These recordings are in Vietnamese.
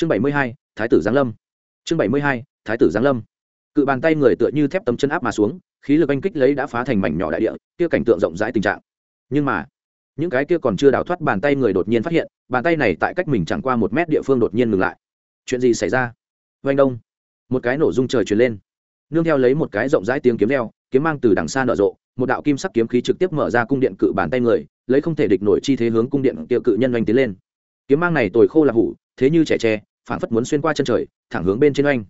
chương bảy mươi hai, thái tử giáng lâm. Chương bảy mươi hai, thái tử giáng lâm. Cự bàn tay người tựa như thép tấm chân áp mà xuống, khí lực anh kích lấy đã phá thành mảnh nhỏ đại địa, kia cảnh tượng rộng rãi tình trạng. Nhưng mà, những cái kia còn chưa đào thoát bàn tay người đột nhiên phát hiện, bàn tay này tại cách mình chẳng qua một mét địa phương đột nhiên ngừng lại. Chuyện gì xảy ra? Vanh đông. Một cái nổ rung trời truyền lên. Nương theo lấy một cái rộng rãi tiếng kiếm leo kiếm mang từ đằng xa nở rộ, một đạo kim sắc kiếm khí trực tiếp mở ra cung điện cự bàn tay người, lấy không thể địch nổi chi thế hướng cung điện tiêu cự nhân oanh tiến lên. Kiếm mang này tồi khô là hủ thế như trẻ tre, phảng phất muốn xuyên qua chân trời, thẳng hướng bên trên oanh.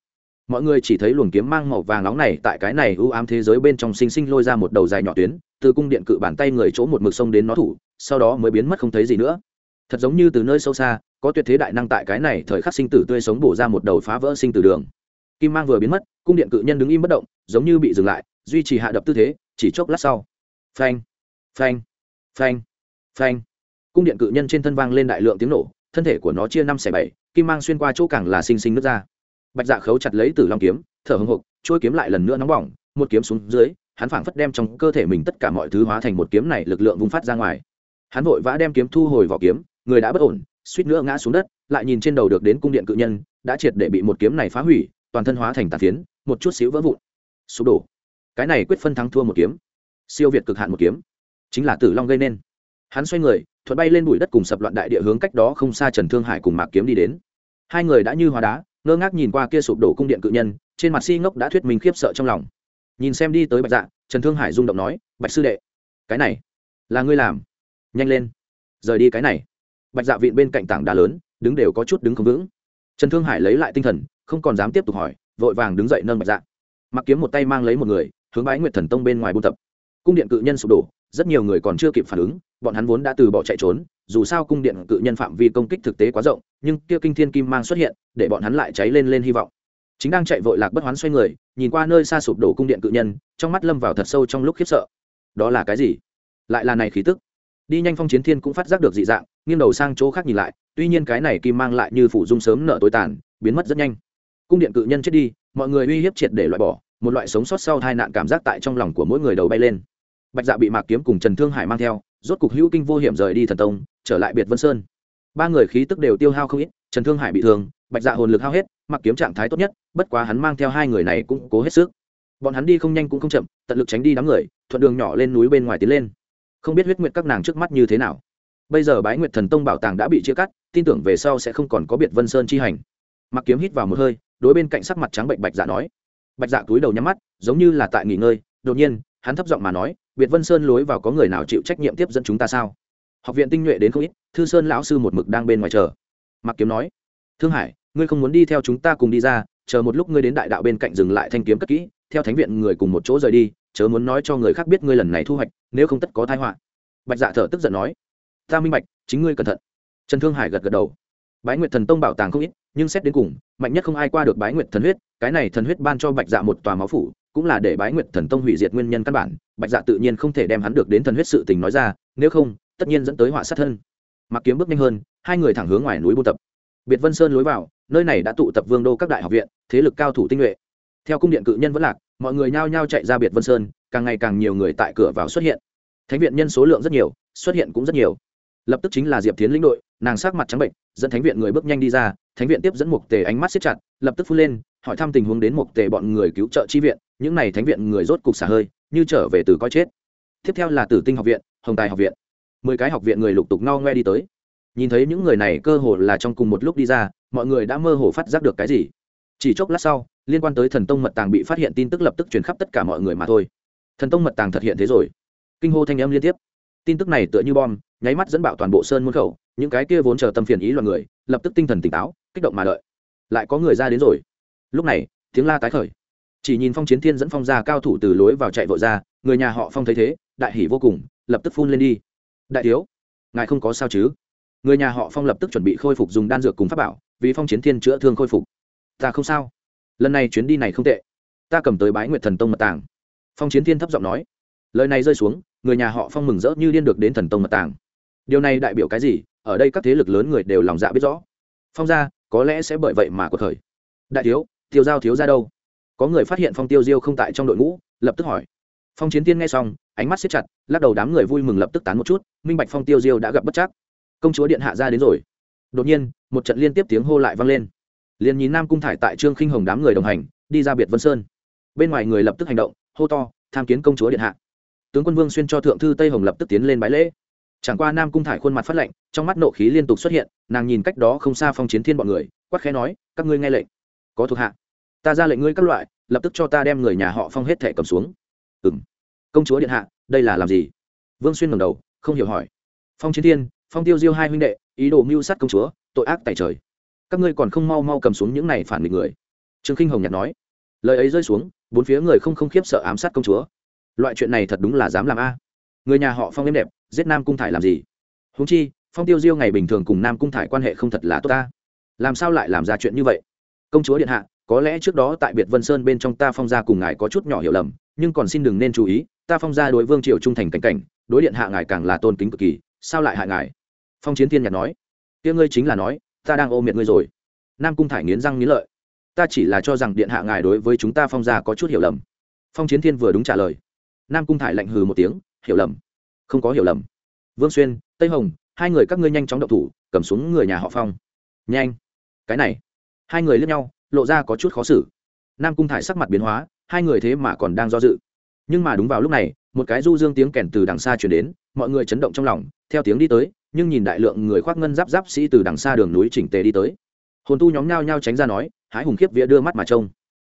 Mọi người chỉ thấy luồng kiếm mang màu vàng nóng này tại cái này ưu ám thế giới bên trong sinh sinh lôi ra một đầu dài nhỏ tuyến, từ cung điện cự bàn tay người chỗ một mực sông đến nó thủ, sau đó mới biến mất không thấy gì nữa. Thật giống như từ nơi sâu xa, có tuyệt thế đại năng tại cái này thời khắc sinh tử tươi sống bổ ra một đầu phá vỡ sinh tử đường. Kim mang vừa biến mất, cung điện cự nhân đứng im bất động, giống như bị dừng lại, duy trì hạ đập tư thế, chỉ chốc lát sau. Phanh phanh phanh phanh. Cung điện cự nhân trên thân vang lên đại lượng tiếng nổ thân thể của nó chia năm xẻ bảy, kim mang xuyên qua chỗ càng là xinh xinh nước ra. Bạch dạ khấu chặt lấy từ long kiếm, thở hồng hộc trôi kiếm lại lần nữa nóng bỏng, một kiếm xuống dưới, hắn phảng phất đem trong cơ thể mình tất cả mọi thứ hóa thành một kiếm này lực lượng vung phát ra ngoài. Hắn vội vã đem kiếm thu hồi vỏ kiếm, người đã bất ổn, suýt nữa ngã xuống đất, lại nhìn trên đầu được đến cung điện cự nhân, đã triệt để bị một kiếm này phá hủy, toàn thân hóa thành tàn phiến, một chút xíu vỡ vụn. Sụp đổ. Cái này quyết phân thắng thua một kiếm. Siêu việt cực hạn một kiếm. Chính là tử long gây nên. Hắn xoay người thuận bay lên bụi đất cùng sập loạn đại địa hướng cách đó không xa trần thương hải cùng mạc kiếm đi đến. Hai người đã như hóa đá, ngơ ngác nhìn qua kia sụp đổ cung điện cự nhân, trên mặt si ngốc đã thuyết mình khiếp sợ trong lòng. Nhìn xem đi tới bạch dạ trần thương hải rung động nói, bạch sư đệ, cái này là ngươi làm. Nhanh lên, rời đi cái này. Bạch dạ vịn bên cạnh tảng đá lớn, đứng đều có chút đứng không vững. Trần thương hải lấy lại tinh thần, không còn dám tiếp tục hỏi, vội vàng đứng dậy nâng bạch dạ. Mặc kiếm một tay mang lấy một người, hướng bái nguyệt thần tông bên ngoài buôn tập. Cung điện cự nhân sụp đổ rất nhiều người còn chưa kịp phản ứng, bọn hắn vốn đã từ bỏ chạy trốn, dù sao cung điện cự nhân phạm vi công kích thực tế quá rộng, nhưng kia kinh thiên kim mang xuất hiện, để bọn hắn lại cháy lên lên hy vọng. Chính đang chạy vội lạc bất hoán xoay người, nhìn qua nơi xa sụp đổ cung điện cự nhân, trong mắt lâm vào thật sâu trong lúc khiếp sợ. Đó là cái gì? Lại là này khí tức. Đi nhanh phong chiến thiên cũng phát giác được dị dạng, nghiêng đầu sang chỗ khác nhìn lại, tuy nhiên cái này kim mang lại như phủ dung sớm nợ tối tàn, biến mất rất nhanh. Cung điện cự nhân chết đi, mọi người uy hiếp triệt để loại bỏ, một loại sống sót sau tai nạn cảm giác tại trong lòng của mỗi người đầu bay lên bạch dạ bị mạc kiếm cùng trần thương hải mang theo, rốt cục hữu kinh vô hiểm rời đi thần tông, trở lại biệt vân sơn. Ba người khí tức đều tiêu hao không ít, trần thương hải bị thương, bạch dạ hồn lực hao hết mặc kiếm trạng thái tốt nhất, bất quá hắn mang theo hai người này cũng cố hết sức. Bọn hắn đi không nhanh cũng không chậm, tận lực tránh đi đám người, thuận đường nhỏ lên núi bên ngoài tiến lên. Không biết huyết nguyệt các nàng trước mắt như thế nào. Bây giờ bái nguyệt thần tông bảo tàng đã bị chia cắt, tin tưởng về sau sẽ không còn có biệt vân sơn chi hành. Mặc kiếm hít vào một hơi, đối bên cạnh sắc mặt trắng bệnh bạch dạ nói. Bạch dạ túi đầu nhắm mắt, giống như là tại nghỉ ngơi. Đột nhiên, hắn thấp giọng mà nói biệt vân sơn lối vào có người nào chịu trách nhiệm tiếp dẫn chúng ta sao? Học viện tinh nhuệ đến không ít, thư sơn lão sư một mực đang bên ngoài chờ. Mặc kiếm nói, thương hải, ngươi không muốn đi theo chúng ta cùng đi ra, chờ một lúc ngươi đến đại đạo bên cạnh dừng lại thanh kiếm cất kỹ, theo thánh viện người cùng một chỗ rời đi, chớ muốn nói cho người khác biết ngươi lần này thu hoạch, nếu không tất có thai họa. Bạch dạ thở tức giận nói, ta minh bạch, chính ngươi cẩn thận. Trần thương hải gật gật đầu. Bái nguyệt thần tông bảo tàng không ít, nhưng xét đến cùng, mạnh nhất không ai qua được bái nguyệt thần huyết, cái này thần huyết ban cho bạch dạ một tòa máu phủ cũng là để bái nguyệt thần tông hủy diệt nguyên nhân căn bản, bạch dạ tự nhiên không thể đem hắn được đến thần huyết sự tình nói ra, nếu không, tất nhiên dẫn tới họa sát thân. Mặc kiếm bước nhanh hơn, hai người thẳng hướng ngoài núi buôn tập. Biệt vân sơn lối vào, nơi này đã tụ tập vương đô các đại học viện, thế lực cao thủ tinh nhuệ. Theo cung điện cự nhân vẫn lạc, mọi người nhao nhao chạy ra biệt vân sơn, càng ngày càng nhiều người tại cửa vào xuất hiện. Thánh viện nhân số lượng rất nhiều, xuất hiện cũng rất nhiều. Lập tức chính là diệp tiến lĩnh đội, nàng sát mặt trắng bệnh, dẫn thánh viện người bước nhanh đi ra, thánh viện tiếp dẫn mục tề ánh mắt xếp chặt, lập tức phun lên, hỏi thăm tình huống đến mục tề bọn người cứu trợ chi viện những n à y thánh viện người rốt cục xả hơi, như trở về từ coi chết. Tiếp theo là tử tinh học viện, hồng tài học viện. Mười cái học viện người lục tục no ngoe đi tới. Nhìn thấy những người này cơ hồ là trong cùng một lúc đi ra, mọi người đã mơ hồ phát giác được cái gì. Chỉ chốc lát sau, liên quan tới thần tông mật tàng bị phát hiện tin tức lập tức truyền khắp tất cả mọi người mà thôi. Thần tông mật tàng thật hiện thế rồi. Kinh hô thanh âm liên tiếp. Tin tức này tựa như bom, nháy mắt dẫn bạo toàn bộ sơn môn khẩu, những cái kia vốn chờ tâm phiền ý loạn người, lập tức tinh thần tỉnh táo, kích động mà đợi. Lại có người ra đến rồi. Lúc này, tiếng la tái khởi chỉ nhìn phong chiến thiên dẫn phong ra cao thủ từ lối vào chạy vội ra, người nhà họ phong thấy thế, đại hỉ vô cùng, lập tức phun lên đi. Đại thiếu, ngài không có sao chứ? Người nhà họ phong lập tức chuẩn bị khôi phục dùng đan dược cùng pháp bảo, vì phong chiến thiên chữa thương khôi phục. Ta không sao. Lần này chuyến đi này không tệ. Ta cầm tới bái nguyệt thần tông mật tàng. Phong chiến thiên thấp giọng nói. Lời này rơi xuống, người nhà họ phong mừng rỡ như điên được đến thần tông mật tàng. Điều này đại biểu cái gì? Ở đây các thế lực lớn người đều lòng dạ biết rõ. Phong gia, có lẽ sẽ bởi vậy mà có thời đại thiếu, tiêu giao thiếu ra đâu? Có người phát hiện phong tiêu diêu không tại trong đội ngũ, lập tức hỏi. Phong chiến tiên nghe xong, ánh mắt xếp chặt, lắc đầu đám người vui mừng lập tức tán một chút, minh bạch phong tiêu diêu đã gặp bất chắc. Công chúa điện hạ ra đến rồi. Đột nhiên, một trận liên tiếp tiếng hô lại vang lên. Liền nhìn nam cung thải tại trương khinh hồng đám người đồng hành, đi ra biệt vân sơn. Bên ngoài người lập tức hành động, hô to, tham kiến công chúa điện hạ. Tướng quân vương xuyên cho thượng thư tây hồng lập tức tiến lên bái lễ. Chẳng qua nam cung thải khuôn mặt phát lệnh trong mắt nộ khí liên tục xuất hiện, nàng nhìn cách đó không xa phong chiến thiên bọn người quắc khẽ nói, các ngươi nghe lệnh, có thuộc hạ ta ra lệnh ngươi các loại, lập tức cho ta đem người nhà họ phong hết thẻ cầm xuống. Ừ m công chúa điện hạ, đây là làm gì? Vương xuyên ngầm đầu, không hiểu hỏi. Phong chiến thiên, phong tiêu diêu hai huynh đệ, ý đồ mưu sát công chúa, tội ác tại trời. Các ngươi còn không mau mau cầm xuống những này phản nghịch người. Trương khinh hồng nhạt nói. Lời ấy rơi xuống, bốn phía người không không khiếp sợ ám sát công chúa. Loại chuyện này thật đúng là dám làm a. Người nhà họ phong êm đẹp, giết nam cung thải làm gì? Húng chi, phong tiêu diêu ngày bình thường cùng nam cung thải quan hệ không thật là tốt ta. Làm sao lại làm ra chuyện như vậy? Công chúa điện hạ có lẽ trước đó tại biệt vân sơn bên trong ta phong gia cùng ngài có chút nhỏ hiểu lầm, nhưng còn xin đừng nên chú ý, ta phong gia đối vương triều trung thành cảnh cảnh, đối điện hạ ngài càng là tôn kính cực kỳ, sao lại hại ngài? Phong chiến thiên nhạt nói. Kia ngươi chính là nói, ta đang ô miệt ngươi rồi. Nam cung thải nghiến răng nghiến lợi. Ta chỉ là cho rằng điện hạ ngài đối với chúng ta phong gia có chút hiểu lầm. Phong chiến thiên vừa đúng trả lời. Nam cung thải lạnh hừ một tiếng, hiểu lầm. Không có hiểu lầm. Vương xuyên, tây hồng, hai người các ngươi nhanh chóng động thủ, cầm xuống người nhà họ phong. Nhanh. Cái này. Hai người lướt nhau lộ ra có chút khó xử. Nam cung thải sắc mặt biến hóa, hai người thế mà còn đang do dự. Nhưng mà đúng vào lúc này, một cái du dương tiếng kèn từ đằng xa chuyển đến, mọi người chấn động trong lòng, theo tiếng đi tới, nhưng nhìn đại lượng người khoác ngân giáp giáp sĩ từ đằng xa đường núi chỉnh tề đi tới. Hồn tu nhóm nhao nhao tránh ra nói, hái hùng khiếp vía đưa mắt mà trông.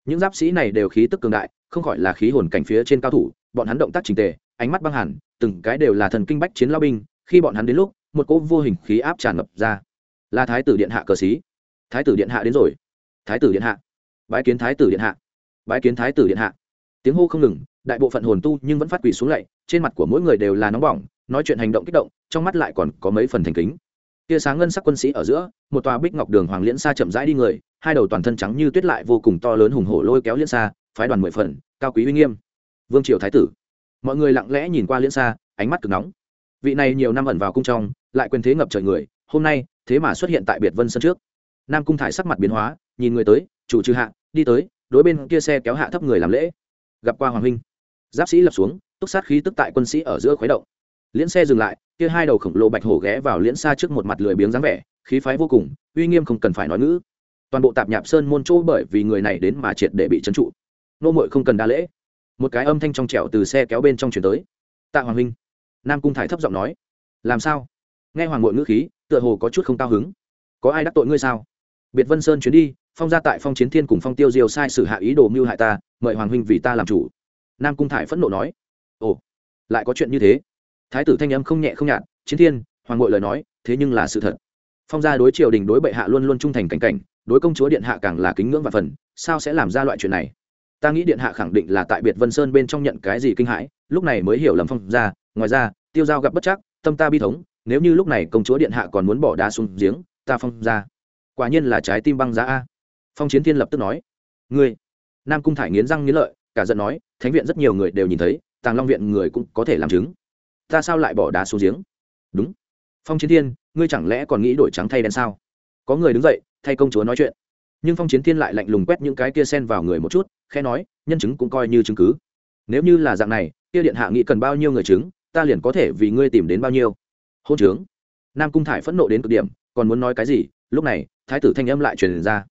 Những giáp sĩ này đều khí tức cường đại, không khỏi là khí hồn cảnh phía trên cao thủ, bọn hắn động tác chỉnh tề, ánh mắt băng hẳn từng cái đều là thần kinh bách chiến lao binh, khi bọn hắn đến lúc, một cỗ vô hình khí áp tràn ngập ra. Là thái tử điện hạ cờ xí thái tử điện hạ đến rồi thái tử điện hạ. Bái kiến thái tử điện hạ. Bái kiến thái tử điện hạ. Tiếng hô không ngừng, đại bộ phận hồn tu nhưng vẫn phát quỷ xuống lạy, trên mặt của mỗi người đều là nóng bỏng, nói chuyện hành động kích động, trong mắt lại còn có mấy phần thành kính. Tia sáng ngân sắc quân sĩ ở giữa, một tòa bích ngọc đường hoàng liễn xa chậm rãi đi người, hai đầu toàn thân trắng như tuyết lại vô cùng to lớn hùng hổ lôi kéo liễn xa, phái đoàn mười phần, cao quý uy nghiêm. Vương triều thái tử. Mọi người lặng lẽ nhìn qua liễn xa, ánh mắt cực nóng. Vị này nhiều năm ẩn vào cung trong, lại quyền thế ngập trời người, hôm nay, thế mà xuất hiện tại biệt vân sân trước. Nam cung thải sắc mặt biến hóa nhìn người tới, chủ trừ hạ, đi tới, đối bên kia xe kéo hạ thấp người làm lễ. Gặp qua hoàng huynh. Giáp sĩ lập xuống, túc sát khí tức tại quân sĩ ở giữa khuấy động. Liễn xe dừng lại, kia hai đầu khổng lồ bạch hổ ghé vào liễn xa trước một mặt lười biếng dáng vẻ, khí phái vô cùng, uy nghiêm không cần phải nói ngữ. Toàn bộ tạp nhạp sơn môn chỗ bởi vì người này đến mà triệt để bị trấn trụ. Nô muội không cần đa lễ. Một cái âm thanh trong trẻo từ xe kéo bên trong chuyển tới. Tạ hoàng huynh. Nam cung thải thấp giọng nói. Làm sao? Nghe hoàng muội ngữ khí, tựa hồ có chút không cao hứng. Có ai đắc tội ngươi sao? Biệt vân sơn chuyến đi phong gia tại phong chiến thiên cùng phong tiêu diêu sai sử hạ ý đồ mưu hại ta mời hoàng huynh vì ta làm chủ. Nam cung thải phẫn nộ nói. Ồ lại có chuyện như thế? Thái tử thanh âm không nhẹ không nhạt chiến thiên hoàng ngội lời nói thế nhưng là sự thật. Phong gia đối triều đình đối bệ hạ luôn luôn trung thành cảnh cảnh đối công chúa điện hạ càng là kính ngưỡng và phần sao sẽ làm ra loại chuyện này? Ta nghĩ điện hạ khẳng định là tại biệt vân sơn bên trong nhận cái gì kinh hãi lúc này mới hiểu lầm phong gia ngoài ra tiêu giao gặp bất chắc tâm ta bi thống nếu như lúc này công chúa điện hạ còn muốn bỏ đá xuống giếng ta phong gia, quả nhiên là trái tim băng giá a phong chiến thiên lập tức nói, ngươi. Nam cung thải nghiến răng nghiến lợi, cả giận nói, thánh viện rất nhiều người đều nhìn thấy, tàng long viện người cũng có thể làm chứng. Ta sao lại bỏ đá xuống giếng? Đúng. Phong chiến thiên, ngươi chẳng lẽ còn nghĩ đổi trắng thay đen sao? Có người đứng dậy, thay công chúa nói chuyện. Nhưng phong chiến thiên lại lạnh lùng quét những cái kia sen vào người một chút khe nói, nhân chứng cũng coi như chứng cứ. Nếu như là dạng này, kia điện hạ nghĩ cần bao nhiêu người chứng, ta liền có thể vì ngươi tìm đến bao nhiêu. Hôn trướng. Nam cung thải phẫn nộ đến cực điểm, còn muốn nói cái gì? Lúc này, thái tử thanh âm lại truyền ra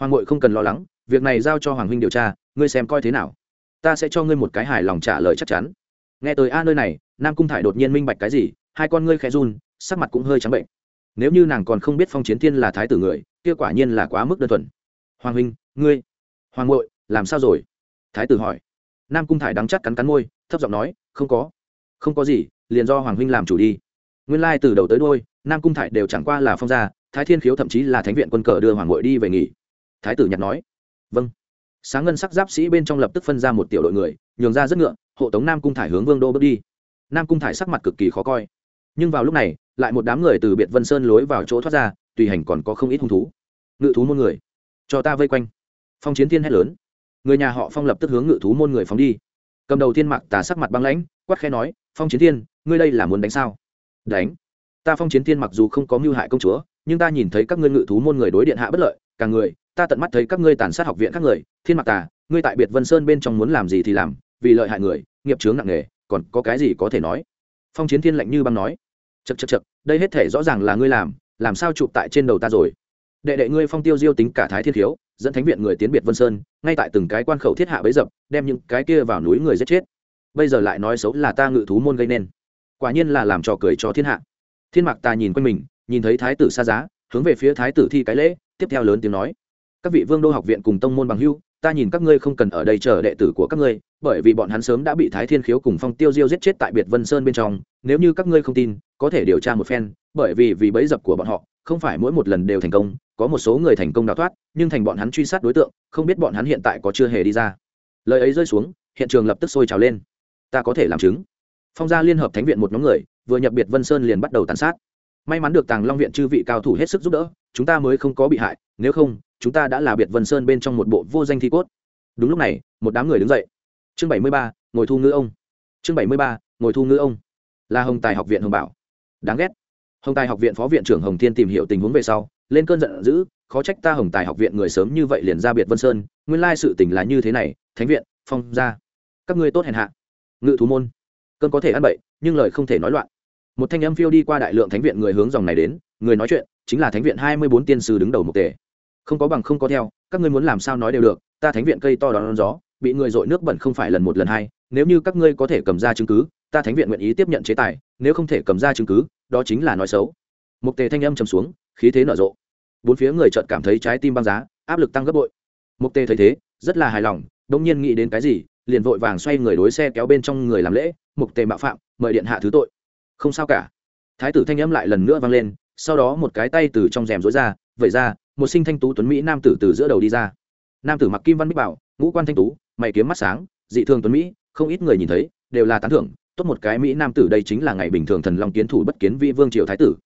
hoàng ngội không cần lo lắng, việc này giao cho hoàng huynh điều tra, ngươi xem coi thế nào. Ta sẽ cho ngươi một cái hài lòng trả lời chắc chắn. Nghe tới a nơi này, nam cung thải đột nhiên minh bạch cái gì, hai con ngươi khẽ run, sắc mặt cũng hơi trắng bệnh. Nếu như nàng còn không biết phong chiến thiên là thái tử người, kia quả nhiên là quá mức đơn thuần. Hoàng huynh, ngươi, hoàng ngội làm sao rồi? Thái tử hỏi. Nam cung thải đắng chắc cắn cắn môi, thấp giọng nói, không có. Không có gì, liền do hoàng huynh làm chủ đi. Nguyên lai từ đầu tới đôi nam cung thải đều chẳng qua là phong gia, thái thiên khiếu thậm chí là thánh viện quân cờ đưa hoàng ngội đi về nghỉ thái tử nhặt nói. Vâng. Sáng ngân sắc giáp sĩ bên trong lập tức phân ra một tiểu đội người, nhường ra rất ngựa, hộ tống nam cung thải hướng vương đô bước đi. Nam cung thải sắc mặt cực kỳ khó coi. Nhưng vào lúc này, lại một đám người từ biệt vân sơn lối vào chỗ thoát ra, tùy hành còn có không ít hung thú. Ngự thú môn người. Cho ta vây quanh. Phong chiến thiên hét lớn. Người nhà họ phong lập tức hướng ngự thú môn người phóng đi. Cầm đầu thiên mạc tà sắc mặt băng lãnh, quát khe nói, phong chiến thiên, ngươi đây là muốn đánh sao? Đánh? Ta phong chiến thiên mặc dù không có mưu hại công chúa, nhưng ta nhìn thấy các ngươi ngự thú môn người đối điện hạ bất lợi, cả người ta tận mắt thấy các ngươi tàn sát học viện các người, thiên mặc tà, ngươi tại biệt vân sơn bên trong muốn làm gì thì làm, vì lợi hại người, nghiệp chướng nặng nề, còn có cái gì có thể nói? Phong chiến thiên lạnh như băng nói. Chật chật chật đây hết thể rõ ràng là ngươi làm làm sao chụp tại trên đầu ta rồi? Đệ đệ ngươi phong tiêu diêu tính cả thái thiên khiếu dẫn thánh viện người tiến biệt vân sơn, ngay tại từng cái quan khẩu thiết hạ bấy dập, đem những cái kia vào núi người giết chết. Bây giờ lại nói xấu là ta ngự thú môn gây nên. Quả nhiên là làm trò cười cho thiên hạ. Thiên mạc ta nhìn quanh mình, nhìn thấy thái tử xa giá, hướng về phía thái tử thi cái lễ, tiếp theo lớn tiếng nói các vị vương đô học viện cùng tông môn bằng hưu, ta nhìn các ngươi không cần ở đây chờ đệ tử của các ngươi, bởi vì bọn hắn sớm đã bị thái thiên khiếu cùng phong tiêu diêu giết chết tại biệt vân sơn bên trong, nếu như các ngươi không tin, có thể điều tra một phen, bởi vì vì bẫy dập của bọn họ, không phải mỗi một lần đều thành công, có một số người thành công đào thoát, nhưng thành bọn hắn truy sát đối tượng, không biết bọn hắn hiện tại có chưa hề đi ra. Lời ấy rơi xuống, hiện trường lập tức sôi trào lên. Ta có thể làm chứng. Phong gia liên hợp thánh viện một nhóm người, vừa nhập biệt vân sơn liền bắt đầu tàn sát. May mắn được tàng long viện chư vị cao thủ hết sức giúp đỡ, chúng ta mới không có bị hại, nếu không chúng ta đã là biệt vân sơn bên trong một bộ vô danh thi cốt. Đúng lúc này, một đám người đứng dậy. Chương bảy mươi ba, ngồi thu ngư ông. Chương bảy mươi ba, ngồi thu ngư ông. Là hồng tài học viện hồng bảo. Đáng ghét. Hồng tài học viện phó viện trưởng hồng thiên tìm hiểu tình huống về sau, lên cơn giận dữ, khó trách ta hồng tài học viện người sớm như vậy liền ra biệt vân sơn, nguyên lai sự tình là như thế này, thánh viện, phong gia. Các ngươi tốt hèn hạ. Ngự thú môn. Cơn có thể ăn bậy, nhưng lời không thể nói loạn. Một thanh âm phiêu đi qua đại lượng thánh viện người hướng dòng này đến, người nói chuyện, chính là thánh viện hai mươi bốn tiên sư đứng đầu một tề không có bằng không có theo, các ngươi muốn làm sao nói đều được, ta thánh viện cây to đón gió, bị người dội nước bẩn không phải lần một lần hai, nếu như các ngươi có thể cầm ra chứng cứ, ta thánh viện nguyện ý tiếp nhận chế tài, nếu không thể cầm ra chứng cứ, đó chính là nói xấu. Mục tề thanh âm trầm xuống, khí thế nở rộ. Bốn phía người chợt cảm thấy trái tim băng giá, áp lực tăng gấp bội. Mục tề thấy thế, rất là hài lòng đông nhiên nghĩ đến cái gì, liền vội vàng xoay người đối xe kéo bên trong người làm lễ, mục tề mạo phạm, mời điện hạ thứ tội. Không sao cả. Thái tử thanh âm lại lần nữa vang lên, sau đó một cái tay từ trong rèm rối ra vẩy ra một sinh thanh tú tuấn mỹ nam tử từ giữa đầu đi ra. Nam tử mặc kim văn bích bảo, ngũ quan thanh tú, mày kiếm mắt sáng, dị thường tuấn mỹ, không ít người nhìn thấy, đều là tán thưởng, tốt một cái mỹ nam tử đây chính là ngày bình thường thần long kiến thủ bất kiến vị vương triều thái tử.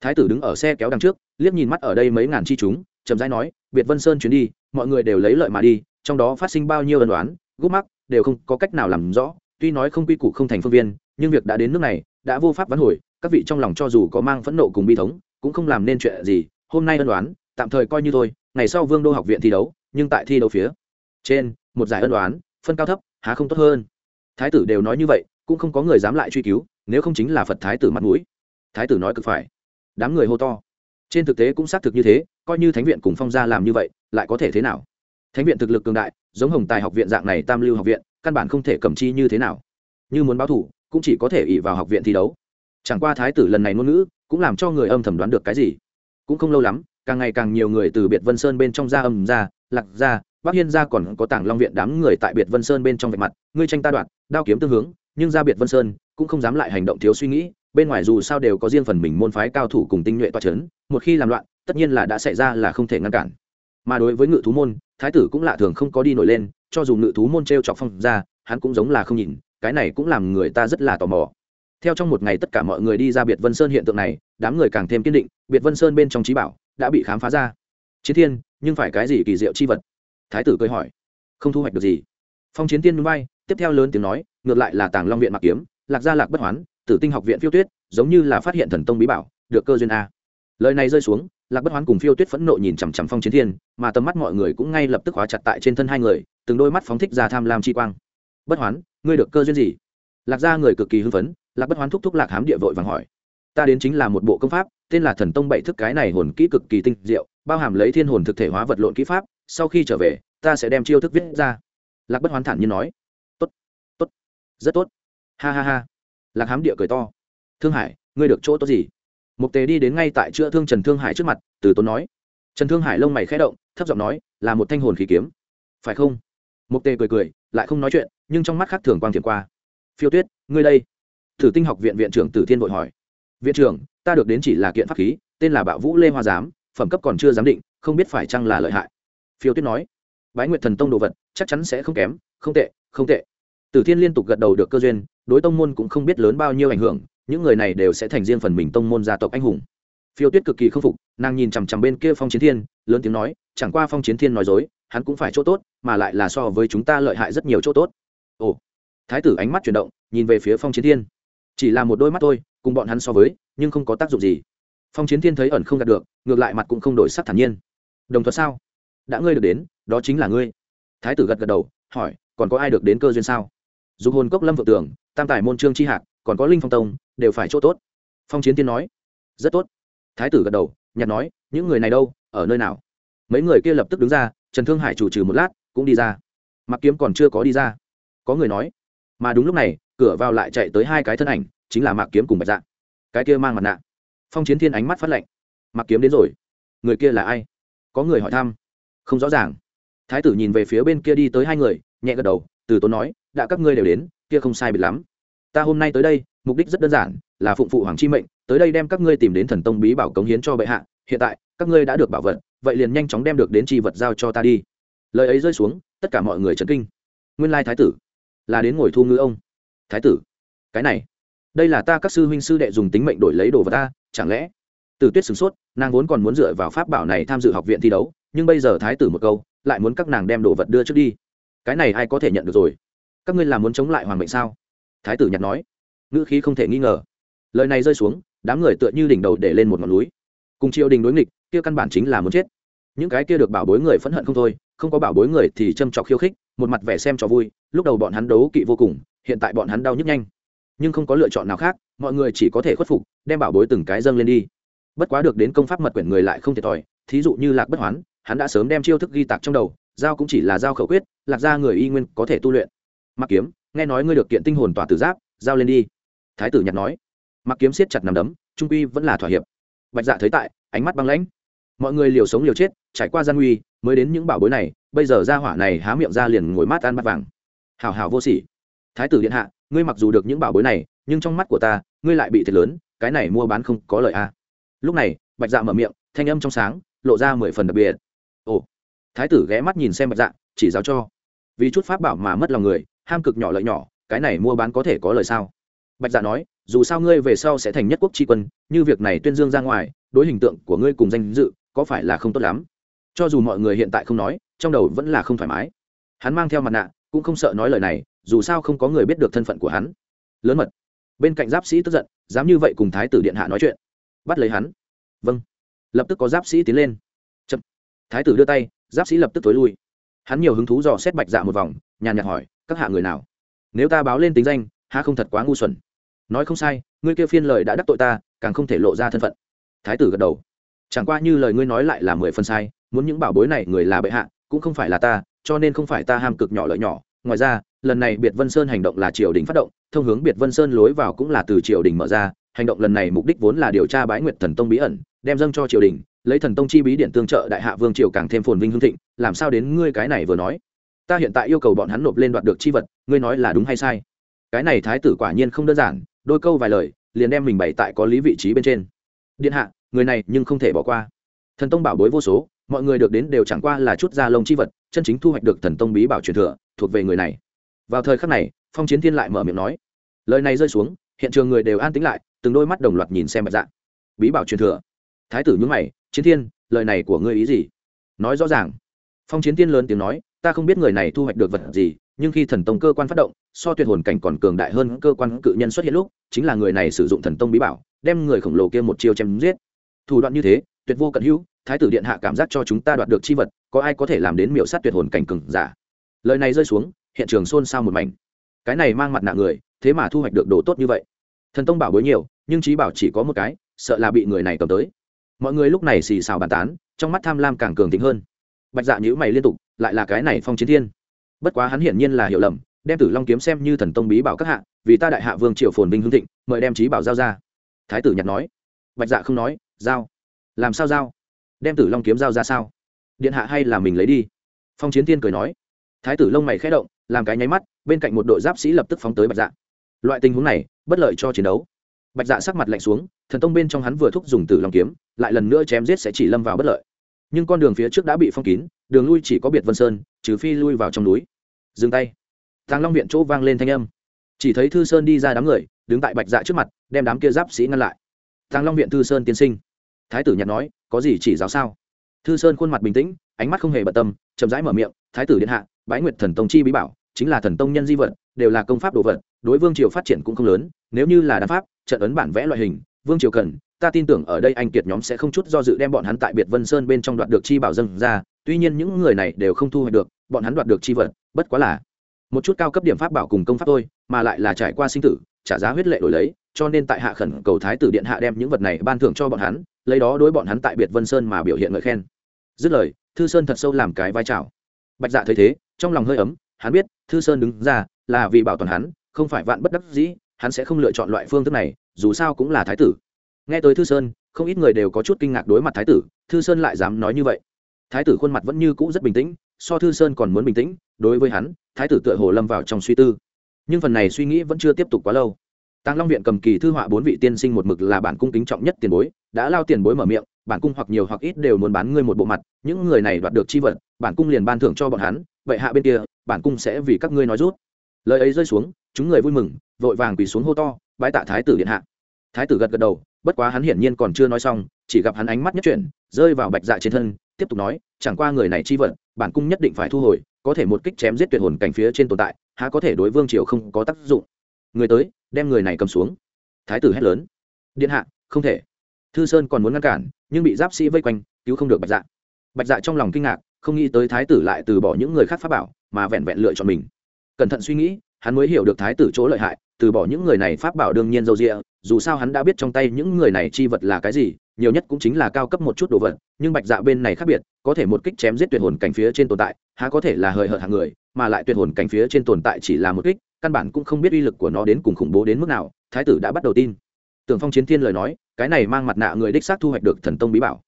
Thái tử đứng ở xe kéo đằng trước, liếc nhìn mắt ở đây mấy ngàn chi chúng, chậm rãi nói, biệt vân sơn chuyến đi, mọi người đều lấy lợi mà đi, trong đó phát sinh bao nhiêu ân đoán gút mắc đều không có cách nào làm rõ, tuy nói không quy củ không thành phương viên, nhưng việc đã đến nước này, đã vô pháp vắn hồi, các vị trong lòng cho dù có mang phẫn nộ cùng bi thống, cũng không làm nên chuyện gì, hôm nay ân đoán tạm thời coi như thôi, ngày sau vương đô học viện thi đấu, nhưng tại thi đấu phía trên, một giải ân đoán phân cao thấp, há không tốt hơn. Thái tử đều nói như vậy, cũng không có người dám lại truy cứu, nếu không chính là phật thái tử mặt mũi. Thái tử nói cực phải. Đám người hô to. Trên thực tế cũng xác thực như thế, coi như thánh viện cùng phong gia làm như vậy, lại có thể thế nào? Thánh viện thực lực cường đại, giống hồng tài học viện dạng này tam lưu học viện, căn bản không thể cầm chi như thế nào. Như muốn báo thủ, cũng chỉ có thể ỉ vào học viện thi đấu. Chẳng qua thái tử lần này ngôn ngữ, cũng làm cho người âm thầm đoán được cái gì. Cũng không lâu lắm càng ngày càng nhiều người từ biệt vân sơn bên trong ra âm ra, lạc ra, bắc hiên ra còn có tảng long viện đám người tại biệt vân sơn bên trong vạch mặt, ngươi tranh ta đoạn đao kiếm tương hướng, nhưng ra biệt vân sơn cũng không dám lại hành động thiếu suy nghĩ, bên ngoài dù sao đều có riêng phần mình môn phái cao thủ cùng tinh nhuệ toa c h ấ n một khi làm loạn, tất nhiên là đã xảy ra là không thể ngăn cản. Mà đối với ngự thú môn, thái tử cũng lạ thường không có đi nổi lên, cho dù ngự thú môn t r e o chọc phong ra, hắn cũng giống là không nhìn, cái này cũng làm người ta rất là tò mò. Theo trong một ngày tất cả mọi người đi ra biệt vân sơn hiện tượng này, đám người càng thêm kiên định, biệt vân sơn bên trong trí bảo đã bị khám phá ra. Chiến thiên, nhưng phải cái gì kỳ diệu chi vật? Thái tử cười hỏi. Không thu hoạch được gì. Phong chiến tiên núi bay tiếp theo lớn tiếng nói, ngược lại là tàng long viện mặc kiếm, lạc gia lạc bất hoán, tử tinh học viện phiêu tuyết, giống như là phát hiện thần tông bí bảo, được cơ duyên a. Lời này rơi xuống, lạc bất hoán cùng phiêu tuyết phẫn nộ nhìn chằm chằm phong chiến thiên, mà tầm mắt mọi người cũng ngay lập tức hóa chặt tại trên thân hai người, từng đôi mắt phóng thích ra tham lam chi quang. Bất hoán, ngươi được cơ duyên gì? Lạc gia người cực kỳ hưng phấn, lạc bất hoán thúc thúc lạc hám địa vội vàng hỏi. Ta đến chính là một bộ công pháp tên là thần tông bảy thức cái này hồn kỹ cực kỳ tinh diệu, bao hàm lấy thiên hồn thực thể hóa vật lộn kỹ pháp, sau khi trở về, ta sẽ đem chiêu thức viết ra. Lạc bất hoán thản như nói. Tốt tốt, rất tốt. Ha ha ha. Lạc hám địa cười to. Thương hải, ngươi được chỗ tốt gì? Mục tề đi đến ngay tại chữa thương trần thương hải trước mặt, từ tốn nói. Trần thương hải lông mày khẽ động, thấp giọng nói, là một thanh hồn khí kiếm. Phải không? Mục tề cười cười, lại không nói chuyện, nhưng trong mắt khác thường quang thiền qua. Phiêu tuyết, ngươi đây. Thử tinh học viện viện trưởng tử thiên vội hỏi. Viện trưởng ta được đến chỉ là kiện pháp khí, tên là bạo vũ lê hoa giám, phẩm cấp còn chưa giám định, không biết phải chăng là lợi hại. Phiêu tuyết nói. Bái nguyệt thần tông đồ vật, chắc chắn sẽ không kém, không tệ không tệ. Tử thiên liên tục gật đầu được cơ duyên, đối tông môn cũng không biết lớn bao nhiêu ảnh hưởng, những người này đều sẽ thành riêng phần mình tông môn gia tộc anh hùng. Phiêu tuyết cực kỳ k phục, nàng nhìn chằm chằm bên kia phong chiến thiên, lớn tiếng nói, chẳng qua phong chiến thiên nói dối, hắn cũng phải chỗ tốt, mà lại là so với chúng ta lợi hại rất nhiều chỗ tốt. Ồ. Thái tử ánh mắt chuyển động, nhìn về phía phong chiến thiên chỉ là một đôi mắt thôi, cùng bọn hắn so với, nhưng không có tác dụng gì. Phong chiến thiên thấy ẩn không đạt được, ngược lại mặt cũng không đổi sắc thản nhiên. Đồng thuật sao? Đã ngươi được đến, đó chính là ngươi. Thái tử gật gật đầu, hỏi, còn có ai được đến cơ duyên sao? Dù hồn cốc lâm vượng tường, tam tài môn trương tri hạc, còn có linh phong tông, đều phải chỗ tốt. Phong chiến tiên nói, rất tốt. Thái tử gật đầu nhặt nói, những người này đâu, ở nơi nào? Mấy người kia lập tức đứng ra, trần thương hải chủ trừ một lát, cũng đi ra. Mặc kiếm còn chưa có đi ra. Có người nói, mà đúng lúc này cửa vào lại chạy tới hai cái thân ảnh, chính là mạc kiếm cùng bạch dạ. Cái kia mang mặt nạ. Phong chiến thiên ánh mắt phát lệnh mạc kiếm đến rồi. Người kia là ai? Có người hỏi thăm. Không rõ ràng. Thái tử nhìn về phía bên kia đi tới hai người, nhẹ gật đầu, từ tốn nói, đã các ngươi đều đến, kia không sai biệt lắm. Ta hôm nay tới đây, mục đích rất đơn giản, là phụng phụ hoàng chi mệnh, tới đây đem các ngươi tìm đến thần tông bí bảo cống hiến cho bệ hạ. Hiện tại, các ngươi đã được bảo vật, vậy liền nhanh chóng đem được đến chi vật giao cho ta đi. Lời ấy rơi xuống, tất cả mọi người chấn kinh. Nguyên lai thái tử là đến ngồi thu ngư ông thái tử. Cái này, đây là ta các sư huynh sư đệ dùng tính mệnh đổi lấy đồ vật ta, chẳng lẽ? Từ tuyết sửng sốt, nàng vốn còn muốn dựa vào pháp bảo này tham dự học viện thi đấu, nhưng bây giờ thái tử một câu, lại muốn các nàng đem đồ vật đưa trước đi. Cái này ai có thể nhận được rồi? Các ngươi là muốn chống lại hoàng mệnh sao? Thái tử nhặt nói. Ngữ khí không thể nghi ngờ. Lời này rơi xuống, đám người tựa như đỉnh đầu để lên một ngọn núi. Cùng triều đình đối nghịch, kia căn bản chính là muốn chết. Những cái kia được bảo bối người phẫn hận không thôi, không có bảo bối người thì châm trọc khiêu khích, một mặt vẻ xem cho vui, lúc đầu bọn hắn đấu kỵ vô cùng hiện tại bọn hắn đau nhức nhanh. Nhưng không có lựa chọn nào khác, mọi người chỉ có thể khuất phục, đem bảo bối từng cái dâng lên đi. Bất quá được đến công pháp mật quyển người lại không thiệt thòi, thí dụ như lạc bất hoán, hắn đã sớm đem chiêu thức ghi tạc trong đầu, giao cũng chỉ là giao khẩu quyết, lạc ra người y nguyên có thể tu luyện. Mặc kiếm, nghe nói ngươi được kiện tinh hồn tỏa tử giáp, giao lên đi. Thái tử nhặt nói. Mặc kiếm siết chặt nằm đấm, trung quy vẫn là thỏa hiệp. Bạch dạ thấy tại, ánh mắt băng lãnh. Mọi người liều sống liều chết, trải qua gian nguy, mới đến những bảo bối này, bây giờ ra hỏa này há miệng ra liền ngồi mát ăn bát vàng. Hào hào vô sỉ thái tử điện hạ, ngươi mặc dù được những bảo bối này, nhưng trong mắt của ta, ngươi lại bị thiệt lớn, cái này mua bán không có lợi a. À. lúc này, bạch dạ mở miệng, thanh âm trong sáng, lộ ra mười phần đặc biệt. Ồ. Thái tử ghé mắt nhìn xem bạch dạ chỉ giáo cho. Vì chút pháp bảo mà mất lòng người, ham cực nhỏ lợi nhỏ, cái này mua bán có thể có lời sao? Bạch dạ nói, dù sao ngươi về sau sẽ thành nhất quốc tri quân, như việc này tuyên dương ra ngoài, đối hình tượng của ngươi cùng danh dự, có phải là không tốt lắm? Cho dù mọi người hiện tại không nói, trong đầu vẫn là không thoải mái. Hắn mang theo mặt nạ, cũng không sợ nói lời này dù sao không có người biết được thân phận của hắn. Lớn mật. Bên cạnh giáp sĩ tức giận, dám như vậy cùng thái tử điện hạ nói chuyện. Bắt lấy hắn. Vâng. Lập tức có giáp sĩ tiến lên. Chậm. thái tử đưa tay, giáp sĩ lập tức tối lui. Hắn nhiều hứng thú dò xét bạch dạ một vòng, nhàn nhạt hỏi, các hạ người nào? Nếu ta báo lên tính danh ha không thật quá ngu xuẩn? Nói không sai, ngươi kêu phiên lời đã đắc tội ta, càng không thể lộ ra thân phận. Thái tử gật đầu. Chẳng qua như lời ngươi nói lại là mười phần sai, muốn những bảo bối này người là bệ hạ, cũng không phải là ta, cho nên không phải ta ham cực nhỏ lợi nhỏ. Ngoài ra lần này biệt vân sơn hành động là triều đình phát động, thông hướng biệt vân sơn lối vào cũng là từ triều đình mở ra, hành động lần này mục đích vốn là điều tra bái nguyệt thần tông bí ẩn, đem dâng cho triều đình, lấy thần tông chi bí điện tương trợ đại hạ vương triều càng thêm phồn vinh hương thịnh, làm sao đến ngươi cái này vừa nói? Ta hiện tại yêu cầu bọn hắn nộp lên đoạt được chi vật, ngươi nói là đúng hay sai? Cái này thái tử quả nhiên không đơn giản, đôi câu vài lời, liền đem mình bày tại có lý vị trí bên trên. Điện hạ, người này nhưng không thể bỏ qua. Thần tông bảo bối vô số, mọi người được đến đều chẳng qua là chút da lông chi vật, chân chính thu hoạch được thần tông bí bảo truyền thừa, thuộc về người này vào thời khắc này, phong chiến thiên lại mở miệng nói, lời này rơi xuống, hiện trường người đều an tĩnh lại, từng đôi mắt đồng loạt nhìn xem bạch dạ. Bí bảo truyền thừa. Thái tử nhúng mày, chiến thiên, lời này của ngươi ý gì? Nói rõ ràng. Phong chiến thiên lớn tiếng nói, ta không biết người này thu hoạch được vật gì, nhưng khi thần tông cơ quan phát động, so tuyệt hồn cảnh còn cường đại hơn cơ quan cự nhân xuất hiện lúc, chính là người này sử dụng thần tông bí bảo, đem người khổng lồ kia một chiêu chém giết. Thủ đoạn như thế, tuyệt vô cận hữu, thái tử điện hạ cảm giác cho chúng ta đoạt được chi vật, có ai có thể làm đến miểu sát tuyệt hồn cảnh cường giả? Lời này rơi xuống hiện trường xôn xao một mảnh. Cái này mang mặt nạ người, thế mà thu hoạch được đồ tốt như vậy. Thần tông bảo bối nhiều, nhưng trí bảo chỉ có một cái, sợ là bị người này cầm tới. Mọi người lúc này xì xào bàn tán, trong mắt tham lam càng cường tính hơn. Bạch dạ nhữ mày liên tục, lại là cái này phong chiến thiên. Bất quá hắn hiển nhiên là hiểu lầm, đem tử long kiếm xem như thần tông bí bảo các hạ, vì ta đại hạ vương triều phồn vinh hương thịnh, mời đem trí bảo giao ra. Thái tử nhặt nói. Bạch dạ không nói, giao. Làm sao giao? Đem tử long kiếm giao ra sao? Điện hạ hay là mình lấy đi? Phong chiến tiên cười nói. Thái tử lông mày khẽ động làm cái nháy mắt, bên cạnh một đội giáp sĩ lập tức phóng tới bạch dạ. Loại tình huống này, bất lợi cho chiến đấu. Bạch dạ sắc mặt lạnh xuống, thần tông bên trong hắn vừa thúc dùng tử long kiếm, lại lần nữa chém giết sẽ chỉ lâm vào bất lợi. Nhưng con đường phía trước đã bị phong kín, đường lui chỉ có biệt vân sơn, trừ phi lui vào trong núi. Dừng tay. Tàng long viện chỗ vang lên thanh âm. Chỉ thấy thư sơn đi ra đám người, đứng tại bạch dạ trước mặt, đem đám kia giáp sĩ ngăn lại. Tàng long viện thư sơn tiên sinh. Thái tử nhặt nói, có gì chỉ giáo sao? Thư sơn khuôn mặt bình tĩnh, ánh mắt không hề bận tâm, chậm rãi mở miệng, thái tử điện hạ bái nguyệt thần tông chi bí bảo, chính là thần tông nhân di vật, đều là công pháp đồ vật, đối vương triều phát triển cũng không lớn, nếu như là đan pháp, trận ấn bản vẽ loại hình, vương triều cần, ta tin tưởng ở đây anh kiệt nhóm sẽ không chút do dự đem bọn hắn tại biệt vân sơn bên trong đoạt được chi bảo dâng ra, tuy nhiên những người này đều không thu hoạch được, bọn hắn đoạt được chi vật, bất quá là một chút cao cấp điểm pháp bảo cùng công pháp thôi, mà lại là trải qua sinh tử, trả giá huyết lệ đổi lấy, cho nên tại hạ khẩn cầu thái tử điện hạ đem những vật này ban thưởng cho bọn hắn, lấy đó đối bọn hắn tại biệt vân sơn mà biểu hiện ngợi khen. Dứt lời, thư sơn thật sâu làm cái vai trào. Bạch dạ thấy thế trong lòng hơi ấm, hắn biết, thư sơn đứng ra là vì bảo toàn hắn, không phải vạn bất đắc dĩ, hắn sẽ không lựa chọn loại phương thức này, dù sao cũng là thái tử. Nghe tới thư sơn, không ít người đều có chút kinh ngạc đối mặt thái tử, thư sơn lại dám nói như vậy. Thái tử khuôn mặt vẫn như cũ rất bình tĩnh, so thư sơn còn muốn bình tĩnh, đối với hắn, thái tử tựa hồ lâm vào trong suy tư. Nhưng phần này suy nghĩ vẫn chưa tiếp tục quá lâu. Tàng long viện cầm kỳ thư họa bốn vị tiên sinh một mực là bản cung kính trọng nhất tiền bối, đã lao tiền bối mở miệng, bản cung hoặc nhiều hoặc ít đều muốn bán ngươi một bộ mặt, những người này đoạt được chi vật, bản cung liền ban thưởng cho bọn hắn vậy hạ bên kia bản cung sẽ vì các ngươi nói rút. Lời ấy rơi xuống chúng người vui mừng vội vàng quỳ xuống hô to bãi tạ thái tử điện hạ. Thái tử gật gật đầu bất quá hắn hiển nhiên còn chưa nói xong chỉ gặp hắn ánh mắt nhất chuyển rơi vào bạch dạ trên thân tiếp tục nói chẳng qua người này chi vận, bản cung nhất định phải thu hồi có thể một kích chém giết tuyệt hồn cảnh phía trên tồn tại há có thể đối vương triều không có tác dụng. Người tới đem người này cầm xuống. Thái tử hét lớn. Điện hạ không thể. Thư sơn còn muốn ngăn cản nhưng bị giáp sĩ vây quanh cứu không được bạch dạ. Bạch dạ trong lòng kinh ngạc không nghĩ tới thái tử lại từ bỏ những người khác pháp bảo, mà vẹn vẹn lựa chọn mình. Cẩn thận suy nghĩ, hắn mới hiểu được thái tử chỗ lợi hại, từ bỏ những người này pháp bảo đương nhiên dâu rịa dù sao hắn đã biết trong tay những người này chi vật là cái gì, nhiều nhất cũng chính là cao cấp một chút đồ vật, nhưng bạch dạ bên này khác biệt, có thể một kích chém giết tuyệt hồn cảnh phía trên tồn tại, há có thể là hời hợt hàng người, mà lại tuyệt hồn cảnh phía trên tồn tại chỉ là một kích, căn bản cũng không biết uy lực của nó đến cùng khủng bố đến mức nào, thái tử đã bắt đầu tin. Tưởng phong chiến thiên lời nói, cái này mang mặt nạ người đích xác thu hoạch được thần tông bí bảo.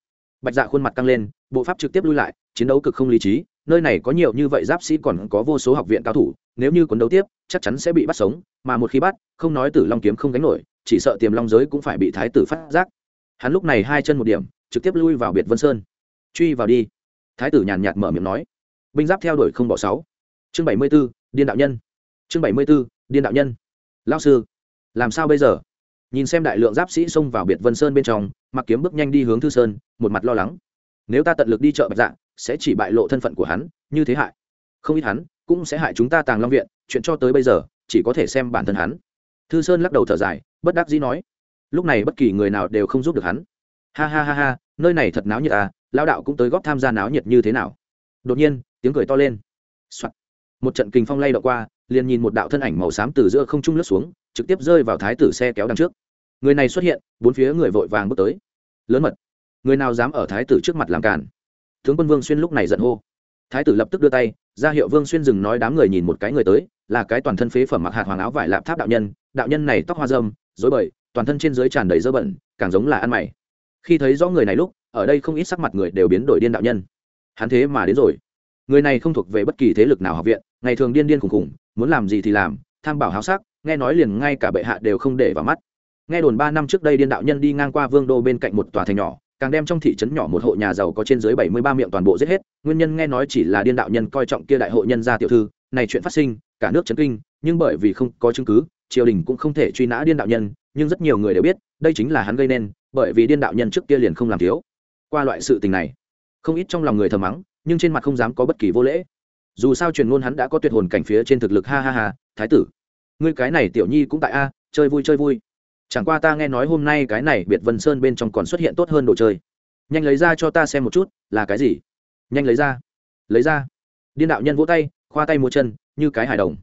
Bạch dạ khuôn mặt căng lên bộ pháp trực tiếp lui lại, chiến đấu cực không lý trí, nơi này có nhiều như vậy giáp sĩ còn có vô số học viện cao thủ, nếu như cuốn đấu tiếp, chắc chắn sẽ bị bắt sống, mà một khi bắt, không nói tử long kiếm không gánh nổi, chỉ sợ tiềm long giới cũng phải bị thái tử phát giác. Hắn lúc này hai chân một điểm, trực tiếp lui vào biệt vân sơn. Truy vào đi. Thái tử nhàn nhạt mở miệng nói. Binh giáp theo đuổi không bỏ sáu. Chương bảy mươi b ố điên đạo nhân. Chương bảy mươi b ố điên đạo nhân. Lao sư, làm sao bây giờ? Nhìn xem đại lượng giáp sĩ xông vào biệt vân sơn bên trong mặc kiếm bước nhanh đi hướng thư sơn, một mặt lo lắng nếu ta tận lực đi chợ bạch dạ sẽ chỉ bại lộ thân phận của hắn, như thế hại. Không ít hắn cũng sẽ hại chúng ta tàng long viện, chuyện cho tới bây giờ, chỉ có thể xem bản thân hắn. Thư sơn lắc đầu thở dài, bất đắc dĩ nói, lúc này bất kỳ người nào đều không giúp được hắn. Ha ha ha ha, nơi này thật náo nhiệt à lao đạo cũng tới góp tham gia náo nhiệt như thế nào? Đột nhiên, tiếng cười to lên、Soạn. một trận kình phong lay đ qua, liền nhìn một đạo thân ảnh màu xám từ giữa không trung lướt xuống, trực tiếp rơi vào thái tử xe kéo đằng trước. Người này xuất hiện, bốn phía người vội vàng bước tới. Lớn mật người nào dám ở thái tử trước mặt làm cản tướng quân vương xuyên lúc này giận hô. Thái tử lập tức đưa tay, ra hiệu vương xuyên dừng nói đám người nhìn một cái người tới, là cái toàn thân phế phẩm mặc hạt hoàng áo vải lạp tháp đạo nhân đạo nhân này tóc hoa dâm dối bời, toàn thân trên dưới tràn đầy dơ bẩn, càng giống là ăn mày. Khi thấy rõ người này lúc, ở đây không ít sắc mặt người đều biến đổi điên đạo nhân. Hắn thế mà đến rồi. Người này không thuộc về bất kỳ thế lực nào học viện, ngày thường điên điên khùng khùng muốn làm gì thì làm, tham bảo háo sắc, nghe nói liền ngay cả bệ hạ đều không để vào mắt. Nghe đồn ba năm trước đây điên đạo nhân đi ngang qua vương đô bên cạnh một tòa thành nhỏ càng đem trong thị trấn nhỏ một hộ nhà giàu có trên dưới bảy mươi ba miệng toàn bộ giết hết. Nguyên nhân nghe nói chỉ là điên đạo nhân coi trọng kia đại hộ nhân gia tiểu thư, này chuyện phát sinh, cả nước chấn kinh, nhưng bởi vì không có chứng cứ, triều đình cũng không thể truy nã điên đạo nhân, nhưng rất nhiều người đều biết, đây chính là hắn gây nên, bởi vì điên đạo nhân trước kia liền không làm thiếu. Qua loại sự tình này, không ít trong lòng người thầm mắng, nhưng trên mặt không dám có bất kỳ vô lễ. Dù sao truyền ngôn hắn đã có tuyệt hồn cảnh phía trên thực lực, ha ha ha, thái tử. Ngươi cái này tiểu nhi cũng tại a, chơi vui chơi vui chẳng qua ta nghe nói hôm nay cái này biệt vân sơn bên trong còn xuất hiện tốt hơn đồ chơi. Nhanh lấy ra cho ta xem một chút, là cái gì? Nhanh lấy ra. Lấy ra. Điên đạo nhân vỗ tay, khoa tay mua chân, như cái hài đồng.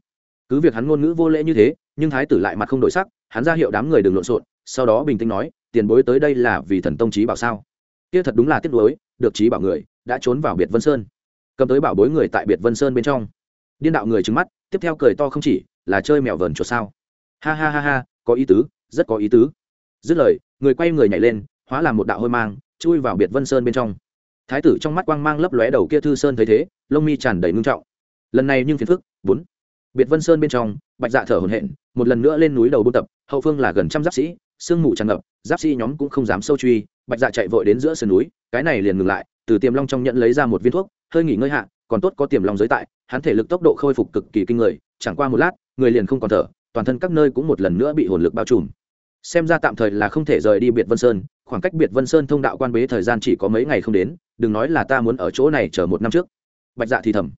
Cứ việc hắn ngôn ngữ vô lễ như thế, nhưng thái tử lại mặt không đổi sắc, hắn ra hiệu đám người đừng lộn xộn, sau đó bình tĩnh nói, tiền bối tới đây là vì thần tông trí bảo sao? Kia thật đúng là tiếc nuối, được trí bảo người, đã trốn vào biệt vân sơn. Cầm tới bảo bối người tại biệt vân sơn bên trong. Điên đạo người trứng mắt, tiếp theo cười to không chỉ, là chơi mèo vờn chuột sao? Ha ha ha ha, có ý tứ rất có ý tứ. Dứt lời, người quay người nhảy lên, hóa làm một đạo hôi mang, chui vào biệt vân sơn bên trong. Thái tử trong mắt quang mang lấp lóe đầu kia thư sơn thấy thế, lông mi tràn đầy ngưng trọng. Lần này nhưng phiền phức, bốn. Biệt vân sơn bên trong, bạch dạ thở hổn hển, một lần nữa lên núi đầu buôn tập, hậu phương là gần trăm giáp sĩ, sương mù tràn ngập, giáp sĩ nhóm cũng không dám sâu truy, bạch dạ chạy vội đến giữa sườn núi, cái này liền ngừng lại, từ tiềm long trong nhận lấy ra một viên thuốc, hơi nghỉ ngơi hạ, còn tốt có tiềm long giới tại, hắn thể lực tốc độ khôi phục cực kỳ kinh người, chẳng qua một lát, người liền không còn thở, toàn thân các nơi cũng một lần nữa bị hồn lực bao trùm xem ra tạm thời là không thể rời đi biệt vân sơn, khoảng cách biệt vân sơn thông đạo quan bế thời gian chỉ có mấy ngày không đến, đừng nói là ta muốn ở chỗ này chờ một năm trước. Bạch dạ thì thầm,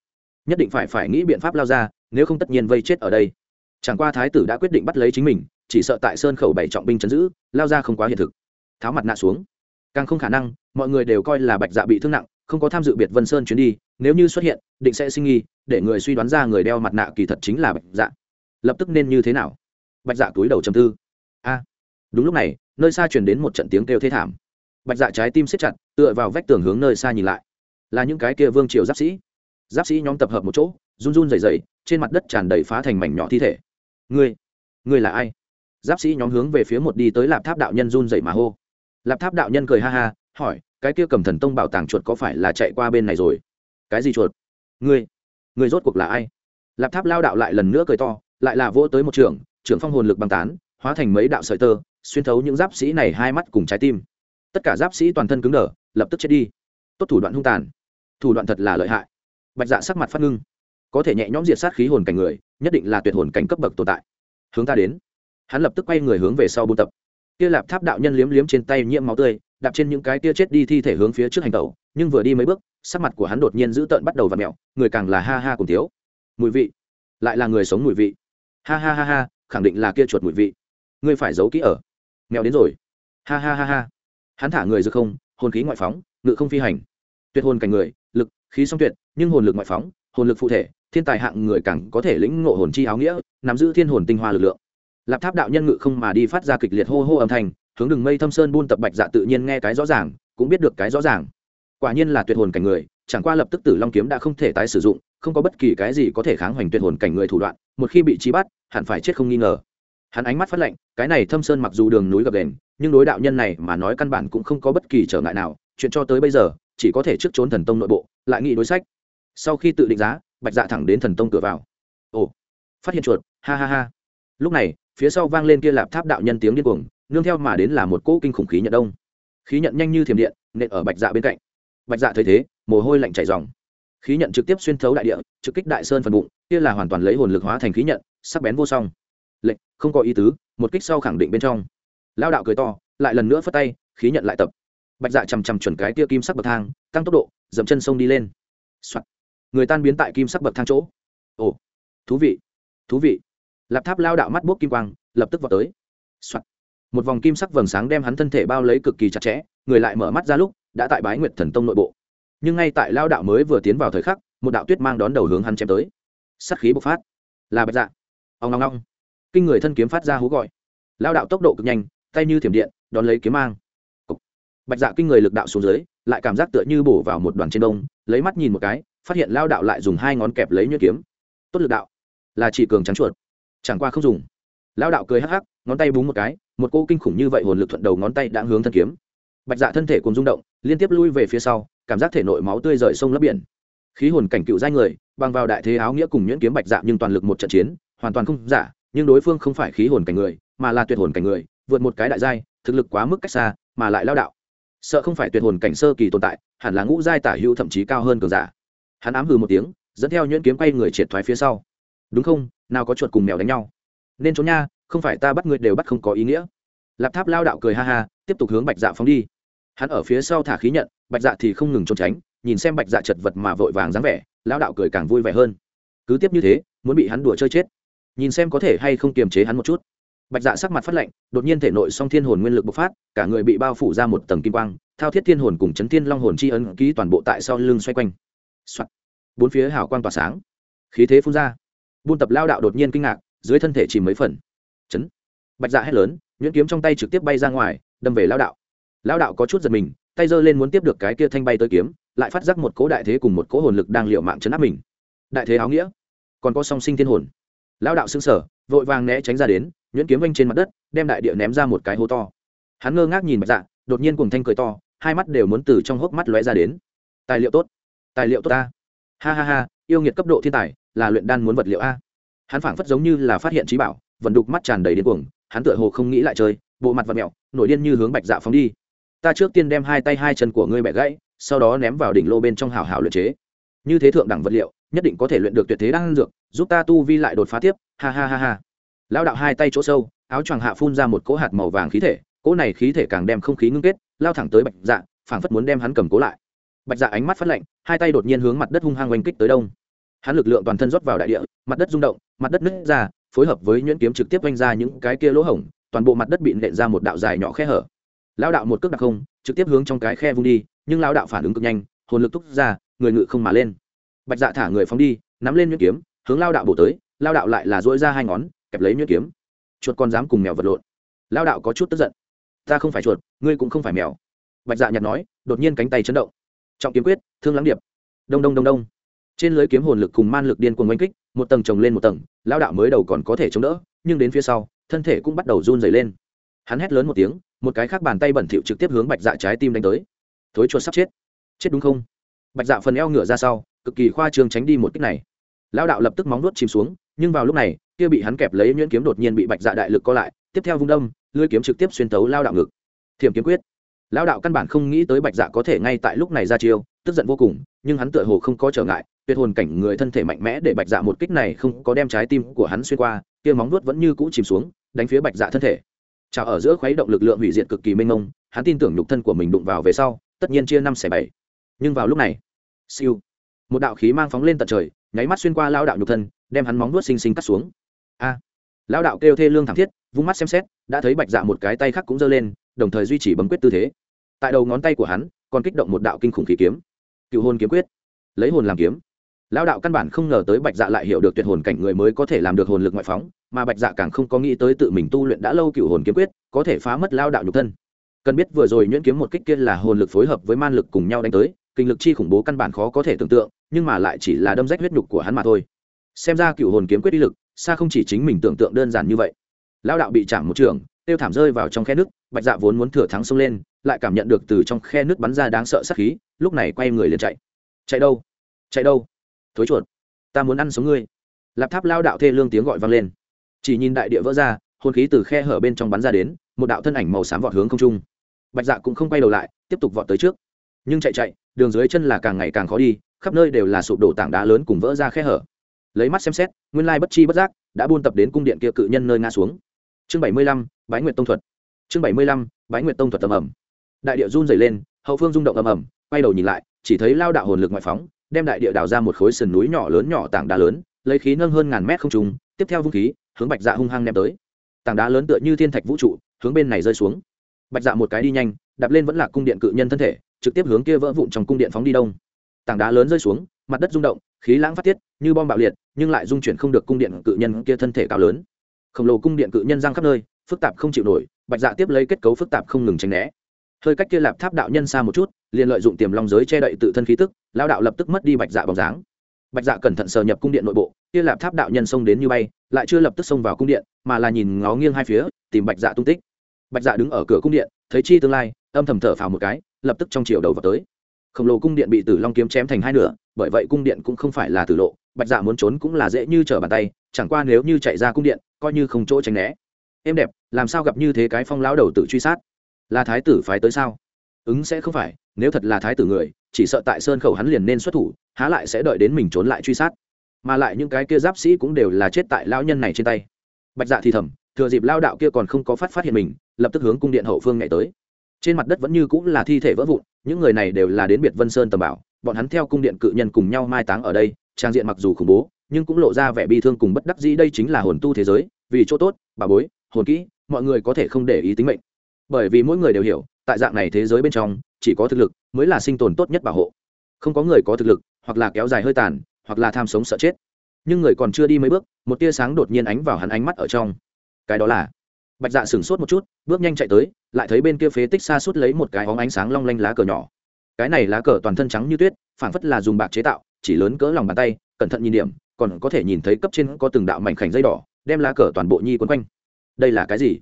nhất định phải phải nghĩ biện pháp lao ra, nếu không tất nhiên vây chết ở đây. Chẳng qua thái tử đã quyết định bắt lấy chính mình, chỉ sợ tại sơn khẩu bảy trọng binh chấn giữ, lao ra không quá hiện thực. Tháo mặt nạ xuống. Càng không khả năng, mọi người đều coi là bạch dạ bị thương nặng, không có tham dự biệt vân sơn chuyến đi, nếu như xuất hiện, định sẽ sinh nghi, để người suy đoán ra người đeo mặt nạ kỳ thật chính là bạch dạ. Lập tức nên như thế nào? Bạch dạ túi đầu chầm tư đúng lúc này, nơi xa chuyển đến một trận tiếng kêu thê thảm. Bạch dạ trái tim xếp chặt, tựa vào vách tường hướng nơi xa nhìn lại. Là những cái kia vương triều giáp sĩ. Giáp sĩ nhóm tập hợp một chỗ, run run rẩy rẩy, trên mặt đất tràn đầy phá thành mảnh nhỏ thi thể. Ngươi ngươi là ai? Giáp sĩ nhóm hướng về phía một đi tới lạp tháp đạo nhân run rẩy mà hô. Lạp tháp đạo nhân cười ha ha, hỏi, cái kia cầm thần tông bảo tàng chuột có phải là chạy qua bên này rồi? Cái gì chuột? Ngươi ngươi rốt cuộc là ai? Lạp tháp lao đạo lại lần nữa cười to, lại là vỗ tới một trường trưởng phong hồn lực băng tán, hóa thành mấy đạo sợi tơ xuyên thấu những giáp sĩ này hai mắt cùng trái tim. Tất cả giáp sĩ toàn thân cứng đờ, lập tức chết đi. Tốt thủ đoạn hung tàn. Thủ đoạn thật là lợi hại. Bạch dạ sắc mặt phát ngưng. Có thể nhẹ nhõm diệt sát khí hồn cảnh người, nhất định là tuyệt hồn cảnh cấp bậc tồn tại. Hướng ta đến. Hắn lập tức quay người hướng về sau buôn tập. Kia lạp tháp đạo nhân liếm liếm trên tay nhiễm máu tươi, đạp trên những cái tia chết đi thi thể hướng phía trước hành tẩu, nhưng vừa đi mấy bước, sắc mặt của hắn đột nhiên dữ tợn bắt đầu và mẹo người càng là ha ha cùng thiếu. Mùi vị. Lại là người sống mùi vị. Ha ha ha ha, khẳng định là kia chuột mùi vị. Ngươi phải giấu kỹ ở mèo đến rồi. Ha ha ha ha. Hắn thả người dư không, hồn khí ngoại phóng, ngự không phi hành. Tuyệt hồn cảnh người, lực, khí song tuyệt, nhưng hồn lực ngoại phóng, hồn lực phụ thể, thiên tài hạng người càng có thể lĩnh ngộ hồn chi áo nghĩa, nắm giữ thiên hồn tinh hoa lực lượng. Lạp tháp đạo nhân ngự không mà đi phát ra kịch liệt hô hô âm thanh, hướng đường mây thâm sơn buôn tập bạch dạ tự nhiên nghe cái rõ ràng, cũng biết được cái rõ ràng. Quả nhiên là tuyệt hồn cảnh người, chẳng qua lập tức tử long kiếm đã không thể tái sử dụng, không có bất kỳ cái gì có thể kháng hoành tuyệt hồn cảnh người thủ đoạn, một khi bị trí bắt, hẳn phải chết không nghi ngờ hắn ánh mắt phát lệnh cái này thâm sơn mặc dù đường núi gập đền, nhưng đối đạo nhân này mà nói căn bản cũng không có bất kỳ trở ngại nào, chuyện cho tới bây giờ, chỉ có thể trước trốn thần tông nội bộ, lại nghĩ đối sách. Sau khi tự định giá, bạch dạ thẳng đến thần tông cửa vào. Ồ, phát hiện chuột, ha ha ha. Lúc này, phía sau vang lên kia lạp tháp đạo nhân tiếng điên cuồng, nương theo mà đến là một cỗ kinh khủng khí nhận đông. Khí nhận nhanh như thiểm điện, nện ở bạch dạ bên cạnh. Bạch dạ thấy thế, mồ hôi lạnh chảy dòng khí nhận trực tiếp xuyên thấu đại địa, trực kích đại sơn phần bụng, kia là hoàn toàn lấy hồn lực hóa thành khí nhận, sắc bén vô song lệnh không có ý tứ, một kích sau khẳng định bên trong. Lao đạo cười to, lại lần nữa phất tay, khí nhận lại tập. Bạch dạ chằm chằm chuẩn cái tia kim sắc bậc thang, tăng tốc độ, dậm chân sông đi lên、Soạn. người tan biến tại kim sắc bậc thang chỗ. Ồ, thú vị thú vị. Lạp tháp lao đạo mắt bốc kim quang, lập tức vào tới、Soạn. một vòng kim sắc vầng sáng đem hắn thân thể bao lấy cực kỳ chặt chẽ, người lại mở mắt ra lúc, đã tại bái nguyệt thần tông nội bộ. Nhưng ngay tại lao đạo mới vừa tiến vào thời khắc, một đạo tuyết mang đón đầu hướng hắn chém tới. Sắt khí bộc phát. Là bạch dạ. Ông ngong ngong kinh người thân kiếm phát ra hú gọi. Lao đạo tốc độ cực nhanh, tay như thiểm điện, đón lấy kiếm mang. Bạch dạ kinh người lực đạo xuống dưới, lại cảm giác tựa như bổ vào một đoàn trên đông, lấy mắt nhìn một cái, phát hiện lao đạo lại dùng hai ngón kẹp lấy nhuyễn kiếm. Tốt lực đạo. Là chỉ cường trắng chuột. Chẳng qua không dùng. Lao đạo cười hắc hắc, ngón tay búng một cái, một cô kinh khủng như vậy hồn lực thuận đầu ngón tay đã hướng thân kiếm. Bạch dạ thân thể cùng rung động, liên tiếp lui về phía sau, cảm giác thể nội máu tươi rời sông lấp biển. Khí hồn cảnh cựu giai người, bằng vào đại thế áo nghĩa cùng nhuyễn kiếm bạch dạ nhưng toàn lực một trận chiến, hoàn toàn không giả nhưng đối phương không phải khí hồn cảnh người, mà là tuyệt hồn cảnh người, vượt một cái đại giai, thực lực quá mức cách xa, mà lại lao đạo. Sợ không phải tuyệt hồn cảnh sơ kỳ tồn tại, hẳn là ngũ giai tả hữu thậm chí cao hơn cường giả. Hắn ám hừ một tiếng, dẫn theo nhuyễn kiếm quay người triệt thoái phía sau. Đúng không? Nào có chuột cùng mèo đánh nhau. Nên trốn nha, không phải ta bắt người đều bắt không có ý nghĩa. Lạp tháp lao đạo cười ha ha, tiếp tục hướng bạch dạ phóng đi. Hắn ở phía sau thả khí nhận, bạch dạ thì không ngừng trốn tránh, nhìn xem bạch dạ chật vật mà vội vàng dáng vẻ, lao đạo cười càng vui vẻ hơn. Cứ tiếp như thế, muốn bị hắn đùa chơi chết nhìn xem có thể hay không kiềm chế hắn một chút. Bạch dạ sắc mặt phát lạnh, đột nhiên thể nội song thiên hồn nguyên lực bộc phát, cả người bị bao phủ ra một tầng kim quang, thao thiết thiên hồn cùng chấn thiên long hồn chi ấn ký toàn bộ tại sau lưng xoay quanh、Soạn. bốn phía hào quang tỏa sáng. Khí thế phun ra. Buôn tập lao đạo đột nhiên kinh ngạc, dưới thân thể chìm mấy phần. Chấn. Bạch dạ hét lớn, nhuyễn kiếm trong tay trực tiếp bay ra ngoài, đâm về lao đạo. Lao đạo có chút giật mình, tay giơ lên muốn tiếp được cái kia thanh bay tới kiếm, lại phát giác một cỗ đại thế cùng một cỗ hồn lực đang liệu mạng chấn áp mình. Đại thế áo nghĩa. Còn có song sinh thiên hồn lao đạo xứng sở vội vàng né tránh ra đến, nhuyễn kiếm vanh trên mặt đất, đem đại địa ném ra một cái hố to. Hắn ngơ ngác nhìn bạch dạ đột nhiên cùng thanh cười to, hai mắt đều muốn từ trong hốc mắt lóe ra đến. Tài liệu tốt. Tài liệu tốt ta. Ha ha ha, yêu nghiệt cấp độ thiên tài, là luyện đan muốn vật liệu a. Hắn phảng phất giống như là phát hiện trí bảo, vận đục mắt tràn đầy điên cuồng, hắn tựa hồ không nghĩ lại chơi, bộ mặt vật mẹo nổi điên như hướng bạch dạ phóng đi. Ta trước tiên đem hai tay hai chân của ngươi bẻ gãy, sau đó ném vào đỉnh lô bên trong hào hào luyện chế. Như thế thượng đẳng vật liệu nhất định có thể luyện được tuyệt thế đan dược, giúp ta tu vi lại đột phá tiếp, ha ha ha ha. Lao đạo hai tay chỗ sâu, áo choàng hạ phun ra một cỗ hạt màu vàng khí thể, cỗ này khí thể càng đem không khí ngưng kết, lao thẳng tới bạch dạ phảng phất muốn đem hắn cầm cố lại. Bạch dạ ánh mắt phát lạnh, hai tay đột nhiên hướng mặt đất hung hăng oanh kích tới đông. Hắn lực lượng toàn thân rót vào đại địa, mặt đất rung động, mặt đất nứt ra, phối hợp với nhuyễn kiếm trực tiếp oanh ra những cái kia lỗ hổng, toàn bộ mặt đất bị nện ra một đạo dài nhỏ khe hở. Lao đạo một cước đặc không, trực tiếp hướng trong cái khe vung đi, nhưng lao đạo phản ứng cực nhanh, hồn lực thúc ra, người ngự không mà lên bạch dạ thả người phóng đi, nắm lên nhuyễn kiếm, hướng lao đạo bổ tới, lao đạo lại là dỗi ra hai ngón, kẹp lấy nhuyễn kiếm. Chuột con dám cùng mèo vật lộn. Lao đạo có chút tức giận. Ta không phải chuột, ngươi cũng không phải mèo. Bạch dạ nhặt nói, đột nhiên cánh tay chấn động. Trọng kiếm quyết, thương lắng điệp. Đông đông đông đông. Trên lưới kiếm hồn lực cùng man lực điên cuồng oanh kích, một tầng chồng lên một tầng, lao đạo mới đầu còn có thể chống đỡ, nhưng đến phía sau, thân thể cũng bắt đầu run dày lên. Hắn hét lớn một tiếng, một cái khác bàn tay bẩn thỉu trực tiếp hướng bạch dạ trái tim đánh tới. Thối chuột sắp chết. Chết đúng không? Bạch dạ phần eo ngửa ra sau cực kỳ khoa trương tránh đi một kích này. Lao đạo lập tức móng nuốt chìm xuống, nhưng vào lúc này, kia bị hắn kẹp lấy nhuyễn kiếm đột nhiên bị bạch dạ đại lực co lại, tiếp theo vung đâm, lưỡi kiếm trực tiếp xuyên tấu lao đạo ngực. Thiểm kiếm quyết. Lao đạo căn bản không nghĩ tới bạch dạ có thể ngay tại lúc này ra chiêu, tức giận vô cùng, nhưng hắn tựa hồ không có trở ngại, tuyệt hồn cảnh người thân thể mạnh mẽ để bạch dạ một kích này không có đem trái tim của hắn xuyên qua, kia móng nuốt vẫn như cũ chìm xuống, đánh phía bạch dạ thân thể. Trào ở giữa khuấy động lực lượng hủy diệt cực kỳ mênh mông, hắn tin tưởng nhục thân của mình đụng vào về sau, tất nhiên chia năm xẻ bảy. Nhưng vào lúc này, siêu một đạo khí mang phóng lên tận trời nháy mắt xuyên qua lao đạo nhục thân đem hắn móng nuốt xinh xinh cắt xuống. A! À, lao đạo kêu thê lương thảm thiết vung mắt xem xét đã thấy bạch dạ một cái tay khác cũng giơ lên đồng thời duy trì bấm quyết tư thế. Tại đầu ngón tay của hắn còn kích động một đạo kinh khủng khí kiếm. Cựu hôn kiếm quyết. Lấy hồn làm kiếm. Lao đạo căn bản không ngờ tới bạch dạ lại hiểu được tuyệt hồn cảnh người mới có thể làm được hồn lực ngoại phóng mà bạch dạ càng không có nghĩ tới tự mình tu luyện đã lâu cựu hồn kiếm quyết có thể phá mất lao đạo nhục thân. Cần biết vừa rồi nhuyễn kiếm một kích kia là hồn lực phối hợp với man lực cùng nhau đánh tới kinh lực chi khủng bố căn bản khó có thể tưởng tượng, nhưng mà lại chỉ là đâm rách huyết nhục của hắn mà thôi. Xem ra cựu hồn kiếm quyết uy lực, xa không chỉ chính mình tưởng tượng đơn giản như vậy. Lao đạo bị chạm một trường, tiêu thảm rơi vào trong khe nước, bạch dạ vốn muốn thừa thắng xông lên, lại cảm nhận được từ trong khe nước bắn ra đáng sợ sát khí, lúc này quay người liền chạy. Chạy đâu? Chạy đâu? Thối chuột, ta muốn ăn sống ngươi. Lạp tháp lao đạo thê lương tiếng gọi vang lên. Chỉ nhìn đại địa vỡ ra, hồn khí từ khe hở bên trong bắn ra đến, một đạo thân ảnh màu xám vọt hướng không trung. Bạch dạ cũng không quay đầu lại, tiếp tục vọt tới trước. Nhưng chạy chạy đường dưới chân là càng ngày càng khó đi, khắp nơi đều là sụp đổ tảng đá lớn cùng vỡ ra khe hở. Lấy mắt xem xét, nguyên lai bất chi bất giác đã buôn tập đến cung điện kia cự nhân nơi ngã xuống. Chương bảy mươi lăm, bái nguyệt tông thuật. Chương bảy mươi lăm, bái nguyệt tông thuật tầm ẩm đại địa run dày lên, hậu phương rung động ầm ầm, quay đầu nhìn lại, chỉ thấy lao đạo hồn lực ngoại phóng, đem đại địa đào ra một khối sườn núi nhỏ lớn nhỏ tảng đá lớn, lấy khí nâng hơn ngàn mét không trùng, tiếp theo vũ khí, hướng bạch dạ hung hăng ném tới. Tảng đá lớn tựa như thiên thạch vũ trụ, hướng bên này rơi xuống bạch dạ một cái đi nhanh, đạp lên vẫn là cung điện cự nhân thân thể, trực tiếp hướng kia vỡ vụn trong cung điện phóng đi đông. Tảng đá lớn rơi xuống, mặt đất rung động, khí lãng phát tiết, như bom bạo liệt, nhưng lại dung chuyển không được cung điện cự nhân kia thân thể cao lớn. Khổng lồ cung điện cự nhân giang khắp nơi, phức tạp không chịu nổi, bạch dạ tiếp lấy kết cấu phức tạp không ngừng tránh né. Hơi cách kia lạp tháp đạo nhân xa một chút, liền lợi dụng tiềm long giới che đậy tự thân khí tức lao đạo lập tức mất đi bạch dạ bóng dáng. Bạch dạ cẩn thận sờ nhập cung điện nội bộ, kia lạp tháp đạo nhân xông đến như bay, lại chưa lập tức xông vào cung điện, mà là nhìn ngó nghiêng hai phía, tìm bạch dạ tung tích bạch dạ đứng ở cửa cung điện, thấy chi tương lai, âm thầm thở phào một cái, lập tức trong chiều đầu vào tới. Khổng lồ cung điện bị tử long kiếm chém thành hai nửa, bởi vậy cung điện cũng không phải là tử lộ, bạch dạ muốn trốn cũng là dễ như trở bàn tay, chẳng qua nếu như chạy ra cung điện, coi như không chỗ tránh né. Em đẹp, làm sao gặp như thế cái phong lão đầu tự truy sát? Là thái tử phái tới sao? Ứng sẽ không phải, nếu thật là thái tử người, chỉ sợ tại sơn khẩu hắn liền nên xuất thủ, há lại sẽ đợi đến mình trốn lại truy sát. Mà lại những cái kia giáp sĩ cũng đều là chết tại lão nhân này trên tay. Bạch dạ thì thầm, thừa dịp lao đạo kia còn không có phát phát hiện mình lập tức hướng cung điện hậu phương nhảy tới. Trên mặt đất vẫn như cũng là thi thể vỡ vụn, những người này đều là đến biệt vân sơn tầm bảo, bọn hắn theo cung điện cự nhân cùng nhau mai táng ở đây, trang diện mặc dù khủng bố, nhưng cũng lộ ra vẻ bi thương cùng bất đắc dĩ, đây chính là hồn tu thế giới, vì chỗ tốt bà bối, hồn kỹ, mọi người có thể không để ý tính mệnh. Bởi vì mỗi người đều hiểu, tại dạng này thế giới bên trong, chỉ có thực lực mới là sinh tồn tốt nhất bảo hộ. Không có người có thực lực, hoặc là kéo dài hơi tàn, hoặc là tham sống sợ chết. Nhưng người còn chưa đi mấy bước, một tia sáng đột nhiên ánh vào hắn ánh mắt ở trong. Cái đó là bạch dạ sửng sốt một chút, bước nhanh chạy tới, lại thấy bên kia phế tích xa suốt lấy một cái óng ánh sáng long lanh lá cờ nhỏ. Cái này lá cờ toàn thân trắng như tuyết, phảng phất là dùng bạc chế tạo, chỉ lớn cỡ lòng bàn tay, cẩn thận nhìn điểm, còn có thể nhìn thấy cấp trên có từng đạo mảnh khảnh dây đỏ, đem lá cờ toàn bộ nhi quấn quanh. Đây là cái gì?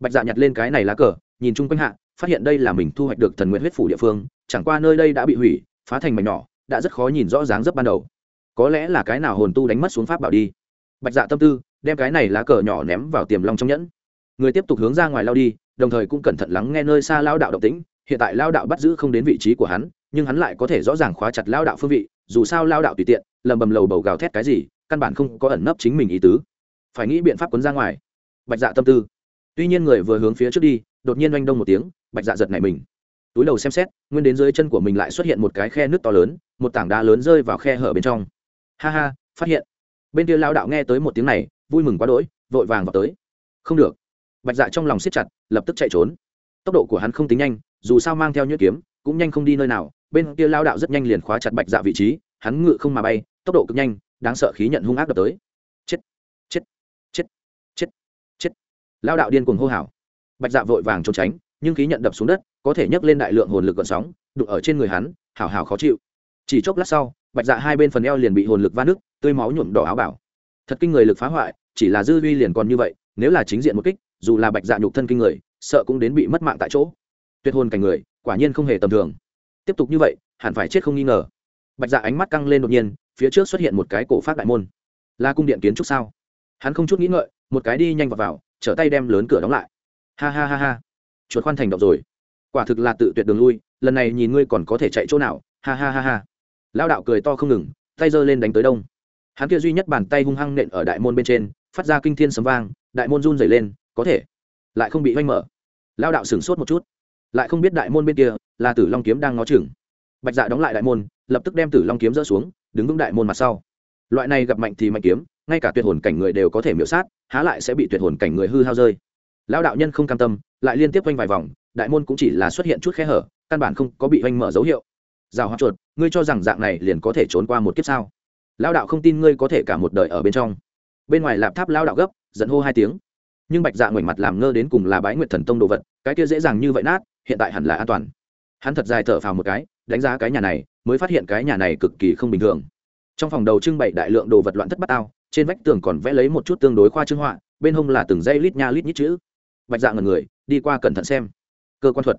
Bạch dạ nhặt lên cái này lá cờ, nhìn chung quanh hạ, phát hiện đây là mình thu hoạch được thần nguyện huyết phủ địa phương, chẳng qua nơi đây đã bị hủy, phá thành mảnh nhỏ, đã rất khó nhìn rõ dáng dấp ban đầu. Có lẽ là cái nào hồn tu đánh mất xuống pháp bảo đi. Bạch dạ tâm tư, đem cái này lá cờ nhỏ ném vào tiềm long trong nhẫn người tiếp tục hướng ra ngoài lao đi, đồng thời cũng cẩn thận lắng nghe nơi xa lao đạo động tĩnh. Hiện tại lao đạo bắt giữ không đến vị trí của hắn, nhưng hắn lại có thể rõ ràng khóa chặt lao đạo phương vị, dù sao lao đạo tùy tiện, lầm bầm lầu bầu gào thét cái gì, căn bản không có ẩn nấp chính mình ý tứ. Phải nghĩ biện pháp quấn ra ngoài. Bạch dạ tâm tư. Tuy nhiên người vừa hướng phía trước đi, đột nhiên oanh đông một tiếng, bạch dạ giật nảy mình. Túi đầu xem xét, nguyên đến dưới chân của mình lại xuất hiện một cái khe nước to lớn, một tảng đá lớn rơi vào khe hở bên trong. Ha ha, phát hiện. Bên kia lao đạo nghe tới một tiếng này, vui mừng quá đỗi, vội vàng vào tới. Không được bạch dạ trong lòng siết chặt, lập tức chạy trốn. Tốc độ của hắn không tính nhanh, dù sao mang theo nhuyễn kiếm, cũng nhanh không đi nơi nào. Bên kia lao đạo rất nhanh liền khóa chặt bạch dạ vị trí, hắn ngự không mà bay, tốc độ cực nhanh, đáng sợ khí nhận hung ác đập tới. Chết chết chết chết chết. Lao đạo điên cuồng hô hào. Bạch dạ vội vàng trốn tránh, nhưng khí nhận đập xuống đất, có thể nhấc lên đại lượng hồn lực gợn sóng, đụng ở trên người hắn hảo hảo khó chịu. Chỉ chốc lát sau, bạch dạ hai bên phần eo liền bị hồn lực va nước tươi máu nhuộm đỏ áo bảo thật kinh người lực phá hoại, chỉ là dư vi liền còn như vậy, nếu là chính diện một kích dù là bạch dạ nhục thân kinh người sợ cũng đến bị mất mạng tại chỗ. Tuyệt hồn cảnh người quả nhiên không hề tầm thường. Tiếp tục như vậy hẳn phải chết không nghi ngờ. Bạch dạ ánh mắt căng lên đột nhiên phía trước xuất hiện một cái cổ phát đại môn. Là cung điện kiến trúc sao? Hắn không chút nghĩ ngợi một cái đi nhanh vào, vào trở tay đem lớn cửa đóng lại. Ha ha ha ha. Chuột khoan thành động rồi. Quả thực là tự tuyệt đường lui lần này nhìn ngươi còn có thể chạy chỗ nào. Ha ha ha ha. Lao đạo cười to không ngừng tay giơ lên đánh tới đông. Hắn kia duy nhất bàn tay hung hăng nện ở đại môn bên trên phát ra kinh thiên sấm vang đại môn run dày lên có thể. Lại không bị oanh mở. Lao đạo sửng sốt một chút. Lại không biết đại môn bên kia là tử long kiếm đang ngó chừng. Bạch dạ đóng lại đại môn, lập tức đem tử long kiếm dỡ xuống, đứng vững đại môn mặt sau. Loại này gặp mạnh thì mạnh kiếm, ngay cả tuyệt hồn cảnh người đều có thể miễu sát, há lại sẽ bị tuyệt hồn cảnh người hư hao rơi. Lão đạo nhân không cam tâm, lại liên tiếp quanh vài vòng, đại môn cũng chỉ là xuất hiện chút khe hở, căn bản không có bị oanh mở dấu hiệu. Rào hoa chuột, ngươi cho rằng dạng này liền có thể trốn qua một kiếp sao? Lão đạo không tin ngươi có thể cả một đời ở bên trong. Bên ngoài lạp tháp lão đạo gấp dẫn hô hai tiếng nhưng bạch dạ ngoảnh mặt làm ngơ đến cùng là bái nguyệt thần tông đồ vật, cái kia dễ dàng như vậy nát, hiện tại hẳn là an toàn. Hắn thật dài thở phào một cái, đánh giá cái nhà này, mới phát hiện cái nhà này cực kỳ không bình thường. Trong phòng đầu trưng bày đại lượng đồ vật loạn thất bát ao trên vách tường còn vẽ lấy một chút tương đối khoa trương họa, bên hông là từng dây lít nha lít nhít chữ. Bạch dạ ngần người, đi qua cẩn thận xem. Cơ quan thuật.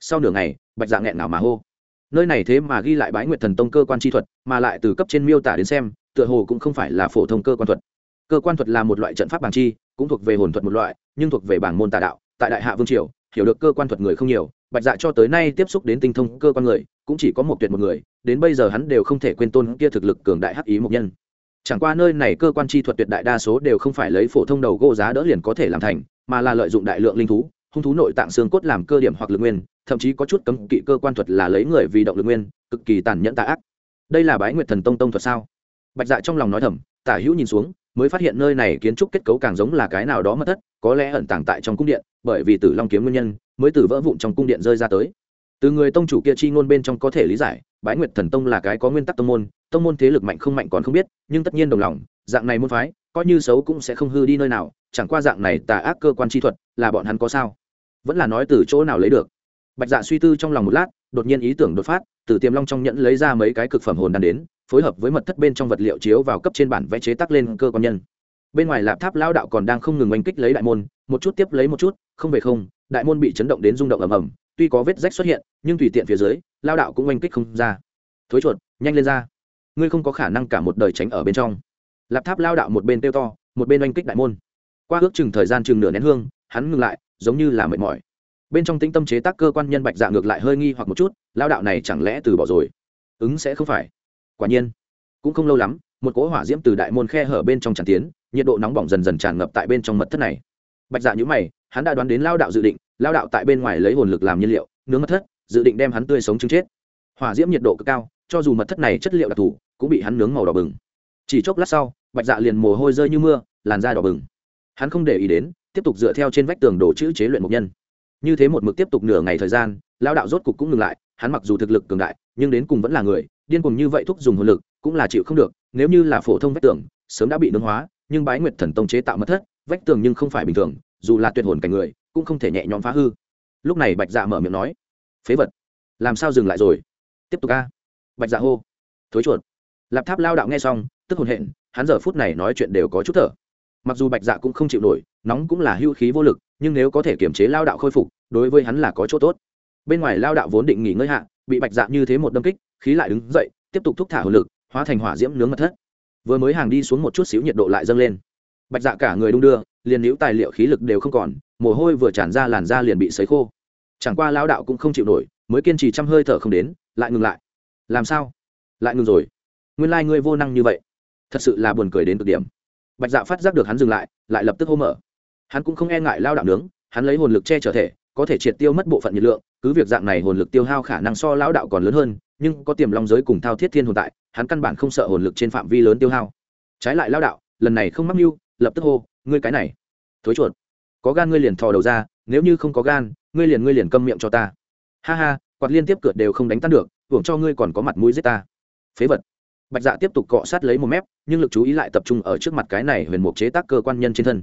Sau nửa ngày, bạch dạ nghẹn nào mà hô. Nơi này thế mà ghi lại bái nguyệt thần tông cơ quan chi thuật, mà lại từ cấp trên miêu tả đến xem, tựa hồ cũng không phải là phổ thông cơ quan thuật. Cơ quan thuật là một loại trận pháp bảng chi cũng thuộc về hồn thuật một loại, nhưng thuộc về bảng môn tà đạo, tại đại hạ vương triều, hiểu được cơ quan thuật người không nhiều, bạch dạ cho tới nay tiếp xúc đến tinh thông cơ quan người, cũng chỉ có một tuyệt một người, đến bây giờ hắn đều không thể quên tôn kia thực lực cường đại hắc ý một nhân. Chẳng qua nơi này cơ quan chi thuật tuyệt đại đa số đều không phải lấy phổ thông đầu gỗ giá đỡ liền có thể làm thành, mà là lợi dụng đại lượng linh thú, hung thú nội tạng xương cốt làm cơ điểm hoặc lực nguyên, thậm chí có chút cấm kỵ cơ quan thuật là lấy người vì động lực nguyên, cực kỳ tàn nhẫn tà ác. Đây là bái nguyệt thần tông tông thuật sao? Bạch dạ trong lòng nói thầm, tả hữu nhìn xuống mới phát hiện nơi này kiến trúc kết cấu càng giống là cái nào đó mất thất, có lẽ ẩn tàng tại trong cung điện, bởi vì tử long kiếm nguyên nhân, mới từ vỡ vụn trong cung điện rơi ra tới. Từ người tông chủ kia chi ngôn bên trong có thể lý giải, bái nguyệt thần tông là cái có nguyên tắc tông môn tông môn thế lực mạnh không mạnh còn không biết, nhưng tất nhiên đồng lòng, dạng này môn phái, coi như xấu cũng sẽ không hư đi nơi nào, chẳng qua dạng này tà ác cơ quan chi thuật, là bọn hắn có sao? Vẫn là nói từ chỗ nào lấy được. Bạch dạ suy tư trong lòng một lát, đột nhiên ý tưởng đột phát từ tiềm long trong nhẫn lấy ra mấy cái cực phẩm hồn đan đến phối hợp với mật thất bên trong vật liệu chiếu vào cấp trên bản vẽ chế tác lên cơ quan nhân. Bên ngoài lạp tháp lao đạo còn đang không ngừng oanh kích lấy đại môn, một chút tiếp lấy một chút, không về không, đại môn bị chấn động đến rung động ầm ầm, tuy có vết rách xuất hiện, nhưng tùy tiện phía dưới lao đạo cũng oanh kích không ra. Thối chuột, nhanh lên ra. Ngươi không có khả năng cả một đời tránh ở bên trong. Lạp tháp lao đạo một bên tiêu to, một bên oanh kích đại môn. Qua ước chừng thời gian chừng nửa nén hương, hắn ngừng lại, giống như là mệt mỏi. Bên trong tĩnh tâm chế tác cơ quan nhân bạch dạ ngược lại hơi nghi hoặc một chút lao đạo này chẳng lẽ từ bỏ rồi? Ứng sẽ không phải quả nhiên, cũng không lâu lắm, một cỗ hỏa diễm từ đại môn khe hở bên trong tràn tiến, nhiệt độ nóng bỏng dần dần tràn ngập tại bên trong mật thất này. Bạch dạ nhữ mày, hắn đã đoán đến lao đạo dự định, lao đạo tại bên ngoài lấy hồn lực làm nhiên liệu, nướng mật thất, dự định đem hắn tươi sống chứng chết. Hỏa diễm nhiệt độ cực cao, cho dù mật thất này chất liệu đặc thù, cũng bị hắn nướng màu đỏ bừng. Chỉ chốc lát sau, bạch dạ liền mồ hôi rơi như mưa, làn da đỏ bừng. Hắn không để ý đến, tiếp tục dựa theo trên vách tường đồ chữ chế luyện mục nhân. Như thế một mực tiếp tục nửa ngày thời gian, lao đạo rốt cục cũng ngừng lại, hắn mặc dù thực lực cường đại, nhưng đến cùng vẫn là người điên cuồng như vậy thúc dùng hồn lực cũng là chịu không được, nếu như là phổ thông vách tường, sớm đã bị nướng hóa, nhưng bái nguyệt thần tông chế tạo mất thất, vách tường nhưng không phải bình thường, dù là tuyệt hồn cảnh người, cũng không thể nhẹ nhõm phá hư. Lúc này bạch dạ mở miệng nói, phế vật, làm sao dừng lại rồi? Tiếp tục ca bạch dạ hô, thối chuột. Lạp tháp lao đạo nghe xong, tức hồn hện, hắn giờ phút này nói chuyện đều có chút thở. Mặc dù bạch dạ cũng không chịu nổi, nóng cũng là hưu khí vô lực, nhưng nếu có thể kiềm chế lao đạo khôi phục, đối với hắn là có chỗ tốt. Bên ngoài lao đạo vốn định nghỉ ngơi hạ bị bạch dạ như thế một đâm kích, khí lại đứng dậy, tiếp tục thúc thả hồ lực, hóa thành hỏa diễm nướng mật thất. Vừa mới hàng đi xuống một chút xíu nhiệt độ lại dâng lên. Bạch dạ cả người đung đưa, liền níu tài liệu khí lực đều không còn, mồ hôi vừa tràn ra làn da liền bị sấy khô. Chẳng qua lao đạo cũng không chịu nổi, mới kiên trì trăm hơi thở không đến, lại ngừng lại. Làm sao? Lại ngừng rồi. Nguyên lai、like、ngươi vô năng như vậy. Thật sự là buồn cười đến cực điểm. Bạch dạ phát giác được hắn dừng lại lại lập tức hô mở. Hắn cũng không e ngại lao đạo nướng, hắn lấy hồn lực che trở thể có thể triệt tiêu mất bộ phận nhiệt lượng, cứ việc dạng này hồn lực tiêu hao khả năng so lão đạo còn lớn hơn, nhưng có tiềm long giới cùng thao thiết thiên hồn tại, hắn căn bản không sợ hồn lực trên phạm vi lớn tiêu hao. Trái lại lão đạo, lần này không mắc mưu, lập tức hô, ngươi cái này, thối chuột. Có gan ngươi liền thò đầu ra, nếu như không có gan, ngươi liền ngươi liền câm miệng cho ta. Ha ha, quạt liên tiếp cửa đều không đánh tan được, hưởng cho ngươi còn có mặt mũi giết ta. Phế vật. Bạch dạ tiếp tục cọ sát lấy một mép, nhưng lực chú ý lại tập trung ở trước mặt cái này huyền mục chế tác cơ quan nhân trên thân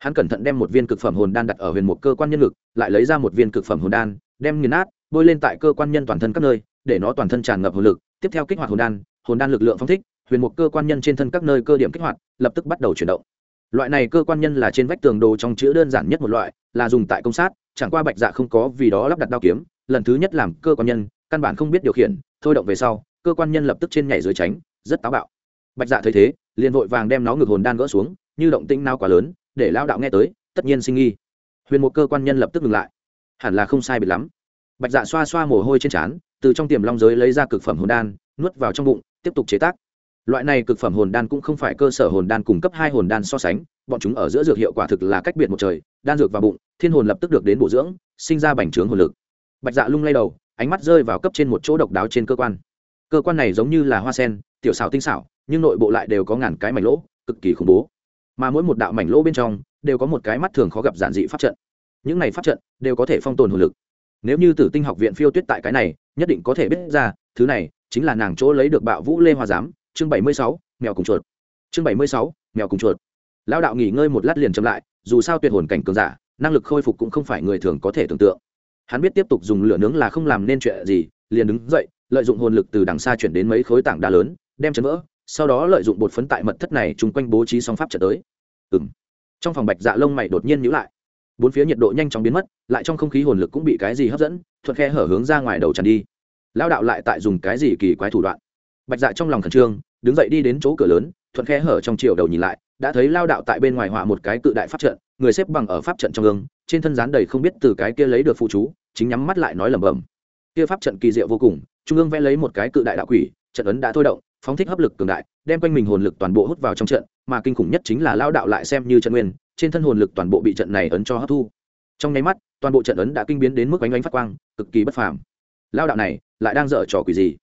hắn cẩn thận đem một viên cực phẩm hồn đan đặt ở huyền mục cơ quan nhân lực lại lấy ra một viên cực phẩm hồn đan, đem nghiền nát, bôi lên tại cơ quan nhân toàn thân các nơi, để nó toàn thân tràn ngập hồn lực. Tiếp theo kích hoạt hồn đan hồn đan lực lượng phong thích, huyền mục cơ quan nhân trên thân các nơi cơ điểm kích hoạt, lập tức bắt đầu chuyển động. Loại này cơ quan nhân là trên vách tường đồ trong chữ đơn giản nhất một loại, là dùng tại công sát, chẳng qua bạch dạ không có vì đó lắp đặt đao kiếm, lần thứ nhất làm cơ quan nhân, căn bản không biết điều khiển, thôi động về sau, cơ quan nhân lập tức trên nhảy dưới tránh, rất táo bạo. Bạch dạ thấy thế, liền vội vàng đem nó ngược hồn đan gỡ xuống, như động tĩnh nao quá lớn để lao đạo nghe tới, tất nhiên sinh nghi. Huyền một cơ quan nhân lập tức ngừng lại. Hẳn là không sai biệt lắm. Bạch dạ xoa xoa mồ hôi trên trán, từ trong tiềm long giới lấy ra cực phẩm hồn đan, nuốt vào trong bụng, tiếp tục chế tác. Loại này cực phẩm hồn đan cũng không phải cơ sở hồn đan cung cấp hai hồn đan so sánh, bọn chúng ở giữa dược hiệu quả thực là cách biệt một trời, đan dược vào bụng, thiên hồn lập tức được đến bổ dưỡng, sinh ra bành trướng hồn lực. Bạch dạ lung lay đầu, ánh mắt rơi vào cấp trên một chỗ độc đáo trên cơ quan. Cơ quan này giống như là hoa sen, tiểu xảo tinh xảo, nhưng nội bộ lại đều có ngàn cái mảnh lỗ, cực kỳ khủng bố mà mỗi một đạo mảnh lỗ bên trong đều có một cái mắt thường khó gặp giản dị pháp trận. Những này pháp trận đều có thể phong tồn hồn lực. Nếu như tử tinh học viện phiêu tuyết tại cái này, nhất định có thể biết ra, thứ này chính là nàng chỗ lấy được bạo vũ lê hoa giám, chương bảy mươi sáu, mèo cùng chuột. Chương bảy mươi sáu, mèo cùng chuột. Lao đạo nghỉ ngơi một lát liền chậm lại, dù sao tuyệt hồn cảnh cường giả, năng lực khôi phục cũng không phải người thường có thể tưởng tượng. Hắn biết tiếp tục dùng lửa nướng là không làm nên chuyện gì, liền đứng dậy, lợi dụng hồn lực từ đằng xa chuyển đến mấy khối tảng đá lớn, đem chấn vỡ sau đó lợi dụng bột phấn tại mật thất này chung quanh bố trí song pháp trận tới. Ừng trong phòng bạch dạ lông mày đột nhiên nhữ lại. Bốn phía nhiệt độ nhanh chóng biến mất, lại trong không khí hồn lực cũng bị cái gì hấp dẫn, thuận khe hở hướng ra ngoài đầu tràn đi. Lao đạo lại tại dùng cái gì kỳ quái thủ đoạn? Bạch dạ trong lòng khẩn trương, đứng dậy đi đến chỗ cửa lớn, thuận khe hở trong chiều đầu nhìn lại, đã thấy lao đạo tại bên ngoài họa một cái cự đại pháp trận, người xếp bằng ở pháp trận trong gương, trên thân rán đầy không biết từ cái kia lấy được phụ chú, chính nhắm mắt lại nói lẩm bẩm. Kia pháp trận kỳ diệu vô cùng, trung ương vẽ lấy một cái cự đại đạo quỷ, trận ấn đã thôi động phóng thích hấp lực cường đại, đem quanh mình hồn lực toàn bộ hút vào trong trận, mà kinh khủng nhất chính là lao đạo lại xem như trận nguyên, trên thân hồn lực toàn bộ bị trận này ấn cho hấp thu. Trong nháy mắt, toàn bộ trận ấn đã kinh biến đến mức ánh ánh phát quang, cực kỳ bất phàm. Lao đạo này lại đang dở trò quỷ gì?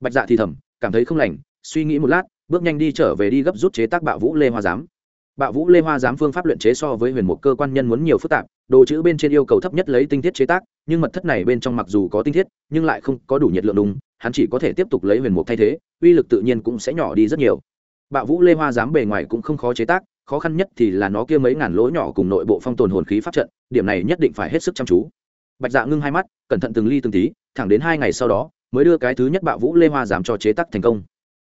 Bạch dạ thì thầm, cảm thấy không lành, suy nghĩ một lát, bước nhanh đi trở về đi gấp rút chế tác bạo vũ lê hoa giám. Bạo vũ lê hoa giám phương pháp luyện chế so với huyền mục cơ quan nhân muốn nhiều phức tạp, đồ chữ bên trên yêu cầu thấp nhất lấy tinh thiết chế tác, nhưng mật thất này bên trong mặc dù có tinh thiết, nhưng lại không có đủ nhiệt lượng đúng hắn chỉ có thể tiếp tục lấy huyền mục thay thế, uy lực tự nhiên cũng sẽ nhỏ đi rất nhiều. Bạo vũ lê hoa giám bề ngoài cũng không khó chế tác, khó khăn nhất thì là nó kia mấy ngàn lỗ nhỏ cùng nội bộ phong tồn hồn khí pháp trận, điểm này nhất định phải hết sức chăm chú. Bạch dạ ngưng hai mắt, cẩn thận từng ly từng tí, thẳng đến hai ngày sau đó, mới đưa cái thứ nhất bạo vũ lê hoa giám cho chế tác thành công.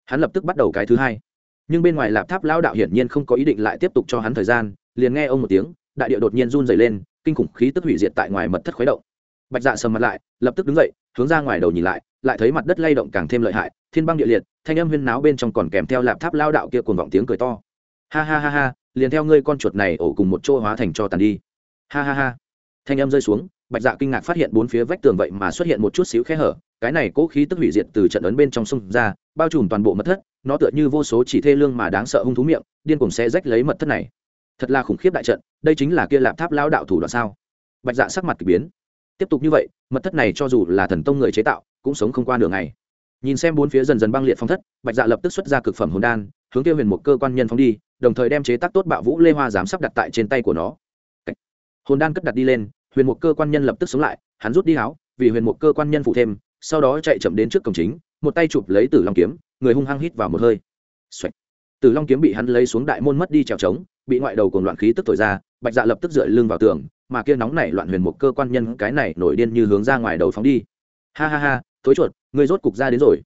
Hắn lập tức bắt đầu cái thứ hai. Nhưng bên ngoài lạp tháp lão đạo hiển nhiên không có ý định lại tiếp tục cho hắn thời gian, liền nghe ông một tiếng, đại địa đột nhiên run dày lên, kinh khủng khí tức hủy diệt tại ngoài mật thất khuấy động. Bạch dạ sầm mặt lại, lập tức đứng dậy, hướng ra ngoài đầu nhìn lại lại thấy mặt đất lay động càng thêm lợi hại, thiên băng địa liệt, thanh âm huyên náo bên trong còn kèm theo lạp tháp lao đạo kia cuồng vọng tiếng cười to. Ha ha ha ha, liền theo ngươi con chuột này ổ cùng một chỗ hóa thành cho tàn đi. Ha ha ha. Thanh âm rơi xuống, bạch dạ kinh ngạc phát hiện bốn phía vách tường vậy mà xuất hiện một chút xíu khe hở, cái này cố khí tức hủy diệt từ trận ấn bên trong sông ra, bao trùm toàn bộ mật thất, nó tựa như vô số chỉ thê lương mà đáng sợ hung thú miệng, điên cùng sẽ rách lấy mật thất này. Thật là khủng khiếp đại trận, đây chính là kia lạp tháp lao đạo thủ đoạn sao? Bạch dạ sắc mặt k ỳ biến. Tiếp tục như vậy, mật thất này cho dù là thần tông người chế tạo cũng sống không qua nửa ngày. Nhìn xem bốn phía dần dần băng liệt phong thất, bạch dạ lập tức xuất ra cực phẩm hồn đan, hướng tiêu huyền một cơ quan nhân phóng đi, đồng thời đem chế tác tốt bạo vũ lê hoa giám sắp đặt tại trên tay của nó. Hồn đan cất đặt đi lên, huyền một cơ quan nhân lập tức sống lại, hắn rút đi áo, vì huyền một cơ quan nhân phụ thêm, sau đó chạy chậm đến trước cổng chính, một tay chụp lấy tử long kiếm, người hung hăng hít vào một hơi、Xoạch. tử long kiếm bị hắn lấy xuống đại môn mất đi trèo trống, bị ngoại đầu cùng loạn khí tức thổi ra, bạch dạ lập tức dựa lưng vào tường, mà kia nóng nảy loạn huyền một cơ quan nhân cái này nổi điên như hướng ra ngoài đầu phóng đi. Ha ha ha thối chuột người rốt cục ra đến rồi.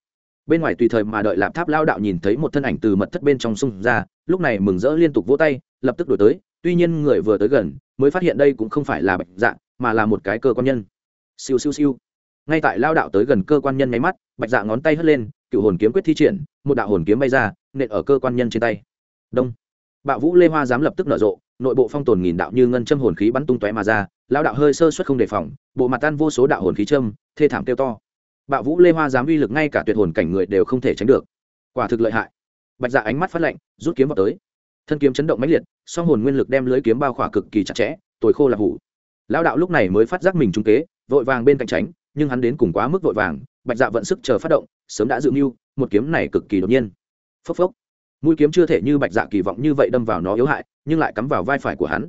Bên ngoài tùy thời mà đợi lạp tháp lao đạo nhìn thấy một thân ảnh từ mật thất bên trong sông ra lúc này mừng rỡ liên tục vỗ tay lập tức đổi tới tuy nhiên người vừa tới gần mới phát hiện đây cũng không phải là bạch dạng, mà là một cái cơ quan nhân. Siêu siêu siêu. Ngay tại lao đạo tới gần cơ quan nhân nháy mắt bạch dạ ngón tay hất lên cựu hồn kiếm quyết thi triển một đạo hồn kiếm bay ra nện ở cơ quan nhân trên tay. Đông. Bạo vũ lê hoa dám lập tức nở rộ nội bộ phong tồn nghìn đạo như ngân châm hồn khí bắn tung tóe mà ra lao đạo hơi sơ suất không đề phòng bộ mặt tan vô số đạo hồn khí châm thê thảm kêu to bạo vũ lê hoa dám uy lực ngay cả tuyệt hồn cảnh người đều không thể tránh được. Quả thực lợi hại. Bạch dạ ánh mắt phát lạnh, rút kiếm vào tới. Thân kiếm chấn động mãnh liệt, song hồn nguyên lực đem lưới kiếm bao khỏa cực kỳ chặt chẽ, tồi khô là hủ. Lao đạo lúc này mới phát giác mình trung kế, vội vàng bên cạnh tránh, nhưng hắn đến cùng quá mức vội vàng, bạch dạ vận sức chờ phát động, sớm đã dự mưu, một kiếm này cực kỳ đột nhiên. Phốc phốc. Mũi kiếm chưa thể như bạch dạ kỳ vọng như vậy đâm vào nó yếu hại, nhưng lại cắm vào vai phải của hắn.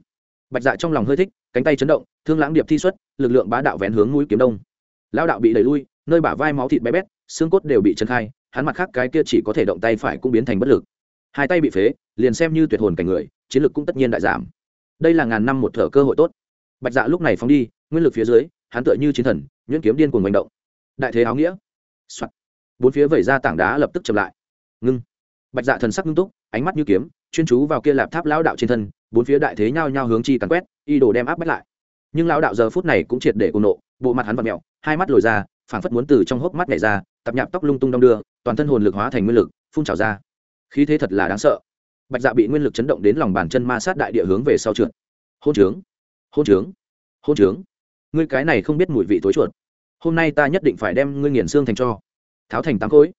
Bạch dạ trong lòng hơi thích, cánh tay chấn động, thương lãng điệp thi xuất, lực lượng bá đạo vén hướng mũi kiếm đông. Lao đạo bị đẩy lui nơi bả vai máu thịt bé bét, xương cốt đều bị chân khai, hắn mặt khác cái kia chỉ có thể động tay phải cũng biến thành bất lực. Hai tay bị phế, liền xem như tuyệt hồn cảnh người, chiến lực cũng tất nhiên đại giảm. Đây là ngàn năm một thở cơ hội tốt. Bạch dạ lúc này phóng đi, nguyên lực phía dưới, hắn tựa như chiến thần, nhuyễn kiếm điên cuồng manh động. Đại thế áo nghĩa. Soạn. bốn phía vẩy ra tảng đá lập tức chậm lại. Ngưng. Bạch dạ thần sắc ngưng túc, ánh mắt như kiếm, chuyên chú vào kia lạp tháp lão đạo trên thân, bốn phía đại thế nhao nhao hướng chi cắn quét, y đồ đem áp bách lại. Nhưng lão đạo giờ phút này cũng triệt để cuồng nộ, bộ mặt hắn vặn mẹo, hai mắt lồi ra phảng phất muốn từ trong hốc mắt nhảy ra, tập nhạp tóc lung tung đong đưa, toàn thân hồn lực hóa thành nguyên lực, phun trào ra. Khí thế thật là đáng sợ. Bạch dạ bị nguyên lực chấn động đến lòng bàn chân ma sát đại địa hướng về sau trượt. Hôn trướng hôn trướng hôn trướng. Ngươi cái này không biết mùi vị tối chuột. Hôm nay ta nhất định phải đem ngươi nghiền xương thành cho. Tháo thành tám khối.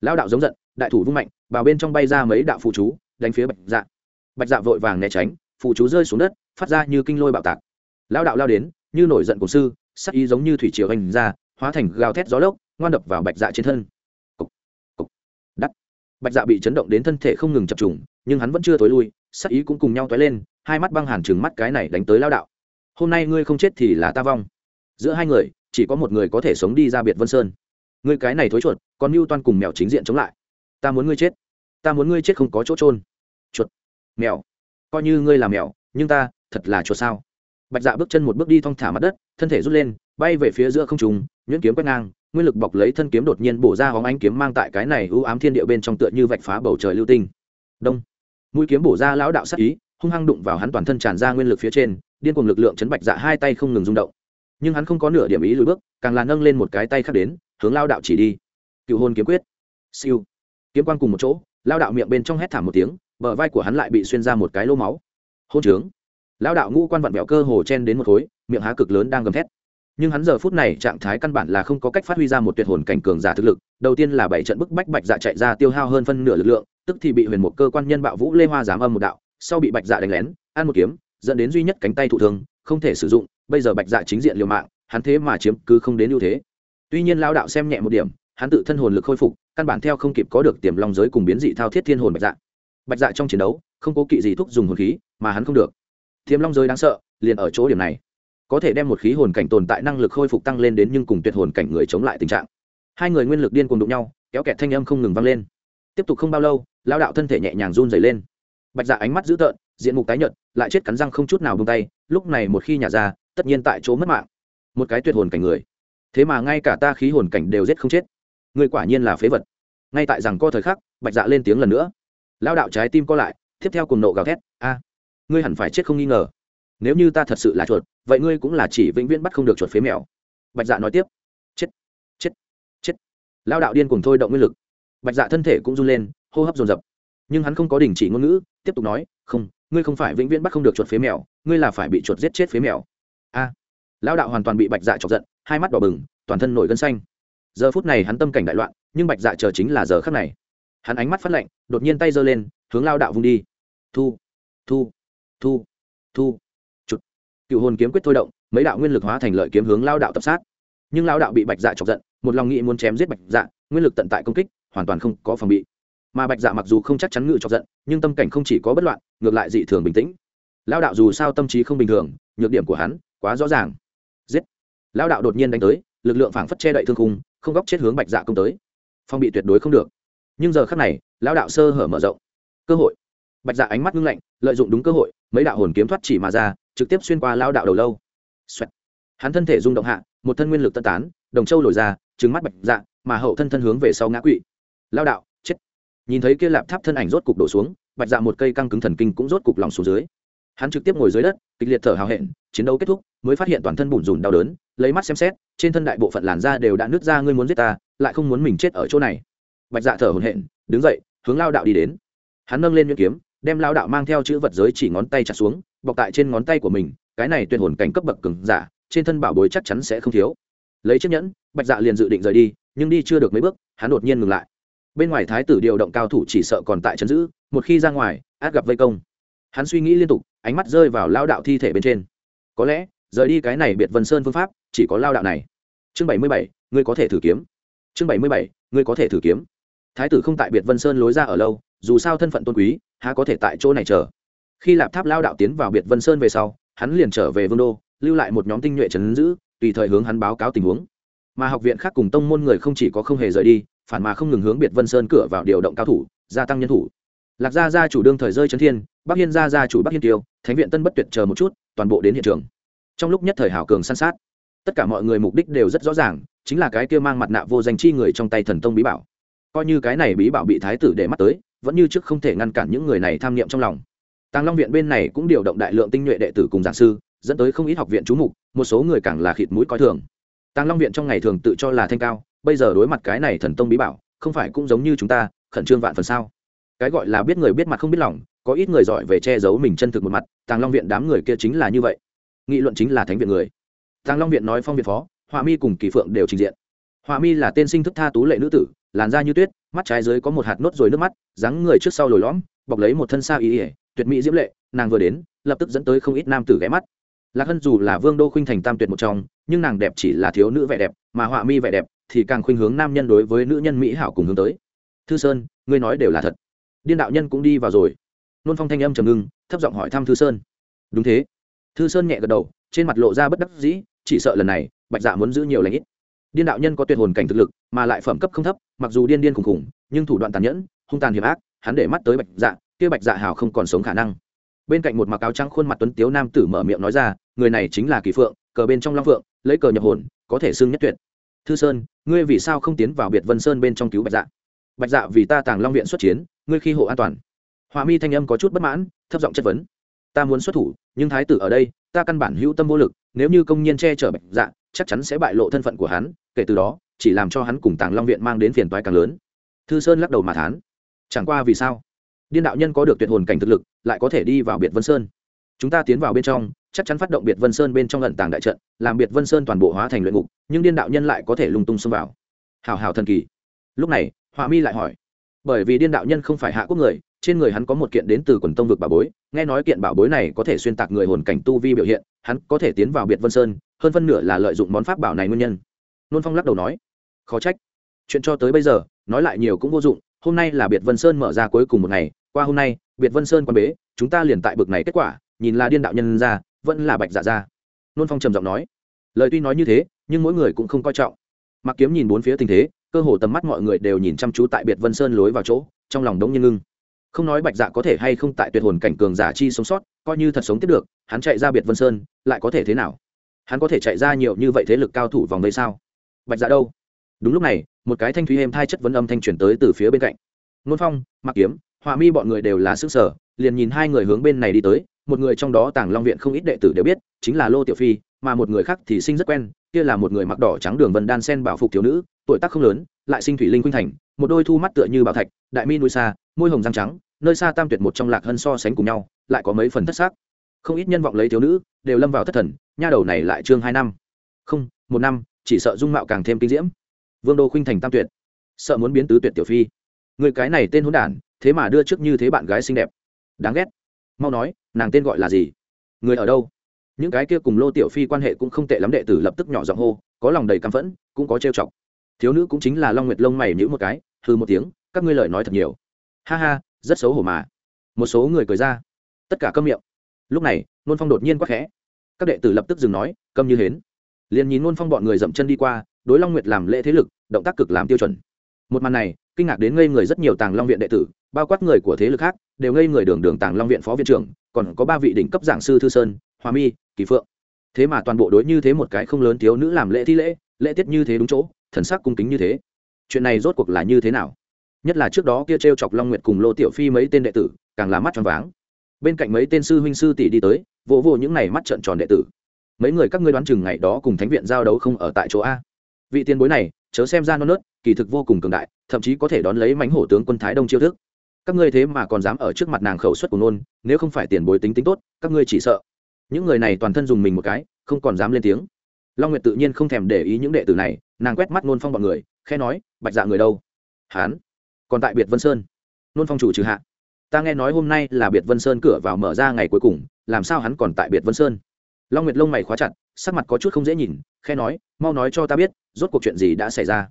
Lão đạo giống giận, đại thủ vung mạnh, vào bên trong bay ra mấy đạo phụ chú, đánh phía bạch dạ. Bạch dạ vội vàng né tránh phụ chú rơi xuống đất, phát ra như kinh lôi bạo tạc. Lão đạo lao đến, như nổi giận cổ sư, sắc ý giống như thủy triều hành ra hóa thành gào thét gió lốc ngoan đập vào bạch dạ trên thân. Cục, cục, đắt bạch dạ bị chấn động đến thân thể không ngừng chập trùng nhưng hắn vẫn chưa tối lui sắc ý cũng cùng nhau t lên hai mắt băng hàn chừng mắt cái này đánh tới lao đạo. Hôm nay ngươi không chết thì là ta vong. Giữa hai người chỉ có một người có thể sống đi ra biệt vân sơn. Ngươi cái này thối chuột còn mưu toan cùng mèo chính diện chống lại. Ta muốn ngươi chết. Ta muốn ngươi chết không có chỗ trôn chuột mèo. Coi như ngươi là mèo nhưng ta thật là chuột sao? Bạch dạ bước chân một bước đi thong thả mặt đất thân thể rút lên bay về phía giữa không trùng nhuyễn kiếm quét ngang, nguyên lực bọc lấy thân kiếm đột nhiên bổ ra hóng ánh kiếm mang tại cái này ưu ám thiên địa bên trong tựa như vạch phá bầu trời lưu tinh. Đông. Mũi kiếm bổ ra lão đạo sắc ý, hung hăng đụng vào hắn toàn thân tràn ra nguyên lực phía trên, điên cùng lực lượng chấn bạch dạ hai tay không ngừng rung động. Nhưng hắn không có nửa điểm ý lùi bước, càng là nâng lên một cái tay khác đến, hướng lao đạo chỉ đi. Cựu hôn kiếm quyết. Siêu. Kiếm quan cùng một chỗ lao đạo miệng bên trong hét thảm một tiếng, bờ vai của hắn lại bị xuyên ra một cái lô máu. Hôn trướng. Lao đạo ngũ quan vặn vẹo cơ hồ chen đến một khối, miệng há cực lớn đang gầm thét nhưng hắn giờ phút này trạng thái căn bản là không có cách phát huy ra một tuyệt hồn cảnh cường giả thực lực. Đầu tiên là bảy trận bức bách bạch dạ chạy ra tiêu hao hơn phân nửa lực lượng, tức thì bị huyền một cơ quan nhân bạo vũ lê hoa giám âm một đạo, sau bị bạch dạ đánh lén, ăn một kiếm, dẫn đến duy nhất cánh tay thụ thương, không thể sử dụng, bây giờ bạch dạ chính diện liều mạng, hắn thế mà chiếm cứ không đến ưu thế. Tuy nhiên lao đạo xem nhẹ một điểm, hắn tự thân hồn lực khôi phục, căn bản theo không kịp có được tiềm long giới cùng biến dị thao thiết thiên hồn bạch dạ. Bạch dạ trong chiến đấu, không cố kỵ gì thúc dùng hồn khí, mà hắn không được. Tiềm long giới đáng sợ, liền ở chỗ điểm này có thể đem một khí hồn cảnh tồn tại năng lực khôi phục tăng lên đến nhưng cùng tuyệt hồn cảnh người chống lại tình trạng. Hai người nguyên lực điên cùng đụng nhau, kéo kẹt thanh âm không ngừng vang lên. Tiếp tục không bao lâu lao đạo thân thể nhẹ nhàng run dày lên. Bạch dạ ánh mắt dữ tợn, diện mục tái nhợt, lại chết cắn răng không chút nào bông tay, lúc này một khi nhả ra, tất nhiên tại chỗ mất mạng. Một cái tuyệt hồn cảnh người. Thế mà ngay cả ta khí hồn cảnh đều giết không chết. Người quả nhiên là phế vật. Ngay tại rằng co thời khắc, bạch dạ lên tiếng lần nữa. Lao đạo trái tim co lại, tiếp theo cùng nộ gào thét, a, ngươi hẳn phải chết không nghi ngờ. Nếu như ta thật sự là chuột vậy ngươi cũng là chỉ vĩnh viễn bắt không được chuột phế mèo. Bạch dạ nói tiếp. Chết chết chết. Lao đạo điên cùng thôi động nguyên lực. Bạch dạ thân thể cũng run lên hô hấp dồn dập. Nhưng hắn không có đình chỉ ngôn ngữ tiếp tục nói không ngươi không phải vĩnh viễn bắt không được chuột phế mèo ngươi là phải bị chuột giết chết phế mèo. A. À, lão đạo hoàn toàn bị bạch dạ chọc giận hai mắt đỏ bừng toàn thân nổi gân xanh. Giờ phút này hắn tâm cảnh đại loạn nhưng bạch dạ chờ chính là giờ khắc này. Hắn ánh mắt phát lạnh đột nhiên tay giơ lên hướng lao đạo vung đi. Thu thu thu thu cựu hồn kiếm quyết thôi động, mấy đạo nguyên lực hóa thành lợi kiếm hướng lao đạo tập sát. Nhưng lao đạo bị bạch dạ chọc giận, một lòng nghĩ muốn chém giết bạch dạ nguyên lực tận tại công kích, hoàn toàn không có phòng bị. Mà bạch dạ mặc dù không chắc chắn ngự chọc giận, nhưng tâm cảnh không chỉ có bất loạn, ngược lại dị thường bình tĩnh. Lao đạo dù sao tâm trí không bình thường, nhược điểm của hắn quá rõ ràng. Giết! Lao đạo đột nhiên đánh tới, lực lượng phảng phất che đậy thương khung, không góc chết hướng bạch dạ công tới. Phong bị tuyệt đối không được. Nhưng giờ khắc này, lao đạo sơ hở mở rộng. Cơ hội! Bạch dạ ánh mắt ngưng lạnh, lợi dụng đúng cơ hội, mấy đạo hồn kiếm thoát chỉ mà ra trực tiếp xuyên qua lao đạo đầu lâu、Xoẹt. hắn thân thể rung động hạ, một thân nguyên lực tân tán, đồng châu lồi ra trứng mắt bạch dạ mà hậu thân thân hướng về sau ngã quỵ. Lao đạo, chết. Nhìn thấy kia lạp tháp thân ảnh rốt cục đổ xuống, bạch dạ một cây căng cứng thần kinh cũng rốt cục lòng xuống dưới. Hắn trực tiếp ngồi dưới đất, kịch liệt thở hào hẹn, chiến đấu kết thúc, mới phát hiện toàn thân bùn rùn đau đớn, lấy mắt xem xét, trên thân đại bộ phận làn da đều đã nứt ra, ngươi muốn giết ta, lại không muốn mình chết ở chỗ này. Bạch dạ thở hồn hện đứng dậy, hướng lao đạo đi đến. Hắn nâng lên nhuyễn kiếm, đem lao đạo mang theo chữ vật giới chỉ ngón tay chặt xuống bọc tại trên ngón tay của mình, cái này tuyệt hồn cảnh cấp bậc cứng giả, trên thân bảo bối chắc chắn sẽ không thiếu. Lấy chiếc nhẫn, bạch dạ liền dự định rời đi, nhưng đi chưa được mấy bước, hắn đột nhiên ngừng lại. Bên ngoài thái tử điều động cao thủ chỉ sợ còn tại trấn giữ, một khi ra ngoài, át gặp vây công. Hắn suy nghĩ liên tục, ánh mắt rơi vào lao đạo thi thể bên trên. Có lẽ, rời đi cái này biệt vân sơn phương pháp, chỉ có lao đạo này. Chương bảy mươi bảy, ngươi có thể thử kiếm. Chương bảy mươi bảy, ngươi có thể thử kiếm. Thái tử không tại biệt vân sơn lối ra ở lâu, dù sao thân phận tôn quý, há có thể tại chỗ này chờ khi lạp tháp lao đạo tiến vào biệt vân sơn về sau, hắn liền trở về vương đô, lưu lại một nhóm tinh nhuệ trấn giữ, tùy thời hướng hắn báo cáo tình huống. Mà học viện khác cùng tông môn người không chỉ có không hề rời đi, phản mà không ngừng hướng biệt vân sơn cửa vào điều động cao thủ, gia tăng nhân thủ. Lạc gia gia chủ đương thời rơi trấn thiên, bắc hiên gia gia chủ bắc hiên tiêu, thánh viện tân bất tuyệt chờ một chút, toàn bộ đến hiện trường. Trong lúc nhất thời hảo cường san sát, tất cả mọi người mục đích đều rất rõ ràng, chính là cái kia mang mặt nạ vô danh chi người trong tay thần tông bí bảo. Coi như cái này bí bảo bị thái tử để mắt tới, vẫn như trước không thể ngăn cản những người này tham niệm trong lòng tàng long viện bên này cũng điều động đại lượng tinh nhuệ đệ tử cùng giảng sư, dẫn tới không ít học viện trú mục, một số người càng là khịt mũi coi thường. Tàng long viện trong ngày thường tự cho là thanh cao, bây giờ đối mặt cái này thần tông bí bảo, không phải cũng giống như chúng ta, khẩn trương vạn phần sao? Cái gọi là biết người biết mặt không biết lòng, có ít người giỏi về che giấu mình chân thực một mặt, tàng long viện đám người kia chính là như vậy. Nghị luận chính là thánh viện người. Tàng long viện nói phong viện phó, họa mi cùng kỳ phượng đều trình diện. Họa mi là tên sinh thức tha tú lệ nữ tử, làn da như tuyết, mắt trái dưới có một hạt nốt rồi nước mắt, dáng người trước sau lồi lõm, bọc lấy một thân sa ý ỉa tuyệt mỹ diễm lệ, nàng vừa đến, lập tức dẫn tới không ít nam tử ghé mắt. Lạc hân dù là vương đô khuynh thành tam tuyệt một trong, nhưng nàng đẹp chỉ là thiếu nữ vẻ đẹp, mà họa mi vẻ đẹp thì càng khuynh hướng nam nhân đối với nữ nhân mỹ hảo cùng hướng tới. Thư sơn, ngươi nói đều là thật. Điên đạo nhân cũng đi vào rồi. Nôn phong thanh âm trầm ngưng, thấp giọng hỏi thăm thư sơn. Đúng thế. Thư sơn nhẹ gật đầu, trên mặt lộ ra bất đắc dĩ, chỉ sợ lần này, bạch dạ muốn giữ nhiều lãnh ít. Điên đạo nhân có tuyệt hồn cảnh thực lực, mà lại phẩm cấp không thấp, mặc dù điên điên khùng khùng nhưng thủ đoạn tàn nhẫn, hung tàn hiểm ác, hắn để mắt tới bạch dạ kia bạch dạ hào không còn sống khả năng. Bên cạnh một mặc áo trắng khuôn mặt tuấn tiếu nam tử mở miệng nói ra, người này chính là kỳ phượng, cờ bên trong long phượng, lấy cờ nhập hồn, có thể xưng nhất tuyệt. Thư sơn, ngươi vì sao không tiến vào biệt vân sơn bên trong cứu bạch dạ? Bạch dạ vì ta tàng long viện xuất chiến, ngươi khi hộ an toàn. Hòa mi thanh âm có chút bất mãn, thấp giọng chất vấn. Ta muốn xuất thủ, nhưng thái tử ở đây, ta căn bản hữu tâm vô lực, nếu như công nhân che chở bạch dạ chắc chắn sẽ bại lộ thân phận của hắn, kể từ đó, chỉ làm cho hắn cùng tàng long viện mang đến phiền toái càng lớn. Thư sơn lắc đầu mà thán. Chẳng qua vì sao? Điên đạo nhân có được tuyệt hồn cảnh thực lực, lại có thể đi vào biệt vân sơn. Chúng ta tiến vào bên trong, chắc chắn phát động biệt vân sơn bên trong lận tàng đại trận, làm biệt vân sơn toàn bộ hóa thành luyện ngục, nhưng điên đạo nhân lại có thể lung tung xông vào. Hào hào thần kỳ. Lúc này, họa mi lại hỏi. Bởi vì điên đạo nhân không phải hạ quốc người, trên người hắn có một kiện đến từ quần tông vực bảo bối, nghe nói kiện bảo bối này có thể xuyên tạc người hồn cảnh tu vi biểu hiện, hắn có thể tiến vào biệt vân sơn, hơn phân nửa là lợi dụng món pháp bảo này nguyên nhân. Nôn phong lắc đầu nói. Khó trách. Chuyện cho tới bây giờ, nói lại nhiều cũng vô dụng hôm nay là biệt vân sơn mở ra cuối cùng một ngày, qua hôm nay, biệt vân sơn quan bế, chúng ta liền tại bực này kết quả, nhìn là điên đạo nhân ra, vẫn là bạch dạ ra. Nôn phong trầm giọng nói. Lời tuy nói như thế, nhưng mỗi người cũng không coi trọng. Mặc kiếm nhìn bốn phía tình thế, cơ hồ tầm mắt mọi người đều nhìn chăm chú tại biệt vân sơn lối vào chỗ, trong lòng đống nhiên ngưng. Không nói bạch dạ có thể hay không tại tuyệt hồn cảnh cường giả chi sống sót, coi như thật sống tiếp được, hắn chạy ra biệt vân sơn, lại có thể thế nào? Hắn có thể chạy ra nhiều như vậy thế lực cao thủ vòng đây sao? Bạch dạ đâu? Đúng lúc này một cái thanh thúy êm thai chất vấn âm thanh chuyển tới từ phía bên cạnh. Nôn phong mặc kiếm, họa mi bọn người đều là sức sở liền nhìn hai người hướng bên này đi tới, một người trong đó tàng long viện không ít đệ tử đều biết, chính là lô tiểu phi, mà một người khác thì sinh rất quen, kia là một người mặc đỏ trắng đường vân đan sen bảo phục thiếu nữ, tuổi tác không lớn, lại sinh thủy linh khuynh thành, một đôi thu mắt tựa như bảo thạch, đại mi núi xa, môi hồng răng trắng, nơi xa tam tuyệt một trong lạc hân so sánh cùng nhau, lại có mấy phần thất xác không ít nhân vọng lấy thiếu nữ, đều lâm vào thất thần, nha đầu này lại trương hai năm. Không, một năm, chỉ sợ dung mạo càng thêm kinh diễm vương đô khuynh thành tam tuyệt. Sợ muốn biến tứ tuyệt tiểu phi. Người cái này tên hôn đản, thế mà đưa trước như thế bạn gái xinh đẹp. Đáng ghét. Mau nói, nàng tên gọi là gì? Người ở đâu? Những cái kia cùng lô tiểu phi quan hệ cũng không tệ lắm đệ tử lập tức nhỏ giọng hô, có lòng đầy căm phẫn, cũng có trêu chọc. Thiếu nữ cũng chính là long nguyệt lông mày nhữ một cái hư một tiếng, các ngươi lời nói thật nhiều. Ha ha, rất xấu hổ mà. Một số người cười ra. Tất cả câm miệng. Lúc này nôn phong đột nhiên quắc khẽ. Các đệ tử lập tức dừng nói, câm như hến. Liền nhìn nôn phong bọn người dậm chân đi qua đối long nguyệt làm lễ thế lực, động tác cực làm tiêu chuẩn. Một màn này, kinh ngạc đến ngây người rất nhiều tàng long viện đệ tử, bao quát người của thế lực khác, đều ngây người đường đường tàng long viện phó viện trưởng, còn có ba vị đỉnh cấp giảng sư thư sơn, hòa mi, kỳ phượng. Thế mà toàn bộ đối như thế một cái không lớn thiếu nữ làm lễ thi lễ lễ tiết như thế đúng chỗ, thần sắc cung kính như thế. Chuyện này rốt cuộc là như thế nào? Nhất là trước đó kia t r e o chọc long nguyệt cùng lô tiểu phi mấy tên đệ tử, càng làm mắt tròn váng. Bên cạnh mấy tên sư huynh sư tỷ đi tới, vỗ vỗ những này mắt trợn tròn đệ tử. Mấy người các ngươi đoán chừng ngày đó cùng thánh viện giao đấu không ở tại chỗ a vị tiền bối này, chớ xem ra non nớt, kỳ thực vô cùng cường đại, thậm chí có thể đón lấy mánh hổ tướng quân thái đông chiêu thức. Các ngươi thế mà còn dám ở trước mặt nàng khẩu suất của nôn, nếu không phải tiền bối tính tính tốt, các ngươi chỉ sợ. Những người này toàn thân dùng mình một cái, không còn dám lên tiếng. Long nguyệt tự nhiên không thèm để ý những đệ tử này, nàng quét mắt nôn phong bọn người khe nói, bạch dạ người đâu? Hán. Còn tại biệt vân sơn. Nôn phong chủ trừ hạ. Ta nghe nói hôm nay là biệt vân sơn cửa vào mở ra ngày cuối cùng, làm sao hắn còn tại biệt vân sơn? Long nguyệt lông mày khóa chặt, sắc mặt có chút không dễ nhìn khe nói, mau nói cho ta biết, rốt cuộc chuyện gì đã xảy ra?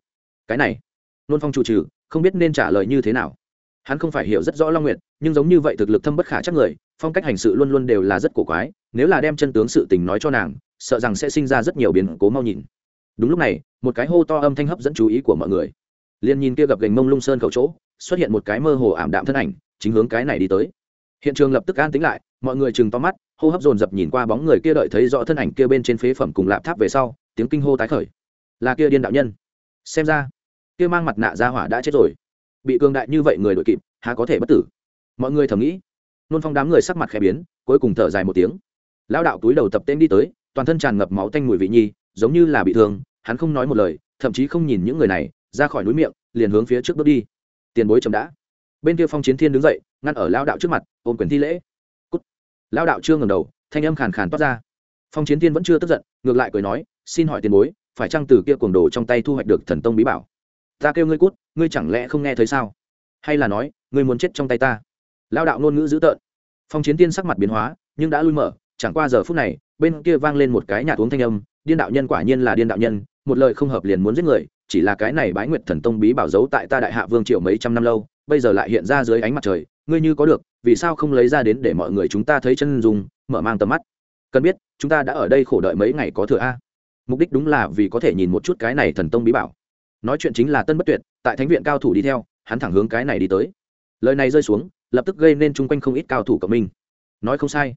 Cái này. Nôn phong chủ trừ, không biết nên trả lời như thế nào. Hắn không phải hiểu rất rõ long nguyệt, nhưng giống như vậy thực lực thâm bất khả chắc người, phong cách hành sự luôn luôn đều là rất cổ quái, nếu là đem chân tướng sự tình nói cho nàng, sợ rằng sẽ sinh ra rất nhiều biến cố mau nhìn. Đúng lúc này, một cái hô to âm thanh hấp dẫn chú ý của mọi người. Liền nhìn kia gặp gành mông lung sơn khẩu chỗ, xuất hiện một cái mơ hồ ảm đạm thân ảnh, chính hướng cái này đi tới. Hiện trường lập tức an tính lại, mọi người chừng to mắt hô hấp dồn dập nhìn qua bóng người kia đợi thấy rõ thân ảnh kia bên trên phế phẩm cùng lạp tháp về sau, tiếng kinh hô tái khởi. Là kia điên đạo nhân. Xem ra, kia mang mặt nạ ra hỏa đã chết rồi. Bị cường đại như vậy người đội kịp, há có thể bất tử? Mọi người thầm nghĩ. Nôn phong đám người sắc mặt khẽ biến, cuối cùng thở dài một tiếng. Lao đạo túi đầu tập tên đi tới, toàn thân tràn ngập máu tanh mùi vị nhi, giống như là bị thương, hắn không nói một lời, thậm chí không nhìn những người này, ra khỏi núi miệng, liền hướng phía trước bước đi. Tiền bối chậm đã. Bên kia phong chiến thiên đứng dậy, ngăn ở lao đạo trước mặt, ôm quyền thi lễ lao đạo chưa ngầm đầu, thanh âm khàn khàn toát ra. Phong chiến tiên vẫn chưa tức giận, ngược lại cười nói, xin hỏi tiền bối, phải chăng từ kia cuồng đồ trong tay thu hoạch được thần tông bí bảo? Ta kêu ngươi cút, ngươi chẳng lẽ không nghe thấy sao? Hay là nói, ngươi muốn chết trong tay ta? Lao đạo ngôn ngữ dữ tợn. Phong chiến tiên sắc mặt biến hóa, nhưng đã lui mở, chẳng qua giờ phút này, bên kia vang lên một cái nhà uống thanh âm, điên đạo nhân quả nhiên là điên đạo nhân, một lời không hợp liền muốn giết người, chỉ là cái này bái nguyệt thần tông bí bảo giấu tại ta đại hạ vương triệu mấy trăm năm lâu bây giờ lại hiện ra dưới ánh mặt trời, ngươi như có được, vì sao không lấy ra đến để mọi người chúng ta thấy chân dùng mở mang tầm mắt? Cần biết, chúng ta đã ở đây khổ đợi mấy ngày có thừa a. Mục đích đúng là vì có thể nhìn một chút cái này thần tông bí bảo. Nói chuyện chính là tân bất tuyệt, tại thánh viện cao thủ đi theo, hắn thẳng hướng cái này đi tới. Lời này rơi xuống, lập tức gây nên chung quanh không ít cao thủ cộng minh. Nói không sai.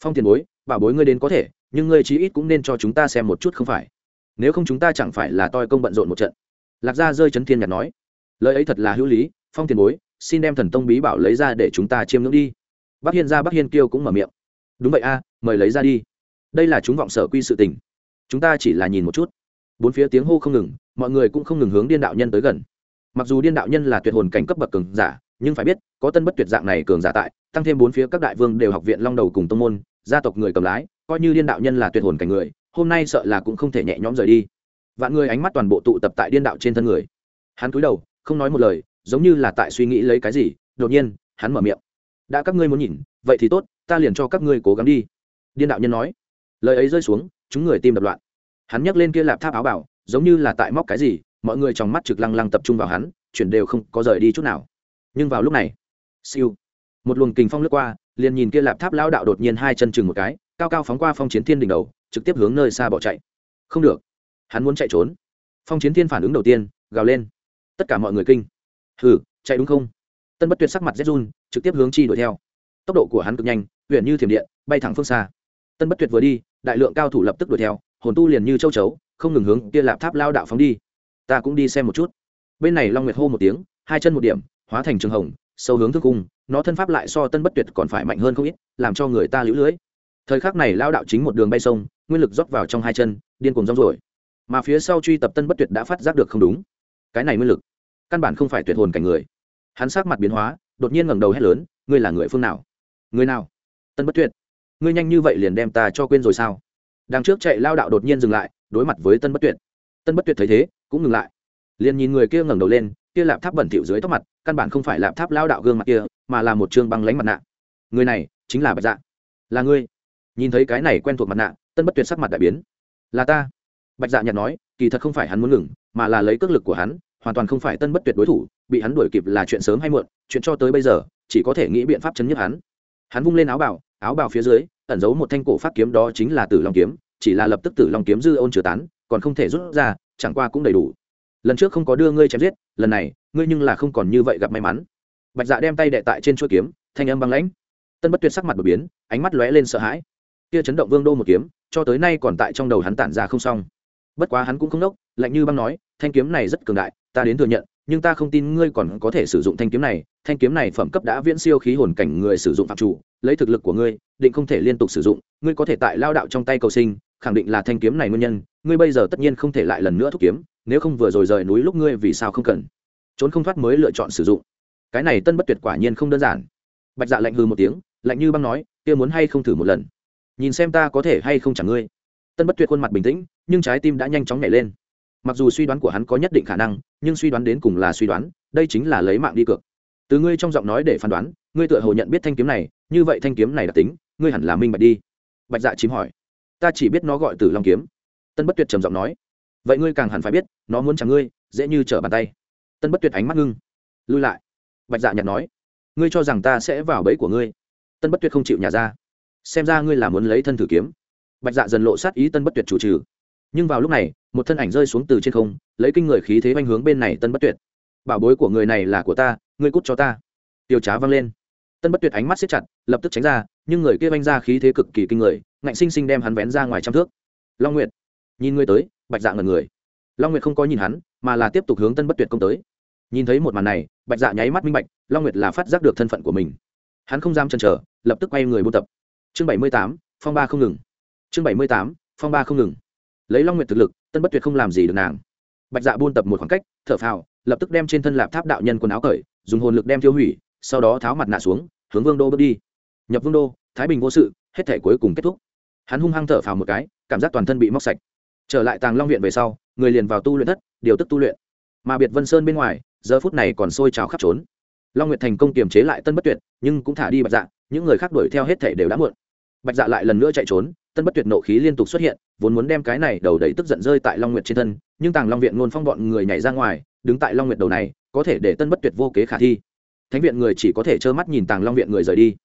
Phong tiền bối, bảo bối ngươi đến có thể, nhưng ngươi chí ít cũng nên cho chúng ta xem một chút không phải. Nếu không chúng ta chẳng phải là toi công bận rộn một trận. Lạc gia rơi chấn thiên nhạt nói. Lời ấy thật là hữu lý phong tiền bối, xin đem thần tông bí bảo lấy ra để chúng ta chiêm ngưỡng đi. Bác hiên ra bác hiên kêu cũng mở miệng. Đúng vậy a, mời lấy ra đi. Đây là chúng vọng sở quy sự tình. Chúng ta chỉ là nhìn một chút. Bốn phía tiếng hô không ngừng, mọi người cũng không ngừng hướng điên đạo nhân tới gần. Mặc dù điên đạo nhân là tuyệt hồn cảnh cấp bậc cường giả, nhưng phải biết, có tân bất tuyệt dạng này cường giả tại, tăng thêm bốn phía các đại vương đều học viện long đầu cùng tông môn, gia tộc người cầm lái, coi như điên đạo nhân là tuyệt hồn cảnh người, hôm nay sợ là cũng không thể nhẹ nhõm rời đi. Vạn người ánh mắt toàn bộ tụ tập tại điên đạo trên thân người. Hắn cúi đầu, không nói một lời giống như là tại suy nghĩ lấy cái gì, đột nhiên, hắn mở miệng. Đã các ngươi muốn nhìn, vậy thì tốt, ta liền cho các ngươi cố gắng đi. Điên đạo nhân nói. Lời ấy rơi xuống, chúng người tim đập loạn. Hắn nhấc lên kia lạp tháp áo bảo giống như là tại móc cái gì, mọi người trong mắt trực lăng lăng tập trung vào hắn, chuyển đều không có rời đi chút nào. Nhưng vào lúc này, siêu, một luồng kình phong lướt qua, liền nhìn kia lạp tháp lao đạo đột nhiên hai chân chừng một cái, cao cao phóng qua phong chiến thiên đỉnh đầu, trực tiếp hướng nơi xa bỏ chạy. Không được, hắn muốn chạy trốn. Phong chiến thiên phản ứng đầu tiên, gào lên. Tất cả mọi người kinh hừ, chạy đúng không? Tân bất tuyệt sắc mặt zhun trực tiếp hướng chi đuổi theo. Tốc độ của hắn cực nhanh huyện như thiểm điện, bay thẳng phương xa. Tân bất tuyệt vừa đi, đại lượng cao thủ lập tức đuổi theo, hồn tu liền như châu chấu, không ngừng hướng kia lạp tháp lao đạo phóng đi. Ta cũng đi xem một chút. Bên này long nguyệt hô một tiếng, hai chân một điểm, hóa thành trường hồng, sâu hướng thương cung, nó thân pháp lại so tân bất tuyệt còn phải mạnh hơn không ít, làm cho người ta lũ lưới. Thời khắc này lao đạo chính một đường bay sông, nguyên lực rót vào trong hai chân, điên cuồng rong rồi mà phía sau truy tập tân bất tuyệt đã phát giác được không đúng. Cái này nguyên lực căn bản không phải tuyệt hồn cảnh người. Hắn sát mặt biến hóa, đột nhiên ngẩng đầu hét lớn, ngươi là người phương nào? Người nào? Tân bất tuyệt. Ngươi nhanh như vậy liền đem ta cho quên rồi sao? Đằng trước chạy lao đạo đột nhiên dừng lại, đối mặt với tân bất tuyệt. Tân bất tuyệt thấy thế, cũng ngừng lại. Liền nhìn người kia ngẩng đầu lên, kia lạp tháp bẩn thỉu dưới tóc mặt, căn bản không phải lạp tháp lao đạo gương mặt kia, mà là một trương băng lánh mặt nạ. Người này chính là bạch dạ. Là ngươi. Nhìn thấy cái này quen thuộc mặt nạ, tân bất tuyệt sắc mặt đại biến. Là ta. Bạch dạ nhạt nói, kỳ thật không phải hắn muốn ngừng, mà là lấy cước lực của hắn hoàn toàn không phải tân bất tuyệt đối thủ, bị hắn đuổi kịp là chuyện sớm hay muộn, chuyện cho tới bây giờ, chỉ có thể nghĩ biện pháp chấn nhất hắn. Hắn vung lên áo bào áo bào phía dưới, ẩn giấu một thanh cổ phát kiếm đó chính là tử long kiếm, chỉ là lập tức tử long kiếm dư ôn chứa tán, còn không thể rút ra, chẳng qua cũng đầy đủ. Lần trước không có đưa ngươi chém giết, lần này, ngươi nhưng là không còn như vậy gặp may mắn. Bạch dạ đem tay đệ tại trên chuỗi kiếm, thanh âm băng lãnh. Tân bất tuyệt sắc mặt đột biến, ánh mắt lóe lên sợ hãi. Kia chấn động vương đô một kiếm, cho tới nay còn tại trong đầu hắn tản ra không xong. Bất quá hắn cũng không đốc lạnh như băng nói, thanh kiếm này rất cường đại ta đến thừa nhận, nhưng ta không tin ngươi còn có thể sử dụng thanh kiếm này. Thanh kiếm này phẩm cấp đã viễn siêu khí hồn cảnh người sử dụng phạm chủ, lấy thực lực của ngươi, định không thể liên tục sử dụng. Ngươi có thể tại lao đạo trong tay cầu sinh, khẳng định là thanh kiếm này nguyên nhân. Ngươi bây giờ tất nhiên không thể lại lần nữa thúc kiếm, nếu không vừa rồi rời núi lúc ngươi vì sao không cần? Trốn không thoát mới lựa chọn sử dụng. Cái này tân bất tuyệt quả nhiên không đơn giản. Bạch dạ lạnh hư một tiếng, lạnh như băng nói, kia muốn hay không thử một lần? Nhìn xem ta có thể hay không chẳng ngươi. Tân bất tuyệt khuôn mặt bình tĩnh, nhưng trái tim đã nhanh chóng nhảy lên mặc dù suy đoán của hắn có nhất định khả năng, nhưng suy đoán đến cùng là suy đoán, đây chính là lấy mạng đi cược. Từ ngươi trong giọng nói để phán đoán, ngươi tựa hồ nhận biết thanh kiếm này, như vậy thanh kiếm này đặc tính, ngươi hẳn là minh bạch đi. Bạch dạ chím hỏi. Ta chỉ biết nó gọi từ long kiếm. Tân bất tuyệt trầm giọng nói. Vậy ngươi càng hẳn phải biết, nó muốn chẳng ngươi, dễ như trở bàn tay. Tân bất tuyệt ánh mắt ngưng. Lui lại. Bạch dạ nhặt nói. Ngươi cho rằng ta sẽ vào bẫy của ngươi. Tân bất tuyệt không chịu nhà ra. Xem ra ngươi là muốn lấy thân thử kiếm. Bạch dạ dần lộ sát ý tân bất tuyệt chủ trừ. Nhưng vào lúc này một thân ảnh rơi xuống từ trên không, lấy kinh người khí thế oanh hướng bên này tân bất tuyệt. Bảo bối của người này là của ta, ngươi cút cho ta. Tiêu trá vang lên. Tân bất tuyệt ánh mắt xếp chặt, lập tức tránh ra, nhưng người kia oanh ra khí thế cực kỳ kinh người, ngạnh sinh sinh đem hắn vén ra ngoài trăm thước. Long nguyệt, nhìn ngươi tới, bạch dạ ngần người. Long nguyệt không có nhìn hắn, mà là tiếp tục hướng tân bất tuyệt công tới. Nhìn thấy một màn này, bạch dạ nháy mắt minh bạch, long nguyệt là phát giác được thân phận của mình. Hắn không dám chần chờ, lập tức quay người buôn tập. Chương bảy mươi tám, phong ba không ngừng. Chương bảy mươi tám, phong ba không ngừng. Lấy long nguyệt thực lực tân bất tuyệt không làm gì được nàng. Bạch dạ buôn tập một khoảng cách, thở phào, lập tức đem trên thân lạp tháp đạo nhân quần áo cởi, dùng hồn lực đem tiêu hủy, sau đó tháo mặt nạ xuống, hướng vương đô bước đi. Nhập vương đô, thái bình vô sự, hết thể cuối cùng kết thúc. Hắn hung hăng thở phào một cái, cảm giác toàn thân bị móc sạch. Trở lại tàng long viện về sau, người liền vào tu luyện thất, điều tức tu luyện. Mà biệt vân sơn bên ngoài, giờ phút này còn sôi trào khắp trốn. Long nguyệt thành công kiềm chế lại tân bất tuyệt, nhưng cũng thả đi bạch dạ những người khác đuổi theo hết thể đều đã muộn. Bạch dạ lại lần nữa chạy trốn tân bất tuyệt nộ khí liên tục xuất hiện, vốn muốn đem cái này đầu đầy tức giận rơi tại long nguyệt trên thân, nhưng tàng long viện ngôn phong bọn người nhảy ra ngoài, đứng tại long nguyệt đầu này, có thể để tân bất tuyệt vô kế khả thi. Thánh viện người chỉ có thể trơ mắt nhìn tàng long viện người rời đi.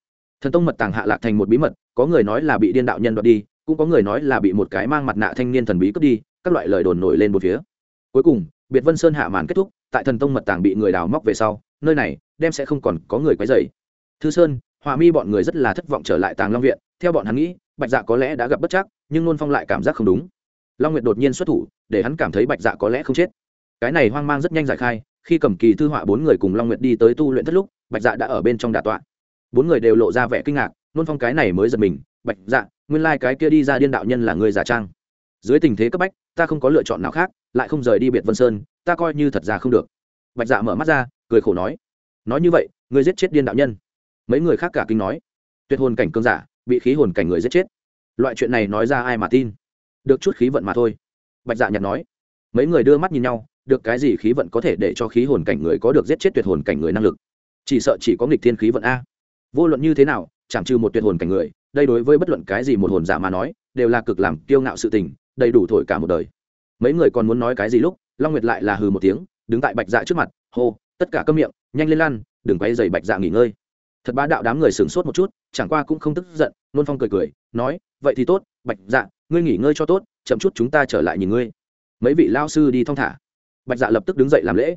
Thần tông mật tàng hạ lạc thành một bí mật, có người nói là bị điên đạo nhân đoạt đi, cũng có người nói là bị một cái mang mặt nạ thanh niên thần bí cướp đi, các loại lời đồn nổi lên một phía. Cuối cùng, biệt vân sơn hạ màn kết thúc, tại thần tông mật tàng bị người đào móc về sau, nơi này, đem sẽ không còn có người quấy dày thư sơn hòa mi bọn người rất là thất vọng trở lại tàng long viện, theo bọn hắn nghĩ bạch dạ có lẽ đã gặp bất chắc, nhưng nôn phong lại cảm giác không đúng. Long nguyệt đột nhiên xuất thủ, để hắn cảm thấy bạch dạ có lẽ không chết. Cái này hoang mang rất nhanh giải khai, khi cầm kỳ thư họa bốn người cùng long nguyệt đi tới tu luyện thất lúc, bạch dạ đã ở bên trong đà tọa. Bốn người đều lộ ra vẻ kinh ngạc, nôn phong cái này mới giật mình, bạch dạ nguyên lai、like、cái kia đi ra điên đạo nhân là người giả trang. Dưới tình thế cấp bách, ta không có lựa chọn nào khác, lại không rời đi biệt vân sơn, ta coi như thật ra không được. Bạch dạ mở mắt ra, cười khổ nói nói như vậy người giết chết điên đạo nhân. Mấy người khác cả kinh nói, tuyệt hồn cảnh cương giả bị khí hồn cảnh người giết chết. Loại chuyện này nói ra ai mà tin? Được chút khí vận mà thôi. Bạch dạ nhặt nói. Mấy người đưa mắt nhìn nhau, được cái gì khí vận có thể để cho khí hồn cảnh người có được giết chết tuyệt hồn cảnh người năng lực? Chỉ sợ chỉ có nghịch thiên khí vận a. Vô luận như thế nào, chẳng trừ một tuyệt hồn cảnh người, đây đối với bất luận cái gì một hồn giả mà nói, đều là cực làm kiêu ngạo sự tình, đầy đủ thổi cả một đời. Mấy người còn muốn nói cái gì lúc, long nguyệt lại là hừ một tiếng, đứng tại bạch dạ trước mặt, hô, tất cả câm miệng, nhanh lên lan đừng quay dày bạch dạ nghỉ ngơi thật bá đạo đám người sửng sốt một chút, chẳng qua cũng không tức giận, nôn phong cười cười, nói, vậy thì tốt, bạch dạ ngươi nghỉ ngơi cho tốt, chậm chút chúng ta trở lại nhìn ngươi. Mấy vị lao sư đi thong thả. Bạch dạ lập tức đứng dậy làm lễ.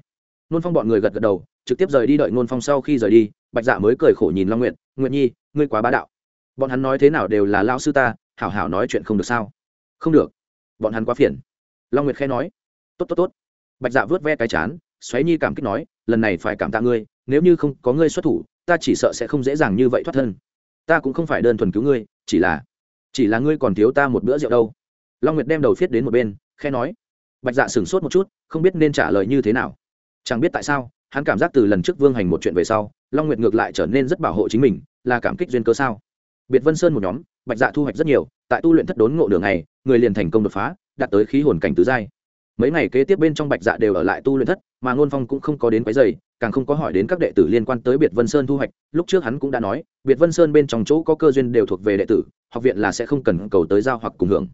Nôn phong bọn người gật gật đầu, trực tiếp rời đi đợi nôn phong sau khi rời đi, bạch dạ mới cười khổ nhìn long nguyện nguyện nhi, ngươi quá bá đạo. Bọn hắn nói thế nào đều là lao sư ta, hảo hảo nói chuyện không được sao? Không được. Bọn hắn quá phiền. Long nguyệt khẽ nói. Tốt tốt tốt. Bạch dạ vớt ve cái chán, xoáy nhi cảm kích nói, lần này phải cảm tạ ngươi, nếu như không có ngươi xuất thủ ta chỉ sợ sẽ không dễ dàng như vậy thoát thân. Ta cũng không phải đơn thuần cứu ngươi, chỉ là chỉ là ngươi còn thiếu ta một bữa rượu đâu. Long nguyệt đem đầu viết đến một bên khe nói. Bạch dạ sửng sốt một chút, không biết nên trả lời như thế nào. Chẳng biết tại sao, hắn cảm giác từ lần trước vương hành một chuyện về sau, long nguyệt ngược lại trở nên rất bảo hộ chính mình, là cảm kích duyên cơ sao? Biệt vân sơn một nhóm, bạch dạ thu hoạch rất nhiều, tại tu luyện thất đốn ngộ đường này, người liền thành công đột phá, đạt tới khí hồn cảnh tứ giai mấy ngày kế tiếp bên trong bạch dạ đều ở lại tu luyện thất, mà ngôn phong cũng không có đến quái dày càng không có hỏi đến các đệ tử liên quan tới biệt vân sơn thu hoạch. Lúc trước hắn cũng đã nói, biệt vân sơn bên trong chỗ có cơ duyên đều thuộc về đệ tử, học viện là sẽ không cần cầu tới giao hoặc cùng hưởng.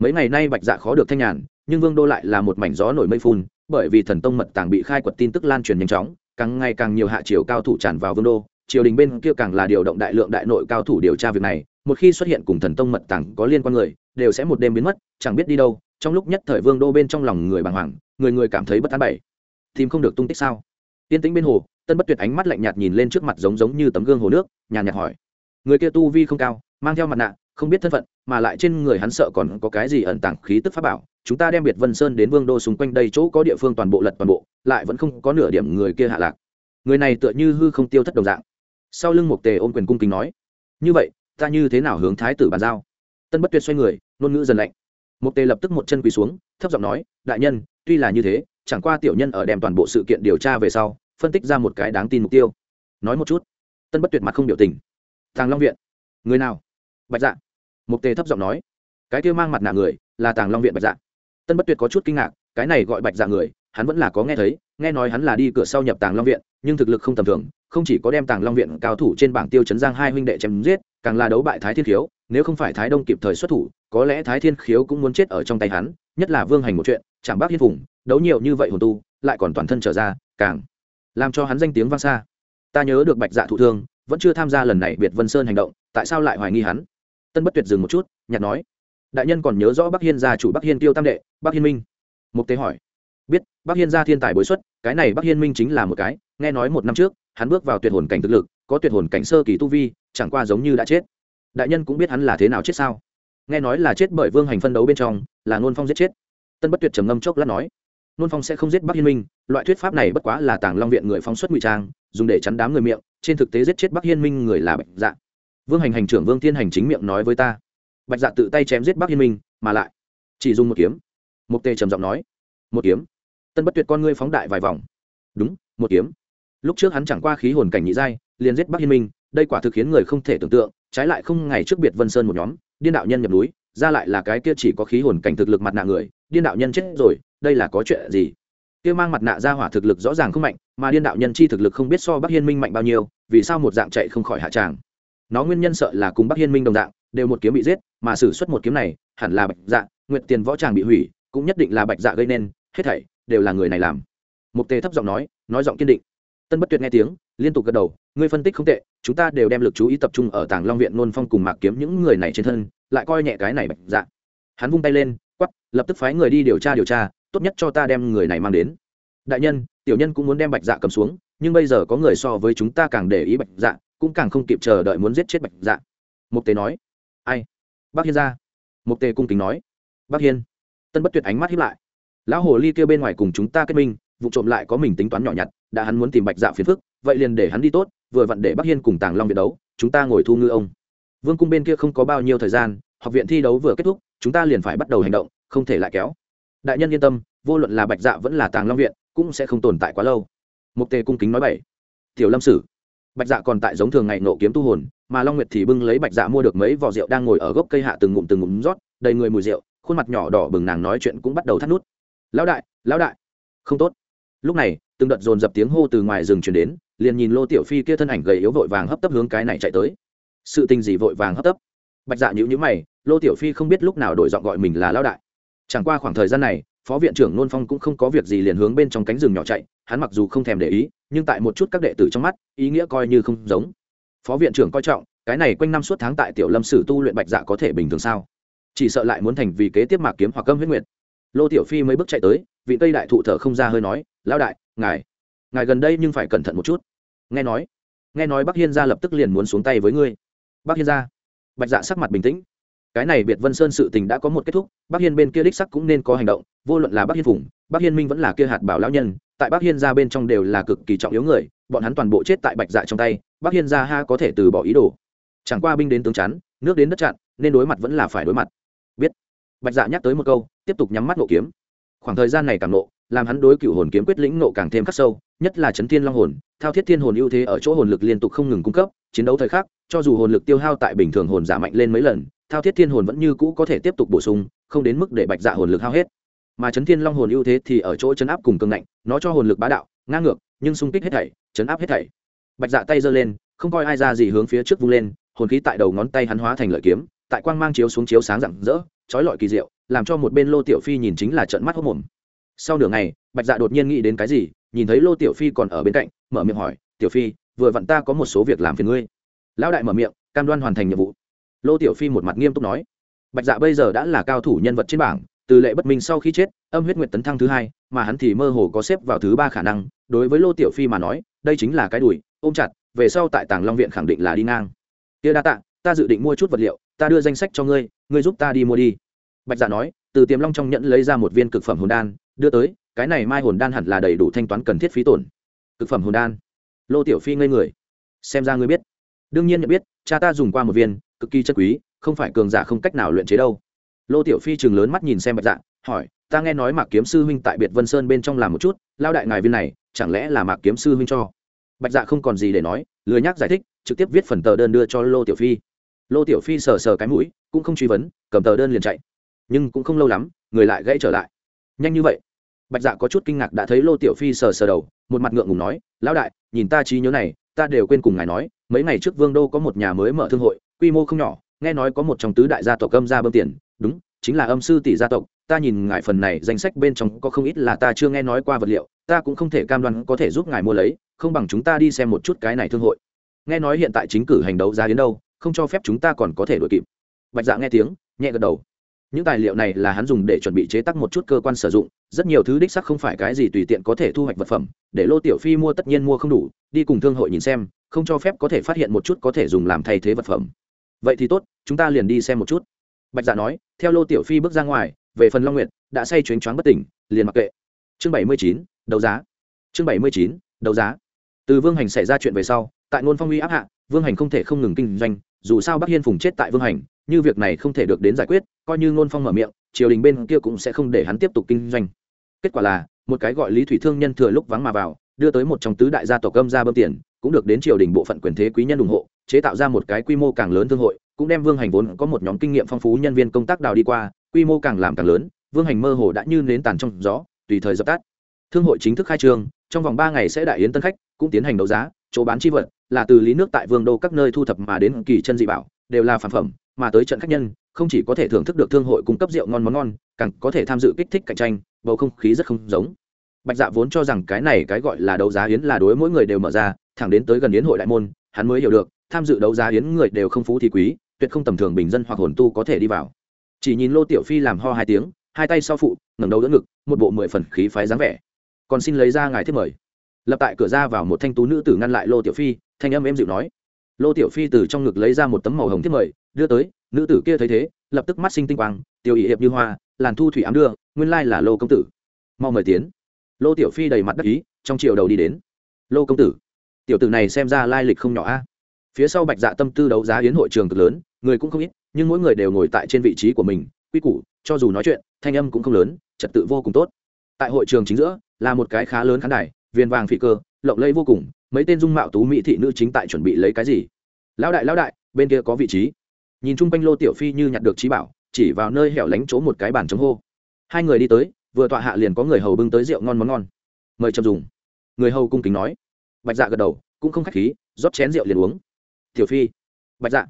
Mấy ngày nay bạch dạ khó được thanh nhàn, nhưng vương đô lại là một mảnh gió nổi mây phun, bởi vì thần tông mật tàng bị khai quật tin tức lan truyền nhanh chóng, càng ngày càng nhiều hạ triều cao thủ tràn vào vương đô, triều đình bên kia càng là điều động đại lượng đại nội cao thủ điều tra việc này, một khi xuất hiện cùng thần tông mật tàng có liên quan người, đều sẽ một đêm biến mất, chẳng biết đi đâu trong lúc nhất thời vương đô bên trong lòng người bàng hoàng, người người cảm thấy bất an bảy. Tìm không được tung tích sao? Tiên tĩnh bên hồ, tân bất tuyệt ánh mắt lạnh nhạt nhìn lên trước mặt giống giống như tấm gương hồ nước, nhàn nhạt hỏi. Người kia tu vi không cao, mang theo mặt nạ, không biết thân phận, mà lại trên người hắn sợ còn có cái gì ẩn tàng khí tức pháp bảo. Chúng ta đem biệt vân sơn đến vương đô xung quanh đây chỗ có địa phương toàn bộ lật toàn bộ, lại vẫn không có nửa điểm người kia hạ lạc. Người này tựa như hư không tiêu thất đồng dạng. Sau lưng một tề ôm quyền cung kính nói. Như vậy, ta như thế nào hướng thái tử bàn giao? Tân bất tuyệt xoay người, ngôn ngữ dần lạnh một tề lập tức một chân quỳ xuống, thấp giọng nói, đại nhân, tuy là như thế, chẳng qua tiểu nhân ở đem toàn bộ sự kiện điều tra về sau, phân tích ra một cái đáng tin mục tiêu. Nói một chút. Tân bất tuyệt mặt không biểu tình. Tàng long viện. Người nào? Bạch dạ. Mục tề thấp giọng nói. Cái kia mang mặt nạ người, là tàng long viện bạch dạ. Tân bất tuyệt có chút kinh ngạc, cái này gọi bạch dạ người, hắn vẫn là có nghe thấy, nghe nói hắn là đi cửa sau nhập tàng long viện, nhưng thực lực không tầm thường, không chỉ có đem tàng long viện cao thủ trên bảng tiêu chấn giang hai huynh đệ chém giết, càng là đấu bại thái thiên khiếu, nếu không phải thái đông kịp thời xuất thủ có lẽ thái thiên khiếu cũng muốn chết ở trong tay hắn, nhất là vương hành một chuyện chẳng bác hiên vùng đấu nhiều như vậy hồn tu, lại còn toàn thân trở ra, càng làm cho hắn danh tiếng vang xa. Ta nhớ được bạch dạ thụ thương, vẫn chưa tham gia lần này biệt vân sơn hành động, tại sao lại hoài nghi hắn? Tân bất tuyệt dừng một chút nhặt nói. Đại nhân còn nhớ rõ bắc hiên gia chủ bắc hiên tiêu tam đệ, bắc hiên minh? Mục tế hỏi. Biết, bắc hiên gia thiên tài bối xuất, cái này bắc hiên minh chính là một cái, nghe nói một năm trước, hắn bước vào tuyệt hồn cảnh thực lực, có tuyệt hồn cảnh sơ kỳ tu vi, chẳng qua giống như đã chết. Đại nhân cũng biết hắn là thế nào chết sao? Nghe nói là chết bởi vương hành phân đấu bên trong, là ngôn phong giết chết. Tân bất tuyệt trầm ngâm chốc lát nói nôn phong sẽ không giết bắc hiên minh, loại thuyết pháp này bất quá là tàng long viện người phóng xuất ngụy trang, dùng để chắn đám người miệng, trên thực tế giết chết bắc hiên minh người là bạch dạ. Vương hành hành trưởng vương thiên hành chính miệng nói với ta, bạch dạ tự tay chém giết bắc hiên minh, mà lại chỉ dùng một kiếm. Mục tề trầm giọng nói, một kiếm? Tân bất tuyệt con ngươi phóng đại vài vòng. Đúng, một kiếm. Lúc trước hắn chẳng qua khí hồn cảnh nhị giai, liền giết bắc hiên minh, đây quả thực khiến người không thể tưởng tượng, trái lại không ngày trước biệt vân sơn một nhóm điên đạo nhân nhập núi, ra lại là cái kia chỉ có khí hồn cảnh thực lực mặt nạ người, điên đạo nhân chết rồi, đây là có chuyện gì? Kia mang mặt nạ ra hỏa thực lực rõ ràng không mạnh, mà điên đạo nhân chi thực lực không biết so bắc hiên minh mạnh bao nhiêu, vì sao một dạng chạy không khỏi hạ tràng? Nó nguyên nhân sợ là cùng bắc hiên minh đồng dạng, đều một kiếm bị giết, mà xử suất một kiếm này, hẳn là bạch dạ nguyện tiền võ tràng bị hủy, cũng nhất định là bạch dạ gây nên, hết thảy đều là người này làm. Mục tề thấp giọng nói nói giọng kiên định. Tân bất tuyệt nghe tiếng liên tục gật đầu, ngươi phân tích không tệ, chúng ta đều đem lực chú ý tập trung ở tàng long viện nôn phong cùng mạc kiếm những người này trên thân, lại coi nhẹ cái này bạch dạ. Hắn vung tay lên quắp lập tức phái người đi điều tra điều tra, tốt nhất cho ta đem người này mang đến. Đại nhân, tiểu nhân cũng muốn đem bạch dạ cầm xuống, nhưng bây giờ có người so với chúng ta càng để ý bạch dạ cũng càng không kịp chờ đợi muốn giết chết bạch dạ. Mục tề nói, ai? Bác hiên ra. Mục tề cung kính nói, bác hiên. Tân bất tuyệt ánh mắt hiếp lại. Lão hồ ly kêu bên ngoài cùng chúng ta kết minh vụ trộm lại có mình tính toán nhỏ nhặt, đã hắn muốn tìm bạch dạ phiền phức, vậy liền để hắn đi tốt, vừa vặn để bắc hiên cùng tàng long việt đấu, chúng ta ngồi thu ngư ông. Vương cung bên kia không có bao nhiêu thời gian, học viện thi đấu vừa kết thúc, chúng ta liền phải bắt đầu hành động, không thể lại kéo. Đại nhân yên tâm, vô luận là bạch dạ vẫn là tàng long viện, cũng sẽ không tồn tại quá lâu. Mục tề cung kính nói bảy tiểu lâm sử. Bạch dạ còn tại giống thường ngày nộ kiếm tu hồn, mà long nguyệt thì bưng lấy bạch dạ mua được mấy vỏ rượu đang ngồi ở gốc cây hạ từng ngụm từng ngụm rót, đầy người mùi rượu, khuôn mặt nhỏ đỏ bừng nàng nói chuyện cũng bắt đầu thắt nút. Lão đại lão đại. Không tốt lúc này, từng đợt dồn dập tiếng hô từ ngoài rừng chuyển đến, liền nhìn lô tiểu phi kia thân ảnh gầy yếu vội vàng hấp tấp hướng cái này chạy tới. Sự tình gì vội vàng hấp tấp? Bạch dạ nhữ nhữ mày, lô tiểu phi không biết lúc nào đổi giọng gọi mình là lão đại. Chẳng qua khoảng thời gian này, phó viện trưởng nôn phong cũng không có việc gì liền hướng bên trong cánh rừng nhỏ chạy, hắn mặc dù không thèm để ý, nhưng tại một chút các đệ tử trong mắt, ý nghĩa coi như không giống. Phó viện trưởng coi trọng, cái này quanh năm suốt tháng tại tiểu lâm sử tu luyện bạch dạ có thể bình thường sao? Chỉ sợ lại muốn thành vì kế tiếp mạc kiếm hoặc câm huyết nguyệt. Lô tiểu phi mấy bước chạy tới, vị tây đại thụ thở không ra hơi nói lão đại, ngài ngài gần đây nhưng phải cẩn thận một chút. Nghe nói nghe nói bắc hiên gia lập tức liền muốn xuống tay với ngươi. Bắc hiên gia, bạch dạ sắc mặt bình tĩnh. Cái này biệt vân sơn sự tình đã có một kết thúc, bắc hiên bên kia đích sắc cũng nên có hành động, vô luận là bắc hiên phủng bắc hiên minh vẫn là kia hạt bảo lão nhân, tại bắc hiên gia bên trong đều là cực kỳ trọng yếu người, bọn hắn toàn bộ chết tại bạch dạ trong tay, bắc hiên gia ha có thể từ bỏ ý đồ. Chẳng qua binh đến tướng chắn, nước đến đất chặn, nên đối mặt vẫn là phải đối mặt. Biết. Bạch dạ nhắc tới một câu, tiếp tục nhắm mắt nộ kiếm. Khoảng thời gian này càng nộ làm hắn đối cựu hồn kiếm quyết lĩnh nộ càng thêm khắc sâu, nhất là chấn thiên long hồn, thao thiết thiên hồn ưu thế ở chỗ hồn lực liên tục không ngừng cung cấp, chiến đấu thời khắc, cho dù hồn lực tiêu hao tại bình thường hồn giả mạnh lên mấy lần, thao thiết thiên hồn vẫn như cũ có thể tiếp tục bổ sung, không đến mức để bạch dạ hồn lực hao hết. Mà chấn thiên long hồn ưu thế thì ở chỗ chấn áp cùng cường ngạnh, nó cho hồn lực bá đạo, ngang ngược, nhưng xung kích hết thảy, chấn áp hết thảy. Bạch dạ tay giơ lên, không coi ai ra gì hướng phía trước vung lên, hồn khí tại đầu ngón tay hắn hóa thành lợi kiếm, tại quang mang chiếu xuống chiếu sáng rạng rỡ, trói lọi kỳ diệu, làm cho một bên lô tiểu phi nhìn chính là trận mắt hốc mồm sau nửa ngày, bạch dạ đột nhiên nghĩ đến cái gì, nhìn thấy lô tiểu phi còn ở bên cạnh, mở miệng hỏi, tiểu phi, vừa vặn ta có một số việc làm phiền ngươi. Lão đại mở miệng, cam đoan hoàn thành nhiệm vụ. Lô tiểu phi một mặt nghiêm túc nói, bạch dạ bây giờ đã là cao thủ nhân vật trên bảng, từ lệ bất minh sau khi chết, âm huyết nguyệt tấn thăng thứ hai, mà hắn thì mơ hồ có xếp vào thứ ba khả năng, đối với lô tiểu phi mà nói, đây chính là cái đùi, ôm chặt, về sau tại tàng long viện khẳng định là đi ngang. Tia đa tạ, ta dự định mua chút vật liệu, ta đưa danh sách cho ngươi ngươi giúp ta đi mua đi. Bạch dạ nói, từ tiềm long trong nhẫn lấy ra một viên cực phẩm hồn đan đưa tới, cái này mai hồn đan hẳn là đầy đủ thanh toán cần thiết phí tổn. Thực phẩm hồn đan. Lô tiểu phi ngây người. Xem ra ngươi biết. Đương nhiên nhận biết, cha ta dùng qua một viên, cực kỳ chất quý, không phải cường giả không cách nào luyện chế đâu. Lô tiểu phi chừng lớn mắt nhìn xem bạch dạ hỏi, ta nghe nói mạc kiếm sư huynh tại biệt vân sơn bên trong làm một chút, lao đại ngài viên này, chẳng lẽ là mạc kiếm sư huynh cho? Bạch dạ không còn gì để nói, lười nhắc giải thích, trực tiếp viết phần tờ đơn đưa cho lô tiểu phi. Lô tiểu phi sờ sờ cái mũi, cũng không truy vấn, cầm tờ đơn liền chạy. Nhưng cũng không lâu lắm, người lại gãy trở lại. Nhanh như vậy bạch dạ có chút kinh ngạc đã thấy lô tiểu phi sờ sờ đầu, một mặt ngượng ngùng nói, lão đại, nhìn ta trí nhớ này, ta đều quên cùng ngài nói, mấy ngày trước vương đô có một nhà mới mở thương hội, quy mô không nhỏ, nghe nói có một trong tứ đại gia tộc âm gia bơm tiền. Đúng, chính là âm sư tỷ gia tộc, ta nhìn ngài phần này danh sách bên trong có không ít là ta chưa nghe nói qua vật liệu, ta cũng không thể cam đoan có thể giúp ngài mua lấy, không bằng chúng ta đi xem một chút cái này thương hội. Nghe nói hiện tại chính cử hành đấu giá đến đâu, không cho phép chúng ta còn có thể đuổi kịp. Bạch dạ nghe tiếng, nhẹ gật đầu những tài liệu này là hắn dùng để chuẩn bị chế tác một chút cơ quan sử dụng, rất nhiều thứ đích sắc không phải cái gì tùy tiện có thể thu hoạch vật phẩm, để lô tiểu phi mua tất nhiên mua không đủ, đi cùng thương hội nhìn xem, không cho phép có thể phát hiện một chút có thể dùng làm thay thế vật phẩm. Vậy thì tốt, chúng ta liền đi xem một chút. Bạch dạ nói, theo lô tiểu phi bước ra ngoài, về phần long nguyệt, đã say chuyến choáng bất tỉnh, liền mặc kệ. Chương bảy mươi chín, đấu giá. Chương bảy mươi chín, đấu giá. Từ vương hành xảy ra chuyện về sau, tại ngôn phong uy áp hạ, vương hành không thể không ngừng kinh doanh dù sao bắc hiên phùng chết tại vương hành, như việc này không thể được đến giải quyết, coi như ngôn phong mở miệng, triều đình bên kia cũng sẽ không để hắn tiếp tục kinh doanh. Kết quả là, một cái gọi lý thủy thương nhân thừa lúc vắng mà vào, đưa tới một trong tứ đại gia tộc âm ra bơm tiền, cũng được đến triều đình bộ phận quyền thế quý nhân ủng hộ, chế tạo ra một cái quy mô càng lớn thương hội, cũng đem vương hành vốn có một nhóm kinh nghiệm phong phú nhân viên công tác đào đi qua, quy mô càng làm càng lớn, vương hành mơ hồ đã như nến tàn trong gió, tùy thời dập tắt. Thương hội chính thức khai trương, trong vòng ba ngày sẽ đại yến tân khách, cũng tiến hành đấu giá chỗ bán chi vật, là từ lý nước tại vương đô các nơi thu thập mà đến kỳ chân dị bảo, đều là phản phẩm, mà tới trận khách nhân, không chỉ có thể thưởng thức được thương hội cung cấp rượu ngon món ngon, càng có thể tham dự kích thích cạnh tranh, bầu không khí rất không giống. Bạch dạ vốn cho rằng cái này cái gọi là đấu giá yến là đối mỗi người đều mở ra, thẳng đến tới gần yến hội đại môn, hắn mới hiểu được, tham dự đấu giá yến người đều không phú thì quý, tuyệt không tầm thường bình dân hoặc hồn tu có thể đi vào. Chỉ nhìn lô tiểu phi làm ho hai tiếng, hai tay sau phụ, ngẩng đầu đỡ ngực, một bộ mười phần khí phái dáng vẻ. Còn xin lấy ra ngài thiết mời lập tại cửa ra vào một thanh tú nữ tử ngăn lại lô tiểu phi, thanh âm em dịu nói. Lô tiểu phi từ trong ngực lấy ra một tấm màu hồng thiết mời, đưa tới, nữ tử kia thấy thế, lập tức mắt sinh tinh quang tiêu ý hiệp như hoa, làn thu thủy ám đưa, nguyên lai là lô công tử. Mau mời tiến. Lô tiểu phi đầy mặt đắc ý, trong chiều đầu đi đến. Lô công tử, tiểu tử này xem ra lai lịch không nhỏ a. Phía sau bạch dạ tâm tư đấu giá hiến hội trường cực lớn, người cũng không ít, nhưng mỗi người đều ngồi tại trên vị trí của mình, quy củ, cho dù nói chuyện, thanh âm cũng không lớn, trật tự vô cùng tốt. Tại hội trường chính giữa, là một cái khá lớn khán đài viên vàng phi cơ, lộng lẫy vô cùng, mấy tên dung mạo tú mỹ thị nữ chính tại chuẩn bị lấy cái gì? Lão đại lão đại, bên kia có vị trí. Nhìn chung quanh lô tiểu phi như nhặt được trí bảo, chỉ vào nơi hẻo lánh chỗ một cái bàn chống hô. Hai người đi tới, vừa tọa hạ liền có người hầu bưng tới rượu ngon món ngon. Mời chậm dùng. Người hầu cung kính nói. Bạch dạ gật đầu, cũng không khách khí, rót chén rượu liền uống. Tiểu phi. Bạch dạ.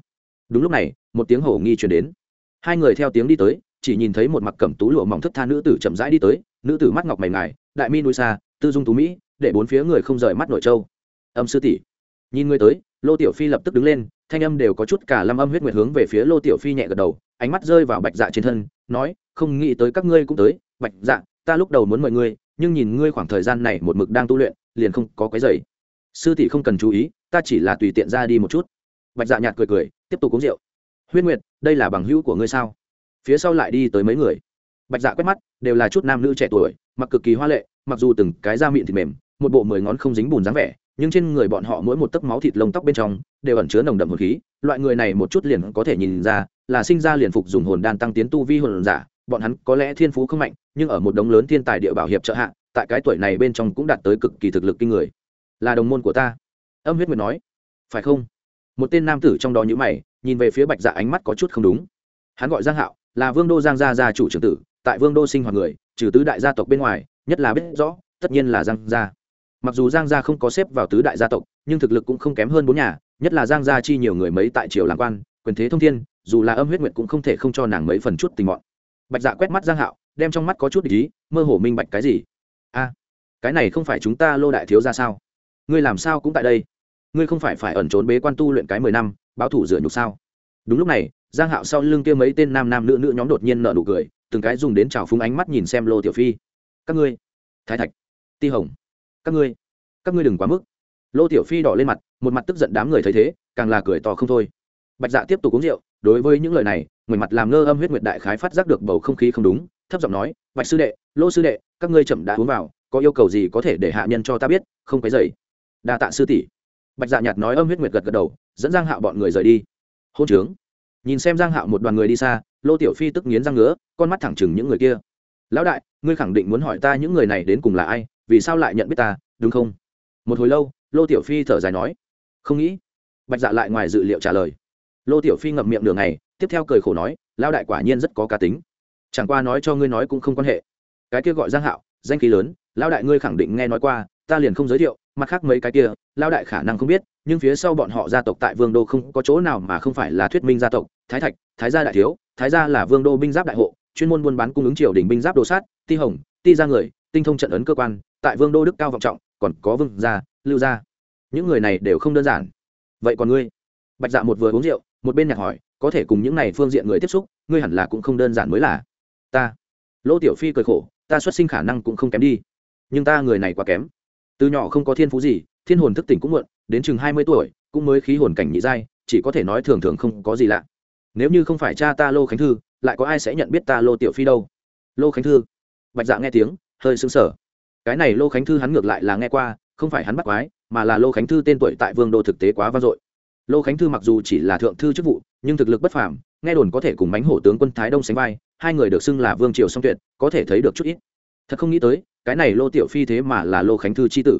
Đúng lúc này, một tiếng hầu nghi truyền đến. Hai người theo tiếng đi tới, chỉ nhìn thấy một mặc cẩm tú lụa mỏng thất tha nữ tử chậm rãi đi tới, nữ tử mắt ngọc mày ngài, đại mi núi xa, tư dung tú mỹ để bốn phía người không rời mắt nội châu âm sư tỷ, nhìn ngươi tới, lô tiểu phi lập tức đứng lên, thanh âm đều có chút cả lâm âm huyết nguyệt hướng về phía lô tiểu phi nhẹ gật đầu, ánh mắt rơi vào bạch dạ trên thân, nói, không nghĩ tới các ngươi cũng tới. Bạch dạ ta lúc đầu muốn mời ngươi, nhưng nhìn ngươi khoảng thời gian này một mực đang tu luyện, liền không có cái giày sư tỷ không cần chú ý, ta chỉ là tùy tiện ra đi một chút. Bạch dạ nhạt cười cười, tiếp tục uống rượu. Huyết nguyệt, đây là bằng hữu của ngươi sao? Phía sau lại đi tới mấy người. Bạch dạ quét mắt, đều là chút nam nữ trẻ tuổi, mặc cực kỳ hoa lệ, mặc dù từng cái da miệng thịt mềm một bộ mười ngón không dính bùn dáng vẻ, nhưng trên người bọn họ mỗi một tấc máu thịt lông tóc bên trong đều ẩn chứa nồng đậm hồn khí. Loại người này một chút liền có thể nhìn ra là sinh ra liền phục dùng hồn đan tăng tiến tu vi hồn giả. Bọn hắn có lẽ thiên phú không mạnh, nhưng ở một đống lớn thiên tài địa bảo hiệp trợ hạ, tại cái tuổi này bên trong cũng đạt tới cực kỳ thực lực kinh người. Là đồng môn của ta. Âm huyết nguyệt nói. Phải không? Một tên nam tử trong đó nhữ mày, nhìn về phía bạch dạ ánh mắt có chút không đúng. Hắn gọi giang hạo, là vương đô giang gia gia chủ trưởng tử, tại vương đô sinh hoạt người, trừ tứ đại gia tộc bên ngoài, nhất là biết rõ, tất nhiên là giang gia mặc dù giang gia không có xếp vào tứ đại gia tộc, nhưng thực lực cũng không kém hơn bốn nhà, nhất là giang gia chi nhiều người mấy tại triều làm quan, quyền thế thông thiên, dù là âm huyết nguyệt cũng không thể không cho nàng mấy phần chút tình mọn. Bạch dạ quét mắt giang hạo, đem trong mắt có chút ý, mơ hồ minh bạch cái gì. A, cái này không phải chúng ta lô đại thiếu ra sao? Ngươi làm sao cũng tại đây? Ngươi không phải phải ẩn trốn bế quan tu luyện cái mười năm, báo thủ rửa nhục sao? Đúng lúc này, giang hạo sau lưng kia mấy tên nam nam nữ nữ nhóm đột nhiên nở nụ cười, từng cái dùng đến trào phúng ánh mắt nhìn xem lô tiểu phi. Các ngươi, thái thạch, ti hồng các ngươi các ngươi đừng quá mức. Lô tiểu phi đỏ lên mặt, một mặt tức giận đám người thấy thế, càng là cười to không thôi. Bạch dạ tiếp tục uống rượu, đối với những lời này người mặt làm ngơ âm huyết nguyệt đại khái phát giác được bầu không khí không đúng, thấp giọng nói, bạch sư đệ, lô sư đệ, các ngươi chậm đã uống vào, có yêu cầu gì có thể để hạ nhân cho ta biết, không cái dậy đa tạ sư tỷ. Bạch dạ nhạt nói âm huyết nguyệt gật gật đầu, dẫn giang hạo bọn người rời đi. Hôn trướng. Nhìn xem giang hạo một đoàn người đi xa, lô tiểu phi tức nghiến răng ngứa, con mắt thẳng chừng những người kia. Lão đại, ngươi khẳng định muốn hỏi ta những người này đến cùng là ai? Vì sao lại nhận biết ta, đúng không? Một hồi lâu, lô tiểu phi thở dài nói, không nghĩ. Bạch dạ lại ngoài dự liệu trả lời. Lô tiểu phi ngậm miệng đường này tiếp theo cười khổ nói lao đại quả nhiên rất có cá tính. Chẳng qua nói cho ngươi nói cũng không quan hệ. Cái kia gọi giang hạo, danh khí lớn lao đại ngươi khẳng định nghe nói qua, ta liền không giới thiệu, mặt khác mấy cái kia lao đại khả năng không biết, nhưng phía sau bọn họ gia tộc tại vương đô không có chỗ nào mà không phải là thuyết minh gia tộc, thái thạch, thái gia đại thiếu, thái gia là vương đô binh giáp đại hộ, chuyên môn buôn bán cung ứng triều đình binh giáp đồ sát, ti hồng, ti ra người tinh thông trận ấn cơ quan, tại vương đô đức cao vọng trọng, còn có vương gia, lưu gia. Những người này đều không đơn giản. Vậy còn ngươi? Bạch dạ một vừa uống rượu, một bên nhạc hỏi, có thể cùng những này phương diện người tiếp xúc, ngươi hẳn là cũng không đơn giản mới là. Ta. Lỗ tiểu phi cười khổ, ta xuất sinh khả năng cũng không kém đi. Nhưng ta người này quá kém. Từ nhỏ không có thiên phú gì, thiên hồn thức tỉnh cũng muộn, đến chừng hai mươi tuổi, cũng mới khí hồn cảnh nhị giai, chỉ có thể nói thường thường không có gì lạ. Nếu như không phải cha ta lô khánh thư, lại có ai sẽ nhận biết ta lô tiểu phi đâu? Lô khánh thư. Bạch dạ nghe tiếng hơi sững sờ. Cái này lô khánh thư hắn ngược lại là nghe qua, không phải hắn bắt quái, mà là lô khánh thư tên tuổi tại vương đô thực tế quá vang dội. Lô khánh thư mặc dù chỉ là thượng thư chức vụ, nhưng thực lực bất phàm, nghe đồn có thể cùng mãnh hổ tướng quân thái đông sánh vai, hai người được xưng là vương triều song tuyệt, có thể thấy được chút ít. Thật không nghĩ tới, cái này lô tiểu phi thế mà là lô khánh thư c h i tử.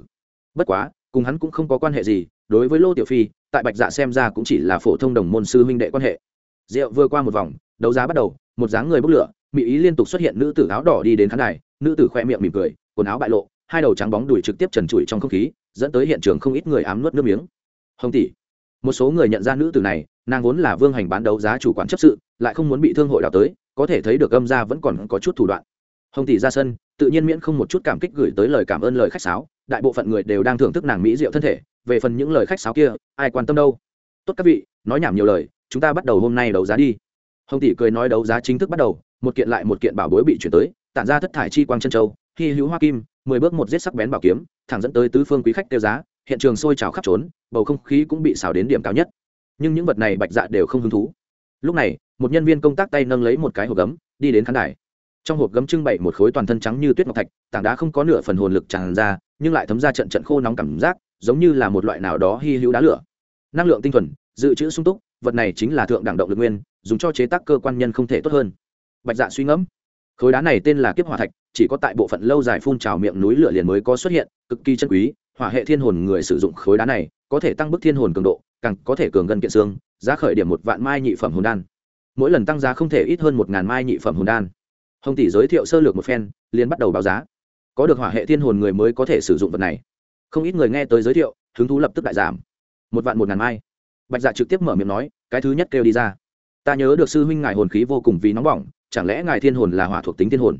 Bất quá, cùng hắn cũng không có quan hệ gì, đối với lô tiểu phi, tại bạch dạ xem ra cũng chỉ là phổ thông đồng môn sư huynh đệ quan hệ. Rượu vừa qua một vòng, đấu giá bắt đầu, một dáng người bốc lửa mỹ ý liên tục xuất hiện nữ tử áo đỏ đi đến khán đài, nữ tử khoe miệng mỉm cười, quần áo bại lộ, hai đầu trắng bóng đùi trực tiếp trần trụi trong không khí, dẫn tới hiện trường không ít người ám nuốt nước miếng. Hồng tỷ, một số người nhận ra nữ tử này, nàng vốn là vương hành bán đấu giá chủ quản chấp sự, lại không muốn bị thương hội đào tới, có thể thấy được âm gia vẫn còn có chút thủ đoạn. Hồng tỷ ra sân, tự nhiên miễn không một chút cảm kích gửi tới lời cảm ơn lời khách sáo, đại bộ phận người đều đang thưởng thức nàng mỹ diệu thân thể, về phần những lời khách sáo kia, ai quan tâm đâu? Tốt các vị, nói nhảm nhiều lời, chúng ta bắt đầu hôm nay đấu giá đi. Hồng tỷ cười nói đấu giá chính thức bắt đầu một kiện lại một kiện bảo bối bị chuyển tới, tản ra thất thải chi quang chân châu, hy hữu hoa kim, mười bước một giết sắc bén bảo kiếm, thẳng dẫn tới tứ phương quý khách tiêu giá, hiện trường sôi trào khắp trốn, bầu không khí cũng bị xào đến điểm cao nhất. Nhưng những vật này bạch dạ đều không hứng thú. Lúc này, một nhân viên công tác tay nâng lấy một cái hộp gấm, đi đến khán đài. Trong hộp gấm trưng bày một khối toàn thân trắng như tuyết ngọc thạch, tảng đá không có nửa phần hồn lực tràn ra, nhưng lại thấm ra trận trận khô nóng cảm giác, giống như là một loại nào đó hy hữu đá lửa. Năng lượng tinh thuần, dự trữ sung túc, vật này chính là thượng đẳng động lực nguyên, dùng cho chế tác cơ quan nhân không thể tốt hơn bạch dạ suy ngẫm. Khối đá này tên là kiếp hỏa thạch, chỉ có tại bộ phận lâu dài phun trào miệng núi lửa liền mới có xuất hiện, cực kỳ chân quý, hỏa hệ thiên hồn người sử dụng khối đá này có thể tăng bức thiên hồn cường độ, càng có thể cường gần kiện xương, giá khởi điểm một vạn mai nhị phẩm hồn đan. Mỗi lần tăng giá không thể ít hơn một ngàn mai nhị phẩm hồn đan. Hồng tỷ giới thiệu sơ lược một phen, liền bắt đầu báo giá. Có được hỏa hệ thiên hồn người mới có thể sử dụng vật này. Không ít người nghe tới giới thiệu, hứng thú lập tức đại giảm. Một vạn một ngàn mai. Bạch dạ trực tiếp mở miệng nói, cái thứ nhất kêu đi ra. Ta nhớ được sư huynh ngài hồn khí vô cùng vì nóng bỏng chẳng lẽ ngài thiên hồn là hỏa thuộc tính thiên hồn?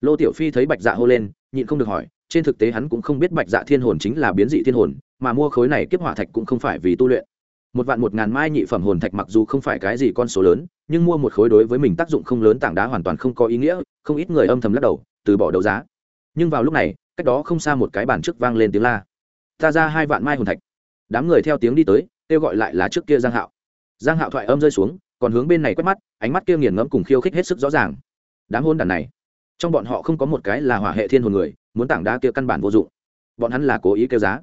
Lô tiểu phi thấy bạch dạ hô lên, nhịn không được hỏi, trên thực tế hắn cũng không biết bạch dạ thiên hồn chính là biến dị thiên hồn, mà mua khối này kiếp hỏa thạch cũng không phải vì tu luyện. Một vạn một ngàn mai nhị phẩm hồn thạch mặc dù không phải cái gì con số lớn, nhưng mua một khối đối với mình tác dụng không lớn tảng đá hoàn toàn không có ý nghĩa, không ít người âm thầm lắc đầu, từ bỏ đấu giá. Nhưng vào lúc này, cách đó không xa một cái bàn trước vang lên tiếng la. Ta ra hai vạn mai hồn thạch. Đám người theo tiếng đi tới, kêu gọi lại là trước kia giang hạo. Giang hạo thoại âm rơi xuống còn hướng bên này quét mắt, ánh mắt kia nghiền ngẫm cùng khiêu khích hết sức rõ ràng. Đám hôn đàn này, trong bọn họ không có một cái là hỏa hệ thiên hồn người, muốn tảng đá kia căn bản vô dụng. Bọn hắn là cố ý kêu giá.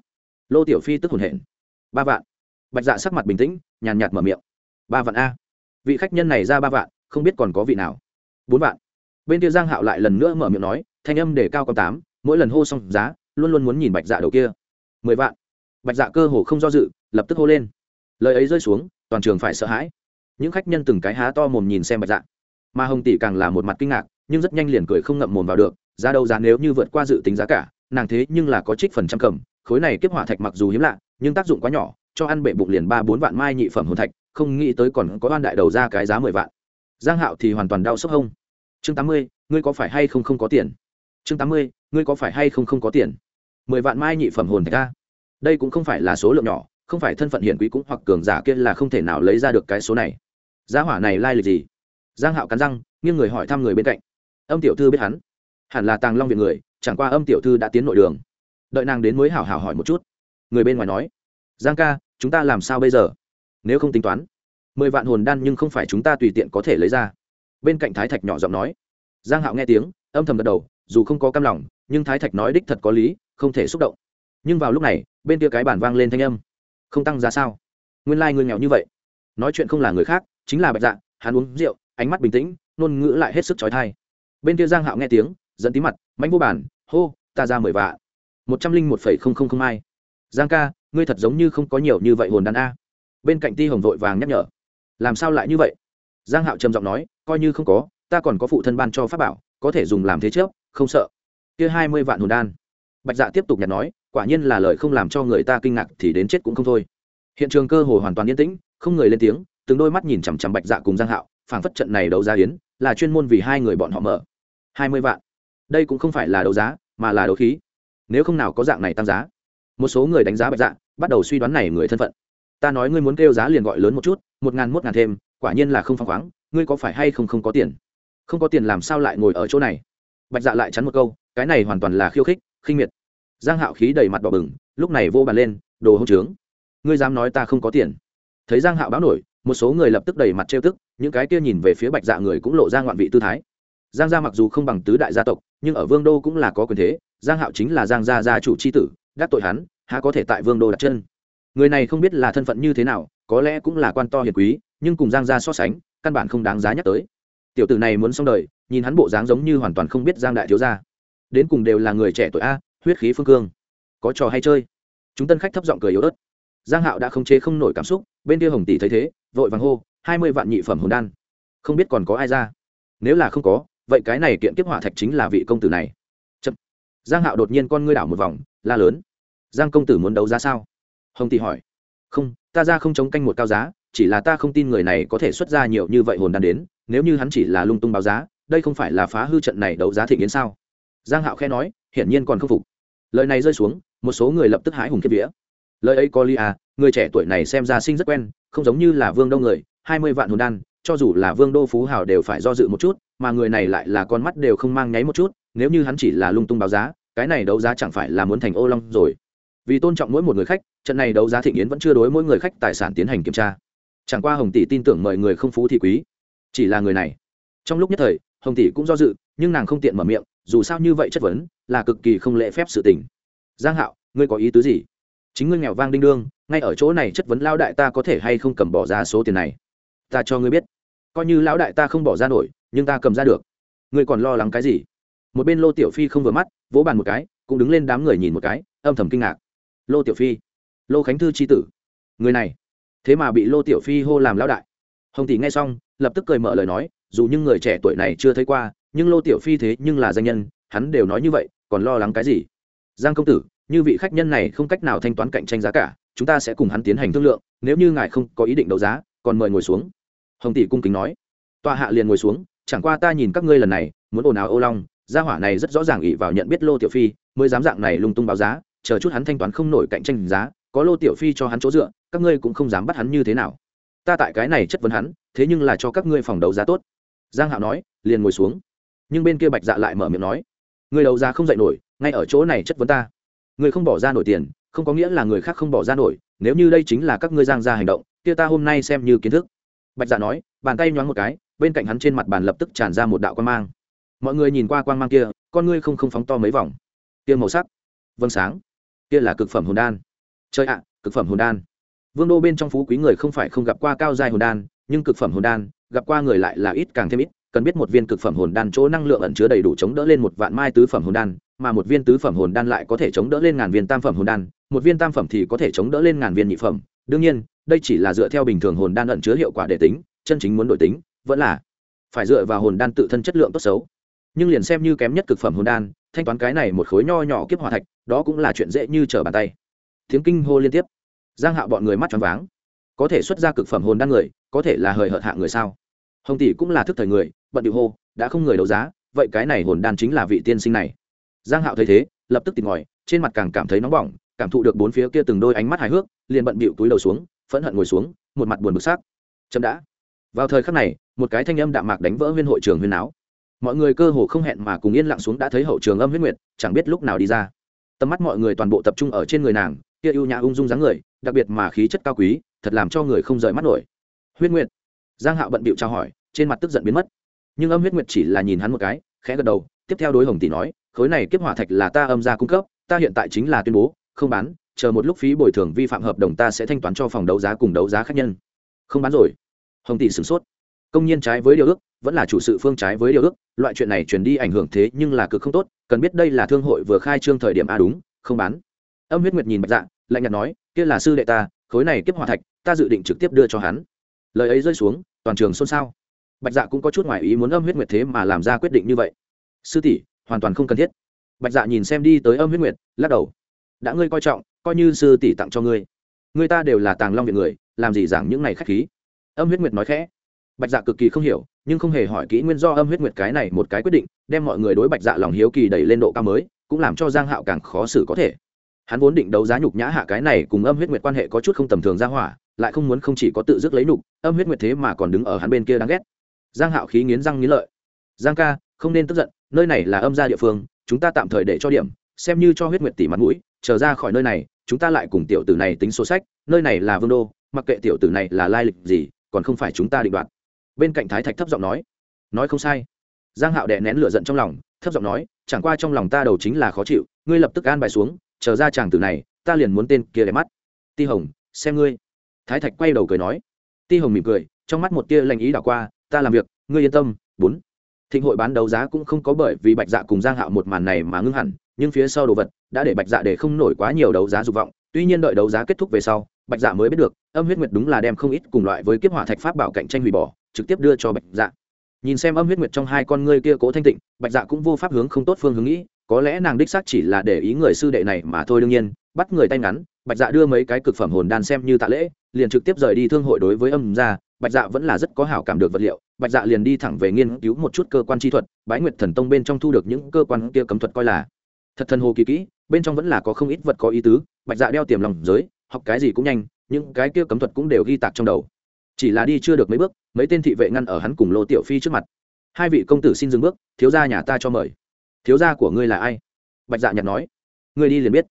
Lô tiểu phi tức hồn hển. Ba vạn. Bạch dạ sắc mặt bình tĩnh, nhàn nhạt mở miệng. Ba vạn a. Vị khách nhân này ra ba vạn, không biết còn có vị nào. Bốn vạn. Bên kia giang hạo lại lần nữa mở miệng nói, thanh âm để cao con tám, mỗi lần hô xong giá, luôn luôn muốn nhìn bạch dạ đầu kia. Mười vạn. Bạch dạ cơ hồ không do dự, lập tức hô lên. Lời ấy rơi xuống, toàn trường phải sợ hãi những khách nhân từng cái há to mồm nhìn xem bạch dạ. Mà hồng tỷ càng là một mặt kinh ngạc, nhưng rất nhanh liền cười không ngậm mồm vào được, giá đâu giá nếu như vượt qua dự tính giá cả, nàng thế nhưng là có trích phần trăm cầm, khối này kiếp hỏa thạch mặc dù hiếm lạ, nhưng tác dụng quá nhỏ, cho ăn bệ bụng liền ba bốn vạn mai nhị phẩm hồn thạch, không nghĩ tới còn có oan đại đầu ra cái giá mười vạn. Giang hạo thì hoàn toàn đau sốc hông. Chương tám mươi, ngươi có phải hay không không có tiền? Chương tám mươi, ngươi có phải hay không không có tiền? Mười vạn mai nhị phẩm hồn thạch a. Đây cũng không phải là số lượng nhỏ, không phải thân phận hiển quý cũng hoặc cường giả kia là không thể nào lấy ra được cái số này giá hỏa này lai lịch gì? Giang hạo cắn răng, nghiêng người hỏi thăm người bên cạnh. Âm tiểu thư biết hắn. Hẳn là tàng long viện người, chẳng qua âm tiểu thư đã tiến nội đường. Đợi nàng đến mới hảo hảo hỏi một chút. Người bên ngoài nói, giang ca, chúng ta làm sao bây giờ? Nếu không tính toán, mười vạn hồn đan nhưng không phải chúng ta tùy tiện có thể lấy ra. Bên cạnh thái thạch nhỏ giọng nói. Giang hạo nghe tiếng, âm thầm gật đầu, dù không có cam lòng, nhưng thái thạch nói đích thật có lý, không thể xúc động. Nhưng vào lúc này, bên kia cái bản vang lên thanh âm. Không tăng giá sao? Nguyên lai、like、người nghèo như vậy. Nói chuyện không là người khác chính là bạch dạ hắn uống rượu, ánh mắt bình tĩnh, ngôn ngữ lại hết sức trói thai. Bên kia giang hạo nghe tiếng dẫn tí mặt mánh vô bản, hô, ta ra mười vạ. Một trăm linh một phẩy không không không hai. Giang ca, ngươi thật giống như không có nhiều như vậy hồn đàn a. Bên cạnh ti hồng vội vàng nhắc nhở. Làm sao lại như vậy? Giang hạo trầm giọng nói, coi như không có, ta còn có phụ thân ban cho pháp bảo, có thể dùng làm thế trước, không sợ. Kia hai mươi vạn hồn đan. Bạch dạ tiếp tục nhặt nói, quả nhiên là lời không làm cho người ta kinh ngạc thì đến chết cũng không thôi. Hiện trường cơ hồ hoàn toàn yên tĩnh, không người lên tiếng từng đôi mắt nhìn chằm chằm bạch dạ cùng giang hạo, phảng phất trận này đấu giá yến là chuyên môn vì hai người bọn họ mở. Hai mươi vạn. Đây cũng không phải là đấu giá, mà là đấu khí. Nếu không nào có dạng này tăng giá. Một số người đánh giá bạch dạ bắt đầu suy đoán này người thân phận. Ta nói ngươi muốn kêu giá liền gọi lớn một chút, một ngàn một ngàn thêm, quả nhiên là không phăng khoáng, ngươi có phải hay không không có tiền? Không có tiền làm sao lại ngồi ở chỗ này? Bạch dạ lại chắn một câu, cái này hoàn toàn là khiêu khích, khinh miệt. Giang hạo khí đầy mặt đỏ bừng, lúc này vô bàn lên, đồ hông trướng. Ngươi dám nói ta không có tiền. Thấy giang hạo báo nổi một số người lập tức đầy mặt trêu tức, những cái kia nhìn về phía bạch dạ người cũng lộ ra ngoạn vị tư thái. Giang gia mặc dù không bằng tứ đại gia tộc, nhưng ở vương đô cũng là có quyền thế, giang hạo chính là giang gia gia chủ c h i tử gác tội hắn, há có thể tại vương đô đặt chân. Người này không biết là thân phận như thế nào, có lẽ cũng là quan to hiền quý, nhưng cùng giang gia so sánh, căn bản không đáng giá nhắc tới. Tiểu tử này muốn xong đời, nhìn hắn bộ dáng giống như hoàn toàn không biết giang đại thiếu gia. Đến cùng đều là người trẻ tuổi a, huyết khí phương cương. Có trò hay chơi. Chúng tân khách thấp giọng cười yếu ớt. Giang hạo đã không chế không nổi cảm xúc, bên kia hồng tỷ thấy thế vội vàng hô, hai mươi vạn nhị phẩm hồn đan. Không biết còn có ai ra? Nếu là không có, vậy cái này kiện kiếp hỏa thạch chính là vị công tử này. Chậm. giang hạo đột nhiên con ngươi đảo một vòng, la lớn. Giang công tử muốn đấu giá sao? Hồng tỷ hỏi. Không, ta ra không chống canh một cao giá, chỉ là ta không tin người này có thể xuất ra nhiều như vậy hồn đan đến, nếu như hắn chỉ là lung tung báo giá, đây không phải là phá hư trận này đấu giá thị yến sao? Giang hạo khẽ nói, hiển nhiên còn không phục. Lời này rơi xuống, một số người lập tức hái hùng kiếp vía lời ấy có ly à người trẻ tuổi này xem ra sinh rất quen, không giống như là vương đông người, hai mươi vạn hồn đan, cho dù là vương đô phú hào đều phải do dự một chút, mà người này lại là con mắt đều không mang nháy một chút, nếu như hắn chỉ là lung tung báo giá, cái này đấu giá chẳng phải là muốn thành ô long rồi. Vì tôn trọng mỗi một người khách, trận này đấu giá thị yến vẫn chưa đối mỗi người khách tài sản tiến hành kiểm tra. Chẳng qua hồng tỷ tin tưởng mời người không phú thì quý. Chỉ là người này. Trong lúc nhất thời, hồng tỷ cũng do dự, nhưng nàng không tiện mở miệng, dù sao như vậy chất vấn, là cực kỳ không lễ phép sự tình. Giang hạo, ngươi có ý tứ gì? Chính ngươi nghèo vang đinh đương, ngay ở chỗ này chất vấn lão đại ta có thể hay không cầm bỏ ra số tiền này? Ta cho ngươi biết. Coi như lão đại ta không bỏ ra nổi, nhưng ta cầm ra được. Ngươi còn lo lắng cái gì? Một bên lô tiểu phi không vừa mắt, vỗ bàn một cái, cũng đứng lên đám người nhìn một cái, âm thầm kinh ngạc. Lô tiểu phi, lô khánh thư c h i tử. Người này, thế mà bị lô tiểu phi hô làm lão đại. Hồng tỷ nghe xong, lập tức cười mở lời nói, dù những người trẻ tuổi này chưa thấy qua, nhưng lô tiểu phi thế nhưng là danh nhân, hắn đều nói như vậy, còn lo lắng cái gì? Giang công tử như vị khách nhân này không cách nào thanh toán cạnh tranh giá cả, chúng ta sẽ cùng hắn tiến hành thương lượng, nếu như ngài không có ý định đấu giá, còn mời ngồi xuống. Hồng tỷ cung kính nói. Tòa hạ liền ngồi xuống, chẳng qua ta nhìn các ngươi lần này, muốn ồn ào ô long, gia hỏa này rất rõ ràng ỉ vào nhận biết lô tiểu phi, mới dám dạng này lung tung báo giá, chờ chút hắn thanh toán không nổi cạnh tranh giá, có lô tiểu phi cho hắn chỗ dựa, các ngươi cũng không dám bắt hắn như thế nào. Ta tại cái này chất vấn hắn, thế nhưng là cho các ngươi phòng đấu giá tốt. Giang hạo nói, liền ngồi xuống. Nhưng bên kia bạch dạ lại mở miệng nói người đấu giá không dạy nổi, ngay ở chỗ này chất vấn ta người không bỏ ra nổi tiền, không có nghĩa là người khác không bỏ ra nổi, nếu như đây chính là các ngươi giang ra hành động, kia ta hôm nay xem như kiến thức. Bạch dạ nói, bàn tay nhoáng một cái, bên cạnh hắn trên mặt bàn lập tức tràn ra một đạo quan mang. Mọi người nhìn qua quan mang kia, con ngươi không không phóng to mấy vòng. Kia màu sắc. Vâng sáng. Kia là cực phẩm hồn đan. Chơi ạ, cực phẩm hồn đan. Vương đô bên trong phú quý người không phải không gặp qua cao dài hồn đan, nhưng cực phẩm hồn đan, gặp qua người lại là ít càng thêm ít cần biết một viên cực phẩm hồn đan chỗ năng lượng ẩn chứa đầy đủ chống đỡ lên một vạn mai tứ phẩm hồn đan, mà một viên tứ phẩm hồn đan lại có thể chống đỡ lên ngàn viên tam phẩm hồn đan, một viên tam phẩm thì có thể chống đỡ lên ngàn viên nhị phẩm. Đương nhiên, đây chỉ là dựa theo bình thường hồn đan ẩn chứa hiệu quả để tính, chân chính muốn đổi tính, vẫn là phải dựa vào hồn đan tự thân chất lượng tốt xấu. Nhưng liền xem như kém nhất cực phẩm hồn đan, thanh toán cái này một khối nho nhỏ kiếp hỏa thạch, đó cũng là chuyện dễ như trở bàn tay. Tiếng kinh hô liên tiếp. Giang hạo bọn người mắt tròn váng. Có thể xuất ra cực phẩm hồn đan người, có thể là hời hợt hạ người sao? Hồng tỷ cũng là thức thời người bận điệu hô, đã không người đấu giá, vậy cái này hồn đan chính là vị tiên sinh này. Giang hạo thấy thế, lập tức tìm ngòi trên mặt càng cảm thấy nóng bỏng, cảm thụ được bốn phía kia từng đôi ánh mắt hài hước, liền bận bịu túi đầu xuống, phẫn hận ngồi xuống, một mặt buồn bực sắc. Chậm đã. Vào thời khắc này, một cái thanh âm đạm mạc đánh vỡ huyên hội trường huyên áo mọi người cơ hồ không hẹn mà cùng yên lặng xuống đã thấy hậu trường âm huyết nguyệt, chẳng biết lúc nào đi ra. Tầm mắt mọi người toàn bộ tập trung ở trên người nàng, kia ưu nhã ung dung dáng người, đặc biệt mà khí chất cao quý, thật làm cho người không rời mắt nổi. Huyết nguyệt. Giang hạo bận bịu trao hỏi, trên mặt tức giận biến mất nhưng âm huyết nguyệt chỉ là nhìn hắn một cái, khẽ gật đầu, tiếp theo đối hồng tỷ nói, khối này kiếp hỏa thạch là ta âm ra cung cấp, ta hiện tại chính là tuyên bố, không bán, chờ một lúc phí bồi thường vi phạm hợp đồng ta sẽ thanh toán cho phòng đấu giá cùng đấu giá khác nhân. Không bán rồi. Hồng tỷ sửng sốt. Công nhiên trái với điều ước, vẫn là chủ sự phương trái với điều ước, loại chuyện này truyền đi ảnh hưởng thế nhưng là cực không tốt, cần biết đây là thương hội vừa khai trương thời điểm a, đúng, không bán. Âm huyết nguyệt nhìn bạch dạ lạnh nhạt nói, kia là sư đệ ta, khối này kiếp hỏa thạch, ta dự định trực tiếp đưa cho hắn. Lời ấy rơi xuống, toàn trường xôn xao bạch dạ cũng có chút ngoài ý muốn âm huyết nguyệt thế mà làm ra quyết định như vậy. Sư tỷ, hoàn toàn không cần thiết. Bạch dạ nhìn xem đi tới âm huyết nguyệt, lắc đầu. Đã ngươi coi trọng, coi như sư tỷ tặng cho ngươi. Người ta đều là tàng long viện người, làm gì giảng những này khách khí? Âm huyết nguyệt nói khẽ. Bạch dạ cực kỳ không hiểu, nhưng không hề hỏi kỹ nguyên do âm huyết nguyệt cái này một cái quyết định, đem mọi người đối bạch dạ lòng hiếu kỳ đẩy lên độ cao mới, cũng làm cho giang hạo càng khó xử có thể. Hắn vốn định đấu giá nhục nhã hạ cái này cùng âm huyết nguyệt quan hệ có chút không tầm thường ra hỏa, lại không muốn không chỉ có tự dứt lấy nhục, âm huyết nguyệt thế mà còn đứng ở hắn bên kia đáng ghét giang hạo khí nghiến răng nghiến lợi. Giang ca, không nên tức giận, nơi này là âm gia địa phương, chúng ta tạm thời để cho điểm, xem như cho huyết nguyệt tỷ mặt mũi trở ra khỏi nơi này, chúng ta lại cùng tiểu tử này tính số sách, nơi này là vương đô, mặc kệ tiểu tử này là lai lịch gì, còn không phải chúng ta định đoạt. Bên cạnh thái thạch thấp giọng nói nói không sai. Giang hạo đè nén lửa giận trong lòng, thấp giọng nói, chẳng qua trong lòng ta đầu chính là khó chịu, ngươi lập tức an bài xuống, chờ ra chàng tử này, ta liền muốn tên kia để mắt. Ti hồng, xem ngươi. Thái thạch quay đầu cười nói. Ti hồng mỉm cười, trong mắt một tia lành ý đảo qua ta làm việc, ngươi yên tâm, bốn. Thịnh hội bán đấu giá cũng không có bởi vì bạch dạ cùng giang hạo một màn này mà ngưng hẳn, nhưng phía sau đồ vật đã để bạch dạ để không nổi quá nhiều đấu giá dục vọng. Tuy nhiên đợi đấu giá kết thúc về sau, bạch dạ mới biết được, âm huyết nguyệt đúng là đem không ít cùng loại với kiếp hỏa thạch pháp bảo cạnh tranh hủy bỏ, trực tiếp đưa cho bạch dạ. Nhìn xem âm huyết nguyệt trong hai con ngươi kia cố thanh tịnh, bạch dạ cũng vô pháp hướng không tốt phương hướng nghĩ, có lẽ nàng đích xác chỉ là để ý người sư đệ này mà thôi đương nhiên, bắt người tay ngắn, bạch dạ đưa mấy cái cực phẩm hồn đan xem như tạ lễ, liền trực tiếp rời đi thương hội đối với âm gia bạch dạ vẫn là rất có hảo cảm được vật liệu, bạch dạ liền đi thẳng về nghiên cứu một chút cơ quan chi thuật, bái nguyệt thần tông bên trong thu được những cơ quan kia cấm thuật coi là thật thần hồ kỳ kỹ, bên trong vẫn là có không ít vật có ý tứ, bạch dạ đeo tiềm lòng giới, học cái gì cũng nhanh, những cái kia cấm thuật cũng đều ghi tạc trong đầu. Chỉ là đi chưa được mấy bước, mấy tên thị vệ ngăn ở hắn cùng lô tiểu phi trước mặt. Hai vị công tử xin dừng bước, thiếu gia nhà ta cho mời. Thiếu gia của ngươi là ai? Bạch dạ nhặt nói. Ngươi đi liền biết.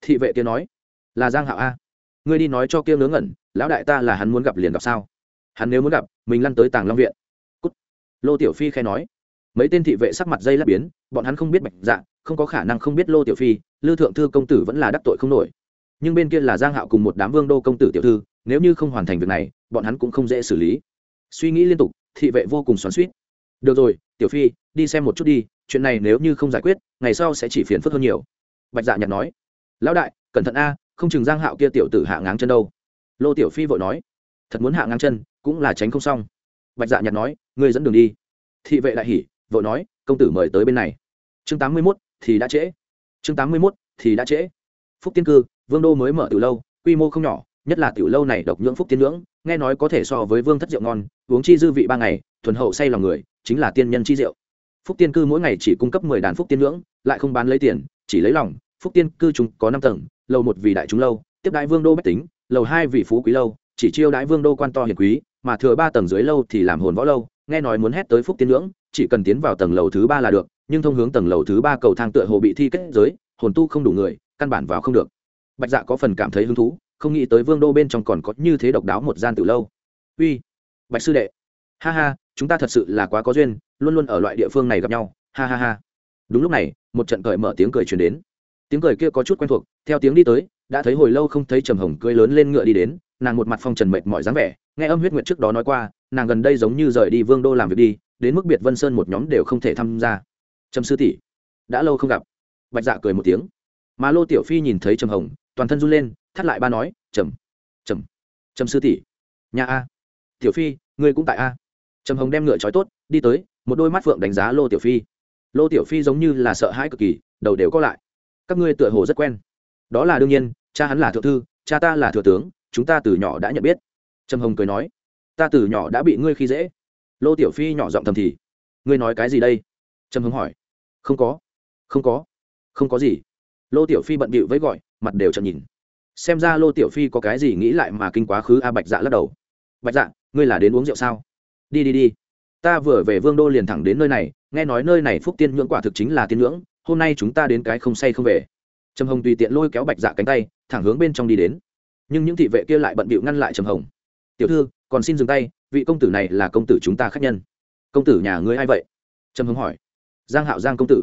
Thị vệ kia nói. Là giang hạo a. Ngươi đi nói cho kia ngớ ngẩn, lão đại ta là hắn muốn gặp liền gặp sao? Hắn nếu muốn gặp, mình lăn tới tàng long viện. Cút. lô tiểu phi khai nói. Mấy tên thị vệ sắc mặt dây lắp biến, bọn hắn không biết bạch dạ không có khả năng không biết lô tiểu phi, lư thượng thư công tử vẫn là đắc tội không nổi. Nhưng bên kia là giang hạo cùng một đám vương đô công tử tiểu thư, nếu như không hoàn thành việc này, bọn hắn cũng không dễ xử lý. Suy nghĩ liên tục, thị vệ vô cùng xoắn xuýt. được rồi, tiểu phi, đi xem một chút đi, chuyện này nếu như không giải quyết, ngày sau sẽ chỉ phiền phức hơn nhiều. Bạch dạ nhặt nói. Lão đại, cẩn thận a, không chừng giang hạo kia tiểu tử hạ ngáng chân đâu. Lô tiểu phi vội nói. Thật muốn hạ ngang chân cũng là tránh không xong. Bạch dạ nhặt nói, ngươi dẫn đường đi. Thị vệ đại hỉ, vội nói, công tử mời tới bên này. Chương tám mươi mốt, thì đã trễ. Chương tám mươi mốt, thì đã trễ. Phúc tiên cư, vương đô mới mở từ lâu, quy mô không nhỏ, nhất là tiểu lâu này độc nhưỡng phúc tiên nhưỡng nghe nói có thể so với vương thất rượu ngon, uống chi dư vị ba ngày, thuần hậu say lòng người, chính là tiên nhân chi rượu phúc tiên cư mỗi ngày chỉ cung cấp mười đàn phúc tiên nhưỡng lại không bán lấy tiền, chỉ lấy lòng. Phúc tiên cư chúng có năm tầng lầu một vì đại chúng lâu, tiếp đại vương đô bách tính, lầu hai vì phú quý lâu chỉ chiêu đãi vương đô quan to hiền quý, mà thừa ba tầng dưới lâu thì làm hồn võ lâu, nghe nói muốn hét tới phúc tiên ngưỡng, chỉ cần tiến vào tầng lầu thứ ba là được, nhưng thông hướng tầng lầu thứ ba cầu thang tựa hồ bị thi kết giới, hồn tu không đủ người, căn bản vào không được. Bạch dạ có phần cảm thấy hứng thú, không nghĩ tới vương đô bên trong còn có như thế độc đáo một gian từ lâu. Uy, bạch sư đệ, ha ha, chúng ta thật sự là quá có duyên, luôn luôn ở loại địa phương này gặp nhau, ha ha ha. Đúng lúc này, một trận cởi mở tiếng cười truyền đến. Tiếng cười kia có chút quen thuộc, theo tiếng đi tới, đã thấy hồi lâu không thấy trầm hồng cưỡi lớn lên ngựa đi đến nàng một mặt phong trần mệt mỏi dáng vẻ, nghe âm huyết nguyệt trước đó nói qua, nàng gần đây giống như rời đi vương đô làm việc đi, đến mức biệt vân sơn một nhóm đều không thể tham gia. Trầm sư tỷ, đã lâu không gặp. Bạch dạ cười một tiếng. Mà lô tiểu phi nhìn thấy trầm hồng, toàn thân run lên, thắt lại ba nói, trầm trầm trầm sư tỷ, nhà a. Tiểu phi, ngươi cũng tại a. Trầm hồng đem ngựa trói tốt, đi tới, một đôi mắt phượng đánh giá lô tiểu phi. Lô tiểu phi giống như là sợ hãi cực kỳ, đầu đều có lại. Các ngươi tựa hồ rất quen. Đó là đương nhiên, cha hắn là thượng thư, cha ta là thừa tướng chúng ta từ nhỏ đã nhận biết. Trầm hồng cười nói, ta từ nhỏ đã bị ngươi khi dễ. Lô tiểu phi nhỏ giọng thầm thì, ngươi nói cái gì đây? Trầm hồng hỏi, không có không có không có gì. Lô tiểu phi bận bịu với gọi, mặt đều chậm nhìn. Xem ra lô tiểu phi có cái gì nghĩ lại mà kinh quá khứ a bạch dạ lắc đầu. Bạch dạ ngươi là đến uống rượu sao? Đi đi đi. Ta vừa về vương đô liền thẳng đến nơi này, nghe nói nơi này phúc tiên nhưỡng quả thực chính là tiên nhưỡng, hôm nay chúng ta đến cái không say không về. Trầm hồng tùy tiện lôi kéo bạch dạ cánh tay, thẳng hướng bên trong đi đến nhưng những thị vệ kia lại bận bịu ngăn lại trầm hồng. Tiểu thư, còn xin dừng tay, vị công tử này là công tử chúng ta khác nhân. Công tử nhà ngươi a i vậy? Trầm hồng hỏi. Giang hạo, giang công tử.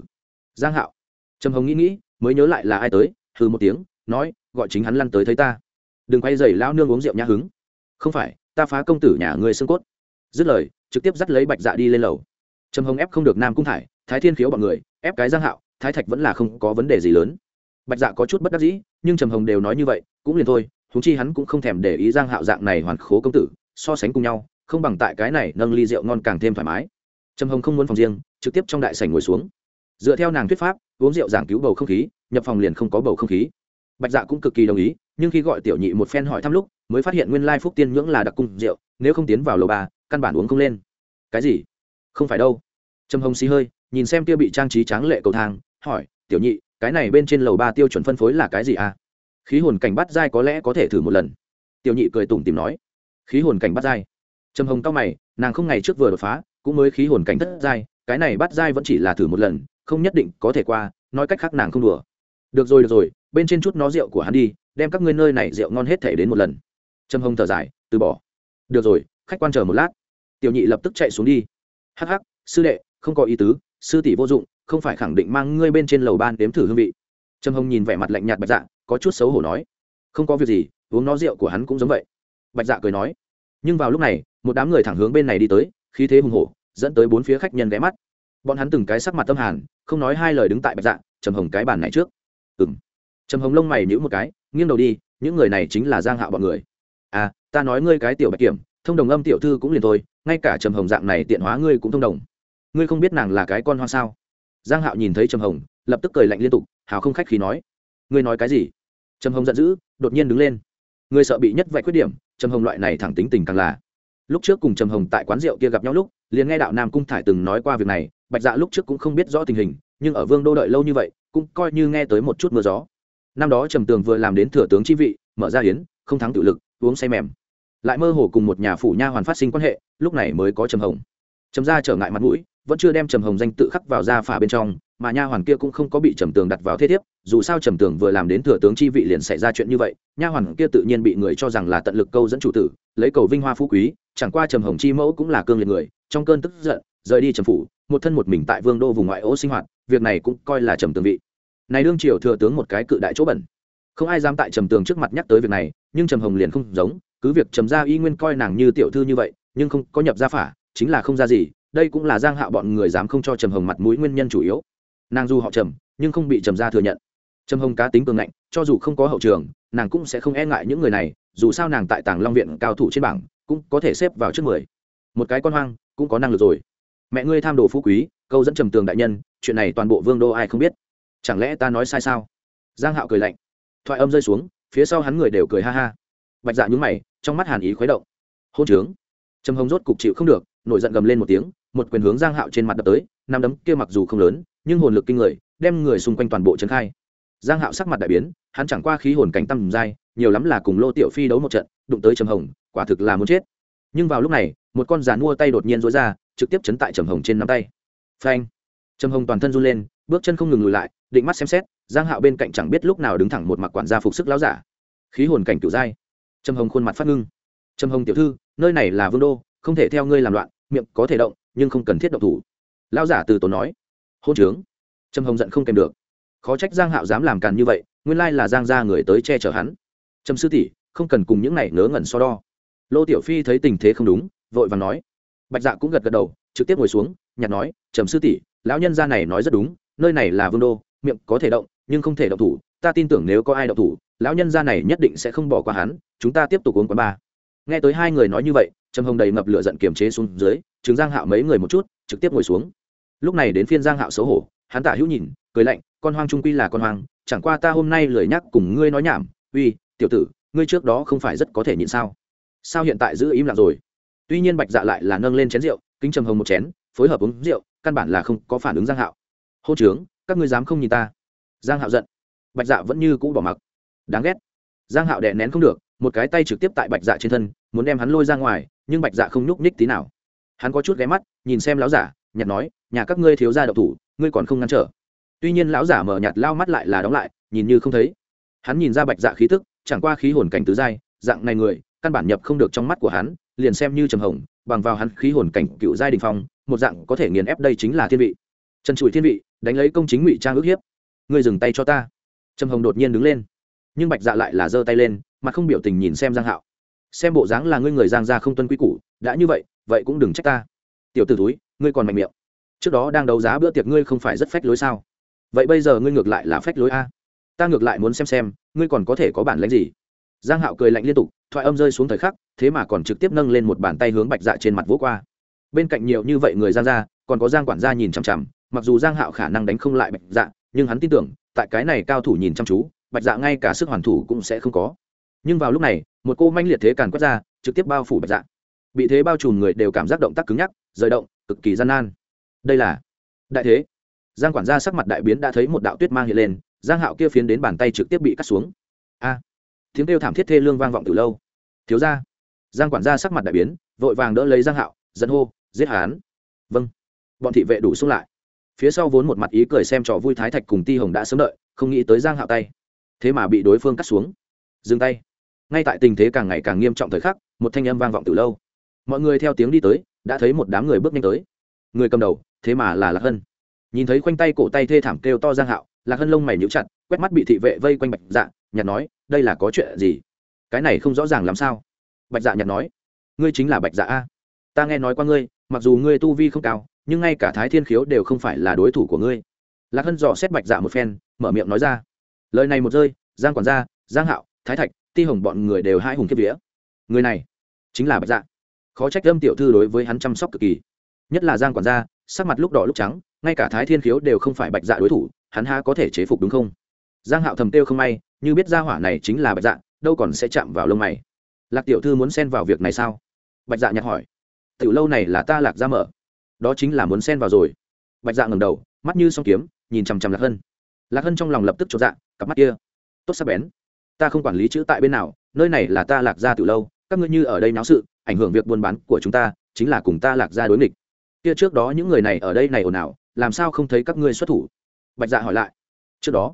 Giang hạo. Trầm hồng nghĩ nghĩ, mới nhớ lại là ai tới hư một tiếng, nói, gọi chính hắn lăn tới thấy ta. Đừng quay dày lao nương uống rượu nhã hứng. Không phải, ta phá công tử nhà ngươi xương cốt. Dứt lời, trực tiếp dắt lấy bạch dạ đi lên lầu. Trầm hồng ép không được nam cung thải, thái thiên khiếu bọn người, ép cái giang hạo, thái thạch vẫn là không có vấn đề gì lớn. Bạch dạ có chút bất đắc dĩ, nhưng trầm hồng đều nói như vậy, cũng liền thôi huống chi hắn cũng không thèm để ý giang hạo dạng này hoàn khố công tử, so sánh cùng nhau, không bằng tại cái này nâng ly rượu ngon càng thêm thoải mái. Trầm hồng không muốn phòng riêng, trực tiếp trong đại sảnh ngồi xuống. Dựa theo nàng thuyết pháp, uống rượu giảng cứu bầu không khí, nhập phòng liền không có bầu không khí. Bạch dạ cũng cực kỳ đồng ý, nhưng khi gọi tiểu nhị một phen hỏi thăm lúc, mới phát hiện nguyên lai phúc tiên nhưỡng là đặc cung rượu, nếu không tiến vào lầu ba, căn bản uống không lên. Cái gì? Không phải đâu. Trầm hồng xì hơi, nhìn xem kia bị trang trí tráng lệ cầu thang, hỏi, tiểu nhị, cái này bên trên lầu ba tiêu chuẩn phân phối là cái gì à? Khí hồn cảnh bắt dai có lẽ có thể thử một lần. Tiểu nhị cười tủm tìm nói, khí hồn cảnh bắt dai trầm hồng cao mày, nàng không ngày trước vừa đột phá, cũng mới khí hồn cảnh thất dai cái này bắt dai vẫn chỉ là thử một lần, không nhất định có thể qua, nói cách khác nàng không đùa. Được rồi được rồi, bên trên chút nó rượu của hắn đi, đem các ngươi nơi này rượu ngon hết thể đến một lần. Trầm hồng thở dài, từ bỏ. Được rồi, khách quan chờ một lát. Tiểu nhị lập tức chạy xuống đi. Hắc hắc, sư đệ, không có ý tứ, sư tỷ vô dụng, không phải khẳng định mang ngươi bên trên lầu ban đếm thử hương vị. Trầm hồng nhìn vẻ mặt lạnh nhạt bạch dạ có chút xấu hổ nói, không có việc gì, uống nó rượu của hắn cũng giống vậy. Bạch dạ cười nói. Nhưng vào lúc này, một đám người thẳng hướng bên này đi tới, khí thế hùng hổ, dẫn tới bốn phía khách nhân ghé mắt. Bọn hắn từng cái sắc mặt tâm hàn, không nói hai lời đứng tại bạch dạ trầm hồng cái bàn này trước. Ừng trầm hồng lông mày nhữ một cái, nghiêng đầu đi, những người này chính là giang hạo bọn người. À ta nói ngươi cái tiểu bạch kiểm, thông đồng âm tiểu thư cũng liền thôi, ngay cả trầm hồng dạng này tiện hóa ngươi cũng thông đồng. Ngươi không biết nàng là cái con hoa sao? Giang hạo nhìn thấy trầm hồng, lập tức cười lạnh liên tục, hào không khách khí nói. Ngươi nói cái gì? Trầm hồng giận dữ, đột nhiên đứng lên. Người sợ bị nhất vạch khuyết điểm, trầm hồng loại này thẳng tính tình càng là. Lúc trước cùng trầm hồng tại quán rượu kia gặp nhau lúc, liền nghe đạo nam cung thải từng nói qua việc này, bạch dạ lúc trước cũng không biết rõ tình hình, nhưng ở vương đô đợi lâu như vậy, cũng coi như nghe tới một chút mưa gió. Năm đó trầm tường vừa làm đến thừa tướng chi vị, mở ra hiến không thắng tự lực, uống say mềm. Lại mơ hồ cùng một nhà phủ nha hoàn phát sinh quan hệ, lúc này mới có trầm hồng. Trầm Gia trở ngại mặt mũi, vẫn chưa đem trầm hồng danh tự khắc vào gia phả bên trong mà nha hoàn kia cũng không có bị trầm tường đặt vào thế thiếp, dù sao trầm tường vừa làm đến thừa tướng chi vị liền xảy ra chuyện như vậy, nha hoàn kia tự nhiên bị người cho rằng là tận lực câu dẫn chủ tử, lấy cầu vinh hoa phú quý, chẳng qua trầm hồng chi mẫu cũng là cương liệt người, trong cơn tức giận, rời đi trầm phủ, một thân một mình tại vương đô vùng ngoại ô sinh hoạt, việc này cũng coi là trầm tường vị. Này đương triều thừa tướng một cái cự đại chỗ bẩn. Không ai dám tại trầm tường trước mặt nhắc tới việc này, nhưng trầm hồng liền không giống, cứ việc trầm gia y nguyên coi nàng như tiểu thư như vậy, nhưng không có nhập gia phả, chính là không ra gì, đây cũng là giang hạ bọn người dám không cho trầm hồng mặt mũi nguyên nhân chủ yếu nàng dù họ trầm, nhưng không bị trầm gia thừa nhận. Trầm hồng cá tính cường ngạnh, cho dù không có hậu trường, nàng cũng sẽ không e ngại những người này, dù sao nàng tại tàng long viện cao thủ trên bảng, cũng có thể xếp vào trước mười. Một cái con hoang, cũng có năng lực rồi. Mẹ ngươi tham đồ phú quý, câu dẫn trầm tường đại nhân, chuyện này toàn bộ vương đô ai không biết. Chẳng lẽ ta nói sai sao? Giang hạo cười lạnh. Thoại âm rơi xuống, phía sau hắn người đều cười ha ha. Bạch dạ nhúng mày, trong mắt hàn ý khuấy động. Hôn trướng. Trầm hồng rốt cục chịu không được, nổi giận gầm lên một tiếng, một quyền hướng giang hạo trên mặt đập tới, năm đấm kia mặc dù không lớn nhưng hồn lực kinh người, đem người xung quanh toàn bộ trấn khai. Giang hạo sắc mặt đại biến, hắn chẳng qua khí hồn cảnh tăng dai, nhiều lắm là cùng lô tiểu phi đấu một trận, đụng tới trầm hồng, quả thực là muốn chết. Nhưng vào lúc này, một con giàn mua tay đột nhiên rối ra, trực tiếp chấn tại trầm hồng trên nắm tay. Phanh! Trầm hồng toàn thân run lên, bước chân không ngừng lùi lại, định mắt xem xét, giang hạo bên cạnh chẳng biết lúc nào đứng thẳng một mặc quản gia phục sức láo giả. Khí hồn cảnh cửu giai trầm hồng khuôn mặt phát ngưng. Trầm hồng tiểu thư, nơi này là vương đô, không thể theo ngươi làm loạn, miệng có thể động, nhưng không cần thiết động thủ. Lão giả từ tốn nói hôn trướng. Trầm hồng giận không kèm được. Khó trách giang hạo dám làm càn như vậy, nguyên lai là giang gia người tới che chở hắn. Trầm sư tỷ, không cần cùng những này ngớ ngẩn so đo. Lô tiểu phi thấy tình thế không đúng, vội vàng nói. Bạch dạ cũng gật gật đầu, trực tiếp ngồi xuống, nhặt nói, trầm sư tỷ, lão nhân gia này nói rất đúng, nơi này là vương đô, miệng có thể động, nhưng không thể động thủ, ta tin tưởng nếu có ai động thủ, lão nhân gia này nhất định sẽ không bỏ qua hắn, chúng ta tiếp tục uống quán ba nghe tới hai người nói như vậy, trầm hồng đầy ngập lửa giận kiềm chế xuống dưới chứng giang hạo mấy người một chút, trực tiếp ngồi xuống lúc này đến phiên giang hạo xấu hổ, hắn tả hữu nhìn, cười lạnh, con hoang trung quy là con hoang, chẳng qua ta hôm nay lười nhắc cùng ngươi nói nhảm, uy, tiểu tử, ngươi trước đó không phải rất có thể nhịn sao? Sao hiện tại giữ im lặng rồi? Tuy nhiên bạch dạ lại là nâng lên chén rượu, kính trầm hồng một chén, phối hợp uống rượu, căn bản là không có phản ứng giang hạo. Hô trướng, các ngươi dám không nhìn ta? Giang hạo giận. Bạch dạ vẫn như cũ bỏ mặc. Đáng ghét. Giang hạo đè nén không được, một cái tay trực tiếp tại bạch dạ trên thân, muốn đem hắn lôi ra ngoài, nhưng bạch dạ không nhúc nhích tí nào. Hắn có chút ghé mắt, nhìn xem lão giả, nhặt nói nhà các ngươi thiếu gia đậu thủ, ngươi còn không ngăn trở. Tuy nhiên lão giả mở nhạt lao mắt lại là đóng lại, nhìn như không thấy. Hắn nhìn ra bạch dạ khí tức, chẳng qua khí hồn cảnh tứ giai, dạng này người, căn bản nhập không được trong mắt của hắn, liền xem như trầm hồng, bằng vào hắn khí hồn cảnh cựu giai đình phong, một dạng có thể nghiền ép đây chính là thiên vị. Trần trụi thiên vị, đánh lấy công chính ngụy trang ước hiếp. Ngươi dừng tay cho ta. Trầm hồng đột nhiên đứng lên. Nhưng bạch dạ lại là giơ tay lên mà không biểu tình nhìn xem giang hạo. Xem bộ dáng là ngươi người giang gia không tuân quy củ, đã như vậy vậy cũng đừng trách ta. Tiểu t ử túi ngươi còn mạnh miệng trước đó đang đấu giá bữa tiệc ngươi không phải rất phách lối sao? Vậy bây giờ ngươi ngược lại là phách lối a. Ta ngược lại muốn xem xem, ngươi còn có thể có bản lãnh gì? Giang hạo cười lạnh liên tục, thoại âm rơi xuống thời khắc, thế mà còn trực tiếp nâng lên một bàn tay hướng bạch dạ trên mặt vỗ qua. Bên cạnh nhiều như vậy người giang ra còn có giang quản gia nhìn chằm chằm, mặc dù giang hạo khả năng đánh không lại bạch dạ nhưng hắn tin tưởng, tại cái này cao thủ nhìn chăm chú, bạch dạ ngay cả sức hoàn thủ cũng sẽ không có. Nhưng vào lúc này, một cô manh liệt thế càn quét ra, trực tiếp bao phủ bạch dạ. Bị thế bao trùm người đều cảm giác động tác cứng nhắc, rời động, cực kỳ gian nan đây là đại thế. Giang quản gia sắc mặt đại biến đã thấy một đạo tuyết mang hiện lên, giang hạo kia phiến đến bàn tay trực tiếp bị cắt xuống. A! Tiếng kêu thảm thiết thê lương vang vọng từ lâu. Thiếu gia! Giang quản gia sắc mặt đại biến, vội vàng đỡ lấy giang hạo dẫn hô, giết hán vâng. Bọn thị vệ đủ xuống lại. Phía sau vốn một mặt ý cười xem trò vui thái thạch cùng ti hồng đã sớm đợi, không nghĩ tới giang hạo tay. Thế mà bị đối phương cắt xuống. Dừng tay. Ngay tại tình thế càng ngày càng nghiêm trọng thời khắc, một thanh âm vang vọng từ lâu. Mọi người theo tiếng đi tới, đã thấy một đám người bước nhanh tới người cầm đầu, thế mà là lạc hân. Nhìn thấy khoanh tay cổ tay thê thảm kêu to giang hạo, lạc hân lông mày nhíu chặt, quét mắt bị thị vệ vây quanh bạch dạ nhạt nói, đây là có chuyện gì? Cái này không rõ ràng làm sao? Bạch dạ nhạt nói, ngươi chính là bạch dạ a. Ta nghe nói qua ngươi, mặc dù ngươi tu vi không cao, nhưng ngay cả thái thiên khiếu đều không phải là đối thủ của ngươi. Lạc hân dò xét bạch dạ một phen, mở miệng nói ra, lời này một rơi, giang quản gia, giang hạo, thái thạch, ti hồng bọn người đều hai hùng kiếp vía. Người này chính là bạch dạ. Khó trách âm tiểu thư đối với hắn chăm sóc cực kỳ nhất là giang quản gia, sắc mặt lúc đỏ lúc trắng, ngay cả thái thiên khiếu đều không phải bạch dạ đối thủ, hắn ha có thể chế phục đúng không? Giang hạo thầm tiêu không may, như biết gia hỏa này chính là bạch dạ đâu còn sẽ chạm vào lông mày. Lạc tiểu thư muốn xen vào việc này sao? Bạch dạ nhặt hỏi. Tiểu lâu này là ta lạc ra mở. Đó chính là muốn xen vào rồi. Bạch dạ ngẩng đầu, mắt như song kiếm, nhìn chằm chằm lạc hân. Lạc hân trong lòng lập tức chột dạ cặp mắt kia. Tốt sắc bén. Ta không quản lý chữ tại bên nào, nơi này là ta lạc ra từ lâu, các ngươi như ở đây náo sự, ảnh hưởng việc buôn bán của chúng ta, chính là cùng ta lạc ra đối nghịch kia trước đó những người này ở đây này ồn ào, làm sao không thấy các ngươi xuất thủ? Bạch dạ hỏi lại. Trước đó?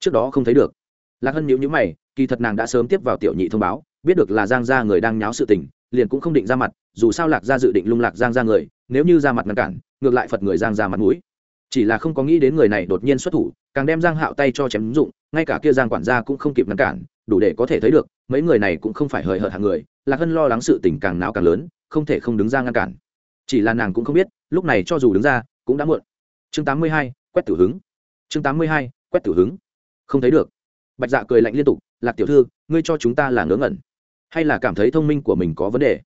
Trước đó không thấy được. Lạc hân nhíu nhíu mày, kỳ thật nàng đã sớm tiếp vào tiểu nhị thông báo, biết được là giang gia người đang nháo sự tình, liền cũng không định ra mặt, dù sao lạc gia dự định lung lạc giang gia người, nếu như ra mặt ngăn cản, ngược lại phật người giang ra mặt mũi. Chỉ là không có nghĩ đến người này đột nhiên xuất thủ, càng đem giang hạo tay cho chém dụng, ngay cả kia giang quản gia cũng không kịp ngăn cản, đủ để có thể thấy được, mấy người này cũng không phải hời hợt hàng người, lạc hân lo lắng sự tình càng náo càng lớn, không thể không đứng ra ngăn cản chỉ là nàng cũng không biết lúc này cho dù đứng ra cũng đã muộn. Chương 82, quét tử hứng. Chương 82, quét tử hứng. Không thấy được. Bạch dạ cười lạnh liên tục lạc tiểu thư ngươi cho chúng ta là ngớ ngẩn. Hay là cảm thấy thông minh của mình có vấn đề?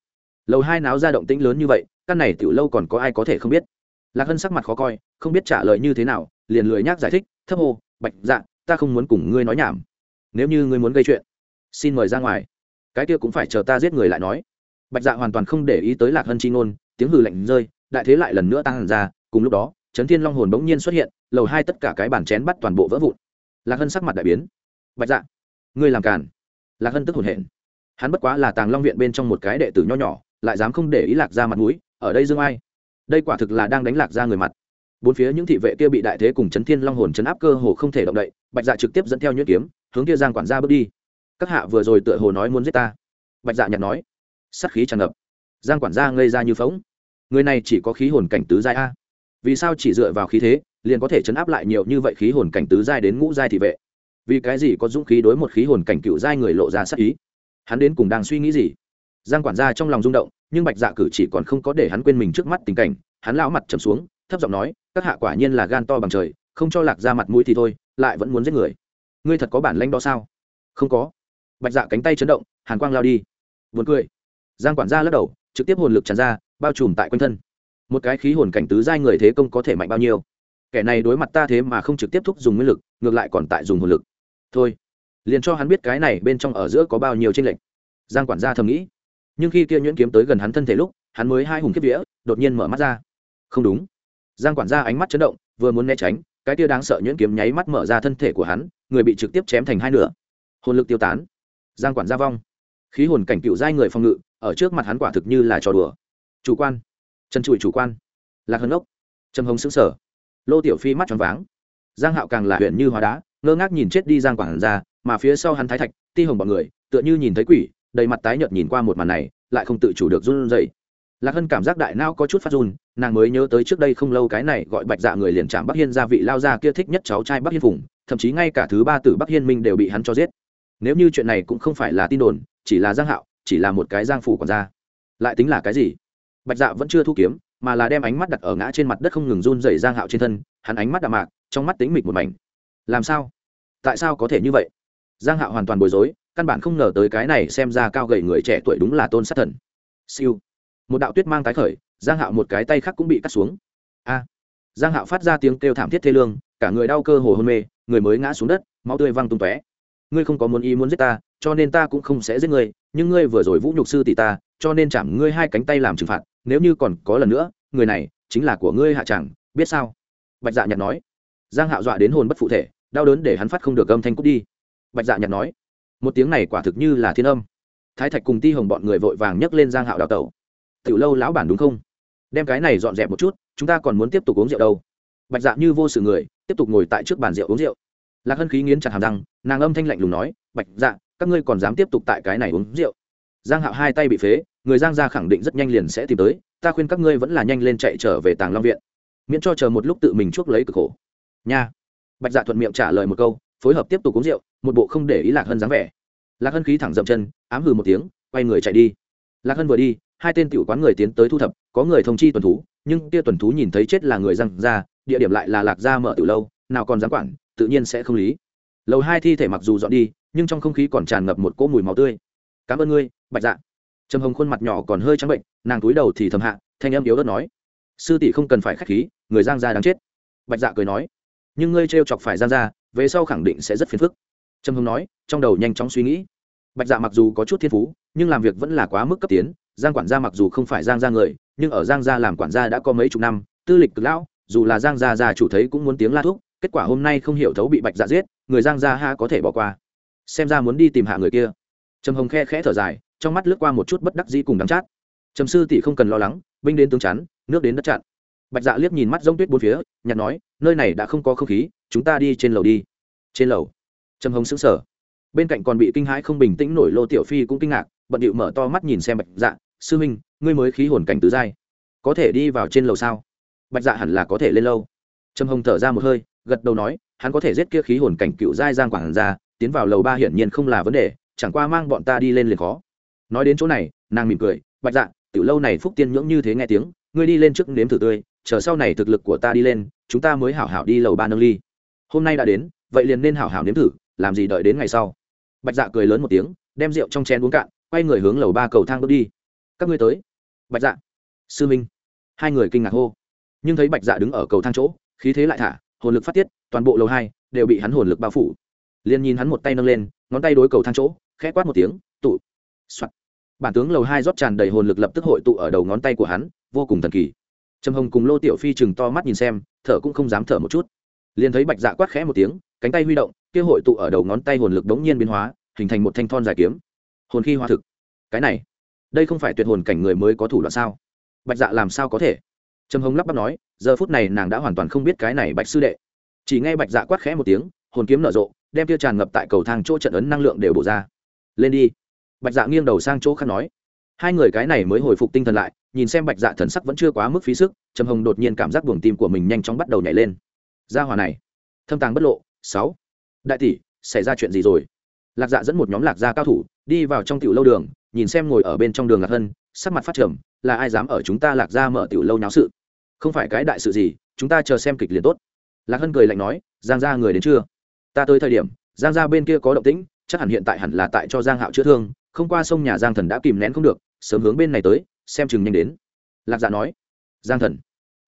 Lầu hai náo ra động tĩnh lớn như vậy căn này tiểu lâu còn có ai có thể không biết? Lạc hân sắc mặt khó coi không biết trả lời như thế nào liền lười nhác giải thích thấp hồ bạch dạ ta không muốn cùng ngươi nói nhảm. Nếu như ngươi muốn gây chuyện xin mời ra ngoài. Cái kia cũng phải chờ ta giết người lại nói. Bạch dạ hoàn toàn không để ý tới lạc hân chi ngôn tiếng hừ lạnh rơi, đại thế lại lần nữa tăng hẳn ra, cùng lúc đó, trấn thiên long hồn bỗng nhiên xuất hiện, lầu hai tất cả cái bàn chén bắt toàn bộ vỡ vụn. Lạc hân sắc mặt đại biến. Bạch dạ ngươi làm càn. Lạc hân tức hồn hển. Hắn bất quá là tàng long viện bên trong một cái đệ tử nho nhỏ, lại dám không để ý lạc ra mặt mũi, ở đây dương ai? Đây quả thực là đang đánh lạc ra người mặt. Bốn phía những thị vệ kia bị đại thế cùng chấn thiên long hồn chấn áp cơ hồ không thể động đậy, bạch dạ trực tiếp dẫn theo nhuyễn kiếm, hướng kia giang quản gia bước đi. Các hạ vừa rồi tựa hồ nói muốn giết ta. Bạch dạ nhặt nói. Sát khí tràn ngập giang quản gia ngây ra như phóng người này chỉ có khí hồn cảnh tứ giai a. Vì sao chỉ dựa vào khí thế, liền có thể chấn áp lại nhiều như vậy khí hồn cảnh tứ giai đến ngũ giai thị vệ? Vì cái gì có dũng khí đối một khí hồn cảnh cựu giai người lộ ra sắc ý? Hắn đến cùng đang suy nghĩ gì? Giang quản gia trong lòng rung động, nhưng bạch dạ cử chỉ còn không có để hắn quên mình trước mắt tình cảnh. Hắn lão mặt trầm xuống, thấp giọng nói, các hạ quả nhiên là gan to bằng trời, không cho lạc ra mặt mũi thì thôi, lại vẫn muốn giết người. Ngươi thật có bản lãnh đó sao? Không có. Bạch dạ cánh tay chấn động, hàn quang lao đi. Vượt cười. Giang quản gia lắc đầu trực tiếp hồn lực tràn ra, bao trùm tại quanh thân. Một cái khí hồn cảnh tứ giai người thế công có thể mạnh bao nhiêu? Kẻ này đối mặt ta thế mà không trực tiếp thúc dùng nguyên lực, ngược lại còn tại dùng hồn lực. Thôi, liền cho hắn biết cái này bên trong ở giữa có bao nhiêu tranh lệch. Giang quản gia thầm nghĩ. Nhưng khi kia nhuyễn kiếm tới gần hắn thân thể lúc, hắn mới hai hùng kiếp vía, đột nhiên mở mắt ra. Không đúng. Giang quản gia ánh mắt chấn động, vừa muốn né tránh, cái kia đáng sợ nhuyễn kiếm nháy mắt mở ra thân thể của hắn, người bị trực tiếp chém thành hai nửa. Hồn lực tiêu tán. Giang quản gia vong khí hồn cảnh cựu giai người phòng ngự, ở trước mặt hắn quả thực như là trò đùa. Chủ quan. Chân trụi chủ quan. Lạc hân ốc trầm hồng xứng sở lô tiểu phi mắt tròn váng. Giang hạo càng là huyện như hóa đá, ngơ ngác nhìn chết đi giang quản ra mà phía sau hắn thái thạch, ti hồng bọn người, tựa như nhìn thấy quỷ, đầy mặt tái nhợt nhìn qua một màn này, lại không tự chủ được run rẩy. Lạc hân cảm giác đại não có chút phát run, nàng mới nhớ tới trước đây không lâu cái này gọi bạch dạ người liền chạm bắc hiên gia vị lao ra kia thích nhất cháu trai bắc hiên phùng, thậm chí ngay cả thứ ba tử bắc hiên minh đều bị hắn cho giết. Nếu như chuyện này cũng không phải là tin đồn chỉ là giang hạo, chỉ là một cái giang phủ còn ra lại tính là cái gì? Bạch dạ vẫn chưa thu kiếm, mà là đem ánh mắt đặt ở ngã trên mặt đất không ngừng run rẩy giang hạo trên thân, hắn ánh mắt đạm mạc, trong mắt tính mịch một mảnh. Làm sao? Tại sao có thể như vậy? Giang hạo hoàn toàn bối rối, căn bản không ngờ tới cái này xem ra cao gầy người trẻ tuổi đúng là tôn sát thần. Siêu. Một đạo tuyết mang tái khởi, giang hạo một cái tay khác cũng bị cắt xuống. A. Giang hạo phát ra tiếng kêu thảm thiết thê lương, cả người đau cơ hồ hôn mê, người mới ngã xuống đất, máu tươi văng tung tóe. Ngươi không có muốn ý muốn giết ta cho nên ta cũng không sẽ giết ngươi, nhưng ngươi vừa rồi vũ nhục sư tỷ ta, cho nên chạm ngươi hai cánh tay làm trừng phạt, nếu như còn có lần nữa, người này chính là của ngươi hạ chẳng biết sao? Bạch dạ nhạt nói. Giang hạo dọa đến hồn bất phụ thể, đau đớn để hắn phát không được âm thanh cút đi. Bạch dạ nhạt nói. Một tiếng này quả thực như là thiên âm. Thái thạch cùng ti hồng bọn người vội vàng nhấc lên giang hạo đào tẩu. Tiểu lâu lão bản đúng không? Đem cái này dọn dẹp một chút, chúng ta còn muốn tiếp tục uống rượu đâu. Bạch dạ như vô sự người, tiếp tục ngồi tại trước bàn rượu uống rượu. Lạc hân khí nghiến chặt hàm răng, nàng âm thanh lạnh lùng nói. Bạch dạ các ngươi còn dám tiếp tục tại cái này uống rượu. Giang hạo hai tay bị phế, người giang gia khẳng định rất nhanh liền sẽ tìm tới, ta khuyên các ngươi vẫn là nhanh lên chạy trở về tàng long viện. Miễn cho chờ một lúc tự mình chuốc lấy cực khổ. Nha. Bạch dạ thuận miệng trả lời một câu, phối hợp tiếp tục uống rượu, một bộ không để ý lạc hân dáng vẻ. Lạc hân khí thẳng dậm chân, ám hừ một tiếng, quay người chạy đi. Lạc hân vừa đi, hai tên tiểu quán người tiến tới thu thập, có người thông chi tuần thú, nhưng kia tuần thú nhìn thấy chết là người răng ra địa điểm lại là lạc gia mở tiểu lâu, nào còn dám quản, tự nhiên sẽ không lý. Lầu hai thi thể mặc dù dọn đi nhưng trong không khí còn tràn ngập một cỗ mùi máu tươi. Cảm ơn ngươi, bạch dạ. Trầm hồng khuôn mặt nhỏ còn hơi trắng bệnh, nàng túi đầu thì thầm hạ, thanh em yếu đất nói, sư tỷ không cần phải k h á c h khí, người giang gia đáng chết. Bạch dạ cười nói, nhưng ngươi t chọc phải giang gia, về sau khẳng định sẽ rất phiền phức. Trầm hồng nói, trong đầu nhanh chóng suy nghĩ. Bạch dạ mặc dù có chút thiên phú, nhưng làm việc vẫn là quá mức cấp tiến, giang quản gia mặc dù không phải giang gia người, nhưng ở giang gia làm quản gia đã có mấy chục năm, tư lịch cực lão, dù là giang gia già chủ thấy cũng muốn tiếng la thúc, kết quả hôm nay không hiểu thấu bị bạch dạ giết, người giang gia ha có thể bỏ qua xem ra muốn đi tìm hạ người kia. Trầm hồng khe khẽ thở dài, trong mắt lướt qua một chút bất đắc dĩ cùng đắng chát. Trầm sư tỷ không cần lo lắng, binh đến tướng chắn, nước đến đất chặn. Bạch dạ liếc nhìn mắt rông tuyết bốn phía nhặt nói, nơi này đã không có không khí, chúng ta đi trên lầu đi. Trên lầu. Trầm hồng sững sờ. Bên cạnh còn bị kinh hãi không bình tĩnh nổi lô tiểu phi cũng kinh ngạc, bận điệu mở to mắt nhìn xem bạch dạ sư minh ngươi mới khí hồn cảnh tứ giai, có thể đi vào trên lầu sao? Bạch dạ hẳn là có thể lên lâu. Trầm hồng thở ra một hơi, gật đầu nói, hắn có thể giết kia khí hồn cảnh cựu giai giang quảng ra tiến vào lầu ba hiển nhiên không là vấn đề, chẳng qua mang bọn ta đi lên liền khó. Nói đến chỗ này, nàng mỉm cười, bạch dạ tiểu lâu này phúc tiên nhưỡng như thế nghe tiếng, ngươi đi lên trước nếm thử tươi, chờ sau này thực lực của ta đi lên, chúng ta mới hảo hảo đi lầu ba nâng ly. Hôm nay đã đến, vậy liền nên hảo hảo nếm thử, làm gì đợi đến ngày sau. Bạch dạ cười lớn một tiếng, đem rượu trong chén uống cạn, quay người hướng lầu ba cầu thang bước đi. Các ngươi tới. Bạch dạ. Sư minh. Hai người kinh ngạc hô. Nhưng thấy bạch dạ đứng ở cầu thang chỗ, khí thế lại thả, hồn lực phát tiết, toàn bộ lầu hai đều bị hắn hồn lực bao phủ liền nhìn hắn một tay nâng lên, ngón tay đối cầu thang chỗ, khẽ quát một tiếng, tụ. Soạt. Bản tướng lầu hai rót tràn đầy hồn lực lập tức hội tụ ở đầu ngón tay của hắn, vô cùng thần kỳ. Trầm hồng cùng lô tiểu phi chừng to mắt nhìn xem, thở cũng không dám thở một chút. Liền thấy bạch dạ quát khẽ một tiếng, cánh tay huy động, kia hội tụ ở đầu ngón tay hồn lực đống nhiên biến hóa, hình thành một thanh thon dài kiếm. Hồn khi hoa thực. Cái này, đây không phải tuyệt hồn cảnh người mới có thủ đoạn sao? Bạch dạ làm sao có thể? Trầm hồng lắp bắp nói, giờ phút này nàng đã hoàn toàn không biết cái này bạch sư đệ. Chỉ nghe bạch dạ quát khẽ một tiếng, hồn kiếm nở rộ đem kia tràn ngập tại cầu thang chỗ trận ấn năng lượng đều bổ ra. Lên đi. Bạch dạ nghiêng đầu sang chỗ khác nói. Hai người cái này mới hồi phục tinh thần lại, nhìn xem bạch dạ thần sắc vẫn chưa quá mức phí sức, trầm hồng đột nhiên cảm giác buồng tim của mình nhanh chóng bắt đầu nhảy lên. Ra hòa này, thâm tàng bất lộ. Sáu. Đại tỷ, xảy ra chuyện gì rồi? Lạc dạ dẫn một nhóm lạc gia cao thủ, đi vào trong tiểu lâu đường, nhìn xem ngồi ở bên trong đường lạc hân, sắc mặt phát trầm, là ai dám ở chúng ta lạc gia mở tiểu lâu nháo sự? Không phải cái đại sự gì, chúng ta chờ xem kịch liền tốt. Lạc hân cười lạnh nói, giang gia người đến chưa? Ta tới thời điểm, giang gia bên kia có động tĩnh, chắc hẳn hiện tại hẳn là tại cho giang hạo chữa thương, không qua sông nhà giang thần đã kìm nén không được, sớm hướng bên này tới, xem chừng nhanh đến. Lạc dạ nói. Giang thần.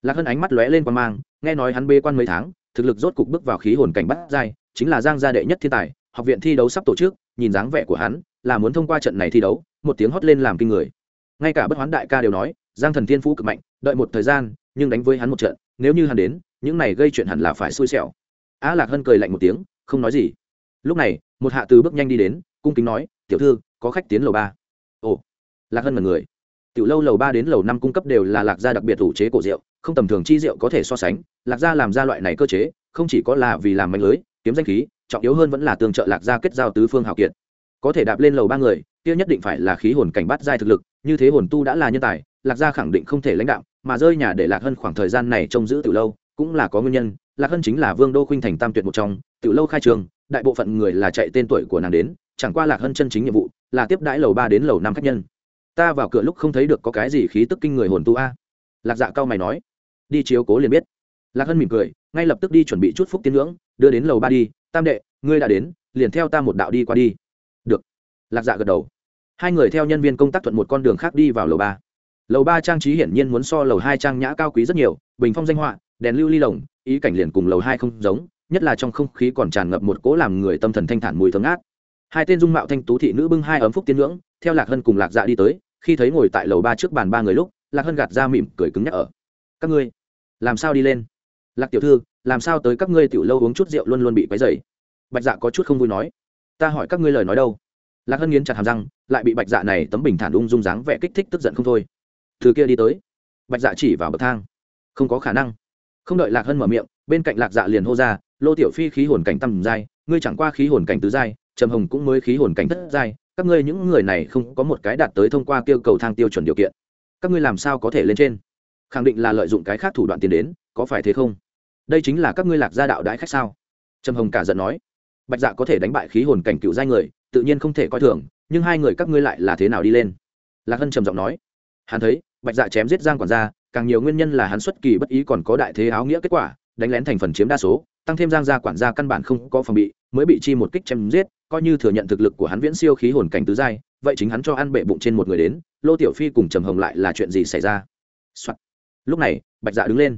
Lạc hân ánh mắt lóe lên quan mang, nghe nói hắn bê quan mấy tháng, thực lực rốt cục bước vào khí hồn cảnh bắt giai, chính là giang gia đệ nhất thiên tài, học viện thi đấu sắp tổ chức, nhìn dáng vẻ của hắn, là muốn thông qua trận này thi đấu, một tiếng hót lên làm kinh người. Ngay cả bất hoán đại ca đều nói, giang thần thiên phú cực mạnh, đợi một thời gian, nhưng đánh với hắn một trận, nếu như hắn đến, những này gây chuyện hẳn là phải xui xẻo. Á lạc hân cười lạnh một tiếng không nói gì. Lúc này, một hạ từ bước nhanh đi đến, cung kính nói, tiểu thư, có khách tiến lầu ba. Ồ. Lạc hân mật người. Tiểu lâu lầu ba đến lầu năm cung cấp đều là lạc gia đặc biệt thủ chế cổ rượu, không tầm thường chi rượu có thể so sánh, lạc gia làm ra loại này cơ chế, không chỉ có là vì làm mạnh lưới, kiếm danh khí, trọng yếu hơn vẫn là tương trợ lạc gia kết giao tứ phương hào kiệt. Có thể đạp lên lầu ba người, kia nhất định phải là khí hồn cảnh bắt giai thực lực, như thế hồn tu đã là nhân tài, lạc gia khẳng định không thể lãnh đạo, mà rơi nhà để lạc hân khoảng thời gian này trông giữ từ lâu, cũng là có nguyên nhân, lạc hân chính là vương đô khuynh thành tam tuyệt một trong từ lâu khai trường, đại bộ phận người là chạy tên tuổi của nàng đến, chẳng qua lạc hân chân chính nhiệm vụ là tiếp đãi lầu ba đến lầu năm khách nhân. Ta vào cửa lúc không thấy được có cái gì khí tức kinh người hồn tu a. Lạc dạ cao mày nói. Đi chiếu cố liền biết. Lạc hân mỉm cười, ngay lập tức đi chuẩn bị chút phúc tiên ngưỡng, đưa đến lầu ba đi. Tam đệ, ngươi đã đến, liền theo ta một đạo đi qua đi. Được. Lạc dạ gật đầu. Hai người theo nhân viên công tác thuận một con đường khác đi vào lầu ba. Lầu ba trang trí hiển nhiên muốn so lầu hai trang nhã cao quý rất nhiều, bình phong danh họa, đèn lưu ly lồng, ý cảnh liền cùng lầu hai không giống nhất là trong không khí còn tràn ngập một cỗ làm người tâm thần thanh thản mùi thơm ngát. Hai tên dung mạo thanh tú thị nữ bưng hai ấm phúc tiên ngưỡng, theo lạc hân cùng lạc dạ đi tới, khi thấy ngồi tại lầu ba trước bàn ba người lúc, lạc hân gạt ra mỉm cười cứng nhắc ở, các ngươi, làm sao đi lên? Lạc tiểu thư, làm sao tới các ngươi tiểu lâu uống chút rượu luôn luôn bị quấy dày bạch dạ có chút không vui nói, ta hỏi các ngươi lời nói đâu? Lạc hân nghiến chặt hàm răng, lại bị bạch dạ này tấm bình thản ung dung dáng vẻ kích thích tức giận không thôi. Từ kia đi tới. Bạch dạ chỉ vào bậc thang, không có khả năng. Không đợi lạc hân mở miệng bên cạnh lạc dạ liền hô ra, lô tiểu phi khí hồn cảnh tầm giai ngươi chẳng qua khí hồn cảnh tứ giai, trầm hồng cũng mới khí hồn cảnh thất giai, các ngươi những người này không có một cái đạt tới thông qua kêu cầu thang tiêu chuẩn điều kiện. Các ngươi làm sao có thể lên trên? Khẳng định là lợi dụng cái khác thủ đoạn tiền đến, có phải thế không? Đây chính là các ngươi lạc gia đạo đãi khách sao? Trầm hồng cả giận nói. Bạch dạ có thể đánh bại khí hồn cảnh cựu giai người, tự nhiên không thể coi thường, nhưng hai người các ngươi lại là thế nào đi lên? Lạc hân trầm giọng nói. Hắn thấy, bạch dạ chém giết giang quản gia, càng nhiều nguyên nhân là hắn xuất kỳ bất ý còn có đại thế áo nghĩa kết quả đánh lén thành phần chiếm đa số, tăng thêm giang gia quản gia căn bản không có phòng bị, mới bị chi một kích chém giết, coi như thừa nhận thực lực của hắn viễn siêu khí hồn cảnh tứ giai, vậy chính hắn cho ăn bệ bụng trên một người đến, lô tiểu phi cùng trầm hồng lại là chuyện gì xảy ra、Soạn. lúc này, bạch dạ đứng lên.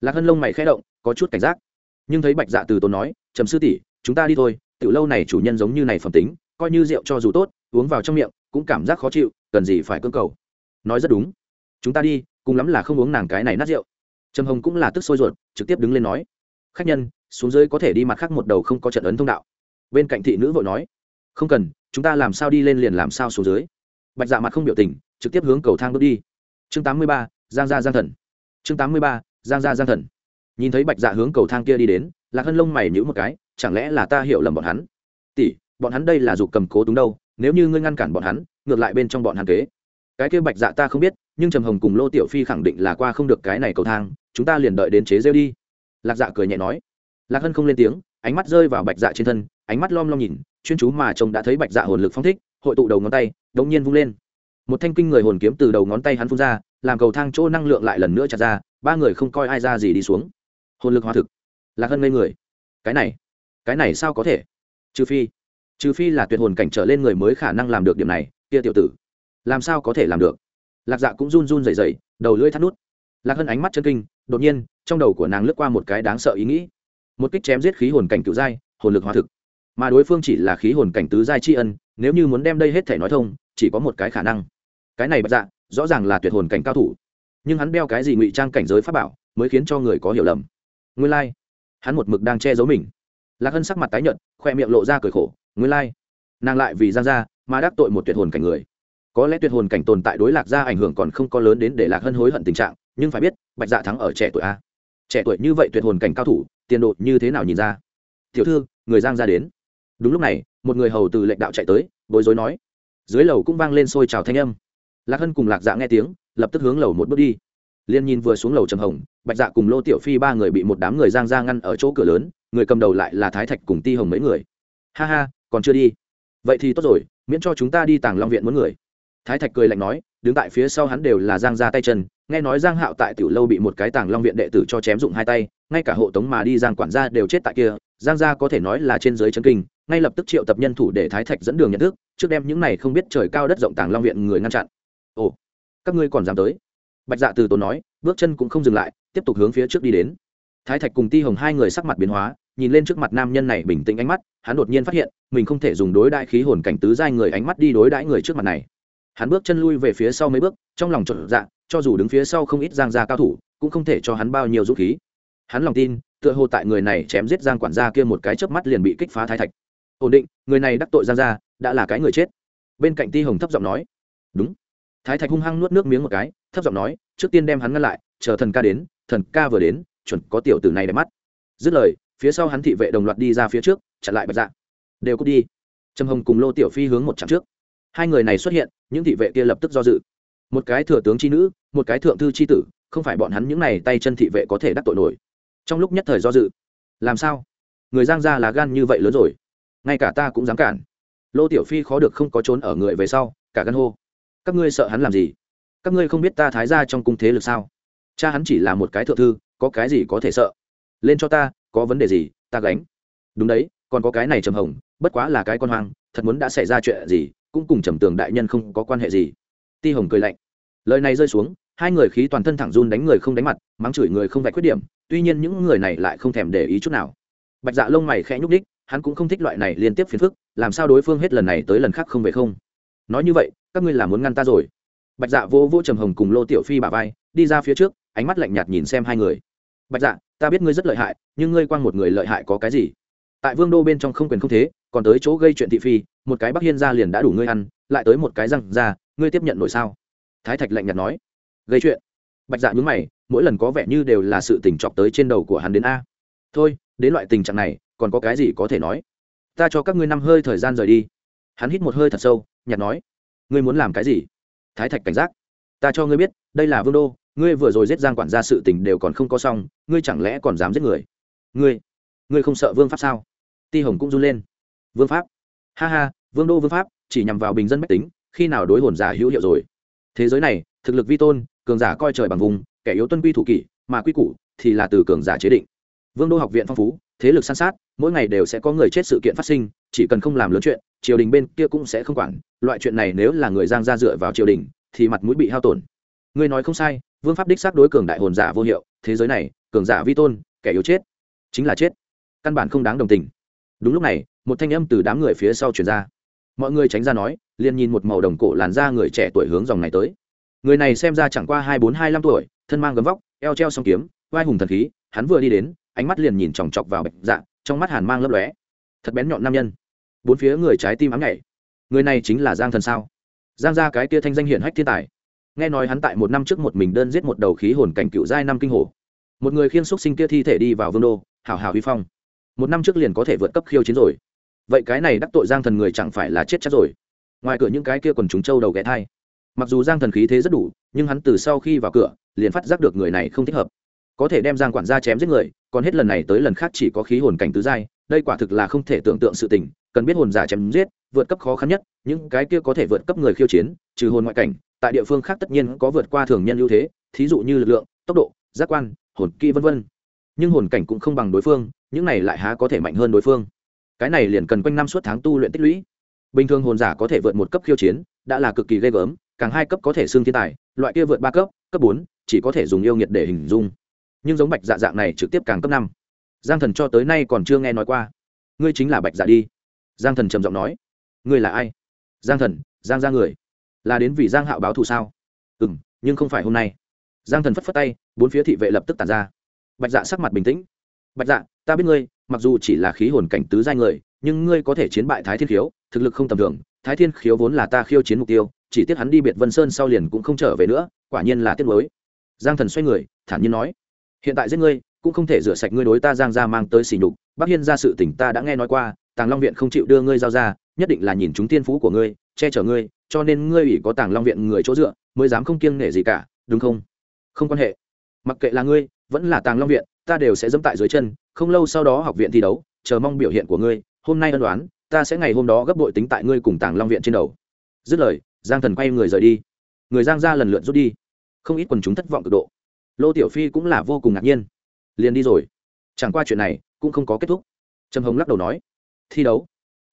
Lạc hân lông mày khẽ động, có chút cảnh giác. Nhưng thấy bạch dạ từ tốn nói, trầm sư tỷ, chúng ta đi thôi, tiểu lâu này chủ nhân giống như này phẩm tính, coi như rượu cho dù tốt, uống vào trong miệng, cũng cảm giác khó chịu, cần gì phải cơ cầu. Nói rất đúng. Chúng ta đi, cùng lắm là không uống nàng cái này nát rượu trầm hồng cũng là tức sôi ruột, trực tiếp đứng lên nói, khách nhân, xuống dưới có thể đi mặt khác một đầu không có trận ấn thông đạo. Bên cạnh thị nữ vội nói, không cần, chúng ta làm sao đi lên liền làm sao xuống dưới. Bạch dạ mặt không biểu tình, trực tiếp hướng cầu thang bước đi. Chương tám mươi ba, giang gia giang thần. Chương tám mươi ba, giang gia giang thần. Nhìn thấy bạch dạ hướng cầu thang kia đi đến, lạc hân lông mày nhữ một cái, chẳng lẽ là ta hiểu lầm bọn hắn? Tỷ, bọn hắn đây là dục cầm cố túng đâu, nếu như ngươi ngăn cản bọn hắn, ngược lại bên trong bọn hắn kế. Cái kia bạch dạ ta không biết, nhưng trầm hồng cùng lô tiểu phi khẳng định là qua không được cái này cầu thang chúng ta liền đợi đến chế rêu đi. Lạc dạ cười nhẹ nói. Lạc hân không lên tiếng, ánh mắt rơi vào bạch dạ trên thân, ánh mắt lom lom nhìn, chuyên chú mà chồng đã thấy bạch dạ hồn lực phong thích, hội tụ đầu ngón tay, đống nhiên vung lên. Một thanh kinh người hồn kiếm từ đầu ngón tay hắn phun ra, làm cầu thang chỗ năng lượng lại lần nữa chặt ra, ba người không coi ai ra gì đi xuống. Hồn lực hóa thực. Lạc hân ngây người. Cái này cái này sao có thể? Trừ phi trừ phi là tuyệt hồn cảnh trở lên người mới khả năng làm được điểm này, kia tiểu tử, làm sao có thể làm được? Lạc dạ cũng run run rẩy rẩy, đầu lưỡi thắt nút. Lạc hân ánh mắt chân kinh đột nhiên, trong đầu của nàng lướt qua một cái đáng sợ ý nghĩ. Một kích chém giết khí hồn cảnh cựu giai, hồn lực hóa thực. Mà đối phương chỉ là khí hồn cảnh tứ giai tri ân, nếu như muốn đem đây hết thể nói thông, chỉ có một cái khả năng. Cái này bạch dạ rõ ràng là tuyệt hồn cảnh cao thủ. Nhưng hắn đeo cái gì ngụy trang cảnh giới pháp bảo, mới khiến cho người có hiểu lầm. Nguyên lai、like. hắn một mực đang che giấu mình. Lạc hân sắc mặt tái nhợt, khoe miệng lộ ra cười khổ, nguyên lai、like. nàng lại vì giang gia mà đắc tội một tuyệt hồn cảnh người. Có lẽ tuyệt hồn cảnh tồn tại đối lạc gia ảnh hưởng còn không có lớn đến để lạc hân hối hận tình trạng nhưng phải biết, bạch dạ thắng ở trẻ tuổi a. Trẻ tuổi như vậy tuyệt hồn cảnh cao thủ, tiền độ như thế nào nhìn ra? Tiểu thư, người giang ra đến. Đúng lúc này, một người hầu từ lệnh đạo chạy tới, bối rối nói. Dưới lầu cũng vang lên xôi trào thanh âm. Lạc hân cùng lạc dạ nghe tiếng, lập tức hướng lầu một bước đi. Liên nhìn vừa xuống lầu trầm hồng, bạch dạ cùng lô tiểu phi ba người bị một đám người giang ra ngăn ở chỗ cửa lớn, người cầm đầu lại là thái thạch cùng ti hồng mấy người. Ha ha, còn chưa đi. Vậy thì tốt rồi, miễn cho chúng ta đi tàng long viện muốn người. Thái thạch cười lạnh nói, đứng tại phía sau hắn đều là giang ra tay chân nghe nói giang hạo tại tiểu lâu bị một cái tàng long viện đệ tử cho chém dụng hai tay, ngay cả hộ tống mà đi giang quản gia đều chết tại kia, giang gia có thể nói là trên dưới chân kinh, ngay lập tức triệu tập nhân thủ để thái thạch dẫn đường nhận thức, trước đem những này không biết trời cao đất rộng tàng long viện người ngăn chặn. Ồ, các ngươi còn dám tới? Bạch dạ từ tốn nói, bước chân cũng không dừng lại, tiếp tục hướng phía trước đi đến. Thái thạch cùng ti hồng hai người sắc mặt biến hóa, nhìn lên trước mặt nam nhân này bình tĩnh ánh mắt, hắn đột nhiên phát hiện, mình không thể dùng đối đại khí hồn cảnh tứ giai người ánh mắt đi đối đãi người trước mặt này. Hắn bước chân lui về phía sau mấy bước, trong lòng trộn dạ cho dù đứng phía sau không ít giang gia cao thủ, cũng không thể cho hắn bao nhiêu dũng khí. Hắn lòng tin, tựa hồ tại người này chém giết giang quản gia kia một cái chớp mắt liền bị kích phá thái thạch. Ổn định, người này đắc tội giang gia, đã là cái người chết. Bên cạnh ti hồng thấp giọng nói, đúng. Thái thạch hung hăng nuốt nước miếng một cái, thấp giọng nói, trước tiên đem hắn ngăn lại, chờ thần ca đến, thần ca vừa đến, chuẩn có tiểu tử này đẹp mắt. Dứt lời, phía sau hắn thị vệ đồng loạt đi ra phía trước, chặn lại bạch dạ. Đều cút đi. Trầm hồng cùng lô tiểu phi hướng một chặng trước. Hai người này xuất hiện, những thị vệ kia lập tức do dự một cái thừa tướng chi nữ, một cái thượng thư chi tử, không phải bọn hắn những này tay chân thị vệ có thể đắc tội nổi. Trong lúc nhất thời do dự, làm sao? Người giang ra là gan như vậy lớn rồi, ngay cả ta cũng dám cản. Lô tiểu phi khó được không có trốn ở người về sau, cả gan hô. Các ngươi sợ hắn làm gì? Các ngươi không biết ta thái ra trong cung thế lực sao? Cha hắn chỉ là một cái thượng thư, có cái gì có thể sợ? Lên cho ta, có vấn đề gì, ta gánh. Đúng đấy, còn có cái này trầm hồng, bất quá là cái con hoang, thật muốn đã xảy ra chuyện gì, cũng cùng trầm tường đại nhân không có quan hệ gì ti hồng cười lạnh. Lời này rơi xuống, hai người khí toàn thân thẳng run đánh người không đánh mặt, mắng chửi người không vạch khuyết điểm, tuy nhiên những người này lại không thèm để ý chút nào. Bạch dạ lông mày khẽ nhúc đích hắn cũng không thích loại này liên tiếp phiền phức, làm sao đối phương hết lần này tới lần khác không về không? Nói như vậy, các ngươi là muốn ngăn ta rồi. Bạch dạ vô vô trầm hồng cùng lô tiểu phi bà vai, đi ra phía trước, ánh mắt lạnh nhạt nhìn xem hai người. Bạch dạ ta biết ngươi rất lợi hại, nhưng ngươi quan một người lợi hại có cái gì? Tại vương đô bên trong không quyền không thế, còn tới chỗ gây chuyện thị phi, một cái bắc hiên ra liền đã đủ ngươi ăn, lại tới một cái răng ra ngươi tiếp nhận nổi sao? Thái thạch lạnh nhạt nói. Gây chuyện. Bạch dạ nhúng mày, mỗi lần có vẻ như đều là sự tình chọc tới trên đầu của hắn đến a. Thôi, đến loại tình trạng này, còn có cái gì có thể nói? Ta cho các ngươi năm hơi thời gian rời đi. Hắn hít một hơi thật sâu, nhạt nói. Ngươi muốn làm cái gì? Thái thạch cảnh giác. Ta cho ngươi biết, đây là vương đô, ngươi vừa rồi giết giang quản gia sự tình đều còn không có xong, ngươi chẳng lẽ còn dám giết người? Ngươi ngươi không sợ vương pháp sao? Ti hồng cũng run lên. Vương pháp? Ha ha, vương đô vương pháp, chỉ nhằm vào bình dân mách tính khi nào đối hồn giả hữu hiệu rồi? Thế giới này, thực lực vi tôn, cường giả coi trời bằng vùng, kẻ yếu tuân quy thủ kỷ, mà quy củ thì là từ cường giả chế định. Vương đô học viện phong phú, thế lực san sát, mỗi ngày đều sẽ có người chết sự kiện phát sinh, chỉ cần không làm lớn chuyện, triều đình bên kia cũng sẽ không quản. Loại chuyện này nếu là người giang ra dựa vào triều đình, thì mặt mũi bị hao tổn. Ngươi nói không sai, vương pháp đích xác đối cường đại hồn giả vô hiệu, thế giới này, cường giả vi tôn, kẻ yếu chết, chính là chết. Căn bản không đáng đồng tình. Đúng lúc này, một thanh âm từ đám người phía sau chuyển ra. Mọi người tránh ra nói liền nhìn một màu đồng cổ làn da người trẻ tuổi hướng dòng này tới. Người này xem ra chẳng qua hai bốn hai năm tuổi, thân mang gấm vóc, eo treo song kiếm, vai hùng thần khí, hắn vừa đi đến, ánh mắt liền nhìn chòng chọc vào bạch dạ trong mắt hàn mang lấp lóe. Thật bén nhọn nam nhân. Bốn phía người trái tim ám nhảy. Người này chính là giang thần sao? Giang gia cái kia thanh danh hiển hách thiên tài. Nghe nói hắn tại một năm trước một mình đơn giết một đầu khí hồn cảnh cựu giai năm kinh hồ một người khiên xúc sinh kia thi thể đi vào vương đô hảo hảo huy phong. Một năm trước liền có thể vượt cấp khiêu chiến rồi. Vậy cái này đắc tội giang thần người chẳng phải là chết chắc rồi ngoài cửa những cái kia quần chúng châu đầu ghé thai. Mặc dù giang thần khí thế rất đủ, nhưng hắn từ sau khi vào cửa, liền phát giác được người này không thích hợp. Có thể đem giang quản gia chém giết người, còn hết lần này tới lần khác chỉ có khí hồn cảnh tứ giai, đây quả thực là không thể tưởng tượng sự tình, cần biết hồn giả chém giết, vượt cấp khó khăn nhất, những cái kia có thể vượt cấp người khiêu chiến, trừ hồn ngoại cảnh, tại địa phương khác tất nhiên có vượt qua thường nhân ưu thế, thí dụ như lực lượng, tốc độ, giác quan, hồn kỹ v v nhưng hồn cảnh cũng không bằng đối phương, những này lại há có thể mạnh hơn đối phương. Cái này liền cần quanh năm suốt tháng tu luyện tích lũy bình thường hồn giả có thể vượt một cấp khiêu chiến, đã là cực kỳ ghê gớm, càng hai cấp có thể xương thiên tài, loại kia vượt ba cấp cấp bốn, chỉ có thể dùng yêu nghiệt để hình dung. Nhưng giống bạch dạ dạng này trực tiếp càng cấp năm. Giang thần cho tới nay còn chưa nghe nói qua. Ngươi chính là bạch dạ đi. Giang thần trầm giọng nói. Ngươi là ai? Giang thần, giang ra người. Là đến vì giang hạo báo thù sao? Ừ m nhưng không phải hôm nay. Giang thần phất phất tay, bốn phía thị vệ lập tức tàn ra. Bạch dạ sắc mặt bình tĩnh. Bạch dạ ta biết ngươi, mặc dù chỉ là khí hồn cảnh tứ giai người nhưng ngươi có thể chiến bại thái thiên khiếu, thực lực không tầm thường, thái thiên khiếu vốn là ta khiêu chiến mục tiêu, chỉ tiếc hắn đi biệt vân sơn sau liền cũng không trở về nữa, quả nhiên là tiếc mới giang thần xoay người, thản nhiên nói, hiện tại giết ngươi, cũng không thể rửa sạch ngươi đối ta giang ra mang tới xỉ nhục bác hiên ra sự tỉnh ta đã nghe nói qua, tàng long viện không chịu đưa ngươi giao ra, nhất định là nhìn chúng tiên phú của ngươi, che chở ngươi, cho nên ngươi ủy có tàng long viện người chỗ dựa, mới dám không kiêng nể gì cả, đúng không? Không quan hệ. Mặc kệ là ngươi, vẫn là tàng long viện, ta đều sẽ dẫm tại dưới chân, không lâu sau đó học viện thi đấu, chờ mong biểu hiện của ngươi hôm nay ân đoán, ta sẽ ngày hôm đó gấp bội tính tại ngươi cùng tàng long viện trên đầu. Dứt lời, giang thần quay người rời đi. Người giang ra lần lượt rút đi. Không ít quần chúng thất vọng cực độ. Lô tiểu phi cũng là vô cùng ngạc nhiên. Liền đi rồi. Chẳng qua chuyện này cũng không có kết thúc. Trầm hồng lắc đầu nói, thi đấu.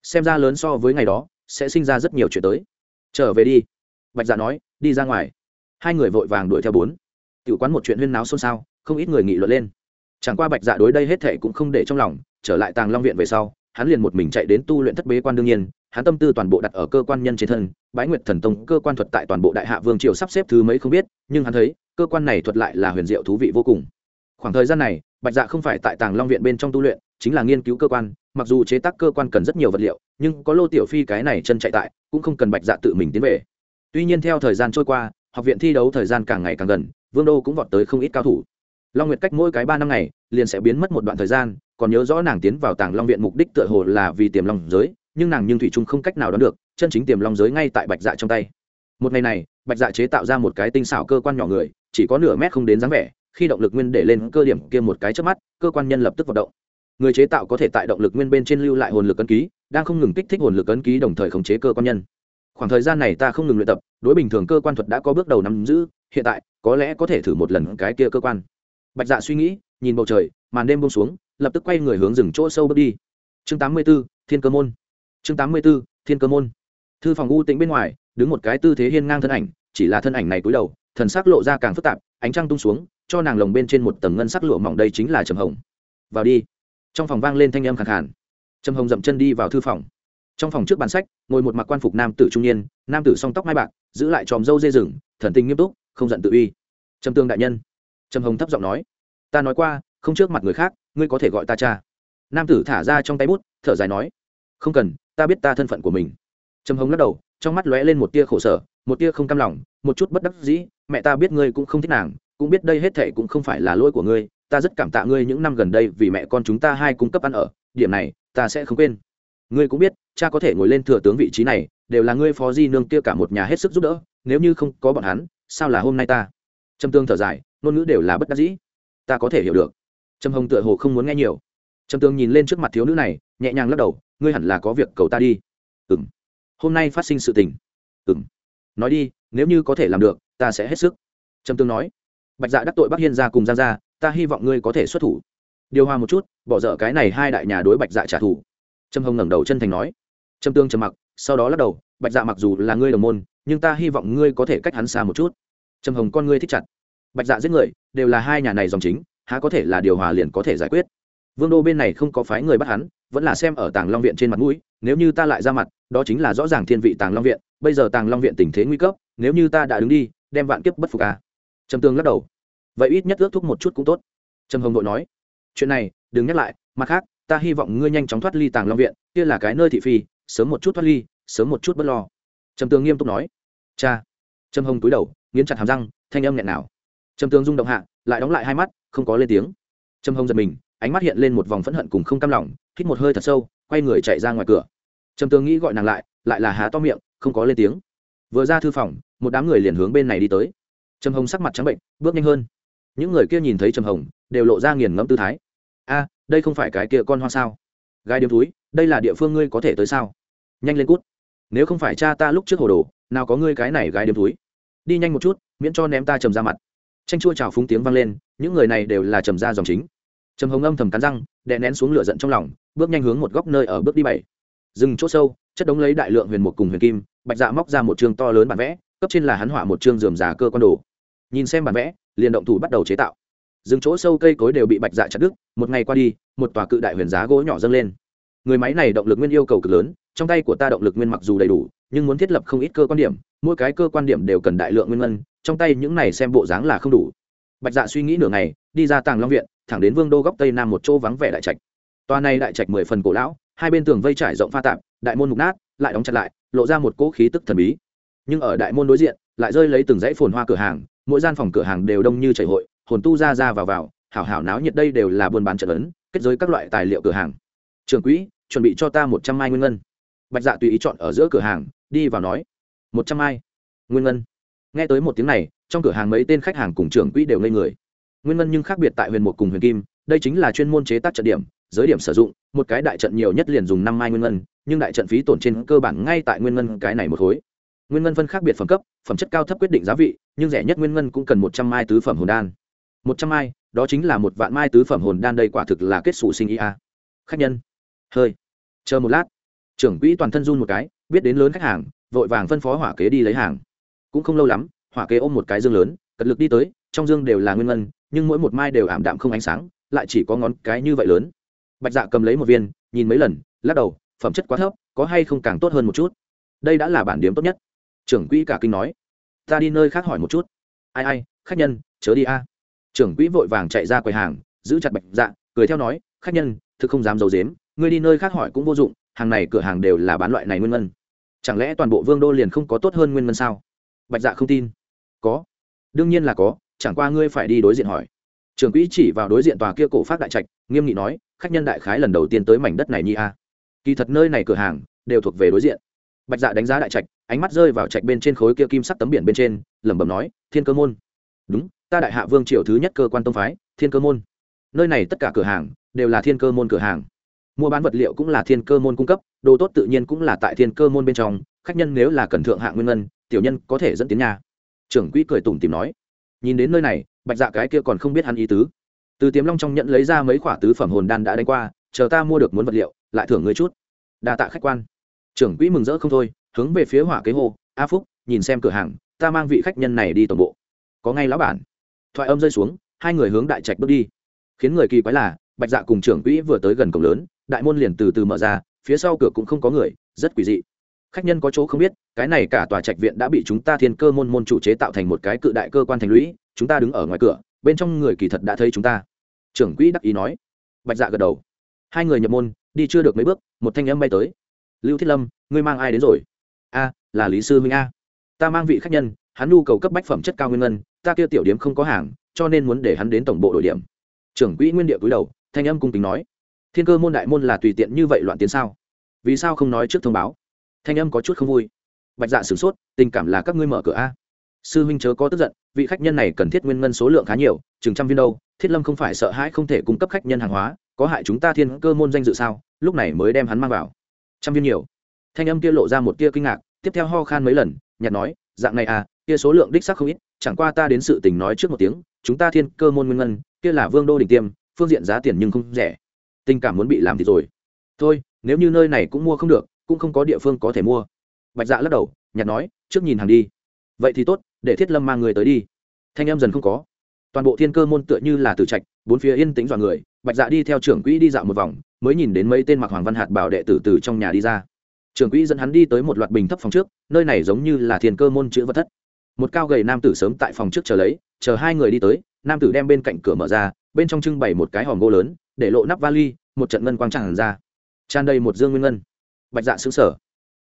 Xem ra lớn so với ngày đó, sẽ sinh ra rất nhiều chuyện tới. Trở về đi. Bạch dạ nói, đi ra ngoài. Hai người vội vàng đuổi theo bốn. Tự quán một chuyện huyên náo xôn xao, không ít người nghị luận lên. Chẳng qua bạch dạ đối đây hết thệ cũng không để trong lòng, trở lại tàng long viện về sau hắn liền một mình chạy đến tu luyện thất bế quan đương nhiên, hắn tâm tư toàn bộ đặt ở cơ quan nhân trên thân, bái nguyệt thần tông cơ quan thuật tại toàn bộ đại hạ vương triều sắp xếp thứ mấy không biết, nhưng hắn thấy, cơ quan này thuật lại là huyền diệu thú vị vô cùng. Khoảng thời gian này, bạch dạ không phải tại tàng long viện bên trong tu luyện, chính là nghiên cứu cơ quan, mặc dù chế tác cơ quan cần rất nhiều vật liệu, nhưng có lô tiểu phi cái này chân chạy tại, cũng không cần bạch dạ tự mình tiến về. Tuy nhiên theo thời gian trôi qua, học viện thi đấu thời gian càng ngày càng gần, vương đô cũng vọt tới không ít cao thủ long nguyệt cách mỗi cái ba năm ngày, liền sẽ biến mất một đoạn thời gian, còn nhớ rõ nàng tiến vào tàng long viện mục đích tựa hồ là vì tiềm long giới, nhưng nàng nhưng thủy trung không cách nào đoán được, chân chính tiềm long giới ngay tại bạch dạ trong tay. Một ngày này, bạch dạ chế tạo ra một cái tinh xảo cơ quan nhỏ người, chỉ có nửa mét không đến dáng vẻ, khi động lực nguyên để lên cơ điểm kia một cái trước mắt, cơ quan nhân lập tức vận động. Người chế tạo có thể tại động lực nguyên bên trên lưu lại hồn lực ấn ký, đang không ngừng kích thích hồn lực ấn ký đồng thời khống chế cơ quan nhân. Khoảng thời gian này ta không ngừng luyện tập, đối bình thường cơ quan thuật đã có bước đầu nắm giữ, hiện tại, có lẽ có thể thử một lần cái kia cơ quan bạch dạ suy nghĩ nhìn bầu trời màn đêm buông xuống lập tức quay người hướng rừng chỗ sâu bước đi. Chương 84, thiên cơ môn. Chương 84, thiên cơ môn. Thư phòng u tĩnh bên ngoài đứng một cái tư thế hiên ngang thân ảnh chỉ là thân ảnh này cúi đầu thần sắc lộ ra càng phức tạp ánh trăng tung xuống cho nàng lồng bên trên một tầng ngân sắc lụa mỏng đây chính là trầm hồng. Vào đi. Trong phòng vang lên thanh âm khàn khàn. Trầm hồng dậm chân đi vào thư phòng. Trong phòng trước bàn sách ngồi một mặc quan phục nam tử trung niên nam tử song tóc mai bạc giữ lại tròm râu dê rừng thần tình nghiêm túc không giận tự uy. Trầm tương đại nhân trầm hồng thấp giọng nói, ta nói qua, không trước mặt người khác, ngươi có thể gọi ta cha. Nam tử thả ra trong tay bút, thở dài nói, không cần, ta biết ta thân phận của mình. Trầm hồng lắc đầu, trong mắt lóe lên một tia khổ sở, một tia không cam lòng, một chút bất đắc dĩ, mẹ ta biết ngươi cũng không thích nàng, cũng biết đây hết thệ cũng không phải là lỗi của ngươi, ta rất cảm tạ ngươi những năm gần đây vì mẹ con chúng ta hai cung cấp ăn ở, điểm này, ta sẽ không quên. Ngươi cũng biết, cha có thể ngồi lên thừa tướng vị trí này, đều là ngươi phó di nương kia cả một nhà hết sức giúp đỡ, nếu như không có bọn hắn, sao là hôm nay ta? Trầm tương thở dài ngôn ngữ đều là bất đắc dĩ. Ta có thể hiểu được. Trầm hồng tựa hồ không muốn nghe nhiều. Trầm tương nhìn lên trước mặt thiếu nữ này, nhẹ nhàng lắc đầu, ngươi hẳn là có việc cầu ta đi. Ừ m hôm nay phát sinh sự tình. Ừ m nói đi, nếu như có thể làm được, ta sẽ hết sức. Trầm tương nói. Bạch dạ đắc tội bắc hiên ra cùng giang ra ta hy vọng ngươi có thể xuất thủ. Điều hòa một chút, bỏ dở cái này hai đại nhà đối bạch dạ trả thù. Trầm hồng ngẩng đầu chân thành nói. Trầm tương trầm mặc, sau đó lắc đầu, bạch dạ mặc dù là ngươi đồng môn, nhưng ta hy vọng ngươi có thể cách hắn xa một chút. Trầm hồng con ngươi thích chặt bạch dạ giết người, đều là hai nhà này dòng chính, há có thể là điều hòa liền có thể giải quyết. Vương đô bên này không có phái người bắt hắn, vẫn là xem ở tàng long viện trên mặt mũi, nếu như ta lại ra mặt, đó chính là rõ ràng thiên vị tàng long viện, bây giờ tàng long viện tình thế nguy cấp, nếu như ta đã đứng đi, đem vạn kiếp bất phục à. trầm tương lắc đầu. Vậy ít nhất ước thúc một chút cũng tốt. Trầm hồng đội nói. Chuyện này, đừng nhắc lại, mặt khác, ta hy vọng ngươi nhanh chóng thoát ly tàng long viện, kia là cái nơi thị phi, sớm một chút thoát ly, sớm một chút bất lo. Trầm Tương nghiêm túc nói. Cha. Trầm hồng túi đầu, nghiến chặt hàm răng, thanh âm nghẹn nào trầm tường rung động hạ, lại đóng lại hai mắt, không có lên tiếng. Trầm hồng giật mình, ánh mắt hiện lên một vòng phẫn hận cùng không cam lòng, hít một hơi thật sâu, quay người chạy ra ngoài cửa. Trầm tường nghĩ gọi nàng lại lại là há to miệng, không có lên tiếng. Vừa ra thư phòng, một đám người liền hướng bên này đi tới. Trầm hồng sắc mặt trắng bệnh, bước nhanh hơn. Những người kia nhìn thấy trầm hồng, đều lộ ra nghiền ngẫm tư thái. A, đây không phải cái kia con hoa sao? Gai điếm túi đây là địa phương ngươi có thể tới sao? Nhanh lên cút. Nếu không phải cha ta lúc trước hồ đồ, nào có ngươi cái này gái điếm túi đi nhanh một chút, miễn cho ném ta trầm ra mặt tranh chua trào phúng tiếng vang lên, những người này đều là trầm ra dòng chính. Trầm hồng âm thầm cắn răng, đè nén xuống lửa giận trong lòng, bước nhanh hướng một góc nơi ở bước đi bảy. Dừng chỗ sâu, chất đống lấy đại lượng huyền một cùng huyền kim, bạch dạ móc ra một chương to lớn bản vẽ, cấp trên là hắn họa một chương dườm già cơ quan đồ. Nhìn xem bản vẽ, liền động thủ bắt đầu chế tạo. Dừng chỗ sâu cây cối đều bị bạch dạ chặt đứt, một ngày qua đi, một tòa cự đại huyền giá gỗ nhỏ dâng lên. Người máy này động lực nguyên yêu cầu cực lớn, trong tay của ta động lực nguyên mặc dù đầy đủ, nhưng muốn thiết lập không ít cơ quan điểm, mỗi cái cơ quan điểm đều cần đại lượng nguyên ngân trong tay những này xem bộ dáng là không đủ. Bạch dạ suy nghĩ nửa ngày, đi ra tàng long viện, thẳng đến vương đô góc tây nam một chỗ vắng vẻ đại trạch. Tòa này đại trạch mười phần cổ lão, hai bên tường vây trải rộng pha tạp, đại môn mục nát, lại đóng chặt lại, lộ ra một cỗ khí tức thần bí. Nhưng ở đại môn đối diện, lại rơi lấy từng dãy phồn hoa cửa hàng, mỗi gian phòng cửa hàng đều đông như chảy hội, hồn tu ra ra vào vào, hảo hảo náo nhiệt đây đều là buôn bán trận lớn kết giới các loại tài liệu cửa hàng. Trường quỹ, chuẩn bị cho ta một trăm mai nguyên ngân. Bạch dạ tùy ý chọn ở giữa cửa hàng, đi vào nói, một trăm mai nguyên ngân nghe tới một tiếng này, trong cửa hàng mấy tên khách hàng cùng trưởng quỹ đều ngây người. Nguyên ngân nhưng khác biệt tại huyền một cùng huyền kim, đây chính là chuyên môn chế tác trận điểm, giới điểm sử dụng, một cái đại trận nhiều nhất liền dùng năm mai nguyên ngân, nhưng đại trận phí tổn trên cơ bản ngay tại nguyên ngân cái này một khối. Nguyên ngân phân khác biệt phẩm cấp, phẩm chất cao thấp quyết định giá vị, nhưng rẻ nhất nguyên ngân cũng cần một trăm mai tứ phẩm hồn đan. Một trăm mai, đó chính là một vạn mai tứ phẩm hồn đan đây quả thực là kết xù sinh ý a. Khách nhân, hơi, chờ một lát. Trưởng quỹ toàn thân run một cái, biết đến lớn khách hàng, vội vàng phân phó hỏa kế đi lấy hàng cũng không lâu lắm, hỏa kế ôm một cái dương lớn, cật lực đi tới, trong dương đều là nguyên ngân, nhưng mỗi một mai đều ảm đạm không ánh sáng, lại chỉ có ngón cái như vậy lớn. Bạch dạ cầm lấy một viên, nhìn mấy lần, lắc đầu, phẩm chất quá thấp, có hay không càng tốt hơn một chút? Đây đã là bản điểm tốt nhất. Trưởng quỹ cả kinh nói. Ta đi nơi khác hỏi một chút. Ai ai, khách nhân, chớ đi a. Trưởng quỹ vội vàng chạy ra quầy hàng, giữ chặt bạch dạ cười theo nói, khách nhân, thực không dám d i ấ u dếm ngươi đi nơi khác hỏi cũng vô dụng, hàng này cửa hàng đều là bán loại này nguyên ngân. Chẳng lẽ toàn bộ vương đô liền không có tốt hơn nguyên ngân sao? Bạch dạ không tin. Có. Đương nhiên là có, chẳng qua ngươi phải đi đối diện hỏi. Trưởng quỹ chỉ vào đối diện tòa kia cổ phát đại trạch, nghiêm nghị nói, khách nhân đại khái lần đầu tiên tới mảnh đất này nhi a. Kỳ thật nơi này cửa hàng, đều thuộc về đối diện. Bạch dạ đánh giá đại trạch, ánh mắt rơi vào trạch bên trên khối kia kim sắc tấm biển bên trên, lẩm bẩm nói, thiên cơ môn. Đúng, ta đại hạ vương triều thứ nhất cơ quan tông phái, thiên cơ môn. Nơi này tất cả cửa hàng, đều là thiên cơ môn cửa hàng. Mua bán vật liệu cũng là thiên cơ môn cung cấp, đồ tốt tự nhiên cũng là tại thiên cơ môn bên trong, khách nhân nếu là cần thượng hạng nguyên ngân tiểu nhân có thể dẫn tiến nhà trưởng quỹ cười tủm tìm nói. Nhìn đến nơi này, bạch dạ cái kia còn không biết hắn ý tứ. Từ tiềm long trong nhận lấy ra mấy khoả tứ phẩm hồn đan đã đánh qua, chờ ta mua được muốn vật liệu, lại thưởng ngươi chút. Đa tạ khách quan. Trưởng quỹ mừng rỡ không thôi, hướng về phía hỏa kế hồ a phúc, nhìn xem cửa hàng, ta mang vị khách nhân này đi tổng bộ. Có ngay lão bản. Thoại âm rơi xuống, hai người hướng đại trạch bước đi. Khiến người kỳ quái là, bạch dạ cùng trưởng quỹ vừa tới gần cổng lớn, đại môn liền từ từ mở ra, phía sau cửa cũng không có người, rất quỷ dị khách nhân có chỗ không biết, cái này cả tòa trạch viện đã bị chúng ta thiên cơ môn môn chủ chế tạo thành một cái cự đại cơ quan thành lũy, chúng ta đứng ở ngoài cửa, bên trong người kỳ thật đã thấy chúng ta. Trưởng quỹ đắc ý nói. Bạch dạ gật đầu. Hai người nhập môn, đi chưa được mấy bước, một thanh âm bay tới. Lưu thiết lâm, ngươi mang ai đến rồi? A, là lý sư minh a. Ta mang vị khách nhân, hắn nhu cầu cấp bách phẩm chất cao nguyên ngân, ta kia tiểu điểm không có hàng, cho nên muốn để hắn đến tổng bộ đổi điểm. Trưởng quỹ nguyên địa cúi đầu, thanh âm cung kính nói. Thiên cơ môn đại môn là tùy tiện như vậy loạn tiến sao? Vì sao không nói trước thông báo? Thanh âm có chút không vui. Bạch dạ sửng sốt, tình cảm là các ngươi mở cửa a. Sư huynh chớ có tức giận, vị khách nhân này cần thiết nguyên ngân số lượng khá nhiều, chừng trăm viên đâu, thiết lâm không phải sợ hãi không thể cung cấp khách nhân hàng hóa, có hại chúng ta thiên cơ môn danh dự sao? Lúc này mới đem hắn mang vào. Trăm viên nhiều. Thanh âm kia lộ ra một tia kinh ngạc, tiếp theo ho khan mấy lần nhặt nói, dạng này à kia số lượng đích xác không ít, chẳng qua ta đến sự tình nói trước một tiếng, chúng ta thiên cơ môn nguyên ngân, kia là vương đô đỉnh tiêm, phương diện giá tiền nhưng không rẻ. Tình cảm muốn bị làm thì rồi. Thôi, nếu như nơi này cũng mua không được cũng không có địa phương có thể mua. Bạch dạ lắc đầu nhặt nói, trước nhìn hàng đi. Vậy thì tốt, để thiết lâm mang người tới đi. Thanh em dần không có. Toàn bộ thiên cơ môn tựa như là từ trạch, bốn phía yên tĩnh dọa người. Bạch dạ đi theo trưởng quỹ đi dạo một vòng, mới nhìn đến mấy tên mặc hoàng văn hạt bảo đệ tử từ trong nhà đi ra. Trưởng quỹ dẫn hắn đi tới một loạt bình thấp phòng trước, nơi này giống như là thiên cơ môn chữ vật thất. Một cao gầy nam tử sớm tại phòng trước chờ lấy, chờ hai người đi tới, nam tử đem bên cạnh cửa mở ra, bên trong trưng bày một cái hòm gỗ lớn, để lộ nắp vali, một trận ngân quang tràn ra. Tràn đầy một dương nguyên ngân bạch dạ xứng sở.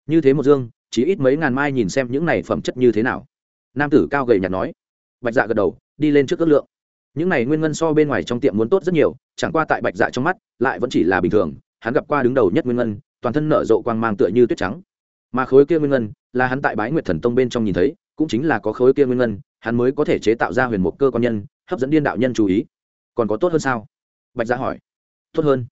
Như thế một dương, chỉ ít mấy ngàn mai nhìn xem những này phẩm chất như thế nào. Nam tử cao gầy nhạt nói. Bạch dạ gật đầu, đi lên trước ước lượng. Những này nguyên ngân so bên ngoài trong tiệm muốn tốt rất nhiều, chẳng qua tại bạch dạ trong mắt, lại vẫn chỉ là bình thường. Hắn gặp qua đứng đầu nhất nguyên ngân, toàn thân nở rộ quang mang tựa như tuyết trắng. Mà khối kia nguyên ngân, là hắn tại bái nguyệt thần tông bên trong nhìn thấy, cũng chính là có khối kia nguyên ngân, hắn mới có thể chế tạo ra huyền mục cơ quan nhân, hấp dẫn điên đạo nhân chú ý. Còn có tốt hơn sao? Bạch dạ hỏi. Tốt hơn.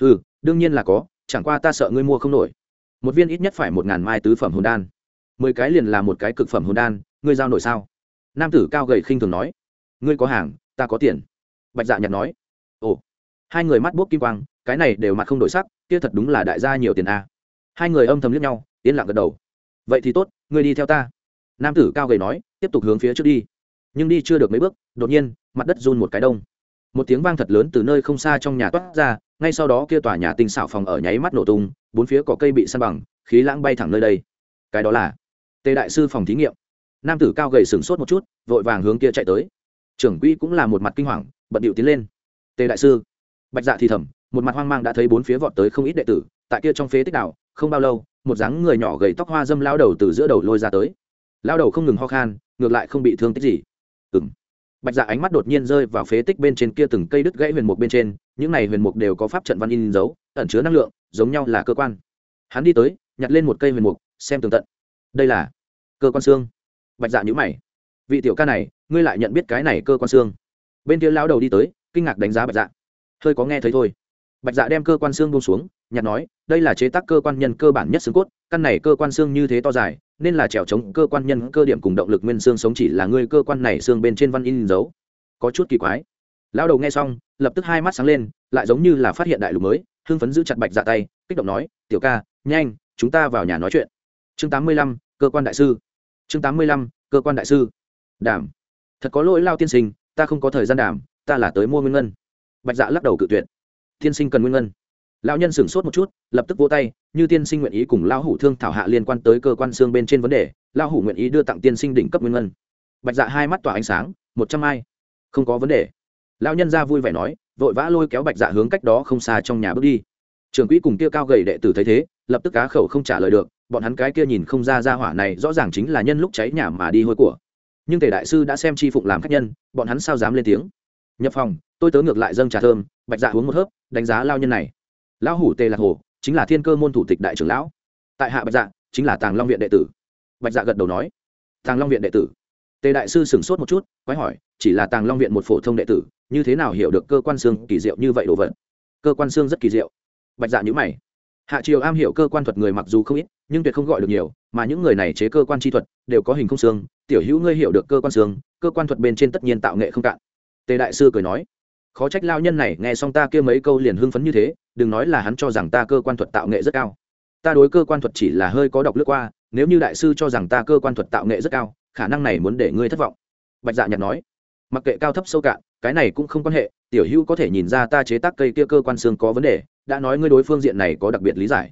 Ừ đương nhiên là có, chẳng qua ta sợ ngươi mua không nổi một viên ít nhất phải một ngàn mai tứ phẩm hồn đan. Mười cái liền là một cái cực phẩm hồn đan, ngươi giao nổi sao? Nam tử cao gầy khinh thường nói. Ngươi có hàng, ta có tiền. Bạch dạ nhặt nói. Ồ. Hai người mắt buốc kim quang, cái này đều mặt không đổi sắc, kia thật đúng là đại gia nhiều tiền a. Hai người âm thầm liếc nhau, yên lặng gật đầu. Vậy thì tốt, ngươi đi theo ta. Nam tử cao gầy nói, tiếp tục hướng phía trước đi. Nhưng đi chưa được mấy bước, đột nhiên, mặt đất run một cái đông. Một tiếng vang thật lớn từ nơi không xa trong nhà toát ra ngay sau đó kia tòa nhà tinh xảo phòng ở nháy mắt nổ tung, bốn phía có cây bị săn bằng, khí lãng bay thẳng nơi đây. Cái đó là tề đại sư phòng thí nghiệm. Nam tử cao gầy sửng sốt một chút, vội vàng hướng kia chạy tới. Trưởng quỹ cũng là một mặt kinh hoàng, bận điệu tiến lên. Tề đại sư, bạch dạ thì thầm, một mặt hoang mang đã thấy bốn phía vọt tới không ít đệ tử, tại kia trong phế tích đảo, không bao lâu, một dáng người nhỏ gầy tóc hoa dâm lao đầu từ giữa đầu lôi ra tới. Lao đầu không ngừng ho khan, ngược lại không bị thương tích gì. Ừng bạch dạ ánh mắt đột nhiên rơi vào phế tích bên trên kia từng cây đứt gãy huyền mục bên trên, những này huyền mục đều có pháp trận văn in dấu, ẩn chứa năng lượng, giống nhau là cơ quan. Hắn đi tới, nhặt lên một cây huyền mục, xem tường tận. Đây là cơ quan xương. Bạch dạ nhữ mày. Vị tiểu ca này, ngươi lại nhận biết cái này cơ quan xương. Bên kia lao đầu đi tới, kinh ngạc đánh giá bạch dạ. Hơi có nghe thấy thôi bạch dạ đem cơ quan xương buông xuống nhạt nói, đây là chế tác cơ quan nhân cơ bản nhất xương cốt, căn này cơ quan xương như thế to dài, nên là trèo chống cơ quan nhân cơ điểm cùng động lực nguyên xương sống chỉ là ngươi cơ quan này xương bên trên văn in dấu. Có chút kỳ quái. Lão đầu nghe xong, lập tức hai mắt sáng lên, lại giống như là phát hiện đại lục mới, hưng phấn giữ chặt bạch dạ tay, kích động nói, tiểu ca, nhanh, chúng ta vào nhà nói chuyện. Chương tám mươi lăm, cơ quan đại sư. Chương tám mươi lăm, cơ quan đại sư. Đảm. Thật có lỗi lao tiên sinh, ta không có thời gian đảm, ta là tới mua nguyên ngân. Bạch dạ lắc đầu cự tuyệt tiên sinh cần nguyên ngân. Lão nhân sửng sốt một chút lập tức vỗ tay như tiên sinh nguyện ý cùng lão hủ thương thảo hạ liên quan tới cơ quan xương bên trên vấn đề lão hủ nguyện ý đưa tặng tiên sinh đỉnh cấp nguyên ngân. Bạch dạ hai mắt tỏa ánh sáng một trăm hai, không có vấn đề. Lão nhân ra vui vẻ nói vội vã lôi kéo bạch dạ hướng cách đó không xa trong nhà bước đi. Trưởng quỹ cùng kia cao gầy đệ tử thấy thế lập tức cá khẩu không trả lời được bọn hắn cái kia nhìn không ra ra hỏa này rõ ràng chính là nhân lúc cháy nhà mà đi hôi của. Nhưng tề đại sư đã xem chi phụng làm khách nhân bọn hắn sao dám lên tiếng? Nhập phòng tôi tớ ngược lại dâng trà thơm bạch dạ uống một hớp, đánh giá lao nhân này. Lão hủ tề lạc hồ chính là thiên cơ môn thủ tịch đại trưởng lão. Tại hạ bạch dạ chính là tàng long viện đệ tử. Bạch dạ gật đầu nói, tàng long viện đệ tử? Tề đại sư sửng sốt một chút, quái hỏi, chỉ là tàng long viện một phổ thông đệ tử, như thế nào hiểu được cơ quan xương kỳ diệu như vậy đồ vật? Cơ quan xương rất kỳ diệu. Bạch dạ nhữ mày. Hạ triều am hiểu cơ quan thuật người mặc dù không ít, nhưng tuyệt không gọi được nhiều, mà những người này chế cơ quan chi thuật đều có hình không xương. Tiểu hữu ngươi hiểu được cơ quan xương, cơ quan thuật bên trên tất nhiên tạo nghệ không cạn. Tề đại sư cười nói khó trách lao nhân này nghe xong ta kia mấy câu liền hưng phấn như thế, đừng nói là hắn cho rằng ta cơ quan thuật tạo nghệ rất cao. Ta đối cơ quan thuật chỉ là hơi có đọc lướt qua, nếu như đại sư cho rằng ta cơ quan thuật tạo nghệ rất cao, khả năng này muốn để ngươi thất vọng. Bạch dạ nhật nói. Mặc kệ cao thấp sâu cạn, cái này cũng không quan hệ, tiểu hữu có thể nhìn ra ta chế tác cây kia cơ quan xương có vấn đề, đã nói ngươi đối phương diện này có đặc biệt lý giải.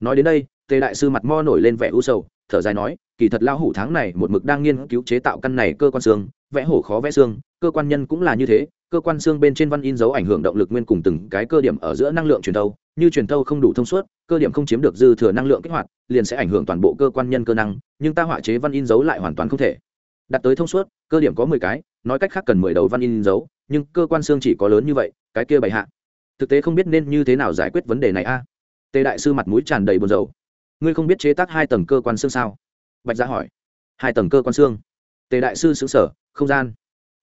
Nói đến đây, tề đại sư mặt mo nổi lên vẻ u sầu, thở dài nói, kỳ thật lao hủ tháng này một mực đang nghiên cứu chế tạo căn này cơ quan xương, vẽ hổ khó vẽ xương, cơ quan nhân cũng là như thế cơ quan xương bên trên văn in dấu ảnh hưởng động lực nguyên cùng từng cái cơ điểm ở giữa năng lượng truyền thâu. Như truyền thâu không đủ thông suốt, cơ điểm không chiếm được dư thừa năng lượng kích hoạt, liền sẽ ảnh hưởng toàn bộ cơ quan nhân cơ năng, nhưng ta họa chế văn in dấu lại hoàn toàn không thể. Đặt tới thông suốt, cơ điểm có mười cái, nói cách khác cần mười đầu văn in dấu, nhưng cơ quan xương chỉ có lớn như vậy, cái kia bày hạ. Thực tế không biết nên như thế nào giải quyết vấn đề này a. Tề đại sư mặt mũi tràn đầy buồn rầu. Ngươi không biết chế tác hai tầng cơ quan xương sao? Bạch gia hỏi. Hai tầng cơ quan xương? Tề đại sư xứng sở không gian.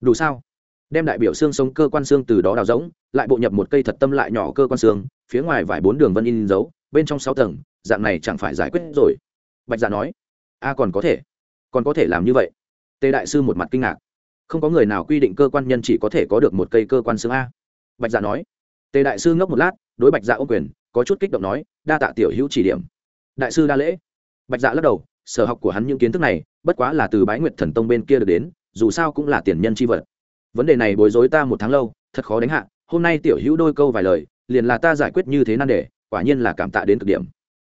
Đủ sao? Đem đại biểu xương sống cơ quan xương từ đó đào rỗng, lại bộ nhập một cây thật tâm lại nhỏ cơ quan xương, phía ngoài vài bốn đường vân in dấu, bên trong sáu tầng, dạng này chẳng phải giải quyết rồi. Bạch dạ nói, a, còn có thể, còn có thể làm như vậy. Tề đại sư một mặt kinh ngạc. Không có người nào quy định cơ quan nhân chỉ có thể có được một cây cơ quan xương a. Bạch dạ nói. Tề đại sư ngốc một lát, đối bạch dạ ô quyền, có chút kích động nói, đa tạ tiểu hữu chỉ điểm. Đại sư đa lễ. Bạch dạ lắc đầu, sở học của hắn những kiến thức này, bất quá là từ bái nguyệt thần tông bên kia được đến, dù sao cũng là tiền nhân c h i vật vấn đề này bối rối ta một tháng lâu, thật khó đánh hạ, hôm nay tiểu hữu đôi câu vài lời, liền là ta giải quyết như thế nan đề, quả nhiên là cảm tạ đến cực điểm.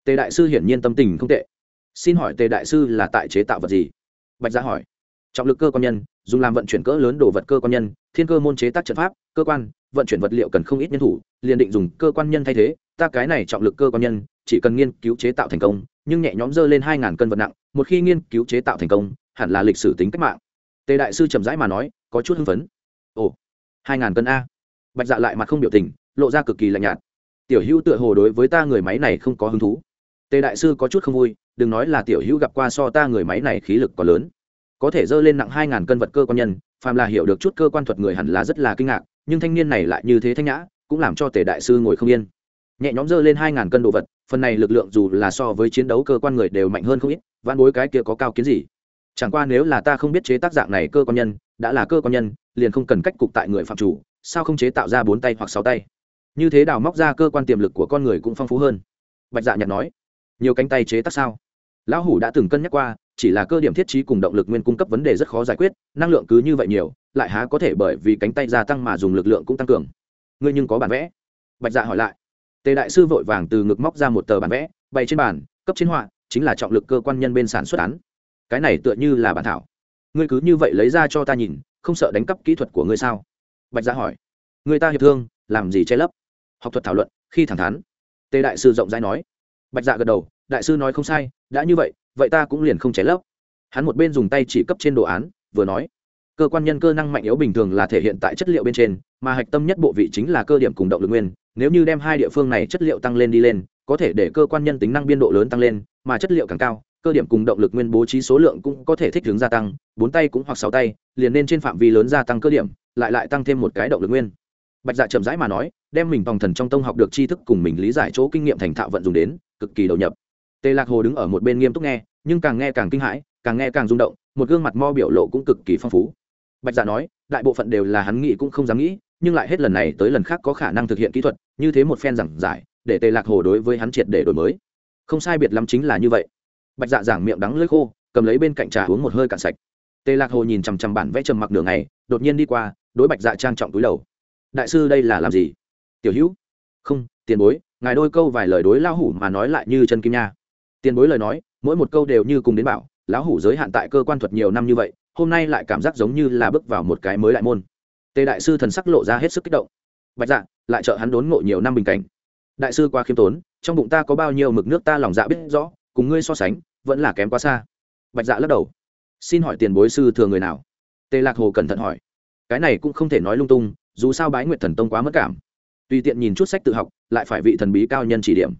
Tề đại sư hiển nhiên tâm tình không tệ. Xin hỏi tề đại sư là tại chế tạo vật gì? Bạch gia hỏi. Trọng lực cơ quan nhân, dùng làm vận chuyển cỡ lớn đồ vật cơ quan nhân, thiên cơ môn chế tác trận pháp, cơ quan, vận chuyển vật liệu cần không ít nhân thủ, liền định dùng cơ quan nhân thay thế. Ta cái này trọng lực cơ quan nhân, chỉ cần nghiên cứu chế tạo thành công, nhưng nhẹ nhóm dơ lên hai ngàn cân vật nặng, một khi nghiên cứu chế tạo thành công, hẳn là lịch sử tính cách mạng. Tề đại sư trầm rãi mà nói, có chút hưng phấn ồ, hai ngàn cân a. Bạch dạ lại mặt không biểu tình, lộ ra cực kỳ lạnh nhạt. Tiểu hữu tựa hồ đối với ta người máy này không có hứng thú. Tề đại sư có chút không vui, đừng nói là tiểu hữu gặp qua so ta người máy này khí lực còn lớn. Có thể dơ lên nặng hai ngàn cân vật cơ quan nhân, phàm là hiểu được chút cơ quan thuật người hẳn là rất là kinh ngạc, nhưng thanh niên này lại như thế thanh nhã, cũng làm cho tề đại sư ngồi không yên. Nhẹ nhóm dơ lên hai ngàn cân đồ vật, phần này lực lượng dù là so với chiến đấu cơ quan người đều mạnh hơn không ít văn bối cái kia có cao kiến gì? Chẳng qua nếu là ta không biết chế tác dạng này cơ quan nhân, đã là cơ quan nhân, liền không cần cách cục tại người phạm chủ, sao không chế tạo ra bốn tay hoặc sáu tay? Như thế đào móc ra cơ quan tiềm lực của con người cũng phong phú hơn. Bạch dạ nhặt nói, nhiều cánh tay chế tác sao? Lão hủ đã từng cân nhắc qua, chỉ là cơ điểm thiết trí cùng động lực nguyên cung cấp vấn đề rất khó giải quyết, năng lượng cứ như vậy nhiều, lại há có thể bởi vì cánh tay gia tăng mà dùng lực lượng cũng tăng cường. Ngươi nhưng có bản vẽ? Bạch dạ hỏi lại. Tề đại sư vội vàng từ ngực móc ra một tờ bản vẽ, bày trên bàn, cấp chiến họa, chính là trọng lực cơ quan nhân bên sản xuất án cái này tựa như là bản thảo. Ngươi cứ như vậy lấy ra cho ta nhìn, không sợ đánh cắp kỹ thuật của ngươi sao? Bạch dạ hỏi. Người ta hiệp thương, làm gì che lấp? Học thuật thảo luận, khi thẳng thắn. Tề đại sư rộng rãi nói. Bạch dạ gật đầu, đại sư nói không sai, đã như vậy vậy ta cũng liền không che lấp. Hắn một bên dùng tay chỉ cấp trên đồ án, vừa nói. Cơ quan nhân cơ năng mạnh yếu bình thường là thể hiện tại chất liệu bên trên, mà hạch tâm nhất bộ vị chính là cơ điểm cùng động lực nguyên. Nếu như đem hai địa phương này chất liệu tăng lên đi lên, có thể để cơ quan nhân tính năng biên độ lớn tăng lên, mà chất liệu càng cao cơ điểm cùng động lực nguyên bố trí số lượng cũng có thể thích hướng gia tăng, bốn tay cũng hoặc sáu tay, liền nên trên phạm vi lớn gia tăng cơ điểm, lại lại tăng thêm một cái động lực nguyên. Bạch dạ chậm rãi mà nói, đem mình vòng thần trong tông học được tri thức cùng mình lý giải chỗ kinh nghiệm thành thạo vận dùng đến, cực kỳ đầu nhập. Tề lạc hồ đứng ở một bên nghiêm túc nghe, nhưng càng nghe càng kinh hãi, càng nghe càng rung động, một gương mặt mo biểu lộ cũng cực kỳ phong phú. Bạch dạ nói, đại bộ phận đều là hắn nghĩ cũng không dám nghĩ, nhưng lại hết lần này tới lần khác có khả năng thực hiện kỹ thuật, như thế một phen giảng giải, để tề lạc hồ đối với hắn triệt để đổi mới. Không sai biệt lắm chính là như vậy bạch dạ giảng miệng đắng lưỡi khô, cầm lấy bên cạnh trà uống một hơi cạn sạch. Tề lạc hồ nhìn chằm chằm bản vẽ trầm mặc đường này đột nhiên đi qua, đối bạch dạ trang trọng túi đầu. Đại sư đây là làm gì? Tiểu hữu. Không, tiền bối, ngài đôi câu vài lời đối lão hủ mà nói lại như chân kim nha. Tiền bối lời nói, mỗi một câu đều như cùng đến bảo, lão hủ giới hạn tại cơ quan thuật nhiều năm như vậy, hôm nay lại cảm giác giống như là bước vào một cái mới đại môn. Tề đại sư thần sắc lộ ra hết sức kích động. Bạch dạ lại trợ hắn đốn ngộ nhiều năm bình cảnh. Đại sư quá khiêm tốn, trong bụng ta có bao nhiêu mực nước ta lòng dạ biết rõ cùng ngươi so sánh, vẫn là kém quá xa. Bạch dạ lắc đầu. Xin hỏi tiền bối sư thừa người nào? Tề lạc hồ cẩn thận hỏi. Cái này cũng không thể nói lung tung, dù sao bái nguyệt thần tông quá mất cảm. Tùy tiện nhìn chút sách tự học, lại phải vị thần bí cao nhân chỉ điểm.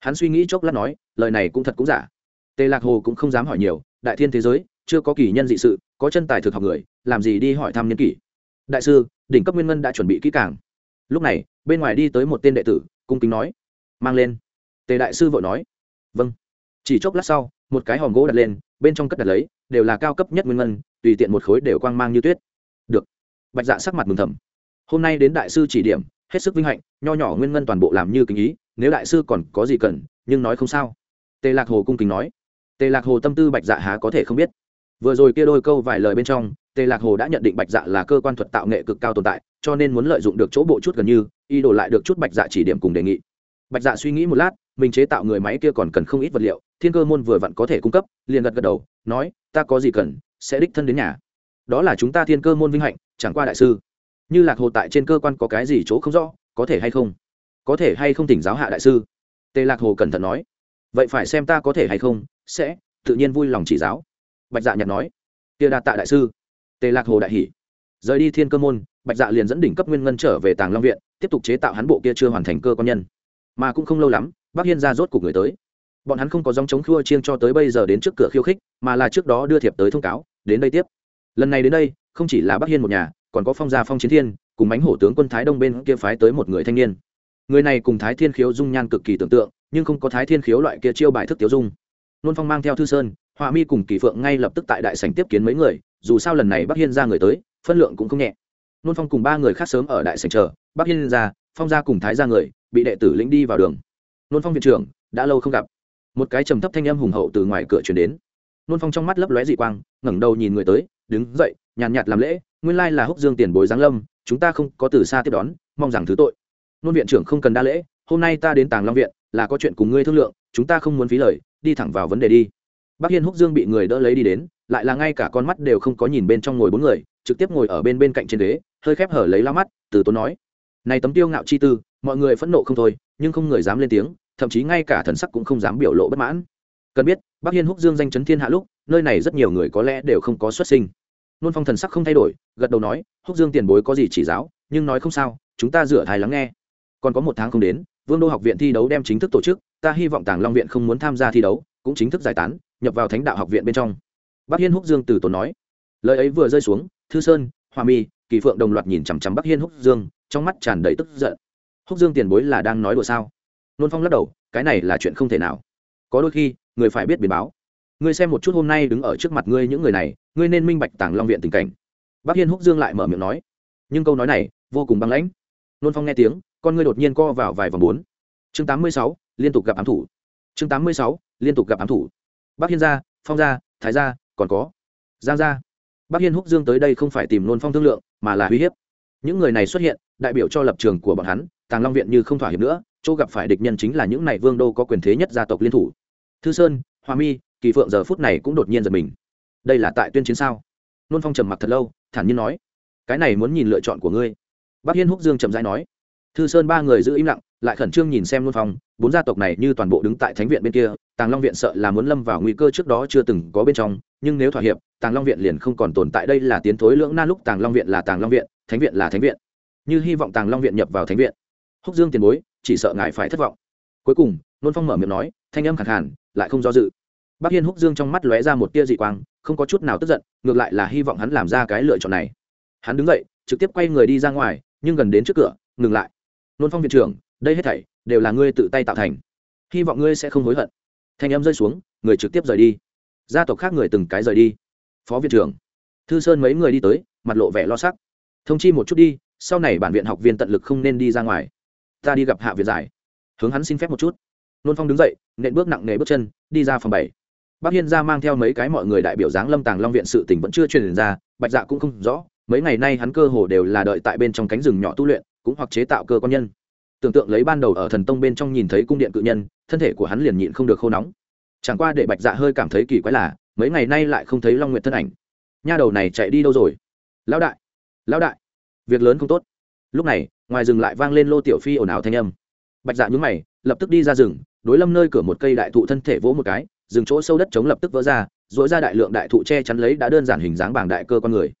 Hắn suy nghĩ chốc lát nói, lời này cũng thật cũng giả. Tề lạc hồ cũng không dám hỏi nhiều, đại thiên thế giới, chưa có kỳ nhân dị sự, có chân tài thực học người, làm gì đi hỏi thăm nhân kỷ. Đại sư, đỉnh cấp nguyên ngân đã chuẩn bị kỹ càng. Lúc này, bên ngoài đi tới một tên đệ tử, cung kính nói. Mang lên. Tề đại sư vội nói. Vâng chỉ chốc lát sau, một cái hòm gỗ đặt lên, bên trong cất đặt lấy, đều là cao cấp nhất nguyên ngân, tùy tiện một khối đều quang mang như tuyết. Được. Bạch dạ sắc mặt mừng thầm. Hôm nay đến đại sư chỉ điểm, hết sức vinh hạnh, nho nhỏ nguyên ngân toàn bộ làm như kính ý, nếu đại sư còn có gì cần, nhưng nói không sao. Tề lạc hồ cung kính nói. Tề lạc hồ tâm tư bạch dạ há có thể không biết. Vừa rồi kia đôi câu vài lời bên trong, tề lạc hồ đã nhận định bạch dạ là cơ quan thuật tạo nghệ cực cao tồn tại, cho nên muốn lợi dụng được chỗ bộ chút gần như y đổ lại được chút bạch dạ chỉ điểm cùng đề nghị. Bạch dạ suy nghĩ một lát mình chế tạo người máy kia còn cần không ít vật liệu, thiên cơ môn vừa vặn có thể cung cấp, liền gật gật đầu, nói, ta có gì cần, sẽ đích thân đến nhà. Đó là chúng ta thiên cơ môn vinh hạnh, chẳng qua đại sư. Như lạc hồ tại trên cơ quan có cái gì chỗ không rõ, có thể hay không? Có thể hay không tỉnh giáo hạ đại sư? Tề lạc hồ cẩn thận nói. Vậy phải xem ta có thể hay không, sẽ, tự nhiên vui lòng chỉ giáo. Bạch dạ nhặt nói. Kia đạt tạ đại sư. Tề lạc hồ đại hỷ rời đi thiên cơ môn, bạch dạ liền dẫn đỉnh cấp nguyên ngân trở về tàng long viện, tiếp tục chế tạo hắn bộ kia chưa hoàn thành cơ quan nhân. Mà cũng không lâu lắm bác hiên ra rốt cuộc người tới. Bọn hắn không có dòng chống khua chiêng cho tới bây giờ đến trước cửa khiêu khích, mà là trước đó đưa thiệp tới thông cáo, đến đây tiếp. Lần này đến đây, không chỉ là bắc hiên một nhà, còn có phong gia phong chiến thiên, cùng bánh hổ tướng quân thái đông bên kia phái tới một người thanh niên. Người này cùng thái thiên khiếu dung nhan cực kỳ tưởng tượng, nhưng không có thái thiên khiếu loại kia chiêu bài thức tiêu dung. Nôn phong mang theo thư sơn, họa mi cùng kỳ phượng ngay lập tức tại đại sảnh tiếp kiến mấy người, dù sao lần này bắc hiên ra người tới, phân lượng cũng không nhẹ. Nôn phong cùng ba người khác sớm ở đại sảnh chờ, bắc hiên ra, phong ra cùng thái ra người, bị đệ tử lĩnh đi vào đường nôn phong viện trưởng đã lâu không gặp. Một cái trầm thấp thanh âm hùng hậu từ ngoài cửa chuyển đến. Nôn phong trong mắt lấp lóe dị quang ngẩng đầu nhìn người tới đứng dậy nhàn nhạt, làm lễ nguyên lai là húc dương tiền bối giáng lâm chúng ta không có từ xa tiếp đón mong rằng thứ tội. Nôn viện trưởng không cần đa lễ hôm nay ta đến tàng long viện là có chuyện cùng ngươi thương lượng chúng ta không muốn phí lời đi thẳng vào vấn đề đi. Bác hiên húc dương bị người đỡ lấy đi đến lại là ngay cả con mắt đều không có nhìn bên trong ngồi bốn người trực tiếp ngồi ở bên bên cạnh trên ghế hơi khép hở lấy la mắt từ tốn nói này tấm tiêu ngạo chi tư mọi người phẫn nộ không thôi nhưng không người dám lên tiếng, thậm chí ngay cả thần sắc cũng không dám biểu lộ bất mãn. Cần biết, Bắc hiên húc dương danh chấn thiên hạ lúc, nơi này rất nhiều người có lẽ đều không có xuất sinh. Nôn phong thần sắc không thay đổi, gật đầu nói, húc dương tiền bối có gì chỉ giáo, nhưng nói không sao, chúng ta rửa thai lắng nghe. Còn có một tháng không đến, vương đô học viện thi đấu đem chính thức tổ chức, ta hy vọng tàng long viện không muốn tham gia thi đấu, cũng chính thức giải tán, nhập vào thánh đạo học viện bên trong. Bắc hiên húc dương từ tốn nói. Lời ấy vừa rơi xuống, thư sơn, hoa mi, kỳ phượng đồng loạt nhìn chằm chằm bắc hiên húc dương, trong mắt tràn đầy tức giận húc dương tiền bối là đang nói đùa sao? Nôn phong lắc đầu, cái này là chuyện không thể nào. Có đôi khi, người phải biết biến báo. Ngươi xem một chút hôm nay đứng ở trước mặt ngươi những người này, ngươi nên minh bạch tàng long viện tình cảnh. Bác hiên húc dương lại mở miệng nói. Nhưng câu nói này, vô cùng băng lãnh. Nôn phong nghe tiếng, con ngươi đột nhiên co vào vài vòng bốn. Chương tám mươi sáu, liên tục gặp ám thủ. Chương tám mươi sáu, liên tục gặp ám thủ. Bác hiên gia phong gia thái gia còn có. Giang gia bác hiên húc dương tới đây không phải tìm nôn phong thương lượng, mà là uy hiếp những người này xuất hiện, đại biểu cho lập trường của bọn hắn, tàng long viện như không thỏa hiệp nữa, chỗ gặp phải địch nhân chính là những này vương đô có quyền thế nhất gia tộc liên thủ. Thư sơn, hoa mi, kỳ phượng giờ phút này cũng đột nhiên giật mình. Đây là tại tuyên chiến sao? Nôn phong trầm mặc thật lâu, thản nhiên nói. Cái này muốn nhìn lựa chọn của ngươi. Bác hiên húc dương trầm rãi nói. Thư sơn ba người giữ im lặng lại khẩn trương nhìn xem nôn phong, bốn gia tộc này như toàn bộ đứng tại thánh viện bên kia, tàng long viện sợ là muốn lâm vào nguy cơ trước đó chưa từng có bên trong, nhưng nếu thỏa hiệp, tàng long viện liền không còn tồn tại đây là tiến thối lưỡng na lúc tàng long viện là tàng long viện, thánh viện là thánh viện. Như hy vọng tàng long viện nhập vào thánh viện. Húc dương tiền bối, chỉ sợ ngài phải thất vọng. Cuối cùng nôn phong mở miệng nói, thanh âm khẳng hẳn lại không do dự. Bác hiên húc dương trong mắt lóe ra một tia dị quang, không có chút nào tức giận, ngược lại là hy vọng hắn làm ra cái lựa chọn này. Hắn đứng dậy, trực tiếp quay người đi ra ngoài, nhưng gần đến trước cửa, ngừng lại. Nôn phong viện trưởng đây hết thảy đều là ngươi tự tay tạo thành. Hy vọng ngươi sẽ không hối hận. Thanh âm rơi xuống, người trực tiếp rời đi. Gia tộc khác người từng cái rời đi. Phó viện trưởng, thư sơn mấy người đi tới, mặt lộ vẻ lo sắc. Thông chi một chút đi, sau này bản viện học viên tận lực không nên đi ra ngoài. Ta đi gặp hạ viện giải, hướng hắn xin phép một chút. Nôn phong đứng dậy, nện bước nặng nề bước chân, đi ra phòng bảy. Bác hiên ra mang theo mấy cái mọi người đại biểu giáng lâm tàng long viện sự tỉnh vẫn chưa truyền ra, bạch dạ cũng không rõ, mấy ngày nay hắn cơ hồ đều là đợi tại bên trong cánh rừng nhỏ tu luyện, cũng hoặc chế tạo cơ quan nhân tưởng tượng lấy ban đầu ở thần tông bên trong nhìn thấy cung điện cự nhân, thân thể của hắn liền nhịn không được khô nóng. Chẳng qua để bạch dạ hơi cảm thấy kỳ quái là, mấy ngày nay lại không thấy long nguyện thân ảnh. Nha đầu này chạy đi đâu rồi? Lão đại lão đại, việc lớn không tốt. Lúc này, ngoài rừng lại vang lên lô tiểu phi ồn ào thanh âm. Bạch dạ nhúng mày, lập tức đi ra rừng, đối lâm nơi cửa một cây đại thụ thân thể vỗ một cái, rừng chỗ sâu đất chống lập tức vỡ ra dỗi ra đại lượng đại thụ che chắn lấy đã đơn giản hình dáng bảng đại cơ con người.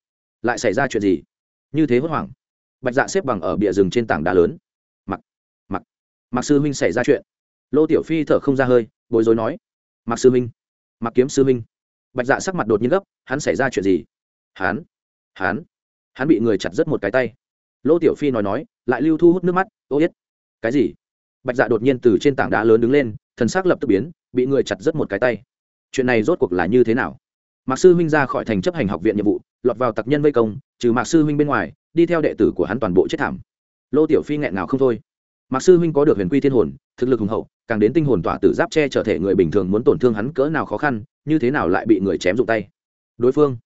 Lại xảy ra chuyện gì? Như thế hốt hoảng. Bạch dạ xếp bằng ở bìa rừng trên tảng đá lớn mặc sư huynh xảy ra chuyện. Lô tiểu phi thở không ra hơi, bối rối nói. Mặc sư huynh mặc kiếm sư huynh bạch dạ sắc mặt đột nhiên gấp, hắn xảy ra chuyện gì? Hắn hắn hắn bị người chặt rất một cái tay. Lô tiểu phi nói nói, lại lưu thu hút nước mắt, ô yết, cái gì? Bạch dạ đột nhiên từ trên tảng đá lớn đứng lên, thần xác lập tức biến, bị người chặt rất một cái tay. Chuyện này rốt cuộc là như thế nào? Mạc sư huynh ra khỏi thành chấp hành học viện nhiệm vụ, lọt vào tặc nhân vây công, trừ mạc sư huynh bên ngoài, đi theo đệ tử của hắn toàn bộ chết thảm. Lô tiểu phi nghẹn nào không thôi mạc sư huynh có được huyền quy thiên hồn, thực lực hùng hậu, càng đến tinh hồn tỏa tử giáp che trở thể người bình thường muốn tổn thương hắn cỡ nào khó khăn, như thế nào lại bị người chém dụng tay? Đối phương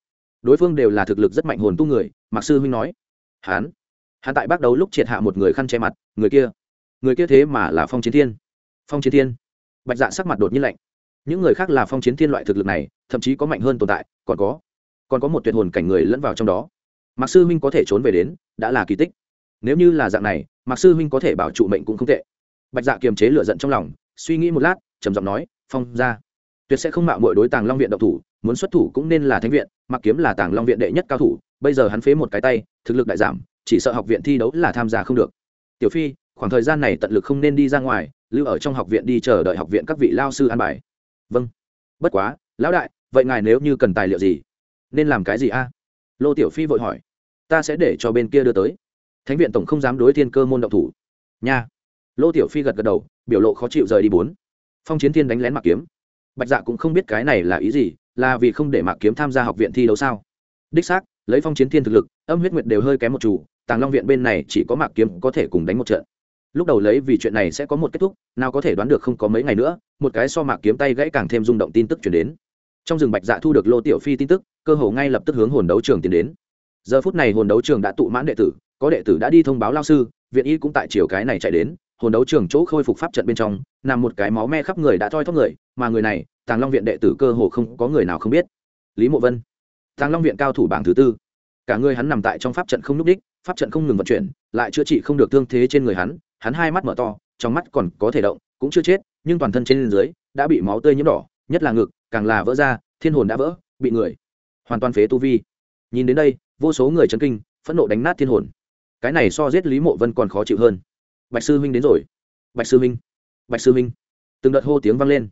đối phương đều là thực lực rất mạnh hồn tu người, mạc sư huynh nói. Hắn hắn tại bắt đầu lúc triệt hạ một người khăn che mặt, người kia người kia thế mà là phong chiến thiên. Phong chiến thiên. Bạch dạ sắc mặt đột nhiên lạnh. Những người khác là phong chiến thiên loại thực lực này, thậm chí có mạnh hơn tồn tại, còn có còn có một tuyệt hồn cảnh người lẫn vào trong đó. Mạc sư huynh có thể trốn về đến, đã là kỳ tích nếu như là dạng này, mạc sư huynh có thể bảo trụ mệnh cũng không tệ. Bạch dạ kiềm chế lửa giận trong lòng, suy nghĩ một lát, trầm giọng nói, phong ra, tuyệt sẽ không mạo mọi đối tàng long viện độc thủ, muốn xuất thủ cũng nên là thánh viện mặc kiếm là tàng long viện đệ nhất cao thủ, bây giờ hắn phế một cái tay, thực lực đại giảm, chỉ sợ học viện thi đấu là tham gia không được. Tiểu phi, khoảng thời gian này tận lực không nên đi ra ngoài, lưu ở trong học viện đi chờ đợi học viện các vị lao sư an bài. Vâng. Bất quá, lão đại, vậy ngài nếu như cần tài liệu gì, nên làm cái gì a? Lô tiểu phi vội hỏi. Ta sẽ để cho bên kia đưa tới thánh viện tổng không dám đối thiên cơ môn động thủ. Nha. Lô tiểu phi gật gật đầu, biểu lộ khó chịu rời đi bốn. Phong chiến thiên đánh lén mạc kiếm. Bạch dạ cũng không biết cái này là ý gì, là vì không để mạc kiếm tham gia học viện thi đấu sao? Đích xác, lấy phong chiến thiên thực lực, âm huyết nguyệt đều hơi kém một chủ, tàng long viện bên này chỉ có mạc kiếm có thể cùng đánh một trận. Lúc đầu lấy vì chuyện này sẽ có một kết thúc, nào có thể đoán được không có mấy ngày nữa, một cái so mạc kiếm tay gãy càng thêm rung động tin tức chuyển đến. Trong rừng bạch dạ thu được lô tiểu phi tin tức, cơ hồ ngay lập tức hướng hồn đấu trường tiến đến giờ phút này hồn đấu trường đã tụ mãn đệ tử, có đệ tử đã đi thông báo lao sư viện y cũng tại chiều cái này chạy đến, hồn đấu trường chỗ khôi phục pháp trận bên trong, nằm một cái máu me khắp người đã thoi thóp người, mà người này, tàng long viện đệ tử cơ hồ không có người nào không biết. Lý mộ vân, tàng long viện cao thủ bảng thứ tư. Cả người hắn nằm tại trong pháp trận không n ú c đích pháp trận không ngừng vận chuyển, lại chữa trị không được thương thế trên người hắn hắn hai mắt mở to, trong mắt còn có thể động, cũng chưa chết, nhưng toàn thân trên dưới đã bị máu tươi nhiễm đỏ, nhất là ngực, càng là vỡ ra, thiên hồn đã vỡ, bị người hoàn toàn phế tu vi. Nhìn đến đây vô số người chấn kinh, phẫn nộ đánh nát thiên hồn. Cái này so giết lý mộ vân còn khó chịu hơn. Bạch sư huynh đến rồi. Bạch sư huynh. Bạch sư huynh. Từng đợt hô tiếng vang lên.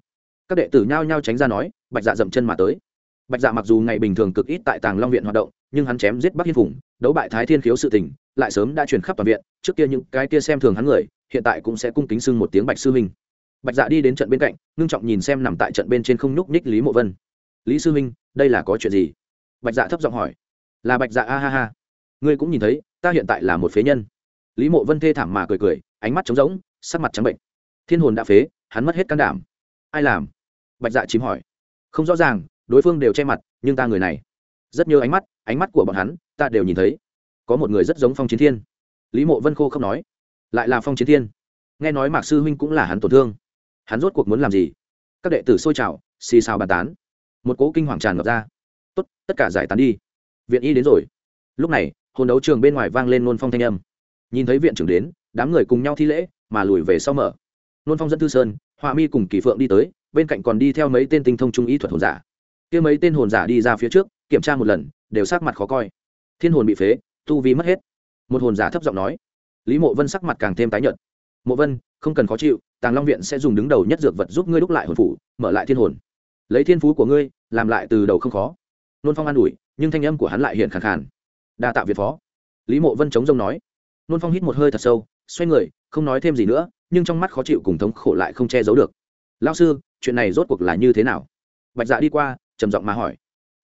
Các đệ tử nhao nhao tránh ra nói, bạch dạ dậm chân mà tới. Bạch dạ mặc dù ngày bình thường cực ít tại tàng long viện hoạt động, nhưng hắn chém giết bắc hiên phủng đấu bại thái thiên khiếu sự tình, lại sớm đã truyền khắp toàn viện, trước kia những cái kia xem thường hắn người, hiện tại cũng sẽ cung kính sưng một tiếng bạch sư huynh. Bạch dạ đi đến trận bên cạnh, ngưng trọng nhìn xem nằm tại trận bên trên không nhúc ních lý mộ vân. Lý sư huynh, đây là có chuyện gì? Bạch dạ thấp giọng hỏi là bạch dạ a ha ha. Ngươi cũng nhìn thấy, ta hiện tại là một phế nhân. Lý mộ vân thê thảm mà cười cười, ánh mắt trống rỗng, sắc mặt trắng bệnh. Thiên hồn đã phế, hắn mất hết can đảm. Ai làm? Bạch dạ chìm hỏi. Không rõ ràng, đối phương đều che mặt, nhưng ta người này. Rất nhớ ánh mắt ánh mắt của bọn hắn, ta đều nhìn thấy. Có một người rất giống phong chiến thiên. Lý mộ vân khô không nói. Lại là phong chiến thiên. Nghe nói mạc sư huynh cũng là hắn tổn thương. Hắn rốt cuộc muốn làm gì? Các đệ tử xôi trào, xì xào bàn tán. Một cố kinh hoàng tràn ngập ra. Tốt, tất cả giải tán đi viện y đến rồi. Lúc này, hồn đấu trường bên ngoài vang lên nôn phong thanh âm. Nhìn thấy viện trưởng đến, đám người cùng nhau thi lễ, mà lùi về sau mở. Nôn phong dẫn thư sơn, họa mi cùng kỳ phượng đi tới, bên cạnh còn đi theo mấy tên tinh thông trung ý thuật hồn giả. Kia mấy tên hồn giả đi ra phía trước, kiểm tra một lần, đều sắc mặt khó coi. Thiên hồn bị phế, tu vi mất hết. Một hồn giả thấp giọng nói. Lý mộ vân sắc mặt càng thêm tái nhợt. Mộ vân, không cần khó chịu, tàng long viện sẽ dùng đứng đầu nhất dược vật giúp ngươi đúc lại hồn phủ, mở lại thiên hồn. Lấy thiên phú của ngươi, làm lại từ đầu không khó nôn phong an ủi, nhưng thanh âm của hắn lại hiện khàn khàn. Đa tạ việt phó. Lý mộ vân chống rông nói. Nôn phong hít một hơi thật sâu, xoay người, không nói thêm gì nữa, nhưng trong mắt khó chịu cùng thống khổ lại không che giấu được. Lao sư, chuyện này rốt cuộc là như thế nào? Bạch dạ đi qua, trầm giọng mà hỏi.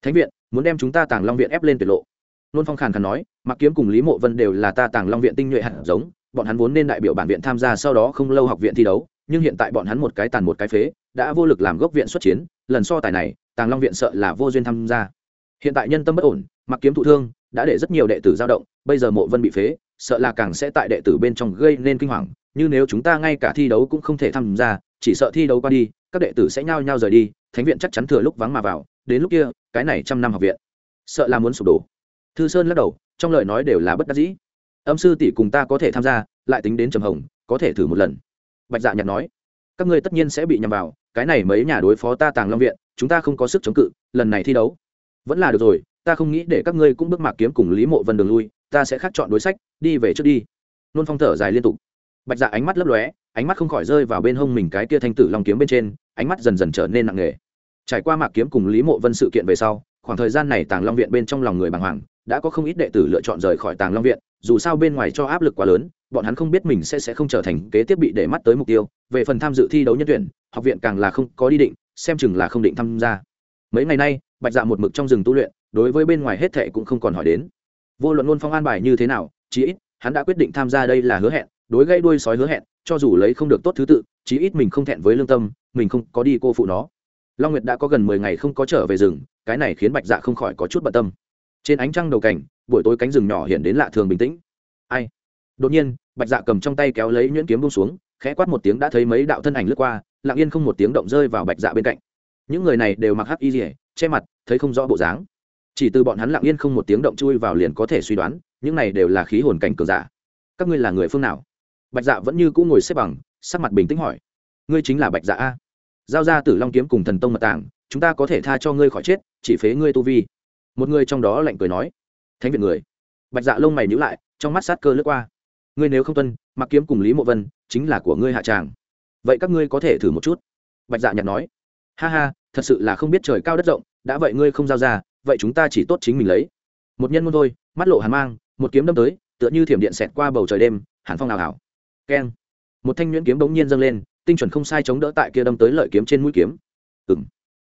Thánh viện, muốn đem chúng ta tàng long viện ép lên tuyệt lộ. Nôn phong khàn khàn nói, mặc kiếm cùng lý mộ vân đều là ta tàng long viện tinh nhuệ hạt giống, bọn hắn vốn nên đại biểu bản viện tham gia sau đó không lâu học viện thi đấu, nhưng hiện tại bọn hắn một cái tàn một cái phế, đã vô lực làm gốc viện xuất chiến, lần so tài này, tàng long viện sợ là vô duyên tham gia hiện tại nhân tâm bất ổn, mặc kiếm thụ thương, đã để rất nhiều đệ tử dao động, bây giờ mộ vân bị phế, sợ là càng sẽ tại đệ tử bên trong gây nên kinh hoàng, như nếu chúng ta ngay cả thi đấu cũng không thể tham gia, chỉ sợ thi đấu qua đi, các đệ tử sẽ nhao nhao rời đi, thánh viện chắc chắn thừa lúc vắng mà vào, đến lúc kia, cái này trăm năm học viện, sợ là muốn sụp đổ. Thư sơn lắc đầu, trong lời nói đều là bất đắc dĩ. Âm sư tỷ cùng ta có thể tham gia, lại tính đến trầm hồng, có thể thử một lần. Bạch dạ nhặt nói, các ngươi tất nhiên sẽ bị nhầm vào, cái này mấy nhà đối phó ta tàng long viện, chúng ta không có sức chống cự, lần này thi đấu vẫn là được rồi, ta không nghĩ để các ngươi cũng bước mạc kiếm cùng lý mộ vân đường lui, ta sẽ khác chọn đối sách, đi về trước đi. Nôn phong thở dài liên tục. Bạch dạ ánh mắt lấp lóe, ánh mắt không khỏi rơi vào bên hông mình cái kia thanh tử long kiếm bên trên, ánh mắt dần dần trở nên nặng nề. Trải qua mạc kiếm cùng lý mộ vân sự kiện về sau, khoảng thời gian này tàng long viện bên trong lòng người bàng hoàng, đã có không ít đệ tử lựa chọn rời khỏi tàng long viện, dù sao bên ngoài cho áp lực quá lớn, bọn hắn không biết mình sẽ sẽ không trở thành kế tiếp bị để mắt tới mục tiêu. Về phần tham dự thi đấu nhân tuyển, học viện càng là không có đi định, xem chừng là không định tham gia. Mấy ngày nay bạch dạ một mực trong rừng tu luyện, đối với bên ngoài hết thệ cũng không còn hỏi đến. Vô luận ngôn phong an bài như thế nào, chí ít, hắn đã quyết định tham gia đây là hứa hẹn, đối gây đuôi sói hứa hẹn, cho dù lấy không được tốt thứ tự, chí ít mình không thẹn với lương tâm, mình không có đi cô phụ nó. Long nguyệt đã có gần mười ngày không có trở về rừng, cái này khiến bạch dạ không khỏi có chút bận tâm. Trên ánh trăng đầu cảnh, buổi tối cánh rừng nhỏ hiện đến lạ thường bình tĩnh. Ai? Đột nhiên, bạch dạ cầm trong tay kéo lấy nhuyễn kiếm bông xuống, khẽ quát một tiếng đã thấy mấy đạo thân ảnh lướt qua, lặng yên không một tiếng động rơi vào bạch dạ bên cạnh. Những người này đều mặc hắc y rỉa che mặt, thấy không rõ bộ dáng. Chỉ từ bọn hắn lặng yên không một tiếng động chui vào liền có thể suy đoán, những này đều là khí hồn cảnh cường giả. Các ngươi là người phương nào? Bạch dạ vẫn như cũ ngồi xếp bằng, sắc mặt bình tĩnh hỏi. Ngươi chính là bạch dạ a. Giao ra tử long kiếm cùng thần tông mật tảng chúng ta có thể tha cho ngươi khỏi chết, chỉ phế ngươi tu vi. Một người trong đó lạnh cười nói. Thánh viện người. Bạch dạ lông mày nhữ lại, trong mắt sát cơ lướt qua. Ngươi nếu không tuân, mặc kiếm cùng lý mộ vân chính là của ngươi hạ tràng. Vậy các ngươi có thể thử một chút? Bạch dạ nhặt nói. Ha ha thật sự là không biết trời cao đất rộng, đã vậy ngươi không giao ra, vậy chúng ta chỉ tốt chính mình lấy. Một nhân môn thôi, mắt lộ hàn mang, một kiếm đâm tới, tựa như thiểm điện xẹt qua bầu trời đêm, hàn phong ảo ảo. Keng. Một thanh nhuyễn kiếm bỗng nhiên dâng lên, tinh chuẩn không sai chống đỡ tại kia đâm tới lợi kiếm trên mũi kiếm. Ừng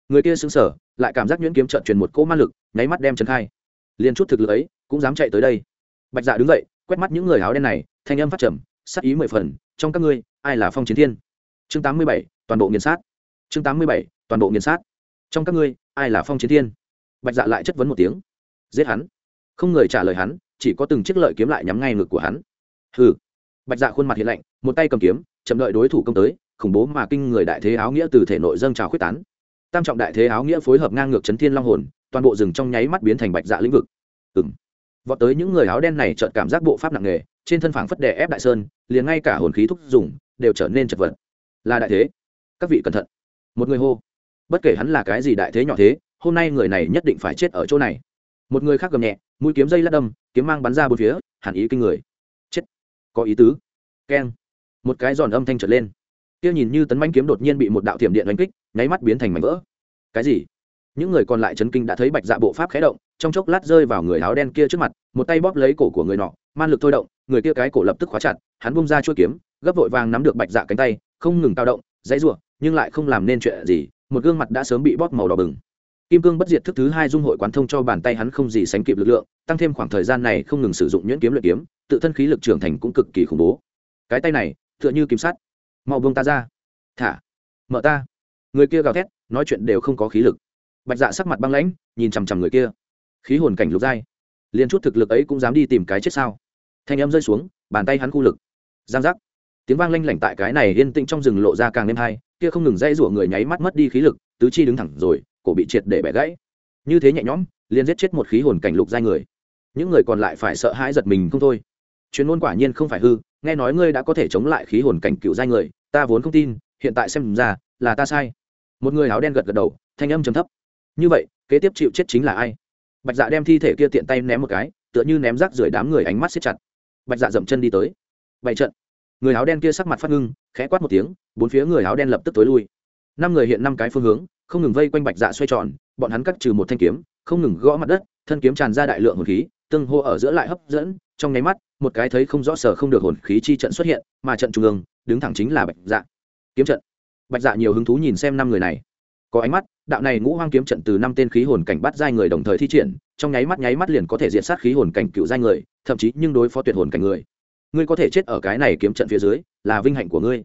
người kia xứng sở lại cảm giác nhuyễn kiếm trợn truyền một cỗ ma lực, nháy mắt đem trần khai. Liền chút thực lực ấy, cũng dám chạy tới đây. Bạch dạ đứng dậy, quét mắt những người áo đen này, thanh âm phát trầm, sắc ý mười phần, trong các ngươi, ai là phong chiến thiên? Chương tám mươi bảy, toàn bộ nghiền sát chương tám mươi bảy, toàn bộ nghiền sát. Trong các ngươi, ai là phong chiến thiên? Bạch dạ lại chất vấn một tiếng. Giết hắn. Không người trả lời hắn, chỉ có từng chiếc lợi kiếm lại nhắm ngay ngực của hắn. Hừ. Bạch dạ khuôn mặt hiện lạnh, một tay cầm kiếm, chậm đợi đối thủ công tới, khủng bố mà kinh người đại thế áo nghĩa từ thể nội dâng trào quyết tán. Tam trọng đại thế áo nghĩa phối hợp ngang ngược chấn thiên long hồn, toàn bộ rừng trong nháy mắt biến thành bạch dạ lĩnh vực. Ừng vọt tới những người áo đen này chợt cảm giác bộ pháp nặng nề, trên thân phảng phất đè ép đại sơn, liền ngay cả hồn khí thúc dùng, đều trở nên chật vật. Là đại thế. Các vị cẩn thận một người hô. Bất kể hắn là cái gì đại thế nhỏ thế, hôm nay người này nhất định phải chết ở chỗ này. Một người khác gầm nhẹ, mũi kiếm dây lát đâm, kiếm mang bắn ra bốn phía, hàn ý kinh người. Chết. Có ý tứ. Keng. Một cái giòn âm thanh trật lên. Kia nhìn như tấn manh kiếm đột nhiên bị một đạo thiểm điện đánh kích, nháy mắt biến thành mảnh vỡ. Cái gì? Những người còn lại chấn kinh đã thấy bạch dạ bộ pháp khé động, trong chốc lát rơi vào người áo đen kia trước mặt, một tay bóp lấy cổ của người nọ, man lực thôi động, người kia cái cổ lập tức khóa chặt, hắn bung ra chuôi kiếm, gấp vội vàng nắm được bạch dạ cánh tay, không ngừng tao động, dãy rủa nhưng lại không làm nên chuyện gì, một gương mặt đã sớm bị bóp màu đỏ bừng. Kim cương bất diệt thức thứ hai dung hội quán thông cho bàn tay hắn không gì sánh kịp lực lượng, tăng thêm khoảng thời gian này không ngừng sử dụng nhuyễn kiếm luyện kiếm, tự thân khí lực trưởng thành cũng cực kỳ khủng bố. Cái tay này, tựa như kim sắt. Mau buông ta ra. Thả. Mở ta. Người kia gào thét, nói chuyện đều không có khí lực. Bạch dạ sắc mặt băng lãnh, nhìn chằm chằm người kia. Khí hồn cảnh lục giai. Liền chút thực lực ấy cũng dám đi tìm cái chết sao? Thanh âm rơi xuống, bàn tay hắn khu lực. Giang giác. Tiếng vang lanh lảnh tại cái này yên tĩnh trong rừng lộ ra càng thêm hai kia không ngừng dây rủa người nháy mắt mất đi khí lực, tứ chi đứng thẳng rồi, cổ bị triệt để bẻ gãy. Như thế nhẹ nhõm, liền giết chết một khí hồn cảnh lục giai người. Những người còn lại phải sợ hãi giật mình không thôi. Chuyên môn quả nhiên không phải hư, nghe nói ngươi đã có thể chống lại khí hồn cảnh cựu giai người, ta vốn không tin, hiện tại xem ra là ta sai. Một người áo đen gật gật đầu, thanh âm trầm thấp. Như vậy, kế tiếp chịu chết chính là ai? Bạch dạ đem thi thể kia tiện tay ném một cái, tựa như ném rác rưởi đám người ánh mắt xếp chặt. Bạch dạ dậm chân đi tới. Bảy trận người áo đen kia sắc mặt phát ngưng, khẽ quát một tiếng, bốn phía người áo đen lập tức tối lui. Năm người hiện năm cái phương hướng, không ngừng vây quanh bạch dạ xoay tròn, bọn hắn cắt trừ một thanh kiếm, không ngừng gõ mặt đất, thân kiếm tràn ra đại lượng hồn khí, tương hô ở giữa lại hấp dẫn, trong nháy mắt, một cái thấy không rõ sở không được hồn khí chi trận xuất hiện, mà trận trung ương, đứng thẳng chính là bạch dạ. Kiếm trận. Bạch dạ nhiều hứng thú nhìn xem năm người này. Có ánh mắt, đạo này ngũ hoang kiếm trận từ năm tên khí hồn cảnh bắt giai người đồng thời thi triển, trong nháy mắt nháy mắt liền có thể diện sát khí hồn cảnh cựu giai người, thậm chí nhưng đối phó tuyệt hồn cảnh người ngươi có thể chết ở cái này kiếm trận phía dưới, là vinh hạnh của ngươi.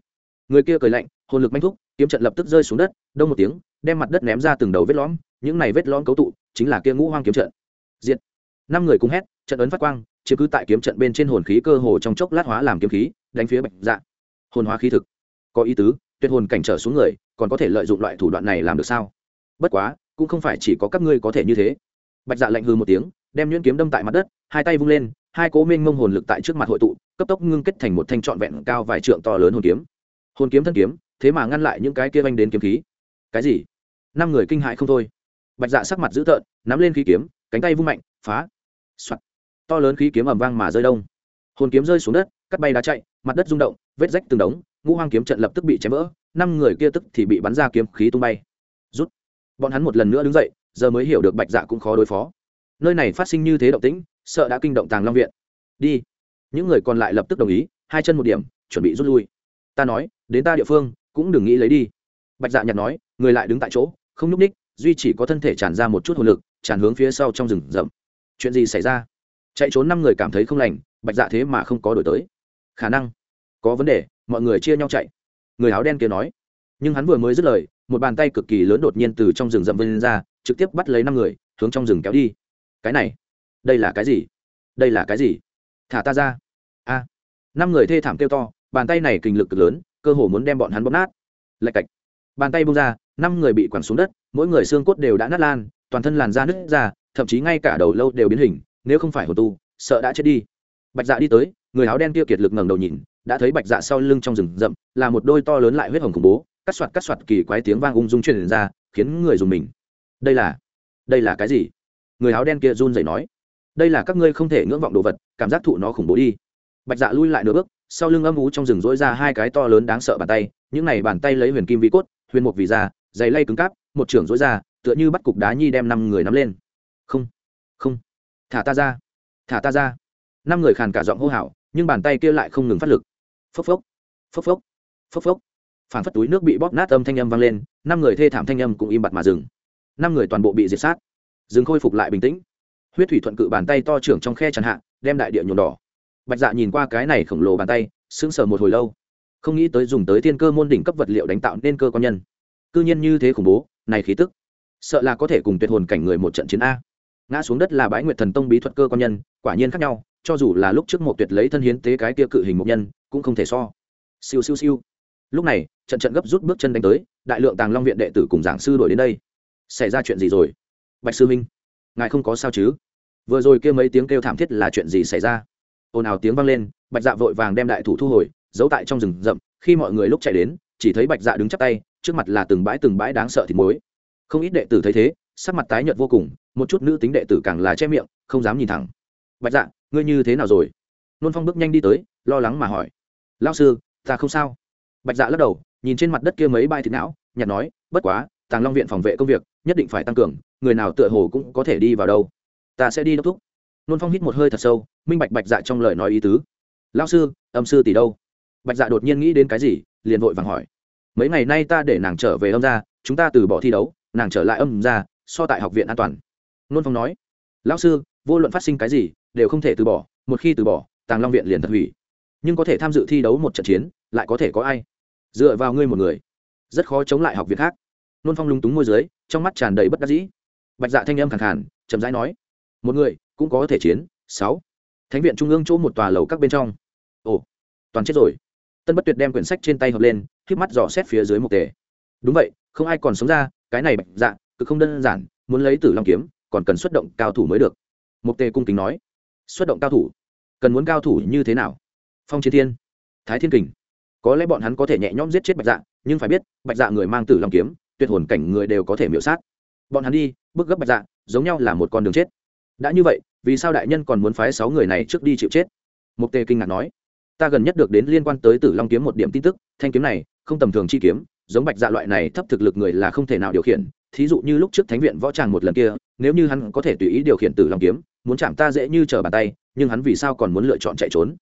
Người kia cười lạnh, hồn lực manh thúc, kiếm trận lập tức rơi xuống đất, đông một tiếng, đem mặt đất ném ra từng đầu vết lõm, những này vết lõm cấu tụ, chính là kia ngũ hoang kiếm trận. Diện năm người cùng hét, trận ấn phát quang chứ cứ tại kiếm trận bên trên hồn khí cơ hồ trong chốc lát hóa làm kiếm khí, đánh phía bạch dạ. Hồn hóa khí thực. Có ý tứ, tuyệt hồn cảnh trở xuống người, còn có thể lợi dụng loại thủ đoạn này làm được sao? Bất quá, cũng không phải chỉ có các ngươi có thể như thế. Bạch dạ lạnh hư một tiếng, đem nhuyễn kiếm đâm tại mặt đất, hai tay vung lên, hai cố minh mông hồn lực tại trước mặt hội tụ cấp tốc ngưng kết thành một thanh trọn vẹn cao vài trượng to lớn hồn kiếm. Hồn kiếm thân kiếm, thế mà ngăn lại những cái kia anh đến kiếm khí. Cái gì? Năm người kinh hại không thôi. Bạch dạ sắc mặt dữ tợn, nắm lên khí kiếm, cánh tay vung mạnh, phá、Soạn. to lớn khí kiếm ầm vang mà rơi đông. Hồn kiếm rơi xuống đất, cắt bay đá chạy, mặt đất rung động, vết rách từng đống, ngũ hoang kiếm trận lập tức bị chém vỡ, năm người kia tức thì bị bắn ra kiếm khí tung bay. Rút. Bọn hắn một lần nữa đứng dậy, giờ mới hiểu được bạch dạ cũng khó đối phó. Nơi này phát sinh như thế động tĩnh, sợ đã kinh động tàng long viện. Đi những người còn lại lập tức đồng ý, hai chân một điểm, chuẩn bị rút lui. Ta nói, đến ta địa phương, cũng đừng nghĩ lấy đi. Bạch dạ nhặt nói, người lại đứng tại chỗ, không nhúc ních duy chỉ có thân thể tràn ra một chút hồn lực, tràn hướng phía sau trong rừng rậm. Chuyện gì xảy ra? Chạy trốn năm người cảm thấy không lành, bạch dạ thế mà không có đổi tới. Khả năng, có vấn đề, mọi người chia nhau chạy. Người áo đen kia nói. Nhưng hắn vừa mới dứt lời, một bàn tay cực kỳ lớn đột nhiên từ trong rừng rậm vươn ra, trực tiếp bắt lấy năm người, hướng trong rừng kéo đi. Cái này, đây là cái gì? Đây là cái gì? Thả ta ra a. Năm người thê thảm kêu to, bàn tay này kình lực cực lớn, cơ hồ muốn đem bọn hắn bóp nát. Lạch cạch. Bàn tay bung ra, năm người bị quẳng xuống đất, mỗi người xương cốt đều đã nát lan, toàn thân làn da nứt ra, thậm chí ngay cả đầu lâu đều biến hình, nếu không phải hồ tu, sợ đã chết đi. Bạch dạ đi tới, người áo đen kia kiệt lực ngẩng đầu nhìn, đã thấy bạch dạ sau lưng trong rừng rậm, là một đôi to lớn lại huyết hồng khủng bố, cắt soạt cắt soạt kỳ quái tiếng vang ung dung truyền ra, khiến người dùng mình. Đây là đây là cái gì? Người áo đen kia run rẩy nói. Đây là các ngươi không thể ngưỡng vọng đồ vật, cảm giác thụ nó khủng bố đi bạch dạ lui lại nửa bước, sau lưng âm ú trong rừng rỗi ra hai cái to lớn đáng sợ bàn tay, những này bàn tay lấy huyền kim vi cốt, huyền mục vì da dày lay cứng cáp, một trưởng rỗi ra, tựa như bắt cục đá nhi đem năm người nắm lên. Không không. Thả ta ra, thả ta ra. Năm người khàn cả giọng hô hào, nhưng bàn tay kia lại không ngừng phát lực. Phốc phốc phốc phốc phốc phốc. Phản phất túi nước bị bóp nát âm thanh âm vang lên, năm người thê thảm thanh âm cũng im bặt mà dừng. Năm người toàn bộ bị diệt sát. Dừng khôi phục lại bình tĩnh. Huyết thủy thuận cự bàn tay to trưởng trong khe chẳng hạ, đem đại địa nhuộm đỏ bạch dạ nhìn qua cái này khổng lồ bàn tay, sững sờ một hồi lâu. Không nghĩ tới dùng tới thiên cơ môn đỉnh cấp vật liệu đánh tạo nên cơ quan nhân. Cư nhiên như thế khủng bố, này khí tức, sợ là có thể cùng tuyệt hồn cảnh người một trận chiến a. Ngã xuống đất là bãi nguyệt thần tông bí thuật cơ quan nhân, quả nhiên khác nhau, cho dù là lúc trước một tuyệt lấy thân hiến tế cái kia cự hình một nhân, cũng không thể so. Siêu siêu siêu. Lúc này, trận trận gấp rút bước chân đánh tới, đại lượng tàng long viện đệ tử cùng giảng sư đổi đến đây. Xảy ra chuyện gì rồi? Bạch sư minh, ngài không có sao chứ? Vừa rồi kia mấy tiếng kêu thảm thiết là chuyện gì xảy ra? Ồn ào tiếng vang lên, bạch dạ vội vàng đem đại thủ thu hồi, giấu tại trong rừng rậm, khi mọi người lúc chạy đến, chỉ thấy bạch dạ đứng chắp tay, trước mặt là từng bãi từng bãi đáng sợ thịt muối. Không ít đệ tử thấy thế, sắc mặt tái nhợt vô cùng, một chút nữ tính đệ tử càng là che miệng, không dám nhìn thẳng. Bạch dạ ngươi như thế nào rồi? Nôn phong bước nhanh đi tới, lo lắng mà hỏi. Lao sư, ta không sao. Bạch dạ lắc đầu, nhìn trên mặt đất kia mấy bãi thịt não nhặt nói, bất quá, tàng long viện phòng vệ công việc, nhất định phải tăng cường, người nào tựa hồ cũng có thể đi vào đâu. Ta sẽ đi đốc thúc nôn phong hít một hơi thật sâu, minh bạch bạch dạ trong lời nói ý tứ. Lao sư, âm sư tỷ đâu? Bạch dạ đột nhiên nghĩ đến cái gì, liền vội vàng hỏi. Mấy ngày nay ta để nàng trở về âm ra chúng ta từ bỏ thi đấu, nàng trở lại âm ra so tại học viện an toàn. Nôn phong nói. Lão sư, vô luận phát sinh cái gì, đều không thể từ bỏ, một khi từ bỏ, tàng long viện liền thật hủy. Nhưng có thể tham dự thi đấu một trận chiến, lại có thể có ai? Dựa vào ngươi một người. Rất khó chống lại học viện khác. Nôn phong lúng túng môi dưới, trong mắt tràn đầy bất đắc dĩ. Bạch dạ thanh âm khẳng khàn, chậm rãi nói. Một người cũng có thể chiến. Sáu. Thánh viện trung ương chỗ một tòa lầu các bên trong. Ồ, toàn chết rồi. Tân bất tuyệt đem quyển sách trên tay hợp lên k mắt dò xét phía dưới một tề. Đúng vậy, không ai còn sống ra, cái này bạch dạ cực không đơn giản, muốn lấy tử long kiếm, còn cần xuất động cao thủ mới được. Mục tề cung kính nói. Xuất động cao thủ? Cần muốn cao thủ như thế nào? Phong chiến thiên. Thái thiên kình. Có lẽ bọn hắn có thể nhẹ nhõm giết chết bạch dạ nhưng phải biết, bạch dạ người mang tử long kiếm, tuyệt hồn cảnh người đều có thể miễu sát. Bọn hắn đi, bước gấp bạch dạ giống nhau là một con đường chết. Đã như vậy vì sao đại nhân còn muốn phái sáu người này trước đi chịu chết? Mục tề kinh ngạc nói. Ta gần nhất được đến liên quan tới tử long kiếm một điểm tin tức, thanh kiếm này, không tầm thường chi kiếm, giống bạch dạ loại này thấp thực lực người là không thể nào điều khiển. Thí dụ như lúc trước thánh viện võ tràng một lần kia, nếu như hắn có thể tùy ý điều khiển tử long kiếm, muốn chạm ta dễ như trở bàn tay, nhưng hắn vì sao còn muốn lựa chọn chạy trốn?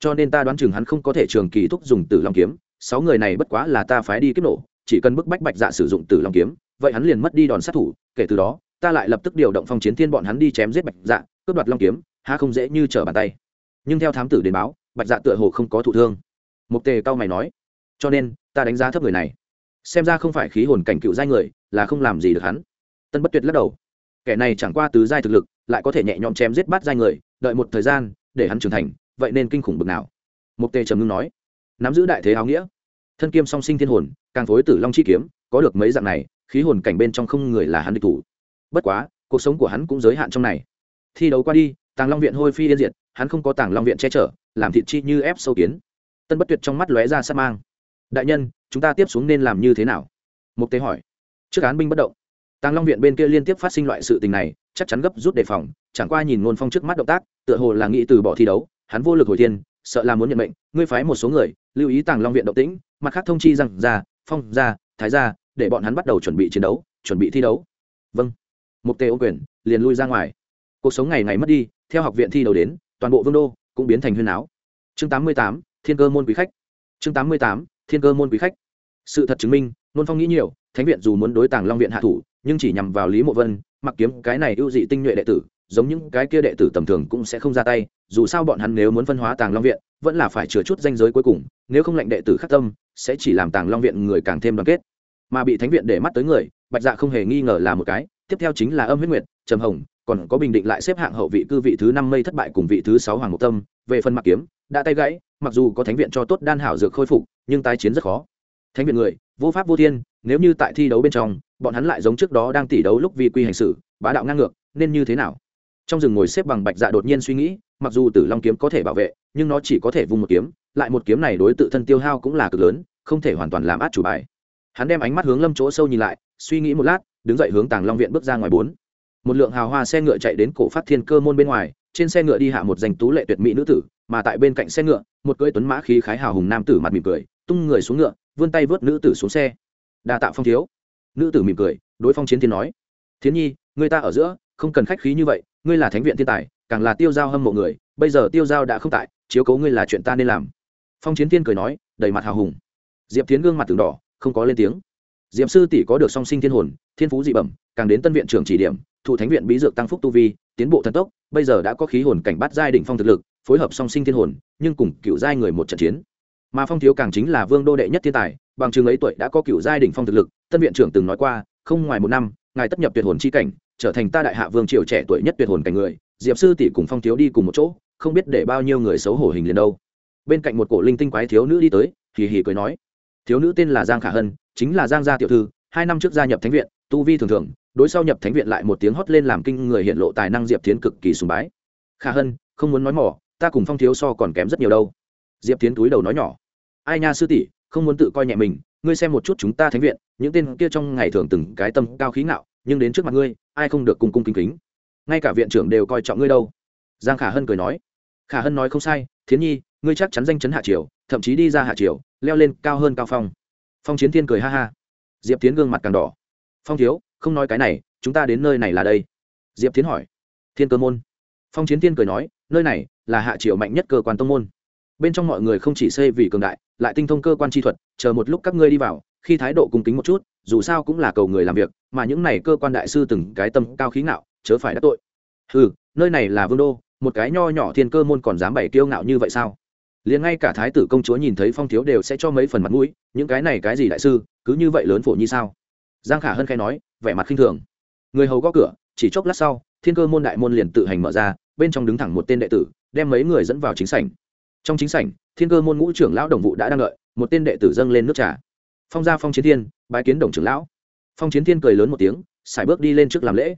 Cho nên ta đoán chừng hắn không có thể trường kỳ thúc dùng tử long kiếm, sáu người này bất quá là ta phái đi kiếp nổ, chỉ cần bức bách bạch dạ sử dụng tử long kiếm, vậy hắn liền mất đi đòn sát thủ, kể từ đó, ta lại lập tức điều động phong chiến thiên bọn hắn đi chém giết bạch dạ cướp đoạt long kiếm ha không dễ như trở bàn tay. Nhưng theo thám tử đến báo, bạch dạ tựa hồ không có thụ thương. Mục tề cao mày nói, cho nên, ta đánh giá thấp người này. Xem ra không phải khí hồn cảnh cựu giai người, là không làm gì được hắn. Tân bất tuyệt lắc đầu. Kẻ này chẳng qua tứ giai thực lực, lại có thể nhẹ nhõm chém giết bát giai người, đợi một thời gian, để hắn trưởng thành, vậy nên kinh khủng bực nào. Mục tề trầm ngưng nói, nắm giữ đại thế áo nghĩa, thân kiêm song sinh thiên hồn, càng phối tử long chi kiếm, có được mấy dạng này, khí hồn cảnh bên trong không người là hắn địch thủ. Bất quá, cuộc sống của hắn cũng giới hạn trong này thi đấu qua đi, tàng long viện hôi phi yên diệt, hắn không có tàng long viện che chở, làm thịt chi như ép sâu kiến. Tân bất tuyệt trong mắt lóe ra sát mang. Đại nhân, chúng ta tiếp xuống nên làm như thế nào? Mục tế hỏi. Trước án binh bất động. Tàng long viện bên kia liên tiếp phát sinh loại sự tình này, chắc chắn gấp rút đề phòng, chẳng qua nhìn ngôn phong trước mắt động tác, tựa hồ là nghĩ từ bỏ thi đấu, hắn vô lực hồi thiên, sợ là muốn nhận mệnh, ngươi phái một số người, lưu ý tàng long viện động tĩnh, mặt khác thông chi rằng ra, phong ra, thái ra, để bọn hắn bắt đầu chuẩn bị chiến đấu, chuẩn bị thi đấu. Vâng. Mục tề ô quyền, liền lui ra ngoài cuộc sống ngày ngày mất đi theo học viện thi đầu đến toàn bộ vương đô cũng biến thành huyên áo. Chương 88, thiên cơ môn quý khách. Chương 88, thiên cơ môn quý khách. Sự thật chứng minh nôn phong nghĩ nhiều thánh viện dù muốn đối tàng long viện hạ thủ nhưng chỉ nhằm vào lý mộ vân mặc kiếm cái này ưu dị tinh nhuệ đệ tử giống những cái kia đệ tử tầm thường cũng sẽ không ra tay dù sao bọn hắn nếu muốn phân hóa tàng long viện vẫn là phải chừa chút danh giới cuối cùng nếu không lệnh đệ tử khắc tâm sẽ chỉ làm tàng long viện người càng thêm đoàn kết. Mà bị thánh viện để mắt tới người bạch dạ không hề nghi ngờ là một cái tiếp theo chính là âm huyết nguyệt trầm hồng còn có bình định lại xếp hạng hậu vị cư vị thứ năm mây thất bại cùng vị thứ sáu hoàng mục tâm, về phần mặc kiếm, đã tay gãy, mặc dù có thánh viện cho tốt đan hảo dược khôi phục, nhưng tái chiến rất khó. Thánh viện người, vô pháp vô thiên, nếu như tại thi đấu bên trong, bọn hắn lại giống trước đó đang tỉ đấu lúc vi quy hành xử, bá đạo ngang ngược, nên như thế nào? Trong rừng ngồi xếp bằng bạch dạ đột nhiên suy nghĩ, mặc dù tử long kiếm có thể bảo vệ, nhưng nó chỉ có thể vung một kiếm, lại một kiếm này đối tự thân tiêu hao cũng là cực lớn, không thể hoàn toàn làm át chủ bài. Hắn đem ánh mắt hướng lâm chỗ sâu nhìn lại, suy nghĩ một lát, đứng dậy hướng tàng long viện bước ra ngoài bốn một lượng hào hoa xe ngựa chạy đến cổ phát thiên cơ môn bên ngoài, trên xe ngựa đi hạ một danh tú lệ tuyệt mỹ nữ tử, mà tại bên cạnh xe ngựa, một cưỡi tuấn mã khí khái hào hùng nam tử mặt mỉm cười, tung người xuống ngựa, vươn tay vớt nữ tử xuống xe. Đa tạ phong thiếu. Nữ tử mỉm cười, đối phong chiến thiên nói, thiến nhi, người ta ở giữa, không cần khách khí như vậy, ngươi là thánh viện thiên tài, càng là tiêu giao hâm mộ người, bây giờ tiêu giao đã không tại, chiếu cố ngươi là chuyện ta nên làm. Phong chiến thiên cười nói, đầy mặt hào hùng. Diệp tiến gương mặt từng đỏ, không có lên tiếng. Diệp sư tỷ có được song sinh thiên hồn, thiên phú dị bẩm, càng đến tân viện trưởng chỉ điểm thụ thánh viện bí dược tăng phúc tu vi, tiến bộ thần tốc, bây giờ đã có khí hồn cảnh bắt giai đỉnh phong thực lực, phối hợp song sinh thiên hồn, nhưng cùng cựu giai người một trận chiến. Mà phong thiếu càng chính là vương đô đệ nhất thiên tài, bằng chừng ấy tuổi đã có cựu giai đỉnh phong thực lực, tân viện trưởng từng nói qua, không ngoài một năm, ngài tất nhập tuyệt hồn chi cảnh, trở thành ta đại hạ vương triều trẻ tuổi nhất tuyệt hồn cảnh người, diệp sư tỷ cùng phong thiếu đi cùng một chỗ, không biết để bao nhiêu người xấu hổ hình liền đâu. Bên cạnh một cổ linh tinh quái thiếu nữ đi tới, hì hì cười nói, thiếu nữ tên là giang khả hân, chính là giang gia tiểu thư, hai năm trước gia nhập thánh viện, tu vi thường thường đối sau nhập thánh viện lại một tiếng hót lên làm kinh người hiện lộ tài năng diệp tiến cực kỳ sùng bái. Khả hân, không muốn nói mỏ, ta cùng phong thiếu so còn kém rất nhiều đâu. Diệp tiến túi đầu nói nhỏ. Ai nha sư tỷ, không muốn tự coi nhẹ mình, ngươi xem một chút chúng ta thánh viện, những tên kia trong ngày thường từng cái tâm cao khí ngạo, nhưng đến trước mặt ngươi, ai không được cùng cung kính kính. Ngay cả viện trưởng đều coi trọng ngươi đâu. Giang khả hân cười nói. Khả hân nói không sai, thiến nhi, ngươi chắc chắn danh chấn hạ triều, thậm chí đi ra hạ triều, leo lên cao hơn cao phong. Phong chiến thiên cười ha ha. Diệp tiến gương mặt càng đỏ. Phong thiếu không nói cái này, chúng ta đến nơi này là đây. Diệp tiến hỏi. Thiên cơ môn. Phong chiến thiên cười nói, nơi này là hạ triều mạnh nhất cơ quan tông môn. Bên trong mọi người không chỉ xây vì cường đại, lại tinh thông cơ quan chi thuật, chờ một lúc các ngươi đi vào, khi thái độ cung kính một chút, dù sao cũng là cầu người làm việc, mà những này cơ quan đại sư từng cái tâm cao khí ngạo, chớ phải đắc tội. Ừ nơi này là vương đô, một cái nho nhỏ thiên cơ môn còn dám bày kiêu ngạo như vậy sao? Liền ngay cả thái tử công chúa nhìn thấy phong thiếu đều sẽ cho mấy phần mặt mũi, những cái này cái gì đại sư, cứ như vậy lớn phổ như sao? Giang khả hân khai nói vẻ mặt khinh thường. Người hầu gõ cửa, chỉ chốc lát sau, thiên cơ môn đại môn liền tự hành mở ra, bên trong đứng thẳng một tên đệ tử, đem mấy người dẫn vào chính sảnh. Trong chính sảnh, thiên cơ môn ngũ trưởng lão đồng vụ đã đang đợi, một tên đệ tử dâng lên nước trà. Phong gia phong chiến thiên, bái kiến đồng trưởng lão. Phong chiến thiên cười lớn một tiếng xài bước đi lên trước làm lễ.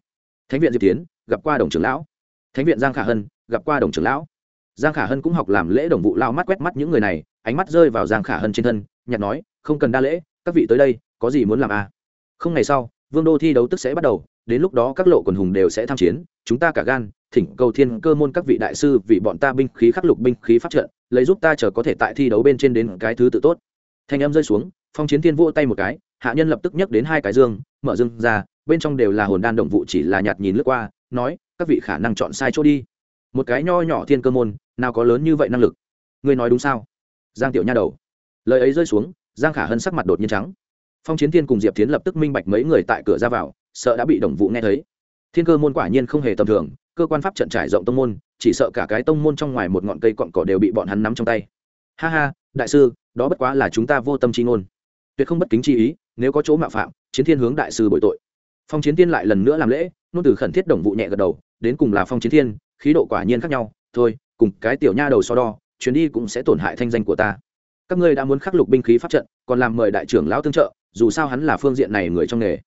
Thánh viện diệp tiến gặp qua đồng trưởng lão. Thánh viện giang khả hân, gặp qua đồng trưởng lão. Giang khả hân cũng học làm lễ đồng vụ lao mắt quét mắt những người này, ánh mắt rơi vào giang khả hân trên thân, nhặt nói, không cần đa lễ, các vị tới đây, có gì muốn làm à? Không ngày sau vương đô thi đấu tức sẽ bắt đầu, đến lúc đó các lộ quần hùng đều sẽ tham chiến, chúng ta cả gan, thỉnh cầu thiên cơ môn các vị đại sư vì bọn ta binh khí khắc lục binh khí phát trận lấy giúp ta chờ có thể tại thi đấu bên trên đến cái thứ tự tốt. Thanh âm rơi xuống, phong chiến thiên vỗ tay một cái, hạ nhân lập tức nhấc đến hai cái dương, mở dương ra, bên trong đều là hồn đan động vụ chỉ là nhạt nhìn lướt qua, nói, các vị khả năng chọn sai chỗ đi. Một cái nho nhỏ thiên cơ môn, nào có lớn như vậy năng lực? Ngươi nói đúng sao? Giang tiểu nha đầu. Lời ấy rơi xuống, giang khả hân sắc mặt đột nhiên trắng phong chiến thiên cùng diệp tiến lập tức minh bạch mấy người tại cửa ra vào, sợ đã bị đồng vụ nghe thấy. Thiên cơ môn quả nhiên không hề tầm thường, cơ quan pháp trận trải rộng tông môn, chỉ sợ cả cái tông môn trong ngoài một ngọn cây cọn cỏ đều bị bọn hắn nắm trong tay. Ha ha, đại sư, đó bất quá là chúng ta vô tâm chi ngôn. Tuyệt không bất kính chi ý, nếu có chỗ mạo phạm, chiến thiên hướng đại sư bội tội. Phong chiến thiên lại lần nữa làm lễ, nôn từ khẩn thiết đồng vụ nhẹ gật đầu, đến cùng là phong chiến thiên, khí độ quả nhiên khác nhau, thôi, cùng cái tiểu nha đầu so đo, chuyến đi cũng sẽ tổn hại thanh danh của ta. Các ngươi đã muốn khắc lục binh khí pháp trận, còn làm mời đại trưởng lão tương trợ dù sao hắn là phương diện này người trong nghề.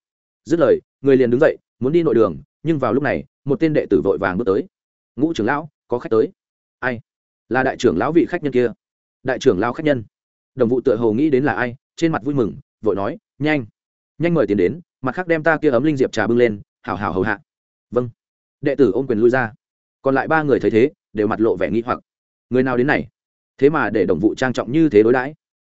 Dứt lời, người liền đứng dậy, muốn đi nội đường, nhưng vào lúc này, một tên đệ tử vội vàng bước tới. Ngũ trưởng lão, có khách tới. Ai? Là đại trưởng lão vị khách nhân kia. Đại trưởng lão khách nhân? Đồng vụ tựa hồ nghĩ đến là ai, trên mặt vui mừng, vội nói, nhanh nhanh mời tiền đến, mặt khác đem ta kia ấm linh diệp trà bưng lên, hảo hảo hầu hạ. Vâng. Đệ tử ôm quyền lui ra. Còn lại ba người thấy thế, đều mặt lộ vẻ nghi hoặc. Người nào đến này? Thế mà để đồng vụ trang trọng như thế đối đãi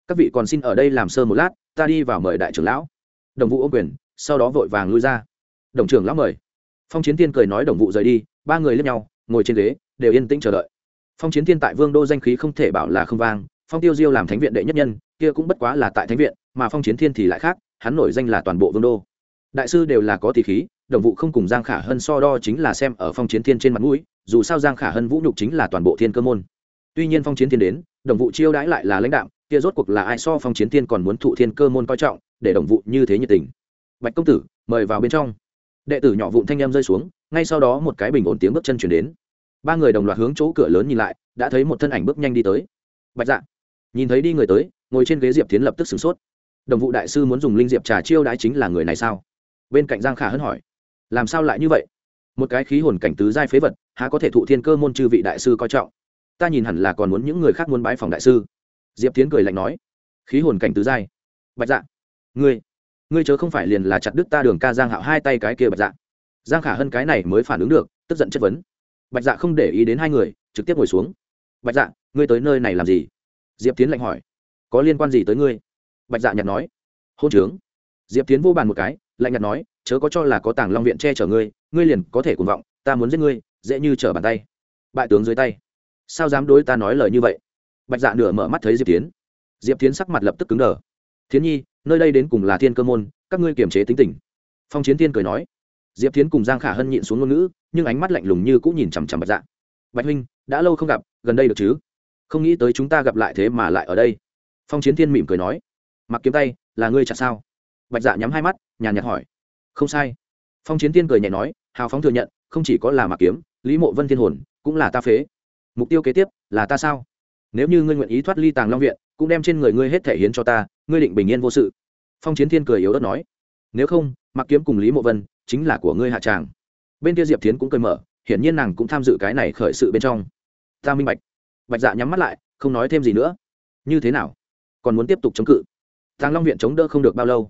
các vị còn xin ở đây làm sơ một lát, ta đi vào mời đại trưởng lão. Đồng vụ ô quyền, sau đó vội vàng lui ra. Đồng trưởng lão mời. Phong chiến tiên cười nói đồng vụ rời đi, ba người lên nhau, ngồi trên ghế, đều yên tĩnh chờ đợi. Phong chiến tiên tại vương đô danh khí không thể bảo là không vang, phong tiêu diêu làm thánh viện đệ nhất nhân, kia cũng bất quá là tại thánh viện, mà phong chiến thiên thì lại khác, hắn nổi danh là toàn bộ vương đô. Đại sư đều là có tỷ khí, đồng vụ không cùng giang khả hân so đo chính là xem ở phong chiến thiên trên mặt mũi, dù sao giang khả hân vũ nhục chính là toàn bộ thiên cơ môn. Tuy nhiên phong chiến thiên đến, đồng vụ chiêu đãi lại là lãnh đạo kia rốt cuộc là ai so phong chiến thiên còn muốn thụ thiên cơ môn coi trọng, để đồng vụ như thế nhiệt tình? Bạch công tử, mời vào bên trong. Đệ tử nhỏ vụn thanh em rơi xuống, ngay sau đó một cái bình ổn tiếng bước chân chuyển đến. Ba người đồng loạt hướng chỗ cửa lớn nhìn lại, đã thấy một thân ảnh bước nhanh đi tới. Bạch dạ. Nhìn thấy đi người tới, ngồi trên ghế diệp tiến lập tức sửng sốt. Đồng vụ đại sư muốn dùng linh diệp trà chiêu đãi chính là người này sao? Bên cạnh giang khả hân hỏi. Làm sao lại như vậy? Một cái khí hồn cảnh tứ giai phế vật, há có thể thụ thiên cơ môn chư vị đại sư coi trọng? Ta nhìn hẳn là còn muốn những người khác muốn bái phòng đại sư diệp tiến cười lạnh nói, khí hồn cảnh tứ giai. Bạch dạ ngươi ngươi chớ không phải liền là chặt đứt ta đường ca giang hạo hai tay cái kia bạch dạ. Giang khả hân cái này mới phản ứng được, tức giận chất vấn. Bạch dạ không để ý đến hai người, trực tiếp ngồi xuống. Bạch dạ ngươi tới nơi này làm gì? Diệp tiến lạnh hỏi. Có liên quan gì tới ngươi? Bạch dạ nhặt nói. Hôn trướng. Diệp tiến vô bàn một cái, lạnh nhạt nói, chớ có cho là có tàng long viện che chở ngươi ngươi liền có thể cuồng vọng, ta muốn giết ngươi, dễ như trở bàn tay. Bại tướng dưới tay. Sao dám đối ta nói lời như vậy? Bạch dạ nửa mở mắt thấy diệp tiến diệp tiến sắc mặt lập tức cứng đờ thiến nhi nơi đây đến cùng là thiên cơ môn các ngươi kiềm chế tính tình phong chiến tiên cười nói diệp tiến cùng giang khả hân nhịn xuống ngôn ngữ nhưng ánh mắt lạnh lùng như cũng nhìn chằm chằm bạch dạ bạch huynh đã lâu không gặp gần đây được chứ không nghĩ tới chúng ta gặp lại thế mà lại ở đây phong chiến thiên mỉm cười nói mặc kiếm tay là ngươi chặt sao bạch dạ nhắm hai mắt nhàn nhạt hỏi không sai phong chiến tiên cười nhẹ nói hào phóng thừa nhận không chỉ có là mặc kiếm lý mộ vân thiên hồn cũng là ta phế mục tiêu kế tiếp là ta sao nếu như ngươi nguyện ý thoát ly tàng long viện, cũng đem trên người ngươi hết thể hiến cho ta, ngươi định bình yên vô sự. Phong chiến thiên cười yếu đất nói. Nếu không mặc kiếm cùng lý mộ vân chính là của ngươi hạ tràng. Bên kia diệp tiến cũng cười mở, hiển nhiên nàng cũng tham dự cái này khởi sự bên trong. Ta minh bạch. Bạch dạ nhắm mắt lại, không nói thêm gì nữa. Như thế nào? Còn muốn tiếp tục chống cự? Tàng long viện chống đỡ không được bao lâu.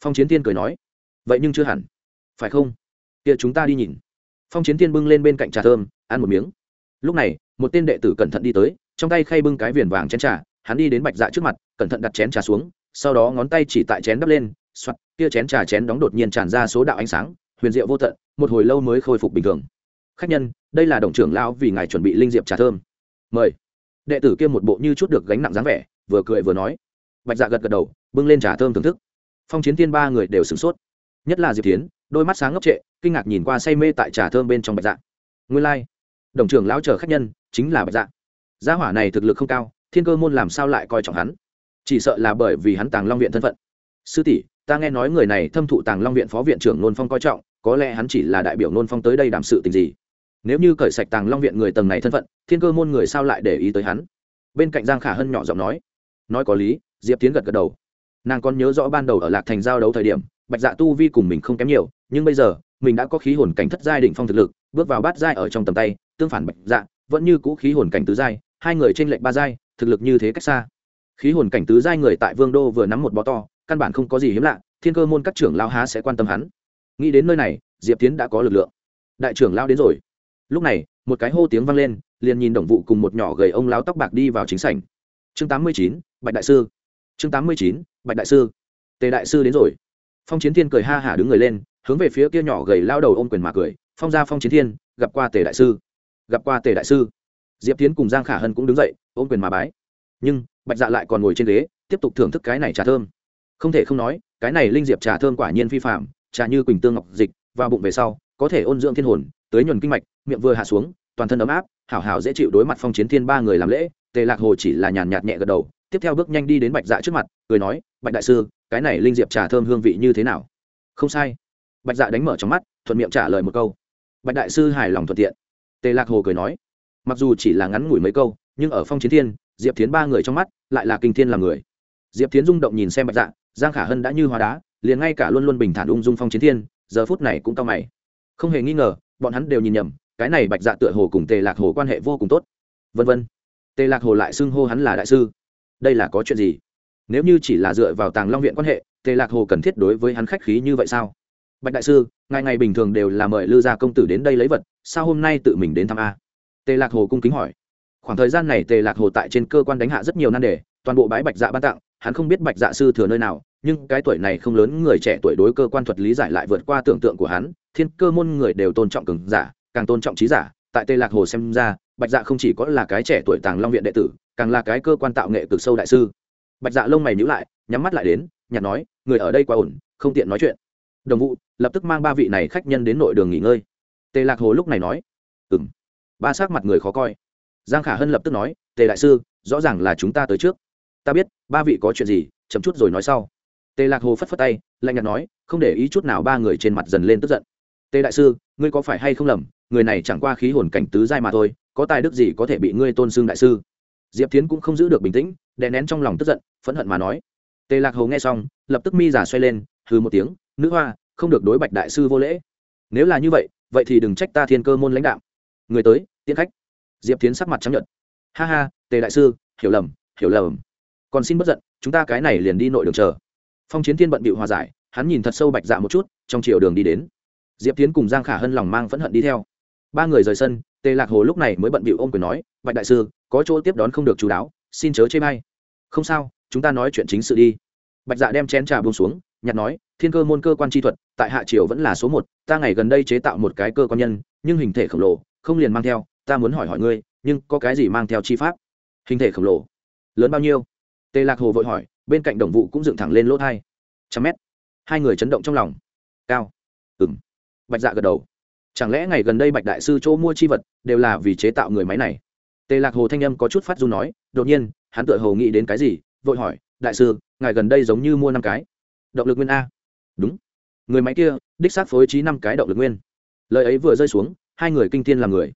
Phong chiến Thiên cười nói. Vậy nhưng chưa hẳn. Phải không? Kia chúng ta đi nhìn. Phong chiến Thiên bưng lên bên cạnh trà thơm, ăn một miếng. Lúc này, một tên đệ tử cẩn thận đi tới trong tay khay bưng cái viền vàng chén trà, hắn đi đến bạch dạ trước mặt, cẩn thận đặt chén trà xuống, sau đó ngón tay chỉ tại chén đắp lên soạt kia chén trà chén đóng đột nhiên tràn ra số đạo ánh sáng, huyền diệu vô tận, một hồi lâu mới khôi phục bình thường. Khách nhân, đây là đồng trưởng lão vì ngài chuẩn bị linh diệp trà thơm. Mời. Đệ tử kia một bộ như chút được gánh nặng dáng vẻ, vừa cười vừa nói. Bạch dạ gật gật đầu, bưng lên trà thơm thưởng thức. Phong chiến tiên ba người đều sửng sốt. Nhất là diệp tiến đôi mắt sáng ngốc trệ, kinh ngạc nhìn qua say mê tại trà thơm bên trong bạch dạ. Nguyên lai、like. đồng trưởng lão chờ khách nhân chính là bạch dạ gia hỏa này thực lực không cao, thiên cơ môn làm sao lại coi trọng hắn? Chỉ sợ là bởi vì hắn tàng long viện thân phận. Sư tỷ, ta nghe nói người này thâm thụ tàng long viện phó viện trưởng nôn phong coi trọng, có lẽ hắn chỉ là đại biểu nôn phong tới đây đảm sự tình gì? Nếu như cởi sạch tàng long viện người tầng này thân phận, thiên cơ môn người sao lại để ý tới hắn? Bên cạnh giang khả hân nhỏ giọng nói. Nói có lý, diệp tiến gật gật đầu. Nàng còn nhớ rõ ban đầu ở lạc thành giao đấu thời điểm, bạch dạ tu vi cùng mình không kém nhiều, nhưng bây giờ, mình đã có khí hồn cảnh thất giai đỉnh phong thực lực, bước vào bát giai ở trong tầm tay, tương phản bạch dạ vẫn như cũ khí hồn cảnh tứ giai hai người trên lệnh ba giai, thực lực như thế cách xa. Khí hồn cảnh tứ giai người tại vương đô vừa nắm một bó to, căn bản không có gì hiếm lạ, thiên cơ môn các trưởng lao há sẽ quan tâm hắn. Nghĩ đến nơi này, diệp tiến đã có lực lượng. Đại trưởng lao đến rồi. Lúc này, một cái hô tiếng vang lên, liền nhìn đồng vụ cùng một nhỏ gầy ông lao tóc bạc đi vào chính sảnh. Chương tám mươi chín, bạch đại sư. Chương tám mươi chín, bạch đại sư. Tề đại sư đến rồi. Phong chiến thiên cười ha hả đứng người lên, hướng về phía kia nhỏ gầy lao đầu ôm quyền mà cười, phong ra phong chiến thiên, gặp qua tề đại sư. Gặp qua tề đại sư diệp tiến cùng giang khả hân cũng đứng dậy, ôm quyền mà bái. Nhưng, bạch dạ lại còn ngồi trên ghế, tiếp tục thưởng thức cái này trà thơm. Không thể không nói, cái này linh diệp trà thơm quả nhiên phi phạm trà như quỳnh tương ngọc dịch, vào bụng về sau, có thể ôn dưỡng thiên hồn tới nhuần kinh mạch, miệng vừa hạ xuống, toàn thân ấm áp, hảo hảo dễ chịu đối mặt phong chiến thiên ba người làm lễ, tề lạc hồ chỉ là nhàn nhạt nhẹ gật đầu, tiếp theo bước nhanh đi đến bạch dạ trước mặt, cười nói, bạch đại sư, cái này linh diệp trà thơm hương vị như thế nào? Không sai. Bạch dạ đánh mở trong mắt, thuận miệng trả lời một câu. Bạch đại sư hài lòng thuận tiện. Tề lạc hồ cười nói mặc dù chỉ là ngắn ngủi mấy câu, nhưng ở phong chiến thiên, diệp tiến ba người trong mắt lại là kinh thiên làm người. Diệp tiến rung động nhìn xem bạch dạ giang khả hân đã như hóa đá, liền ngay cả luôn luôn bình thản ung dung phong chiến thiên, giờ phút này cũng cao mày. Không hề nghi ngờ, bọn hắn đều nhìn nhầm, cái này bạch dạ tựa hồ cùng tề lạc hồ quan hệ vô cùng tốt. Vân vân. Tề lạc hồ lại xưng hô hắn là đại sư. Đây là có chuyện gì? Nếu như chỉ là dựa vào tàng long viện quan hệ, tề lạc hồ cần thiết đối với hắn khách khí như vậy sao? Bạch đại sư, ngày ngày bình thường đều là mời lư gia công tử đến đây lấy vật, sao hôm nay tự mình đến thăm a? Tề lạc hồ cung kính hỏi. Khoảng thời gian này tề lạc hồ tại trên cơ quan đánh hạ rất nhiều nan đề, toàn bộ bãi bạch dạ ban tặng, hắn không biết bạch dạ sư thừa nơi nào, nhưng cái tuổi này không lớn, người trẻ tuổi đối cơ quan thuật lý giải lại vượt qua tưởng tượng của hắn, thiên cơ môn người đều tôn trọng cường giả, càng tôn trọng trí giả. Tại tề lạc hồ xem ra, bạch dạ không chỉ có là cái trẻ tuổi tàng long viện đệ tử, càng là cái cơ quan tạo nghệ cực sâu đại sư. Bạch dạ lông mày nhữ lại, nhắm mắt lại đến nhặt nói, người ở đây quá ổn, không tiện nói chuyện. Đồng vụ, lập tức mang ba vị này khách nhân đến nội đường nghỉ ngơi. Tề lạc hồ lúc này nói ừ m ba s ắ c mặt người khó coi. Giang khả hân lập tức nói, tề đại sư, rõ ràng là chúng ta tới trước. Ta biết, ba vị có chuyện gì chấm chút rồi nói sau. Tề lạc hồ phất phất tay, lạnh nhạt nói, không để ý chút nào ba người trên mặt dần lên tức giận. Tề đại sư, ngươi có phải hay không lầm? Người này chẳng qua khí hồn cảnh tứ giai mà thôi, có tài đức gì có thể bị ngươi tôn xưng đại sư? Diệp tiến cũng không giữ được bình tĩnh, đè nén trong lòng tức giận, phẫn hận mà nói. Tề lạc hồ nghe xong, lập tức mi giả xoay lên, hừ một tiếng, nữ hoa, không được đối bạch đại sư vô lễ. Nếu là như vậy vậy thì đừng trách ta thiên cơ môn lãnh đạo người tới, tiễn khách. Diệp tiến sắc mặt chấp nhận ha ha, tề đại sư, hiểu lầm hiểu lầm. Còn xin bất giận, chúng ta cái này liền đi nội đường chờ. Phong chiến thiên bận bịu hòa giải, hắn nhìn thật sâu bạch dạ một chút, trong chiều đường đi đến. Diệp tiến cùng giang khả hân lòng mang phẫn hận đi theo. Ba người rời sân, tề lạc hồ lúc này mới bận bịu ôm quyền nói, bạch đại sư, có chỗ tiếp đón không được chú đáo, xin chớ chê may không sao, chúng ta nói chuyện chính sự đi. Bạch dạ đem chén trà buông xuống, nhặt nói, thiên cơ môn cơ quan chi thuật, tại hạ triều vẫn là số một, ta ngày gần đây chế tạo một cái cơ quan nhân, nhưng hình thể khổng lồ không liền mang theo, ta muốn hỏi hỏi ngươi, nhưng có cái gì mang theo chi pháp? Hình thể khổng lồ. Lớn bao nhiêu? Tề lạc hồ vội hỏi, bên cạnh đồng vụ cũng dựng thẳng lên lỗ thai. Trăm mét. Hai người chấn động trong lòng. Cao. Ừng bạch dạ gật đầu. Chẳng lẽ ngày gần đây bạch đại sư chỗ mua chi vật đều là vì chế tạo người máy này? Tề lạc hồ thanh âm có chút phát du nói, đột nhiên, hắn tự hồ nghĩ đến cái gì, vội hỏi, đại sư, ngài gần đây giống như mua năm cái. Động lực nguyên a. Đúng. Người máy kia, đích xác phối trí năm cái động lực nguyên. Lời ấy vừa rơi xuống hai người kinh thiên làm người.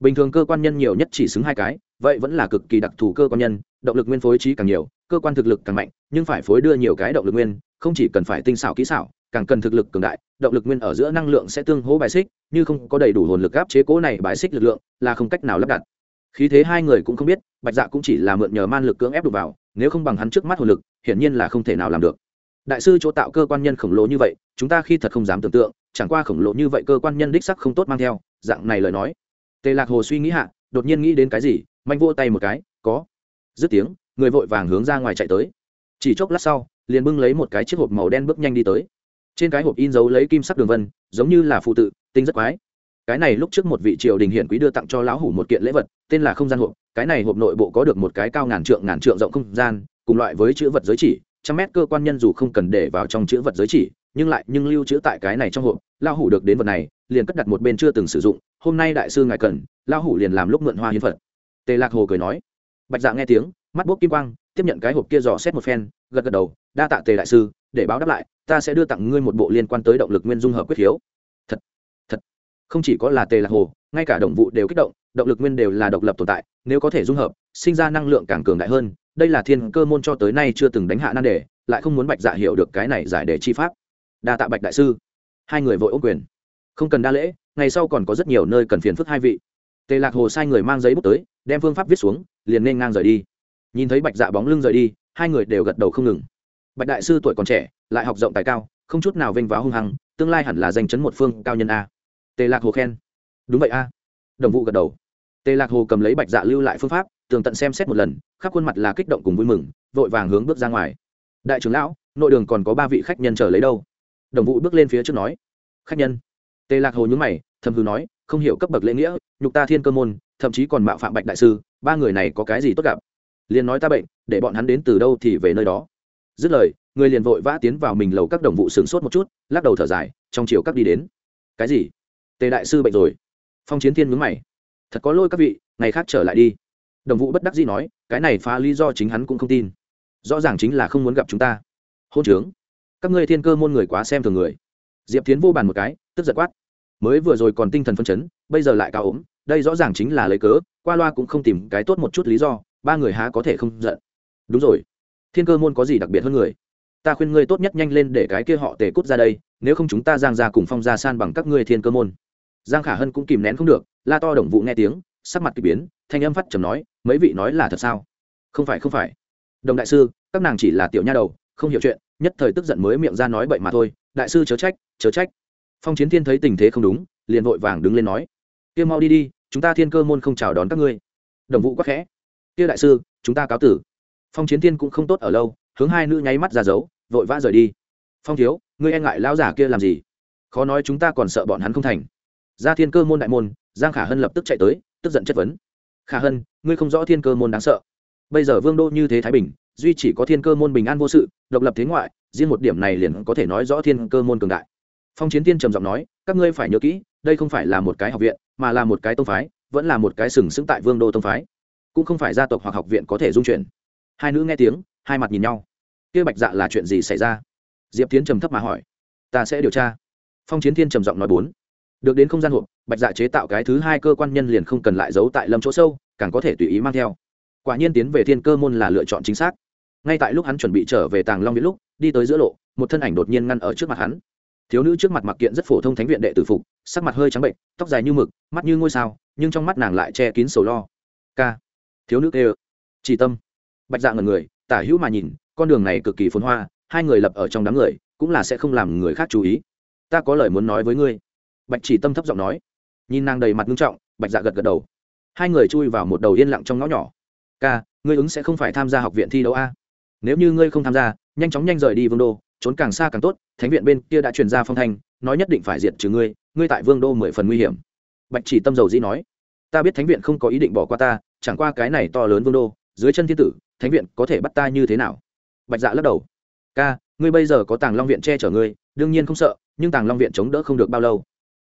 Bình thường cơ quan nhân nhiều nhất chỉ xứng hai cái, vậy vẫn là cực kỳ đặc thù cơ quan nhân, động lực nguyên phối trí càng nhiều, cơ quan thực lực càng mạnh, nhưng phải phối đưa nhiều cái động lực nguyên, không chỉ cần phải tinh xảo kỹ xảo, càng cần thực lực cường đại, động lực nguyên ở giữa năng lượng sẽ tương hỗ bài xích, như không có đầy đủ hồn lực áp chế cố này bài xích lực lượng, là không cách nào lắp đặt. Khí thế hai người cũng không biết, bạch dạ cũng chỉ là mượn nhờ man lực cưỡng ép đục vào, nếu không bằng hắn trước mắt hồn lực, hiển nhiên là không thể nào làm được. Đại sư chỗ tạo cơ quan nhân khổng lồ như vậy, chúng ta khi thật không dám tưởng tượng chẳng qua khổng lồ như vậy cơ quan nhân đích sắc không tốt mang theo, dạng này lời nói. Tề lạc hồ suy nghĩ hạ, đột nhiên nghĩ đến cái gì, manh vô tay một cái, có. Dứt tiếng, người vội vàng hướng ra ngoài chạy tới. Chỉ chốc lát sau, liền bưng lấy một cái chiếc hộp màu đen bước nhanh đi tới. Trên cái hộp in dấu lấy kim sắc đường vân, giống như là phụ tự, tinh rất quái. Cái này lúc trước một vị triều đình hiển quý đưa tặng cho lão hủ một kiện lễ vật, tên là không gian hộp. Cái này hộp nội bộ có được một cái cao ngàn trượng ngàn trượng rộng không gian, cùng loại với chữ vật giới chỉ, trăm mét cơ quan nhân dù không cần để vào trong chữ vật giới chỉ nhưng lại nhưng lưu trữ tại cái này trong hộp lao hủ được đến vật này, liền cất đặt một bên chưa từng sử dụng, hôm nay đại sư ngài cần lao hủ liền làm lúc mượn hoa hiến phật. Tề lạc hồ cười nói, bạch dạ nghe tiếng, mắt bốc kim quang, tiếp nhận cái hộp kia dò xét một phen, gật gật đầu, đa tạ tề đại sư, để báo đáp lại, ta sẽ đưa tặng ngươi một bộ liên quan tới động lực nguyên dung hợp quyết khiếu thật thật, không chỉ có là tề lạc hồ, ngay cả động vụ đều kích động động lực nguyên đều là độc lập tồn tại, nếu có thể dung hợp, sinh ra năng lượng càng cường đại hơn, đây là thiên cơ môn cho tới nay chưa từng đánh hạ nan đề, lại không muốn bạch dạ hiểu được cái này giải đề chi pháp đa tạ bạch đại sư. Hai người vội ô quyền. Không cần đa lễ, ngày sau còn có rất nhiều nơi cần phiền phức hai vị. Tề lạc hồ sai người mang giấy bút tới, đem phương pháp viết xuống, liền nên ngang rời đi. Nhìn thấy bạch dạ bóng lưng rời đi, hai người đều gật đầu không ngừng. Bạch đại sư tuổi còn trẻ, lại học rộng tài cao, không chút nào vênh váo hung hăng, tương lai hẳn là danh chấn một phương cao nhân a. Tề lạc hồ khen. Đúng vậy a. Đồng vụ gật đầu. Tề lạc hồ cầm lấy bạch dạ lưu lại phương pháp, tường tận xem xét một lần, khắp khuôn mặt là kích động cùng vui mừng, vội vàng hướng bước ra ngoài. Đại trưởng lão, nội đường còn có ba vị khách nhân chờ lấy đâu? Đồng vụ bước lên phía trước nói, khách nhân. Tề lạc hồ nhúng mày, thầm hư nói, không hiểu cấp bậc lễ nghĩa, nhục ta thiên cơ môn, thậm chí còn mạo phạm bạch đại sư, ba người này có cái gì tốt gặp? Liền nói ta bệnh, để bọn hắn đến từ đâu thì về nơi đó. Dứt lời, người liền vội vã tiến vào mình lầu các đồng vụ sửng sốt một chút, lắc đầu thở dài, trong chiều các đi đến. Cái gì? Tề đại sư bệnh rồi? Phong chiến thiên mướn mày, thật có lôi các vị, ngày khác trở lại đi. Đồng vụ bất đắc dĩ nói, cái này phá lý do chính hắn cũng không tin. Rõ ràng chính là không muốn gặp chúng ta. Hôn trướng các ngươi thiên cơ môn người quá xem thường người. Diệp tiến vô bàn một cái, tức giật quát. Mới vừa rồi còn tinh thần phân chấn, bây giờ lại cao ốm, đây rõ ràng chính là lấy cớ, qua loa cũng không tìm cái tốt một chút lý do, ba người há có thể không giận. Đúng rồi. Thiên cơ môn có gì đặc biệt hơn người? Ta khuyên ngươi tốt nhất nhanh lên để cái kia họ tề cút ra đây, nếu không chúng ta giang ra cùng phong ra san bằng các ngươi thiên cơ môn. Giang khả hân cũng kìm nén không được, la to đồng vụ nghe tiếng, sắc mặt k ỳ biến, thanh âm phát trầm nói, mấy vị nói là thật sao? Không phải không phải. Đồng đại sư, các nàng chỉ là tiểu nha đầu, không hiểu chuyện nhất thời tức giận mới miệng ra nói bậy mà thôi, đại sư chớ trách chớ trách. Phong chiến thiên thấy tình thế không đúng, liền vội vàng đứng lên nói, kia mau đi đi, chúng ta thiên cơ môn không chào đón các ngươi. Đồng vụ quắc khẽ, kia đại sư, chúng ta cáo tử. Phong chiến thiên cũng không tốt ở lâu, hướng hai nữ nháy mắt ra dấu, vội vã rời đi. Phong thiếu, ngươi e ngại lão giả kia làm gì? Khó nói chúng ta còn sợ bọn hắn không thành. Ra thiên cơ môn đại môn, giang khả hân lập tức chạy tới, tức giận chất vấn, khả hân, ngươi không rõ thiên cơ môn đáng sợ. Bây giờ vương đô như thế thái bình duy chỉ có thiên cơ môn bình an vô sự, độc lập thế ngoại, riêng một điểm này liền có thể nói rõ thiên cơ môn cường đại. Phong chiến tiên trầm giọng nói, các ngươi phải nhớ kỹ, đây không phải là một cái học viện, mà là một cái tông phái, vẫn là một cái sừng sững tại vương đô tông phái. Cũng không phải gia tộc hoặc học viện có thể dung chuyển. Hai nữ nghe tiếng, hai mặt nhìn nhau. Kia bạch dạ là chuyện gì xảy ra? Diệp tiến trầm thấp mà hỏi. Ta sẽ điều tra. Phong chiến thiên trầm giọng nói bốn. Được đến không gian hộp, bạch dạ chế tạo cái thứ hai cơ quan nhân liền không cần lại giấu tại lâm chỗ sâu, càng có thể tùy ý mang theo. Quả nhiên tiến về thiên cơ môn là lựa chọn chính xác ngay tại lúc hắn chuẩn bị trở về tàng long viện lúc, đi tới giữa lộ, một thân ảnh đột nhiên ngăn ở trước mặt hắn. Thiếu nữ trước mặt mặc kiện rất phổ thông thánh viện đệ tử phục, sắc mặt hơi trắng bệnh, tóc dài như mực, mắt như ngôi sao, nhưng trong mắt nàng lại che kín sầu lo. K thiếu nữ kêu chỉ tâm. Bạch dạ ngần người, tả hữu mà nhìn, con đường này cực kỳ phồn hoa, hai người lập ở trong đám người, cũng là sẽ không làm người khác chú ý. Ta có lời muốn nói với ngươi. Bạch chỉ tâm thấp giọng nói. Nhìn nàng đầy mặt nghiêm trọng, bạch dạ gật gật đầu. Hai người chui vào một đầu yên lặng trong ngõ nhỏ. Ca, ngươi ứng sẽ không phải tham gia học viện thi đấu a? Nếu như ngươi không tham gia, nhanh chóng nhanh rời đi vương đô, trốn càng xa càng tốt, thánh viện bên kia đã truyền ra phong thanh, nói nhất định phải diệt trừ ngươi ngươi tại vương đô mười phần nguy hiểm. Bạch chỉ tâm dầu dĩ nói. Ta biết thánh viện không có ý định bỏ qua ta, chẳng qua cái này to lớn vương đô, dưới chân thiên tử, thánh viện có thể bắt ta như thế nào? Bạch dạ lắc đầu. Ca, ngươi bây giờ có tàng long viện che chở ngươi, đương nhiên không sợ, nhưng tàng long viện chống đỡ không được bao lâu.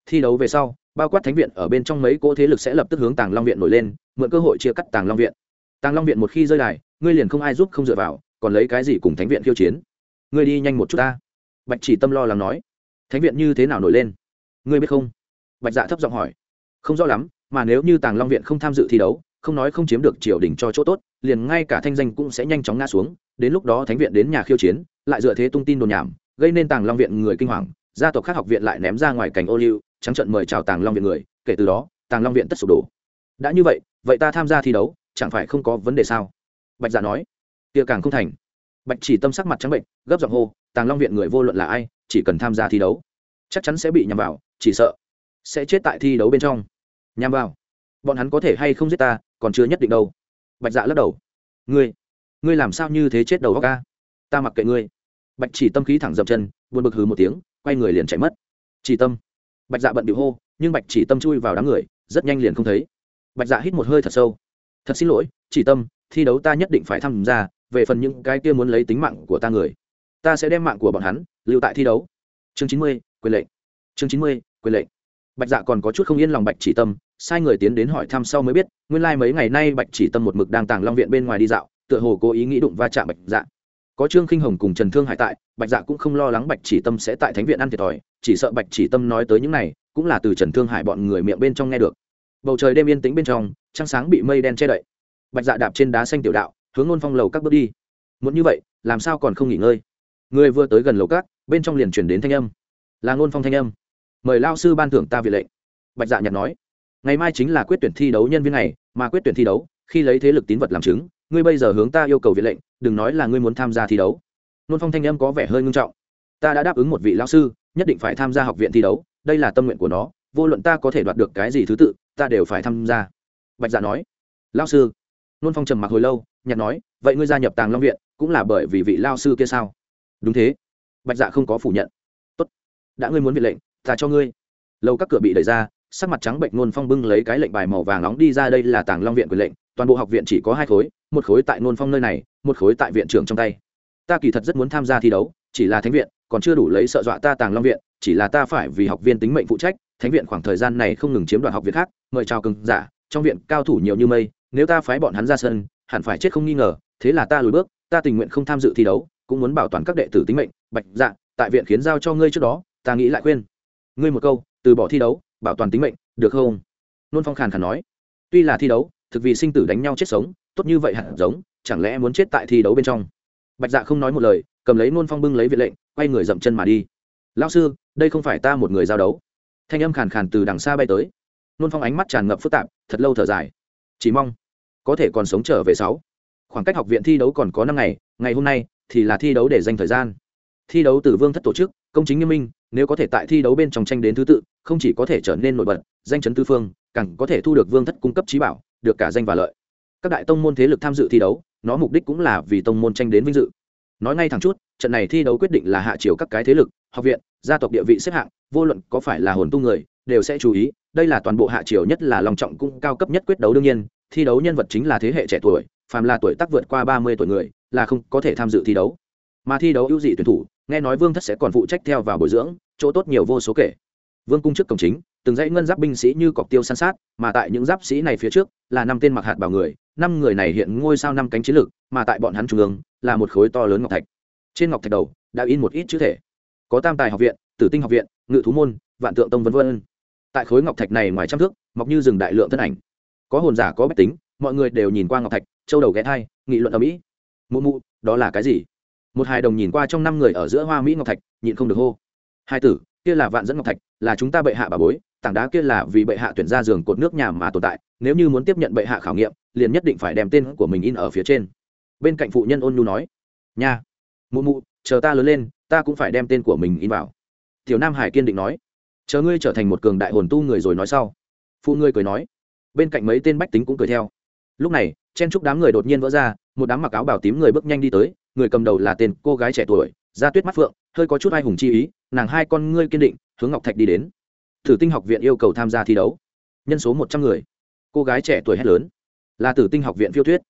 Thi đấu về sau, bao quát thánh viện ở bên trong mấy cỗ thế lực sẽ lập tức hướng tàng long viện nổi lên, mượn cơ hội chia cắt tàng long viện. Tàng long viện một khi rơi đài, ngươi liền không ai giúp không dựa vào còn lấy cái gì cùng thánh viện khiêu chiến? Ngươi đi nhanh một chút ta. Bạch chỉ tâm lo lắng nói. Thánh viện như thế nào nổi lên? Ngươi biết không? Bạch dạ thấp giọng hỏi. Không rõ lắm, mà nếu như tàng long viện không tham dự thi đấu, không nói không chiếm được triều đình cho chỗ tốt, liền ngay cả thanh danh cũng sẽ nhanh chóng ngã xuống, đến lúc đó thánh viện đến nhà khiêu chiến, lại dựa thế tung tin đồn nhảm, gây nên tàng long viện người kinh hoàng, gia tộc khác học viện lại ném ra ngoài cảnh ô liu, trắng trận mời chào tàng long viện người, kể từ đó, tàng long viện tất sụp đổ. Đã như vậy vậy ta tham gia thi đấu, chẳng phải không có vấn đề sao? Bạch dạ nói kia càng không thành. Bạch chỉ tâm sắc mặt trắng bệnh, gấp giọng hô, tàng long viện người vô luận là ai, chỉ cần tham gia thi đấu, chắc chắn sẽ bị nhằm vào, chỉ sợ sẽ chết tại thi đấu bên trong. Nhằm vào? Bọn hắn có thể hay không giết ta, còn chưa nhất định đâu. Bạch dạ lắc đầu. Ngươi ngươi làm sao như thế chết đầu góc ca ta mặc kệ ngươi. Bạch chỉ tâm khí thẳng dậm chân, buồn bực hừ một tiếng, quay người liền chạy mất. Chỉ tâm. Bạch dạ bận bị hô, nhưng bạch chỉ tâm chui vào đám người, rất nhanh liền không thấy. Bạch dạ hít một hơi thật sâu. Thật xin lỗi, chỉ tâm, thi đấu ta nhất định phải tham gia về phần những cái kia muốn lấy tính mạng của ta người, ta sẽ đem mạng của bọn hắn lưu tại thi đấu. Chương chín mươi, quyền lệnh. Chương chín mươi, quyền lệnh. Bạch dạ còn có chút không yên lòng bạch chỉ tâm, sai người tiến đến hỏi thăm sau mới biết, nguyên lai、like、mấy ngày nay bạch chỉ tâm một mực đang tàng long viện bên ngoài đi dạo, tựa hồ cố ý nghĩ đụng va chạm bạch dạ. Có trương khinh hồng cùng trần thương hải tại, bạch dạ cũng không lo lắng bạch chỉ tâm sẽ tại thánh viện ăn thiệt thòi, chỉ sợ bạch chỉ tâm nói tới những này, cũng là từ trần thương hải bọn người miệng bên trong nghe được. Bầu trời đêm yên tĩnh bên trong, trăng sáng bị mây đen che đậy. Bạch dạ đạp trên đá xanh tiểu đạo hướng ngôn phong lầu các bước đi. Muốn như vậy, làm sao còn không nghỉ ngơi? Người vừa tới gần lầu các, bên trong liền chuyển đến thanh âm. Là ngôn phong thanh âm. Mời lao sư ban thưởng ta viện lệnh. Bạch dạ nhặt nói. Ngày mai chính là quyết tuyển thi đấu nhân viên này mà quyết tuyển thi đấu, khi lấy thế lực tín vật làm chứng, ngươi bây giờ hướng ta yêu cầu viện lệnh, đừng nói là ngươi muốn tham gia thi đấu. Nôn phong thanh âm có vẻ hơi ngưng trọng. Ta đã đáp ứng một vị lao sư, nhất định phải tham gia học viện thi đấu, đây là tâm nguyện của nó, vô luận ta có thể đoạt được cái gì thứ tự, ta đều phải tham gia. Bạch dạ nói. Lao sư. Nôn phong trầm mặc hồi lâu nhặt nói, vậy ngươi gia nhập tàng long viện cũng là bởi vì vị lao sư kia sao? Đúng thế. Bạch dạ không có phủ nhận. Tốt, đã ngươi muốn viện lệnh, ta cho ngươi. Lâu các cửa bị đẩy ra, sắc mặt trắng bệnh nôn phong bưng lấy cái lệnh bài màu vàng nóng đi ra, đây là tàng long viện quyền lệnh, toàn bộ học viện chỉ có hai khối, một khối tại nôn phong nơi này, một khối tại viện trưởng trong tay. Ta kỳ thật rất muốn tham gia thi đấu, chỉ là thánh viện, còn chưa đủ lấy sợ dọa ta tàng long viện, chỉ là ta phải vì học viên tính mệnh phụ trách, thánh viện khoảng thời gian này không ngừng chiếm đoạt học viện khác, mời chào cường giả, trong viện cao thủ nhiều như mây, nếu ta phái bọn hắn ra sân hẳn phải chết không nghi ngờ, thế là ta lùi bước, ta tình nguyện không tham dự thi đấu, cũng muốn bảo toàn các đệ tử tính mệnh, bạch dạ tại viện khiến giao cho ngươi trước đó, ta nghĩ lại khuyên. Ngươi một câu, từ bỏ thi đấu, bảo toàn tính mệnh, được không? Nôn phong khàn khàn nói. Tuy là thi đấu, thực vì sinh tử đánh nhau chết sống, tốt như vậy hẳn giống, chẳng lẽ muốn chết tại thi đấu bên trong? Bạch dạ không nói một lời, cầm lấy nôn phong bưng lấy viện lệnh, quay người dậm chân mà đi. Lao sư, đây không phải ta một người giao đấu. Thanh âm khàn khàn từ đằng xa bay tới. Nôn phong ánh mắt tràn ngập phức tạp, thật lâu thở dài. Chỉ mong có thể còn sống trở về sáu. Khoảng cách học viện thi đấu còn có năm ngày ngày hôm nay thì là thi đấu để dành thời gian. Thi đấu từ vương thất tổ chức, công chính nghiêm minh, nếu có thể tại thi đấu bên trong tranh đến thứ tự, không chỉ có thể trở nên nổi bật, danh chấn tư phương, càng có thể thu được vương thất cung cấp trí bảo, được cả danh và lợi. Các đại tông môn thế lực tham dự thi đấu, nó mục đích cũng là vì tông môn tranh đến vinh dự. Nói ngay thẳng chút, trận này thi đấu quyết định là hạ chiều các cái thế lực, học viện, gia tộc địa vị xếp hạng, vô luận có phải là hồn tu người, đều sẽ chú ý, đây là toàn bộ hạ chiều nhất là lòng trọng cũng cao cấp nhất quyết đấu đương nhiên thi đấu nhân vật chính là thế hệ trẻ tuổi, phàm là tuổi tác vượt qua ba mươi tuổi người, là không có thể tham dự thi đấu. Mà thi đấu ưu dị tuyển thủ, nghe nói vương thất sẽ còn phụ trách theo vào bồi dưỡng, chỗ tốt nhiều vô số kể. Vương cung trước cổng chính, từng dãy ngân giáp binh sĩ như cọc tiêu san sát, mà tại những giáp sĩ này phía trước, là năm tên mặc hạt bảo người, năm người này hiện ngôi sao năm cánh chiến lược, mà tại bọn hắn trung ương, là một khối to lớn ngọc thạch. Trên ngọc thạch đầu, đã in một ít chữ thể. Có tam tài học viện, tử tinh học viện, ngự thú môn, vạn tượng tông v v tại khối ngọc thạch này ngoài trăm thước, mọc như rừng đại lượng thân ảnh có hồn giả có bách tính, mọi người đều nhìn qua ngọc thạch, châu đầu ghé thai, nghị luận ở mỹ. Mụ mụ, đó là cái gì? Một hài đồng nhìn qua trong năm người ở giữa hoa mỹ ngọc thạch, nhịn không được hô. Hai tử, kia là vạn dẫn ngọc thạch, là chúng ta bệ hạ bà bối, tảng đá kia là vì bệ hạ tuyển ra giường cột nước nhà mà tồn tại, nếu như muốn tiếp nhận bệ hạ khảo nghiệm, liền nhất định phải đem tên của mình in ở phía trên. Bên cạnh phụ nhân ôn nhu nói, nha, mụ mụ, chờ ta lớn lên, ta cũng phải đem tên của mình in vào. Tiểu nam hải kiên định nói, chờ ngươi trở thành một cường đại hồn tu người rồi nói sau. Phụ ngươi cười nói bên cạnh mấy tên bách tính cũng cười theo. Lúc này, chen chúc đám người đột nhiên vỡ ra, một đám mặc áo bảo tím người bước nhanh đi tới, người cầm đầu là tên cô gái trẻ tuổi, da tuyết mắt phượng, hơi có chút ai hùng chi ý, nàng hai con ngươi kiên định, hướng ngọc thạch đi đến. Thử tinh học viện yêu cầu tham gia thi đấu. Nhân số một trăm người. Cô gái trẻ tuổi hét lớn. Là tử tinh học viện phiêu thuyết.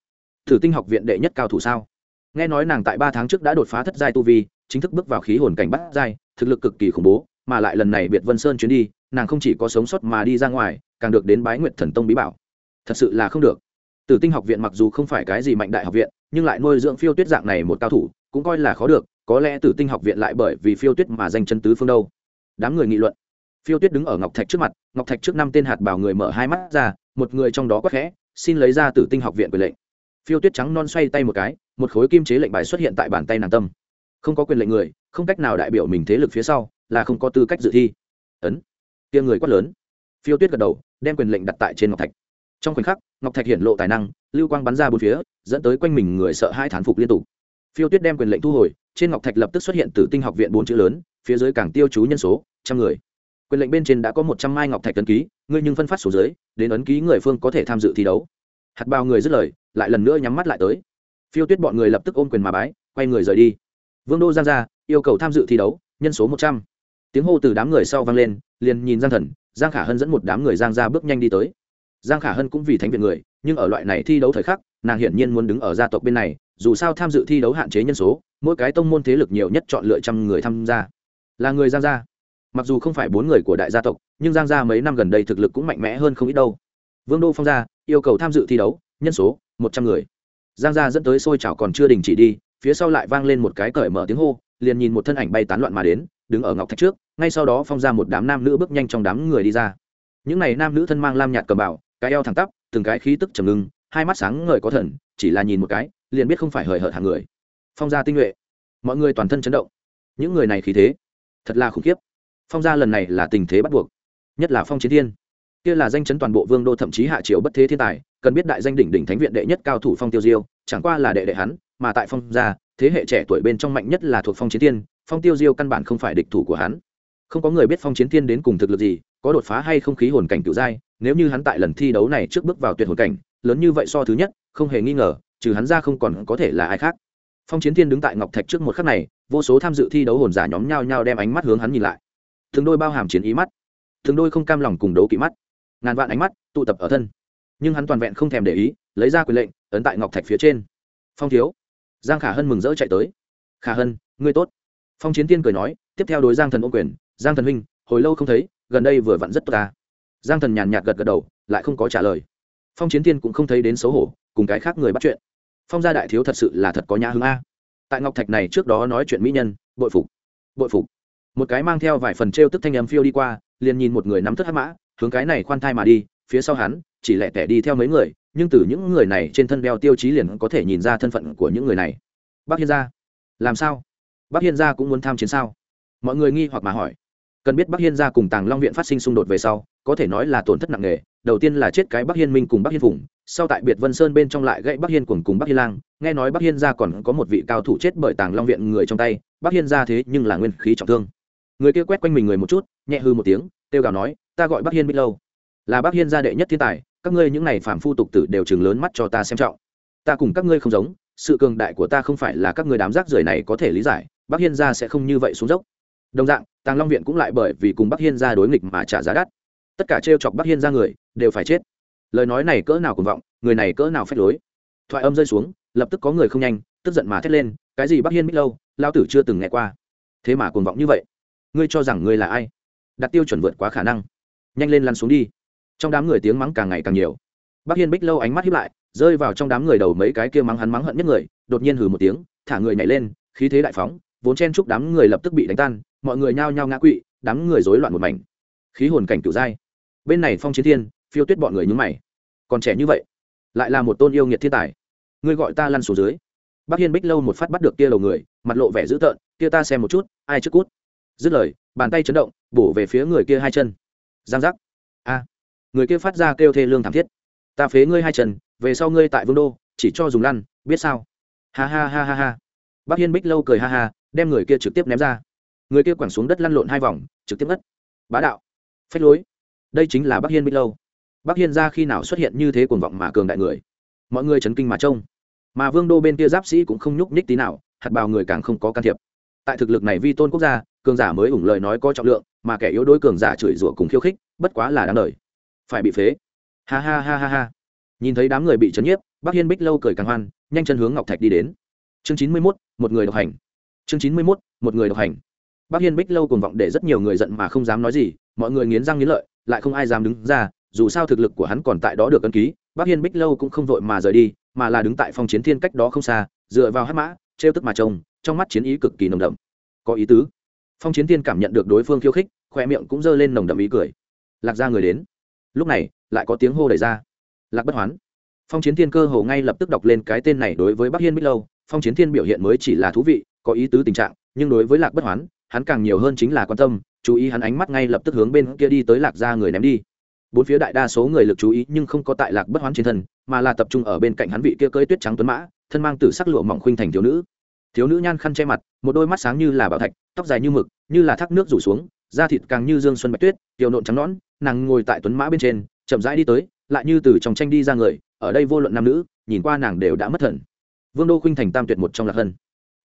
Tử tinh học viện đệ nhất cao thủ sao? Nghe nói nàng tại ba tháng trước đã đột phá thất giai tu vi, chính thức bước vào khí hồn cảnh bắt giai, thực lực cực kỳ khủng bố, mà lại lần này biệt vân sơn chuyến đi, nàng không chỉ có sống sót mà đi ra ngoài càng được đến bái nguyện thần tông bí bảo. Thật sự là không được. Tử tinh học viện mặc dù không phải cái gì mạnh đại học viện, nhưng lại nuôi dưỡng phiêu tuyết dạng này một cao thủ, cũng coi là khó được, có lẽ tử tinh học viện lại bởi vì phiêu tuyết mà danh chân tứ phương đâu. Đám người nghị luận. Phiêu tuyết đứng ở ngọc thạch trước mặt, ngọc thạch trước năm tên hạt bảo người mở hai mắt ra, một người trong đó quắc khẽ, xin lấy ra tử tinh học viện quyền lệnh. Phiêu tuyết trắng non xoay tay một cái, một khối kim chế lệnh bài xuất hiện tại bàn tay nàng tâm. Không có quyền lệnh người, không cách nào đại biểu mình thế lực phía sau, là không có tư cách dự thi. Ấn. Tia người quát lớn phiêu tuyết gật đầu, đem quyền lệnh đặt tại trên ngọc thạch. Trong khoảnh khắc, ngọc thạch hiện lộ tài năng, lưu quang bắn ra bốn phía, dẫn tới quanh mình người sợ hai thán phục liên tục. Phiêu tuyết đem quyền lệnh thu hồi, trên ngọc thạch lập tức xuất hiện từ tinh học viện bốn chữ lớn, phía dưới càng tiêu chú nhân số, trăm người. Quyền lệnh bên trên đã có một trăm mai ngọc thạch ấn ký, ngươi nhưng phân phát số dưới, đến ấn ký người phương có thể tham dự thi đấu. Hạt bao người dứt lời, lại lần nữa nhắm mắt lại tới. Phiêu tuyết bọn người lập tức ôm quyền mà bái, quay người rời đi. Vương đô giang ra yêu cầu tham dự thi đấu, nhân số một trăm. Tiếng hô từ đám người sau vang lên liền nhìn giang thần, giang khả hân dẫn một đám người giang ra bước nhanh đi tới. Giang khả hân cũng vì thánh viện người, nhưng ở loại này thi đấu thời khắc, nàng hiển nhiên muốn đứng ở gia tộc bên này, dù sao tham dự thi đấu hạn chế nhân số, mỗi cái tông môn thế lực nhiều nhất chọn lựa trăm người tham gia. Là người giang gia mặc dù không phải bốn người của đại gia tộc, nhưng giang gia mấy năm gần đây thực lực cũng mạnh mẽ hơn không ít đâu. Vương đô phong gia yêu cầu tham dự thi đấu, nhân số, một trăm người. Giang gia dẫn tới xôi chảo còn chưa đình chỉ đi, phía sau lại vang lên một cái cởi mở tiếng hô, liền nhìn một thân ảnh bay tán loạn mà đến, đứng ở ngọc thạch trước ngay sau đó phong ra một đám nam nữ bước nhanh trong đám người đi ra. Những n à y nam nữ thân mang lam nhạt cầm bảo cái eo thẳng tắp, từng cái khí tức trầm ngưng, hai mắt sáng ngời có thần, chỉ là nhìn một cái, liền biết không phải hời hợt hàng người. Phong gia tinh nhuệ. Mọi người toàn thân chấn động. Những người này khí thế, thật là khủng khiếp. Phong gia lần này là tình thế bắt buộc, nhất là phong chiến thiên. Kia là danh chấn toàn bộ vương đô thậm chí hạ triều bất thế thiên tài, cần biết đại danh đỉnh đỉnh thánh viện đệ nhất cao thủ phong tiêu diêu, chẳng qua là đệ đệ hắn, mà tại phong gia thế hệ trẻ tuổi bên trong mạnh nhất là thuộc phong chiến thiên, phong tiêu diêu căn bản không phải địch thủ của hắn không có người biết phong chiến thiên đến cùng thực lực gì, có đột phá hay không khí hồn cảnh cựu giai, nếu như hắn tại lần thi đấu này trước bước vào tuyệt hồn cảnh, lớn như vậy so thứ nhất, không hề nghi ngờ, trừ hắn ra không còn có thể là ai khác. Phong chiến thiên đứng tại ngọc thạch trước một khắc này, vô số tham dự thi đấu hồn giả nhóm nhau nhau đem ánh mắt hướng hắn nhìn lại. Thường đôi bao hàm chiến ý mắt thường đôi không cam lòng cùng đấu kỵ mắt, ngàn vạn ánh mắt tụ tập ở thân. Nhưng hắn toàn vẹn không thèm để ý, lấy ra quyền lệnh, ấn tại ngọc thạch phía trên. Phong thiếu. Giang khả hân mừng rỡ chạy tới. Khả hân, ngươi tốt. Phong chiến tiên cười nói, tiếp theo đối giang thần ô quyền giang thần huynh, hồi lâu không thấy, gần đây vừa vặn rất tốt ta. Giang thần nhàn nhạt gật gật đầu, lại không có trả lời. Phong chiến tiên cũng không thấy đến xấu hổ, cùng cái khác người bắt chuyện. Phong gia đại thiếu thật sự là thật có nhã hứng a. Tại ngọc thạch này trước đó nói chuyện mỹ nhân, bội phục bội phục. Một cái mang theo vài phần t r e o tức thanh âm phiêu đi qua, liền nhìn một người nắm thất hát mã, hướng cái này khoan thai mà đi, phía sau hắn, chỉ lẹ tẻ đi theo mấy người, nhưng từ những người này trên thân đeo tiêu chí liền có thể nhìn ra thân phận của những người này. Bác hiên gia, làm sao? Bác hiên gia cũng muốn tham chiến sao? Mọi người nghi hoặc mà hỏi cần biết bắc hiên gia cùng tàng long viện phát sinh xung đột về sau có thể nói là tổn thất nặng nề đầu tiên là chết cái bắc hiên minh cùng bắc hiên phùng sau tại biệt vân sơn bên trong lại gãy bắc hiên cuồng cùng bắc hiên lang nghe nói bắc hiên gia còn có một vị cao thủ chết bởi tàng long viện người trong tay bắc hiên gia thế nhưng là nguyên khí trọng thương người kia quét quanh mình người một chút nhẹ hư một tiếng têu gào nói ta gọi bắc hiên bích lâu là bắc hiên gia đệ nhất thiên tài các ngươi những này phản phu tục tử đều chừng lớn mắt cho ta xem trọng ta cùng các ngươi không giống sự cường đại của ta không phải là các ngươi đám rác rưởi này có thể lý giải bắc hiên gia sẽ không như vậy xuống dốc đồng dạng, tàng long viện cũng lại bởi vì cùng bắc hiên ra đối nghịch mà trả giá đắt. Tất cả t chọc bắc hiên ra người, đều phải chết. Lời nói này cỡ nào cùng vọng, người này cỡ nào phép lối. Thoại âm rơi xuống, lập tức có người không nhanh, tức giận mà thét lên, cái gì bắc hiên bích lâu lao tử chưa từng nghe qua. Thế mà cuồng vọng như vậy, ngươi cho rằng ngươi là ai? Đặt tiêu chuẩn vượt quá khả năng. Nhanh lên lăn xuống đi. Trong đám người tiếng mắng càng ngày càng nhiều. Bắc hiên bích lâu ánh mắt hiếp lại, rơi vào trong đám người đầu mấy cái kia mắng hắn mắng hận nhất người, đột nhiên hừ một tiếng, thả người nhảy lên, khí thế đại phóng vốn chen chúc đám người lập tức bị đánh tan, mọi người nhao nhao ngã quỵ, đám người rối loạn một mảnh. Khí hồn cảnh cửu giai. Bên này phong chiến thiên, phiêu tuyết bọn người nhúng mày. Còn trẻ như vậy, lại là một tôn yêu nghiệt thiên tài. Ngươi gọi ta lăn xuống dưới. Bác hiên bích lâu một phát bắt được kia đầu người, mặt lộ vẻ dữ tợn, kia ta xem một chút, ai trước cút. Dứt lời, bàn tay chấn động, bổ về phía người kia hai chân. Giang giác. A. Người kia phát ra kêu thê lương thảm thiết. Ta phế ngươi hai chân, về sau ngươi tại vương đô, chỉ cho dùng lăn, biết sao? Ha ha ha ha ha bác hiên bích lâu cười ha ha, đem người kia trực tiếp ném ra. Người kia quẳng xuống đất lăn lộn hai vòng, trực tiếp ngất. Bá đạo. Phách lối. Đây chính là bắc hiên bích lâu. Bắc hiên ra khi nào xuất hiện như thế cuồng vọng mà cường đại người? Mọi người chấn kinh mà trông. Mà vương đô bên kia giáp sĩ cũng không nhúc nhích tí nào, hạt bào người càng không có can thiệp. Tại thực lực này vi tôn quốc gia, cường giả mới ủng lời nói có trọng lượng, mà kẻ yếu đối cường giả chửi rủa cùng khiêu khích, bất quá là đáng lời phải bị phế. Ha ha ha ha ha. Nhìn thấy đám người bị chấn nhiếp, bác hiên bích lâu cười càng hoan, nhanh chân hướng ngọc thạch đi đến chương chín mươi mốt, một người độc hành. Chương chín mươi mốt, một người độc hành. Bác hiên bích lâu cùng vọng để rất nhiều người giận mà không dám nói gì, mọi người nghiến răng nghiến lợi, lại không ai dám đứng ra, dù sao thực lực của hắn còn tại đó được ân ký, bác hiên bích lâu cũng không vội mà rời đi, mà là đứng tại phòng chiến thiên cách đó không xa, dựa vào hát mã, trêu tức mà trông, trong mắt chiến ý cực kỳ nồng đậm. Có ý tứ. Phong chiến thiên cảm nhận được đối phương khiêu khích khoe miệng cũng giơ lên nồng đậm ý cười. Lạc ra người đến. Lúc này, lại có tiếng hô đẩy ra. Lạc bất hoán. Phong chiến thiên cơ hồ ngay lập tức đọc lên cái tên này đối với bắc hiên bích lâu phong chiến thiên biểu hiện mới chỉ là thú vị, có ý tứ tình trạng, nhưng đối với lạc bất hoán, hắn càng nhiều hơn chính là quan tâm, chú ý hắn ánh mắt ngay lập tức hướng bên kia đi tới lạc ra người ném đi. Bốn phía đại đa số người lực chú ý nhưng không có tại lạc bất hoán trên thân, mà là tập trung ở bên cạnh hắn vị kia cưới tuyết trắng tuấn mã, thân mang tử sắc lụa mỏng khuynh thành thiếu nữ. Thiếu nữ nhan khăn che mặt, một đôi mắt sáng như là bảo thạch, tóc dài như mực, như là thác nước rủ xuống, da thịt càng như dương xuân bạch tuyết kiều nộn trắng nõn, nàng ngồi tại tuấn mã bên trên, chậm rãi đi tới, lại như từ trong tranh đi ra người, ở đây vô luận nam nữ, nhìn qua nàng đều đã mất thần vương đô khuynh thành tam tuyệt một trong lạc hân.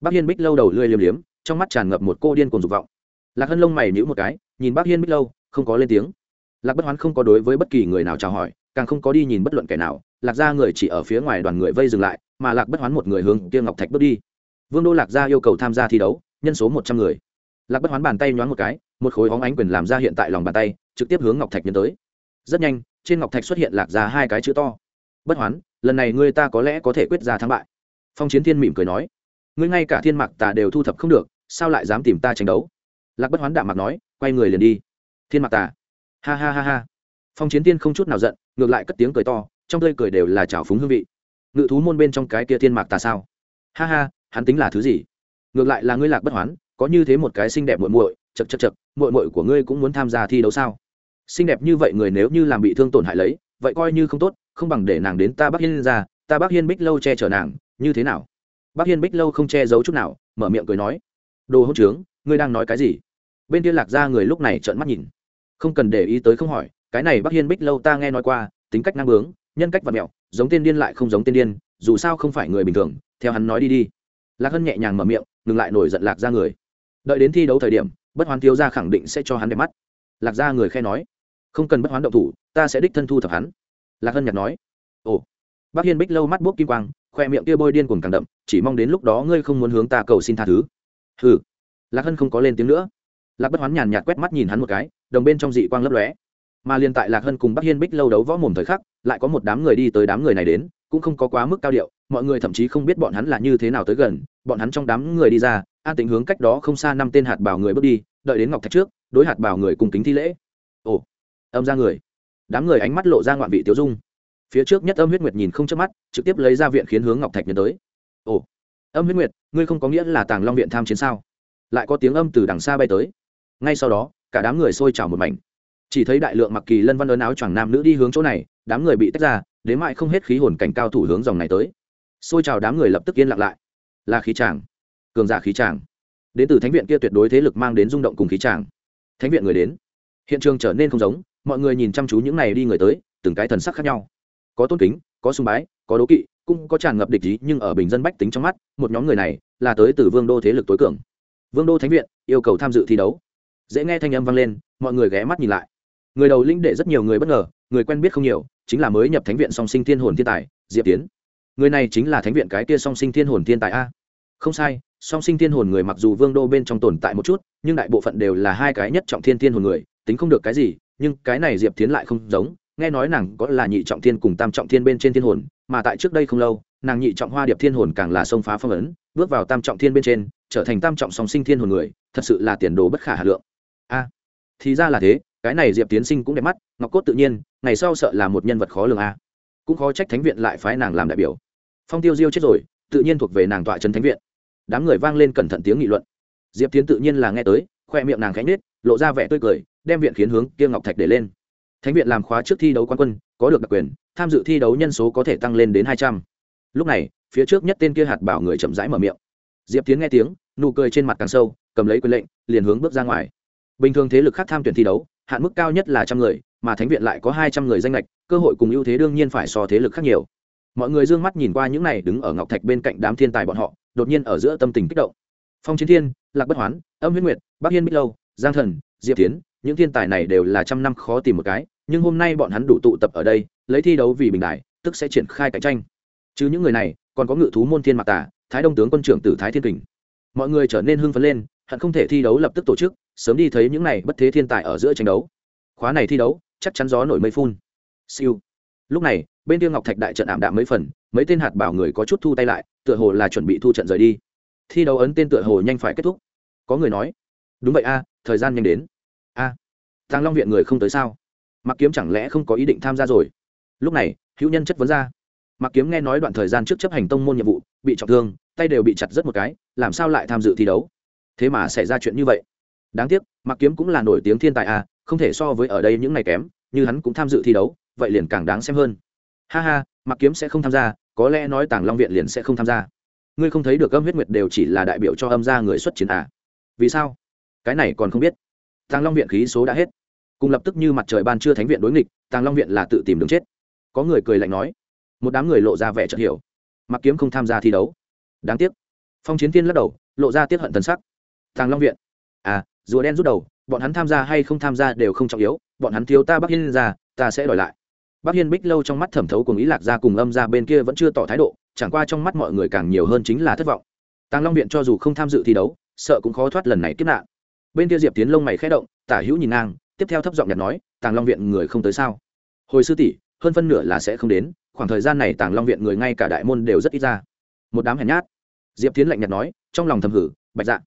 Bác hiên bích lâu đầu lươi liếm liếm, trong mắt tràn ngập một cô điên cuồng dục vọng. Lạc hân lông mày nhíu một cái, nhìn bác hiên bích lâu, không có lên tiếng. Lạc bất hoán không có đối với bất kỳ người nào chào hỏi, càng không có đi nhìn bất luận kẻ nào, lạc ra người chỉ ở phía ngoài đoàn người vây dừng lại, mà lạc bất hoán một người hướng kia ngọc thạch bước đi. Vương đô lạc gia yêu cầu tham gia thi đấu, nhân số một trăm người. Lạc bất hoán bàn tay nhoáng một cái, một khối hóng ánh quyền làm ra hiện tại lòng bàn tay, trực tiếp hướng ngọc thạch nhân tới. Rất nhanh, trên ngọc thạch xuất hiện lạc ra hai cái chữ to. Bất hoán, lần này ngươi ta có lẽ có thể quyết ra thắng bại phong chiến thiên mỉm cười nói, ngươi ngay cả thiên mạc tà đều thu thập không được, sao lại dám tìm ta tranh đấu? Lạc bất hoán đạm mạc nói, quay người liền đi. Thiên mạc tà, ha ha ha ha. Phong chiến tiên không chút nào giận, ngược lại cất tiếng cười to, trong tươi cười đều là trào phúng hương vị. Ngự thú môn bên trong cái kia thiên mạc tà sao? Ha ha, hắn tính là thứ gì? Ngược lại là ngươi lạc bất hoán, có như thế một cái xinh đẹp muội muội chật chật chật muội muội của ngươi cũng muốn tham gia thi đấu sao? Xinh đẹp như vậy người nếu như làm bị thương tổn hại lấy, vậy coi như không tốt, không bằng để nàng đến ta bắc hiên ra, ta bắc hiên bích lâu che chở nàng như thế nào? Bắc hiên bích lâu không che giấu chút nào, mở miệng cười nói, đồ hỗn trướng, ngươi đang nói cái gì? Bên kia lạc ra người lúc này trợn mắt nhìn, không cần để ý tới không hỏi, cái này bắc hiên bích lâu ta nghe nói qua, tính cách năng bướng, nhân cách vật mẹo, giống tên điên lại không giống tên điên, dù sao không phải người bình thường, theo hắn nói đi đi. Lạc hân nhẹ nhàng mở miệng, ngừng lại nổi giận lạc ra người. Đợi đến thi đấu thời điểm, bất hoán thiếu gia khẳng định sẽ cho hắn đẹp mắt. Lạc ra người khe nói, không cần bất hoán động thủ, ta sẽ đích thân thu thập hắn. Lạc hân nhạc nói, ồ. Bác hiên bích lâu mắt bốc kim quang khoe miệng kia bôi điên cuồng càng đậm, chỉ mong đến lúc đó ngươi không muốn hướng ta cầu xin tha thứ. Ừ lạc hân không có lên tiếng nữa. Lạc bất hoán nhàn nhạt quét mắt nhìn hắn một cái, đồng bên trong dị quang lấp lóe. Mà liền tại lạc hân cùng bắc hiên bích lâu đấu võ mồm thời khắc, lại có một đám người đi tới đám người này đến, cũng không có quá mức cao điệu, mọi người thậm chí không biết bọn hắn là như thế nào tới gần. Bọn hắn trong đám người đi ra, an tình hướng cách đó không xa năm tên hạt bảo người bước đi, đợi đến ngọc thạch trước, đối hạt bảo người cùng kính thi lễ. Ồ. Âm ra người. Đám người ánh mắt lộ ra ngoạn vị tiêu dung phía trước nhất âm huyết nguyệt nhìn không chớp mắt, trực tiếp lấy ra viện khiến hướng ngọc thạch nhân tới. Ồ, âm huyết nguyệt, ngươi không có nghĩa là tàng long viện tham chiến sao? Lại có tiếng âm từ đằng xa bay tới. Ngay sau đó, cả đám người xôi trào một mảnh. Chỉ thấy đại lượng mặc kỳ lân văn ấn áo choàng nam nữ đi hướng chỗ này, đám người bị tách ra, đến mại không hết khí hồn cảnh cao thủ hướng dòng này tới. Xôi trào đám người lập tức yên lặng lại. Là khí tràng cường giả khí tràng đến từ thánh viện kia tuyệt đối thế lực mang đến rung động cùng khí tràng thánh viện người đến. Hiện trường trở nên không giống, mọi người nhìn chăm chú những này đi người tới, từng cái thần sắc khác nhau có tôn kính, có sùng bái, có đố kỵ, cũng có tràn ngập địch ý, nhưng ở bình dân bách tính trong mắt, một nhóm người này là tới từ vương đô thế lực tối cường. Vương đô thánh viện yêu cầu tham dự thi đấu. Dễ nghe thanh âm vang lên, mọi người ghé mắt nhìn lại. Người đầu linh để rất nhiều người bất ngờ, người quen biết không nhiều, chính là mới nhập thánh viện song sinh thiên hồn thiên tài, diệp tiến. Người này chính là thánh viện cái kia song sinh thiên hồn thiên tài a. Không sai, song sinh thiên hồn người mặc dù vương đô bên trong tồn tại một chút, nhưng đại bộ phận đều là hai cái nhất trọng thiên thiên hồn người, tính không được cái gì, nhưng cái này diệp tiến lại không giống nghe nói nàng có là nhị trọng thiên cùng tam trọng thiên bên trên thiên hồn, mà tại trước đây không lâu, nàng nhị trọng hoa điệp thiên hồn càng là sông phá phong ấn, bước vào tam trọng thiên bên trên, trở thành tam trọng song sinh thiên hồn người, thật sự là tiền đồ bất khả hà lượng. A, thì ra là thế, cái này diệp tiến sinh cũng đẹp mắt, ngọc cốt tự nhiên, ngày sau sợ là một nhân vật khó lường a. Cũng khó trách thánh viện lại phái nàng làm đại biểu. Phong tiêu diêu chết rồi, tự nhiên thuộc về nàng tọa trấn thánh viện. Đám người vang lên cẩn thận tiếng nghị luận. Diệp tiến tự nhiên là nghe tới, khoe miệng nàng khánh nết lộ ra vẻ tươi cười, đem viện khiến hướng kia ngọc thạch để lên thánh viện làm khóa trước thi đấu quan quân, có được đặc quyền, tham dự thi đấu nhân số có thể tăng lên đến hai trăm. Lúc này, phía trước nhất tên kia hạt bảo người chậm rãi mở miệng. Diệp tiến nghe tiếng, nụ cười trên mặt càng sâu, cầm lấy quyền lệnh, liền hướng bước ra ngoài. Bình thường thế lực khác tham tuyển thi đấu, hạn mức cao nhất là trăm người, mà thánh viện lại có hai trăm người danh lệch, cơ hội cùng ưu thế đương nhiên phải so thế lực khác nhiều. Mọi người d ư ơ n g mắt nhìn qua những này đứng ở ngọc thạch bên cạnh đám thiên tài bọn họ, đột nhiên ở giữa tâm tình kích động. Phong chiến thiên, lạc bất hoán, âm huyết nguyệt, bắc hiên bích lâu, giang thần, diệp tiến, những thiên tài này đều là trăm năm khó tìm một cái nhưng hôm nay bọn hắn đủ tụ tập ở đây lấy thi đấu vì bình đại tức sẽ triển khai cạnh tranh. Chứ những người này còn có ngự thú môn thiên mạc tả thái đông tướng quân trưởng tử thái thiên kình. Mọi người trở nên hưng phấn lên hận không thể thi đấu lập tức tổ chức sớm đi thấy những này bất thế thiên tài ở giữa tranh đấu. Khóa này thi đấu chắc chắn gió nổi mây phun. Siêu. Lúc này bên tiêu ngọc thạch đại trận ảm đạm mấy phần mấy tên hạt bảo người có chút thu tay lại tựa hồ là chuẩn bị thu trận rời đi. Thi đấu ấn tên tựa hồ nhanh phải kết thúc. Có người nói đúng vậy a thời gian nhanh đến. A à, long viện người không tới sao? Mặc kiếm chẳng lẽ không có ý định tham gia rồi? Lúc này hữu nhân chất vấn ra. Mặc kiếm nghe nói đoạn thời gian trước chấp hành tông môn nhiệm vụ bị trọng thương tay đều bị chặt rất một cái làm sao lại tham dự thi đấu? Thế mà xảy ra chuyện như vậy. Đáng tiếc mặc kiếm cũng là nổi tiếng thiên tài à, không thể so với ở đây những ngày kém như hắn cũng tham dự thi đấu vậy liền càng đáng xem hơn. Ha ha mặc kiếm sẽ không tham gia có lẽ nói tàng long viện liền sẽ không tham gia. Ngươi không thấy được âm huyết nguyệt đều chỉ là đại biểu cho âm gia người xuất chiến à? Vì sao? Cái này còn không biết. Tàng long viện khí số đã hết cùng lập tức như mặt trời ban trưa thánh viện đối nghịch, tàng long viện là tự tìm đường chết. Có người cười lạnh nói, một đám người lộ ra vẻ chợt hiểu. Mặc kiếm không tham gia thi đấu. Đáng tiếc. Phong chiến tiên lắc đầu, lộ ra tiết hận tân sắc. Tàng long viện. À rùa đen rút đầu, bọn hắn tham gia hay không tham gia đều không trọng yếu, bọn hắn thiếu ta bắc hiên ra, ta sẽ đòi lại. Bắc hiên bích lâu trong mắt thẩm thấu cùng ý lạc ra cùng âm ra bên kia vẫn chưa tỏ thái độ, chẳng qua trong mắt mọi người càng nhiều hơn chính là thất vọng. Tàng long viện cho dù không tham dự thi đấu, sợ cũng khó thoát lần này kiếp nạn. Bên kia diệp tiến lông mày khẽ động, tả hữu nhìn ngang tiếp theo thấp giọng nhặt nói tàng long viện người không tới sao? Hồi sư tỷ hơn phân nửa là sẽ không đến khoảng thời gian này tàng long viện người ngay cả đại môn đều rất ít ra. Một đám hèn nhát. Diệp tiến lạnh nhạt nói trong lòng thầm hử bạch dạ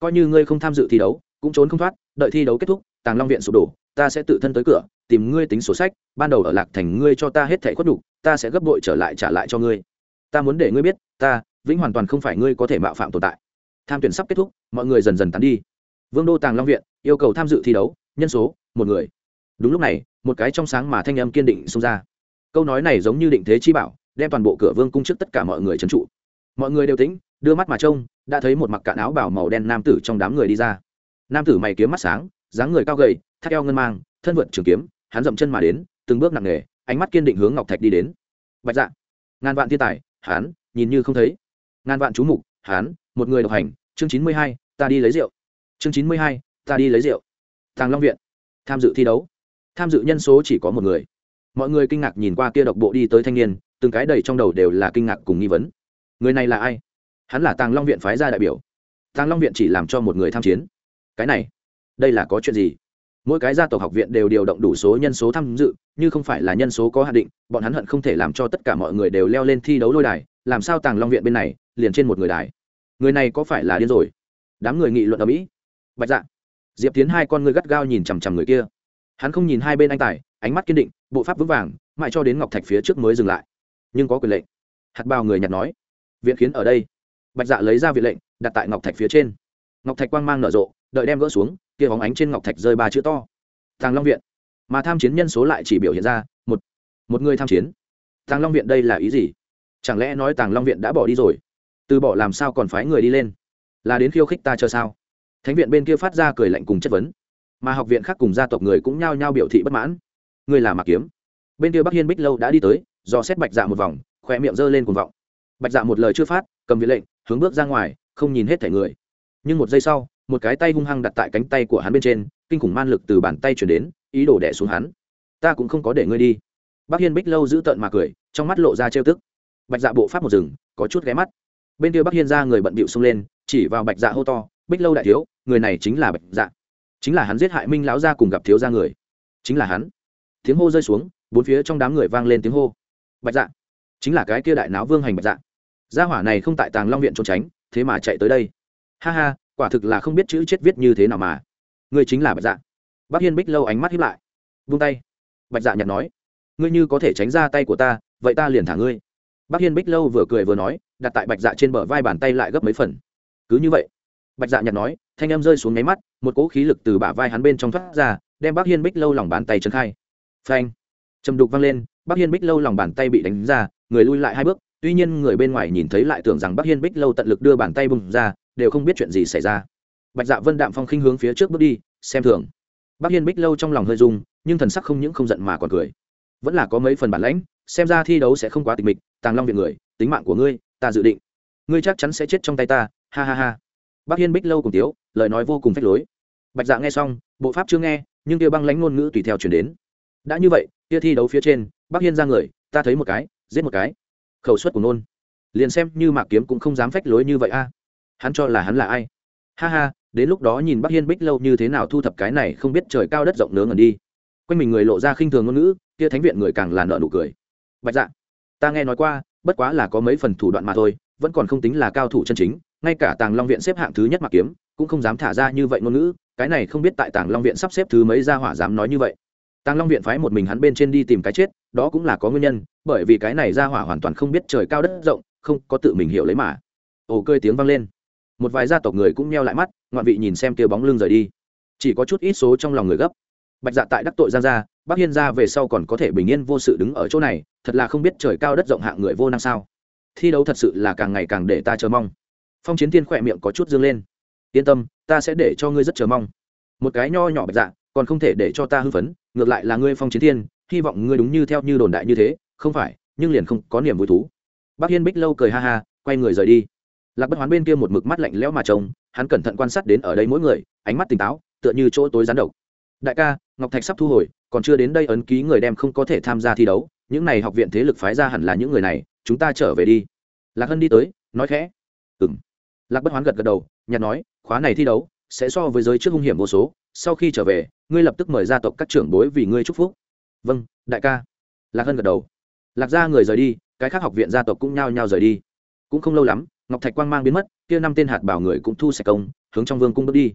coi như ngươi không tham dự thi đấu cũng trốn không thoát đợi thi đấu kết thúc tàng long viện sụp đổ ta sẽ tự thân tới cửa tìm ngươi tính sổ sách ban đầu ở lạc thành ngươi cho ta hết thẻ khuất đủ, ta sẽ gấp bội trở lại trả lại cho ngươi. Ta muốn để ngươi biết ta vĩnh hoàn toàn không phải ngươi có thể mạo phạm tồn tại. Tham tuyển sắp kết thúc mọi người dần dần tán đi. Vương đô tàng long viện yêu cầu tham dự thi đấu nhân số, một người. Đúng lúc này, một cái trong sáng mà thanh âm kiên định xông ra. Câu nói này giống như định thế chi bảo, đem toàn bộ cửa vương cung trước tất cả mọi người trấn trụ. Mọi người đều tính đưa mắt mà trông, đã thấy một mặc cạn áo bảo màu đen nam tử trong đám người đi ra. Nam tử mày kiếm mắt sáng, dáng người cao gầy, thắt eo ngân mang, thân vượt trường kiếm, hắn dậm chân mà đến, từng bước nặng nề, ánh mắt kiên định hướng ngọc thạch đi đến. Bạch dạ. Ngàn vạn thiên tài, hắn, nhìn như không thấy. Ngàn vạn chú mục, hắn, một người độc hành. Chương chín mươi hai, ta đi lấy rượu. Chương chín mươi hai, ta đi lấy rượu tàng long viện. Tham dự thi đấu. Tham dự nhân số chỉ có một người. Mọi người kinh ngạc nhìn qua kia độc bộ đi tới thanh niên, từng cái đầy trong đầu đều là kinh ngạc cùng nghi vấn. Người này là ai? Hắn là tàng long viện phái gia đại biểu. Tàng long viện chỉ làm cho một người tham chiến. Cái này, đây là có chuyện gì? Mỗi cái gia tộc học viện đều điều động đủ số nhân số tham dự, như không phải là nhân số có hạn định, bọn hắn hận không thể làm cho tất cả mọi người đều leo lên thi đấu lôi đài, làm sao tàng long viện bên này, liền trên một người đài? Người này có phải là điên rồi? Đám người nghị luận ở mỹ. Bạch dạ diệp tiến hai con ngươi gắt gao nhìn chằm chằm người kia. Hắn không nhìn hai bên anh tài, ánh mắt kiên định, bộ pháp vững vàng, mãi cho đến ngọc thạch phía trước mới dừng lại. Nhưng có quyền lệnh. Hạt bao người nhặt nói, viện khiến ở đây. Bạch dạ lấy ra viện lệnh, đặt tại ngọc thạch phía trên. Ngọc thạch quang mang nở rộ, đợi đem gỡ xuống, kia bóng ánh trên ngọc thạch rơi ba chữ to. Tàng long viện. Mà tham chiến nhân số lại chỉ biểu hiện ra, một một người tham chiến. Tàng long viện đây là ý gì? Chẳng lẽ nói tàng long viện đã bỏ đi rồi? Từ bỏ làm sao còn phái người đi lên? Là đến khiêu khích ta chờ sao? Thánh viện bên kia phát ra cười lạnh cùng chất vấn. Mà học viện khác cùng gia tộc người cũng nhao nhao biểu thị bất mãn. Người là mạc kiếm. Bên kia bắc hiên bích lâu đã đi tới do xét bạch dạ một vòng khỏe miệng giơ lên cùng vọng. Bạch dạ một lời chưa phát, cầm viện lệnh, hướng bước ra ngoài, không nhìn hết thẻ người. Nhưng một giây sau, một cái tay hung hăng đặt tại cánh tay của hắn bên trên, kinh khủng man lực từ bàn tay chuyển đến, ý đồ đẻ xuống hắn. Ta cũng không có để ngươi đi. Bác hiên bích lâu giữ tợn mà cười, trong mắt lộ ra trêu tức. Bạch dạ bộ pháp một rừng có chút ghé mắt. Bên kia bác hiên ra người bận bịu xông lên, chỉ vào bạch dạ hô to bích lâu đại thiếu, người này chính là bạch dạ. Chính là hắn giết hại minh lão gia cùng gặp thiếu gia người. Chính là hắn. Tiếng hô rơi xuống, bốn phía trong đám người vang lên tiếng hô. Bạch dạ. Chính là cái kia đại náo vương hành bạch dạ. Gia hỏa này không tại tàng long viện trốn tránh, thế mà chạy tới đây. Ha ha, quả thực là không biết chữ chết viết như thế nào mà. Ngươi chính là bạch dạ. Bác hiên bích lâu ánh mắt hiếp lại. Vung tay. Bạch dạ nhặt nói. Ngươi như có thể tránh ra tay của ta, vậy ta liền thả ngươi. Bác hiên bích lâu vừa cười vừa nói, đặt tại bạch dạ trên bờ vai bàn tay lại gấp mấy phần. Cứ như vậy bạch dạ nhặt nói, thanh em rơi xuống nháy mắt, một cỗ khí lực từ bả vai hắn bên trong thoát ra, đem bác hiên bích lâu lòng bàn tay trấn khai. Phanh! Trầm đục văng lên bác hiên bích lâu lòng bàn tay bị đánh ra, người lui lại hai bước, tuy nhiên người bên ngoài nhìn thấy lại tưởng rằng bác hiên bích lâu tận lực đưa bàn tay bùng ra, đều không biết chuyện gì xảy ra. Bạch dạ vân đạm phong khinh hướng phía trước bước đi, xem thường. Bác hiên bích lâu trong lòng hơi rung, nhưng thần sắc không những không giận mà còn cười. Vẫn là có mấy phần bản lãnh, xem ra thi đấu sẽ không quá tịch mịch, tàng long việc người, tính mạng của ngươi, ta dự định. Ngươi chắc chắn sẽ chết trong tay ta, ha ha ha bác hiên bích lâu cùng tiếu, lời nói vô cùng phách lối. Bạch dạ nghe xong, bộ pháp chưa nghe, nhưng kia băng lãnh ngôn ngữ tùy theo chuyển đến. Đã như vậy kia thi đấu phía trên, bác hiên ra người, ta thấy một cái, giết một cái. Khẩu suất của nôn. Liền xem như mạc kiếm cũng không dám phách lối như vậy a. Hắn cho là hắn là ai? Ha ha, đến lúc đó nhìn bác hiên bích lâu như thế nào thu thập cái này không biết trời cao đất rộng nướng ngẩn đi. Quanh mình người lộ ra khinh thường ngôn ngữ kia thánh viện người càng là nợ nụ cười. Bạch dạ ta nghe nói qua, bất quá là có mấy phần thủ đoạn mà thôi, vẫn còn không tính là cao thủ chân chính ngay cả tàng long viện xếp hạng thứ nhất mạc kiếm, cũng không dám thả ra như vậy ngôn ngữ, cái này không biết tại tàng long viện sắp xếp thứ mấy ra hỏa dám nói như vậy. Tàng long viện phái một mình hắn bên trên đi tìm cái chết, đó cũng là có nguyên nhân, bởi vì cái này ra hỏa hoàn toàn không biết trời cao đất rộng, không có tự mình hiểu lấy mà. Ồ cơi tiếng vang lên. Một vài gia tộc người cũng meo lại mắt, ngoạn vị nhìn xem kia bóng lưng rời đi. Chỉ có chút ít số trong lòng người gấp. Bạch dạ tại đắc tội giang gia bác hiên gia về sau còn có thể bình yên vô sự đứng ở chỗ này, thật là không biết trời cao đất rộng hạng người vô năng sao. Thi đấu thật sự là càng ngày càng để ta chờ mong phong chiến thiên khỏe miệng có chút dương lên. Yên tâm, ta sẽ để cho ngươi rất chờ mong. Một cái nho nhỏ bạch dạ còn không thể để cho ta hư phấn, ngược lại là ngươi phong chiến thiên, hy vọng ngươi đúng như theo như đồn đại như thế, không phải, nhưng liền không có niềm vui thú. Bác hiên bích lâu cười ha ha, quay người rời đi. Lạc bất hoán bên kia một mực mắt lạnh lẽo mà trông, hắn cẩn thận quan sát đến ở đây mỗi người, ánh mắt tỉnh táo, tựa như chỗ tối rán độc. Đại ca, ngọc thạch sắp thu hồi, còn chưa đến đây ấn ký người đem không có thể tham gia thi đấu, những này học viện thế lực phái ra hẳn là những người này, chúng ta trở về đi. Lạc hân đi tới, nói khẽ. Ừng lạc bất hoán gật gật đầu nhặt nói, khóa này thi đấu sẽ so với giới trước hung hiểm vô số, sau khi trở về, ngươi lập tức mời gia tộc các trưởng bối vì ngươi chúc phúc. Vâng đại ca. Lạc hân gật đầu. Lạc ra người rời đi, cái khác học viện gia tộc cũng nhao nhao rời đi. Cũng không lâu lắm, ngọc thạch quang mang biến mất, kia năm tên hạt bảo người cũng thu sạch công, hướng trong vương cung bước đi.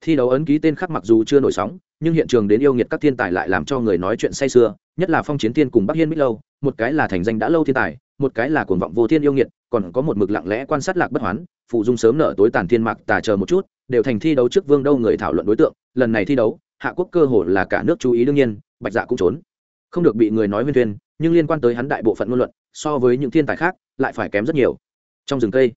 Thi đấu ấn ký tên khác mặc dù chưa nổi sóng, nhưng hiện trường đến yêu nghiệt các thiên tài lại làm cho người nói chuyện say sưa, nhất là phong chiến thiên cùng bắc hiên bích lâu, một cái là thành danh đã lâu thiên tài một cái là cuồng vọng vô thiên yêu nghiệt, còn có một mực lặng lẽ quan sát lạc bất hoán, phụ dung sớm nở tối tàn thiên mạc, tà chờ một chút, đều thành thi đấu trước vương đâu người thảo luận đối tượng, lần này thi đấu, hạ quốc cơ hồ là cả nước chú ý đương nhiên, bạch dạ cũng trốn. Không được bị người nói viên tuyên nhưng liên quan tới hắn đại bộ phận ngôn luận, so với những thiên tài khác, lại phải kém rất nhiều. Trong rừng cây,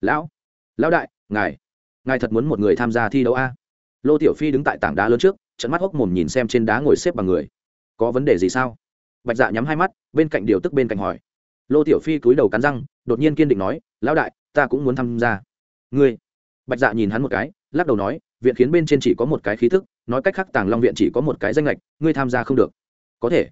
lão lão đại, ngài ngài thật muốn một người tham gia thi đấu a? Lô tiểu phi đứng tại tảng đá lớn trước, trận mắt hốc mồm nhìn xem trên đá ngồi xếp bằng người. Có vấn đề gì sao? Bạch dạ nhắm hai mắt, bên cạnh điều tức bên cạnh hỏi lô tiểu phi cúi đầu cắn răng, đột nhiên kiên định nói, lão đại, ta cũng muốn tham gia. Ngươi? Bạch dạ nhìn hắn một cái, lắc đầu nói, viện khiến bên trên chỉ có một cái khí thức, nói cách khác tàng long viện chỉ có một cái danh lệch ngươi tham gia không được. Có thể.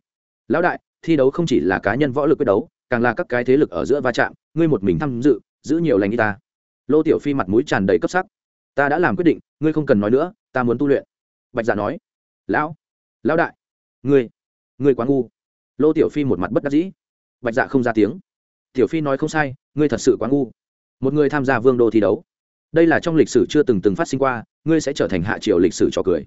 Lão đại, thi đấu không chỉ là cá nhân võ lực quyết đấu, càng là các cái thế lực ở giữa va chạm, ngươi một mình tham dự, giữ nhiều lành y ta. Lô tiểu phi mặt mũi tràn đầy cấp sắc. Ta đã làm quyết định, ngươi không cần nói nữa, ta muốn tu luyện. Bạch dạ nói, lão lão đại, ngươi ngươi quá ngu. Lô tiểu phi một mặt bất đắc dĩ bạch dạ không ra tiếng. Tiểu phi nói không sai, ngươi thật sự quá ngu. Một người tham gia vương đô thi đấu. Đây là trong lịch sử chưa từng từng phát sinh qua, ngươi sẽ trở thành hạ triều lịch sử trò cười.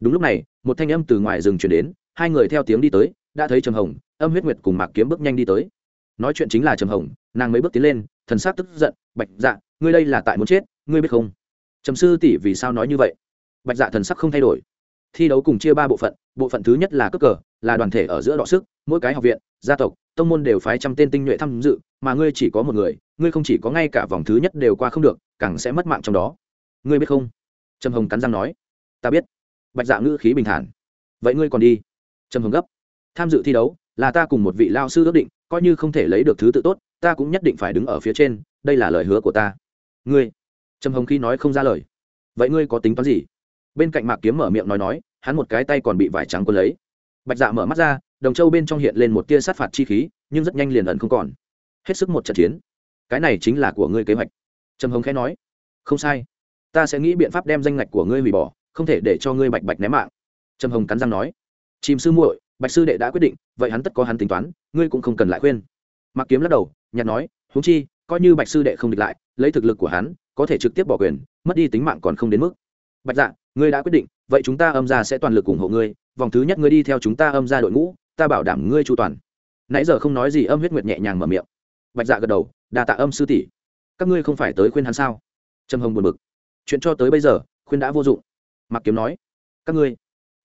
Đúng lúc này, một thanh âm từ ngoài rừng chuyển đến, hai người theo tiếng đi tới, đã thấy trầm hồng, âm huyết nguyệt cùng mạc kiếm bước nhanh đi tới. Nói chuyện chính là trầm hồng, nàng mấy bước tiến lên, thần s á c tức giận, bạch dạ ngươi đây là tại muốn chết, ngươi biết không? Trầm sư tỷ vì sao nói như vậy? Bạch dạ thần sắc không thay đổi thi đấu cùng chia ba bộ phận bộ phận thứ nhất là cướp cờ, là đoàn thể ở giữa đọ sức, mỗi cái học viện, gia tộc, tông môn đều phái trăm tên tinh nhuệ tham dự, mà ngươi chỉ có một người, ngươi không chỉ có ngay cả vòng thứ nhất đều qua không được, càng sẽ mất mạng trong đó. Ngươi biết không? Trầm hồng cắn răng nói. Ta biết. Bạch dạ ngữ khí bình thản. Vậy ngươi còn đi? Trầm hồng gấp. Tham dự thi đấu, là ta cùng một vị lao sư ước định, coi như không thể lấy được thứ tự tốt, ta cũng nhất định phải đứng ở phía trên, đây là lời hứa của ta. Ngươi. Trầm hồng khi nói không ra lời. Vậy ngươi có tính toán gì? Bên cạnh mạc kiếm mở miệng nói nói, hắn một cái tay còn bị vải trắng quân lấy. Bạch dạ mở mắt ra, đồng châu bên trong hiện lên một tia sát phạt chi khí, nhưng rất nhanh liền ẩn không còn. Hết sức một trận chiến. Cái này chính là của ngươi kế hoạch. Trầm hồng khẽ nói, không sai. Ta sẽ nghĩ biện pháp đem danh ngạch của ngươi hủy bỏ, không thể để cho ngươi bạch bạch ném mạng. Trầm hồng cắn răng nói, chìm sư muội, bạch sư đệ đã quyết định, vậy hắn tất có hắn tính toán, ngươi cũng không cần lại khuyên. Mặc kiếm lắc đầu nhặt nói, huống chi, coi như bạch sư đệ không địch lại, lấy thực lực của hắn, có thể trực tiếp bỏ quyền, mất đi tính mạng còn không đến mức. Bạch dạ ngươi đã quyết định, vậy chúng ta âm ra sẽ toàn lực ủng hộ ngươi, vòng thứ nhất ngươi đi theo chúng ta âm ra đội ngũ, ta bảo đảm ngươi chu toàn. Nãy giờ không nói gì, âm huyết nguyệt nhẹ nhàng mở miệng. Bạch dạ gật đầu đà tạ âm sư tỷ. Các ngươi không phải tới khuyên hắn sao? Trầm hồng buồn bực. Chuyện cho tới bây giờ, khuyên đã vô dụng. Mặc kiếm nói, các ngươi,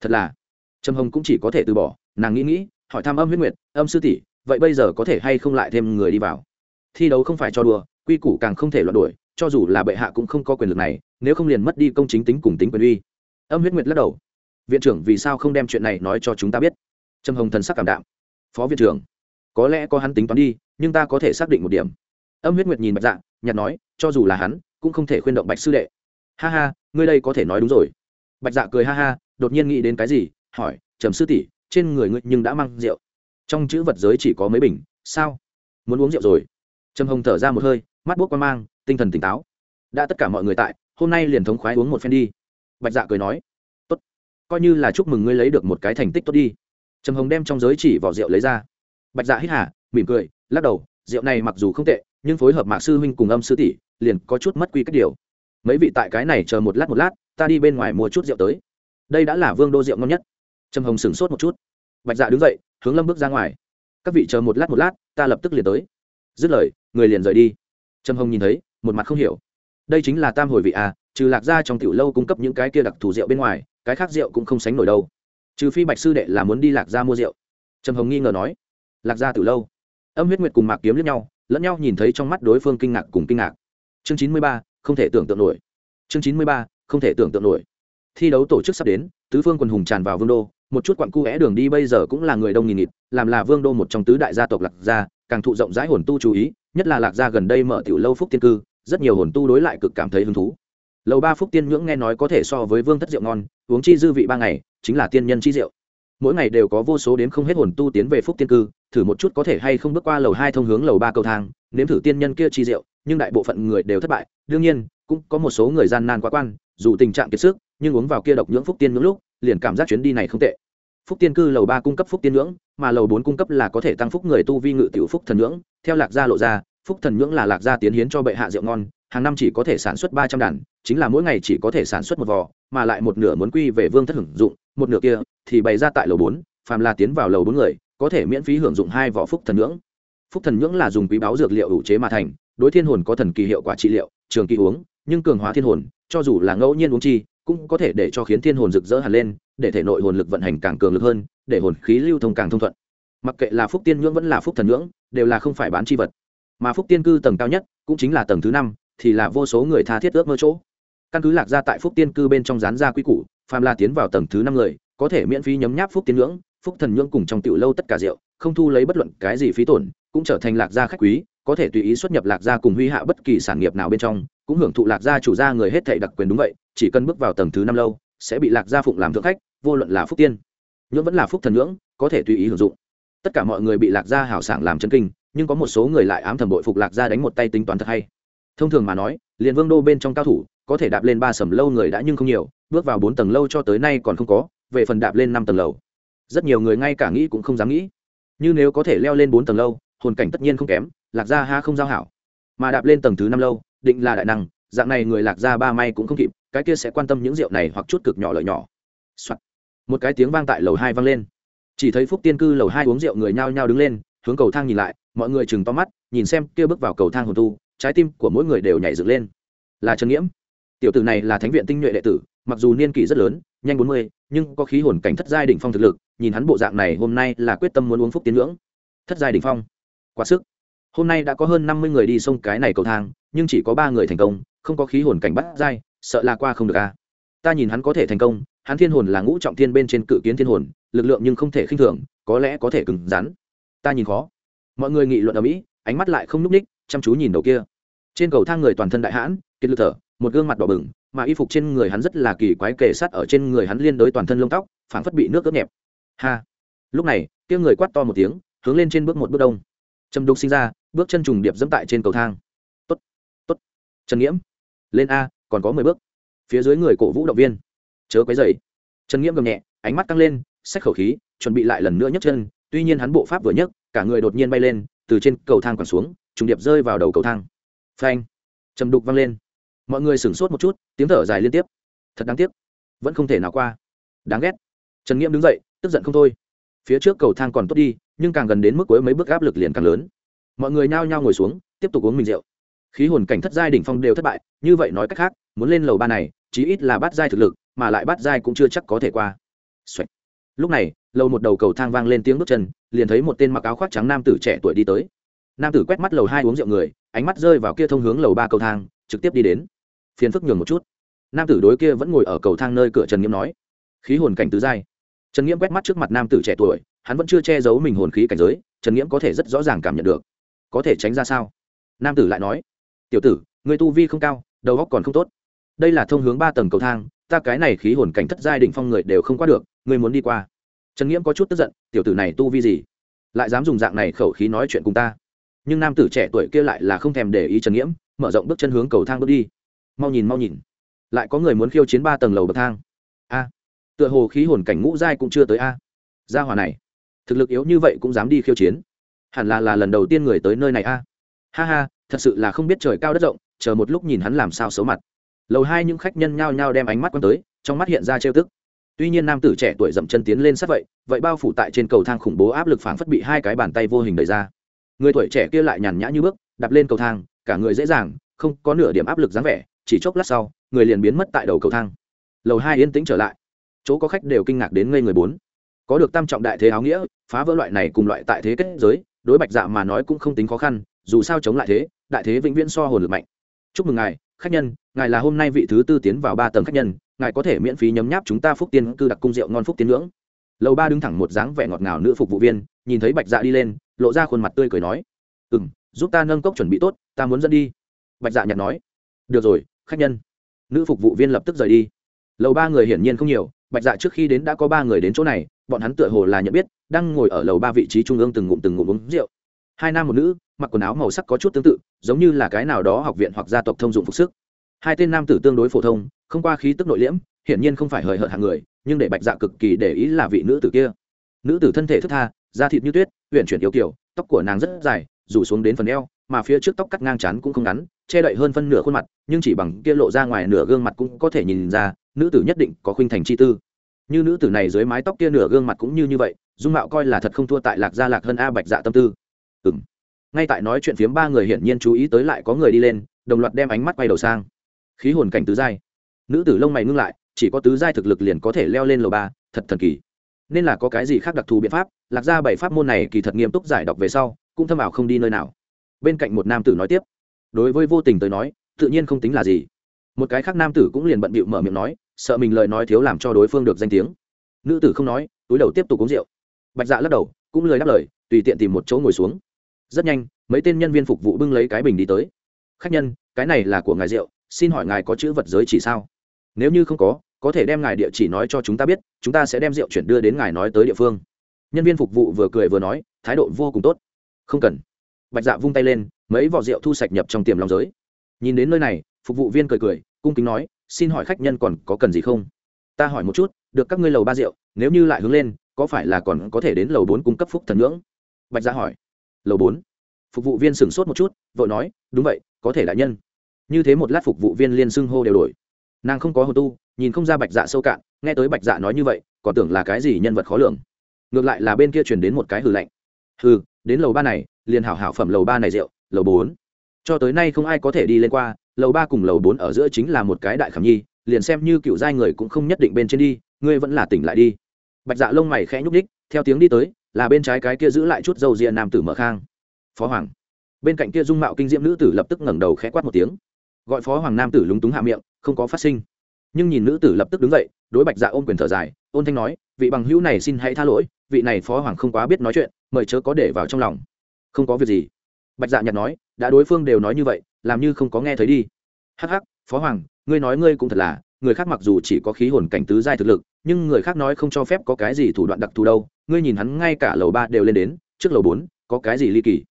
thật là. Trầm hồng cũng chỉ có thể từ bỏ, nàng nghĩ nghĩ, hỏi thăm âm huyết nguyệt, âm sư tỷ, vậy bây giờ có thể hay không lại thêm người đi vào? Thi đấu không phải cho đùa, quy củ càng không thể loạn đuổi, cho dù là bệ hạ cũng không có quyền lực này nếu không liền mất đi công chính tính cùng tính quyền uy. Âm huyết nguyệt lắc đầu. Viện trưởng, vì sao không đem chuyện này nói cho chúng ta biết? Trầm hồng thần sắc cảm đạm. Phó viện trưởng, có lẽ có hắn tính toán đi, nhưng ta có thể xác định một điểm. Âm huyết nguyệt nhìn bạch dạ nhặt nói, cho dù là hắn, cũng không thể khuyên động bạch sư đệ. Ha ha, ngươi đây có thể nói đúng rồi. Bạch dạ cười ha ha, đột nhiên nghĩ đến cái gì, hỏi, trầm sư tỷ, trên người ngươi nhưng đã mang rượu? Trong chữ vật giới chỉ có mấy bình, sao? Muốn uống rượu rồi? Trầm hồng thở ra một hơi, mắt buốc quan mang, tinh thần tỉnh táo. Đã tất cả mọi người tại hôm nay liền thống khoái uống một phen đi. Bạch dạ cười nói tốt coi như là chúc mừng ngươi lấy được một cái thành tích tốt đi. Trầm hồng đem trong giới chỉ vỏ rượu lấy ra. Bạch dạ hít hả, mỉm cười lắc đầu rượu này mặc dù không tệ nhưng phối hợp mạc sư huynh cùng âm sư tỷ liền có chút mất quy cách điều. Mấy vị tại cái này chờ một lát một lát ta đi bên ngoài mua chút rượu tới. Đây đã là vương đô rượu ngon nhất. Trầm hồng sửng sốt một chút. Bạch dạ đứng dậy hướng lâm bước ra ngoài. Các vị chờ một lát một lát ta lập tức liền tới. Dứt lời người liền rời đi. Trầm hồng nhìn thấy một mặt không hiểu đây chính là tam hồi vị à trừ lạc ra trong tiểu lâu cung cấp những cái kia đặc thù rượu bên ngoài, cái khác rượu cũng không sánh nổi đâu. Trừ phi bạch sư đệ là muốn đi lạc ra mua rượu. Trầm hồng nghi ngờ nói. Lạc ra từ lâu. Âm huyết nguyệt cùng mạc kiếm lẫn nhau lẫn nhau nhìn thấy trong mắt đối phương kinh ngạc cùng kinh ngạc. Chương chín mươi ba, không thể tưởng tượng nổi. Chương chín mươi ba, không thể tưởng tượng nổi. Thi đấu tổ chức sắp đến, tứ phương quần hùng tràn vào vương đô, một chút quặn cu é đường đi bây giờ cũng là người đông nghìn nghịt, làm là vương đô một trong tứ đại gia tộc lạc gia, càng thụ rộng rãi hồn tu chú ý, nhất là lạc gia gần đây mở tiểu lâu phúc tiên cư rất nhiều hồn tu đối lại cực cảm thấy hứng thú. Lầu ba phúc tiên nhưỡng nghe nói có thể so với vương thất rượu ngon uống chi dư vị ba ngày chính là tiên nhân chi rượu mỗi ngày đều có vô số đến không hết hồn tu tiến về phúc tiên cư thử một chút có thể hay không bước qua lầu hai thông hướng lầu ba cầu thang nếm thử tiên nhân kia chi rượu nhưng đại bộ phận người đều thất bại. Đương nhiên cũng có một số người gian nan quá quan dù tình trạng kiệt sức nhưng uống vào kia độc nhưỡng phúc tiên ngưỡng lúc liền cảm giác chuyến đi này không tệ. Phúc tiên cư lầu ba cung cấp phúc tiên ngưỡng, mà lầu bốn cung cấp là có thể tăng phúc người tu vi ngự tiểu phúc thần ngưỡng. theo lạc gia lộ ra phúc thần nhưỡng là lạc gia tiến hiến cho bệ hạ rượu ngon, hàng năm chỉ có thể sản xuất ba trăm đàn, chính là mỗi ngày chỉ có thể sản xuất một vò, mà lại một nửa muốn quy về vương thất hưởng dụng, một nửa kia thì bày ra tại lầu bốn, phàm là tiến vào lầu bốn người, có thể miễn phí hưởng dụng hai vỏ phúc thần nhưỡng. Phúc thần nhưỡng là dùng quý báo dược liệu ủ chế mà thành, đối thiên hồn có thần kỳ hiệu quả trị liệu, trường kỳ uống, nhưng cường hóa thiên hồn, cho dù là ngẫu nhiên uống chi, cũng có thể để cho khiến thiên hồn rực rỡ hẳn lên, để thể nội hồn lực vận hành càng cường lực hơn, để hồn khí lưu thông càng thông thuận. Mặc kệ là phúc tiên nhưỡng vẫn là phúc thần nhưỡng, đều là không phải bán chi vật mà phúc tiên cư tầng cao nhất cũng chính là tầng thứ năm thì là vô số người tha thiết ước mơ chỗ. Căn cứ lạc ra tại phúc tiên cư bên trong rán ra quy củ phàm la tiến vào tầng thứ năm người có thể miễn phí nhấm nháp phúc tiên ngưỡng, phúc thần nhưỡng cùng trong tiểu lâu tất cả rượu không thu lấy bất luận cái gì phí tổn cũng trở thành lạc gia khách quý có thể tùy ý xuất nhập lạc gia cùng huy hạ bất kỳ sản nghiệp nào bên trong cũng hưởng thụ lạc gia chủ gia người hết thảy đặc quyền đúng vậy chỉ cần bước vào tầng thứ năm lâu sẽ bị lạc gia phụng làm thượng khách vô luận là phúc tiên. Nhưỡng vẫn là phúc thần nhưỡng có thể tùy ý hưởng dụng. Tất cả mọi người bị lạc gia hảo sảng làm chân kinh nhưng có một số người lại ám thầm bội phục lạc gia đánh một tay tính toán thật hay. Thông thường mà nói, liền vương đô bên trong cao thủ, có thể đạp lên ba sầm lâu người đã nhưng không nhiều, bước vào bốn tầng lâu cho tới nay còn không có, về phần đạp lên năm tầng lầu. Rất nhiều người ngay cả nghĩ cũng không dám nghĩ. Như nếu có thể leo lên bốn tầng lâu, hồn cảnh tất nhiên không kém, lạc gia ha không giao hảo. Mà đạp lên tầng thứ năm lâu, định là đại năng, dạng này người lạc gia ba may cũng không kịp, cái kia sẽ quan tâm những rượu này hoặc chút cực nhỏ lợi nhỏ、Soạn. một cái tiếng vang tại lầu hai vang lên. Chỉ thấy phúc tiên cư lầu hai uống rượu người nhao nhao đứng lên hướng cầu thang nhìn lại, mọi người chừng to mắt, nhìn xem kia bước vào cầu thang hồn tu, trái tim của mỗi người đều nhảy dựng lên. Là trần nghiễm. Tiểu tử này là thánh viện tinh nhuệ đệ tử, mặc dù niên kỷ rất lớn, nhanh bốn mươi, nhưng có khí hồn cảnh thất giai đỉnh phong thực lực, nhìn hắn bộ dạng này hôm nay là quyết tâm muốn uống phúc tiến ngưỡng. Thất giai đỉnh phong. Quá sức. Hôm nay đã có hơn năm mươi người đi sông cái này cầu thang, nhưng chỉ có ba người thành công, không có khí hồn cảnh bắt giai, sợ là qua không được a ta nhìn hắn có thể thành công, hắn thiên hồn là ngũ trọng thiên bên trên cự kiến thiên hồn, lực lượng nhưng không thể khinh thường, có lẽ có thể cứng rắn ta nhìn khó. Mọi người nghị luận ở mỹ, ánh mắt lại không núp ních, chăm chú nhìn đầu kia. Trên cầu thang người toàn thân đại hãn, kiệt lực thở, một gương mặt đỏ bừng, mà y phục trên người hắn rất là kỳ quái kề sát ở trên người hắn liên đối toàn thân lông tóc, phảng phất bị nước ướt nhẹp. Ha! Lúc này, kia người quát to một tiếng, hướng lên trên bước một bước đông. Trầm đục sinh ra, bước chân trùng điệp dẫm tại trên cầu thang. Tốt tốt. Trần nghiễm, lên a, còn có mười bước. Phía dưới người cổ vũ động viên. Chớ quấy dày trần nghiễm gầm nhẹ, ánh mắt căng lên, xách khẩu khí, chuẩn bị lại lần nữa nhấc chân tuy nhiên hắn bộ pháp vừa nhấc, cả người đột nhiên bay lên, từ trên cầu thang còn xuống, trùng điệp rơi vào đầu cầu thang. Phanh! Trầm đục văng lên. Mọi người sửng sốt một chút, tiếng thở dài liên tiếp. Thật đáng tiếc. Vẫn không thể nào qua. Đáng ghét. Trần nghiễm đứng dậy, tức giận không thôi. Phía trước cầu thang còn tốt đi, nhưng càng gần đến mức cuối mấy bước áp lực liền càng lớn. Mọi người nhao nhao ngồi xuống, tiếp tục uống mình rượu. Khí hồn cảnh thất giai đỉnh phong đều thất bại, như vậy nói cách khác, muốn lên lầu ba này, chí ít là bát giai thực lực, mà lại bát giai cũng chưa chắc có thể qua、Xoạch lúc này, lầu một đầu cầu thang vang lên tiếng bước chân, liền thấy một tên mặc áo khoác trắng nam tử trẻ tuổi đi tới. Nam tử quét mắt lầu hai uống rượu người, ánh mắt rơi vào kia thông hướng lầu ba cầu thang, trực tiếp đi đến. Phiền phức nhường một chút. Nam tử đối kia vẫn ngồi ở cầu thang nơi cửa trần nghiễm nói. Khí hồn cảnh tứ giai. Trần nghiễm quét mắt trước mặt nam tử trẻ tuổi, hắn vẫn chưa che giấu mình hồn khí cảnh giới, trần nghiễm có thể rất rõ ràng cảm nhận được. Có thể tránh ra sao? Nam tử lại nói. Tiểu tử, người tu vi không cao, đầu óc còn không tốt. Đây là thông hướng ba tầng cầu thang, ta cái này khí hồn cảnh thất giai đỉnh phong người đều không qua được, người muốn đi qua trần nghiễm có chút tức giận, tiểu tử này tu vi gì? Lại dám dùng dạng này khẩu khí nói chuyện cùng ta? Nhưng nam tử trẻ tuổi kia lại là không thèm để ý trần nghiễm, mở rộng bước chân hướng cầu thang bước đi. Mau nhìn mau nhìn. Lại có người muốn khiêu chiến ba tầng lầu bậc thang. A, tựa hồ khí hồn cảnh ngũ giai cũng chưa tới a. Gia hòa này, thực lực yếu như vậy cũng dám đi khiêu chiến. Hẳn là là lần đầu tiên người tới nơi này a. Ha ha, thật sự là không biết trời cao đất rộng, chờ một lúc nhìn hắn làm sao xấu mặt. Lầu hai những khách nhân nhao nhao đem ánh mắt quăng tới, trong mắt hiện ra trêu tức tuy nhiên nam tử trẻ tuổi dậm chân tiến lên sát vậy vậy bao phủ tại trên cầu thang khủng bố áp lực phảng phất bị hai cái bàn tay vô hình đẩy ra. Người tuổi trẻ kia lại nhàn nhã như bước, đạp lên cầu thang, cả người dễ dàng, không có nửa điểm áp lực dáng vẻ, chỉ chốc lát sau, người liền biến mất tại đầu cầu thang. Lầu hai yên tĩnh trở lại. Chỗ có khách đều kinh ngạc đến ngây người bốn. Có được tam trọng đại thế áo nghĩa, phá vỡ loại này cùng loại tại thế kết giới, đối bạch dạ mà nói cũng không tính khó khăn, dù sao chống lại thế, đại thế vĩnh viễn so hồn lực mạnh. Chúc mừng ngài khách nhân, ngài là hôm nay vị thứ tư tiến vào ba tầng khách nhân, ngài có thể miễn phí nhấm nháp chúng ta phúc tiên cư đặc cung rượu ngon phúc tiên ngưỡng. Lầu ba đứng thẳng một dáng vẻ ngọt ngào nữ phục vụ viên, nhìn thấy bạch dạ đi lên, lộ ra khuôn mặt tươi cười nói ừ m giúp ta nâng cốc chuẩn bị tốt, ta muốn dẫn đi. Bạch dạ nhặt nói, được rồi, khách nhân. Nữ phục vụ viên lập tức rời đi. Lầu ba người hiển nhiên không nhiều, bạch dạ trước khi đến đã có ba người đến chỗ này, bọn hắn tựa hồ là nhận biết, đang ngồi ở lầu ba vị trí trung ương từng ngụm từng ngụm uống rượu. Hai nam một nữ mặc quần áo màu sắc có chút tương tự, giống như là cái nào đó học viện hoặc gia tộc thông dụng phục sức. Hai tên nam tử tương đối phổ thông, không qua khí tức nội liễm, hiển nhiên không phải hời hợt hàng người, nhưng để bạch dạ cực kỳ để ý là vị nữ tử kia. Nữ tử thân thể thức tha, da thịt như tuyết huyện chuyển yêu kiểu, tóc của nàng rất dài rủ xuống đến phần eo, mà phía trước tóc cắt ngang chán cũng không ngắn, che đậy hơn phân nửa khuôn mặt, nhưng chỉ bằng kia lộ ra ngoài nửa gương mặt cũng có thể nhìn ra, nữ tử nhất định có khuynh thành chi tư. Như nữ tử này dưới mái tóc kia nửa gương mặt cũng như như vậy, dung mạo coi là thật không thua tại lạc gia lạc hơn a bạch dạ tâm tư. Ừng ngay tại nói chuyện phiếm ba người hiển nhiên chú ý tới lại có người đi lên, đồng loạt đem ánh mắt quay đầu sang. Khí hồn cảnh tứ giai. Nữ tử lông mày ngưng lại, chỉ có tứ giai thực lực liền có thể leo lên lầu ba, thật thần kỳ. Nên là có cái gì khác đặc thù biện pháp, lạc ra bảy pháp môn này kỳ thật nghiêm túc giải đọc về sau, cũng thâm ảo không đi nơi nào. Bên cạnh một nam tử nói tiếp, đối với vô tình tới nói, tự nhiên không tính là gì. Một cái khác nam tử cũng liền bận bịu mở miệng nói, sợ mình lời nói thiếu làm cho đối phương được danh tiếng. Nữ tử không nói, túi đầu tiếp tục uống rượu. Bạch dạ lắc đầu, cũng lời đáp lời, tùy tiện tìm một chỗ ngồi xuống rất nhanh, mấy tên nhân viên phục vụ bưng lấy cái bình đi tới. Khách nhân, cái này là của ngài rượu, xin hỏi ngài có chữ vật giới chỉ sao? Nếu như không có có thể đem ngài địa chỉ nói cho chúng ta biết, chúng ta sẽ đem rượu chuyển đưa đến ngài nói tới địa phương. Nhân viên phục vụ vừa cười vừa nói, thái độ vô cùng tốt. Không cần. Bạch dạ vung tay lên, mấy vỏ rượu thu sạch nhập trong tiềm lòng giới. Nhìn đến nơi này, phục vụ viên cười cười, cung kính nói, xin hỏi khách nhân còn có cần gì không? Ta hỏi một chút, được các ngươi lầu ba rượu, nếu như lại hướng lên, có phải là còn có thể đến lầu bốn cung cấp phúc thần ngưỡng? Bạch dạ hỏi lầu bốn. Phục vụ viên sửng sốt một chút, vội nói, đúng vậy, có thể đại nhân. Như thế một lát phục vụ viên liên xưng hô đều đổi. Nàng không có hồ tu, nhìn không ra bạch dạ sâu cạn, nghe tới bạch dạ nói như vậy, còn tưởng là cái gì nhân vật khó lường. Ngược lại là bên kia chuyển đến một cái hừ lạnh. Hừ, đến lầu ba này, liền hảo hảo phẩm lầu ba này rượu, lầu bốn. Cho tới nay không ai có thể đi lên qua, lầu ba cùng lầu bốn ở giữa chính là một cái đại khảm nhi, liền xem như cựu giai người cũng không nhất định bên trên đi, ngươi vẫn là tỉnh lại đi. Bạch dạ lông mày khẽ nhúc đích theo tiếng đi tới là bên trái cái kia giữ lại chút dâu ria nam tử mở khang. Phó hoàng. Bên cạnh kia dung mạo kinh diễm nữ tử lập tức ngẩng đầu khẽ quát một tiếng. Gọi phó hoàng nam tử lúng túng hạ miệng, không có phát sinh. Nhưng nhìn nữ tử lập tức đứng dậy, đối bạch dạ ôm quyền thở dài, ôn thanh nói, vị bằng hữu này xin hãy tha lỗi, vị này phó hoàng không quá biết nói chuyện, mời chớ có để vào trong lòng. Không có việc gì. Bạch dạ nhặt nói, đã đối phương đều nói như vậy, làm như không có nghe thấy đi. Hắc hắc, phó hoàng, ngươi nói ngươi cũng thật là, người khác mặc dù chỉ có khí hồn cảnh tứ giai thực lực nhưng người khác nói không cho phép có cái gì thủ đoạn đặc thù đâu, ngươi nhìn hắn ngay cả lầu ba đều lên đến, trước lầu bốn, có cái gì ly kỳ?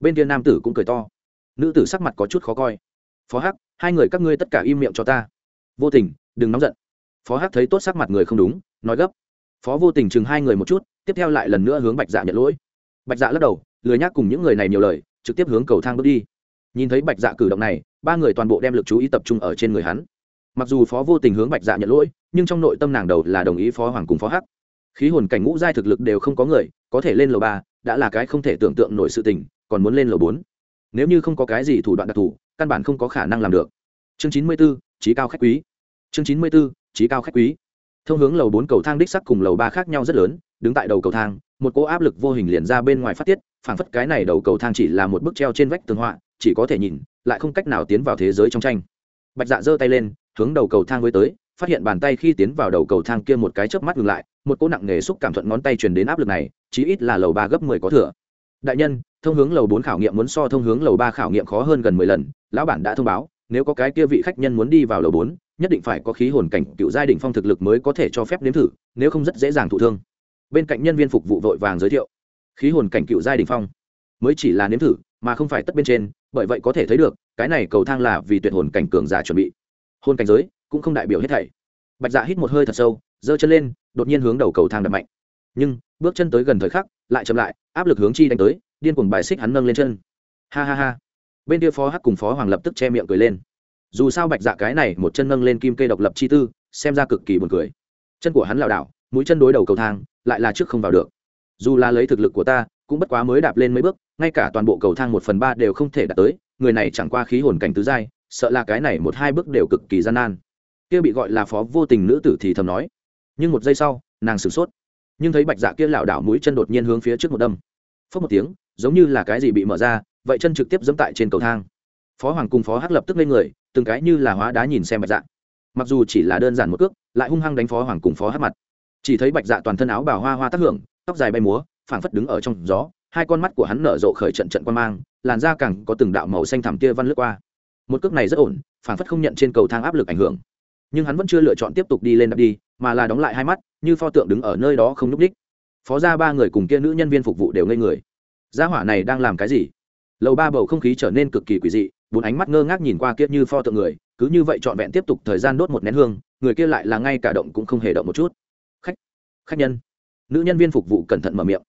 Bên kia nam tử cũng cười to. Nữ tử sắc mặt có chút khó coi. Phó hắc, hai người các ngươi tất cả im miệng cho ta. Vô tình, đừng nóng giận. Phó hắc thấy tốt sắc mặt người không đúng, nói gấp. Phó vô tình chừng hai người một chút, tiếp theo lại lần nữa hướng bạch dạ nhận lỗi. Bạch dạ lắc đầu, lười nhác cùng những người này nhiều lời, trực tiếp hướng cầu thang bước đi. Nhìn thấy bạch dạ cử động này, ba người toàn bộ đem lực chú ý tập trung ở trên người hắn mặc dù phó vô tình hướng bạch dạ nhận lỗi, nhưng trong nội tâm nàng đầu là đồng ý phó hoàng cùng phó hắc. Khí hồn cảnh ngũ giai thực lực đều không có người, có thể lên lầu ba, đã là cái không thể tưởng tượng nổi sự tình, còn muốn lên lầu bốn. Nếu như không có cái gì thủ đoạn đặc thù, căn bản không có khả năng làm được. Chương chín mươi b ố trí cao khách quý. Chương chín mươi b ố trí cao khách quý. Thông hướng lầu bốn cầu thang đích sắc cùng lầu ba khác nhau rất lớn, đứng tại đầu cầu thang, một cỗ áp lực vô hình liền ra bên ngoài phát tiết, phảng phất cái này đầu cầu thang chỉ là một bức treo trên vách tường họa, chỉ có thể nhìn, lại không cách nào tiến vào thế giới trong tranh. Bạch dạ giơ tay lên hướng đầu cầu thang với tới, phát hiện bàn tay khi tiến vào đầu cầu thang kia một cái chớp mắt ngừng lại, một cỗ nặng nề xúc cảm thuận ngón tay truyền đến áp lực này, chí ít là lầu ba gấp mười có thừa. Đại nhân, thông hướng lầu bốn khảo nghiệm muốn so thông hướng lầu ba khảo nghiệm khó hơn gần mười lần, lão bản đã thông báo, nếu có cái kia vị khách nhân muốn đi vào lầu bốn, nhất định phải có khí hồn cảnh, cựu giai đình phong thực lực mới có thể cho phép nếm thử, nếu không rất dễ dàng thụ thương. Bên cạnh nhân viên phục vụ vội vàng giới thiệu, khí hồn cảnh cựu giai đình phong, mới chỉ là nếm thử, mà không phải tất bên trên, bởi vậy có thể thấy được, cái này cầu thang là vì tuyệt hồn cảnh cường giả chuẩn bị. Hôn cảnh giới cũng không đại biểu hết thảy. Bạch dạ hít một hơi thật sâu, giơ chân lên, đột nhiên hướng đầu cầu thang đập mạnh. Nhưng, bước chân tới gần thời khắc, lại chậm lại, áp lực hướng chi đánh tới, điên cuồng bài xích hắn nâng lên chân. Ha ha ha. Bên kia phó hắc cùng phó hoàng lập tức che miệng cười lên. Dù sao bạch dạ cái này một chân nâng lên kim cây độc lập chi tư, xem ra cực kỳ buồn cười. Chân của hắn lảo đảo, mũi chân đối đầu cầu thang, lại là trước không vào được. Dù là lấy thực lực của ta, cũng bất quá mới đạp lên mấy bước, ngay cả toàn bộ cầu thang một phần ba đều không thể đạt tới, người này chẳng qua khí hồn cảnh tứ giai sợ là cái này một hai bước đều cực kỳ gian nan. Kia bị gọi là phó vô tình nữ tử thì thầm nói. Nhưng một giây sau, nàng sửng sốt. Nhưng thấy bạch dạ kia lảo đảo mũi chân đột nhiên hướng phía trước một đâm. Phớt một tiếng, giống như là cái gì bị mở ra, vậy chân trực tiếp dẫm tại trên cầu thang. Phó hoàng cùng phó hắc lập tức lên người, từng cái như là hóa đá nhìn xem bạch dạ. Mặc dù chỉ là đơn giản một cước, lại hung hăng đánh phó hoàng cùng phó hắc mặt. Chỉ thấy bạch dạ toàn thân áo bào hoa hoa tác hưởng, tóc dài bay múa, phảng phất đứng ở trong gió, hai con mắt của hắn nở rộ khởi trận trận quan mang, làn da càng có từng đạo màu xanh thẳm tia văn lướt qua một cước này rất ổn, phảng phất không nhận trên cầu thang áp lực ảnh hưởng. Nhưng hắn vẫn chưa lựa chọn tiếp tục đi lên đập đi, mà là đóng lại hai mắt, như pho tượng đứng ở nơi đó không nhúc ních phó ra ba người cùng kia nữ nhân viên phục vụ đều ngây người. Gia hỏa này đang làm cái gì? Lầu ba bầu không khí trở nên cực kỳ quỷ dị, bốn ánh mắt ngơ ngác nhìn qua kia như pho tượng người, cứ như vậy trọn vẹn tiếp tục thời gian đốt một nén hương, người kia lại là ngay cả động cũng không hề động một chút. Khách khách nhân. Nữ nhân viên phục vụ cẩn thận mở miệng.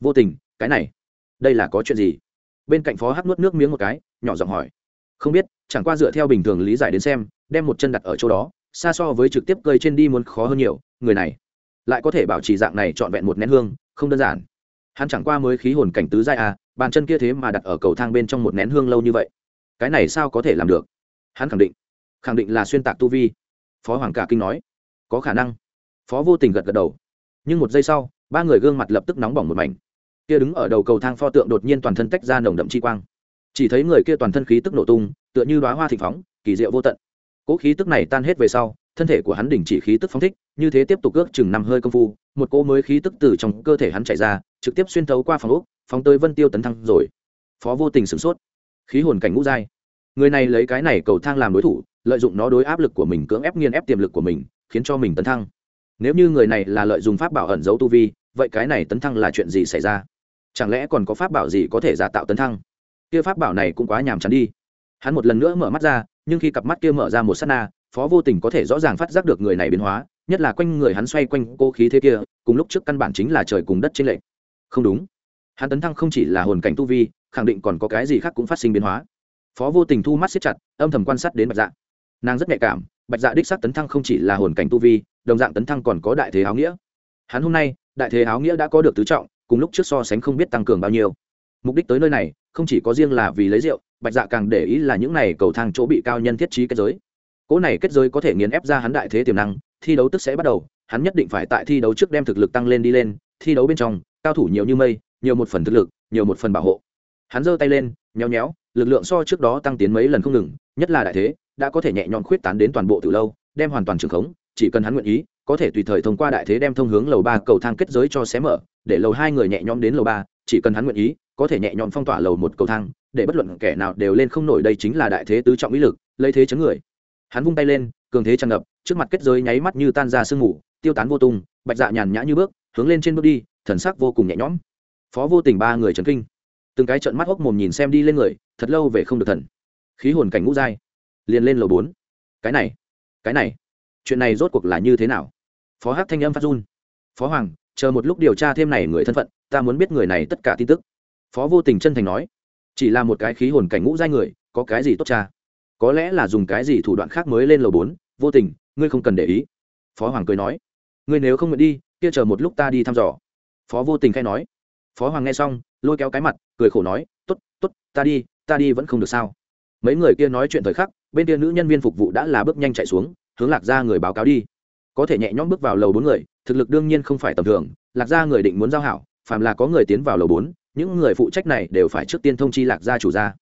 Vô tình, cái này, đây là có chuyện gì? Bên cạnh phó hát nuốt nước miếng một cái, nhỏ giọng hỏi không biết, chẳng qua dựa theo bình thường lý giải đến xem, đem một chân đặt ở chỗ đó, xa so với trực tiếp cơi trên đi muốn khó hơn nhiều, người này lại có thể bảo trì dạng này trọn vẹn một nén hương, không đơn giản. Hắn chẳng qua mới khí hồn cảnh tứ giai à bàn chân kia thế mà đặt ở cầu thang bên trong một nén hương lâu như vậy. Cái này sao có thể làm được? Hắn khẳng định khẳng định là xuyên tạc tu vi. Phó hoàng cả kinh nói, có khả năng. Phó vô tình gật gật đầu. Nhưng một giây sau, ba người gương mặt lập tức nóng bỏng một mảnh. Kia đứng ở đầu cầu thang pho tượng đột nhiên toàn thân tách ra nồng đậm chi quang chỉ thấy người kia toàn thân khí tức nổ tung, tựa như đoá hoa thịnh phóng, kỳ diệu vô tận. Cỗ khí tức này tan hết về sau, thân thể của hắn đình chỉ khí tức phóng thích, như thế tiếp tục ước chừng năm hơi công phu, một cỗ mới khí tức từ trong cơ thể hắn chạy ra, trực tiếp xuyên thấu qua phòng úc phóng tới vân tiêu tấn thăng rồi. Phó vô tình sửng sốt. Khí hồn cảnh ngũ giai. Người này lấy cái này cầu thang làm đối thủ, lợi dụng nó đối áp lực của mình cưỡng ép nghiên ép tiềm lực của mình, khiến cho mình tấn thăng. Nếu như người này là lợi dụng pháp bảo ẩn giấu tu vi, vậy cái này tấn thăng là chuyện gì xảy ra? Chẳng lẽ còn có pháp bảo gì có thể giả tạo tấn thăng? Kia pháp bảo này cũng quá nhàm chán đi. Hắn một lần nữa mở mắt ra nhưng khi cặp mắt kia mở ra một s á t na phó vô tình có thể rõ ràng phát giác được người này biến hóa nhất là quanh người hắn xoay quanh cô khí thế kia cùng lúc trước căn bản chính là trời cùng đất trên lệ, không đúng. Hắn tấn thăng không chỉ là hồn cảnh tu vi khẳng định còn có cái gì khác cũng phát sinh biến hóa. Phó vô tình thu mắt xếp chặt âm thầm quan sát đến bạch dạ. Nàng rất nhạy cảm bạch dạ đích sắc tấn thăng không chỉ là hồn cảnh tu vi đồng dạng tấn thăng còn có đại thế áo nghĩa. Hắn hôm nay đại thế áo nghĩa đã có được tứ trọng cùng lúc trước so sánh không biết tăng cường bao nhiêu. Mục đích tới nơi này không chỉ có riêng là vì lấy rượu, bạch dạ càng để ý là những này cầu thang chỗ bị cao nhân thiết trí kết giới. Cỗ này kết giới có thể nghiền ép ra hắn đại thế tiềm năng, thi đấu tức sẽ bắt đầu, hắn nhất định phải tại thi đấu trước đem thực lực tăng lên đi lên, thi đấu bên trong, cao thủ nhiều như mây, nhiều một phần thực lực, nhiều một phần bảo hộ. Hắn giơ tay lên, nhéo nhéo, lực lượng so trước đó tăng tiến mấy lần không ngừng, nhất là đại thế, đã có thể nhẹ nhõm khuyết tán đến toàn bộ từ lâu, đem hoàn toàn trường khống, chỉ cần hắn nguyện ý, có thể tùy thời thông qua đại thế đem thông hướng lầu ba cầu thang kết giới cho xé mở, để lầu hai người nhẹ nhõm đến lầu ba, chỉ cần hắn nguyện ý có thể nhẹ nhõm phong tỏa lầu một cầu thang, để bất luận kẻ nào đều lên không nổi đây chính là đại thế tứ trọng ý lực, lấy thế chấn người. Hắn vung tay lên, cường thế tràn ngập, trước mặt kết giới nháy mắt như tan ra sương mù, tiêu tán vô tung, bạch dạ nhàn nhã như bước, hướng lên trên bước đi, thần sắc vô cùng nhẹ nhõm. Phó vô tình ba người trấn kinh. Từng cái trận mắt hốc mồm nhìn xem đi lên người, thật lâu về không được thần. Khí hồn cảnh ngũ giai, liền lên lầu bốn. Cái này cái này, chuyện này rốt cuộc là như thế nào? Phó hát thanh âm phát run. Phó hoàng, chờ một lúc điều tra thêm này người thân phận, ta muốn biết người này tất cả tin tức phó vô tình chân thành nói, chỉ là một cái khí hồn cảnh ngũ giai người, có cái gì tốt cha? Có lẽ là dùng cái gì thủ đoạn khác mới lên lầu bốn? Vô tình, ngươi không cần để ý. Phó hoàng cười nói, ngươi nếu không nguyện đi, kia chờ một lúc ta đi thăm dò. Phó vô tình khai nói. Phó hoàng nghe xong, lôi kéo cái mặt, cười khổ nói t ố t t ố t ta đi ta đi vẫn không được sao? Mấy người kia nói chuyện thời khắc, bên kia nữ nhân viên phục vụ đã là bước nhanh chạy xuống, hướng lạc ra người báo cáo đi. Có thể nhẹ nhõm bước vào lầu bốn người, thực lực đương nhiên không phải tầm thường, lạc ra người định muốn giao hảo, phàm là có người tiến vào lầu bốn những người phụ trách này đều phải trước tiên thông chi lạc gia chủ gia.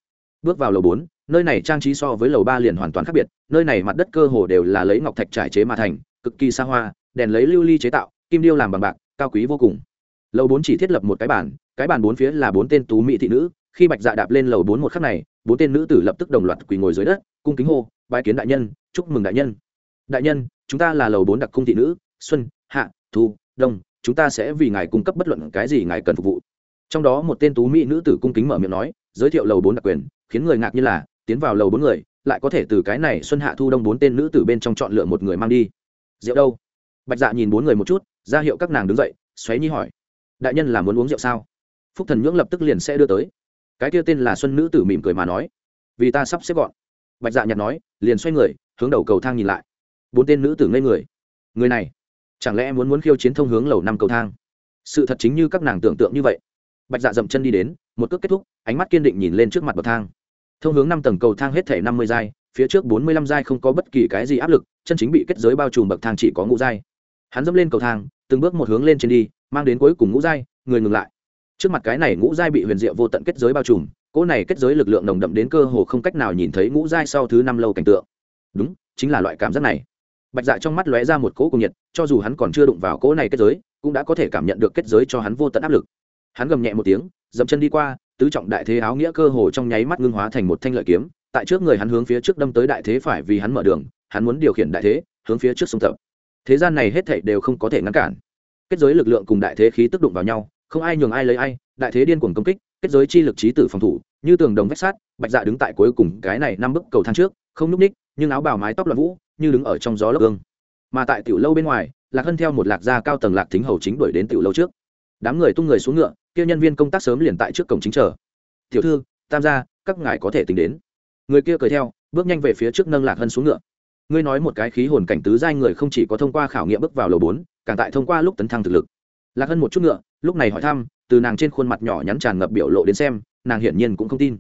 Bước vào lầu bốn, nơi này trang trí so với lầu ba liền hoàn toàn khác biệt, nơi này mặt đất cơ hồ đều là lấy ngọc thạch trải chế mà thành, cực kỳ xa hoa, đèn lấy lưu ly chế tạo, kim điêu làm bằng bạc, cao quý vô cùng. Lầu bốn chỉ thiết lập một cái bàn cái bàn bốn phía là bốn tên tú mỹ thị nữ, khi bạch dạ đạp lên lầu bốn một khắc này, bốn tên nữ tử lập tức đồng loạt quỳ ngồi dưới đất, cung kính hô, bái kiến đại nhân, chúc mừng đại nhân. Đại nhân, chúng ta là lầu bốn đặc cung thị nữ, xuân, hạ, thu, đông, chúng ta sẽ vì ngài cung cấp bất luận cái gì ngài cần phục vụ trong đó một tên tú mỹ nữ tử cung kính mở miệng nói, giới thiệu lầu bốn đặc quyền, khiến người ngạc như là, tiến vào lầu bốn người, lại có thể từ cái này xuân hạ thu đông bốn tên nữ tử bên trong chọn lựa một người mang đi. Rượu đâu? Bạch dạ nhìn bốn người một chút, ra hiệu các nàng đứng dậy, xoáy nhi hỏi, đại nhân là muốn uống rượu sao? Phúc thần nhưỡng lập tức liền sẽ đưa tới. Cái kia tên là xuân nữ tử mỉm cười mà nói, vì ta sắp xếp gọn. Bạch dạ nhặt nói, liền xoay người, hướng đầu cầu thang nhìn lại. Bốn tên nữ tử ngây người. Người này, chẳng lẽ muốn muốn khiêu chiến thông hướng lầu năm cầu thang? Sự thật chính như các nàng tưởng tượng như vậy bạch dạ dậm chân đi đến, một cước kết thúc, ánh mắt kiên định nhìn lên trước mặt bậc thang. Thông hướng năm tầng cầu thang hết thể năm mươi giai, phía trước bốn mươi lăm giai không có bất kỳ cái gì áp lực, chân chính bị kết giới bao trùm bậc thang chỉ có ngũ giai. Hắn dẫm lên cầu thang, từng bước một hướng lên trên đi, mang đến cuối cùng ngũ giai, người ngừng lại. Trước mặt cái này ngũ giai bị huyền diệu vô tận kết giới bao trùm, cỗ này kết giới lực lượng nồng đậm đến cơ hồ không cách nào nhìn thấy ngũ giai sau thứ năm lâu cảnh tượng. Đúng, chính là loại cảm giác này. Bạch dạ trong mắt lóe ra một cỗ cùng nhiệt, cho dù hắn còn chưa đụng vào cỗ này kết giới, cũng đã có thể cảm nhận được kết giới cho hắn vô tận áp lực hắn gầm nhẹ một tiếng, dậm chân đi qua, tứ trọng đại thế áo nghĩa cơ hồ trong nháy mắt ngưng hóa thành một thanh lợi kiếm. Tại trước người hắn hướng phía trước đâm tới đại thế phải vì hắn mở đường, hắn muốn điều khiển đại thế, hướng phía trước sông tập. Thế gian này hết thảy đều không có thể ngăn cản. Kết giới lực lượng cùng đại thế khí tức đụng vào nhau, không ai nhường ai lấy ai, đại thế điên cuồng công kích, kết giới chi lực trí tử phòng thủ, như tường đồng vách sát bạch dạ đứng tại cuối cùng cái này năm bức cầu thang trước, không núp ních nhưng áo bào mái tóc loạn vũ, như đứng ở trong gió lốc ương mà tại tiểu lâu bên ngoài, lạc hân theo một lạc gia cao tầng lạc thính hầu chính đuổi đến tiểu lâu trước. Đám người tung người xuống ngựa kia nhân viên công tác sớm liền tại trước cổng chính chờ. Tiểu thư, tam gia, các ngài có thể tính đến. Người kia cười theo, bước nhanh về phía trước nâng lạc hân xuống ngựa. Ngươi nói một cái khí hồn cảnh tứ giai người không chỉ có thông qua khảo nghiệm bước vào lầu bốn, càng tại thông qua lúc tấn thăng thực lực. Lạc hân một chút ngựa, lúc này hỏi thăm, từ nàng trên khuôn mặt nhỏ nhắn tràn ngập biểu lộ đến xem, nàng hiển nhiên cũng không tin.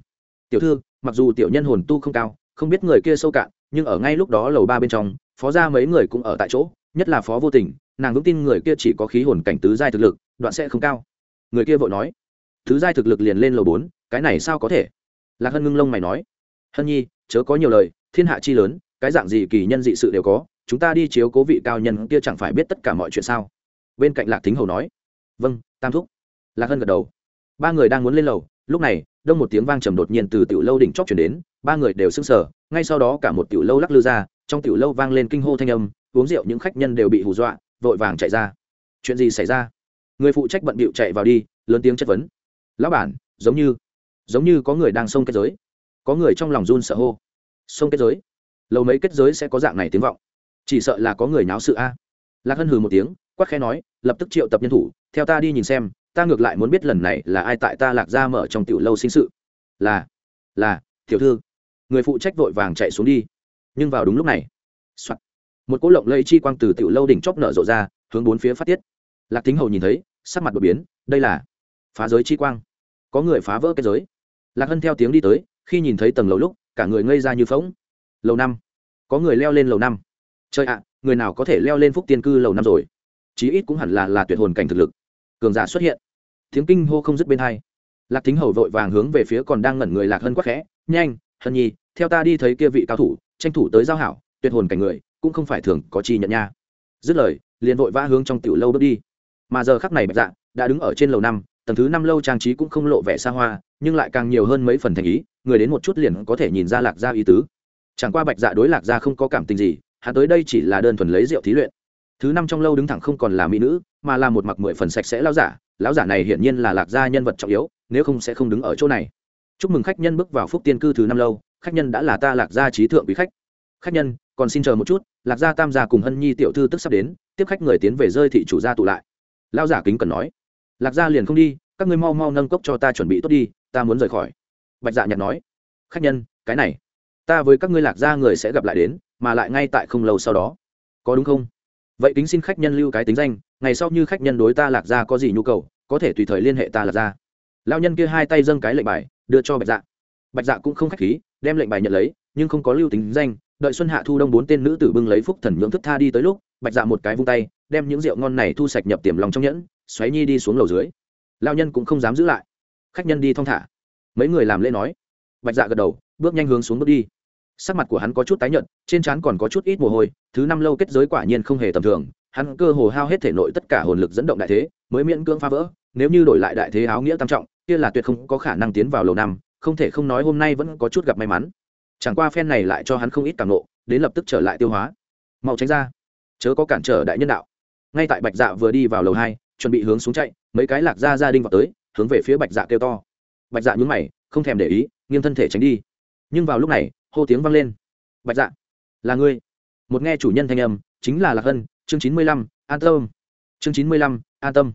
Tiểu thư, mặc dù tiểu nhân hồn tu không cao, không biết người kia sâu cạn, nhưng ở ngay lúc đó lầu ba bên trong, phó ra mấy người cũng ở tại chỗ, nhất là phó vô tình, nàng vững tin người kia chỉ có khí hồn cảnh tứ giai thực lực, đoạn sẽ không cao người kia vội nói, thứ giai thực lực liền lên lầu bốn, cái này sao có thể? Lạc hân ngưng lông mày nói, hân nhi, chớ có nhiều lời, thiên hạ chi lớn, cái dạng gì kỳ nhân dị sự đều có, chúng ta đi chiếu cố vị cao nhân kia chẳng phải biết tất cả mọi chuyện sao? Bên cạnh lạc thính hầu nói vâng tam thúc. Lạc hân gật đầu. Ba người đang muốn lên lầu, lúc này, đông một tiếng vang trầm đột nhiên từ tiểu lâu đỉnh chóp chuyển đến, ba người đều sững sờ, ngay sau đó cả một tiểu lâu lắc lư ra, trong tiểu lâu vang lên kinh hô thanh âm, uống rượu những khách nhân đều bị hù dọa, vội vàng chạy ra. Chuyện gì xảy ra? Người phụ trách bận bịu chạy vào đi, lớn tiếng chất vấn. Lão bản, giống như giống như có người đang xông kết giới. Có người trong lòng run sợ hô. Xông kết giới? Lâu mấy kết giới sẽ có dạng này tiếng vọng? Chỉ sợ là có người náo sự a. Lạc hân hừ một tiếng quắc khẽ nói, lập tức triệu tập nhân thủ, theo ta đi nhìn xem, ta ngược lại muốn biết lần này là ai tại ta lạc ra mở trong tiểu lâu sinh sự. Là là, tiểu thư. Người phụ trách vội vàng chạy xuống đi. Nhưng vào đúng lúc này、Soạn. một cỗ lộng lây chi quang từ tiểu lâu đỉnh chóp nở rộ ra, hướng bốn phía phát tiết lạc thính hầu nhìn thấy, sắc mặt đột biến, đây là phá giới chi quang. Có người phá vỡ kết giới. Lạc hân theo tiếng đi tới, khi nhìn thấy tầng lầu lúc, cả người ngây ra như phóng lầu năm. Có người leo lên lầu năm. Trời ạ, người nào có thể leo lên phúc tiên cư lầu năm rồi? Chí ít cũng hẳn là là tuyệt hồn cảnh thực lực. Cường giả xuất hiện. Tiếng kinh hô không dứt bên hai. Lạc thính hầu vội vàng hướng về phía còn đang ngẩn người lạc hân quắc khẽ, nhanh, hân nhi, theo ta đi thấy kia vị cao thủ, tranh thủ tới giao hảo, tuyệt hồn cảnh người, cũng không phải thường có chi nhận nha. Dứt lời, liền vội vã hướng trong tiểu lâu bước đi mà giờ khắc này bạch dạ đã đứng ở trên lầu năm, tầng thứ năm lâu trang trí cũng không lộ vẻ xa hoa, nhưng lại càng nhiều hơn mấy phần thành ý, người đến một chút liền có thể nhìn ra lạc gia ý tứ. Chẳng qua bạch dạ đối lạc gia không có cảm tình gì, hắn tới đây chỉ là đơn thuần lấy rượu thí luyện. Thứ năm trong lâu đứng thẳng không còn là mỹ nữ, mà là một mặc mười phần sạch sẽ lão giả lão giả này hiển nhiên là lạc gia nhân vật trọng yếu, nếu không sẽ không đứng ở chỗ này. Chúc mừng khách nhân bước vào phúc tiên cư thứ năm lâu, khách nhân đã là ta lạc gia trí thượng quý khách. Khách nhân, còn xin chờ một chút, lạc gia tam gia cùng hân nhi tiểu thư tức sắp đến, tiếp khách người tiến về rơi thị chủ gia tụ lại lão giả kính cần nói, lạc gia liền không đi, các ngươi mau mau nâng cốc cho ta chuẩn bị tốt đi, ta muốn rời khỏi. Bạch dạ nhặt nói, khách nhân, cái này, ta với các ngươi lạc gia người sẽ gặp lại đến, mà lại ngay tại không lâu sau đó. Có đúng không? Vậy kính xin khách nhân lưu cái tính danh, ngày sau như khách nhân đối ta lạc gia có gì nhu cầu, có thể tùy thời liên hệ ta lạc gia. Lao nhân kia hai tay dâng cái lệnh bài, đưa cho bạch dạ. Bạch dạ cũng không khách khí, đem lệnh bài nhận lấy, nhưng không có lưu tính danh, đợi xuân hạ thu đông bốn tên nữ tử bưng lấy phúc thần nhưỡng thức tha đi tới lúc, bạch dạ một cái vung tay đem những rượu ngon này thu sạch nhập tiềm lòng trong nhẫn, xoáy nhi đi xuống lầu dưới. Lao nhân cũng không dám giữ lại. Khách nhân đi thong thả. Mấy người làm lễ nói. Bạch dạ gật đầu, bước nhanh hướng xuống bước đi. Sắc mặt của hắn có chút tái nhợt, trên trán còn có chút ít mồ hôi, thứ năm lâu kết giới quả nhiên không hề tầm thường, hắn cơ hồ hao hết thể nội tất cả hồn lực dẫn động đại thế, mới miễn cưỡng phá vỡ, nếu như đổi lại đại thế áo nghĩa tam trọng, kia là tuyệt không có khả năng tiến vào lầu năm, không thể không nói hôm nay vẫn có chút gặp may mắn. Chẳng qua phen này lại cho hắn không ít cảm nộ đến lập tức trở lại tiêu hóa. Mau tránh ra. Chớ có cản trở đại nhân đạo ngay tại bạch dạ vừa đi vào lầu hai, chuẩn bị hướng xuống chạy, mấy cái lạc gia gia đình vào tới, hướng về phía bạch dạ kêu to. Bạch dạ nhún mày, không thèm để ý, nghiêng thân thể tránh đi. Nhưng vào lúc này, hô tiếng vang lên. Bạch dạ là ngươi. Một nghe chủ nhân thanh âm, chính là lạc hân, chương chín mươi lăm, an tâm. Chương chín mươi lăm, an tâm.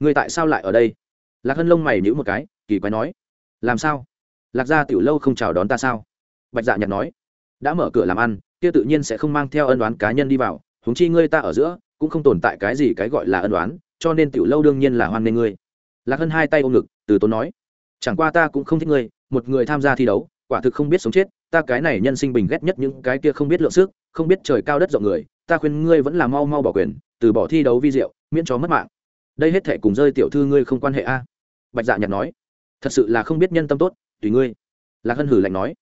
Ngươi tại sao lại ở đây? Lạc hân lông mày nhữ một cái, kỳ quái nói. Làm sao? Lạc gia tiểu lâu không chào đón ta sao? Bạch dạ nhặt nói. Đã mở cửa làm ăn, kia tự nhiên sẽ không mang theo ân đoán cá nhân đi vào, huống chi ngươi ta ở giữa cũng không tồn tại cái gì cái gọi là ân đoán cho nên tiểu lâu đương nhiên là hoan nghênh ngươi. Lạc hân hai tay ôm ngực, từ tốn nói, chẳng qua ta cũng không thích ngươi, một người tham gia thi đấu, quả thực không biết sống chết, ta cái này nhân sinh bình ghét nhất những cái kia không biết lượng sức, không biết trời cao đất rộng người, ta khuyên ngươi vẫn là mau mau bỏ quyền, từ bỏ thi đấu vi diệu, miễn cho mất mạng. Đây hết thể cùng rơi tiểu thư ngươi không quan hệ a? Bạch dạ nhặt nói, thật sự là không biết nhân tâm tốt, tùy ngươi. Lạc hân hử lạnh nói,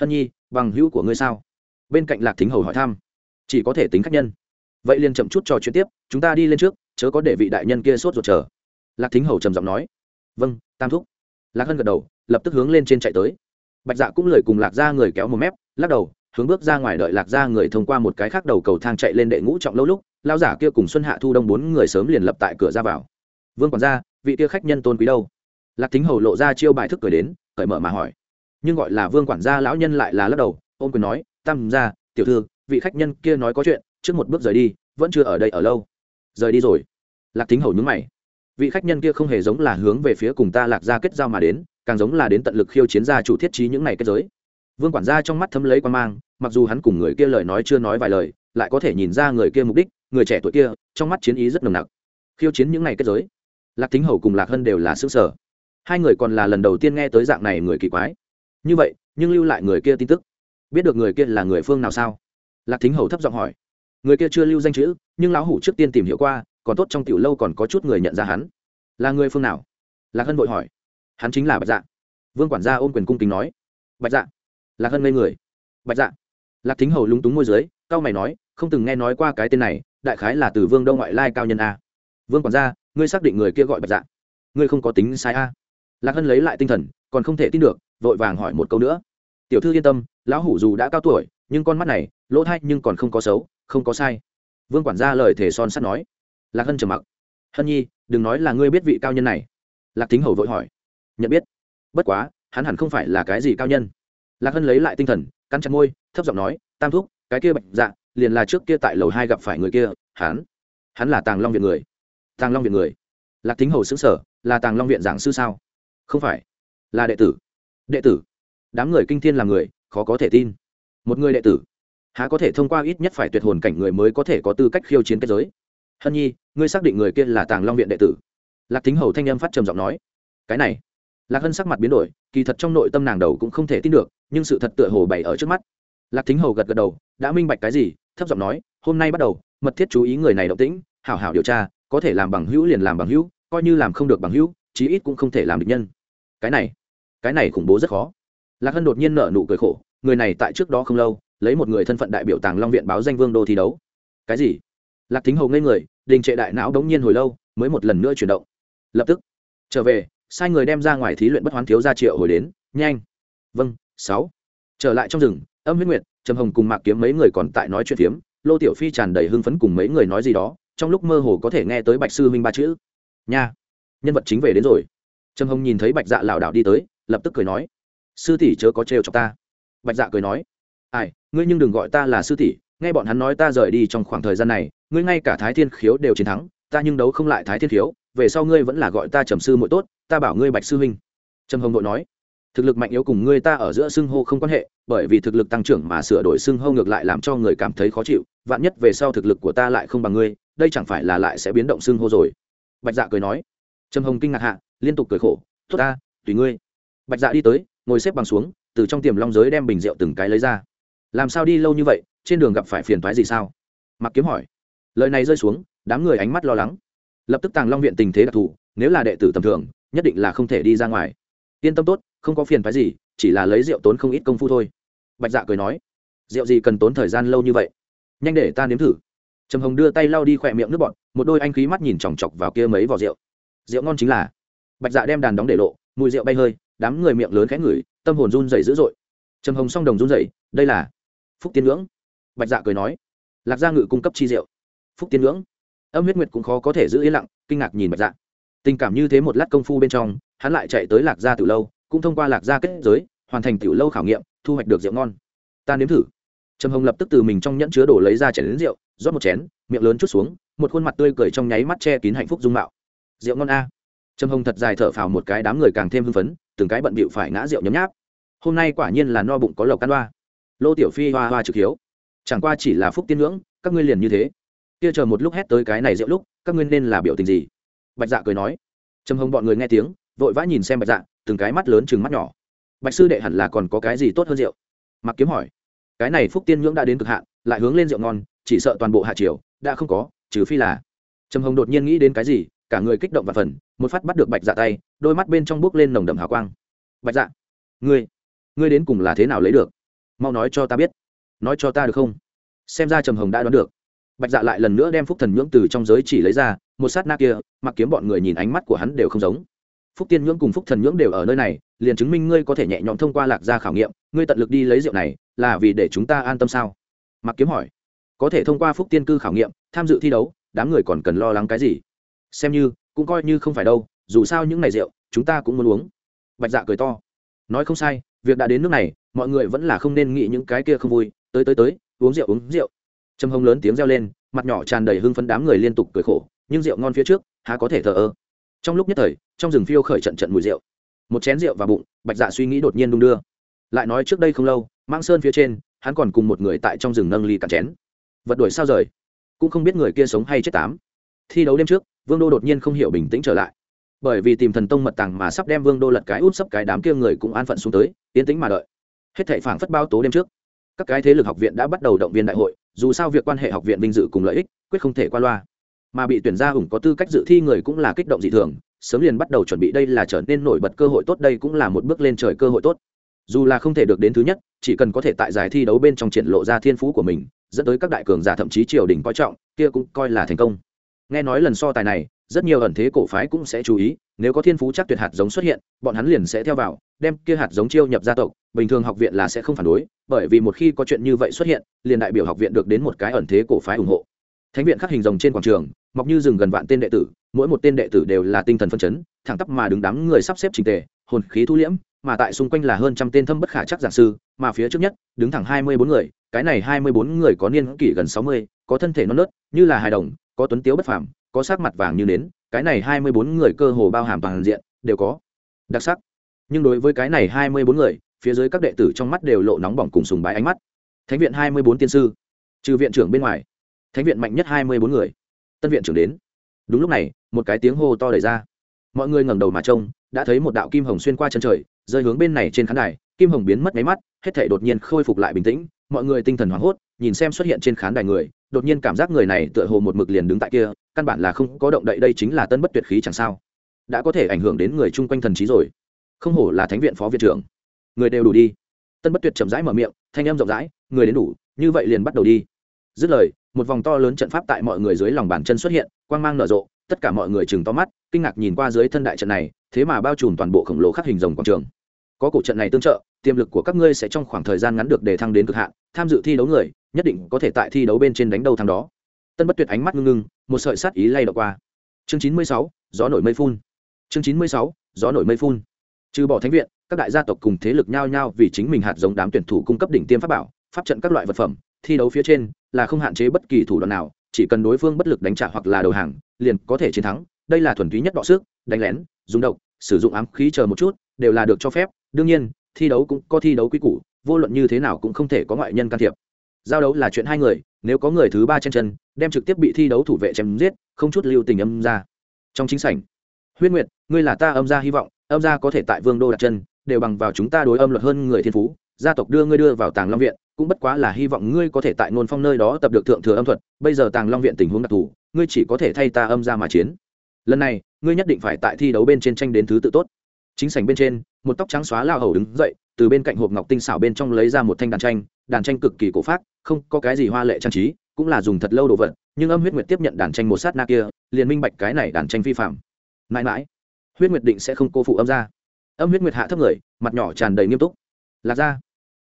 hân nhi, bằng hữu của ngươi sao? Bên cạnh lạc thính hầu hỏi thăm, chỉ có thể tính khách nhân vậy liền chậm chút trò chuyện tiếp, chúng ta đi lên trước, chớ có để vị đại nhân kia sốt ruột chờ. Lạc thính hầu trầm giọng nói. Vâng tam thúc. Lạc hân gật đầu, lập tức hướng lên trên chạy tới. Bạch dạ cũng lời cùng lạc ra người kéo một mép, lắc đầu, hướng bước ra ngoài đợi lạc ra người thông qua một cái khác đầu cầu thang chạy lên đệ ngũ trọng lâu lúc lao giả kia cùng xuân hạ thu đông bốn người sớm liền lập tại cửa ra vào. Vương quản gia, vị kia khách nhân tôn quý đâu? Lạc thính hầu lộ ra chiêu bài thức cười đến, cởi mở mà hỏi. Nhưng gọi là vương quản gia lão nhân lại là lắc đầu ôm quyền nói, tam gia, tiểu thư, vị khách nhân kia nói có chuyện trước một bước rời đi, vẫn chưa ở đây ở lâu. Rời đi rồi. Lạc thính hầu nhúng mày. Vị khách nhân kia không hề giống là hướng về phía cùng ta lạc gia kết giao mà đến, càng giống là đến tận lực khiêu chiến gia chủ thiết trí những này kết giới. Vương quản gia trong mắt thấm lấy quan mang, mặc dù hắn cùng người kia lời nói chưa nói vài lời, lại có thể nhìn ra người kia mục đích, người trẻ tuổi kia, trong mắt chiến ý rất nồng nặc. Khiêu chiến những ngày kết giới. Lạc thính hầu cùng lạc hân đều là xứ sở hai người còn là lần đầu tiên nghe tới dạng này người kỳ quái. Như vậy, nhưng lưu lại người kia tin tức. Biết được người kia là người phương nào sao? Lạc thính hầu thấp giọng hỏi người kia chưa lưu danh chữ, nhưng lão hủ trước tiên tìm hiểu qua, còn tốt trong tiểu lâu còn có chút người nhận ra hắn. Là người phương nào? Lạc hân vội hỏi. Hắn chính là bạch dạ. Vương quản gia ôm quyền cung kính nói. Bạch dạ. Lạc hân ngây người. Bạch dạ. Lạc thính hầu lúng túng môi dưới, cao mày nói, không từng nghe nói qua cái tên này, đại khái là từ vương đông ngoại lai cao nhân a. Vương quản gia, ngươi xác định người kia gọi bạch dạ. Ngươi không có tính sai a. Lạc hân lấy lại tinh thần, còn không thể tin được, vội vàng hỏi một câu nữa. Tiểu thư yên tâm, lão hủ dù đã cao tuổi, nhưng con mắt này, lỗ thay nhưng còn không có xấu không có sai. Vương quản gia lời thể son sắt nói. Lạc hân trầm mặc. Hân nhi, đừng nói là ngươi biết vị cao nhân này. Lạc thính hầu vội hỏi. Nhận biết. Bất quá, hắn hẳn không phải là cái gì cao nhân. Lạc hân lấy lại tinh thần, cắn chặt môi, thấp giọng nói, tam thúc, cái kia bạch dạ liền là trước kia tại lầu hai gặp phải người kia, hắn hắn là tàng long viện người. Tàng long viện người? Lạc thính hầu xứng sở là tàng long viện giảng sư sao? Không phải, là đệ tử. Đệ tử? Đám người kinh thiên là người, khó có thể tin. Một người đệ tử há có thể thông qua ít nhất phải tuyệt hồn cảnh người mới có thể có tư cách khiêu chiến kết giới. Hân nhi, ngươi xác định người kia là tàng long viện đệ tử? Lạc thính hầu thanh âm phát trầm giọng nói. Cái này. Lạc hân sắc mặt biến đổi, kỳ thật trong nội tâm nàng đầu cũng không thể tin được, nhưng sự thật tựa hồ bày ở trước mắt. Lạc thính hầu gật gật đầu, đã minh bạch cái gì, thấp giọng nói, hôm nay bắt đầu, mật thiết chú ý người này động tĩnh, hảo hảo điều tra, có thể làm bằng hữu liền làm bằng hữu, coi như làm không được bằng hữu, chí ít cũng không thể làm được nhân. Cái này cái này khủng bố rất khó. Lạc hân đột nhiên nở nụ cười khổ, người này tại trước đó không lâu lấy một người thân phận đại biểu tàng long viện báo danh vương đô thi đấu. Cái gì? Lạc thính hầu ngây người, đình trệ đại não đống nhiên hồi lâu, mới một lần nữa chuyển động. Lập tức, trở về, sai người đem ra ngoài thí luyện bất hoán thiếu gia triệu hồi đến, nhanh. Vâng sáu. Trở lại trong rừng, âm huyết nguyệt, trầm hồng cùng mạc kiếm mấy người còn tại nói chuyện phiếm, lô tiểu phi tràn đầy hưng phấn cùng mấy người nói gì đó, trong lúc mơ hồ có thể nghe tới bạch sư huynh ba chữ. Nha, nhân vật chính về đến rồi. Trầm hồng nhìn thấy bạch dạ lảo đảo đi tới, lập tức cười nói, sư tỷ chớ có trêu cho ta. Bạch dạ cười nói ai, ngươi nhưng đừng gọi ta là sư tỷ, nghe bọn hắn nói ta rời đi trong khoảng thời gian này, ngươi ngay cả thái thiên khiếu đều chiến thắng, ta nhưng đấu không lại thái thiên khiếu, về sau ngươi vẫn là gọi ta trầm sư muội tốt, ta bảo ngươi bạch sư huynh. Trầm hồng nội nói. Thực lực mạnh yếu cùng ngươi ta ở giữa xưng hô không quan hệ, bởi vì thực lực tăng trưởng mà sửa đổi xưng hô ngược lại làm cho người cảm thấy khó chịu, vạn nhất về sau thực lực của ta lại không bằng ngươi, đây chẳng phải là lại sẽ biến động xưng hô rồi. Bạch dạ cười nói. Trầm hồng kinh ngạc hạ, liên tục cười khổ. Tốt ta, tùy ngươi. Bạch dạ đi tới, ngồi xếp bằng xuống, từ trong tiềm long giới đem bình rượu từng cái lấy ra làm sao đi lâu như vậy, trên đường gặp phải phiền thoái gì sao? Mặc kiếm hỏi. Lời này rơi xuống, đám người ánh mắt lo lắng. Lập tức tàng long viện tình thế đặc thù, nếu là đệ tử tầm thường, nhất định là không thể đi ra ngoài. Yên tâm tốt, không có phiền phái gì, chỉ là lấy rượu tốn không ít công phu thôi. Bạch dạ cười nói. Rượu gì cần tốn thời gian lâu như vậy? Nhanh để ta nếm thử. Trầm hồng đưa tay lau đi khỏe miệng nước bọt, một đôi anh khí mắt nhìn chòng chọc vào kia mấy vỏ rượu. Rượu ngon chính là. Bạch dạ đem đàn đóng để lộ, mùi rượu bay hơi, đám người miệng lớn khẽ ngửi, tâm hồn run dày dữ dội. Trầm hồng song đồng run dày đây là phúc tiên ngưỡng. Bạch dạ cười nói, lạc gia ngự cung cấp chi rượu phúc tiên ngưỡng. Âm huyết nguyệt cũng khó có thể giữ yên lặng, kinh ngạc nhìn bạch dạ. Tình cảm như thế một lát công phu bên trong, hắn lại chạy tới lạc gia tiểu lâu, cũng thông qua lạc gia kết giới, hoàn thành tiểu lâu khảo nghiệm, thu hoạch được rượu ngon. Ta nếm thử. Trầm hồng lập tức từ mình trong nhẫn chứa đổ lấy ra chén đến rượu, rót một chén, miệng lớn chút xuống, một khuôn mặt tươi cười trong nháy mắt che kín hạnh phúc dung mạo. Rượu ngon a. Trầm hồng thật dài thở phào một cái, đám người càng thêm hưng phấn, từng cái bận bịu phải ngã rượu nhấm nháp. Hôm nay quả nhiên là no bụng có lộc can đoa lô tiểu phi hoa hoa trực hiếu. Chẳng qua chỉ là phúc tiên ngưỡng, các ngươi liền như thế. Kia chờ một lúc hét tới cái này rượu lúc, các ngươi nên là biểu tình gì? Bạch dạ cười nói. Trầm hồng bọn người nghe tiếng, vội vã nhìn xem bạch dạ từng cái mắt lớn chừng mắt nhỏ. Bạch sư đệ hẳn là còn có cái gì tốt hơn rượu? Mặc kiếm hỏi. Cái này phúc tiên ngưỡng đã đến cực hạn, lại hướng lên rượu ngon, chỉ sợ toàn bộ hạ triều, đã không có, trừ phi là. Trầm hồng đột nhiên nghĩ đến cái gì, cả người kích động và phần, một phát bắt được bạch dạ tay, đôi mắt bên trong bước lên nồng đậm hào quang. Bạch dạ ngươi ngươi đến cùng là thế nào lấy được? Mau nói cho ta biết. Nói cho ta được không? Xem ra trầm hồng đã đoán được. Bạch dạ lại lần nữa đem phúc thần nhưỡng từ trong giới chỉ lấy ra, một sát na kia, mặc kiếm bọn người nhìn ánh mắt của hắn đều không giống. Phúc tiên nhưỡng cùng phúc thần nhưỡng đều ở nơi này, liền chứng minh ngươi có thể nhẹ nhõm thông qua lạc gia khảo nghiệm, ngươi tận lực đi lấy rượu này, là vì để chúng ta an tâm sao? Mặc kiếm hỏi. Có thể thông qua phúc tiên cư khảo nghiệm, tham dự thi đấu, đám người còn cần lo lắng cái gì? Xem như, cũng coi như không phải đâu, dù sao những ngày rượu, chúng ta cũng muốn uống. Bạch dạ cười to. Nói không sai việc đã đến nước này, mọi người vẫn là không nên nghĩ những cái kia không vui, tới tới tới, uống rượu uống rượu. Trầm Hồng lớn tiếng reo lên, mặt nhỏ tràn đầy hưng phấn đám người liên tục cười khổ, nhưng rượu ngon phía trước, há có thể thờ ơ. Trong lúc nhất thời, trong rừng phiêu khởi trận trận mùi rượu. Một chén rượu vào bụng, bạch dạ suy nghĩ đột nhiên đung đưa. Lại nói trước đây không lâu mang sơn phía trên, hắn còn cùng một người tại trong rừng nâng ly cạn chén. Vật đuổi sao rời? Cũng không biết người kia sống hay chết tám. Thi đấu đêm trước, vương đô đột nhiên không hiểu bình tĩnh trở lại bởi vì tìm thần tông mật tàng mà sắp đem vương đô lật cái út sấp cái đám kia người cũng an phận xuống tới, yên tĩnh mà đợi. Hết thệ phảng phất bao tố đêm trước, các cái thế lực học viện đã bắt đầu động viên đại hội, dù sao việc quan hệ học viện vinh dự cùng lợi ích, quyết không thể qua loa. Mà bị tuyển ra ủng có tư cách dự thi người cũng là kích động dị thường, sớm liền bắt đầu chuẩn bị đây là trở nên nổi bật cơ hội tốt, đây cũng là một bước lên trời cơ hội tốt. Dù là không thể được đến thứ nhất, chỉ cần có thể tại giải thi đấu bên trong triển lộ ra thiên phú của mình, dẫn tới các đại cường giả thậm chí triều đình coi trọng, kia cũng coi là thành công. Nghe nói lần so tài này rất nhiều ẩn thế cổ phái cũng sẽ chú ý, nếu có thiên phú chắc tuyệt hạt giống xuất hiện, bọn hắn liền sẽ theo vào, đem kia hạt giống chiêu nhập gia tộc, bình thường học viện là sẽ không phản đối, bởi vì một khi có chuyện như vậy xuất hiện, liền đại biểu học viện được đến một cái ẩn thế cổ phái ủng hộ. Thánh viện khắc hình rồng trên quảng trường, mọc như rừng gần vạn tên đệ tử, mỗi một tên đệ tử đều là tinh thần phân chấn, thẳng tắp mà đứng đám người sắp xếp trình tề, hồn khí thu liễm, mà tại xung quanh là hơn trăm tên thâm bất khả chắc giảng sư, mà phía trước nhất, đứng thẳng hai mươi bốn người, cái này hai mươi bốn người có niên kỷ gần sáu mươi, có thân thể non nớt, như là hài đồng, có tuấn tiếu bất phàm có sắc mặt vàng như nến, cái này hai mươi bốn người cơ hồ bao hàm toàn diện, đều có đặc sắc. Nhưng đối với cái này hai mươi bốn người, phía dưới các đệ tử trong mắt đều lộ nóng bỏng cùng sùng bái ánh mắt. Thánh viện hai mươi bốn tiên sư, trừ viện trưởng bên ngoài, thánh viện mạnh nhất hai mươi bốn người, tân viện trưởng đến. Đúng lúc này, một cái tiếng hô to đẩy ra. Mọi người ngẩng đầu mà trông, đã thấy một đạo kim hồng xuyên qua chân trời, rơi hướng bên này trên khán đài, kim hồng biến mất máy mắt, hết thể đột nhiên khôi phục lại bình tĩnh, mọi người tinh thần hoảng hốt, nhìn xem xuất hiện trên khán đài người đột nhiên cảm giác người này tựa hồ một mực liền đứng tại kia, căn bản là không có động đậy, đây chính là tân bất tuyệt khí chẳng sao. Đã có thể ảnh hưởng đến người chung quanh thần trí rồi. Không hổ là thánh viện phó viện trưởng. Người đều đủ đi. Tân bất tuyệt chậm rãi mở miệng, thanh âm rộng rãi, người đến đủ, như vậy liền bắt đầu đi. Dứt lời, một vòng to lớn trận pháp tại mọi người dưới lòng bàn chân xuất hiện, quang mang nở rộ, tất cả mọi người chừng to mắt, kinh ngạc nhìn qua dưới thân đại trận này, thế mà bao trùm toàn bộ khổng lồ khắc hình rồng quảng trường có cổ trận này tương trợ, tiềm lực của các ngươi sẽ trong khoảng thời gian ngắn được đề thăng đến cực hạn, tham dự thi đấu người, nhất định có thể tại thi đấu bên trên đánh đầu thằng đó. Tân bất tuyệt ánh mắt ngưng ngưng, một sợi sát ý lay đọc qua. Chương chín mươi sáu, gió nổi mây phun. Chương chín mươi sáu, gió nổi mây phun. Trừ bỏ thánh viện, các đại gia tộc cùng thế lực nhao nhao vì chính mình hạt giống đám tuyển thủ cung cấp đỉnh tiêm pháp bảo, pháp trận các loại vật phẩm, thi đấu phía trên là không hạn chế bất kỳ thủ đoạn nào, chỉ cần đối phương bất lực đánh trả hoặc là đầu hàng, liền có thể chiến thắng. Đây là thuần túy nhất đọ sức, đánh lén, dùng độc, sử dụng ám khí chờ một chút, đều là được cho phép đương nhiên, thi đấu cũng có thi đấu quy củ, vô luận như thế nào cũng không thể có ngoại nhân can thiệp. Giao đấu là chuyện hai người, nếu có người thứ ba chen chân, đem trực tiếp bị thi đấu thủ vệ chém giết, không chút lưu tình âm ra. Trong chính sảnh, huyết nguyệt, ngươi là ta âm gia hy vọng, âm gia có thể tại vương đô đặt chân, đều bằng vào chúng ta đối âm luật hơn người thiên phú, gia tộc đưa ngươi đưa vào tàng long viện, cũng bất quá là hy vọng ngươi có thể tại ngôn phong nơi đó tập được thượng thừa âm thuật, bây giờ tàng long viện tình huống đặc thù, ngươi chỉ có thể thay ta âm ra mà chiến. Lần này, ngươi nhất định phải tại thi đấu bên trên tranh đến thứ tự tốt chính sảnh bên trên, một tóc trắng xóa lao hầu đứng dậy, từ bên cạnh hộp ngọc tinh xảo bên trong lấy ra một thanh đàn tranh đàn tranh cực kỳ cổ phát không có cái gì hoa lệ trang trí, cũng là dùng thật lâu đồ vật, nhưng âm huyết nguyệt tiếp nhận đàn tranh một sát na kia, liền minh bạch cái này đàn tranh vi phạm. Mãi mãi, huyết nguyệt định sẽ không cô phụ âm ra. Âm huyết nguyệt hạ thấp người, mặt nhỏ tràn đầy nghiêm túc. Lạc ra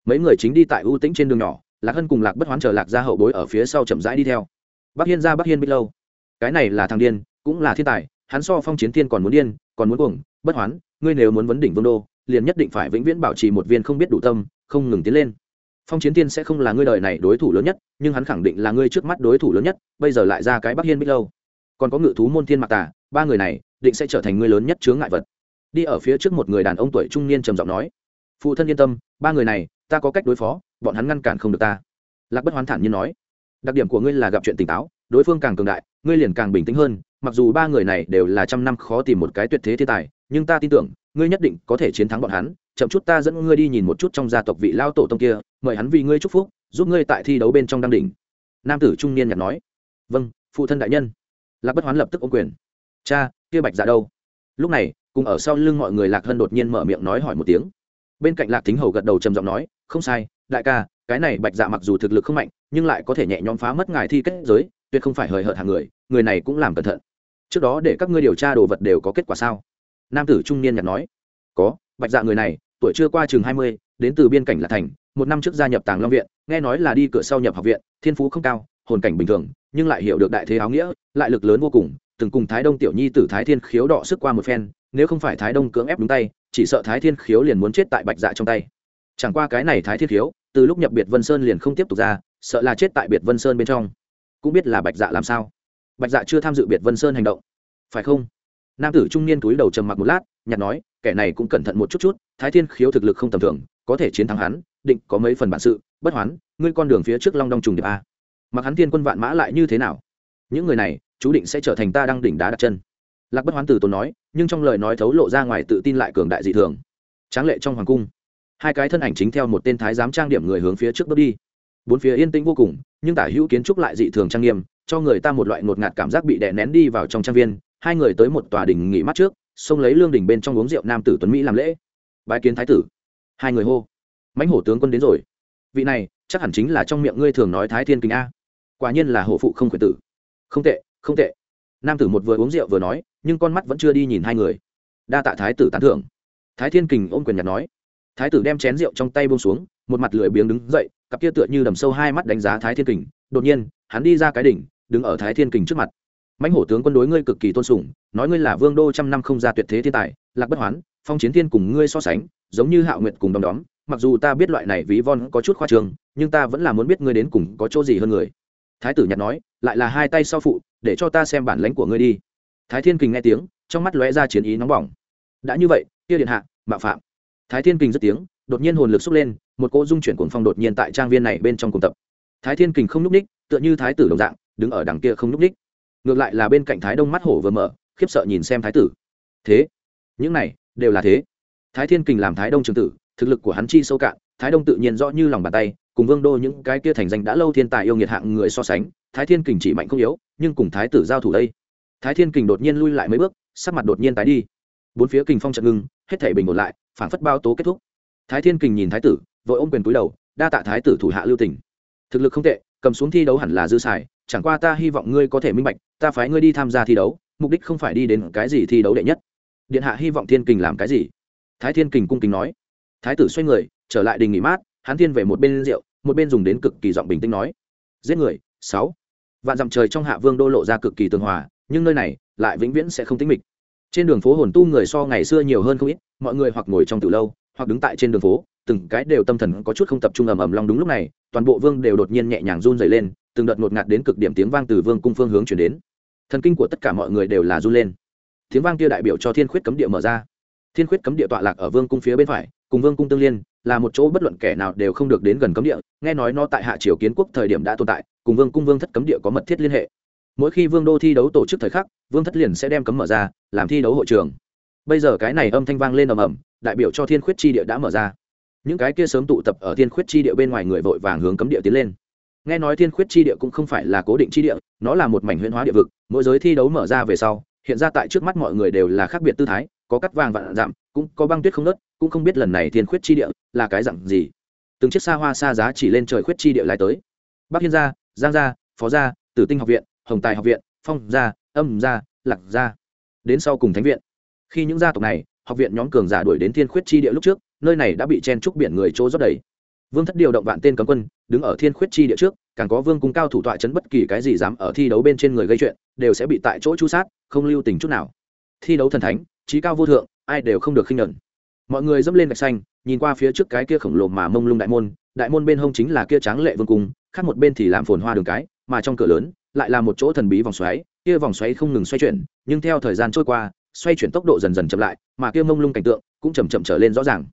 mấy người chính đi tại ưu tĩnh trên đường nhỏ, lạc hân cùng lạc bất hoán chờ lạc ra hậu bối ở phía sau chậm rãi đi theo. Bắc hiên ra bắc hiên biết lâu. Cái này là thằng điên, cũng là thiên tài, hắn so phong chiến thiên còn muốn điên, còn muốn cuồng bất hoán, ngươi nếu muốn vấn đỉnh vương đô, liền nhất định phải vĩnh viễn bảo trì một viên không biết đủ tâm, không ngừng tiến lên. Phong chiến tiên sẽ không là ngươi đời này đối thủ lớn nhất, nhưng hắn khẳng định là ngươi trước mắt đối thủ lớn nhất, bây giờ lại ra cái bắc hiên bích lâu. Còn có ngự thú môn thiên mạc tà, ba người này, định sẽ trở thành ngươi lớn nhất chướng ngại vật. Đi ở phía trước một người đàn ông tuổi trung niên trầm giọng nói, phụ thân yên tâm, ba người này, ta có cách đối phó, bọn hắn ngăn cản không được ta. Lạc bất hoán thản nhiên nói, đặc điểm của ngươi là gặp chuyện tỉnh táo, đối phương càng cường đại, ngươi liền càng bình tĩnh hơn, mặc dù ba người này đều là trăm năm khó tìm một cái tuyệt thế thiên tài nhưng ta tin tưởng, ngươi nhất định có thể chiến thắng bọn hắn, chậm chút ta dẫn ngươi đi nhìn một chút trong gia tộc vị lao tổ tông kia, mời hắn vì ngươi chúc phúc, giúp ngươi tại thi đấu bên trong đăng đỉnh. Nam tử trung niên nhặt nói. Vâng phụ thân đại nhân. Lạc bất hoán lập tức ô quyền. Cha, kia bạch dạ đâu? Lúc này, cùng ở sau lưng mọi người lạc hân đột nhiên mở miệng nói hỏi một tiếng. Bên cạnh lạc thính hầu gật đầu trầm giọng nói, không sai, đại ca, cái này bạch dạ mặc dù thực lực không mạnh, nhưng lại có thể nhẹ nhõm phá mất ngài thi kết giới, tuyệt không phải hời hợt hàng người người này cũng làm cẩn thận. Trước đó để các ngươi điều tra đồ vật đều có kết quả sao? Nam tử trung niên nhặt nói, có, bạch dạ người này, tuổi chưa qua chừng hai mươi, đến từ biên cảnh là thành, một năm trước gia nhập tàng long viện, nghe nói là đi cửa sau nhập học viện, thiên phú không cao, hồn cảnh bình thường, nhưng lại hiểu được đại thế áo nghĩa, lại lực lớn vô cùng, từng cùng thái đông tiểu nhi tử thái thiên khiếu đọ sức qua một phen, nếu không phải thái đông cưỡng ép đúng tay, chỉ sợ thái thiên khiếu liền muốn chết tại bạch dạ trong tay. Chẳng qua cái này thái thiên khiếu, từ lúc nhập biệt vân sơn liền không tiếp tục ra, sợ là chết tại biệt vân sơn bên trong. Cũng biết là bạch dạ làm sao. Bạch dạ chưa tham dự biệt vân sơn hành động. Phải không? Nam tử trung niên túi đầu trầm mặc một lát nhặt nói, kẻ này cũng cẩn thận một chút chút, thái thiên khiếu thực lực không tầm thường, có thể chiến thắng hắn, định có mấy phần bản sự, bất hoán, ngươi con đường phía trước long đong trùng điệp a. Mặc hắn thiên quân vạn mã lại như thế nào? Những người này, chú định sẽ trở thành ta đang đỉnh đá đặt chân. Lạc bất hoán từ tốn nói, nhưng trong lời nói thấu lộ ra ngoài tự tin lại cường đại dị thường. Tráng lệ trong hoàng cung, hai cái thân ảnh chính theo một tên thái giám trang điểm người hướng phía trước bước đi. Bốn phía yên tĩnh vô cùng, nhưng tả hữu kiến trúc lại dị thường trang nghiêm, cho người ta một loại ngột ngạt cảm giác bị đè nén đi vào trong trang viên hai người tới một tòa đình nghỉ mắt trước, xông lấy lương đình bên trong uống rượu nam tử tuấn mỹ làm lễ. Bái kiến thái tử. Hai người hô. Mãnh hổ tướng quân đến rồi. Vị này, chắc hẳn chính là trong miệng ngươi thường nói thái thiên kính a. Quả nhiên là hổ phụ không khuyển tử. Không tệ không tệ. Nam tử một vừa uống rượu vừa nói, nhưng con mắt vẫn chưa đi nhìn hai người. Đa tạ thái tử tán thưởng. Thái thiên kình ôm quyền nhặt nói. Thái tử đem chén rượu trong tay buông xuống, một mặt lười biếng đứng dậy, cặp kia tựa như đầm sâu hai mắt đánh giá thái thiên kình. Đột nhiên, hắn đi ra cái đỉnh, đứng ở thái thiên kình trước mặt mãnh hổ tướng quân đối ngươi cực kỳ tôn sùng, nói ngươi là vương đô trăm năm không ra tuyệt thế thiên tài, lạc bất hoán, phong chiến thiên cùng ngươi so sánh, giống như hạo nguyệt cùng đom đóm, mặc dù ta biết loại này ví von có chút khoa trường nhưng ta vẫn là muốn biết ngươi đến cùng có chỗ gì hơn người. Thái tử nhặt nói, lại là hai tay sau phụ, để cho ta xem bản lãnh của ngươi đi. Thái thiên kình nghe tiếng, trong mắt lóe ra chiến ý nóng bỏng. Đã như vậy, kia điện hạ, mạo phạm. Thái thiên kình rất tiếng, đột nhiên hồn lực xúc lên, một cỗ dung chuyển cuồng phong đột nhiên tại trang viên này bên trong cùng tập. Thái thiên kình không n ú c ních, tựa như thái tử đồng dạng, đứng ở đằng kia không n ú c ních ngược lại là bên cạnh thái đông mắt hổ vừa mở, khiếp sợ nhìn xem thái tử. Thế, những này đều là thế. Thái thiên kình làm thái đông trường tử, thực lực của hắn chi sâu cạn, thái đông tự nhiên rõ như lòng bàn tay, cùng vương đô những cái kia thành danh đã lâu thiên tài yêu nghiệt hạng người so sánh, thái thiên kình chỉ mạnh không yếu, nhưng cùng thái tử giao thủ đây. Thái thiên kình đột nhiên lui lại mấy bước, sắc mặt đột nhiên tái đi. Bốn phía kình phong trận ngưng, hết thể bình ổn lại phản phất bao tố kết thúc. Thái thiên kình nhìn thái tử, vội ôm quyền túi đầu, đa tạ thái tử thủ hạ lưu tỉnh thực lực không tệ, cầm xuống thi đấu hẳn là dư xài chẳng qua ta hy vọng ngươi có thể minh bạch, ta phái ngươi đi tham gia thi đấu, mục đích không phải đi đến cái gì thi đấu đệ nhất. Điện hạ hy vọng thiên kình làm cái gì? Thái thiên kình cung kính nói. Thái tử xoay người, trở lại đình nghỉ mát, hắn thiên về một bên rượu, một bên dùng đến cực kỳ giọng bình tĩnh nói. Giết người, sáu. Vạn dặm trời trong hạ vương đô lộ ra cực kỳ tường hòa, nhưng nơi này, lại vĩnh viễn sẽ không tính mịch. Trên đường phố hồn tu người so ngày xưa nhiều hơn không ít, mọi người hoặc ngồi trong từ lâu, hoặc đứng tại trên đường phố, từng cái đều tâm thần có chút không tập trung ầm ầm long đúng lúc này, toàn bộ vương đều đột nhiên nhẹ nhàng run dày lên từng đợt ngột ngạt đến cực điểm tiếng vang từ vương cung phương hướng chuyển đến. Thần kinh của tất cả mọi người đều là run lên. Tiếng vang kia đại biểu cho thiên khuyết cấm địa mở ra. Thiên khuyết cấm địa tọa lạc ở vương cung phía bên phải, cùng vương cung tương liên, là một chỗ bất luận kẻ nào đều không được đến gần cấm địa, nghe nói nó tại hạ triều kiến quốc thời điểm đã tồn tại, cùng vương cung vương thất cấm địa có mật thiết liên hệ. Mỗi khi vương đô thi đấu tổ chức thời khắc, vương thất liền sẽ đem cấm mở ra, làm thi đấu hội trường. Bây giờ cái này âm thanh vang lên ầm ầm, đại biểu cho thiên khuyết chi địa đã mở ra. Những cái kia sớm tụ tập ở thiên khuyết chi địa bên ngoài người vội vàng hướng cấm địa tiến lên nghe nói thiên khuyết chi địa cũng không phải là cố định chi địa, nó là một mảnh huyễn hóa địa vực, mỗi giới thi đấu mở ra về sau, hiện ra tại trước mắt mọi người đều là khác biệt tư thái, có cắt vàng vạn dặm, cũng có băng tuyết không nớt cũng không biết lần này thiên khuyết chi địa là cái dặn gì. Từng chiếc xa hoa xa giá chỉ lên trời khuyết chi địa lại tới. Bắc hiên gia, giang gia, phó gia, tử tinh học viện, hồng tài học viện, phong gia, âm gia, lạc gia. Đến sau cùng thánh viện. Khi những gia tộc này, học viện nhóm cường giả đuổi đến thiên khuyết chi địa lúc trước, nơi này đã bị chen trúc biển người chỗ rót đầy vương thất điều động vạn tên cấm quân, đứng ở thiên khuyết chi địa trước, càng có vương cung cao thủ tọa chấn bất kỳ cái gì dám ở thi đấu bên trên người gây chuyện, đều sẽ bị tại chỗ chu sát, không lưu tình chút nào. Thi đấu thần thánh, trí cao vô thượng, ai đều không được khinh nhẫn. Mọi người dẫm lên gạch xanh, nhìn qua phía trước cái kia khổng lồ mà mông lung đại môn đại môn bên hông chính là kia tráng lệ vương cung, khác một bên thì làm phồn hoa đường cái, mà trong cửa lớn, lại là một chỗ thần bí vòng xoáy, kia vòng xoáy không ngừng xoay chuyển, nhưng theo thời gian trôi qua, xoay chuyển tốc độ dần dần chậm lại, mà kia mông lung cảnh tượng cũng chậm chậm trở lên rõ ràng.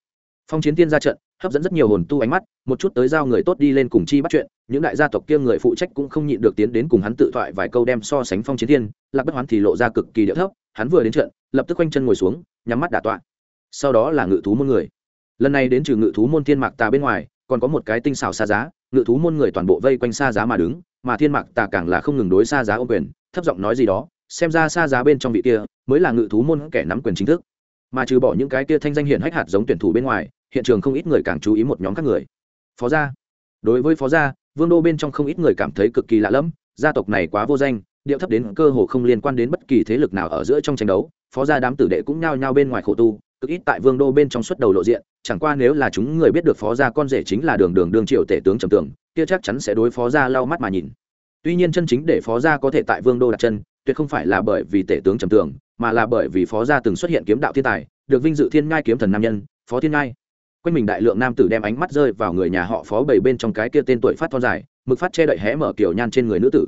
Phong chiến tiên ra trận hấp dẫn rất nhiều hồn tu ánh mắt, một chút tới giao người tốt đi lên cùng chi bắt chuyện, những đại gia tộc kia người phụ trách cũng không nhịn được tiến đến cùng hắn tự thoại vài câu đem so sánh phong chiến thiên, lạc bất hoán thì lộ ra cực kỳ điệu thấp, hắn vừa đến trận, lập tức quanh chân ngồi xuống, nhắm mắt đả tọa. Sau đó là ngự thú môn người. Lần này đến trừ ngự thú môn thiên mạc tà bên ngoài, còn có một cái tinh xảo xa giá, ngự thú môn người toàn bộ vây quanh xa giá mà đứng, mà thiên mạc tà càng là không ngừng đối xa giá ô quyền, thấp giọng nói gì đó, xem ra xa giá bên trong vị kia mới là ngự thú môn kẻ nắm quyền chính thức. Mà trừ bỏ những cái kia thanh danh hiển hách hạt giống tuyển thủ bên ngoài hiện trường không ít người càng chú ý một nhóm các người. Phó gia. Đối với phó gia, vương đô bên trong không ít người cảm thấy cực kỳ lạ lẫm, gia tộc này quá vô danh, điệu thấp đến cơ hồ không liên quan đến bất kỳ thế lực nào ở giữa trong tranh đấu, phó gia đám tử đệ cũng nhao nhao bên ngoài khổ tu, cực ít tại vương đô bên trong xuất đầu lộ diện, chẳng qua nếu là chúng người biết được phó gia con rể chính là đường đường Đường triệu tể tướng trầm tường, kia chắc chắn sẽ đối phó gia lau mắt mà nhìn. Tuy nhiên chân chính để phó gia có thể tại vương đô đặt chân, tuyệt không phải là bởi vì tể tướng trầm tường, mà là bởi vì phó gia từng xuất hiện kiếm đạo thiên tài, được vinh dự thiên ngai kiếm thần nam nhân, phó thiên ngai quanh mình đại lượng nam tử đem ánh mắt rơi vào người nhà họ phó bảy bên trong cái kia tên tuổi phát thon dài, mực phát che đậy hé mở kiểu nhan trên người nữ tử.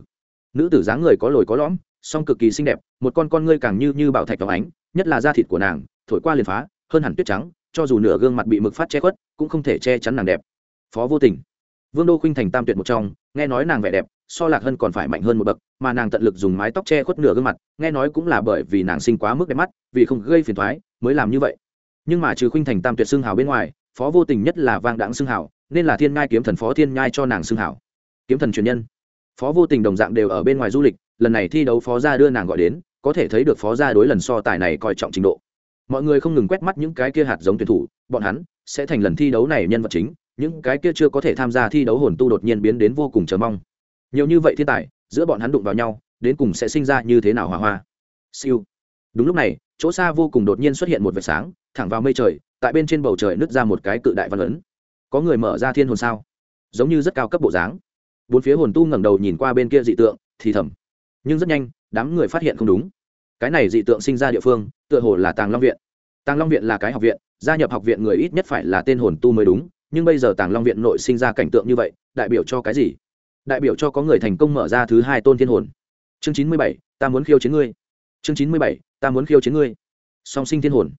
Nữ tử dáng người có lồi có lõm, song cực kỳ xinh đẹp, một con con ngươi càng như như bảo thạch tỏ ánh, nhất là da thịt của nàng, thổi qua liền phá, hơn hẳn tuyết trắng, cho dù nửa gương mặt bị mực phát che khuất, cũng không thể che chắn nàng đẹp. Phó vô tình. Vương đô khuynh thành tam tuyệt một trong, nghe nói nàng vẻ đẹp, so lạc hơn còn phải mạnh hơn một bậc, mà nàng tận lực dùng mái tóc che khuất nửa gương mặt, nghe nói cũng là bởi vì nàng sinh quá mức đẹp mắt, vì không gây phiền thoái mới làm như vậy. Nhưng mà trừ khuynh thành tam tuyệt xương hào bên ngoài phó vô tình nhất là vang đãng xưng hảo, nên là thiên ngai kiếm thần phó thiên nhai cho nàng xưng hảo. Kiếm thần truyền nhân. Phó vô tình đồng dạng đều ở bên ngoài du lịch, lần này thi đấu phó gia đưa nàng gọi đến, có thể thấy được phó gia đối lần so tài này coi trọng trình độ. Mọi người không ngừng quét mắt những cái kia hạt giống tuyển thủ, bọn hắn sẽ thành lần thi đấu này nhân vật chính, những cái kia chưa có thể tham gia thi đấu hồn tu đột nhiên biến đến vô cùng chờ mong. Nhiều như vậy thiên tài, giữa bọn hắn đụng vào nhau, đến cùng sẽ sinh ra như thế nào hòa hoa. Siêu. Đúng lúc này chỗ xa vô cùng đột nhiên xuất hiện một vệt sáng, thẳng vào mây trời, tại bên trên bầu trời nứt ra một cái cự đại văn ấn. Có người mở ra thiên hồn sao? Giống như rất cao cấp bộ dáng. Bốn phía hồn tu ngẩng đầu nhìn qua bên kia dị tượng, thì thầm. Nhưng rất nhanh, đám người phát hiện không đúng. Cái này dị tượng sinh ra địa phương, tựa hồ là tàng long viện. Tàng long viện là cái học viện, gia nhập học viện người ít nhất phải là tên hồn tu mới đúng, nhưng bây giờ tàng long viện nội sinh ra cảnh tượng như vậy, đại biểu cho cái gì? Đại biểu cho có người thành công mở ra thứ hai tôn thiên hồn. Chương chín mươi bảy, ta muốn khiêu chiến ngươi chương chín mươi bảy, ta muốn khiêu chiến ngươi. Song sinh thiên hồn.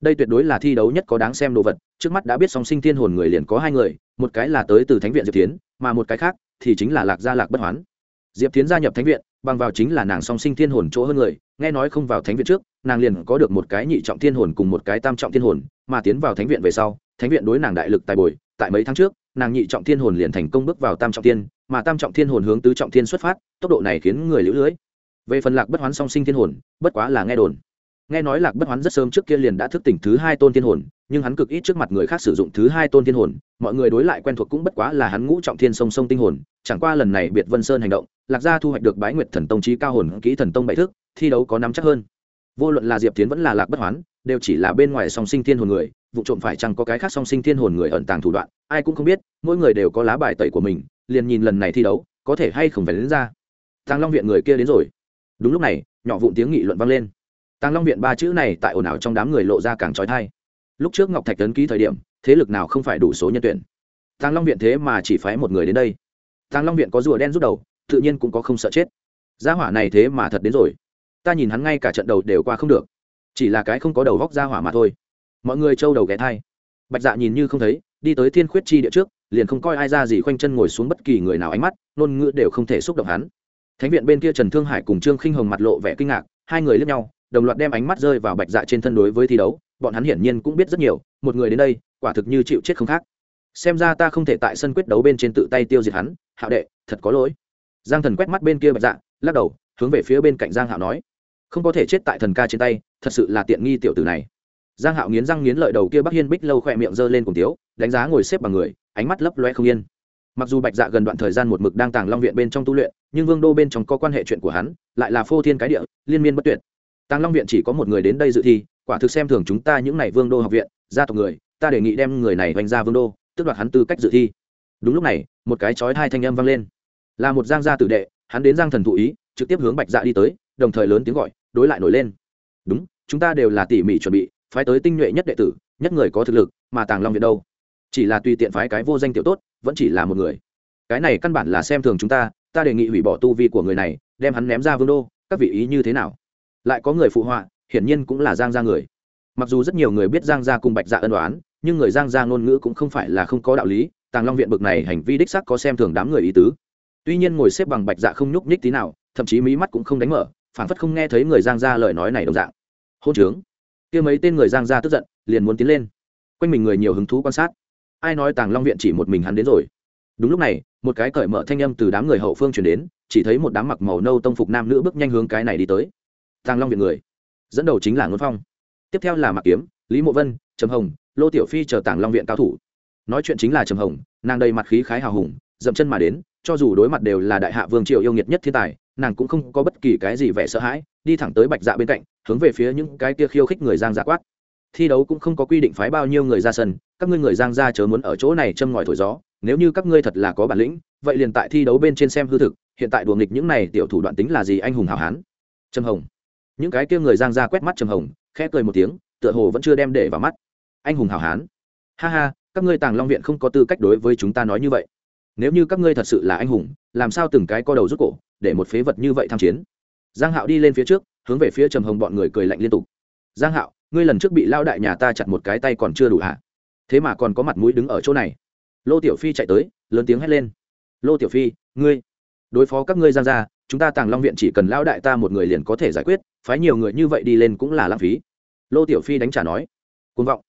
Đây tuyệt đối là thi đấu nhất có đáng xem đồ vật, trước mắt đã biết song sinh thiên hồn người liền có hai người, một cái là tới từ thánh viện diệp tiến mà một cái khác thì chính là lạc gia lạc bất hoán. Diệp tiến gia nhập thánh viện, bằng vào chính là nàng song sinh thiên hồn chỗ hơn người, nghe nói không vào thánh viện trước, nàng liền có được một cái nhị trọng thiên hồn cùng một cái tam trọng thiên hồn, mà tiến vào thánh viện về sau, thánh viện đối nàng đại lực tài bồi, tại mấy tháng trước, nàng nhị trọng thiên hồn liền thành công bước vào tam trọng thiên, mà tam trọng thiên hồn hướng tứ trọng thiên xuất phát, tốc độ này khiến người lũ lưới về phần lạc bất hoán song sinh thiên hồn, bất quá là nghe đồn. Nghe nói lạc bất hoán rất sớm trước kia liền đã thức tỉnh thứ hai tôn thiên hồn, nhưng hắn cực ít trước mặt người khác sử dụng thứ hai tôn thiên hồn, mọi người đối lại quen thuộc cũng bất quá là hắn ngũ trọng thiên sông sông tinh hồn, chẳng qua lần này biệt vân sơn hành động, lạc gia thu hoạch được bái nguyệt thần tông trí cao hồn, kỹ thần tông bảy thức thi đấu có nắm chắc hơn. Vô luận là diệp tiến vẫn là lạc bất hoán, đều chỉ là bên ngoài song sinh thiên hồn người, vụ trộm phải chăng có cái khác song sinh thiên hồn người ẩn tàng thủ đoạn, ai cũng không biết, mỗi người đều có lá bài tẩy của mình, liền nhìn lần này thi đấu, có thể hay không phải đến ra. Tàng long viện người kia đến rồi đúng lúc này, nhỏ vụn tiếng nghị luận vang lên. Tàng long viện ba chữ này tại ồn ào trong đám người lộ ra càng trói thai. Lúc trước ngọc thạch tấn ký thời điểm, thế lực nào không phải đủ số nhân tuyển. Tàng long viện thế mà chỉ phái một người đến đây. Tàng long viện có rùa đen rút đầu, tự nhiên cũng có không sợ chết. Gia hỏa này thế mà thật đến rồi. Ta nhìn hắn ngay cả trận đầu đều qua không được. Chỉ là cái không có đầu vóc gia hỏa mà thôi. Mọi người trâu đầu ghé thai. Bạch dạ nhìn như không thấy, đi tới thiên khuyết chi địa trước, liền không coi ai ra gì khoanh chân ngồi xuống bất kỳ người nào ánh mắt, ngôn ngữ đều không thể xúc động hắn thánh viện bên kia trần thương hải cùng trương khinh hồng mặt lộ vẻ kinh ngạc, hai người lướt nhau, đồng loạt đem ánh mắt rơi vào bạch dạ trên thân đối với thi đấu, bọn hắn hiển nhiên cũng biết rất nhiều, một người đến đây, quả thực như chịu chết không khác. Xem ra ta không thể tại sân quyết đấu bên trên tự tay tiêu diệt hắn, hạo đệ, thật có lỗi. Giang thần quét mắt bên kia bạch dạ lắc đầu, hướng về phía bên cạnh giang hạo nói, không có thể chết tại thần ca trên tay, thật sự là tiện nghi tiểu tử này. Giang hạo nghiến răng nghiến lợi đầu kia bắc hiên bích lâu khỏe miệng giơ lên cùng tiếu, đánh giá ngồi xếp bằng người, ánh mắt lấp loe không yên mặc dù bạch dạ gần đoạn thời gian một mực đang tàng long viện bên trong tu luyện, nhưng vương đô bên trong có quan hệ chuyện của hắn, lại là phô thiên cái địa, liên miên bất tuyệt. Tàng long viện chỉ có một người đến đây dự thi, quả thực xem thường chúng ta những n à y vương đô học viện, gia tộc người, ta đề nghị đem người này hoành ra vương đô tức đoạt hắn tư cách dự thi. Đúng lúc này, một cái chói hai thanh âm vang lên. Là một giang gia tử đệ, hắn đến giang thần thụ ý, trực tiếp hướng bạch dạ đi tới, đồng thời lớn tiếng gọi, đối lại nổi lên. Đúng, chúng ta đều là tỉ mỉ chuẩn bị, phái tới tinh nhuệ nhất đệ tử, nhất người có thực lực, mà tàng long viện đâu? Chỉ là tùy tiện phái cái vô danh tiểu tốt, vẫn chỉ là một người. Cái này căn bản là xem thường chúng ta ta đề nghị hủy bỏ tu vi của người này, đem hắn ném ra vương đô, các vị ý như thế nào? Lại có người phụ họa, hiển nhiên cũng là giang gia người. Mặc dù rất nhiều người biết giang gia cùng bạch dạ ân đoán nhưng người giang gia ngôn ngữ cũng không phải là không có đạo lý, tàng long viện bực này hành vi đích sắc có xem thường đám người ý tứ. Tuy nhiên ngồi xếp bằng bạch dạ không nhúc nhích tí nào, thậm chí mí mắt cũng không đánh mở phản phất không nghe thấy người giang gia lời nói này đồng dạng. Hôn trướng. Kia mấy tên người giang gia tức giận, liền muốn tiến lên. Quanh mình người nhiều hứng thú quan sát ai nói tàng long viện chỉ một mình hắn đến rồi? Đúng lúc này, một cái cởi mở thanh âm từ đám người hậu phương chuyển đến, chỉ thấy một đám mặc màu nâu tông phục nam nữ bước nhanh hướng cái này đi tới. Tàng long viện người, dẫn đầu chính là ngôn phong. Tiếp theo là mạc kiếm, lý mộ vân, trầm hồng, lô tiểu phi chờ tàng long viện cao thủ. Nói chuyện chính là trầm hồng, nàng đầy mặt khí khái hào hùng, dậm chân mà đến, cho dù đối mặt đều là đại hạ vương triều yêu nghiệt nhất thiên tài, nàng cũng không có bất kỳ cái gì vẻ sợ hãi, đi thẳng tới bạch dạ bên cạnh, hướng về phía những cái kia khiêu khích người giang dạ quát thi đấu cũng không có quy định phái bao nhiêu người ra sân, các ngươi người giang ra chớ muốn ở chỗ này châm ngòi thổi gió, nếu như các ngươi thật là có bản lĩnh, vậy liền tại thi đấu bên trên xem hư thực, hiện tại đùa nghịch những này tiểu thủ đoạn tính là gì anh hùng hào hán. Trầm hồng. Những cái kia người giang ra quét mắt trầm hồng, khẽ cười một tiếng, tựa hồ vẫn chưa đem để vào mắt. Anh hùng hào hán. Ha ha, các ngươi tàng long viện không có tư cách đối với chúng ta nói như vậy. Nếu như các ngươi thật sự là anh hùng, làm sao từng cái co đầu rút cổ, để một phế vật như vậy tham chiến? Giang hạo đi lên phía trước, hướng về phía trầm hồng bọn người cười lạnh liên tục. Giang hạo ngươi lần trước bị lao đại nhà ta chặt một cái tay còn chưa đủ hả? Thế mà còn có mặt mũi đứng ở chỗ này. Lô tiểu phi chạy tới, lớn tiếng hét lên. Lô tiểu phi, ngươi, đối phó các ngươi giang ra chúng ta tàng long viện chỉ cần lao đại ta một người liền có thể giải quyết, phái nhiều người như vậy đi lên cũng là lãng phí. Lô tiểu phi đánh trả nói. Côn vọng.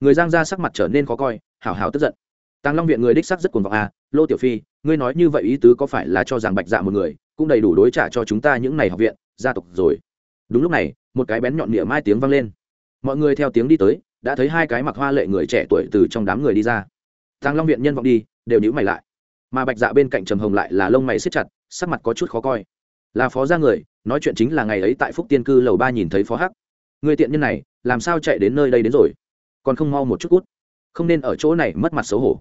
Người giang ra sắc mặt trở nên khó coi hào hào tức giận. Tàng long viện người đích sắc rất cuồng vọng à lô tiểu phi, ngươi nói như vậy ý tứ có phải là cho rằng bạch dạ một người cũng đầy đủ đối trả cho chúng ta những n à y học viện, gia tộc rồi? Đúng lúc này, một cái bén nhọn miệng mai tiếng vang lên mọi người theo tiếng đi tới, đã thấy hai cái mặc hoa lệ người trẻ tuổi từ trong đám người đi ra. Tàng long viện nhân vọng đi, đều nhữ mày lại. Mà bạch dạ bên cạnh trầm hồng lại là lông mày xếp chặt, sắc mặt có chút khó coi. Là phó gia người, nói chuyện chính là ngày ấy tại phúc tiên cư lầu ba nhìn thấy phó hắc. Người tiện nhân này, làm sao chạy đến nơi đây đến rồi? Còn không mau một chút cút. Không nên ở chỗ này mất mặt xấu hổ.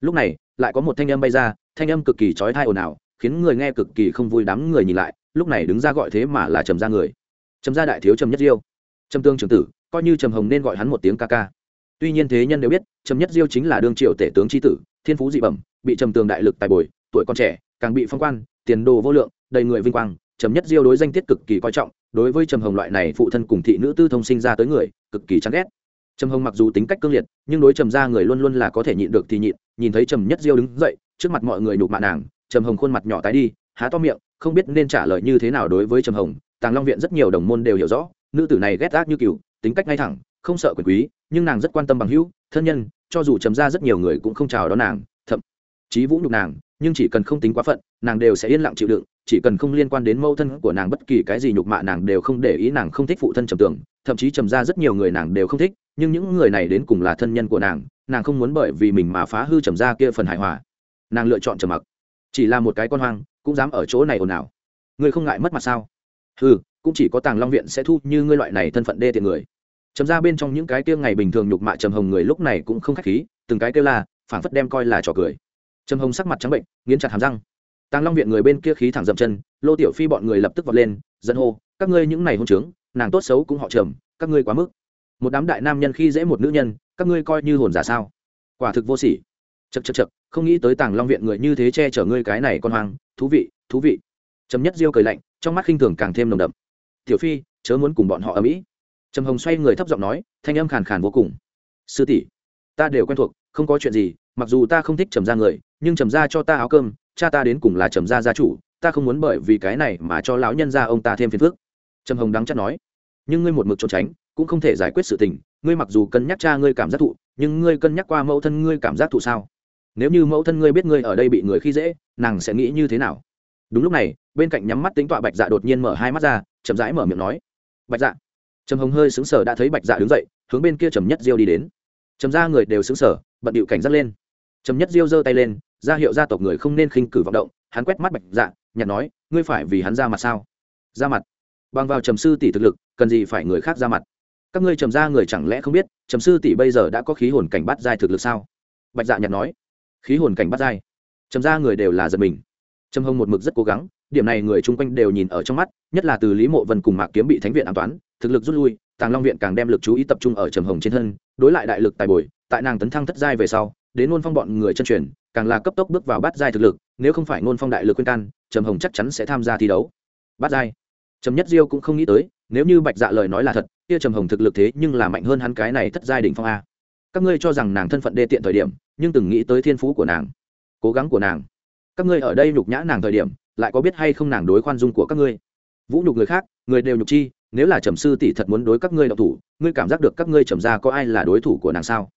Lúc này, lại có một thanh âm bay ra, thanh âm cực kỳ trói thai ồn ào, khiến người nghe cực kỳ không vui đám người nhìn lại, lúc này đứng ra gọi thế mà là trầm ra người. Trầm gia đại thiếu trầm nhất diêu trầm tương trường tử, coi như trầm hồng nên gọi hắn một tiếng ca ca. Tuy nhiên thế nhân đều biết, trầm nhất diêu chính là đương triều tể tướng tri tử, thiên phú dị bẩm, bị trầm tường đại lực tài bồi, tuổi còn trẻ, càng bị phong quan, tiền đồ vô lượng, đầy người vinh quang, trầm nhất diêu đối danh tiết cực kỳ coi trọng, đối với trầm hồng loại này phụ thân cùng thị nữ tư thông sinh ra tới người, cực kỳ chán ghét. Trầm hồng mặc dù tính cách cương liệt, nhưng đối trầm ra người luôn luôn là có thể nhịn được thì nhịn, nhìn thấy trầm nhất diêu đứng dậy, trước mặt mọi người nhục mạ nàng, trầm hồng khuôn mặt nhỏ tái đi, há to miệng, không biết nên trả lời như thế nào đối với trầm hồng, tàng long viện rất nhiều đồng môn đều hiểu rõ nữ tử này ghét ác như cừu, tính cách ngay thẳng, không sợ quyền quý, nhưng nàng rất quan tâm bằng hữu, thân nhân, cho dù trầm ra rất nhiều người cũng không chào đón nàng, thậm chí vũ nhục nàng, nhưng chỉ cần không tính quá phận, nàng đều sẽ yên lặng chịu đựng, chỉ cần không liên quan đến mâu thân của nàng bất kỳ cái gì nhục mạ nàng đều không để ý nàng không thích phụ thân trầm tưởng, thậm chí trầm ra rất nhiều người nàng đều không thích, nhưng những người này đến cùng là thân nhân của nàng nàng không muốn bởi vì mình mà phá hư trầm ra kia phần hài hòa. Nàng lựa chọn trầm mặc. Chỉ là một cái con hoang, cũng dám ở chỗ này ồn ào. Ngươi không ngại mất mặt sao? Ừ cũng chỉ có tàng long viện sẽ thu như ngươi loại này thân phận đê tiện người. Trầm ra bên trong những cái kia ngày bình thường nhục mạ trầm hồng người lúc này cũng không khách khí, từng cái kêu là phản phất đem coi là trò cười. Trầm hồng sắc mặt trắng bệnh, nghiến chặt hàm răng. Tàng long viện người bên kia khí thẳng dậm chân, lô tiểu phi bọn người lập tức vọt lên dẫn hô, các ngươi những này hôn trướng, nàng tốt xấu cũng họ trầm, các ngươi quá mức. Một đám đại nam nhân khi dễ một nữ nhân, các ngươi coi như hồn giả sao? Quả thực vô sỉ. Chật chật chật không nghĩ tới tàng long viện người như thế che chở ngươi cái này con hoang, thú vị thú vị. Trầm nhất diêu cười lạnh, trong mắt khinh thường càng thêm nồng đậm tiểu phi, chớ muốn cùng bọn họ ở mỹ. Trầm hồng xoay người thấp giọng nói, thanh âm khàn khàn vô cùng. Sư tỷ, ta đều quen thuộc, không có chuyện gì, mặc dù ta không thích trầm ra người, nhưng trầm ra cho ta áo cơm, cha ta đến cùng là trầm gia gia chủ, ta không muốn bởi vì cái này mà cho lão nhân gia ông ta thêm phiền phức. Trầm hồng đắng chắc nói, nhưng ngươi một mực trốn tránh, cũng không thể giải quyết sự tình, ngươi mặc dù cân nhắc cha ngươi cảm giác thụ, nhưng ngươi cân nhắc qua mẫu thân ngươi cảm giác thụ sao? Nếu như mẫu thân ngươi biết ngươi ở đây bị người khi dễ, nàng sẽ nghĩ như thế nào? Đúng lúc này, bên cạnh nhắm mắt tính tọa bạch dạ đột nhiên mở hai mắt ra chậm rãi mở miệng nói, bạch dạ. Trầm hồng hơi xứng sở đã thấy bạch dạ đứng dậy, hướng bên kia trầm nhất diêu đi đến. Trầm ra người đều xứng sở bận điệu cảnh giác lên. Trầm nhất diêu giơ tay lên, ra hiệu gia tộc người không nên khinh cử vọng động, hắn quét mắt bạch dạ nhặt nói, ngươi phải vì hắn ra mặt sao? Ra mặt. Bằng vào trầm sư tỷ thực lực, cần gì phải người khác ra mặt? Các ngươi trầm ra người chẳng lẽ không biết, trầm sư tỷ bây giờ đã có khí hồn cảnh bắt giai thực lực sao? Bạch dạ nhặt nói. Khí hồn cảnh bắt giai. Trầm ra người đều là giật mình. Trầm hồng một mực rất cố gắng điểm này người chung quanh đều nhìn ở trong mắt, nhất là từ lý mộ vân cùng mạc kiếm bị thánh viện an toán, thực lực rút lui, tàng long viện càng đem lực chú ý tập trung ở trầm hồng trên thân, đối lại đại lực tài bồi, tại nàng tấn thăng thất giai về sau, đến ngôn phong bọn người chân truyền, càng là cấp tốc bước vào bát giai thực lực, nếu không phải ngôn phong đại lực khuyên can, trầm hồng chắc chắn sẽ tham gia thi đấu. Bát giai. Trầm nhất diêu cũng không nghĩ tới, nếu như bạch dạ lời nói là thật, kia trầm hồng thực lực thế nhưng là mạnh hơn hắn cái này thất giai đỉnh phong a. Các ngươi cho rằng nàng thân phận đê tiện thời điểm, nhưng từng nghĩ tới thiên phú của nàng, cố gắng của nàng. Các ngươi ở đây nhục nhã nàng thời điểm lại có biết hay không nàng đối khoan dung của các ngươi? Vũ nhục người khác, người đều nhục chi, nếu là trầm sư tỷ thật muốn đối các ngươi độc thủ, ngươi cảm giác được các ngươi trầm ra có ai là đối thủ của nàng sao?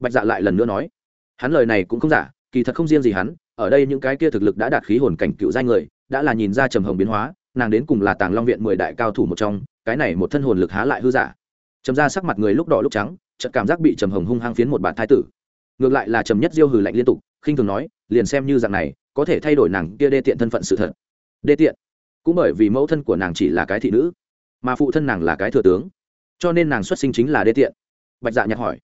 Bạch dạ lại lần nữa nói. Hắn lời này cũng không giả, kỳ thật không riêng gì hắn, ở đây những cái kia thực lực đã đạt khí hồn cảnh cựu giai người, đã là nhìn ra trầm hồng biến hóa, nàng đến cùng là tàng long viện mười đại cao thủ một trong, cái này một thân hồn lực há lại hư giả. Trầm ra sắc mặt người lúc đỏ lúc trắng, chợt cảm giác bị trầm hồng hung hăng phiến một bản thái tử. Ngược lại là trầm nhất diêu hừ lạnh liên tục, khinh thường nói, liền xem như dạng này có thể thay đổi nàng kia đê tiện thân phận sự thật. Đê tiện? Cũng bởi vì mẫu thân của nàng chỉ là cái thị nữ, mà phụ thân nàng là cái thừa tướng, cho nên nàng xuất sinh chính là đê tiện. Bạch dạ nhạc hỏi.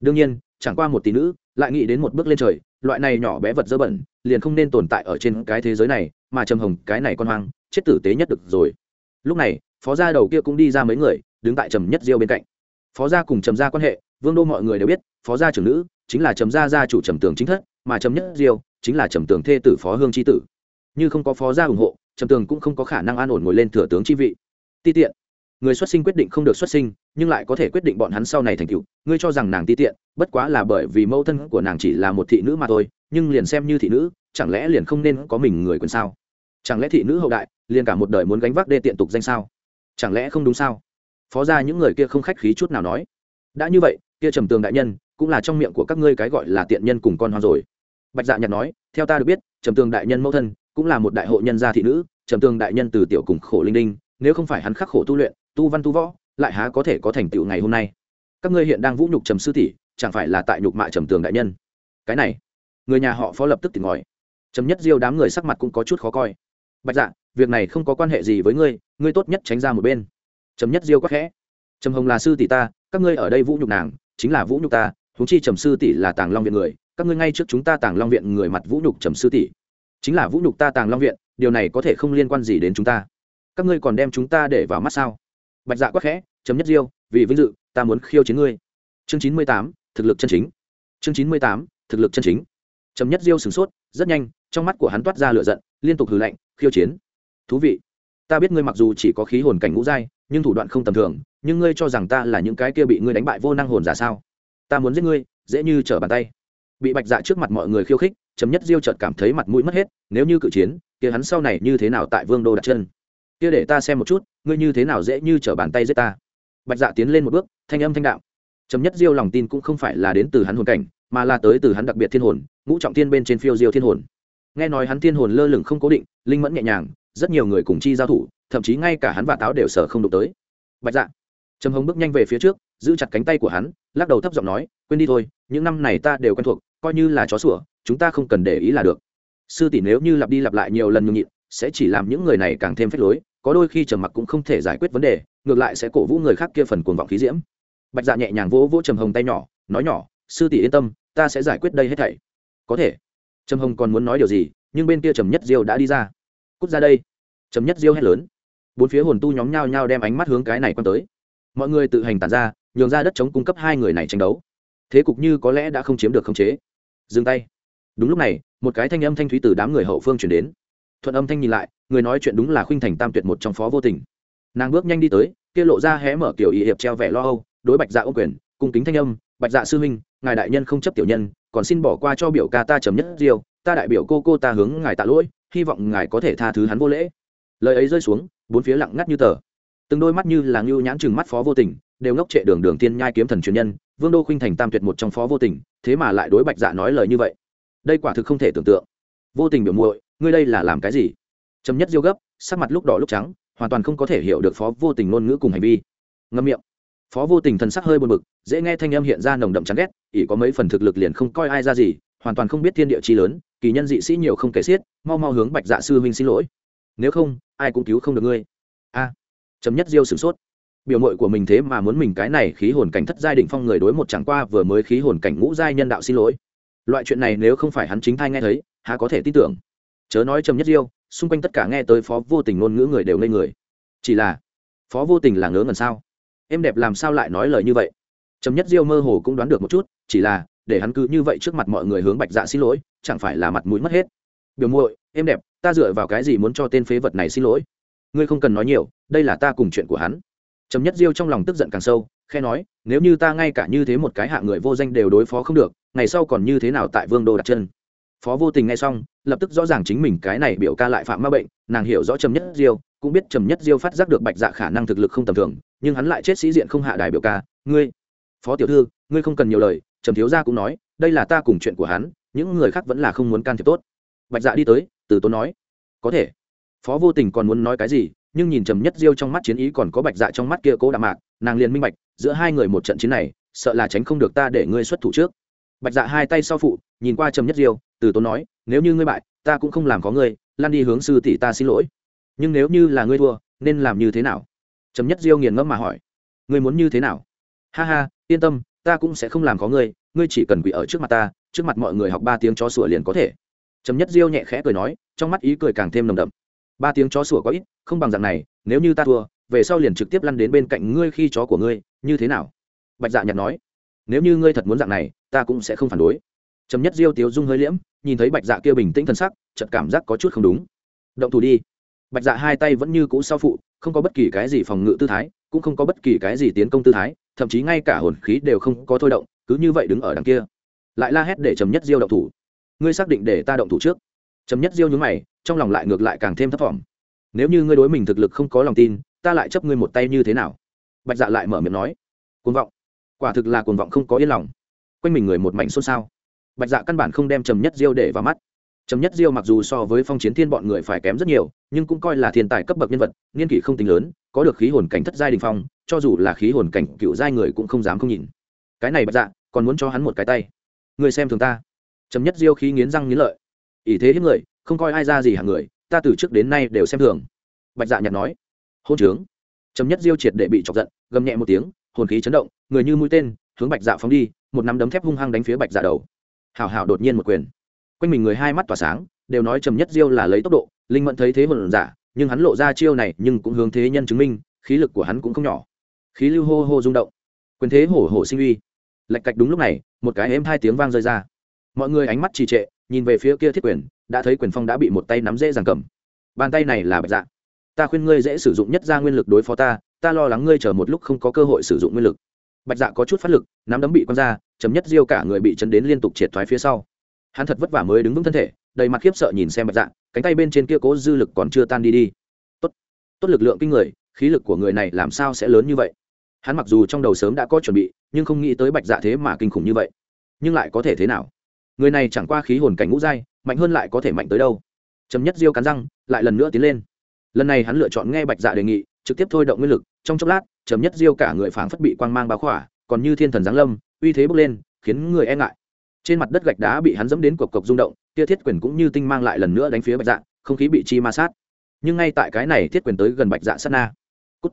Đương nhiên, chẳng qua một tỷ nữ, lại nghĩ đến một bước lên trời, loại này nhỏ bé vật dơ bẩn, liền không nên tồn tại ở trên cái thế giới này, mà trầm hồng, cái này con hoang, chết tử tế nhất được rồi. Lúc này, phó gia đầu kia cũng đi ra mấy người, đứng tại trầm nhất diêu bên cạnh. Phó gia cùng trầm gia quan hệ, vương đô mọi người đều biết, phó gia trưởng nữ, chính là trầm gia gia chủ trầm tường chính thất, mà trầm nhất diêu chính là trầm tường thê tử phó hương tri tử. Như không có phó gia ủng hộ, trầm tường cũng không có khả năng an ổn ngồi lên thừa tướng chi vị. Ti tiện. Người xuất sinh quyết định không được xuất sinh, nhưng lại có thể quyết định bọn hắn sau này thành tựu. Ngươi cho rằng nàng ti tiện, bất quá là bởi vì mẫu thân của nàng chỉ là một thị nữ mà thôi, nhưng liền xem như thị nữ, chẳng lẽ liền không nên có mình người quyền sao? Chẳng lẽ thị nữ hậu đại, liền cả một đời muốn gánh vác đê tiện tục danh sao? Chẳng lẽ không đúng sao? Phó ra những người kia không khách khí chút nào nói. Đã như vậy, kia trầm tường đại nhân, cũng là trong miệng của các ngươi cái gọi là tiện nhân cùng con hoang rồi bạch dạ nhật nói, theo ta được biết, trầm tường đại nhân mẫu thân cũng là một đại hộ nhân gia thị nữ, trầm tường đại nhân từ tiểu cùng khổ linh đinh, nếu không phải hắn khắc khổ tu luyện, tu văn tu võ, lại há có thể có thành tựu ngày hôm nay. Các ngươi hiện đang vũ nhục trầm sư tỷ, chẳng phải là tại nhục mạ trầm tường đại nhân? Cái này, người nhà họ phó lập tức tỉnh ngòi trầm nhất diêu đám người sắc mặt cũng có chút khó coi. Bạch dạ việc này không có quan hệ gì với ngươi ngươi tốt nhất tránh ra một bên. Trầm nhất diêu quắc khẽ. Trầm hồng là sư tỷ ta, các ngươi ở đây vũ nhục nàng, chính là vũ nhục ta thú chi trầm sư tỷ là tàng long viện người các ngươi ngay trước chúng ta tàng long viện người mặt vũ nhục trầm sư tỷ. Chính là vũ nhục ta tàng long viện, điều này có thể không liên quan gì đến chúng ta. Các ngươi còn đem chúng ta để vào mắt sao? Bạch dạ quắc khẽ, chấm nhất diêu, vì vinh dự, ta muốn khiêu chiến ngươi. Chương chín mươi tám, thực lực chân chính. Chương chín mươi tám, thực lực chân chính. Chấm nhất diêu sửng sốt, rất nhanh, trong mắt của hắn toát ra lửa giận, liên tục hừ lạnh, khiêu chiến. Thú vị, ta biết ngươi mặc dù chỉ có khí hồn cảnh ngũ giai, nhưng thủ đoạn không tầm thường, nhưng ngươi cho rằng ta là những cái kia bị ngươi đánh bại vô năng hồn giả sao? Ta muốn giết ngươi, dễ như trở bàn tay bị bạch dạ trước mặt mọi người khiêu khích chấm nhất diêu chợt cảm thấy mặt mũi mất hết, nếu như cự chiến, kia hắn sau này như thế nào tại vương đô đặt chân? Kia để ta xem một chút, ngươi như thế nào dễ như trở bàn tay giết ta? Bạch dạ tiến lên một bước, thanh âm thanh đạo. Chấm nhất diêu lòng tin cũng không phải là đến từ hắn hồn cảnh, mà là tới từ hắn đặc biệt thiên hồn, ngũ trọng thiên bên trên phiêu diêu thiên hồn. Nghe nói hắn thiên hồn lơ lửng không cố định, linh mẫn nhẹ nhàng, rất nhiều người cùng chi giao thủ, thậm chí ngay cả hắn và táo đều sở không đụng tới. Bạch dạ trầm hồng bước nhanh về phía trước, giữ chặt cánh tay của hắn, lắc đầu thấp giọng nói, quên đi thôi, những năm này ta đều quen thuộc coi như là chó sủa, chúng ta không cần để ý là được. Sư tỷ nếu như lặp đi lặp lại nhiều lần nhường nhịn, sẽ chỉ làm những người này càng thêm phép lối, có đôi khi trầm mặc cũng không thể giải quyết vấn đề, ngược lại sẽ cổ vũ người khác kia phần cuồng vọng khí diễm. Bạch dạ nhẹ nhàng vỗ vỗ trầm hồng tay nhỏ, nói nhỏ, sư tỷ yên tâm, ta sẽ giải quyết đây hết thảy. Có thể. Trầm hồng còn muốn nói điều gì, nhưng bên kia trầm nhất diêu đã đi ra. Cút ra đây. Trầm nhất diêu hét lớn. Bốn phía hồn tu nhóm nhao nhao đem ánh mắt hướng cái này quan tới. Mọi người tự hành tàn ra, nhường ra đất chống cung cấp hai người này tranh đấu. Thế cục như có lẽ đã không chiếm được khống chế dừng tay. Đúng lúc này, một cái thanh âm thanh thúy từ đám người hậu phương chuyển đến. Thuận âm thanh nhìn lại, người nói chuyện đúng là khuynh thành tam tuyệt một trong phó vô tình. Nàng bước nhanh đi tới, kia lộ ra hé mở kiểu ý hiệp treo vẻ lo âu, đối bạch dạ ô quyền, cung kính thanh âm, bạch dạ sư huynh, ngài đại nhân không chấp tiểu nhân, còn xin bỏ qua cho biểu ca ta chấm nhất diêu, ta đại biểu cô cô ta hướng ngài tạ lỗi, hy vọng ngài có thể tha thứ hắn vô lễ. Lời ấy rơi xuống, bốn phía lặng ngắt như tờ. Từng đôi mắt như là ngưu nhãn chừng mắt phó vô tình, đều ngốc trệ đường đường tiên nhai kiếm thần truyền nhân vương đô khuynh thành tam tuyệt một trong phó vô tình, thế mà lại đối bạch dạ nói lời như vậy. Đây quả thực không thể tưởng tượng. Vô tình biểu muội, ngươi đây là làm cái gì? Chấm nhất diêu gấp, sắc mặt lúc đỏ lúc trắng, hoàn toàn không có thể hiểu được phó vô tình ngôn ngữ cùng hành vi. Ngâm miệng. Phó vô tình thần sắc hơi buồn bực, dễ nghe thanh âm hiện ra nồng đậm chán ghét, ỷ có mấy phần thực lực liền không coi ai ra gì, hoàn toàn không biết thiên địa chi lớn, kỳ nhân dị sĩ nhiều không kể xiết, mau mau hướng bạch dạ sư huynh xin lỗi. Nếu không, ai cũng cứu không được ngươi. A. Chấm nhất diêu sửng sốt biểu mội của mình thế mà muốn mình cái này khí hồn cảnh thất giai định phong người đối một chẳng qua vừa mới khí hồn cảnh ngũ giai nhân đạo xin lỗi. Loại chuyện này nếu không phải hắn chính thai nghe thấy, há có thể tin tưởng. Chớ nói trầm nhất diêu, xung quanh tất cả nghe tới phó vô tình ngôn ngữ người đều ngây người. Chỉ là, phó vô tình là ngớ ngẩn sao? Em đẹp làm sao lại nói lời như vậy? Trầm nhất diêu mơ hồ cũng đoán được một chút, chỉ là, để hắn cứ như vậy trước mặt mọi người hướng bạch dạ xin lỗi, chẳng phải là mặt mũi mất hết. Biểu muội, em đẹp, ta dựa vào cái gì muốn cho tên phế vật này xin lỗi? Ngươi không cần nói nhiều, đây là ta cùng chuyện của hắn trầm nhất diêu trong lòng tức giận càng sâu khe nói, nếu như ta ngay cả như thế một cái hạng người vô danh đều đối phó không được, ngày sau còn như thế nào tại vương đô đặt chân? Phó vô tình nghe xong, lập tức rõ ràng chính mình cái này biểu ca lại phạm ma bệnh, nàng hiểu rõ trầm nhất diêu, cũng biết trầm nhất diêu phát giác được bạch dạ khả năng thực lực không tầm thường, nhưng hắn lại chết sĩ diện không hạ đài biểu ca, ngươi, phó tiểu thư, ngươi không cần nhiều lời. Trầm thiếu gia cũng nói, đây là ta cùng chuyện của hắn, những người khác vẫn là không muốn can thiệp tốt. Bạch dạ đi tới, từ tốn nói, có thể. Phó vô tình còn muốn nói cái gì nhưng nhìn trầm nhất diêu trong mắt chiến ý còn có bạch dạ trong mắt kia cố đạm mạc, nàng liền minh bạch, giữa hai người một trận chiến này, sợ là tránh không được ta để ngươi xuất thủ trước. Bạch dạ hai tay sau phụ, nhìn qua trầm nhất diêu, từ tốn nói, nếu như ngươi bại, ta cũng không làm có ngươi lan đi hướng sư tỷ ta xin lỗi. Nhưng nếu như là ngươi thua, nên làm như thế nào? Trầm nhất diêu nghiền ngẫm mà hỏi. Ngươi muốn như thế nào? Ha ha, yên tâm, ta cũng sẽ không làm có ngươi ngươi chỉ cần quỷ ở trước mặt ta, trước mặt mọi người học ba tiếng chó sủa liền có thể. Trầm nhất diêu nhẹ khẽ cười nói, trong mắt ý cười càng thêm nồng đậm ba tiếng chó sủa có ít, không bằng dạng này, nếu như ta thua, về sau liền trực tiếp lăn đến bên cạnh ngươi khi chó của ngươi, như thế nào? Bạch dạ nhặt nói. Nếu như ngươi thật muốn dạng này, ta cũng sẽ không phản đối. Chấm nhất diêu tiếu dung hơi liễm, nhìn thấy bạch dạ kia bình tĩnh thân sắc, chợt cảm giác có chút không đúng. Động thủ đi. Bạch dạ hai tay vẫn như cũ sau phụ, không có bất kỳ cái gì phòng ngự tư thái, cũng không có bất kỳ cái gì tiến công tư thái, thậm chí ngay cả hồn khí đều không có thôi động, cứ như vậy đứng ở đằng kia. Lại la hét để chấm nhất diêu động thủ. Ngươi xác định để ta động thủ trước chấm nhất diêu nhúng mày, trong lòng lại ngược lại càng thêm thấp thỏm. Nếu như ngươi đối mình thực lực không có lòng tin, ta lại chấp ngươi một tay như thế nào? Bạch dạ lại mở miệng nói. Cuồng vọng. Quả thực là cuồng vọng không có yên lòng. Quanh mình người một mảnh xôn xao. Bạch dạ căn bản không đem trầm nhất diêu để vào mắt. Trầm nhất diêu mặc dù so với phong chiến thiên bọn người phải kém rất nhiều, nhưng cũng coi là thiên tài cấp bậc nhân vật, niên kỷ không tính lớn, có được khí hồn cảnh thất giai đình phong, cho dù là khí hồn cảnh cựu giai người cũng không dám không nhìn. Cái này bạch dạ còn muốn cho hắn một cái tay. Người xem thường ta. Trầm nhất diêu khí nghiến răng nghiến lợi ý thế hiếp người, không coi ai ra gì hàng người, ta từ trước đến nay đều xem thường. Bạch dạ nhặt nói. Hôn trướng. Chấm nhất diêu triệt để bị chọc giận, gầm nhẹ một tiếng, hồn khí chấn động, người như mũi tên, hướng bạch dạ phóng đi, một nắm đấm thép hung hăng đánh phía bạch dạ đầu. Hảo hảo đột nhiên một quyền. Quanh mình người hai mắt tỏa sáng, đều nói trầm nhất diêu là lấy tốc độ, linh mẫn thấy thế hồn giả, nhưng hắn lộ ra chiêu này nhưng cũng hướng thế nhân chứng minh, khí lực của hắn cũng không nhỏ. Khí lưu hô hô rung động. Quyền thế hổ hổ sinh uy. Lạch cạch đúng lúc này, một cái êm hai tiếng vang rơi ra mọi người ánh mắt trì trệ, nhìn về phía kia thiết quyền, đã thấy quyền phong đã bị một tay nắm dễ dàng cầm. Bàn tay này là bạch dạ. Ta khuyên ngươi dễ sử dụng nhất ra nguyên lực đối phó ta ta lo lắng ngươi chờ một lúc không có cơ hội sử dụng nguyên lực. Bạch dạ có chút phát lực, nắm đấm bị quăng ra, chấm nhất diêu cả người bị chấn đến liên tục triệt thoái phía sau. Hắn thật vất vả mới đứng vững thân thể, đầy mặt khiếp sợ nhìn xem bạch dạ cánh tay bên trên kia cố dư lực còn chưa tan đi đi. Tốt tốt lực lượng kinh người, khí lực của người này làm sao sẽ lớn như vậy? Hắn mặc dù trong đầu sớm đã có chuẩn bị, nhưng không nghĩ tới bạch dạ thế mà kinh khủng như vậy. Nhưng lại có thể thế nào? Người này chẳng qua khí hồn cảnh ngũ giai, mạnh hơn lại có thể mạnh tới đâu. Chấm nhất diêu cắn răng, lại lần nữa tiến lên. Lần này hắn lựa chọn nghe bạch dạ đề nghị, trực tiếp thôi động nguyên lực, trong chốc lát, chấm nhất diêu cả người phảng phất bị quang mang báo khỏa, còn như thiên thần giáng lâm, uy thế bốc lên, khiến người e ngại. Trên mặt đất gạch đá bị hắn dẫm đến cộc cộc rung động, tia thiết quyền cũng như tinh mang lại lần nữa đánh phía bạch dạ không khí bị chi ma sát. Nhưng ngay tại cái này thiết quyền tới gần bạch dạ sát na. Cút.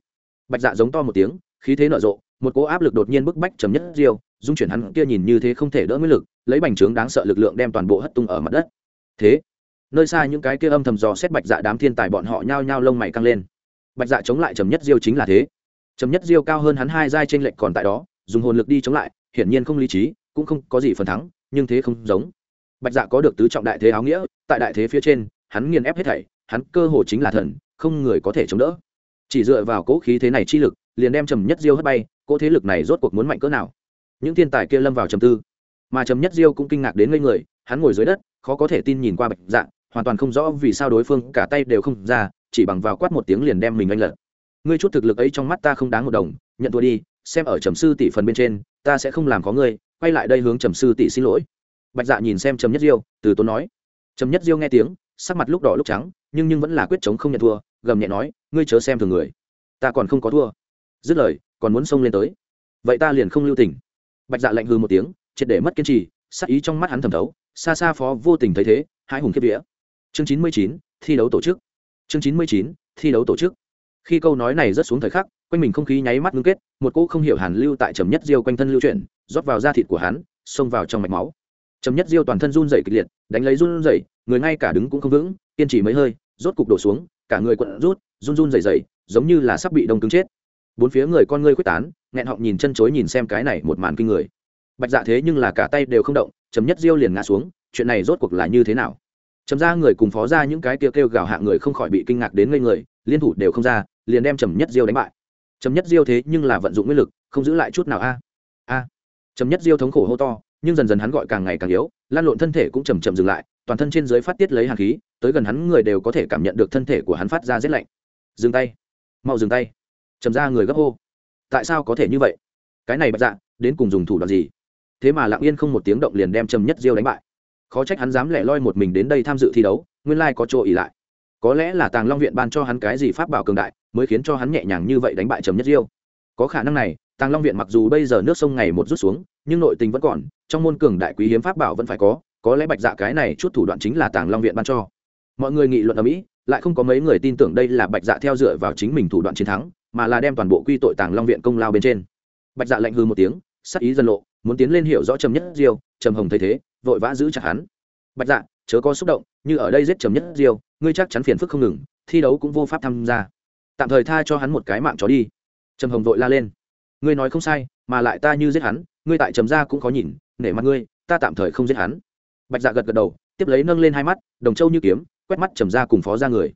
bạch dạ giống to một tiếng, khí thế nở rộ, một cỗ áp lực đột nhiên bức bách chấm nhất diêu dung chuyển hắn kia nhìn như thế không thể đỡ nguyên lực, lấy bành trướng đáng sợ lực lượng đem toàn bộ hất tung ở mặt đất. Thế, nơi xa những cái kia âm thầm dò xét bạch dạ đám thiên tài bọn họ nhao nhao lông mày căng lên. Bạch dạ chống lại trầm nhất diêu chính là thế. Trầm nhất diêu cao hơn hắn hai giai trên lệnh còn tại đó, dùng hồn lực đi chống lại, hiển nhiên không lý trí, cũng không có gì phần thắng, nhưng thế không giống. Bạch dạ có được tứ trọng đại thế áo nghĩa, tại đại thế phía trên, hắn nghiền ép hết thảy, hắn cơ hồ chính là thần, không người có thể chống đỡ. Chỉ dựa vào cỗ khí thế này chi lực, liền đem trầm nhất diêu hất bay cỗ thế lực này rốt cuộc muốn mạnh cỡ nào? Những thiên tài kia lâm vào trầm tư. Mà trầm nhất diêu cũng kinh ngạc đến ngây người, hắn ngồi dưới đất, khó có thể tin nhìn qua bạch dạ hoàn toàn không rõ vì sao đối phương cả tay đều không ra, chỉ bằng vào quát một tiếng liền đem mình anh lật. Ngươi chút thực lực ấy trong mắt ta không đáng một đồng, nhận thua đi, xem ở trầm sư tỷ phần bên trên, ta sẽ không làm có ngươi, quay lại đây hướng trầm sư tỷ xin lỗi. Bạch dạ nhìn xem trầm nhất diêu, từ tốn nói. Trầm nhất diêu nghe tiếng, sắc mặt lúc đỏ lúc trắng, nhưng nhưng vẫn là quyết chống không nhận thua, gầm nhẹ nói, ngươi chớ xem thường người, ta còn không có thua. Dứt lời, còn muốn xông lên tới. Vậy ta liền không lưu tình bạch dạ lạnh hư một tiếng, triệt để mất kiên trì sắc ý trong mắt hắn thẩm thấu, xa xa phó vô tình thấy thế, hai hùng kiếp vía. Chương chín mươi chín, thi đấu tổ chức. Chương chín mươi chín, thi đấu tổ chức. Khi câu nói này rất xuống thời khắc, quanh mình không khí nháy mắt ngưng kết, một cỗ không hiểu hàn lưu tại trầm nhất diêu quanh thân lưu chuyển, rót vào da thịt của hắn, xông vào trong mạch máu. Trầm nhất diêu toàn thân run rẩy kịch liệt, đánh lấy run rẩy, người ngay cả đứng cũng không vững, kiên trì mấy hơi, rốt cục đổ xuống, cả người quận rút, run run rẩy rẩy, giống như là sắp bị đông cứng chết bốn phía người con ngươi quyết tán, nghẹn họng nhìn chân chối nhìn xem cái này một màn kinh người. Bạch dạ thế nhưng là cả tay đều không động, chấm nhất diêu liền ngã xuống, chuyện này rốt cuộc là như thế nào? Chấm ra người cùng phó ra những cái kêu kêu gào hạ người không khỏi bị kinh ngạc đến ngây người, liên thủ đều không ra, liền đem trầm nhất diêu đánh bại. Trầm nhất diêu thế nhưng là vận dụng nguyên lực, không giữ lại chút nào a. A. Trầm nhất diêu thống khổ hô to, nhưng dần dần hắn gọi càng ngày càng yếu, lan lộn thân thể cũng chầm chậm dừng lại, toàn thân trên dưới phát tiết lấy hàn khí, tới gần hắn người đều có thể cảm nhận được thân thể của hắn phát ra rét lạnh. Dừng tay. Mau dừng tay trầm ra người gấp hô, tại sao có thể như vậy? Cái này bạch dạ đến cùng dùng thủ đoạn gì? Thế mà lặng yên không một tiếng động liền đem trầm nhất diêu đánh bại. Khó trách hắn dám lẻ loi một mình đến đây tham dự thi đấu, nguyên lai có chỗ ỉ lại. Có lẽ là tàng long viện ban cho hắn cái gì pháp bảo cường đại, mới khiến cho hắn nhẹ nhàng như vậy đánh bại trầm nhất diêu. Có khả năng này, tàng long viện mặc dù bây giờ nước sông ngày một rút xuống, nhưng nội tình vẫn còn, trong môn cường đại quý hiếm pháp bảo vẫn phải có có lẽ bạch dạ cái này chút thủ đoạn chính là tàng long viện ban cho. Mọi người nghị luận ở mỹ, lại không có mấy người tin tưởng đây là bạch dạ theo dựa vào chính mình thủ đoạn chiến thắng mà là đem toàn bộ quy tội tàng long viện công lao bên trên. Bạch dạ lạnh hư một tiếng, sắc ý dân lộ, muốn tiến lên hiểu rõ trầm nhất diêu, trầm hồng thấy thế, vội vã giữ chặt hắn. Bạch dạ chớ có xúc động, như ở đây giết trầm nhất diêu, ngươi chắc chắn phiền phức không ngừng, thi đấu cũng vô pháp tham gia. Tạm thời tha cho hắn một cái mạng chó đi. Trầm hồng vội la lên. Ngươi nói không sai, mà lại ta như giết hắn, ngươi tại trầm ra cũng khó nhìn, nể mặt ngươi, ta tạm thời không giết hắn. Bạch dạ gật gật đầu, tiếp lấy nâng lên hai mắt, đồng châu như kiếm, quét mắt trầm ra cùng phó ra người.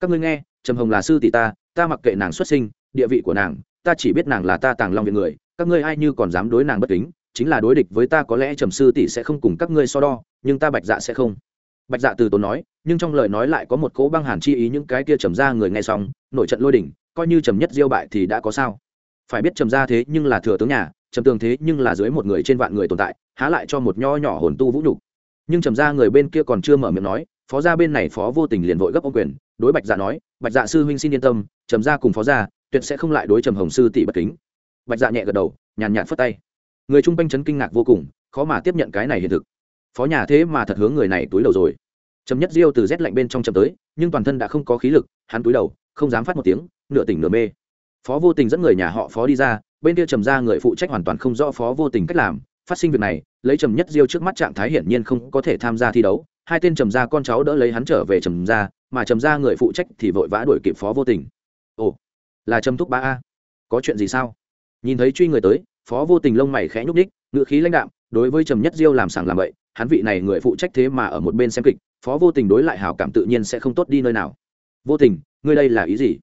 Các ngươi nghe, trầm hồng là sư tỷ ta ta mặc kệ nàng xuất sinh địa vị của nàng, ta chỉ biết nàng là ta tàng long viện người, các ngươi ai như còn dám đối nàng bất kính, chính là đối địch với ta có lẽ trầm sư tỷ sẽ không cùng các ngươi so đo, nhưng ta bạch dạ sẽ không. Bạch dạ từ tốn nói, nhưng trong lời nói lại có một cỗ băng hàn chi ý những cái kia trầm ra người nghe xong, nội trận lôi đỉnh, coi như trầm nhất diêu bại thì đã có sao. Phải biết trầm ra thế nhưng là thừa tướng nhà, trầm tường thế nhưng là dưới một người trên vạn người tồn tại, há lại cho một nho nhỏ hồn tu vũ nhục. Nhưng trầm ra người bên kia còn chưa mở miệng nói, phó gia bên này phó vô tình liền vội gấp ô quyền, đối bạch dạ nói, bạch dạ sư huynh xin yên tâm, trầm ra cùng phó gia tuyệt sẽ không lại đối trầm hồng sư tỷ bất kính. Bạch dạ nhẹ gật đầu, nhàn nhạt phất tay. Người chung quanh chấn kinh ngạc vô cùng, khó mà tiếp nhận cái này hiện thực. Phó nhà thế mà thật hướng người này túi đầu rồi. Trầm nhất diêu từ rét lạnh bên trong chậm tới, nhưng toàn thân đã không có khí lực, hắn túi đầu, không dám phát một tiếng, nửa tỉnh nửa mê. Phó vô tình dẫn người nhà họ phó đi ra, bên kia trầm ra người phụ trách hoàn toàn không rõ phó vô tình cách làm, phát sinh việc này, lấy trầm nhất diêu trước mắt trạng thái hiển nhiên không có thể tham gia thi đấu, hai tên trầm ra con cháu đỡ lấy hắn trở về trầm ra mà trầm ra người phụ trách thì vội vã đuổi kịp phó vô tình. Ồ là trâm thúc ba a. Có chuyện gì sao? Nhìn thấy truy người tới, phó vô tình lông mày khẽ nhúc ních ngự khí lãnh đạm, đối với trầm nhất diêu làm sảng làm vậy hắn vị này người phụ trách thế mà ở một bên xem kịch, phó vô tình đối lại hảo cảm tự nhiên sẽ không tốt đi nơi nào. Vô tình, ngươi đây là ý gì?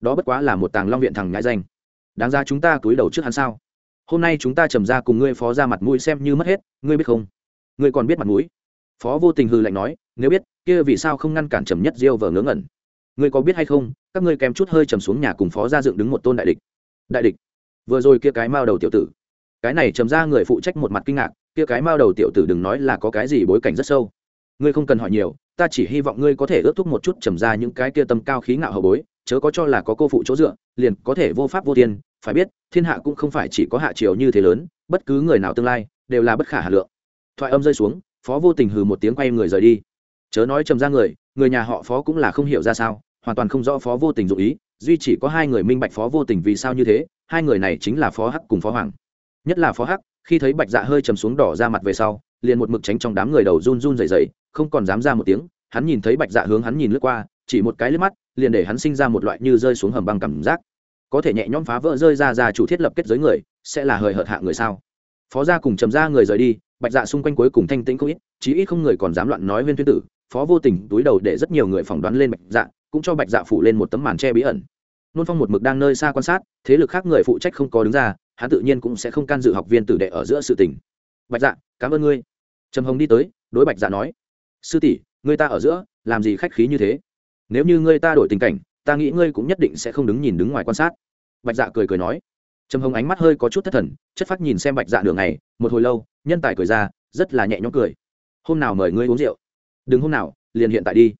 Đó bất quá là một tàng long viện thằng ngại danh. Đáng ra chúng ta túi đầu trước hắn sao? Hôm nay chúng ta trầm ra cùng ngươi phó ra mặt mũi xem như mất hết, ngươi biết không? Ngươi còn biết mặt mũi? Phó vô tình hư lạnh nói, nếu biết, kia vì sao không ngăn cản trầm nhất diêu vờ ngớ ngẩn? Ngươi có biết hay không, các ngươi kèm chút hơi trầm xuống nhà cùng phó ra dựng đứng một tôn đại địch. Đại địch? Vừa rồi kia cái mao đầu tiểu tử. Cái này trầm ra người phụ trách một mặt kinh ngạc, kia cái mao đầu tiểu tử đừng nói là có cái gì bối cảnh rất sâu. Ngươi không cần hỏi nhiều, ta chỉ hy vọng ngươi có thể ước thúc một chút trầm ra những cái kia tâm cao khí ngạo hậu bối, chớ có cho là có cô phụ chỗ dựa, liền có thể vô pháp vô tiên phải biết, thiên hạ cũng không phải chỉ có hạ triều như thế lớn, bất cứ người nào tương lai đều là bất khả hà lượng. Thoại âm rơi xuống, phó vô tình hừ một tiếng quay người rời đi. Chớ nói trầm ra người người nhà họ phó cũng là không hiểu ra sao, hoàn toàn không rõ phó vô tình dụ ý, duy chỉ có hai người minh bạch phó vô tình vì sao như thế, hai người này chính là phó hắc cùng phó hoàng. Nhất là phó hắc, khi thấy bạch dạ hơi chầm xuống đỏ ra mặt về sau, liền một mực tránh trong đám người đầu run run dày dày không còn dám ra một tiếng, hắn nhìn thấy bạch dạ hướng hắn nhìn lướt qua, chỉ một cái lướt mắt, liền để hắn sinh ra một loại như rơi xuống hầm băng cảm giác. Có thể nhẹ nhõm phá vỡ rơi ra ra chủ thiết lập kết giới người, sẽ là hời hợt hạ người sao? Phó gia cùng trầm ra người rời đi, bạch dạ xung quanh cuối cùng thanh tĩnh không ít, chí ít không người còn dám loạn nói viên tuyên tử phó vô tình túi đầu để rất nhiều người phỏng đoán lên bạch dạ cũng cho bạch dạ phủ lên một tấm màn che bí ẩn. Nôn phong một mực đang nơi xa quan sát, thế lực khác người phụ trách không có đứng ra, hắn tự nhiên cũng sẽ không can dự học viên tử đệ ở giữa sự tình. Bạch dạ cảm ơn ngươi. Trầm hồng đi tới, đối bạch dạ nói, sư tỷ người ta ở giữa, làm gì khách khí như thế? Nếu như ngươi ta đổi tình cảnh, ta nghĩ ngươi cũng nhất định sẽ không đứng nhìn đứng ngoài quan sát. Bạch dạ cười cười nói. Trầm hồng ánh mắt hơi có chút thất thần, chất phát nhìn xem bạch dạ đường này một hồi lâu, nhân tài cười ra, rất là nhẹ nhõm cười. Hôm nào mời ngươi uống rượu? Đừng hôm nào, liền hiện tại đi.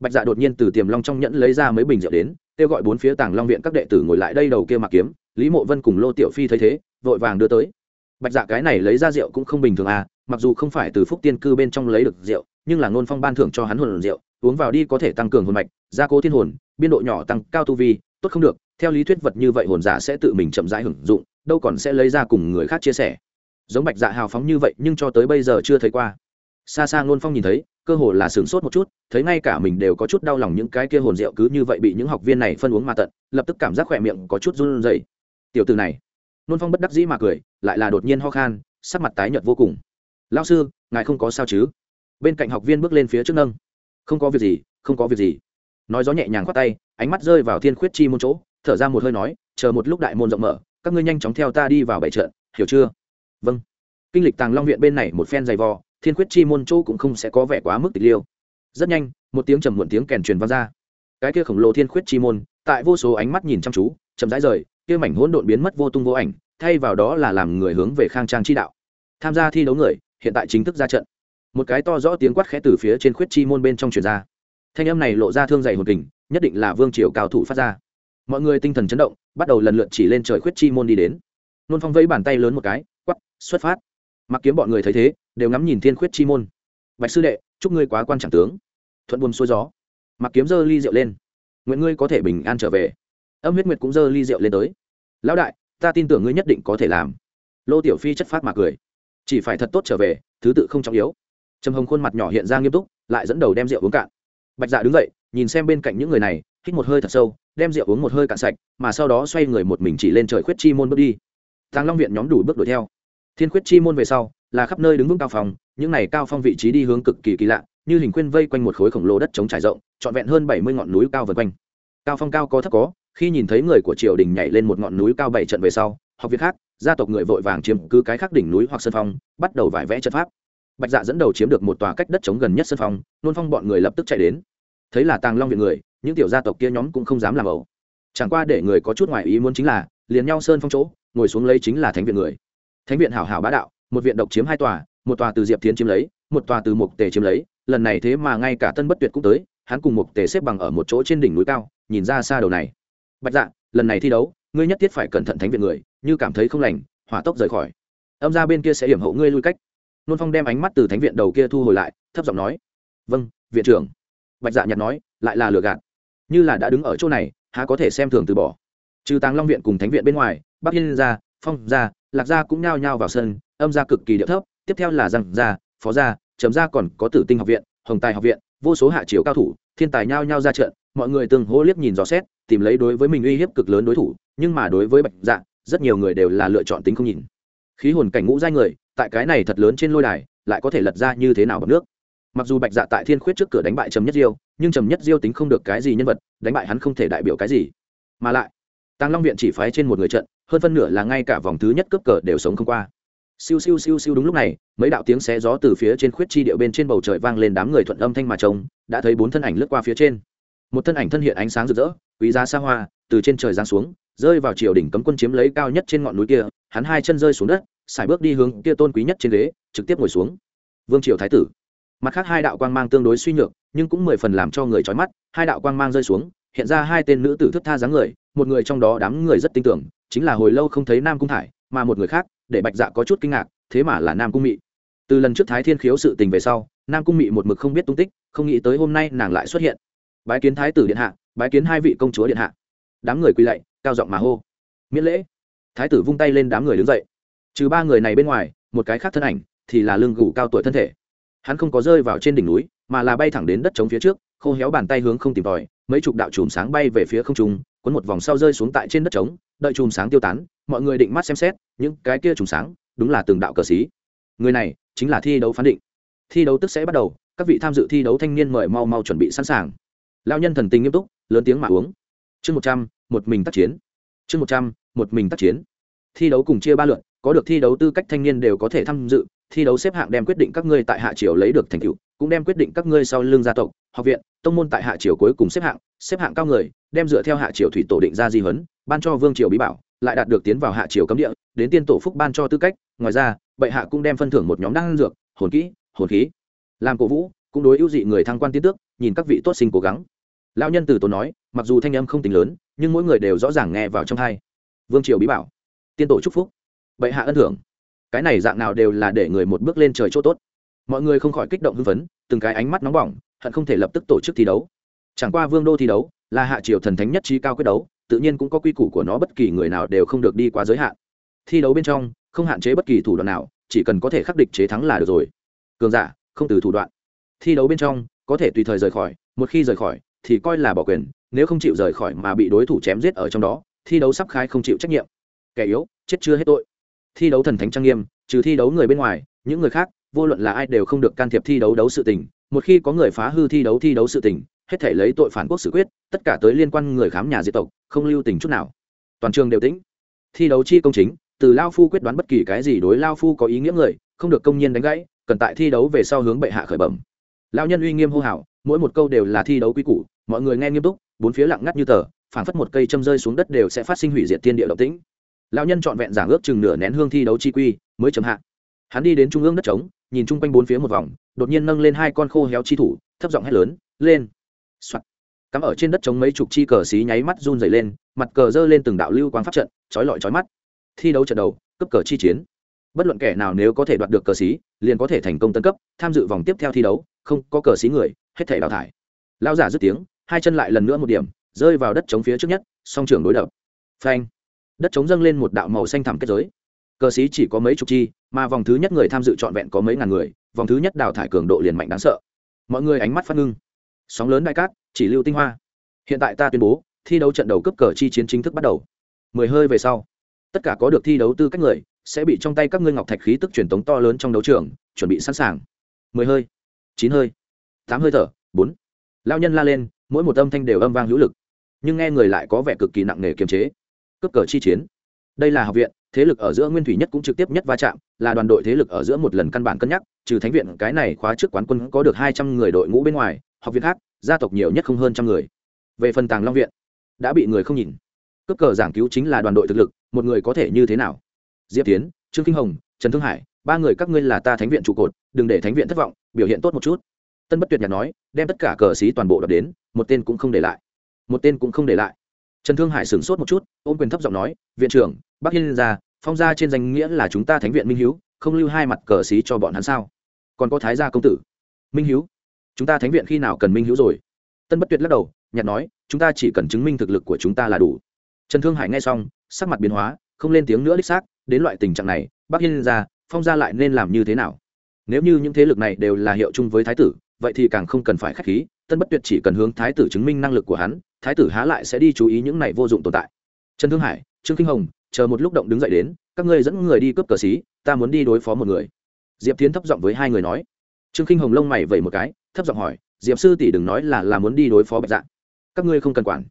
Bạch dạ đột nhiên từ tiềm long trong nhẫn lấy ra mấy bình rượu đến, kêu gọi bốn phía tàng long viện các đệ tử ngồi lại đây đầu kia mặc kiếm, lý mộ vân cùng lô tiểu phi thấy thế, vội vàng đưa tới. Bạch dạ cái này lấy ra rượu cũng không bình thường à mặc dù không phải từ phúc tiên cư bên trong lấy được rượu, nhưng là ngôn phong ban thưởng cho hắn hồn rượu, uống vào đi có thể tăng cường hồn mạch, gia cố thiên hồn, biên độ nhỏ tăng cao tu vi, tốt không được, theo lý thuyết vật như vậy hồn giả sẽ tự mình chậm rãi hưởng dụng, đâu còn sẽ lấy ra cùng người khác chia sẻ. Giống bạch dạ hào phóng như vậy, nhưng cho tới bây giờ chưa thấy qua. Xa xa ngôn phong nhìn thấy cơ hồ là sửng sốt một chút, thấy ngay cả mình đều có chút đau lòng những cái kia hồn rượu cứ như vậy bị những học viên này phân uống mà tận, lập tức cảm giác khỏe miệng có chút run rẩy. Tiểu từ này, nôn phong bất đắc dĩ mà cười, lại là đột nhiên ho khan, sắc mặt tái nhợt vô cùng. Lao sư, ngài không có sao chứ? Bên cạnh học viên bước lên phía trước nâng. Không có việc gì, không có việc gì. Nói gió nhẹ nhàng khoát tay, ánh mắt rơi vào thiên khuyết chi môn chỗ, thở ra một hơi nói, chờ một lúc đại môn rộng mở, các ngươi nhanh chóng theo ta đi vào bảy trận, hiểu chưa? Vâng. Kinh lịch tàng long viện bên này một phen dày vò thiên khuyết chi môn chỗ cũng không sẽ có vẻ quá mức tịch liêu. Rất nhanh, một tiếng trầm muộn tiếng kèn truyền vang ra. Cái kia khổng lồ thiên khuyết chi môn, tại vô số ánh mắt nhìn chăm chú, chậm rãi rời, kia mảnh hỗn độn biến mất vô tung vô ảnh, thay vào đó là làm người hướng về khang trang chi đạo. Tham gia thi đấu người, hiện tại chính thức ra trận. Một cái to rõ tiếng quát khẽ từ phía trên khuyết chi môn bên trong truyền ra. Thanh âm này lộ ra thương dày hồn kình, nhất định là vương triều cao thủ phát ra. Mọi người tinh thần chấn động, bắt đầu lần lượt chỉ lên trời khuyết chi môn đi đến. Nôn phong vẫy bàn tay lớn một cái quắp xuất phát mặc kiếm bọn người thấy thế, đều ngắm nhìn thiên khuyết chi môn. Bạch sư đệ, chúc ngươi quá quan trọng tướng. Thuận buồm xuôi gió. Mặc kiếm dơ ly rượu lên. Nguyện ngươi có thể bình an trở về. Âm huyết nguyệt cũng dơ ly rượu lên tới. Lão đại, ta tin tưởng ngươi nhất định có thể làm. Lô tiểu phi chất phát mà cười. Chỉ phải thật tốt trở về, thứ tự không trọng yếu. Trầm hồng khuôn mặt nhỏ hiện ra nghiêm túc, lại dẫn đầu đem rượu uống cạn. Bạch dạ đứng dậy, nhìn xem bên cạnh những người này, hít một hơi thật sâu, đem rượu uống một hơi cạn sạch, mà sau đó xoay người một mình chỉ lên trời khuyết chi môn bước đi. Tàng long viện nhóm đủ bước đuổi theo thiên khuyết chi môn về sau, là khắp nơi đứng vững cao phòng những này cao phong vị trí đi hướng cực kỳ kỳ lạ, như hình khuyên vây quanh một khối khổng lồ đất trống trải rộng, trọn vẹn hơn bảy mươi ngọn núi cao vần quanh. Cao phong cao có thấp có, khi nhìn thấy người của triều đình nhảy lên một ngọn núi cao bảy trận về sau, học việc khác, gia tộc người vội vàng chiếm cứ cái khác đỉnh núi hoặc sân phong, bắt đầu vải vẽ trận pháp. Bạch dạ dẫn đầu chiếm được một tòa cách đất trống gần nhất sân phong, nôn phong bọn người lập tức chạy đến. Thấy là tàng long viện người, những tiểu gia tộc kia nhóm cũng không dám làm ẩu. Chẳng qua để người có chút ngoại ý muốn chính là, liền nhau sơn phong chỗ, ngồi xuống lấy chính là thánh viện người thánh viện hảo hảo bá đạo, một viện độc chiếm hai tòa, một tòa từ diệp tiến chiếm lấy, một tòa từ mục tề chiếm lấy, lần này thế mà ngay cả tân bất tuyệt cũng tới, hắn cùng mục tề xếp bằng ở một chỗ trên đỉnh núi cao, nhìn ra xa đầu này. Bạch dạ lần này thi đấu, ngươi nhất thiết phải cẩn thận thánh viện người, như cảm thấy không lành, hỏa tốc rời khỏi. Âm ra bên kia sẽ hiểm hậu ngươi lui cách. Nôn phong đem ánh mắt từ thánh viện đầu kia thu hồi lại, thấp giọng nói vâng viện trưởng. Bạch dạ nhặt nói, lại là lừa gạt. Như là đã đứng ở chỗ này, há có thể xem thường từ bỏ. Trừ tàng long viện cùng thánh viện bên ngoài, bắc yên gia phong gia lạc gia cũng nhao nhao vào sân, âm gia cực kỳ địa thấp, tiếp theo là răng gia, phó gia chấm gia còn có tử tinh học viện, hồng tài học viện, vô số hạ chiếu cao thủ, thiên tài nhao nhao ra trận, mọi người từng hô liếc nhìn dò xét, tìm lấy đối với mình uy hiếp cực lớn đối thủ, nhưng mà đối với bạch dạ rất nhiều người đều là lựa chọn tính không nhìn. Khí hồn cảnh ngũ giai người, tại cái này thật lớn trên lôi đài, lại có thể lật ra như thế nào bằng nước? Mặc dù bạch dạ tại thiên khuyết trước cửa đánh bại trầm nhất diêu, nhưng trầm nhất diêu tính không được cái gì nhân vật, đánh bại hắn không thể đại biểu cái gì. Mà lại tàng long viện chỉ phái trên một người trận, hơn phân nửa là ngay cả vòng thứ nhất cướp cờ đều sống không qua. Siêu siêu siêu siêu đúng lúc này, mấy đạo tiếng xé gió từ phía trên khuyết chi điệu bên trên bầu trời vang lên đám người thuận âm thanh mà trông, đã thấy bốn thân ảnh lướt qua phía trên. Một thân ảnh thân hiện ánh sáng rực rỡ, quý giá xa hoa, từ trên trời giáng xuống, rơi vào triều đỉnh cấm quân chiếm lấy cao nhất trên ngọn núi kia, hắn hai chân rơi xuống đất xài bước đi hướng kia tôn quý nhất trên ghế, trực tiếp ngồi xuống. Vương triều thái tử. Mặt khác hai đạo quang mang tương đối suy nhược, nhưng cũng mười phần làm cho người trói mắt, hai đạo quang mang rơi xuống, hiện ra hai tên nữ tử thức tha dáng người một người trong đó đám người rất tin tưởng, chính là hồi lâu không thấy nam cung thải, mà một người khác, để bạch dạ có chút kinh ngạc, thế mà là nam cung mị. Từ lần trước thái thiên khiếu sự tình về sau, nam cung mị một mực không biết tung tích, không nghĩ tới hôm nay nàng lại xuất hiện. Bái kiến thái tử điện hạ, bái kiến hai vị công chúa điện hạ. Đám người quỳ lạy, cao giọng mà hô. Miễn lễ. Thái tử vung tay lên đám người đứng dậy. Trừ ba người này bên ngoài, một cái khác thân ảnh thì là lương gù cao tuổi thân thể. Hắn không có rơi vào trên đỉnh núi mà là bay thẳng đến đất trống phía trước, khô héo bàn tay hướng không tìm tòi, mấy chục đạo chùm sáng bay về phía không trung quấn một vòng sau rơi xuống tại trên đất trống, đợi chùm sáng tiêu tán, mọi người định mắt xem xét, những cái kia chùm sáng, đúng là từng đạo cờ xí. Người này chính là thi đấu phán định. Thi đấu tức sẽ bắt đầu, các vị tham dự thi đấu thanh niên mời mau mau chuẩn bị sẵn sàng. Lao nhân thần tình nghiêm túc, lớn tiếng mà uống. Chương một trăm, một mình tác chiến. Chương một trăm, một mình tác chiến. Thi đấu cùng chia ba lượt, có được thi đấu tư cách thanh niên đều có thể tham dự thi đấu xếp hạng đem quyết định các ngươi tại hạ triều lấy được thành tựu, cũng đem quyết định các ngươi sau lưng gia tộc, học viện, tông môn tại hạ triều cuối cùng xếp hạng xếp hạng cao người, đem dựa theo hạ triều thủy tổ định ra di huấn, ban cho vương triều bí bảo, lại đạt được tiến vào hạ triều cấm địa, đến tiên tổ phúc ban cho tư cách, ngoài ra, bệ hạ cũng đem phân thưởng một nhóm đan dược, hồn kỹ, hồn khí. Làm cổ vũ, cũng đối ưu dị người thăng quan tiến tước, nhìn các vị tốt sinh cố gắng. Lão nhân từ tổ nói, mặc dù thanh âm không tính lớn, nhưng mỗi người đều rõ ràng nghe vào trong hai vương triều bí bảo. Tiên tổ chúc phúc. Bệ hạ ân thưởng cái này dạng nào đều là để người một bước lên trời chỗ tốt. Mọi người không khỏi kích động hưng phấn, từng cái ánh mắt nóng bỏng, hận không thể lập tức tổ chức thi đấu. Chẳng qua vương đô thi đấu là hạ triều thần thánh nhất trí cao quyết đấu, tự nhiên cũng có quy củ của nó, bất kỳ người nào đều không được đi quá giới hạn. Thi đấu bên trong, không hạn chế bất kỳ thủ đoạn nào, chỉ cần có thể khắc địch chế thắng là được rồi. Cường giả, không từ thủ đoạn. Thi đấu bên trong, có thể tùy thời rời khỏi, một khi rời khỏi, thì coi là bỏ quyền, nếu không chịu rời khỏi mà bị đối thủ chém giết ở trong đó, thi đấu sắp khai không chịu trách nhiệm. Kẻ yếu, chết chưa hết tội thi đấu thần thánh trang nghiêm, trừ thi đấu người bên ngoài, những người khác, vô luận là ai đều không được can thiệp thi đấu đấu sự tình. Một khi có người phá hư thi đấu thi đấu sự tình, hết thể lấy tội phản quốc xử quyết, tất cả tới liên quan người khám nhà diệt tộc, không lưu tình chút nào. Toàn trường đều tĩnh. Thi đấu chi công chính, từ lao phu quyết đoán bất kỳ cái gì đối lao phu có ý nghĩa người, không được công nhiên đánh gãy, cần tại thi đấu về sau hướng bệ hạ khởi bẩm. Lao nhân uy nghiêm hô hào, mỗi một câu đều là thi đấu quy củ, mọi người nghe nghiêm túc, bốn phía lặng ngắt như tờ, phảng phất một cây châm rơi xuống đất đều sẽ phát sinh hủy diệt tiên địa động tĩnh lão nhân trọn vẹn giảng ước chừng nửa nén hương thi đấu chi quy, mới chấm hạ. Hắn đi đến trung ương đất trống, nhìn chung quanh bốn phía một vòng, đột nhiên nâng lên hai con khô héo chi thủ, thấp giọng hét lớn, lên! Soạn. cắm ở trên đất trống mấy chục chi cờ xí nháy mắt run dày lên, mặt cờ dơ lên từng đạo lưu quang pháp trận, trói lọi trói mắt. Thi đấu trận đầu, cấp cờ chi chiến. Bất luận kẻ nào nếu có thể đoạt được cờ xí, liền có thể thành công tân cấp, tham dự vòng tiếp theo thi đấu, không có cờ xí người, hết thể đào thải. Lao giả dứt tiếng, hai chân lại lần nữa một điểm, rơi vào đất chống phía trước nhất, song trưởng đối đập. Phanh đất chống dâng lên một đạo màu xanh thẳm kết giới. Cờ xí chỉ có mấy chục chi, mà vòng thứ nhất người tham dự trọn vẹn có mấy ngàn người, vòng thứ nhất đào thải cường độ liền mạnh đáng sợ. Mọi người ánh mắt phát ngưng. Sóng lớn đại cát, chỉ lưu tinh hoa. Hiện tại ta tuyên bố, thi đấu trận đầu cấp cờ chi chiến chính thức bắt đầu. Mười hơi về sau, tất cả có được thi đấu tư cách người sẽ bị trong tay các ngươi ngọc thạch khí tức truyền tống to lớn trong đấu trường, chuẩn bị sẵn sàng. Mười hơi, chín hơi, tám hơi thở, bốn. Lao nhân la lên, mỗi một âm thanh đều âm vang hữu lực. Nhưng nghe người lại có vẻ cực kỳ nặng nề kiềm chế cấp cờ chi chiến. Đây là học viện, thế lực ở giữa nguyên thủy nhất cũng trực tiếp nhất va chạm, là đoàn đội thế lực ở giữa một lần căn bản cân nhắc, trừ thánh viện, cái này khóa trước quán quân có được hai trăm người đội ngũ bên ngoài, học viện khác, gia tộc nhiều nhất không hơn trăm người. Về phần tàng long viện, đã bị người không nhìn. Cấp cờ giảng cứu chính là đoàn đội thực lực, một người có thể như thế nào? Diệp tiến, trương kinh hồng, trần thương hải, ba người các ngươi là ta thánh viện trụ cột, đừng để thánh viện thất vọng, biểu hiện tốt một chút. Tân bất tuyệt nhạc nói, đem tất cả cờ xí toàn bộ đập đến, một tên cũng không để lại. Một tên cũng không để lại trần thương hải sửng sốt một chút, ôm quyền thấp giọng nói, viện trưởng bắc hiên gia phong gia trên danh nghĩa là chúng ta thánh viện minh h không lưu hai mặt cờ xí cho bọn hắn sao? Còn có thái gia công tử. Minh h chúng ta thánh viện khi nào cần minh h rồi? Tân bất tuyệt lắc đầu nhặt nói, chúng ta chỉ cần chứng minh thực lực của chúng ta là đủ. Trần thương hải nghe xong, sắc mặt biến hóa, không lên tiếng nữa đích xác, đến loại tình trạng này bắc hiên gia phong gia lại nên làm như thế nào? Nếu như những thế lực này đều là hiệu chung với thái tử, vậy thì càng không cần phải k h á c h khí tân bất tuyệt chỉ cần hướng thái tử chứng minh năng lực của hắn, thái tử há lại sẽ đi chú ý những này vô dụng tồn tại. Trần thương hải, trương kinh hồng, chờ một lúc động đứng dậy đến, các ngươi dẫn người đi cướp cờ xí, ta muốn đi đối phó một người. Diệp tiến thấp giọng với hai người nói. Trương kinh hồng lông mày vẩy một cái, thấp giọng hỏi, diệp sư tỷ đừng nói là là muốn đi đối phó bạch dạng các ngươi không cần quản.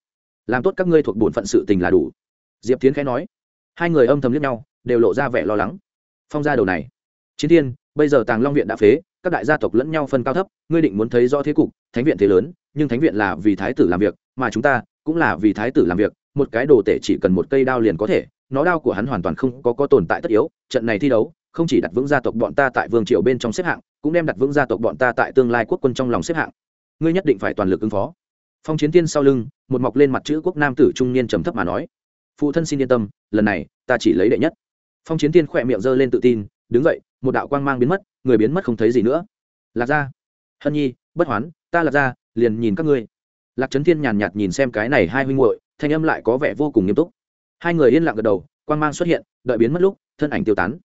Làm tốt các ngươi thuộc bổn phận sự tình là đủ. Diệp tiến khẽ nói. Hai người âm thầm liếc nhau, đều lộ ra vẻ lo lắng. Phong ra đầu này. Chiến thiên, bây giờ tàng long viện đã phế các đại gia tộc lẫn nhau phân cao thấp, ngươi định muốn thấy rõ thế cục, thánh viện thế lớn, nhưng thánh viện là vì thái tử làm việc, mà chúng ta cũng là vì thái tử làm việc, một cái đồ tể chỉ cần một cây đao liền có thể, nó đao của hắn hoàn toàn không có có tồn tại tất yếu, trận này thi đấu, không chỉ đặt vững gia tộc bọn ta tại vương triều bên trong xếp hạng, cũng đem đặt vững gia tộc bọn ta tại tương lai quốc quân trong lòng xếp hạng. Ngươi nhất định phải toàn lực ứng phó. Phong chiến tiên sau lưng, một mọc lên mặt chữ quốc nam tử trung niên trầm thấp mà nói, phụ thân xin yên tâm, lần này ta chỉ lấy đệ nhất. Phong chiến tiên khỏe miệng giơ lên tự tin, đứng dậy, một đạo quang mang biến mất người biến mất không thấy gì nữa. Lạc ra hân nhi, bất hoán, ta lạc ra liền nhìn các ngươi. Lạc trấn thiên nhàn nhạt nhìn xem cái này hai huynh muội, thanh âm lại có vẻ vô cùng nghiêm túc. Hai người yên lặng gật đầu, quang mang xuất hiện, đợi biến mất lúc, thân ảnh tiêu tán.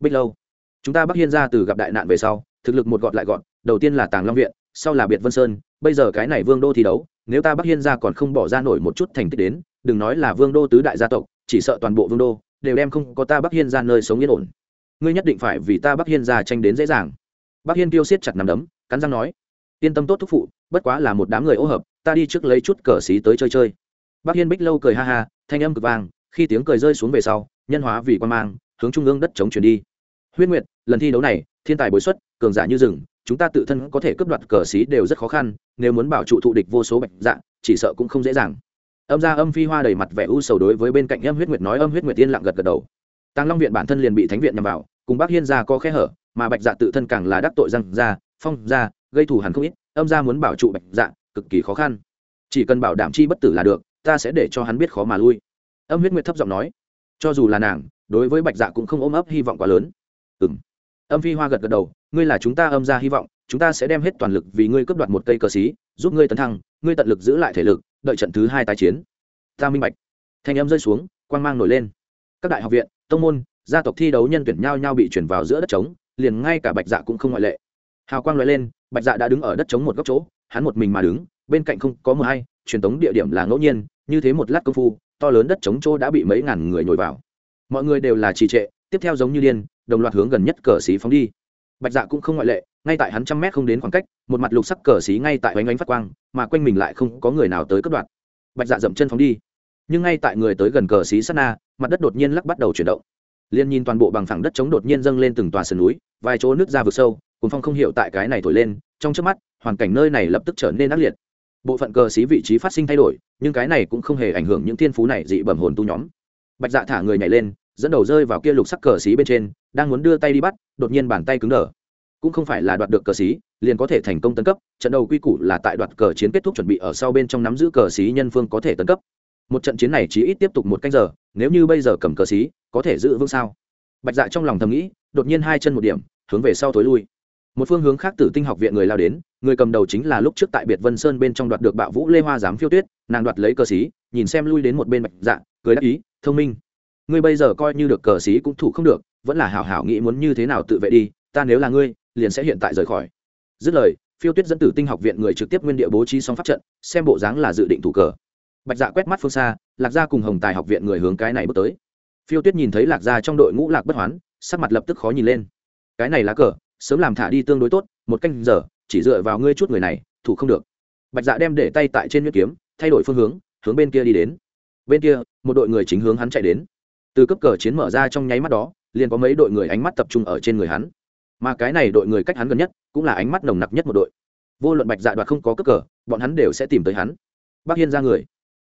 Bích lâu. Chúng ta bắc hiên ra từ gặp đại nạn về sau, thực lực một gọn lại gọn đầu tiên là tàng long viện, sau là biệt vân sơn, bây giờ cái này vương đô thi đấu, nếu ta bắc hiên ra còn không bỏ ra nổi một chút thành tích đến, đừng nói là vương đô tứ đại gia tộc, chỉ sợ toàn bộ vương đô, đều đem không có ta bắc hiên ra nơi sống yên ổn ngươi nhất định phải vì ta bắc hiên ra tranh đến dễ dàng. Bắc hiên tiêu siết chặt nằm đấm, cắn răng nói, yên tâm tốt thúc phụ, bất quá là một đám người ô hợp, ta đi trước lấy chút cờ xí tới chơi chơi. Bắc hiên bích lâu cười ha ha, thanh âm cực vang khi tiếng cười rơi xuống về sau, nhân hóa vì quan mang, hướng trung ương đất chống chuyển đi. Huyết nguyệt, lần thi đấu này, thiên tài bối xuất, cường giả như rừng, chúng ta tự thân có thể cướp đoạt cờ xí đều rất khó khăn, nếu muốn bảo trụ thụ địch vô số bạch dạ chỉ sợ cũng không dễ dàng. Âm ra âm phi hoa đầy mặt vẻ u sầu đối với bên cạnh âm huyết nguyệt nói, âm huyết nguyệt tiên lặng gật gật đầu. Tăng long viện bản thân liền bị thánh viện nhằm vào cùng bác hiên gia có khe hở, mà bạch dạ tự thân càng là đắc tội răng ra, phong ra, gây thù hẳn không ít, âm gia muốn bảo trụ bạch dạ cực kỳ khó khăn. Chỉ cần bảo đảm chi bất tử là được, ta sẽ để cho hắn biết khó mà lui. Âm huyết nguyệt thấp giọng nói, cho dù là nàng, đối với bạch dạ cũng không ôm ấp hy vọng quá lớn. Ừ m âm phi hoa gật gật đầu, ngươi là chúng ta âm ra hy vọng, chúng ta sẽ đem hết toàn lực vì ngươi cướp đoạt một cây cờ xí, giúp ngươi tấn thăng, ngươi tận lực giữ lại thể lực, đợi trận thứ hai tái chiến. Ta minh bạch. Thanh âm rơi xuống, quang mang nổi lên. Các đại học viện, tông môn gia tộc thi đấu nhân tuyển nhau nhau bị chuyển vào giữa đất trống, liền ngay cả bạch dạ cũng không ngoại lệ. Hào quang loại lên, bạch dạ đã đứng ở đất trống một góc chỗ, hắn một mình mà đứng, bên cạnh không có mờ hay, truyền tống địa điểm là ngẫu nhiên, như thế một lát công phu, to lớn đất trống chỗ đã bị mấy ngàn người nhồi vào. Mọi người đều là trì trệ, tiếp theo giống như điên, đồng loạt hướng gần nhất cờ xí phóng đi. Bạch dạ cũng không ngoại lệ, ngay tại hắn trăm mét không đến khoảng cách, một mặt lục sắc cờ xí ngay tại oanh oanh phát quang, mà quanh mình lại không có người nào tới cất đoạn bạch dạ dậm chân phóng đi. Nhưng ngay tại người tới gần cờ xí sát na, mặt đất đột nhiên lắc bắt đầu chuyển động liên nhìn toàn bộ bằng phẳng đất chống đột nhiên dâng lên từng tòa sườn núi, vài chỗ nước ra vực sâu cùng phong không hiểu tại cái này thổi lên, trong trước mắt, hoàn cảnh nơi này lập tức trở nên ác liệt. Bộ phận cờ xí vị trí phát sinh thay đổi, nhưng cái này cũng không hề ảnh hưởng những thiên phú này dị bẩm hồn tu nhóm. Bạch dạ thả người nhảy lên, dẫn đầu rơi vào kia lục sắc cờ xí bên trên, đang muốn đưa tay đi bắt, đột nhiên bàn tay cứng đờ. Cũng không phải là đoạt được cờ xí liền có thể thành công tấn cấp, trận đầu quy củ là tại đoạt cờ chiến kết thúc chuẩn bị ở sau bên trong nắm giữ cờ xí nhân phương có thể tấn cấp một trận chiến này chỉ ít tiếp tục một canh giờ, nếu như bây giờ cầm cờ xí, có thể giữ vững sao? Bạch dạ trong lòng thầm nghĩ, đột nhiên hai chân một điểm, hướng về sau thối lui. Một phương hướng khác tử tinh học viện người lao đến, người cầm đầu chính là lúc trước tại biệt vân sơn bên trong đoạt được bạo vũ lê hoa giám phiêu tuyết, nàng đoạt lấy cờ xí, nhìn xem lui đến một bên bạch dạ cười đáp ý, thông minh. Ngươi bây giờ coi như được cờ xí cũng thủ không được, vẫn là hảo hảo nghĩ muốn như thế nào tự vệ đi, ta nếu là ngươi, liền sẽ hiện tại rời khỏi. Dứt lời, phiêu tuyết dẫn tử tinh học viện người trực tiếp nguyên địa bố trí xong pháp trận, xem bộ dáng là dự định thủ cờ bạch dạ quét mắt phương xa, lạc gia cùng hồng tài học viện người hướng cái này bước tới. Phiêu tuyết nhìn thấy lạc gia trong đội ngũ lạc bất hoán, sắc mặt lập tức khó nhìn lên. Cái này lá cờ, sớm làm thả đi tương đối tốt, một canh giờ, chỉ dựa vào ngươi chút người này, thủ không được. Bạch dạ đem để tay tại trên nhuyễn kiếm, thay đổi phương hướng hướng bên kia đi đến. Bên kia, một đội người chính hướng hắn chạy đến. Từ cấp cờ chiến mở ra trong nháy mắt đó, liền có mấy đội người ánh mắt tập trung ở trên người hắn. Mà cái này đội người cách hắn gần nhất, cũng là ánh mắt nồng nặc nhất một đội. Vô luận bạch dạ đoạt không có cấp cờ, bọn hắn đều sẽ tìm tới hắn. Bắc hiên ra người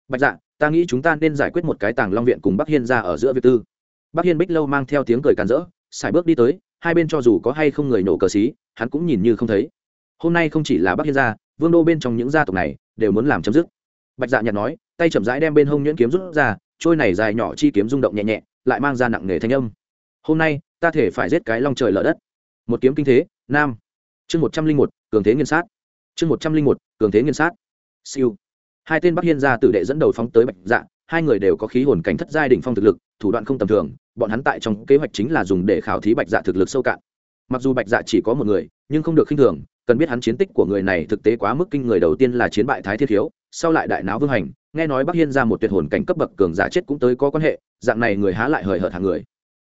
bạch dạ ta nghĩ chúng ta nên giải quyết một cái tàng long viện cùng bắc hiên ra ở giữa việt tư. Bắc hiên bích lâu mang theo tiếng cười càn rỡ xài bước đi tới, hai bên cho dù có hay không người nổ cờ xí, hắn cũng nhìn như không thấy. Hôm nay không chỉ là bắc hiên gia, vương đô bên trong những gia tộc này, đều muốn làm chấm dứt. Bạch dạ nhặt nói, tay chậm rãi đem bên hông nhuyễn kiếm rút ra, trôi này dài nhỏ chi kiếm rung động nhẹ nhẹ, lại mang ra nặng nề thanh âm. Hôm nay, ta thể phải giết cái long trời lở đất. Một kiếm kinh thế, nam. Chương một trăm linh một, cường thế nghiên sát. Chương một trăm linh một, cường thế nghiên sát. Siêu hai tên bắc hiên gia tử đệ dẫn đầu phóng tới bạch dạ hai người đều có khí hồn cảnh thất giai đỉnh phong thực lực, thủ đoạn không tầm thường, bọn hắn tại trong kế hoạch chính là dùng để khảo thí bạch dạ thực lực sâu cạn. Mặc dù bạch dạ chỉ có một người, nhưng không được khinh thường, cần biết hắn chiến tích của người này thực tế quá mức kinh người đầu tiên là chiến bại thái thiết hiếu sau lại đại náo vương hành, nghe nói bắc hiên ra một tuyệt hồn cảnh cấp bậc cường giả chết cũng tới có quan hệ, dạng này người há lại hời hợt hàng người.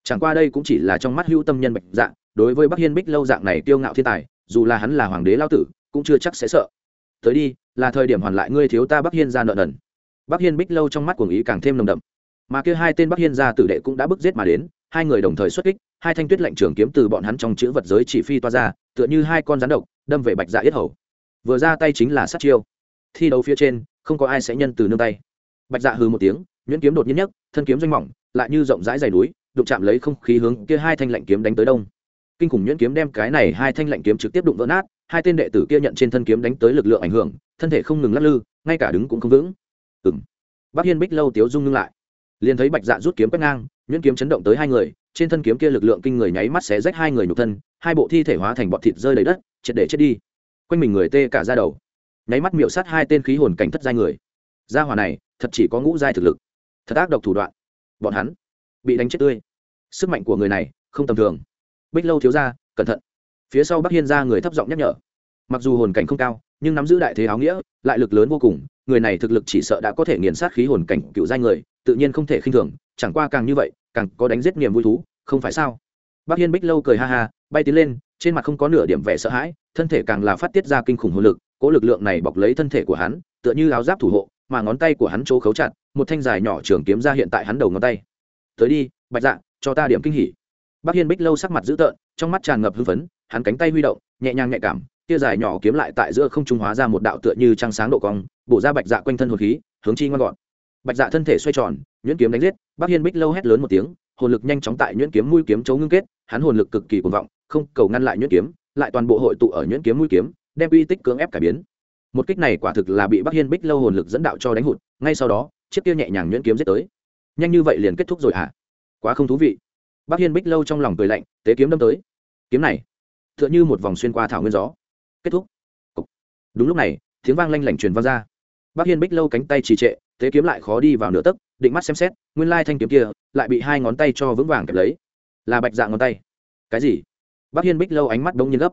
Chẳng qua đây cũng chỉ là trong mắt hữu tâm nhân bạch dạ đối với bắc hiên bích lâu dạng này tiêu ngạo thiên tài, dù là hắn là hoàng đế lao tử, cũng chưa chắc sẽ sợ. Tới đi là thời điểm hoàn lại ngươi thiếu ta bắc hiên ra nợ nần. Bắc hiên bích lâu trong mắt cuồng ý càng thêm nồng đậm. Mà kia hai tên bắc hiên gia tử đệ cũng đã bức giết mà đến, hai người đồng thời xuất kích, hai thanh tuyết lệnh trường kiếm từ bọn hắn trong chữ vật giới chỉ phi toa ra, tựa như hai con rắn độc, đâm về bạch dạ yết hầu. Vừa ra tay chính là sát chiêu. Thi đấu phía trên, không có ai sẽ nhân từ nương tay. Bạch dạ hừ một tiếng, nhuyễn kiếm đột nhiên nhất thân kiếm doanh mỏng, lại như rộng rãi dày núi, đụng chạm lấy không khí hướng kia hai thanh lệnh kiếm đánh tới đông. Kinh khủng nhuyễn kiếm đem cái này hai thanh lệnh kiếm trực tiếp đụng vỡ nát hai tên đệ tử kia nhận trên thân kiếm đánh tới lực lượng ảnh hưởng, thân thể không ngừng lắc lư, ngay cả đứng cũng không vững. Ừng bác hiên bích lâu tiếu dung ngưng lại. Liền thấy bạch dạ rút kiếm quét ngang, nhuyễn kiếm chấn động tới hai người, trên thân kiếm kia lực lượng kinh người nháy mắt xé rách hai người nhục thân, hai bộ thi thể hóa thành bọt thịt rơi đầy đất, triệt để chết đi. Quanh mình người tê cả ra đầu. Nháy mắt miệu sát hai tên khí hồn cảnh thất giai người. Gia hỏa này, thật chỉ có ngũ giai thực lực. Thật ác độc thủ đoạn. Bọn hắn bị đánh chết tươi. Sức mạnh của người này, không tầm thường. Bích lâu thiếu ra, cẩn thận phía sau bắc hiên ra người thấp giọng nhắc nhở. Mặc dù hồn cảnh không cao, nhưng nắm giữ đại thế áo nghĩa, lại lực lớn vô cùng, người này thực lực chỉ sợ đã có thể nghiền sát khí hồn cảnh cựu giai người, tự nhiên không thể khinh thường, chẳng qua càng như vậy, càng có đánh giết niềm vui thú, không phải sao? Bác hiên bích lâu cười ha ha, bay tiến lên, trên mặt không có nửa điểm vẻ sợ hãi, thân thể càng là phát tiết ra kinh khủng hồn lực cỗ lực lượng này bọc lấy thân thể của hắn, tựa như áo giáp thủ hộ, mà ngón tay của hắn chỗ khấu chặt, một thanh dài nhỏ trường kiếm ra hiện tại hắn đầu ngón tay. Tới đi, bạch dạ cho ta điểm kinh hỉ. Bác hiên bích lâu sắc mặt dữ tợn, trong mắt tràn ngập hưng phấn hắn cánh tay huy động, nhẹ nhàng nhạy cảm, tia dài nhỏ kiếm lại tại giữa không trung hóa ra một đạo tựa như trăng sáng độ cong, bổ ra bạch dạ quanh thân hồn khí, hướng chi ngoan gọn. Bạch dạ thân thể xoay tròn, nhuyễn kiếm đánh giết bác hiên bích lâu hét lớn một tiếng, hồn lực nhanh chóng tại nhuyễn kiếm mũi kiếm chấu ngưng kết, hắn hồn lực cực kỳ cuồng vọng, không cầu ngăn lại nhuyễn kiếm, lại toàn bộ hội tụ ở nhuyễn kiếm mũi kiếm, đem uy tích cưỡng ép cải biến. Một kích này quả thực là bị bác hiên bích lâu hồn lực dẫn đạo cho đánh hụt, ngay sau đó, chiếc kia nhẹ nhàng nhuyễn kiếm giết tới. Nhanh như vậy liền kết thúc rồi hả? Quá không thú vị. Bác hiên bích lâu trong lòng cười lạnh, tế kiếm đâm tới. Kiếm này t h ư ợ n h ư một vòng xuyên qua thảo nguyên gió. Kết thúc. Đúng lúc này, tiếng vang lanh lảnh truyền vang ra. Bác hiên bích lâu cánh tay trì trệ, thế kiếm lại khó đi vào nửa tấc, định mắt xem xét, nguyên lai thanh kiếm kia lại bị hai ngón tay cho vững vàng kẹp lấy. Là bạch dạng ngón tay. Cái gì? Bác hiên bích lâu ánh mắt đông nhiên gấp.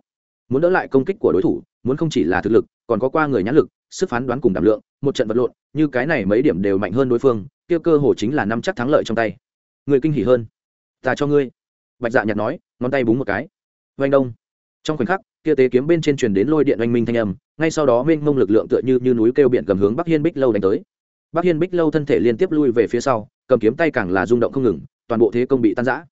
Muốn đỡ lại công kích của đối thủ, muốn không chỉ là thực lực, còn có qua người nhãn lực, sức phán đoán cùng đảm lượng, một trận vật lộn, như cái này mấy điểm đều mạnh hơn đối phương, kia cơ hồ chính là năm chắc thắng lợi trong tay. Người kinh hỉ hơn. Ta cho ngươi. Bạch dạ nhặt nói, ngón tay búng một cái. Vanh đông trong khoảnh khắc kia tế kiếm bên trên truyền đến lôi điện oanh minh thanh âm ngay sau đó mênh mông lực lượng tựa như, như núi kêu biển cầm hướng bắc hiên bích lâu đánh tới. Bắc hiên bích lâu thân thể liên tiếp lui về phía sau cầm kiếm tay càng là rung động không ngừng toàn bộ thế công bị tan giã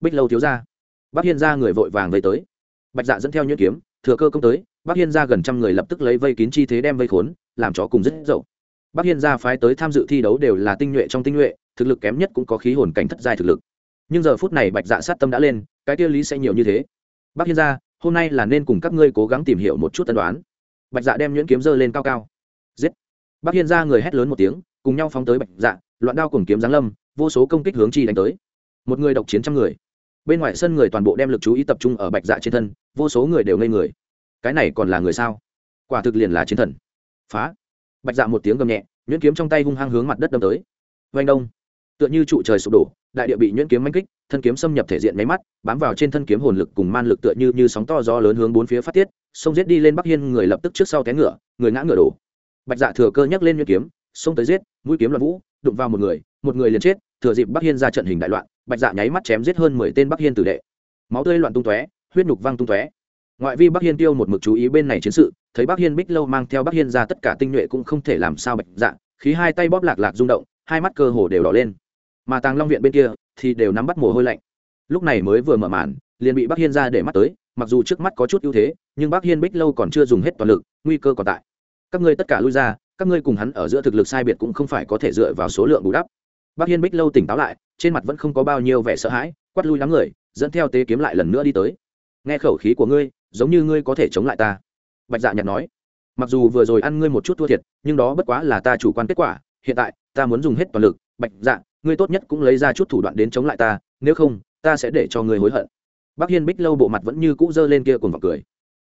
bích lâu thiếu ra bắc hiên ra người vội vàng vây tới. Bạch dạ dẫn theo nhuyễn kiếm thừa cơ công tới bắc hiên ra gần trăm người lập tức lấy vây kín chi thế đem vây khốn làm chó cùng rất dậu. Bắc hiên ra phái tới tham dự thi đấu đều là tinh nhuệ trong tinh nhuệ thực lực kém nhất cũng có khí hồn cảnh thất giai thực lực. Nhưng giờ phút này bạch dạ sát tâm đã lên cái kia lý sẽ nhiều như thế. Bắc hiên ra hôm nay là nên cùng các ngươi cố gắng tìm hiểu một chút tân đoán. Bạch dạ đem nhuyễn kiếm dơ lên cao cao. Giết. Bắc hiên ra người hét lớn một tiếng, cùng nhau phóng tới bạch dạ loạn đao cùng kiếm giáng lâm, vô số công kích hướng chi đánh tới. Một người độc chiến trăm người. Bên ngoài sân người toàn bộ đem lực chú ý tập trung ở bạch dạ trên thân, vô số người đều ngây người. Cái này còn là người sao? Quả thực liền là chiến thần. Phá. Bạch dạ một tiếng gầm nhẹ, nhuyễn kiếm trong tay hung hăng hướng mặt đất đâm tới. Vanh đông tựa như trụ trời sụp đổ, đại địa bị nhuyễn kiếm manh kích, thân kiếm xâm nhập thể diện máy mắt, bám vào trên thân kiếm hồn lực cùng man lực tựa như như sóng to gió lớn hướng bốn phía phát tiết xông giết đi lên bắc hiên, người lập tức trước sau té ngựa người ngã ngựa đổ. Bạch dạ thừa cơ nhắc lên nhuyễn kiếm, xông tới giết, mũi kiếm loạn vũ, đụng vào một người một người liền chết, thừa dịp bắc hiên ra trận hình đại loạn, bạch dạ nháy mắt chém giết hơn mười tên bắc hiên tử đệ. Máu tươi loạn tung tóe, huyết nhục văng tung tóe. Ngoại vi bắc hiên tiêu một mực chú ý bên này chiến sự, thấy bắc hiên bích lâu mang theo bắc hiên ra tất cả tinh nhuệ cũng không thể làm sao bạch dạ khí hai tay bóp lạc lạc rung động, hai mắt cơ hồ đều đỏ lên mà tàng long viện bên kia thì đều nắm bắt mồ hôi lạnh. Lúc này mới vừa mở màn, liền bị bắc hiên ra để mắt tới, mặc dù trước mắt có chút ưu thế, nhưng bắc hiên bích lâu còn chưa dùng hết toàn lực, nguy cơ còn tại. Các ngươi tất cả lui ra, các ngươi cùng hắn ở giữa thực lực sai biệt cũng không phải có thể dựa vào số lượng bù đắp. Bắc hiên bích lâu tỉnh táo lại, trên mặt vẫn không có bao nhiêu vẻ sợ hãi, quát lui lắm người, dẫn theo tế kiếm lại lần nữa đi tới. Nghe khẩu khí của ngươi, giống như ngươi có thể chống lại ta. Bạch dạ nhạt nói, mặc dù vừa rồi ăn ngươi một chút thua thiệt, nhưng đó bất quá là ta chủ quan kết quả, hiện tại ta muốn dùng hết toàn lực. Bạch dạ ngươi tốt nhất cũng lấy ra chút thủ đoạn đến chống lại ta, nếu không, ta sẽ để cho ngươi hối hận. Bác hiên bích lâu bộ mặt vẫn như cũ dơ lên kia cùng vào cười.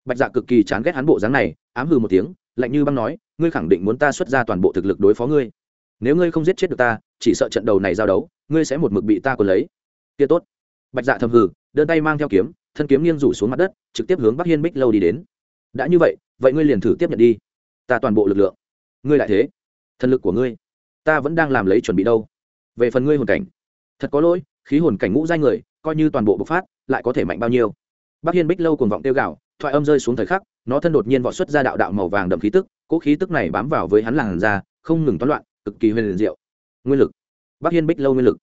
Bạch dạ cực kỳ chán ghét hắn bộ dáng này, ám hừ một tiếng, lạnh như băng nói, ngươi khẳng định muốn ta xuất ra toàn bộ thực lực đối phó ngươi. Nếu ngươi không giết chết được ta, chỉ sợ trận đầu này giao đấu, ngươi sẽ một mực bị ta còn lấy. Kia tốt. Bạch dạ thầm hừ, đơn tay mang theo kiếm, thân kiếm nghiêng rủ xuống mặt đất, trực tiếp hướng bắc hiên bích lâu đi đến. Đã như vậy vậy ngươi liền thử tiếp nhận đi. Ta toàn bộ lực lượng. Ngươi lại thế. Thần lực của ngươi, ta vẫn đang làm lấy chuẩn bị đâu về phần ngươi hồn cảnh. Thật có lỗi, khí hồn cảnh ngũ giai người, coi như toàn bộ bộc phát, lại có thể mạnh bao nhiêu? Bắc hiên bích lâu cuồng vọng tiêu gạo, thoại âm rơi xuống thời khắc, nó thân đột nhiên vọt xuất ra đạo đạo màu vàng đậm khí tức, cỗ khí tức này bám vào với hắn làn da, không ngừng toán loạn, cực kỳ huyền liền diệu. Nguyên lực. Bắc hiên bích lâu nguyên lực.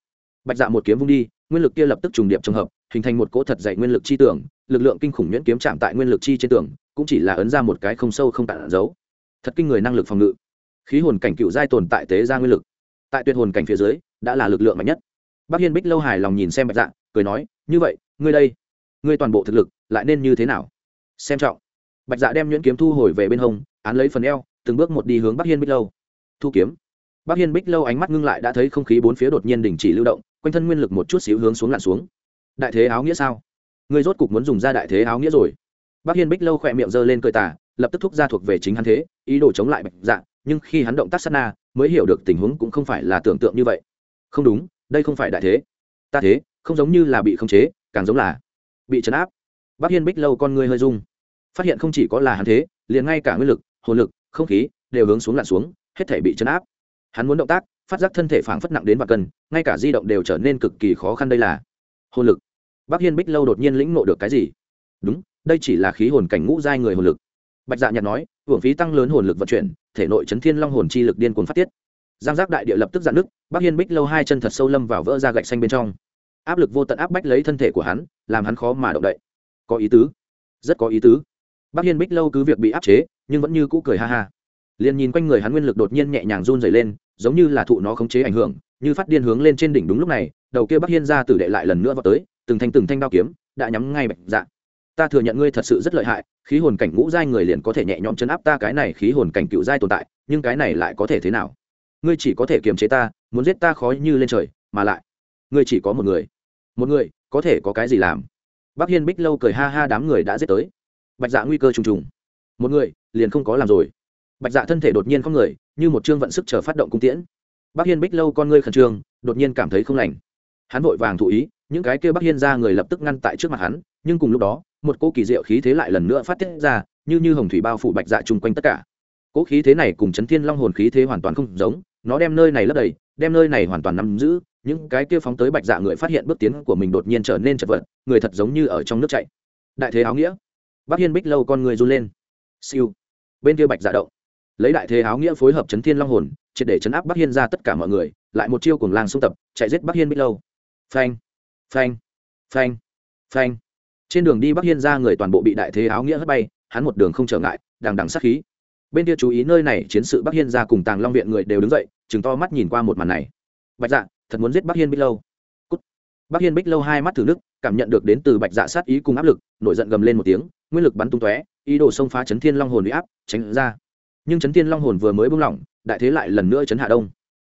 Bạch dạ một kiếm vung đi, nguyên lực kia lập tức trùng điệp trong hợp, hình thành một cỗ thật dày nguyên lực chi tưởng, lực lượng kinh khủng nhuyễn kiếm chạm tại nguyên lực chi trên tường cũng chỉ là ấn ra một cái không sâu không tản dấu. Thật kinh người năng lực phòng ngự. Khí hồn cảnh cựu giai tồn tại tế ra nguyên lực tại tuyệt hồn cảnh phía dưới, đã là lực lượng mạnh nhất. Bác hiên bích lâu hài lòng nhìn xem bạch dạ cười nói, như vậy, ngươi đây, ngươi toàn bộ thực lực lại nên như thế nào? Xem trọng. Bạch dạ đem nhuyễn kiếm thu hồi về bên hông, án lấy phần eo, từng bước một đi hướng bắc hiên bích lâu. Thu kiếm. Bắc hiên bích lâu ánh mắt ngưng lại đã thấy không khí bốn phía đột nhiên đình chỉ lưu động, quanh thân nguyên lực một chút xíu hướng xuống lặn xuống. Đại thế áo nghĩa sao? Ngươi rốt cục muốn dùng ra đại thế áo nghĩa rồi. Bắc hiên bích lâu khỏe miệng giơ lên cười tả lập tức thúc ra thuộc về chính hắn thế, ý đồ chống lại bạch dạ nhưng khi hắn động tác sát na mới hiểu được tình huống cũng không phải là tưởng tượng như vậy. Không đúng đây không phải đại thế. Ta thế không giống như là bị khống chế càng giống là bị chấn áp. Bác hiên bích lâu con người hơi rung. Phát hiện không chỉ có là hắn thế liền ngay cả nguyên lực hồn lực không khí đều hướng xuống lặn xuống hết thể bị chấn áp. Hắn muốn động tác phát giác thân thể phảng phất nặng đến và cần, ngay cả di động đều trở nên cực kỳ khó khăn đây là. Hồn lực. Bác hiên bích lâu đột nhiên lĩnh ngộ được cái gì? Đúng đây chỉ là khí hồn cảnh ngũ giai người hồn lực. Bạch dạ nhạt nói hưởng phí tăng lớn hồn lực vận chuyển, thể nội chấn thiên long hồn chi lực điên cuồng phát tiết. Giang giác đại địa lập tức dạn nước bác hiên bích lâu hai chân thật sâu lâm vào vỡ ra gạch xanh bên trong. Áp lực vô tận áp bách lấy thân thể của hắn, làm hắn khó mà động đậy. Có ý tứ. Rất có ý tứ. Bác hiên bích lâu cứ việc bị áp chế, nhưng vẫn như cũ cười ha ha. Liền nhìn quanh người hắn nguyên lực đột nhiên nhẹ nhàng run dày lên, giống như là thụ nó khống chế ảnh hưởng, như phát điên hướng lên trên đỉnh đúng lúc này, đầu kia bắc hiên ra tử đệ lại lần nữa vào tới, từng thanh từng thanh đao kiếm, đã nhắm ngay bạch dạ ta thừa nhận ngươi thật sự rất lợi hại, khí hồn cảnh ngũ giai người liền có thể nhẹ nhõm chấn áp ta cái này khí hồn cảnh cựu giai tồn tại, nhưng cái này lại có thể thế nào? Ngươi chỉ có thể kiềm chế ta, muốn giết ta khó như lên trời, mà lại, ngươi chỉ có một người. Một người, có thể có cái gì làm? Bác hiên bích lâu cười ha ha đám người đã giết tới. Bạch dạ nguy cơ trùng trùng. Một người, liền không có làm rồi. Bạch dạ thân thể đột nhiên không người, như một chương vận sức chờ phát động cung tiễn. Bác hiên bích lâu con ngươi khẩn trương, đột nhiên cảm thấy không lành. Hắn vội vàng thụ ý, những cái kêu bác hiên ra người lập tức ngăn tại trước mặt hắn, nhưng cùng lúc đó một cỗ kỳ diệu khí thế lại lần nữa phát tiết ra, như như hồng thủy bao phủ bạch dạ chung quanh tất cả. Cỗ khí thế này cùng chấn thiên long hồn khí thế hoàn toàn không giống, nó đem nơi này lấp đầy, đem nơi này hoàn toàn nắm giữ, những cái kia phóng tới bạch dạ người phát hiện bước tiến của mình đột nhiên trở nên chật vật, người thật giống như ở trong nước chạy. Đại thế áo nghĩa. Bác hiên bích lâu con người run lên. Siêu. Bên kia bạch dạ động. Lấy đại thế áo nghĩa phối hợp chấn thiên long hồn, triệt để chấn áp bắc hiên ra tất cả mọi người, lại một chiêu cùng làng sung tập, chạy giết bắc hiên bích lâu. Phanh. Phanh. Phanh. Phanh trên đường đi bắc hiên ra người toàn bộ bị đại thế áo nghĩa hất bay, hắn một đường không trở ngại, đằng đằng sát khí. Bên kia chú ý nơi này, chiến sự bắc hiên ra cùng tàng long viện người đều đứng dậy chừng to mắt nhìn qua một màn này. Bạch dạ thật muốn giết bắc hiên bích lâu. Cút. bắc hiên bích lâu hai mắt thử nước cảm nhận được đến từ bạch dạ sát ý cùng áp lực, nổi giận gầm lên một tiếng, nguyên lực bắn tung tóe, ý đồ xông phá chấn thiên long hồn bị áp, tránh ra. Nhưng chấn thiên long hồn vừa mới buông lỏng, đại thế lại lần nữa chấn hạ đông.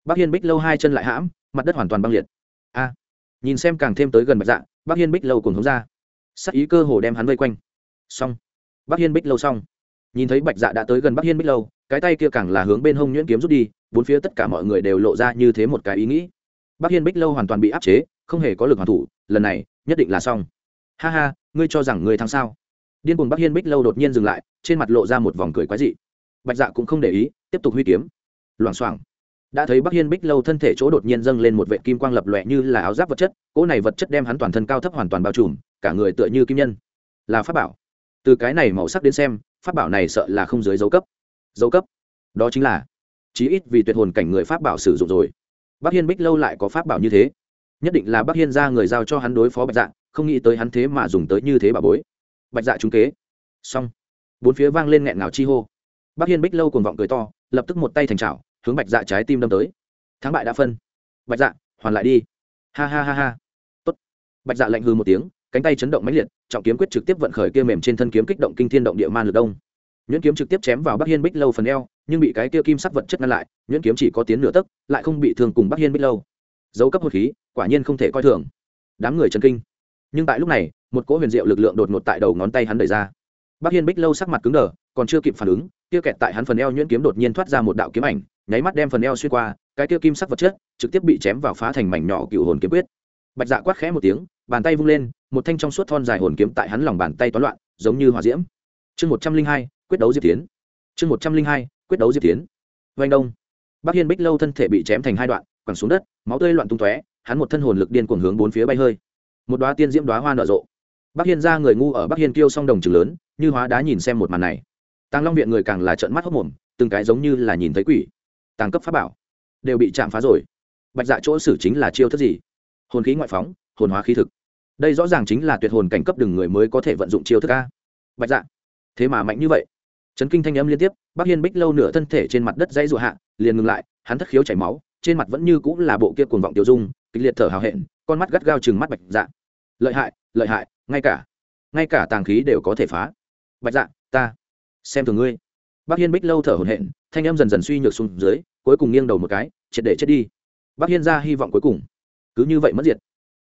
Bắc hiên bích lâu hai chân lại hãm, mặt đất hoàn toàn băng liệt. A. Nhìn xem càng thêm tới gần bạch dạ bắc hiên bích lâu cùng hướng ra sắc ý cơ hồ đem hắn vây quanh. Xong. Bắc hiên bích lâu xong. Nhìn thấy bạch dạ đã tới gần bắc hiên bích lâu, cái tay kia càng là hướng bên hông nhuyễn kiếm rút đi, bốn phía tất cả mọi người đều lộ ra như thế một cái ý nghĩ. Bắc hiên bích lâu hoàn toàn bị áp chế, không hề có lực hoàn thủ, lần này, nhất định là xong. Ha ha, ngươi cho rằng ngươi thắng sao? Điên cuồng bắc hiên bích lâu đột nhiên dừng lại, trên mặt lộ ra một vòng cười quái dị. Bạch dạ cũng không để ý, tiếp tục huy kiếm. Loảng xoảng đã thấy bắc hiên bích lâu thân thể chỗ đột nhiên dâng lên một vệ kim quang lập lòe như là áo giáp vật chất, cỗ này vật chất đem hắn toàn thân cao thấp hoàn toàn bao trùm, cả người tựa như kim nhân. Là pháp bảo. Từ cái này màu sắc đến xem, pháp bảo này sợ là không dưới dấu cấp. Dấu cấp? Đó chính là, chí ít vì tuyệt hồn cảnh người pháp bảo sử dụng rồi. Bắc hiên bích lâu lại có pháp bảo như thế. Nhất định là bắc hiên ra người giao cho hắn đối phó bạch dạ không nghĩ tới hắn thế mà dùng tới như thế bà bối. Bạch dạ trúng kế. Xong. Bốn phía vang lên nghẹn ngào chi hô. Bắc hiên bích lâu cuồng vọng cười to, lập tức một tay thành trào hướng bạch dạ trái tim đâm tới. Thắng bại đã phân. Bạch dạ hoàn lại đi. Ha ha ha ha. Tốt. bạch dạ lạnh hư một tiếng, cánh tay chấn động mãnh liệt, trọng kiếm quyết trực tiếp vận khởi kia mềm trên thân kiếm kích động kinh thiên động địa man lực đông. Nhuyễn kiếm trực tiếp chém vào bắc hiên bích lâu phần eo, nhưng bị cái kia kim sắc vật chất ngăn lại, nhuyễn kiếm chỉ có tiến nửa tấc, lại không bị thương cùng bắc hiên bích lâu. Dấu cấp hột khí, quả nhiên không thể coi thường. Đám người chấn kinh. Nhưng tại lúc này, một cỗ huyền diệu lực lượng đột ngột tại đầu ngón tay hắn đẩy ra. Bắc hiên bích lâu sắc mặt cứng đờ, còn chưa kịp phản ứng, kia kẹt tại hắn phần eo nhuyễn kiếm đột nhiên thoát ra một đạo kiếm ảnh nháy mắt đem phần eo xuyên qua, cái kia kim sắc vật chất trực tiếp bị chém vào phá thành mảnh nhỏ cựu hồn kiếm quyết. Bạch dạ quát khẽ một tiếng, bàn tay vung lên, một thanh trong suốt thon dài hồn kiếm tại hắn lòng bàn tay toán loạn, giống như hỏa diễm. Chương một trăm linh hai, quyết đấu diệp tiến chương một trăm linh hai, quyết đấu diệp tiến vanh đông. Bắc hiên bích lâu thân thể bị chém thành hai đoạn, quẳng xuống đất, máu tươi loạn tung tóe, hắn một thân hồn lực điên cuồng hướng bốn phía bay hơi. Một đoá tiên diễm đoá hoa nở rộ. Bắc hiên ra người ngu ở bắc hiên kêu song đồng trường lớn, như hóa đá nhìn xem một màn này. Tàng long viện người càng là trợn mắt hốc mồm, từng cái giống như là nhìn thấy quỷ tàng cấp pháp bảo, đều bị chạm phá rồi. Bạch dạ chỗ xử chính là chiêu thức gì? Hồn khí ngoại phóng, hồn hóa khí thực. Đây rõ ràng chính là tuyệt hồn cảnh cấp đừng người mới có thể vận dụng chiêu thức a. Bạch dạ thế mà mạnh như vậy. Trấn kinh thanh âm liên tiếp bác hiên bích lâu nửa thân thể trên mặt đất dãy rụa hạ, liền ngừng lại, hắn thất khiếu chảy máu, trên mặt vẫn như cũng là bộ kia cuồng vọng tiêu dung, kịch liệt thở hào hẹn, con mắt gắt gao chừng mắt bạch dạ. Lợi hại lợi hại, ngay cả ngay cả tàng khí đều có thể phá. Bạch dạ ta, xem thường ngươi. Bác hiên bích lâu thở hồn hển, thanh âm dần dần suy nhược xuống dưới cuối cùng nghiêng đầu một cái, triệt để chết đi. Bác hiên gia hy vọng cuối cùng. Cứ như vậy mất diệt.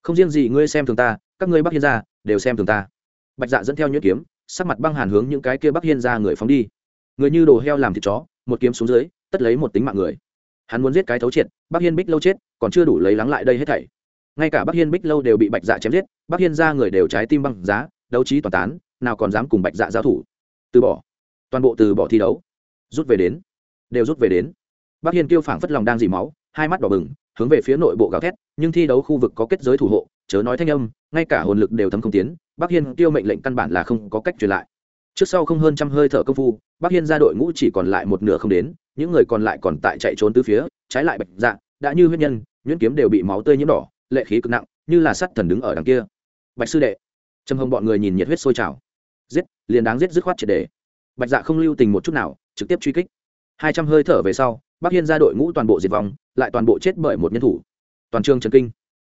Không riêng gì ngươi xem thường ta, các ngươi bác hiên gia đều xem thường ta. Bạch dạ dẫn theo nhuyễn kiếm, sắc mặt băng hàn hướng những cái kia bác hiên gia người phóng đi. Người như đồ heo làm thịt chó, một kiếm xuống dưới, tất lấy một tính mạng người. Hắn muốn giết cái thấu triệt, bác hiên bích lâu chết, còn chưa đủ lấy lắng lại đây hết thảy. Ngay cả bác hiên bích lâu đều bị bạch dạ chém giết, bác hiên ra người đều trái tim băng giá, đấu trí toàn tán, nào còn dám cùng bạch dạ giao thủ. Từ bỏ. Toàn bộ từ bỏ thi đấu. Rút về đến. Đều rút về đến bác hiên kêu phảng phất lòng đang dỉ máu, hai mắt đỏ bừng, hướng về phía nội bộ gào thét, nhưng thi đấu khu vực có kết giới thủ hộ, chớ nói thanh âm, ngay cả hồn lực đều thấm không tiến, bác hiên kêu mệnh lệnh căn bản là không có cách truyền lại. Trước sau không hơn trăm hơi thở công phu, bác hiên ra đội ngũ chỉ còn lại một nửa không đến, những người còn lại còn tại chạy trốn tứ phía, trái lại bạch dạ đã như huyết nhân, nhuyễn kiếm đều bị máu tươi nhuộm đỏ, lệ khí cực nặng, như là sắt thần đứng ở đằng kia. Bạch sư đệ, trầm hồng bọn người nhìn nhiệt huyết sôi trào. Giết, liền đáng giết dứt khoát triệt đề bạch dạ không lưu tình một chút nào, trực tiếp truy kích. Hai trăm hơi thở về sau bắc hiên ra đội ngũ toàn bộ diệt vong, lại toàn bộ chết bởi một nhân thủ. Toàn trường trần kinh.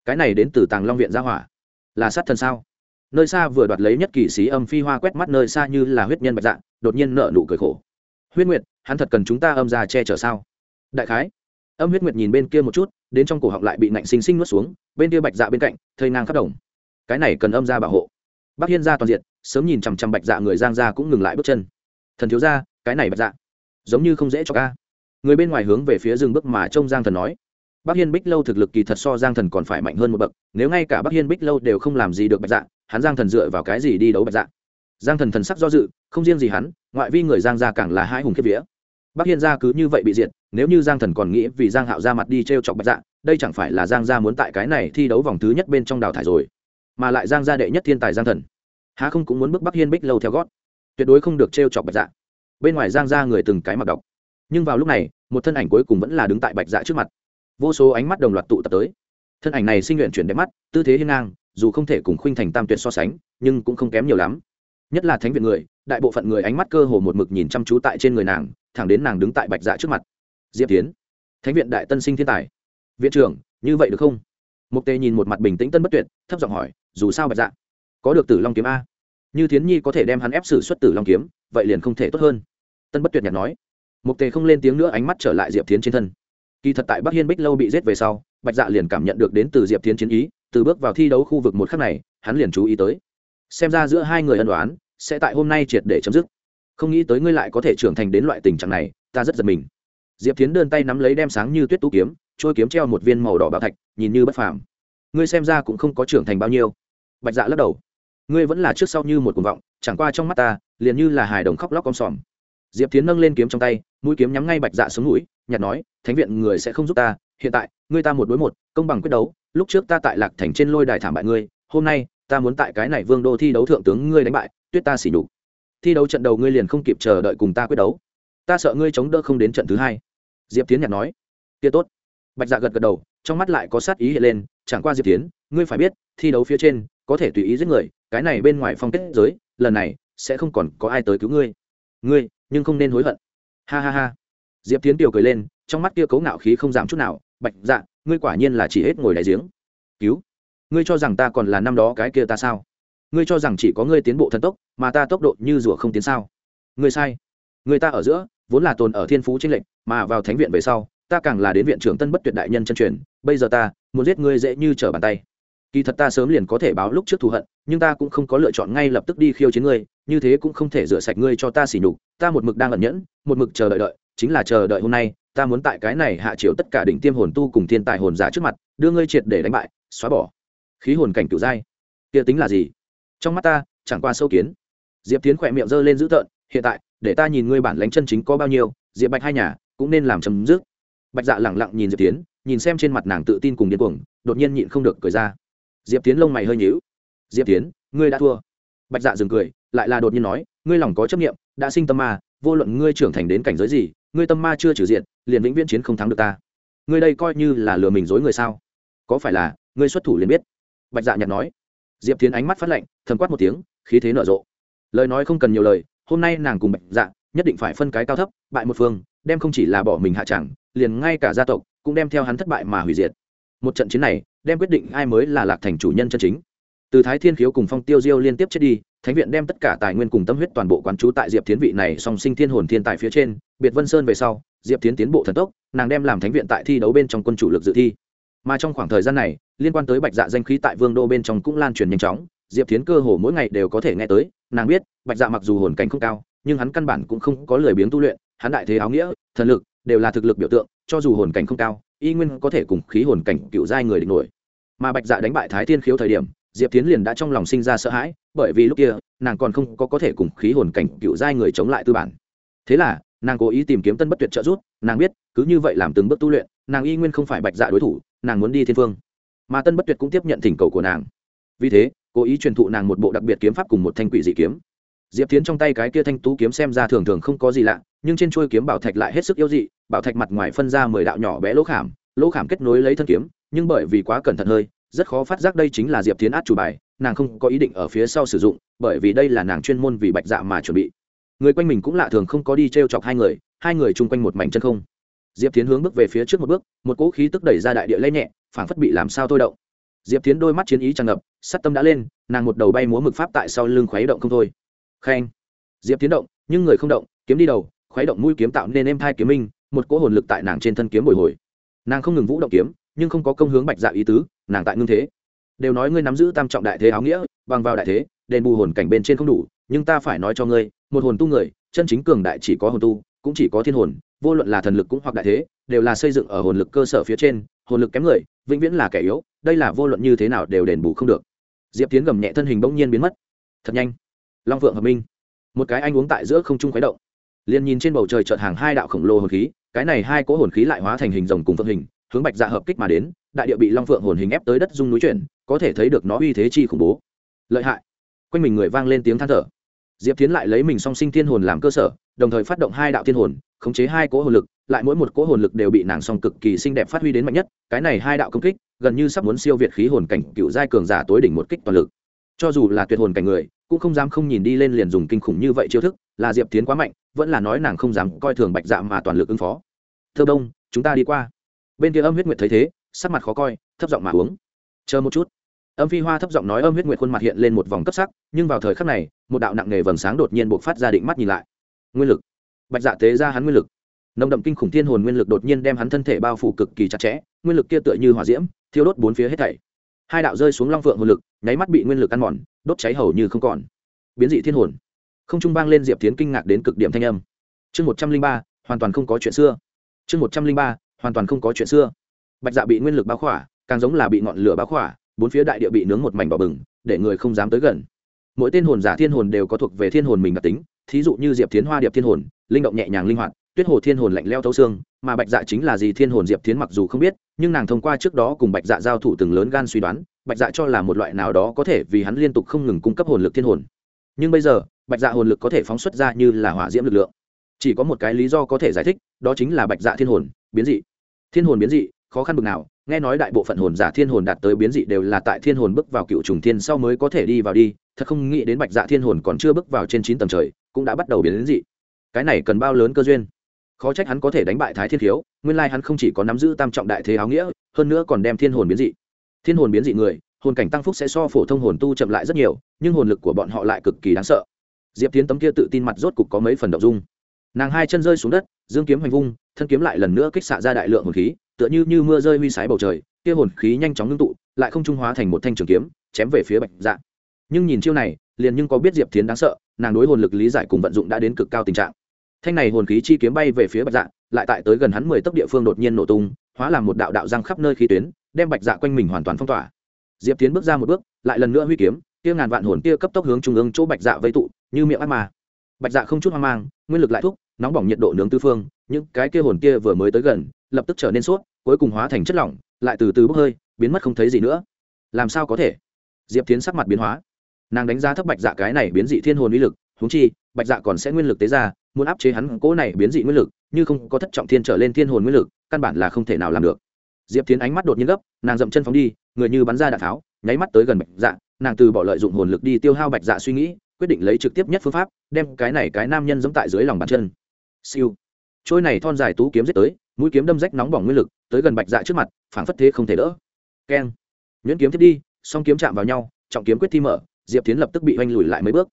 Cái này đến từ tàng long viện gia hỏa. Là sát thần sao? Nơi xa vừa đoạt lấy nhất kỳ sĩ âm phi hoa quét mắt nơi xa như là huyết nhân bạch dạ đột nhiên nợ nụ cười khổ. Huyết nguyệt, hắn thật cần chúng ta âm ra che chở sao? Đại khái. Âm huyết nguyệt nhìn bên kia một chút, đến trong cổ họng lại bị nạnh xinh xinh nuốt xuống, bên kia bạch dạ bên cạnh, thây ngang khắp đồng. Cái này cần âm ra bảo hộ. Bác hiên ra toàn diện, sớm nhìn chằm chằm bạch dạ người giang ra cũng ngừng lại bước chân. Thần thiếu ra cái này bạch dạ giống như không dễ cho ca người bên ngoài hướng về phía rừng bước mà trông giang thần nói, Bắc hiên bích lâu thực lực kỳ thật so giang thần còn phải mạnh hơn một bậc, nếu ngay cả Bắc hiên bích lâu đều không làm gì được bạch dạ hắn giang thần dựa vào cái gì đi đấu bạch dạ? Giang thần thần sắc do dự, không riêng gì hắn, ngoại vi người giang gia càng là hai hùng kiếp vía. Bắc hiên gia cứ như vậy bị diệt, nếu như giang thần còn nghĩ vì giang hạo ra mặt đi t r e o chọc bạch dạ đây chẳng phải là giang gia muốn tại cái này thi đấu vòng thứ nhất bên trong đào thải rồi, mà lại giang gia đệ nhất thiên tài giang thần. Há không cũng muốn bước bắc hiên bích lâu theo gót. Tuyệt đối không được t r e o chọc bạch dạ. Bên ngoài giang gia người từng cái mặc đọc nhưng vào lúc này, một thân ảnh cuối cùng vẫn là đứng tại bạch dạ trước mặt. Vô số ánh mắt đồng loạt tụ tập tới. Thân ảnh này sinh nguyện chuyển đẹp mắt, tư thế hiên ngang, dù không thể cùng khuynh thành tam tuyệt so sánh, nhưng cũng không kém nhiều lắm. Nhất là thánh viện người, đại bộ phận người ánh mắt cơ hồ một mực nhìn chăm chú tại trên người nàng, thẳng đến nàng đứng tại bạch dạ trước mặt. Diệp tiến, thánh viện đại tân sinh thiên tài. Viện trưởng, như vậy được không? Mục tề nhìn một mặt bình tĩnh tân bất tuyệt, thấp giọng hỏi, dù sao bạch dạ có được tử long kiếm a? Như thiến nhi có thể đem hắn ép xử xuất tử long kiếm, vậy liền không thể tốt hơn. Tân bất tuyệt nhạt nói mục tề không lên tiếng nữa ánh mắt trở lại diệp tiến trên thân. Kỳ thật tại bắc hiên bích lâu bị giết về sau, bạch dạ liền cảm nhận được đến từ diệp tiến chiến ý, từ bước vào thi đấu khu vực một khắc này, hắn liền chú ý tới. Xem ra giữa hai người ân đoán sẽ tại hôm nay triệt để chấm dứt. Không nghĩ tới ngươi lại có thể trưởng thành đến loại tình trạng này, ta rất giật mình. Diệp tiến đơn tay nắm lấy đem sáng như tuyết tú kiếm, trôi kiếm treo một viên màu đỏ bảo thạch, nhìn như bất phàm. Ngươi xem ra cũng không có trưởng thành bao nhiêu. Bạch dạ lắc đầu. Ngươi vẫn là trước sau như một cuồng vọng, chẳng qua trong mắt ta, liền như là hài đồng khóc lóc con sòm diệp tiến nâng lên kiếm trong tay, mũi kiếm nhắm ngay bạch dạ xuống mũi nhặt nói, thánh viện người sẽ không giúp ta, hiện tại, ngươi ta một đối một, công bằng quyết đấu, lúc trước ta tại lạc thành trên lôi đài thảm bại ngươi, hôm nay, ta muốn tại cái này vương đô thi đấu thượng tướng ngươi đánh bại, tuyết ta xỉ nhục. Thi đấu trận đầu ngươi liền không kịp chờ đợi cùng ta quyết đấu. Ta sợ ngươi chống đỡ không đến trận thứ hai. Diệp tiến nhạt nói. Kia tốt. Bạch dạ gật gật đầu, trong mắt lại có sát ý hiện lên, chẳng qua diệp tiến ngươi phải biết, thi đấu phía trên, có thể tùy ý giết người, cái này bên ngoài phong kết giới, lần này sẽ không còn có ai tới cứu ngươi. Ngươi nhưng không nên hối hận. Ha ha ha. Diệp tiến tiểu cười lên, trong mắt kia cấu ngạo khí không giảm chút nào, bạch dạ ngươi quả nhiên là chỉ hết ngồi đại giếng. Cứu. Ngươi cho rằng ta còn là năm đó cái kia ta sao? Ngươi cho rằng chỉ có ngươi tiến bộ thần tốc, mà ta tốc độ như rùa không tiến sao? Ngươi sai. Người ta ở giữa, vốn là tồn ở thiên phú tranh lệnh mà vào thánh viện về sau, ta càng là đến viện trưởng tân bất tuyệt đại nhân chân truyền, bây giờ ta, muốn giết ngươi dễ như trở bàn tay. Kỳ thật ta sớm liền có thể báo lúc trước thù hận, nhưng ta cũng không có lựa chọn ngay lập tức đi khiêu chiến ngươi như thế cũng không thể rửa sạch ngươi cho ta xỉ nhục, ta một mực đang ẩn nhẫn, một mực chờ đợi đợi, chính là chờ đợi hôm nay, ta muốn tại cái này hạ chiều tất cả đỉnh tiêm hồn tu cùng thiên tài hồn giả trước mặt, đưa ngươi triệt để đánh bại, xóa bỏ. Khí hồn cảnh cửu giai, kia tính là gì? Trong mắt ta, chẳng qua sâu kiến. Diệp tiến khỏe miệng giơ lên dữ tợn, hiện tại, để ta nhìn ngươi bản lãnh chân chính có bao nhiêu, diệp bạch hai nhà, cũng nên làm chấm dứt. Bạch dạ lẳng lặng nhìn diệp tiến nhìn xem trên mặt nàng tự tin cùng điên cuồng, đột nhiên nhịn không được cười ra. Diệp tiến lông mày hơi nhíu. Diệp tiến ngươi đã thua. Bạch dạ dừng cười lại là đột nhiên nói, ngươi lòng có chấp nghiệm đã sinh tâm ma, vô luận ngươi trưởng thành đến cảnh giới gì, ngươi tâm ma chưa trừ diện liền vĩnh viễn chiến không thắng được ta. Ngươi đây coi như là lừa mình dối người sao? Có phải là ngươi xuất thủ liền biết? Bạch dạ nhặt nói. Diệp tiến ánh mắt phát lạnh, thầm quát một tiếng, khí thế nở rộ. Lời nói không cần nhiều lời, hôm nay nàng cùng bạch dạ nhất định phải phân cái cao thấp, bại một phương, đem không chỉ là bỏ mình hạ chẳng, liền ngay cả gia tộc cũng đem theo hắn thất bại mà hủy diệt. Một trận chiến này, đem quyết định ai mới là lạc thành chủ nhân chân chính. Từ thái thiên khiếu cùng phong tiêu diêu liên tiếp chết đi thánh viện đem tất cả tài nguyên cùng tâm huyết toàn bộ quán trú tại diệp tiến vị này song sinh thiên hồn thiên tài phía trên, biệt vân sơn về sau, diệp tiến tiến bộ thần tốc, nàng đem làm thánh viện tại thi đấu bên trong quân chủ lực dự thi. Mà trong khoảng thời gian này, liên quan tới bạch dạ danh khí tại vương đô bên trong cũng lan truyền nhanh chóng, diệp tiến cơ hồ mỗi ngày đều có thể nghe tới, nàng biết, bạch dạ mặc dù hồn cảnh không cao, nhưng hắn căn bản cũng không có lười biếng tu luyện, hắn đại thế áo nghĩa, thần lực, đều là thực lực biểu tượng, cho dù hồn cảnh không cao, y nguyên có thể cùng khí hồn cảnh cựu giai người địch nổi. Mà bạch dạ đánh bại thái thiên khiếu thời điểm, diệp tiến liền đã trong lòng sinh ra sợ hãi bởi vì lúc kia, nàng còn không có có thể cùng khí hồn cảnh cựu giai người chống lại tư bản. Thế là, nàng cố ý tìm kiếm tân bất tuyệt trợ giúp, nàng biết, cứ như vậy làm từng bước tu luyện, nàng y nguyên không phải bạch dạ đối thủ, nàng muốn đi thiên phương. Mà tân bất tuyệt cũng tiếp nhận thỉnh cầu của nàng. Vì thế, cố ý truyền thụ nàng một bộ đặc biệt kiếm pháp cùng một thanh quỷ dị kiếm. Diệp tiến trong tay cái kia thanh tú kiếm xem ra thường thường không có gì lạ, nhưng trên chuôi kiếm bảo thạch lại hết sức yếu dị, bảo thạch mặt ngoài phân ra mười đạo nhỏ bé lỗ khảm lỗ khảm kết nối lấy thân kiếm, nhưng bởi vì quá cẩn thận hơi, rất khó phát giác đây chính là diệp tiến át chủ bài nàng không có ý định ở phía sau sử dụng, bởi vì đây là nàng chuyên môn vì bạch dạ mà chuẩn bị. Người quanh mình cũng lạ thường không có đi t r e o chọc hai người hai người chung quanh một mảnh chân không. Diệp tiến hướng bước về phía trước một bước, một cỗ khí tức đẩy ra đại địa lây nhẹ, phảng phất bị làm sao thôi động. Diệp tiến đôi mắt chiến ý tràn ngập, sắt tâm đã lên, nàng một đầu bay múa mực pháp tại sau lưng khuấy động không thôi. Khen. Diệp tiến động, nhưng người không động, kiếm đi đầu, khuấy động mũi kiếm tạo nên em thai kiếm minh, một cỗ hồn lực tại nàng trên thân kiếm bồi hồi. Nàng không ngừng vũ động kiếm, nhưng không có công hướng bạch dạ ý tứ, nàng tại ngưng thế đều nói ngươi nắm giữ tam trọng đại thế áo nghĩa, bằng vào đại thế, đền bù hồn cảnh bên trên không đủ, nhưng ta phải nói cho ngươi, một hồn tu người, chân chính cường đại chỉ có hồn tu, cũng chỉ có thiên hồn, vô luận là thần lực cũng hoặc đại thế, đều là xây dựng ở hồn lực cơ sở phía trên, hồn lực kém người, vĩnh viễn là kẻ yếu, đây là vô luận như thế nào đều đền bù không được. Diệp tiến gầm nhẹ thân hình bỗng nhiên biến mất. Thật nhanh. Long phượng hợp minh. Một cái anh uống tại giữa không trung khuấy động. Liền nhìn trên bầu trời chợt hàng hai đạo khổng lồ hồn khí, cái này hai cỗ hồn khí lại hóa thành hình rồng cùng phượng hình, hướng bạch dạ hợp kích mà đến, đại địa bị long phượng hồn hình ép tới đất dung núi chuyển có thể thấy được nó uy thế chi khủng bố. Lợi hại. Quanh mình người vang lên tiếng than thở. Diệp tiến lại lấy mình song sinh thiên hồn làm cơ sở, đồng thời phát động hai đạo thiên hồn, khống chế hai cỗ hồn lực, lại mỗi một cỗ hồn lực đều bị nàng song cực kỳ xinh đẹp phát huy đến mạnh nhất, cái này hai đạo công kích, gần như sắp muốn siêu việt khí hồn cảnh cựu giai cường giả tối đỉnh một kích toàn lực. Cho dù là tuyệt hồn cảnh người, cũng không dám không nhìn đi lên liền dùng kinh khủng như vậy chiêu thức, là diệp tiến quá mạnh, vẫn là nói nàng không dám coi thường bạch dạ mà toàn lực ứng phó. Thơ đông, chúng ta đi qua. Bên kia âm huyết nguyệt thấy thế, sắc mặt khó coi, thấp giọng mà uống. Chờ một chút âm phi hoa thấp giọng nói âm huyết nguyệt khuôn mặt hiện lên một vòng cấp sắc, nhưng vào thời khắc này, một đạo nặng nề vầng sáng đột nhiên buộc phát ra định mắt nhìn lại. Nguyên lực. Bạch dạ tế ra hắn nguyên lực. Nồng đậm kinh khủng thiên hồn nguyên lực đột nhiên đem hắn thân thể bao phủ cực kỳ chặt chẽ, nguyên lực kia tựa như hỏa diễm, thiêu đốt bốn phía hết thảy. Hai đạo rơi xuống long phượng hồn lực, nháy mắt bị nguyên lực ăn mòn, đốt cháy hầu như không còn. Biến dị thiên hồn. Không trung vang lên diệp tiến kinh ngạc đến cực điểm thanh âm. Chương một trăm linh ba, hoàn toàn không có chuyện xưa. Chương một trăm linh ba, hoàn toàn không có chuyện xưa. Bạch dạ bị nguyên lực báo khỏa, càng giống là bị ngọn lửa báo khỏa bốn phía đại địa bị nướng một mảnh bỏ bừng, để người không dám tới gần. Mỗi tên hồn giả thiên hồn đều có thuộc về thiên hồn mình đặc tính, thí dụ như diệp tiến hoa điệp thiên hồn, linh động nhẹ nhàng linh hoạt, tuyết hồ thiên hồn lạnh leo thấu xương, mà bạch dạ chính là gì thiên hồn diệp tiến mặc dù không biết, nhưng nàng thông qua trước đó cùng bạch dạ giao thủ từng lớn gan suy đoán, bạch dạ cho là một loại nào đó có thể vì hắn liên tục không ngừng cung cấp hồn lực thiên hồn. Nhưng bây giờ, bạch dạ hồn lực có thể phóng xuất ra như là hỏa diễm lực lượng. Chỉ có một cái lý do có thể giải thích, đó chính là bạch dạ thiên hồn, biến dị. Thiên hồn biến dị, khó khăn bực nào nghe nói đại bộ phận hồn giả thiên hồn đạt tới biến dị đều là tại thiên hồn bước vào cựu trùng thiên sau mới có thể đi vào đi, thật không nghĩ đến bạch dạ thiên hồn còn chưa bước vào trên chín tầng trời, cũng đã bắt đầu biến dị. Cái này cần bao lớn cơ duyên? Khó trách hắn có thể đánh bại thái thiên khiếu, nguyên lai hắn không chỉ có nắm giữ tam trọng đại thế áo nghĩa, hơn nữa còn đem thiên hồn biến dị. Thiên hồn biến dị người, hồn cảnh tăng phúc sẽ so phổ thông hồn tu chậm lại rất nhiều, nhưng hồn lực của bọn họ lại cực kỳ đáng sợ. Diệp tiến tấm kia tự tin mặt rốt cục có mấy phần động dung. Nàng hai chân rơi xuống đất, dương kiếm hành vung, thân kiếm lại lần nữa kích xạ ra đại lượng hồn khí tựa như như mưa rơi huy sái bầu trời, kia hồn khí nhanh chóng ngưng tụ, lại không trung hóa thành một thanh trường kiếm, chém về phía bạch dạ. Nhưng nhìn chiêu này, liền nhưng có biết diệp tiến đáng sợ, nàng đối hồn lực lý giải cùng vận dụng đã đến cực cao tình trạng. Thanh này hồn khí chi kiếm bay về phía bạch dạ lại tại tới gần hắn mười tấc địa phương đột nhiên nổ tung, hóa làm một đạo đạo răng khắp nơi khí tuyến, đem bạch dạ quanh mình hoàn toàn phong tỏa. Diệp tiến bước ra một bước, lại lần nữa huy kiếm, kia ngàn vạn hồn kia cấp tốc hướng trung ương chỗ bạch dạ vây tụ, như miệng ác mà bạch dạ không chút hoang mang, nguyên lực lại thúc, nóng bỏng nhiệt độ nướng tư phương, những cái kia hồn kia vừa mới tới gần, lập tức trở nên sốt cuối cùng hóa thành chất lỏng, lại từ từ bốc hơi, biến mất không thấy gì nữa. Làm sao có thể? Diệp tiến sắc mặt biến hóa. Nàng đánh giá thấp bạch dạ cái này biến dị thiên hồn uy lực húng chi, bạch dạ còn sẽ nguyên lực tế ra, muốn áp chế hắn cỗ này biến dị nguyên lực, như không có thất trọng thiên trở lên thiên hồn nguyên lực, căn bản là không thể nào làm được. Diệp tiến ánh mắt đột nhiên gấp, nàng dậm chân phóng đi, người như bắn ra đạn tháo, nháy mắt tới gần bạch dạ nàng từ bỏ lợi dụng hồn lực đi tiêu hao bạch dạ suy nghĩ, quyết định lấy trực tiếp nhất phương pháp, đem cái này cái nam nhân giống tại dưới lòng bàn chân. Siêu. Trôi này thon dài tú kiếm giết tới mũi kiếm đâm rách nóng bỏng nguyên lực, tới gần bạch dạ trước mặt, phảng phất thế không thể đỡ. Keng. Nhuyễn kiếm thiết đi, song kiếm chạm vào nhau, trọng kiếm quyết thi mở, diệp tiến lập tức bị oanh lùi lại mấy bước.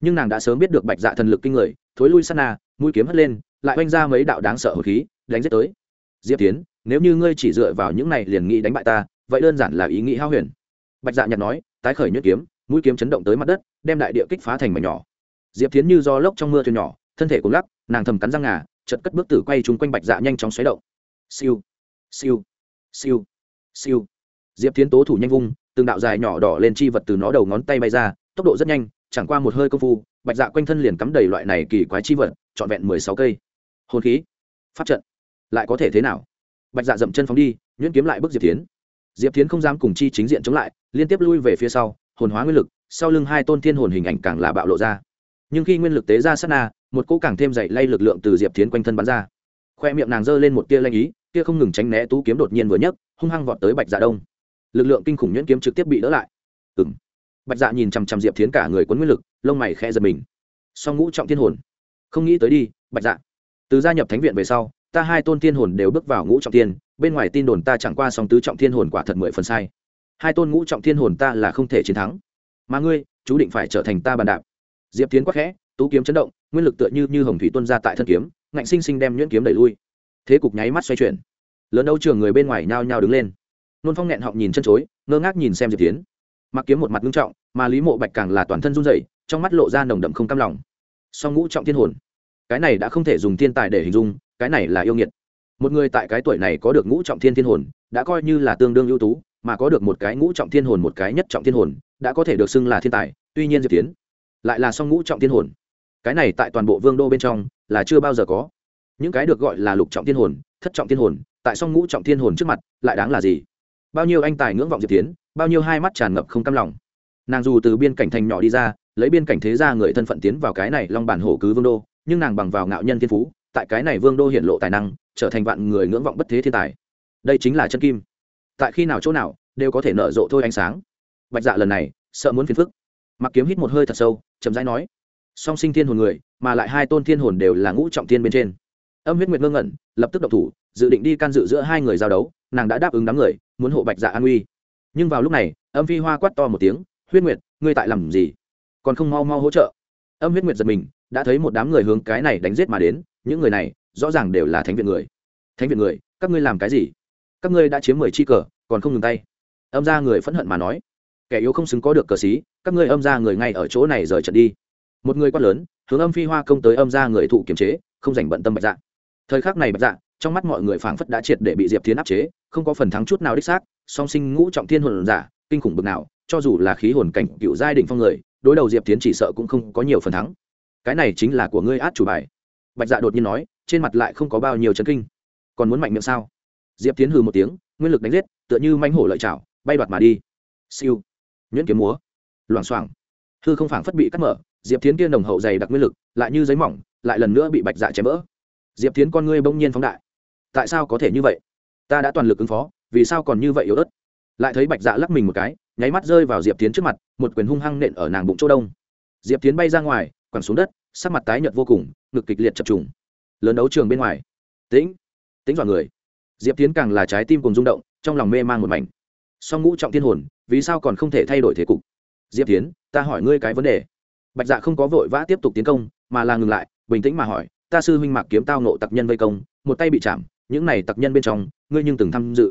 Nhưng nàng đã sớm biết được bạch dạ thần lực kinh người, thối lui sát na, mũi kiếm hất lên, lại oanh ra mấy đạo đáng sợ hồi khí, đánh giết tới. Diệp tiến nếu như ngươi chỉ dựa vào những này liền nghĩ đánh bại ta, vậy đơn giản là ý nghĩ hao huyền. Bạch dạ nhặt nói, tái khởi nhuyễn kiếm, mũi kiếm chấn động tới mặt đất, đem đại địa kích phá thành mảnh nhỏ. Diệp tiến như do lốc trong mưa thuyền nhỏ, thân thể cũng lắc, nàng thầm cắn răng ngà chật cất bước tử quay chung quanh bạch dạ nhanh chóng xoáy động. Siêu siêu siêu siêu. Diệp tiến tố thủ nhanh vung, từng đạo dài nhỏ đỏ lên chi vật từ nó đầu ngón tay bay ra, tốc độ rất nhanh, chẳng qua một hơi công phu, bạch dạ quanh thân liền cắm đầy loại này kỳ quái chi vật, trọn vẹn mười sáu cây. Hồn khí, pháp trận, lại có thể thế nào? Bạch dạ dậm chân phóng đi, nhuyễn kiếm lại bước diệp tiến diệp tiến không dám cùng chi chính diện chống lại, liên tiếp lui về phía sau, hồn hóa nguyên lực, sau lưng hai tôn thiên hồn hình ảnh càng là bạo lộ ra nhưng khi nguyên lực tế ra sát na, một cỗ càng thêm dậy lay lực lượng từ diệp tiến quanh thân bắn ra. Khoe miệng nàng giơ lên một tia lanh ý tia không ngừng tránh né tú kiếm đột nhiên vừa nhấc, hung hăng vọt tới bạch dạ đông. Lực lượng kinh khủng nhuyễn kiếm trực tiếp bị đỡ lại. Ừ m bạch dạ nhìn chằm chằm diệp tiến cả người quấn nguyên lực, lông mày khe giật mình. Song ngũ trọng thiên hồn. Không nghĩ tới đi, bạch dạ. Từ gia nhập thánh viện về sau, ta hai tôn thiên hồn đều bước vào ngũ trọng thiên, bên ngoài tin đồn ta chẳng qua song tứ trọng thiên hồn quả thật mười phần sai. Hai tôn ngũ trọng thiên hồn ta là không thể chiến thắng. Mà ngươi, chú định phải trở thành ta bàn đạp diệp tiến quắc khẽ, tú kiếm chấn động, nguyên lực tựa như như hồng thủy tuân ra tại thân kiếm, ngạnh sinh sinh đem nhuyễn kiếm đẩy lui. Thế cục nháy mắt xoay chuyển. Lớn đấu trường người bên ngoài nhao nhao đứng lên. Nôn phong nghẹn họng nhìn chân chối, ngơ ngác nhìn xem diệp tiến mặc kiếm một mặt nghiêm trọng, mà lý mộ bạch càng là toàn thân run rẩy, trong mắt lộ ra nồng đậm không cam lòng. Song ngũ trọng thiên hồn. Cái này đã không thể dùng thiên tài để hình dung, cái này là yêu nghiệt. Một người tại cái tuổi này có được ngũ trọng thiên thiên hồn, đã coi như là tương đương ưu tú, mà có được một cái ngũ trọng thiên hồn một cái nhất trọng thiên hồn, đã có thể được xưng là thiên tài, tuy nhiên diệp tiến lại là song ngũ trọng thiên hồn. Cái này tại toàn bộ vương đô bên trong là chưa bao giờ có. Những cái được gọi là lục trọng thiên hồn, thất trọng thiên hồn, tại song ngũ trọng thiên hồn trước mặt lại đáng là gì? Bao nhiêu anh tài ngưỡng vọng diệp tiến, bao nhiêu hai mắt tràn ngập không cam lòng. Nàng dù từ biên cảnh thành nhỏ đi ra, lấy biên cảnh thế ra người thân phận tiến vào cái này long bản hổ cứ vương đô, nhưng nàng bằng vào ngạo nhân thiên phú, tại cái này vương đô hiện lộ tài năng, trở thành vạn người ngưỡng vọng bất thế thiên tài. Đây chính là chân kim. Tại khi nào chỗ nào, đều có thể nở rộ thôi ánh sáng. Bạch dạ lần này sợ muốn phiền phức mặc kiếm hít một hơi thật sâu, chậm rãi nói, song sinh thiên hồn người, mà lại hai tôn thiên hồn đều là ngũ trọng thiên bên trên. Âm huyết nguyệt ngơ ngẩn, lập tức độc thủ, dự định đi can dự giữa hai người giao đấu, nàng đã đáp ứng đám người, muốn hộ bạch dạ an uy. Nhưng vào lúc này, âm phi hoa quát to một tiếng, huyết nguyệt, ngươi tại làm gì? Còn không mau mau hỗ trợ. Âm huyết nguyệt giật mình, đã thấy một đám người hướng cái này đánh giết mà đến, những người này, rõ ràng đều là thánh viện người. Thánh viện người, các ngươi làm cái gì? Các ngươi đã chiếm mười chi cờ, còn không ngừng tay. Âm ra người phẫn hận mà nói, kẻ yếu không xứng có được cờ xí các ngươi âm ra người ngay ở chỗ này rời trận đi. Một người quát lớn, hướng âm phi hoa công tới âm ra người thụ kiềm chế, không dành bận tâm bạch dạ. Thời khắc này bạch dạ trong mắt mọi người phảng phất đã triệt để bị diệp tiến áp chế, không có phần thắng chút nào đích xác, song sinh ngũ trọng thiên hồn giả, kinh khủng bực nào, cho dù là khí hồn cảnh cựu giai đỉnh phong người, đối đầu diệp tiến chỉ sợ cũng không có nhiều phần thắng. Cái này chính là của ngươi át chủ bài. Bạch dạ đột nhiên nói, trên mặt lại không có bao nhiêu chấn kinh. Còn muốn mạnh miệng sao? Diệp tiến hừ một tiếng, nguyên lực đánh giết, tựa như manh hổ lợi chảo, bay đoạt mà đi. Siêu. Nhuyễn kiếm múa loảng xoảng. Hư không phảng phất bị cắt mở, diệp tiến kia nồng hậu dày đặc nguyên lực, lại như giấy mỏng, lại lần nữa bị bạch dạ chém vỡ. Diệp tiến con ngươi bỗng nhiên phóng đại. Tại sao có thể như vậy? Ta đã toàn lực ứng phó, vì sao còn như vậy yếu ớt? Lại thấy bạch dạ lắc mình một cái, nháy mắt rơi vào diệp tiến trước mặt, một quyền hung hăng nện ở nàng bụng chỗ đông. Diệp tiến bay ra ngoài, quẳng xuống đất, sắc mặt tái nhợt vô cùng, ngực kịch liệt chập trùng. Lớn đấu trường bên ngoài. Tĩnh tĩnh dọn người. Diệp tiến càng là trái tim cùng rung động, trong lòng mê man một mảnh. Song ngũ trọng thiên hồn, vì sao còn không thể thay đổi thế cục? Diệp tiến ta hỏi ngươi cái vấn đề. Bạch dạ không có vội vã tiếp tục tiến công, mà là ngừng lại, bình tĩnh mà hỏi, ta sư huynh mạc kiếm tao nộ tặc nhân vây công, một tay bị chạm, những này tặc nhân bên trong, ngươi nhưng từng tham dự.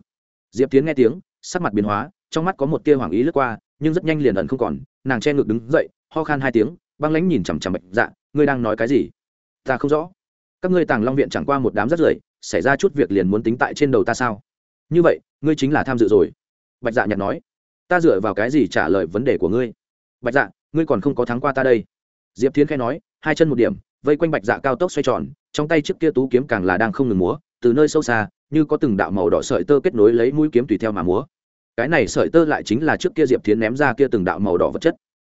Diệp tiến nghe tiếng, sắc mặt biến hóa, trong mắt có một tia hoàng ý lướt qua, nhưng rất nhanh liền ẩn không còn, nàng che ngực đứng dậy, ho khan hai tiếng, băng lãnh nhìn chằm chằm bạch dạ ngươi đang nói cái gì? Ta không rõ. Các ngươi tàng long viện chẳng qua một đám rất rưởi, xảy ra chút việc liền muốn tính tại trên đầu ta sao? Như vậy, ngươi chính là tham dự rồi. Bạch dạ nhặt nói ta dựa vào cái gì trả lời vấn đề của ngươi? Bạch dạ ngươi còn không có thắng qua ta đây. Diệp thiến khai nói, hai chân một điểm, vây quanh bạch dạ cao tốc xoay tròn, trong tay trước kia tú kiếm càng là đang không ngừng múa, từ nơi sâu xa, như có từng đạo màu đỏ sợi tơ kết nối lấy mũi kiếm tùy theo mà múa. Cái này sợi tơ lại chính là trước kia diệp thiến ném ra kia từng đạo màu đỏ vật chất.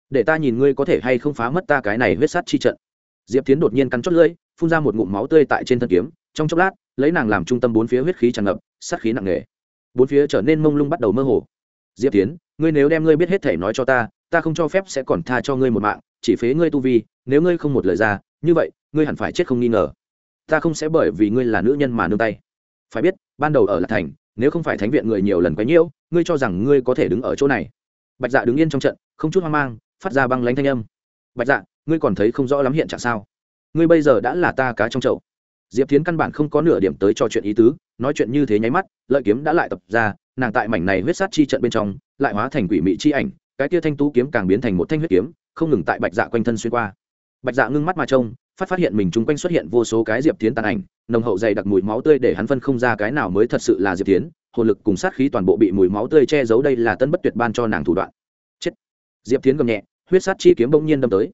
Để ta nhìn ngươi có thể hay không phá mất ta cái này huyết sát chi trận. Diệp Thiến đột nhiên cắn chót lưỡi, phun ra một ngụm máu tươi tại trên thân kiếm, trong chốc lát, lấy nàng làm trung tâm bốn phía huyết khí tràn ngập, sát khí nặng nề. Bốn phía trở nên mông lung bắt đầu mơ hồ diệp tiến ngươi nếu đem ngươi biết hết thể nói cho ta ta không cho phép sẽ còn tha cho ngươi một mạng, chỉ phế ngươi tu vi, nếu ngươi không một lời ra, như vậy, ngươi hẳn phải chết không nghi ngờ. Ta không sẽ bởi vì ngươi là nữ nhân mà nương tay. Phải biết, ban đầu ở lạc thành, nếu không phải thánh viện người nhiều lần quấy nhiễu, ngươi cho rằng ngươi có thể đứng ở chỗ này. Bạch dạ đứng yên trong trận, không chút hoang mang, phát ra băng lánh thanh âm. Bạch dạ ngươi còn thấy không rõ lắm hiện trạng sao? Ngươi bây giờ đã là ta cá trong chậu diệp tiến căn bản không có nửa điểm tới cho chuyện ý tứ, nói chuyện như thế nháy mắt, lợi kiếm đã lại tập ra, nàng tại mảnh này huyết sát chi trận bên trong, lại hóa thành quỷ mị chi ảnh, cái kia thanh tú kiếm càng biến thành một thanh huyết kiếm, không ngừng tại bạch dạ quanh thân xuyên qua. Bạch dạ ngưng mắt mà trông, phát phát hiện mình chung quanh xuất hiện vô số cái diệp tiến tàn ảnh, nồng hậu dày đặc mùi máu tươi để hắn phân không ra cái nào mới thật sự là diệp tiến hồn lực cùng sát khí toàn bộ bị mùi máu tươi che giấu đây là tân bất tuyệt ban cho nàng thủ đoạn. Chết. Diệp tiến gầm nhẹ, huyết sát chi kiếm bỗng nhiên đâm tới.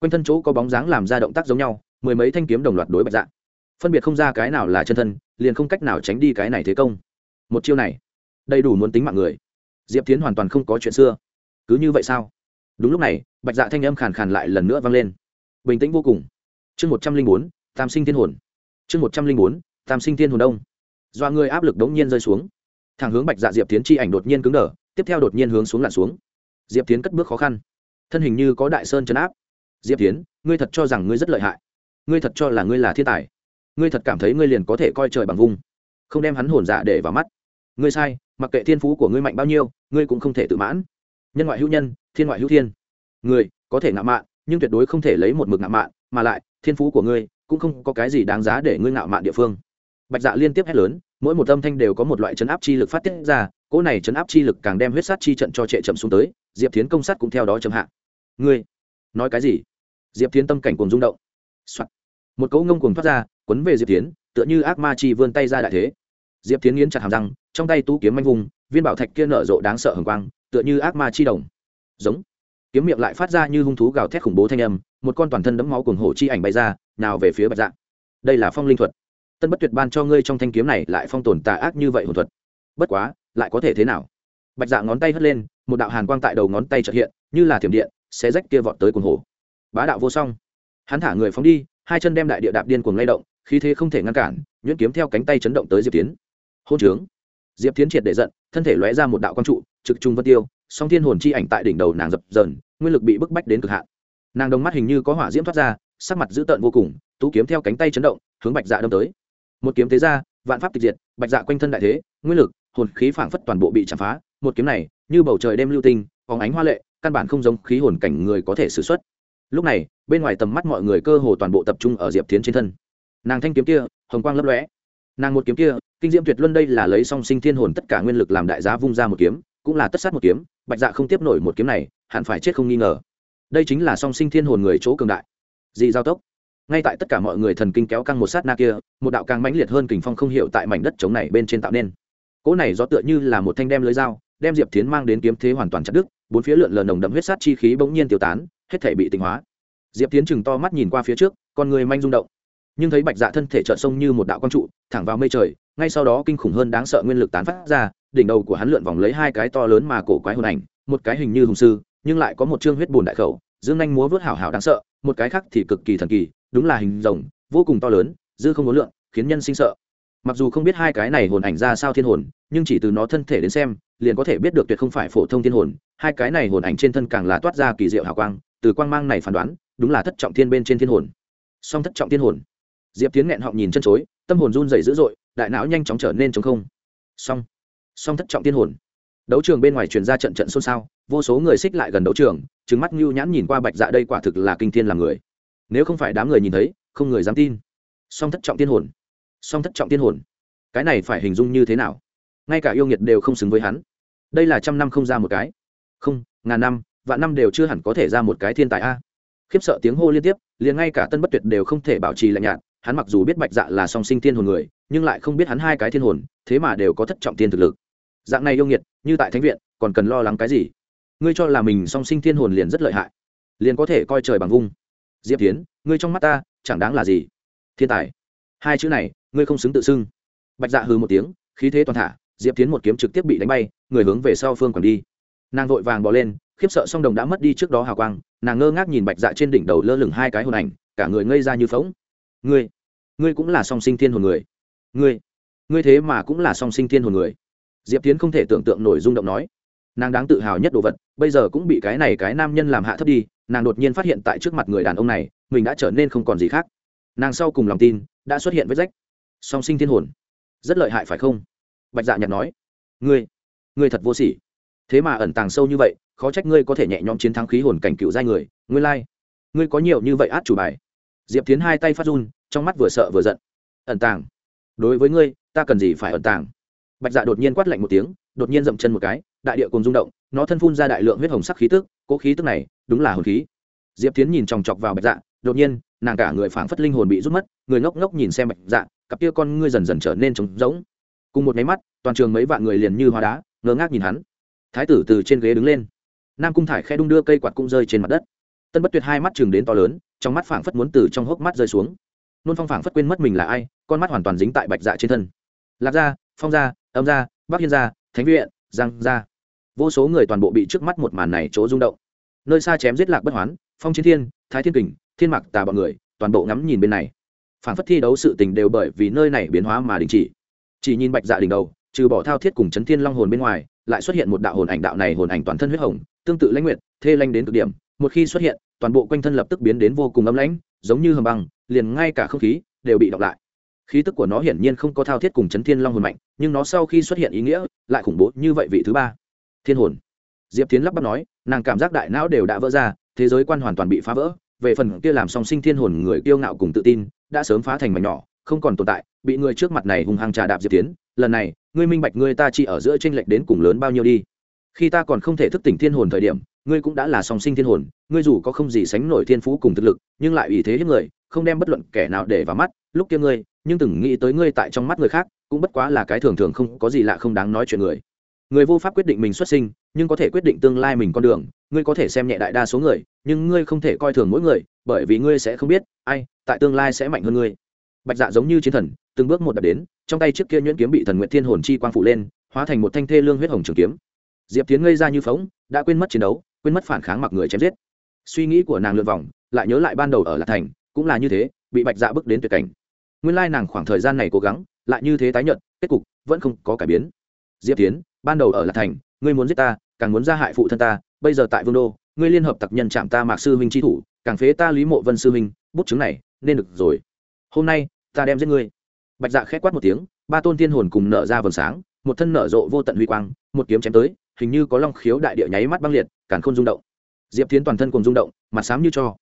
Quanh thân chỗ có bóng dáng làm ra động tác giống nhau, mười mấy thanh kiếm đồng loạt đối bạch dạ phân biệt không ra cái nào là chân thân, liền không cách nào tránh đi cái này thế công. Một chiêu này, đầy đủ muốn tính mạng người. Diệp tiến hoàn toàn không có chuyện xưa. Cứ như vậy sao? Đúng lúc này, bạch dạ thanh âm khàn khàn lại lần nữa vang lên. Bình tĩnh vô cùng. Chương một trăm linh bốn, tam sinh thiên hồn. Chương một trăm linh bốn, tam sinh thiên hồn đông. Do người áp lực đống nhiên rơi xuống. Thẳng hướng bạch dạ diệp tiến chi ảnh đột nhiên cứng đờ, tiếp theo đột nhiên hướng xuống lặn xuống. Diệp tiến cất bước khó khăn. Thân hình như có đại sơn chấn áp. Diệp tiến ngươi thật cho rằng ngươi rất lợi hại. Ngươi thật cho là ngươi là thiên tài ngươi thật cảm thấy ngươi liền có thể coi trời bằng vung không đem hắn hồn dạ để vào mắt. Ngươi sai, mặc kệ thiên phú của ngươi mạnh bao nhiêu, ngươi cũng không thể tự mãn. Nhân ngoại hữu nhân, thiên ngoại hữu thiên. Người, có thể ngạo mạn, nhưng tuyệt đối không thể lấy một mực ngạo mạn, mà lại, thiên phú của ngươi cũng không có cái gì đáng giá để ngươi ngạo mạn địa phương. Bạch dạ liên tiếp hét lớn, mỗi một âm thanh đều có một loại chấn áp chi lực phát tiết ra, cỗ này chấn áp chi lực càng đem huyết sát chi trận cho trệ chậm xuống tới, diệp thiến công sát cũng theo đó chậm hạ. Ngươi, nói cái gì? Diệp thiến tâm cảnh cùng rung động、Soạn. một cỗ ngông cùng thoát ra quấn về diệp thiến, tựa như ác ma chi vươn tay ra đại thế. Diệp thiến nghiến chặt hàm răng, trong tay tú kiếm manh vùng, viên bảo thạch kia nở rộ đáng sợ hừng quang, tựa như ác ma chi đồng. Giống. Kiếm miệng lại phát ra như hung thú gào thét khủng bố thanh âm, một con toàn thân đẫm máu cuồng hổ chi ảnh bay ra, nào về phía bạch dạ. Đây là phong linh thuật. Tân bất tuyệt ban cho ngươi trong thanh kiếm này lại phong tồn tà ác như vậy hồn thuật. Bất quá, lại có thể thế nào? Bạch dạ ngón tay hất lên, một đạo hàn quang tại đầu ngón tay trợ hiện, như là thiểm điện sẽ rách kia vọt tới cuồng hồ bá đạo vô song. Hắn thả người phóng đi, hai chân đem đại địa đạp điên cuồng lay động khí thế không thể ngăn cản, nhuyễn kiếm theo cánh tay chấn động tới diệp tiến hôn trướng. Diệp tiến triệt để giận, thân thể lóe ra một đạo quang trụ, trực trung vân tiêu, song thiên hồn chi ảnh tại đỉnh đầu nàng dập dờn, nguyên lực bị bức bách đến cực hạn. Nàng đồng mắt hình như có hỏa diễm thoát ra, sắc mặt dữ tợn vô cùng, tú kiếm theo cánh tay chấn động, hướng bạch dạ đâm tới. Một kiếm thế ra, vạn pháp tịch diệt, bạch dạ quanh thân đại thế, nguyên lực, hồn khí phảng phất toàn bộ bị chạm phá, một kiếm này, như bầu trời đêm lưu tinh, phóng ánh hoa lệ, căn bản không giống khí hồn cảnh người có thể xử xuất. Lúc này, bên ngoài tầm mắt mọi người cơ hồ toàn bộ tập trung ở diệp tiến trên thân nàng thanh kiếm kia, hồng quang lấp lóe. Nàng một kiếm kia, kinh diễm tuyệt luân đây là lấy song sinh thiên hồn tất cả nguyên lực làm đại giá vung ra một kiếm, cũng là tất sát một kiếm, bạch dạ không tiếp nổi một kiếm này, hẳn phải chết không nghi ngờ. Đây chính là song sinh thiên hồn người chỗ cường đại. Dị giao tốc. Ngay tại tất cả mọi người thần kinh kéo căng một sát na kia, một đạo càng mãnh liệt hơn kình phong không hiểu tại mảnh đất trống này bên trên tạo nên. Cỗ này gió tựa như là một thanh đem lưới dao, đem diệp tiến mang đến kiếm thế hoàn toàn chặt đứt, bốn phía lượn lờ nồng đậm huyết sát chi khí bỗng nhiên tiêu tán, hết thể bị tịnh hóa. Diệp tiến chừng to mắt nhìn qua phía trước, con người manh rung động nhưng thấy bạch dạ thân thể trợn sông như một đạo quang trụ, thẳng vào mây trời, ngay sau đó kinh khủng hơn đáng sợ nguyên lực tán phát ra, đỉnh đầu của hắn lượn vòng lấy hai cái to lớn mà cổ quái hồn ảnh, một cái hình như hùng sư, nhưng lại có một chương huyết bùn đại khẩu, dương anh múa vớt hảo hảo đáng sợ, một cái khác thì cực kỳ thần kỳ, đúng là hình rồng, vô cùng to lớn, dư không muốn lượng, khiến nhân sinh sợ. Mặc dù không biết hai cái này hồn ảnh ra sao thiên hồn, nhưng chỉ từ nó thân thể đến xem, liền có thể biết được tuyệt không phải phổ thông thiên hồn, hai cái này hồn ảnh trên thân càng là toát ra kỳ diệu hào quang, từ quang mang này phán đoán, đúng là thất trọng thiên bên trên thiên hồn. Song thất trọng thiên hồn diệp tiến nghẹn họng nhìn chân chối, tâm hồn run dày dữ dội, đại não nhanh chóng trở nên chống không. Song song thất trọng thiên hồn. Đấu trường bên ngoài truyền ra trận trận xôn xao, vô số người xích lại gần đấu trường trứng mắt ngưu nhãn nhìn qua bạch dạ đây quả thực là kinh thiên làm người. Nếu không phải đám người nhìn thấy, không người dám tin. Song thất trọng thiên hồn. Song thất trọng thiên hồn. Cái này phải hình dung như thế nào? Ngay cả yêu nghiệt đều không xứng với hắn. Đây là trăm năm không ra một cái. Không, ngàn năm, vạn năm đều chưa hẳn có thể ra một cái thiên tài a. Khiếp sợ tiếng hô liên tiếp, liền ngay cả tân bất tuyệt đều không thể bảo trì lạnh nhạt hắn mặc dù biết bạch dạ là song sinh thiên hồn người, nhưng lại không biết hắn hai cái thiên hồn, thế mà đều có thất trọng tiên thực lực. Dạng này yêu nghiệt, như tại thánh viện, còn cần lo lắng cái gì? Ngươi cho là mình song sinh thiên hồn liền rất lợi hại, liền có thể coi trời bằng vung. Diệp tiến ngươi trong mắt ta, chẳng đáng là gì. Thiên tài. Hai chữ này, ngươi không xứng tự xưng. Bạch dạ hừ một tiếng, khí thế toàn thả, diệp tiến một kiếm trực tiếp bị đánh bay, người hướng về sau phương còn đi. Nàng vội vàng bỏ lên, khiếp sợ song đồng đã mất đi trước đó hào quang, nàng ngơ ngác nhìn bạch dạ trên đỉnh đầu lơ lửng hai cái hồn ảnh, cả người ngây ra như phóng ngươi ngươi cũng là song sinh thiên hồn người. Ngươi ngươi thế mà cũng là song sinh thiên hồn người. Diệp tiến không thể tưởng tượng nổi rung động nói. Nàng đáng tự hào nhất đồ vật, bây giờ cũng bị cái này cái nam nhân làm hạ thấp đi, nàng đột nhiên phát hiện tại trước mặt người đàn ông này, mình đã trở nên không còn gì khác. Nàng sau cùng lòng tin, đã xuất hiện vết rách. Song sinh thiên hồn, rất lợi hại phải không? Bạch dạ nhặt nói. Ngươi ngươi thật vô sỉ. Thế mà ẩn tàng sâu như vậy, khó trách ngươi có thể nhẹ nhõm chiến thắng khí hồn cảnh cựu giai người. Ngươi lai、like. ngươi có nhiều như vậy át chủ bài diệp tiến hai tay phát run, trong mắt vừa sợ vừa giận. Ẩn tàng, đối với ngươi, ta cần gì phải ẩn tàng? Bạch dạ đột nhiên quát lạnh một tiếng, đột nhiên dậm chân một cái, đại địa cùng rung động, nó thân phun ra đại lượng huyết hồng sắc khí tức cỗ khí tức này, đúng là hồn khí. Diệp tiến nhìn chòng chọc vào bạch dạ đột nhiên, nàng cả người phảng phất linh hồn bị rút mất, người ngốc ngốc nhìn xem bạch dạ cặp kia con ngươi dần dần trở nên trống rỗng. Cùng một máy mắt, toàn trường mấy vạn người liền như hóa đá, ngơ ngác nhìn hắn. Thái tử từ trên ghế đứng lên, nam cung thải khe đung đưa cây quạt cung rơi trên mặt đất tân bất tuyệt hai mắt chừng đến to lớn, trong mắt phảng phất muốn từ trong hốc mắt rơi xuống. Nôn phong phảng phất quên mất mình là ai, con mắt hoàn toàn dính tại bạch dạ trên thân. Lạc gia, phong gia, âm gia, bắc hiên gia, thánh viện, giang gia. Vô số người toàn bộ bị trước mắt một màn này chỗ rung động. Nơi xa chém giết lạc bất hoán, phong chiến thiên, thái thiên kình, thiên mặc tà bọn người, toàn bộ ngắm nhìn bên này. Phảng phất thi đấu sự tình đều bởi vì nơi này biến hóa mà đình chỉ. Chỉ nhìn bạch dạ đỉnh đầu, trừ bỏ thao thiết cùng chấn thiên long hồn bên ngoài, lại xuất hiện một đạo hồn ảnh, đạo này hồn ảnh toàn thân huyết hồng, tương tự lãnh nguyện thê lanh đến cực điểm một khi xuất hiện, toàn bộ quanh thân lập tức biến đến vô cùng ấm lãnh, giống như hầm băng, liền ngay cả không khí đều bị đọc lại. Khí tức của nó hiển nhiên không có thao thiết cùng chấn thiên long hồn mạnh, nhưng nó sau khi xuất hiện ý nghĩa, lại khủng bố như vậy vị thứ ba. Thiên hồn. Diệp tiến lắp bắp nói, nàng cảm giác đại não đều đã vỡ ra, thế giới quan hoàn toàn bị phá vỡ, về phần kia làm song sinh thiên hồn người kiêu ngạo cùng tự tin, đã sớm phá thành mảnh nhỏ, không còn tồn tại, bị người trước mặt này hùng hăng trà đạp diệp tiến lần này, ngươi minh bạch ngươi ta chỉ ở giữa tranh lệch đến cùng lớn bao nhiêu đi. Khi ta còn không thể thức tỉnh thiên hồn thời điểm ngươi cũng đã là song sinh thiên hồn, ngươi dù có không gì sánh nổi thiên phú cùng thực lực, nhưng lại ủy thế hiếp người, không đem bất luận kẻ nào để vào mắt, lúc kia ngươi, nhưng từng nghĩ tới ngươi tại trong mắt người khác, cũng bất quá là cái thường thường không, có gì lạ không đáng nói chuyện người. Người vô pháp quyết định mình xuất sinh, nhưng có thể quyết định tương lai mình con đường, ngươi có thể xem nhẹ đại đa số người, nhưng ngươi không thể coi thường mỗi người, bởi vì ngươi sẽ không biết, ai, tại tương lai sẽ mạnh hơn ngươi. Bạch dạ giống như chiến thần, từng bước một đập đến, trong tay chiếc kia nhuyễn kiếm bị thần nguyện thiên hồn chi quang phụ lên, hóa thành một thanh thê lương huyết hồng trường kiếm. Diệp tiến ngây ra như phóng, đã quên mất chiến đấu quên mất phản kháng mặc người chém giết. Suy nghĩ của nàng lượn vòng, lại nhớ lại ban đầu ở lạc thành, cũng là như thế, bị bạch dạ bước đến tuyệt cảnh. Nguyên lai nàng khoảng thời gian này cố gắng, lại như thế tái nhận kết cục vẫn không có cải biến. Diệp tiến ban đầu ở lạc thành, ngươi muốn giết ta, càng muốn ra hại phụ thân ta, bây giờ tại vương đô, ngươi liên hợp tặc nhân chạm ta mạc sư huynh tri thủ, càng phế ta lý mộ vân sư huynh, bút chứng này, nên được rồi. Hôm nay, ta đem giết ngươi. Bạch dạ khét quát một tiếng, ba tôn tiên hồn cùng nở ra vầng sáng, một thân nở rộ vô tận huy quang, một kiếm chém tới hình như có long khiếu đại địa nháy mắt băng liệt, càn khôn rung động. Diệp tiến toàn thân cùng rung động, mặt xám như cho.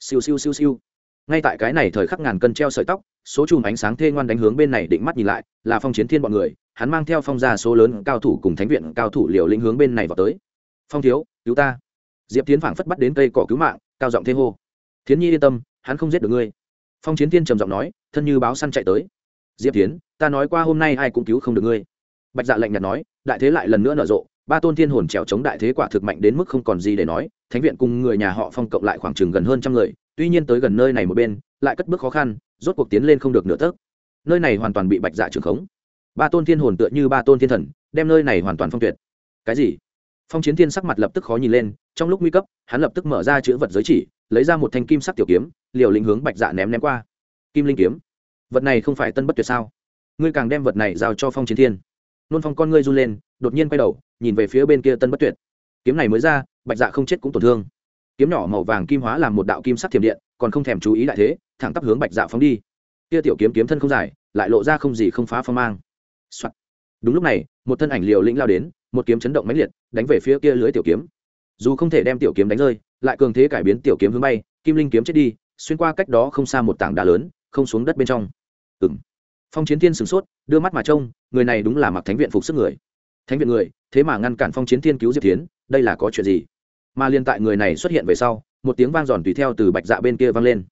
Siêu siêu siêu siêu. Ngay tại cái này thời khắc ngàn cân treo sợi tóc, số chùm ánh sáng thê ngoan đánh hướng bên này định mắt nhìn lại, là phong chiến thiên bọn người, hắn mang theo phong gia số lớn cao thủ cùng thánh viện cao thủ liều lĩnh hướng bên này vào tới. Phong thiếu, cứu ta. Diệp tiến phảng phất bắt đến cây cỏ cứu mạng, cao giọng thê hô. Thiến nhi yên tâm, hắn không giết được ngươi. Phong chiến thiên trầm giọng nói, thân như báo săn chạy tới. Diệp tiến ta nói qua hôm nay ai cũng cứu không được ngươi. Bạch dạ lạnh nhạt nói, đại thế lại lần nữa nở rộ ba tôn thiên hồn trèo chống đại thế quả thực mạnh đến mức không còn gì để nói, thánh viện cùng người nhà họ phong cộng lại khoảng chừng gần hơn trăm người, tuy nhiên tới gần nơi này một bên, lại cất bước khó khăn, rốt cuộc tiến lên không được nửa tấc. Nơi này hoàn toàn bị bạch dạ trường khống. Ba tôn thiên hồn tựa như ba tôn thiên thần, đem nơi này hoàn toàn phong tuyệt. Cái gì? Phong chiến thiên sắc mặt lập tức khó nhìn lên, trong lúc nguy cấp, hắn lập tức mở ra chữ vật giới chỉ, lấy ra một thanh kim sắc tiểu kiếm, liều lĩnh hướng bạch dạ ném ném qua. Kim linh kiếm. Vật này không phải tân bất tuyệt sao? Ngươi càng đem vật này giao cho phong chiến thiên. Nôn phong con ngươi run lên, đột nhiên quay đầu nhìn về phía bên kia tân bất tuyệt. Kiếm này mới ra, bạch dạ không chết cũng tổn thương. Kiếm nhỏ màu vàng kim hóa làm một đạo kim sắc thiểm điện, còn không thèm chú ý đại thế, thẳng tắp hướng bạch dạ phóng đi. Kia tiểu kiếm kiếm thân không dài, lại lộ ra không gì không phá phong mang、Soạn. đúng lúc này, một thân ảnh liều lĩnh lao đến, một kiếm chấn động mãnh liệt, đánh về phía kia lưới tiểu kiếm. Dù không thể đem tiểu kiếm đánh rơi, lại cường thế cải biến tiểu kiếm hướng bay, kim linh kiếm chết đi, xuyên qua cách đó không xa một tảng đá lớn, không xuống đất bên trong. Ừng phong chiến thiên sửng sốt, đưa mắt mà trông, người này đúng là mặc thánh viện phục sức người thánh viện người, thế mà ngăn cản phong chiến thiên cứu diệp tiến đây là có chuyện gì? Mà liên tại người này xuất hiện về sau, một tiếng vang giòn tùy theo từ bạch dạ bên kia vang lên.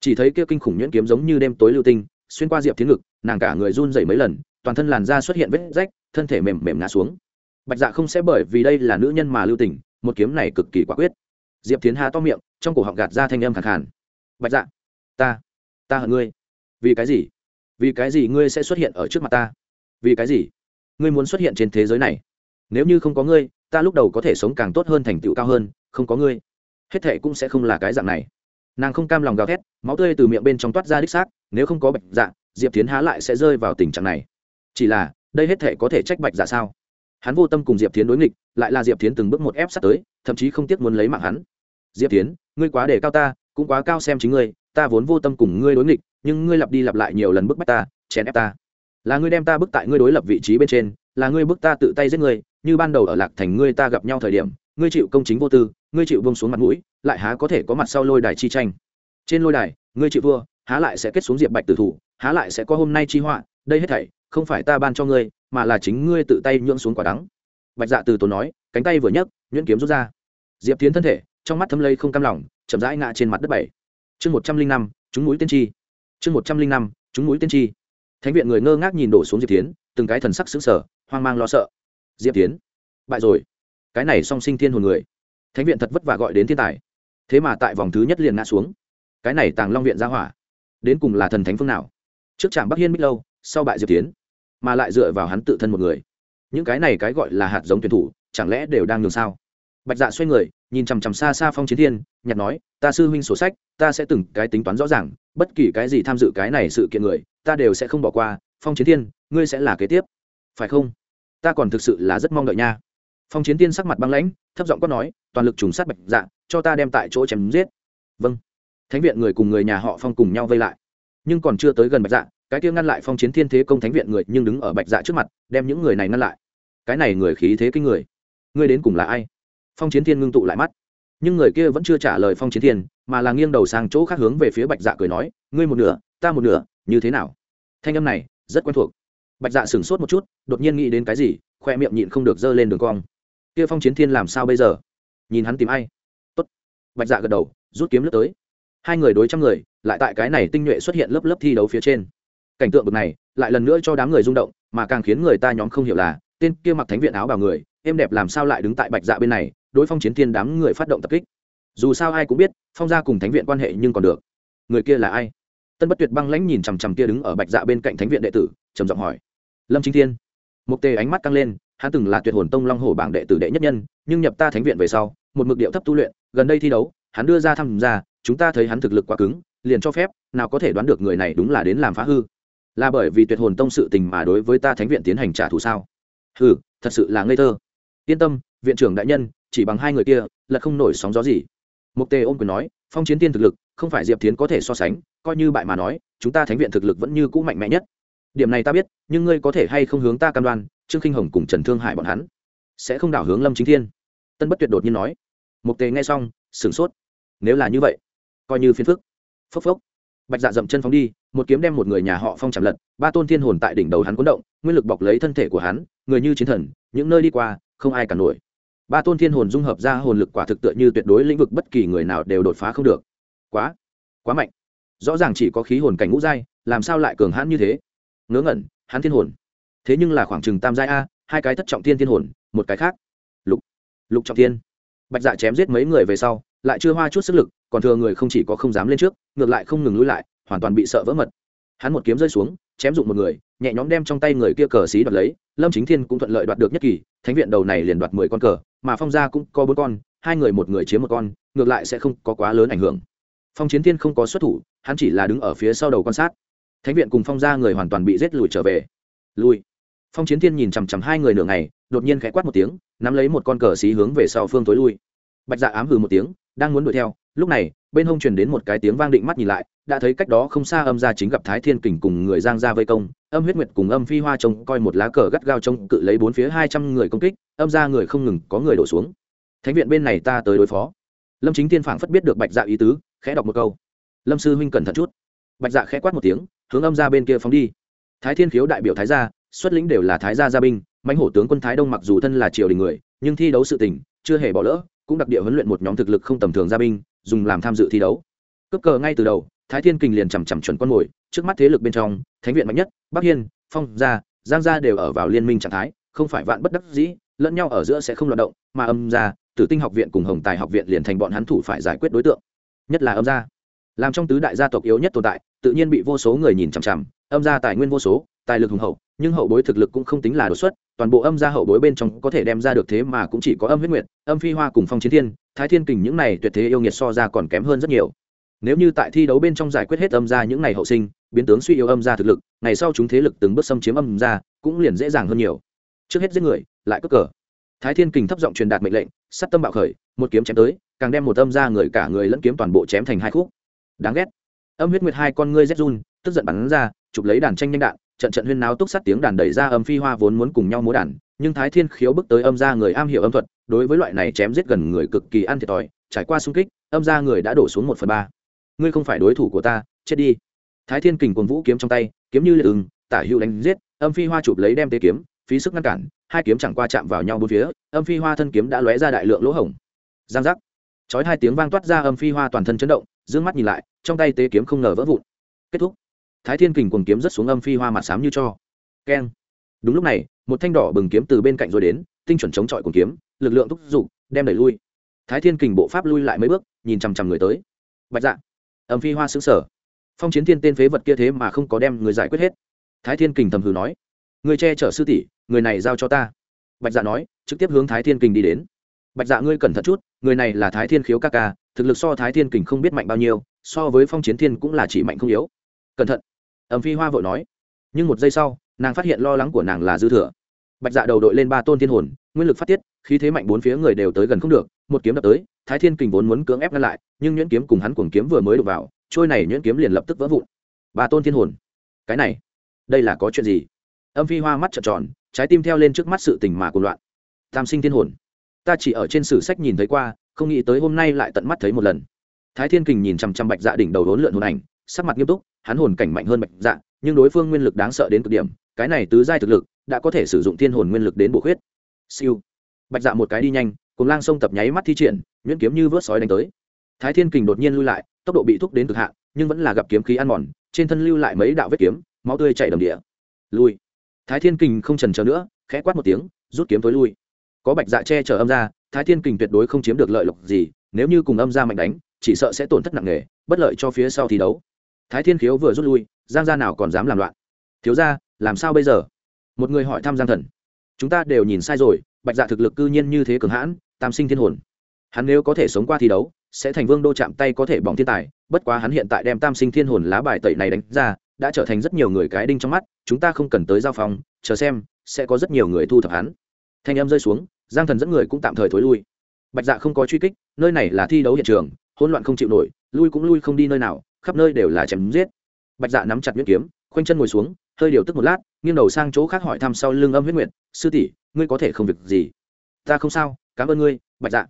Chỉ thấy kia kinh khủng nhuyễn kiếm giống như đêm tối lưu tinh, xuyên qua diệp tiến ngực, nàng cả người run rẩy mấy lần, toàn thân làn da xuất hiện vết rách, thân thể mềm mềm ngã xuống. Bạch dạ không sẽ bởi vì đây là nữ nhân mà lưu tình, một kiếm này cực kỳ quả quyết. Diệp tiến há to miệng, trong cổ họng gạt ra thanh âm khẳng khàn. Bạch dạ ta ta hận ngươi. Vì cái gì? Vì cái gì ngươi sẽ xuất hiện ở trước mặt ta? Vì cái gì? Ngươi muốn xuất hiện trên thế giới này. Nếu như không có ngươi, ta lúc đầu có thể sống càng tốt hơn thành tựu cao hơn, không có ngươi, hết thệ cũng sẽ không là cái dạng này. Nàng không cam lòng gào thét, máu tươi từ miệng bên trong toát ra đích xác, nếu không có bạch dạ diệp tiến há lại sẽ rơi vào tình trạng này. Chỉ là, đây hết thệ có thể trách bạch dạ sao? Hắn vô tâm cùng diệp tiến đối nghịch, lại là diệp tiến từng bước một ép sát tới, thậm chí không tiếc muốn lấy mạng hắn. Diệp tiến ngươi quá để cao ta, cũng quá cao xem chính ngươi, ta vốn vô tâm cùng ngươi đối nghịch, nhưng ngươi lặp đi lặp lại nhiều lần bức bách ta, chèn ép ta là ngươi đem ta bức tại ngươi đối lập vị trí bên trên, là ngươi bức ta tự tay giết ngươi, như ban đầu ở lạc thành ngươi ta gặp nhau thời điểm, ngươi chịu công chính vô tư, ngươi chịu bông xuống mặt mũi, lại há có thể có mặt sau lôi đài chi tranh. Trên lôi đài, ngươi chịu vua há lại sẽ kết xuống diệp bạch tử thủ, há lại sẽ có hôm nay chi họa, đây hết thảy, không phải ta ban cho ngươi, mà là chính ngươi tự tay nhưỡng xuống quả đắng. Bạch dạ từ tốn nói, cánh tay vừa nhấc, nhuyễn kiếm rút ra. Diệp tiến thân thể, trong mắt thấm lây không cam lòng, chậm rãi ngã trên mặt đất bảy. Chương một trăm linh năm, chúng mũi tiên tri. Chương một trăm linh năm, chúng mũi tiên tri thánh viện người ngơ ngác nhìn đổ xuống diệp tiến từng cái thần sắc xứng sở hoang mang lo sợ. Diệp tiến bại rồi. Cái này song sinh thiên hồn người. Thánh viện thật vất vả gọi đến thiên tài. Thế mà tại vòng thứ nhất liền ngã xuống. Cái này tàng long viện ra hỏa, đến cùng là thần thánh phương nào? Trước trạm bắc hiên bích lâu, sau bại diệp tiến mà lại dựa vào hắn tự thân một người. Những cái này cái gọi là hạt giống tuyển thủ, chẳng lẽ đều đang nhường sao? Bạch dạ xoay người nhìn chằm chằm xa xa phong chiến thiên nhặt nói, ta sư huynh sổ sách, ta sẽ từng cái tính toán rõ ràng, bất kỳ cái gì tham dự cái này sự kiện người, ta đều sẽ không bỏ qua, phong chiến thiên, ngươi sẽ là kế tiếp. Phải không? Ta còn thực sự là rất mong đợi nha. Phong chiến thiên sắc mặt băng lãnh, thấp giọng quát nói, toàn lực trùng sát bạch dạ cho ta đem tại chỗ chém giết. Vâng. Thánh viện người cùng người nhà họ phong cùng nhau vây lại. Nhưng còn chưa tới gần bạch dạ cái kia ngăn lại phong chiến thiên thế công thánh viện người nhưng đứng ở bạch dạ trước mặt, đem những người này ngăn lại. Cái này người khí thế kinh người. Ngươi đến cùng là ai? Phong chiến thiên ngưng tụ lại mắt. Nhưng người kia vẫn chưa trả lời phong chiến thiên, mà là nghiêng đầu sang chỗ khác hướng về phía bạch dạ cười nói, ngươi một nửa, ta một nửa, như thế nào? Thanh âm này rất quen thuộc. Bạch dạ sửng sốt một chút, đột nhiên nghĩ đến cái gì, khoe miệng nhịn không được giơ lên đường cong. Kia phong chiến thiên làm sao bây giờ? Nhìn hắn tìm ai. Tốt. bạch dạ gật đầu, rút kiếm lướt tới. Hai người đối trăm người, lại tại cái này tinh nhuệ xuất hiện lớp lớp thi đấu phía trên. Cảnh tượng bực này, lại lần nữa cho đám người rung động, mà càng khiến người ta nhóm không hiểu là, tên kia mặc thánh viện áo bào người, êm đẹp làm sao lại đứng tại bạch dạ bên này đối phong chiến thiên đám người phát động tập kích. Dù sao ai cũng biết phong gia cùng thánh viện quan hệ nhưng còn được. Người kia là ai? Tân bất tuyệt băng lãnh nhìn chằm chằm kia đứng ở bạch dạ bên cạnh thánh viện đệ tử trầm giọng hỏi. Lâm chính thiên. Mục tề ánh mắt căng lên hắn từng là tuyệt hồn tông long hồ bảng đệ tử đệ nhất nhân nhưng nhập ta thánh viện về sau một mực điệu thấp tu luyện gần đây thi đấu hắn đưa ra tham gia chúng ta thấy hắn thực lực quá cứng liền cho phép nào có thể đoán được người này đúng là đến làm phá hư. Là bởi vì tuyệt hồn tông sự tình mà đối với ta thánh viện tiến hành trả thù sao? Ừ, thật sự là ngây thơ. Yên tâm viện trưởng đại nhân chỉ bằng hai người kia, là không nổi sóng gió gì. Mục tề ôm quyền nói, phong chiến tiên thực lực, không phải diệp tiến có thể so sánh, coi như bại mà nói, chúng ta thánh viện thực lực vẫn như cũ mạnh mẽ nhất. Điểm này ta biết, nhưng ngươi có thể hay không hướng ta cam đoan, trương khinh hồng cùng trần thương hải bọn hắn sẽ không đảo hướng lâm chính thiên. Tân bất tuyệt đột nhiên nói. Mục tề nghe xong, sửng sốt. Nếu là như vậy, coi như phiền phức. Phốc phốc. Bạch dạ dậm chân phóng đi, một kiếm đem một người nhà họ phong chạm lật, ba tôn thiên hồn tại đỉnh đầu hắn cuốn động, nguyên lực bọc lấy thân thể của hắn, người như chiến thần, những nơi đi qua, không ai cả nổi ba tôn thiên hồn dung hợp ra hồn lực quả thực tựa như tuyệt đối lĩnh vực bất kỳ người nào đều đột phá không được. Quá quá mạnh. Rõ ràng chỉ có khí hồn cảnh ngũ giai, làm sao lại cường hãn như thế? Ngớ ngẩn, hắn thiên hồn. Thế nhưng là khoảng chừng tam giai a, hai cái thất trọng thiên thiên hồn, một cái khác. Lục lục trọng thiên. Bạch dạ chém giết mấy người về sau, lại chưa hoa chút sức lực, còn thừa người không chỉ có không dám lên trước, ngược lại không ngừng lui lại, hoàn toàn bị sợ vỡ mật. Hắn một kiếm rơi xuống, chém dụng một người, nhẹ nhõm đem trong tay người kia cờ xí đoạt lấy lâm chính thiên cũng thuận lợi đoạt được nhất kỳ, thánh viện đầu này liền đoạt mười con cờ, mà phong gia cũng có bốn con, hai người một người chiếm một con, ngược lại sẽ không có quá lớn ảnh hưởng. Phong chiến thiên không có xuất thủ, hắn chỉ là đứng ở phía sau đầu quan sát. Thánh viện cùng phong gia người hoàn toàn bị rết lùi trở về. Lùi. Phong chiến thiên nhìn chằm chằm hai người nửa ngày, đột nhiên khẽ quát một tiếng, nắm lấy một con cờ xí hướng về sau phương tối lui. Bạch dạ ám hừ một tiếng, đang muốn đuổi theo lúc này, bên hông truyền đến một cái tiếng vang định mắt nhìn lại, đã thấy cách đó không xa âm gia chính gặp thái thiên kình cùng người giang gia vây công, âm huyết nguyệt cùng âm phi hoa trông coi một lá cờ gắt gao trông cự lấy bốn phía hai trăm người công kích, âm gia người không ngừng có người đổ xuống. Thánh viện bên này ta tới đối phó. Lâm chính tiên phảng phất biết được bạch dạ ý tứ, khẽ đọc một câu. Lâm sư huynh cẩn thận chút. Bạch dạ khẽ quát một tiếng, hướng âm gia bên kia phóng đi. Thái thiên khiếu đại biểu thái gia, xuất lĩnh đều là thái gia gia binh, mãnh hổ tướng quân thái đông mặc dù thân là triều đình người, nhưng thi đấu sự tình, chưa hề bỏ lỡ, cũng đặc địa huấn luyện một nhóm thực lực không tầm thường gia binh dùng làm tham dự thi đấu. Cấp cờ ngay từ đầu, thái thiên kình liền chằm chằm chuẩn con mồi, trước mắt thế lực bên trong, thánh viện mạnh nhất, bắc hiên, phong gia, giang gia đều ở vào liên minh trạng thái, không phải vạn bất đắc dĩ, lẫn nhau ở giữa sẽ không loạt động, mà âm gia, tử tinh học viện cùng hồng tài học viện liền thành bọn hắn thủ phải giải quyết đối tượng. Nhất là âm gia. Làm trong tứ đại gia tộc yếu nhất tồn tại, tự nhiên bị vô số người nhìn chằm chằm, âm gia tài nguyên vô số tài lực hùng hậu, nhưng hậu bối thực lực cũng không tính là đột xuất, toàn bộ âm gia hậu bối bên trong có thể đem ra được thế mà cũng chỉ có âm huyết nguyệt, âm phi hoa cùng phong chiến thiên, thái thiên kình những này tuyệt thế yêu nghiệt so ra còn kém hơn rất nhiều. Nếu như tại thi đấu bên trong giải quyết hết âm gia những ngày hậu sinh, biến tướng suy yếu âm gia thực lực, ngày sau chúng thế lực từng bước xâm chiếm âm gia, cũng liền dễ dàng hơn nhiều. Trước hết giết người, lại cất cờ. Thái thiên kình thấp giọng truyền đạt mệnh lệnh sắt tâm bạo khởi, một kiếm chém tới, càng đem một âm gia người cả người lẫn kiếm toàn bộ chém thành hai khúc. Đáng ghét. Âm huyết nguyệt hai con ngươi rét run, tức giận bắn ra, chụp lấy đàn tranh nhanh đạn trận trận huyên náo túc sát tiếng đàn đẩy ra âm phi hoa vốn muốn cùng nhau múa đàn, nhưng thái thiên khiếu bước tới âm ra người am hiểu âm thuật, đối với loại này chém giết gần người cực kỳ ăn thiệt thòi, trải qua xung kích, âm ra người đã đổ xuống một phần ba. Ngươi không phải đối thủ của ta, chết đi. Thái thiên kình quần vũ kiếm trong tay, kiếm như lệ ưng, tả hữu đánh giết, âm phi hoa chụp lấy đem tế kiếm, phí sức ngăn cản, hai kiếm chẳng qua chạm vào nhau bốn phía, âm phi hoa thân kiếm đã lóe ra đại lượng lỗ hổng. Giang giác. Chói hai tiếng vang toát ra âm phi hoa toàn thân chấn động d mắt nhìn lại, trong tay tế kiếm không ngờ vỡ vụn. Kết thúc thái thiên kình cuồng kiếm rất xuống âm phi hoa mặt xám như cho. Keng. Đúng lúc này, một thanh đỏ bừng kiếm từ bên cạnh rồi đến, tinh chuẩn chống chọi cuồng kiếm, lực lượng thúc giục, đem đẩy lui. Thái thiên kình bộ pháp lui lại mấy bước, nhìn chằm chằm người tới. Bạch dạ. Âm phi hoa xứng sở phong chiến thiên tên phế vật kia thế mà không có đem người giải quyết hết. Thái thiên kình thầm hừ nói, người che chở sư tỷ, người này giao cho ta. Bạch dạ nói, trực tiếp hướng thái thiên kình đi đến. Bạch dạ ngươi cẩn thận chút, người này là thái thiên khiếu ca ca, thực lực so thái thiên kình không biết mạnh bao nhiêu, so với phong chiến thiên cũng là chỉ mạnh không yếu. Cẩn thận ẩm phi hoa vội nói. Nhưng một giây sau, nàng phát hiện lo lắng của nàng là dư thừa. Bạch dạ đầu đội lên ba tôn thiên hồn, nguyên lực phát tiết, khí thế mạnh bốn phía người đều tới gần không được, một kiếm đập tới, thái thiên kình vốn muốn cưỡng ép ngăn lại, nhưng nhuyễn kiếm cùng hắn cuồng kiếm vừa mới đục vào, trôi này nhuyễn kiếm liền lập tức vỡ vụn. Ba tôn thiên hồn. Cái này, đây là có chuyện gì? Âm phi hoa mắt trợn tròn, trái tim theo lên trước mắt sự tình mà cuồng loạn. Tam sinh thiên hồn. Ta chỉ ở trên sử sách nhìn thấy qua, không nghĩ tới hôm nay lại tận mắt thấy một lần. Thái thiên kình nhìn chằm chằm bạch dạ đỉnh đầu đốn lượn hồn ảnh, sắc mặt nghiêm túc hắn hồn cảnh mạnh hơn bạch dạ nhưng đối phương nguyên lực đáng sợ đến cực điểm, cái này tứ giai thực lực đã có thể sử dụng thiên hồn nguyên lực đến bổ khuyết. Siêu. Bạch dạ một cái đi nhanh, cùng lang sông tập nháy mắt thi triển, nhuyễn kiếm như vớt sói đánh tới. Thái thiên kình đột nhiên lui lại, tốc độ bị thúc đến cực hạn, nhưng vẫn là gặp kiếm khí ăn mòn, trên thân lưu lại mấy đạo vết kiếm, máu tươi chảy đầm địa. Lui. Thái thiên kình không trần chờ nữa, khẽ quát một tiếng, rút kiếm tối lui. Có bạch dạ che chở âm ra, thái thiên kình tuyệt đối không chiếm được lợi lộc gì, nếu như cùng âm ra mạnh đánh, chỉ sợ sẽ tổn thất nặng nề, bất lợi cho phía sau thi đấu thái thiên khiếu vừa rút lui, giang gia nào còn dám làm loạn? Thiếu ra làm sao bây giờ? Một người hỏi thăm giang thần. Chúng ta đều nhìn sai rồi, bạch dạ thực lực cư nhiên như thế cường hãn, tam sinh thiên hồn. Hắn nếu có thể sống qua thi đấu, sẽ thành vương đô chạm tay có thể bỏng thiên tài, bất quá hắn hiện tại đem tam sinh thiên hồn lá bài tẩy này đánh ra, đã trở thành rất nhiều người cái đinh trong mắt, chúng ta không cần tới giao phòng, chờ xem, sẽ có rất nhiều người thu thập hắn. Thanh âm rơi xuống, giang thần dẫn người cũng tạm thời thối lui. Bạch dạ không có truy kích, nơi này là thi đấu hiện trường, hỗn loạn không chịu nổi, lui cũng lui không đi nơi nào khắp nơi đều là chém giết. Bạch dạ nắm chặt nhuyễn kiếm, khoanh chân ngồi xuống, hơi điều tức một lát, nghiêng đầu sang chỗ khác hỏi thăm sau lưng âm huyết nguyệt, sư tỷ, ngươi có thể không việc gì? Ta không sao, cảm ơn ngươi, bạch dạ.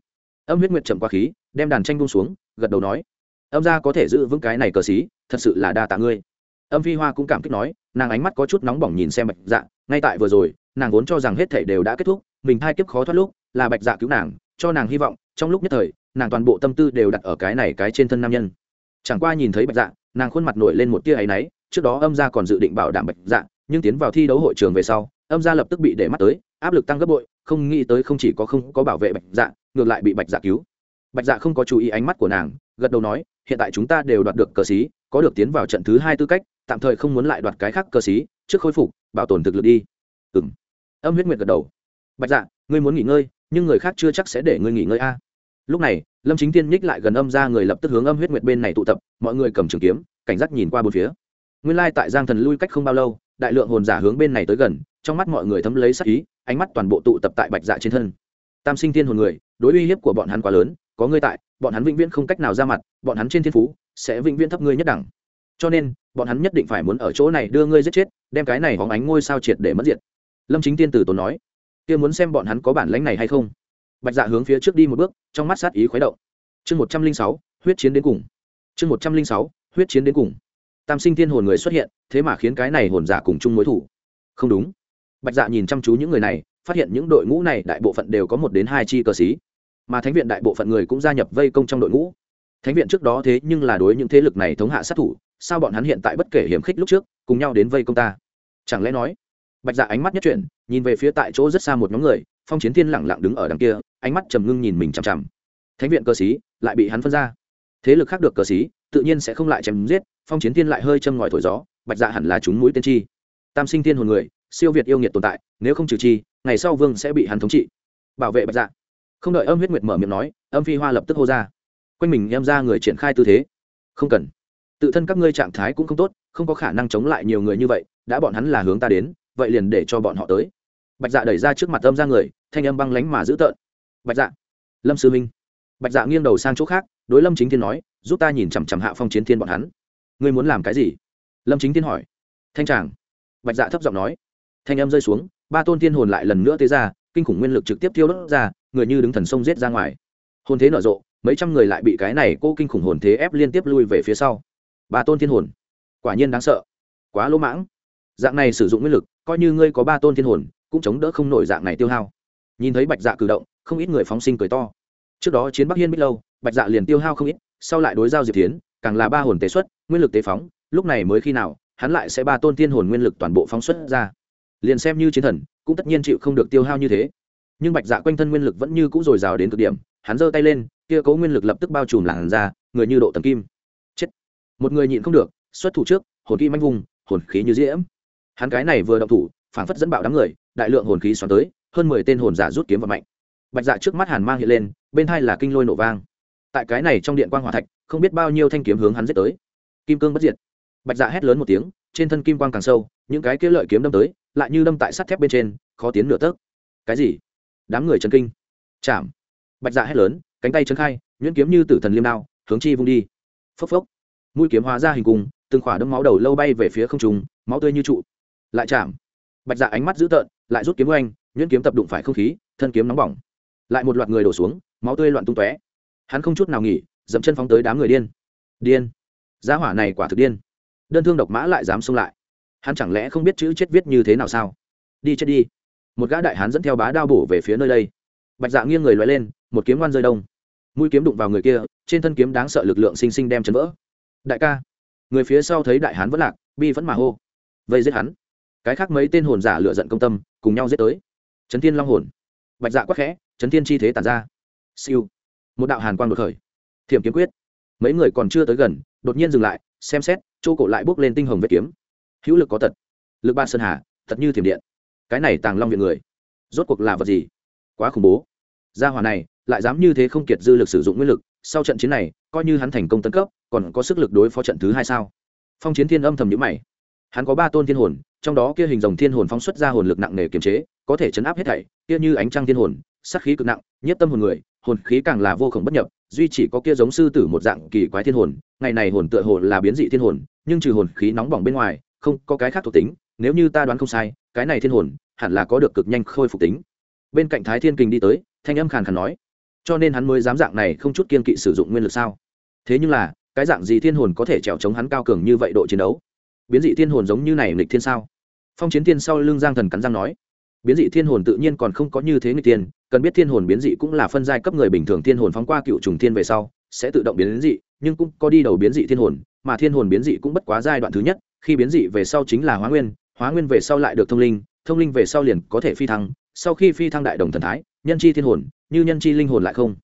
Âm huyết nguyệt chậm qua khí, đem đàn tranh bung xuống, gật đầu nói, âm gia có thể giữ vững cái này cờ xí, thật sự là đa tạ ngươi. Âm phi hoa cũng cảm kích nói, nàng ánh mắt có chút nóng bỏng nhìn xem bạch dạ ngay tại vừa rồi, nàng vốn cho rằng hết thể đều đã kết thúc, mình hai kiếp khó thoát lúc, là bạch dạ cứu nàng, cho nàng hy vọng, trong lúc nhất thời, nàng toàn bộ tâm tư đều đặt ở cái này cái trên thân nam nhân chẳng qua nhìn thấy bạch dạ nàng khuôn mặt nổi lên một tia áy náy, trước đó âm gia còn dự định bảo đảm bạch dạ nhưng tiến vào thi đấu hội trường về sau, âm gia lập tức bị để mắt tới, áp lực tăng gấp bội, không nghĩ tới không chỉ có không có bảo vệ bạch dạ ngược lại bị bạch dạ cứu. Bạch dạ không có chú ý ánh mắt của nàng, gật đầu nói, hiện tại chúng ta đều đoạt được cờ xí, có được tiến vào trận thứ hai tư cách, tạm thời không muốn lại đoạt cái khác cờ xí, trước khôi phục, bảo tồn thực lực đi. Ừng âm huyết nguyệt gật đầu. Bạch dạ ngươi muốn nghỉ ngơi, nhưng người khác chưa chắc sẽ để ngươi nghỉ ngơi a lúc này, lâm chính tiên nhích lại gần âm ra người lập tức hướng âm huyết nguyệt bên này tụ tập, mọi người cầm trường kiếm, cảnh giác nhìn qua bốn phía. Nguyên lai tại giang thần lui cách không bao lâu, đại lượng hồn giả hướng bên này tới gần, trong mắt mọi người thấm lấy sắc ý, ánh mắt toàn bộ tụ tập tại bạch dạ trên thân. Tam sinh thiên hồn người, đối uy hiếp của bọn hắn quá lớn, có ngươi tại, bọn hắn vĩnh viễn không cách nào ra mặt, bọn hắn trên thiên phú, sẽ vĩnh viễn thấp ngươi nhất đẳng. Cho nên, bọn hắn nhất định phải muốn ở chỗ này đưa ngươi giết chết, đem cái này hóng ánh ngôi sao triệt để mất diệt. Lâm chính tiên tử tốn nói, kia muốn xem bọn hắn có bản lãnh này hay không bạch dạ hướng phía trước đi một bước, trong mắt sát ý khuấy động. Chương một trăm linh sáu, huyết chiến đến cùng. Chương một trăm linh sáu, huyết chiến đến cùng. Tam sinh thiên hồn người xuất hiện, thế mà khiến cái này hồn giả cùng chung mối thủ. Không đúng. Bạch dạ nhìn chăm chú những người này, phát hiện những đội ngũ này đại bộ phận đều có một đến hai chi cờ xí mà thánh viện đại bộ phận người cũng gia nhập vây công trong đội ngũ. Thánh viện trước đó thế nhưng là đối những thế lực này thống hạ sát thủ, sao bọn hắn hiện tại bất kể hiểm khích lúc trước, cùng nhau đến vây công ta? Chẳng lẽ nói? Bạch dạ ánh mắt nhất chuyển, nhìn về phía tại chỗ rất xa một nhóm người phong chiến thiên lẳng lặng đứng ở đằng kia, ánh mắt trầm ngưng nhìn mình chằm chằm. Thánh viện cơ sĩ, lại bị hắn phân ra. Thế lực khác được cờ sĩ, tự nhiên sẽ không lại chém giết, phong chiến thiên lại hơi châm ngòi thổi gió, bạch dạ hẳn là chúng mũi tiên tri tam sinh thiên hồn người, siêu việt yêu nghiệt tồn tại, nếu không trừ chi, ngày sau vương sẽ bị hắn thống trị. Bảo vệ bạch dạ. Không đợi âm huyết nguyệt mở miệng nói, âm phi hoa lập tức hô ra. Quanh mình em ra người triển khai tư thế. Không cần. Tự thân các ngươi trạng thái cũng không tốt, không có khả năng chống lại nhiều người như vậy, đã bọn hắn là hướng ta đến, vậy liền để cho bọn họ tới bạch dạ đẩy ra trước mặt âm ra người, thanh âm băng lánh mà dữ tợn. Bạch dạ lâm sư minh bạch dạ nghiêng đầu sang chỗ khác, đối lâm chính thiên nói, giúp ta nhìn chằm chằm hạ phong chiến thiên bọn hắn. Ngươi muốn làm cái gì? Lâm chính thiên hỏi. Thanh tràng bạch dạ thấp giọng nói. Thanh âm rơi xuống, ba tôn thiên hồn lại lần nữa tế ra, kinh khủng nguyên lực trực tiếp tiêu đốt ra, người như đứng thần sông giết ra ngoài. Hồn thế nở rộ, mấy trăm người lại bị cái này cô kinh khủng hồn thế ép liên tiếp lui về phía sau. Ba tôn thiên hồn. Quả nhiên đáng sợ. Quá lỗ mãng. Dạng này sử dụng nguyên lực, coi như ngươi có ba tôn thiên hồn cũng chống đỡ không nổi dạng này tiêu hao. Nhìn thấy bạch dạ cử động, không ít người phóng sinh cười to. Trước đó chiến bắc hiên biết lâu, bạch dạ liền tiêu hao không ít, sau lại đối giao diệp tiến càng là ba hồn tế xuất, nguyên lực tế phóng, lúc này mới khi nào, hắn lại sẽ ba tôn tiên hồn nguyên lực toàn bộ phóng xuất ra. Liền xem như chiến thần, cũng tất nhiên chịu không được tiêu hao như thế. Nhưng bạch dạ quanh thân nguyên lực vẫn như c ũ dồi dào đến cực điểm, hắn giơ tay lên, kia cố nguyên lực lập tức bao trùm làn ra người như độ tầm kim. Chết. Một người nhịn không được, xuất thủ trước, hồn kim manh vùng, hồn khí như diễm. Hắn cái này vừa động thủ phảng phất dẫn bạo đám người, đại lượng hồn khí xoắn tới, hơn mười tên hồn giả rút kiếm vào mạnh. Bạch dạ trước mắt hàn mang hiện lên, bên hai là kinh lôi nổ vang. Tại cái này trong điện quang hỏa thạch, không biết bao nhiêu thanh kiếm hướng hắn giết tới. Kim cương bất diệt. Bạch dạ hét lớn một tiếng, trên thân kim quang càng sâu, những cái kia lợi kiếm đâm tới, lại như đâm tại sắt thép bên trên, khó tiến nửa tấc. Cái gì? Đám người chấn kinh. Chạm. Bạch dạ hét lớn, cánh tay chấn khai, nhuyễn kiếm như tử thần liêm đao, hướng chi vung đi. Phốc phốc. Mũi kiếm hóa ra hình cung từng khỏa đâm máu đầu lâu bay về phía không trùng máu tươi như trụ. Lại chạm bạch dạ ánh mắt dữ tợn, lại rút kiếm oanh, nhuyễn kiếm tập đụng phải không khí, thân kiếm nóng bỏng. Lại một loạt người đổ xuống, máu tươi loạn tung tóe. Hắn không chút nào nghỉ, dậm chân phóng tới đám người điên. Điên. Giá hỏa này quả thực điên. Đơn thương độc mã lại dám xông lại. Hắn chẳng lẽ không biết chữ chết viết như thế nào sao? Đi chết đi. Một gã đại hán dẫn theo bá đao bổ về phía nơi đây. Bạch dạ nghiêng người loay lên, một kiếm ngoan rơi đông. Mũi kiếm đụng vào người kia, trên thân kiếm đáng sợ lực lượng sinh sinh đem chấn vỡ. Đại ca. Người phía sau thấy đại hán vẫn lạc, bi vẫn mà hô. Vây giết hắn cái khác mấy tên hồn giả lựa giận công tâm, cùng nhau giết tới. Trấn thiên long hồn. Bạch dạ quắc khẽ trấn thiên chi thế tàn ra. Siêu. Một đạo hàn quang đột khởi. Thiểm kiếm quyết. Mấy người còn chưa tới gần, đột nhiên dừng lại, xem xét, chỗ cổ lại bước lên tinh hồng vết kiếm. Hữu lực có tật. Lực ba sơn hà, thật như thiểm điện. Cái này tàng long viện người, rốt cuộc là vật gì? Quá khủng bố. Gia hỏa này, lại dám như thế không kiệt dư lực sử dụng nguyên lực, sau trận chiến này, coi như hắn thành công tấn cấp, còn có sức lực đối phó trận thứ hai sao? Phong chiến thiên âm thầm nhữ mày. Hắn có ba tôn thiên hồn trong đó kia hình rồng thiên hồn phóng xuất ra hồn lực nặng nề kiềm chế, có thể chấn áp hết thảy, kia như ánh trăng thiên hồn, sát khí cực nặng nhất tâm hồn người, hồn khí càng là vô khổng bất nhập, duy chỉ có kia giống sư tử một dạng kỳ quái thiên hồn, ngày này hồn tựa hồ là biến dị thiên hồn, nhưng trừ hồn khí nóng bỏng bên ngoài, không có cái khác thuộc tính, nếu như ta đoán không sai, cái này thiên hồn hẳn là có được cực nhanh khôi phục tính. Bên cạnh thái thiên kình đi tới, thanh âm khàn khàn nói, cho nên hắn mới dám dạng này không chút kiên kỵ sử dụng nguyên lực sao? Thế nhưng là, cái dạng gì thiên hồn có thể trèo chống hắn cao cường như vậy độ chiến đấu? Biến dị thiên hồn giống như này nghịch thiên sao? Phong chiến thiên sau lưng giang thần cắn răng nói, biến dị thiên hồn tự nhiên còn không có như thế người tiên cần biết thiên hồn biến dị cũng là phân giai cấp người bình thường thiên hồn phóng qua cựu trùng thiên về sau, sẽ tự động biến dị, nhưng cũng có đi đầu biến dị thiên hồn, mà thiên hồn biến dị cũng bất quá giai đoạn thứ nhất, khi biến dị về sau chính là hóa nguyên hóa nguyên về sau lại được thông linh thông linh về sau liền có thể phi thăng, sau khi phi thăng đại đồng thần thái, nhân chi thiên hồn, như nhân chi linh hồn lại không.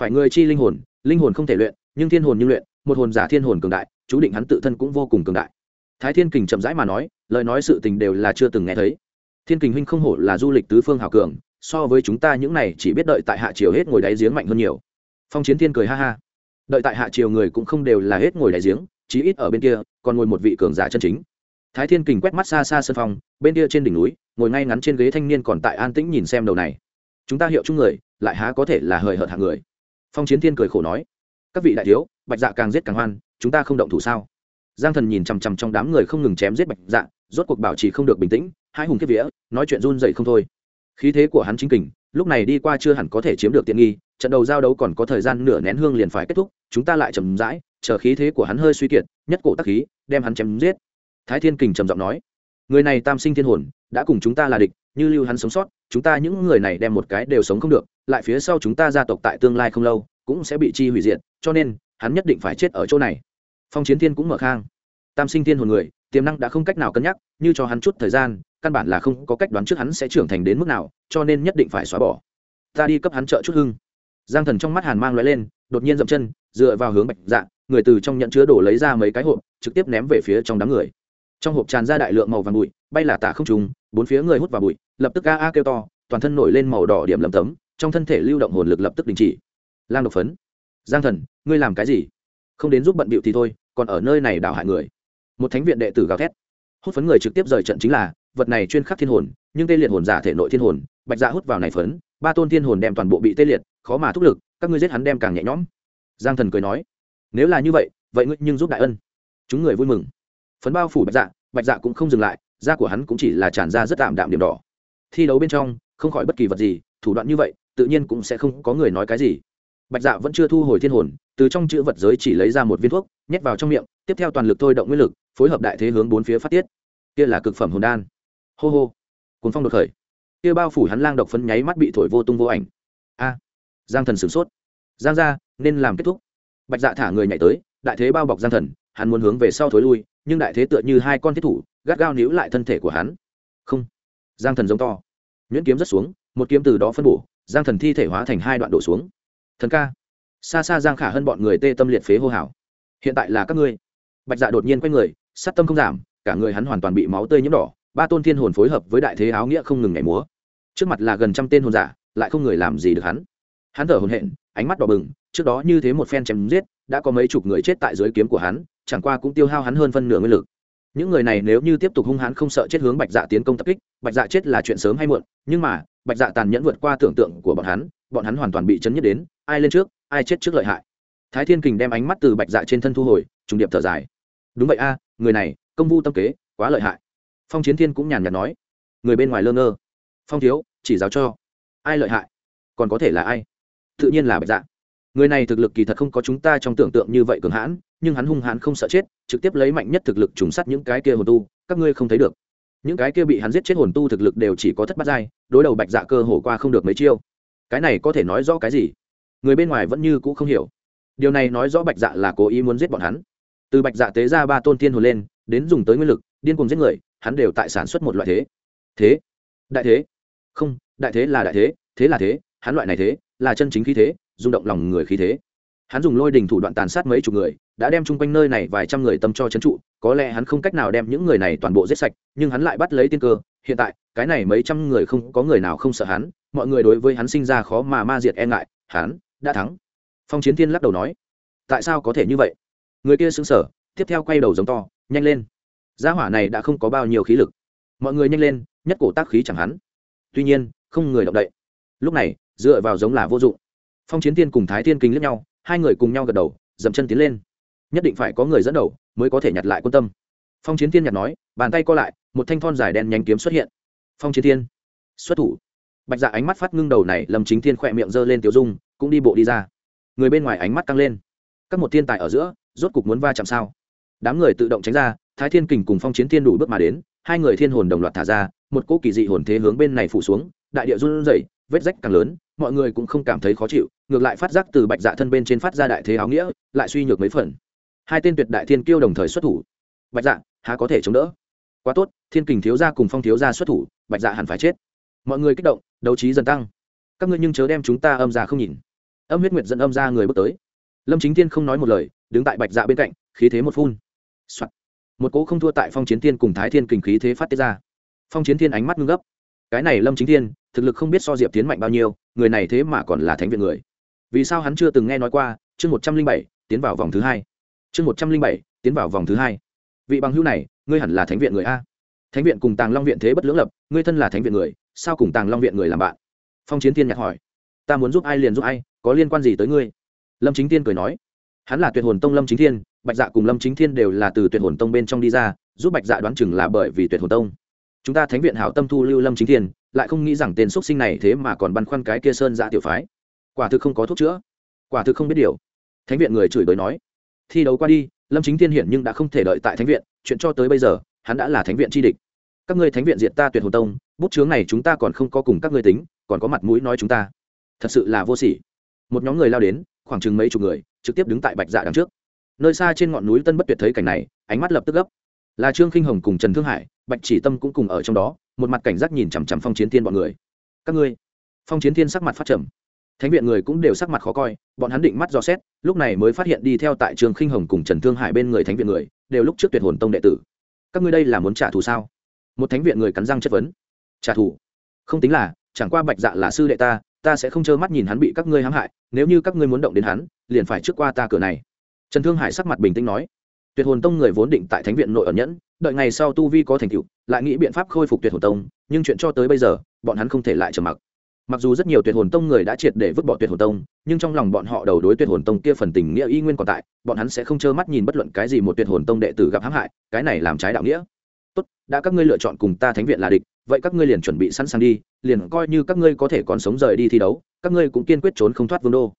Phải người chi linh hồn linh hồn không thể luyện, nhưng thiên hồn như luyện, một hồn giả thiên hồn cường đại, chú định hắn tự thân cũng vô cùng cường đại thái thiên kình chậm rãi mà nói, lời nói sự tình đều là chưa từng nghe thấy. Thiên kình huynh không hổ là du lịch tứ phương hào cường, so với chúng ta những này chỉ biết đợi tại hạ triều hết ngồi đáy giếng mạnh hơn nhiều. Phong chiến thiên cười ha ha. Đợi tại hạ triều người cũng không đều là hết ngồi đáy giếng, chí ít ở bên kia, còn ngồi một vị cường giả chân chính. Thái thiên kình quét mắt xa xa sân phong bên kia trên đỉnh núi, ngồi ngay ngắn trên ghế thanh niên còn tại an tĩnh nhìn xem đầu này. Chúng ta hiệu chung người, lại há có thể là hời hợt hạng người? Phong chiến thiên cười khổ nói. Các vị đại thiếu, bạch dạ càng giết càng hoan, chúng ta không động thủ sao? Giang thần nhìn chằm chằm trong đám người không ngừng chém giết bạch dạ rốt cuộc bảo trì không được bình tĩnh, hai hùng kiếp vía, nói chuyện run dậy không thôi. Khí thế của hắn chính kình, lúc này đi qua chưa hẳn có thể chiếm được tiện nghi, trận đầu giao đấu còn có thời gian nửa nén hương liền phải kết thúc, chúng ta lại chầm rãi, chờ khí thế của hắn hơi suy kiệt, nhất cổ tắc khí, đem hắn chém giết. Thái thiên kình trầm giọng nói, người này tam sinh thiên hồn, đã cùng chúng ta là địch, như lưu hắn sống sót, chúng ta những người này đem một cái đều sống không được, lại phía sau chúng ta gia tộc tại tương lai không lâu, cũng sẽ bị chi hủy diệt, cho nên, hắn nhất định phải chết ở chỗ này phong chiến thiên cũng mở khang. Tam sinh thiên hồn người, tiềm năng đã không cách nào cân nhắc, như cho hắn chút thời gian, căn bản là không có cách đoán trước hắn sẽ trưởng thành đến mức nào, cho nên nhất định phải xóa bỏ. Ta đi cấp hắn trợ chút hưng. Giang thần trong mắt hàn mang loại lên, đột nhiên dậm chân, dựa vào hướng bạch dạ người từ trong nhận chứa đổ lấy ra mấy cái hộp, trực tiếp ném về phía trong đám người. Trong hộp tràn ra đại lượng màu vàng bụi, bay là tả không trùng, bốn phía người hút vào bụi, lập tức a a kêu to, toàn thân nổi lên màu đỏ điểm lầm tấm, trong thân thể lưu động hồn lực lập tức đình chỉ. Lang độc phấn, giang thần, ngươi làm cái gì? Không đến giúp bận bịu thì thôi, còn ở nơi này đào hại người. Một thánh viện đệ tử gào thét. Hút phấn người trực tiếp rời trận chính là, vật này chuyên khắc thiên hồn, nhưng tê liệt hồn giả thể nội thiên hồn, bạch dạ hút vào này phấn, ba tôn thiên hồn đem toàn bộ bị tê liệt, khó mà thúc lực, các ngươi giết hắn đem càng nhẹ nhõm. Giang thần cười nói, nếu là như vậy vậy ngươi nhưng giúp đại ân. Chúng người vui mừng. Phấn bao phủ bạch dạ bạch dạ cũng không dừng lại, da của hắn cũng chỉ là tràn ra rất tạm đạm điểm đỏ. Thi đấu bên trong, không khỏi bất kỳ vật gì, thủ đoạn như vậy, tự nhiên cũng sẽ không có người nói cái gì bạch dạ vẫn chưa thu hồi thiên hồn, từ trong chữ vật giới chỉ lấy ra một viên thuốc, nhét vào trong miệng, tiếp theo toàn lực thôi động nguyên lực, phối hợp đại thế hướng bốn phía phát tiết. Kia là cực phẩm hồn đan. Hô hô. Cuốn phong đột khởi. Kia bao phủ hắn lang độc phấn nháy mắt bị thổi vô tung vô ảnh. A. Giang thần sửng sốt. Giang ra nên làm kết thúc. Bạch dạ thả người nhảy tới, đại thế bao bọc giang thần, hắn muốn hướng về sau thối lui, nhưng đại thế tựa như hai con thiết thủ, gắt gao níu lại thân thể của hắn. Không. Giang thần giống to. Nhuyễn kiếm rất xuống, một kiếm từ đó phân bổ, giang thần thi thể hóa thành hai đoạn đổ xuống thần ca. Xa xa giang khả hơn bọn người tê tâm liệt phế hô hào. Hiện tại là các ngươi. Bạch dạ đột nhiên quay người sát tâm không giảm, cả người hắn hoàn toàn bị máu tươi nhiễm đỏ, ba tôn thiên hồn phối hợp với đại thế áo nghĩa không ngừng nhảy múa. Trước mặt là gần trăm tên hồn giả, lại không người làm gì được hắn. Hắn thở hồn hện ánh mắt đỏ bừng, trước đó như thế một phen chém giết, đã có mấy chục người chết tại dưới kiếm của hắn, chẳng qua cũng tiêu hao hắn hơn phân nửa nguyên lực những người này nếu như tiếp tục hung hãn không sợ chết hướng bạch dạ tiến công tập kích, bạch dạ chết là chuyện sớm hay muộn, nhưng mà, bạch dạ tàn nhẫn vượt qua tưởng tượng của bọn hắn bọn hắn hoàn toàn bị chấn nhất đến, ai lên trước, ai chết trước lợi hại. Thái thiên kình đem ánh mắt từ bạch dạ trên thân thu hồi, trùng điệp thở dài. Đúng vậy a, người này, công vu tâm kế, quá lợi hại. Phong chiến thiên cũng nhàn nhạt nói. Người bên ngoài lơ ngơ. Phong thiếu, chỉ giáo cho. Ai lợi hại? Còn có thể là ai? Tự nhiên là bạch dạ người này thực lực kỳ thật không có chúng ta trong tưởng tượng như vậy cường hãn, nhưng hắn hung hãn không sợ chết, trực tiếp lấy mạnh nhất thực lực trùng sát những cái kia hồn tu, các ngươi không thấy được. Những cái kia bị hắn giết chết hồn tu thực lực đều chỉ có thất bát giai, đối đầu bạch dạ cơ hổ qua không được mấy chiêu. Cái này có thể nói rõ cái gì? Người bên ngoài vẫn như cũ không hiểu. Điều này nói rõ bạch dạ là cố ý muốn giết bọn hắn. Từ bạch dạ tế ra ba tôn tiên hồn lên, đến dùng tới nguyên lực, điên cùng giết người, hắn đều tại sản xuất một loại thế. Thế? Đại thế? Không, đại thế là đại thế thế là thế, hắn loại này thế, là chân chính khí thế rung động lòng người khí thế. Hắn dùng lôi đình thủ đoạn tàn sát mấy chục người, đã đem chung quanh nơi này vài trăm người tâm cho trấn trụ, có lẽ hắn không cách nào đem những người này toàn bộ giết sạch, nhưng hắn lại bắt lấy tiên cơ. Hiện tại, cái này mấy trăm người không, có người nào không sợ hắn, mọi người đối với hắn sinh ra khó mà ma diệt e ngại, hắn đã thắng. Phong chiến thiên lắc đầu nói, tại sao có thể như vậy? Người kia xứng sở tiếp theo quay đầu giống to, nhanh lên. Gia hỏa này đã không có bao nhiêu khí lực. Mọi người nhanh lên, nhất cổ tác khí chẳng hắn. Tuy nhiên, không người động đậy. Lúc này, dựa vào giống là vô dụng phong chiến tiên cùng thái thiên kinh lẫn nhau, hai người cùng nhau gật đầu, dậm chân tiến lên. Nhất định phải có người dẫn đầu mới có thể nhặt lại quân tâm. Phong chiến tiên nhặt nói, bàn tay co lại, một thanh thon dài đen nhanh kiếm xuất hiện. Phong chiến tiên xuất thủ. Bạch dạ ánh mắt phát ngưng đầu này, lâm chính thiên khỏe miệng giơ lên tiểu dung, cũng đi bộ đi ra. Người bên ngoài ánh mắt căng lên. Các một thiên tài ở giữa, rốt cục muốn va chạm sao? Đám người tự động tránh ra, thái thiên kình cùng phong chiến thiên đủ bước mà đến, hai người thiên hồn đồng loạt thả ra, một cỗ kỳ dị hồn thế hướng bên này phủ xuống, đại địa run rẩy vết rách càng lớn, mọi người cũng không cảm thấy khó chịu, ngược lại phát giác từ bạch dạ thân bên trên phát ra đại thế áo nghĩa, lại suy nhược mấy phần. Hai tên tuyệt đại thiên kiêu đồng thời xuất thủ. Bạch dạ há có thể chống đỡ? Quá tốt, thiên kình thiếu gia cùng phong thiếu gia xuất thủ, bạch dạ hẳn phải chết. Mọi người kích động, đấu trí dần tăng. Các ngươi nhưng chớ đem chúng ta âm ra không nhìn. Âm huyết nguyệt dẫn âm ra người bước tới. Lâm chính tiên không nói một lời, đứng tại bạch dạ bên cạnh, khí thế một phun、Soạn. một cỗ không thua tại phong chiến tiên cùng thái thiên kình khí thế phát tiết ra. Phong chiến tiên ánh mắt ngưng gấp cái này lâm chính Thiên, thực lực không biết so diệp tiến mạnh bao nhiêu người này thế mà còn là thánh viện người. Vì sao hắn chưa từng nghe nói qua chương một trăm linh bảy tiến vào vòng thứ hai. Chương một trăm linh bảy tiến vào vòng thứ hai. Vị bằng hữu này ngươi hẳn là thánh viện người a. Thánh viện cùng tàng long viện thế bất lưỡng lập ngươi thân là thánh viện người sao cùng tàng long viện người làm bạn? Phong chiến tiên nhạc hỏi. Ta muốn giúp ai liền giúp ai có liên quan gì tới ngươi? Lâm chính tiên cười nói. Hắn là tuyệt hồn tông lâm chính thiên bạch dạ cùng lâm chính thiên đều là từ tuyệt hồn tông bên trong đi ra giúp bạch dạ đoán chừng là bởi vì tuyệt hồn tông chúng ta thánh viện hảo tâm thu lưu lâm chính thiên, lại không nghĩ rằng tên xuất sinh này thế mà còn băn khoăn cái kia sơn dạ tiểu phái. Quả thực không có thuốc chữa. Quả thực không biết điều. Thánh viện người chửi bới nói, thi đấu qua đi, lâm chính thiên hiển nhưng đã không thể đợi tại thánh viện, chuyện cho tới bây giờ, hắn đã là thánh viện chi địch. Các ngươi thánh viện diệt ta tuyệt hồ tông, bút chướng này chúng ta còn không có cùng các ngươi tính, còn có mặt mũi nói chúng ta. Thật sự là vô sỉ. Một nhóm người lao đến, khoảng chừng mấy chục người, trực tiếp đứng tại bạch dạ đằng trước. Nơi xa trên ngọn núi tân bất tuyệt thấy cảnh này, ánh mắt lập tức gấp. Là trương khinh hồng cùng trần thương hải bạch chỉ tâm cũng cùng ở trong đó, một mặt cảnh giác nhìn chằm chằm phong chiến thiên bọn người. Các ngươi? Phong chiến thiên sắc mặt phát trầm. Thánh viện người cũng đều sắc mặt khó coi, bọn hắn định mắt dò xét, lúc này mới phát hiện đi theo tại trường khinh hồng cùng trần thương hải bên người thánh viện người, đều lúc trước tuyệt hồn tông đệ tử. Các ngươi đây là muốn trả thù sao? Một thánh viện người cắn răng chất vấn. Trả thù? Không tính là, chẳng qua bạch dạ là sư đệ ta ta sẽ không trơ mắt nhìn hắn bị các ngươi hãm hại, nếu như các ngươi muốn động đến hắn, liền phải trước qua ta cửa này. Trần thương hải sắc mặt bình tĩnh nói tuyệt hồn tông người vốn định tại thánh viện nội ẩn nhẫn, đợi ngày sau tu vi có thành tựu, lại nghĩ biện pháp khôi phục tuyệt hồn tông, nhưng chuyện cho tới bây giờ, bọn hắn không thể lại trầm mặc. Mặc dù rất nhiều tuyệt hồn tông người đã triệt để vứt bỏ tuyệt hồn tông, nhưng trong lòng bọn họ đầu đối tuyệt hồn tông kia phần tình nghĩa y nguyên còn tại, bọn hắn sẽ không trơ mắt nhìn bất luận cái gì một tuyệt hồn tông đệ tử gặp hãm hại, cái này làm trái đạo nghĩa. Tốt, đã các ngươi lựa chọn cùng ta thánh viện là địch, vậy các ngươi liền chuẩn bị sẵn sàng đi, liền coi như các ngươi có thể còn sống rời đi thi đấu, các ngươi cũng kiên quyết trốn không thoát vương đô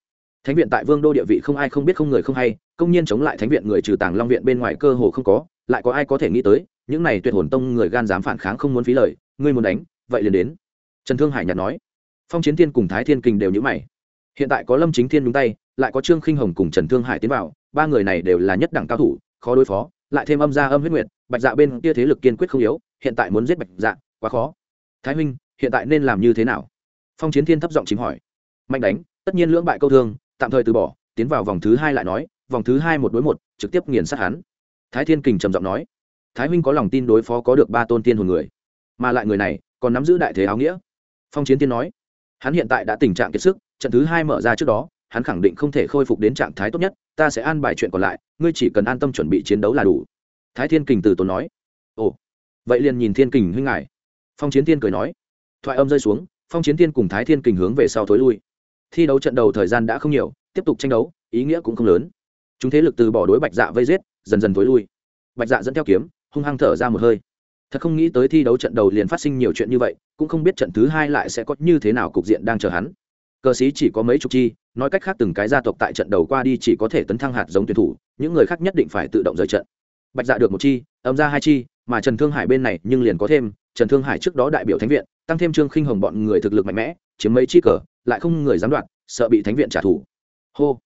thánh viện tại vương đô địa vị không ai không biết không người không hay, công nhiên chống lại thánh viện người trừ tàng long viện bên ngoài cơ hồ không có, lại có ai có thể nghĩ tới, những này tuyệt hồn tông người gan dám phản kháng không muốn phí lời, ngươi muốn đánh, vậy liền đến. Trần thương hải nhạt nói. Phong chiến thiên cùng thái thiên kình đều nhữ mày. Hiện tại có lâm chính thiên đúng tay, lại có trương khinh hồng cùng trần thương hải tiến vào, ba người này đều là nhất đẳng cao thủ, khó đối phó, lại thêm âm gia âm huyết nguyệt, bạch dạ bên kia thế lực kiên quyết không yếu, hiện tại muốn giết bạch dạ quá khó. Thái huynh, hiện tại nên làm như thế nào? Phong chiến thiên thấp giọng chìm hỏi. Mạnh đánh, tất nhiên lưỡng bại câu thương tạm thời từ bỏ, tiến vào vòng thứ hai lại nói, vòng thứ hai một đối một, trực tiếp nghiền sát hắn. Thái thiên kình trầm giọng nói, thái huynh có lòng tin đối phó có được ba tôn tiên hồn người, mà lại người này còn nắm giữ đại thế áo nghĩa. Phong chiến tiên nói, hắn hiện tại đã tình trạng kiệt sức, trận thứ hai mở ra trước đó, hắn khẳng định không thể khôi phục đến trạng thái tốt nhất, ta sẽ an bài chuyện còn lại, ngươi chỉ cần an tâm chuẩn bị chiến đấu là đủ. Thái thiên kình từ tốn nói, ồ, vậy liền nhìn thiên kình huynh ngài. Phong chiến tiên cười nói, thoại âm rơi xuống, phong chiến tiên cùng thái thiên kình hướng về sau thối lui thi đấu trận đầu thời gian đã không nhiều, tiếp tục tranh đấu, ý nghĩa cũng không lớn. Chúng thế lực từ bỏ đối bạch dạ vây giết, dần dần thối lui. Bạch dạ dẫn theo kiếm, hung hăng thở ra một hơi. Thật không nghĩ tới thi đấu trận đầu liền phát sinh nhiều chuyện như vậy, cũng không biết trận thứ hai lại sẽ có như thế nào cục diện đang chờ hắn. Cờ sĩ chỉ có mấy chục chi, nói cách khác từng cái gia tộc tại trận đầu qua đi chỉ có thể tấn thăng hạt giống tuyển thủ, những người khác nhất định phải tự động rời trận. Bạch dạ được một chi, âm ra hai chi, mà trần thương hải bên này nhưng liền có thêm, trần thương hải trước đó đại biểu thánh viện, tăng thêm trương khinh hồng bọn người thực lực mạnh mẽ, chiếm mấy chi cờ lại không người dám đoạt, sợ bị thánh viện trả thù. Hô.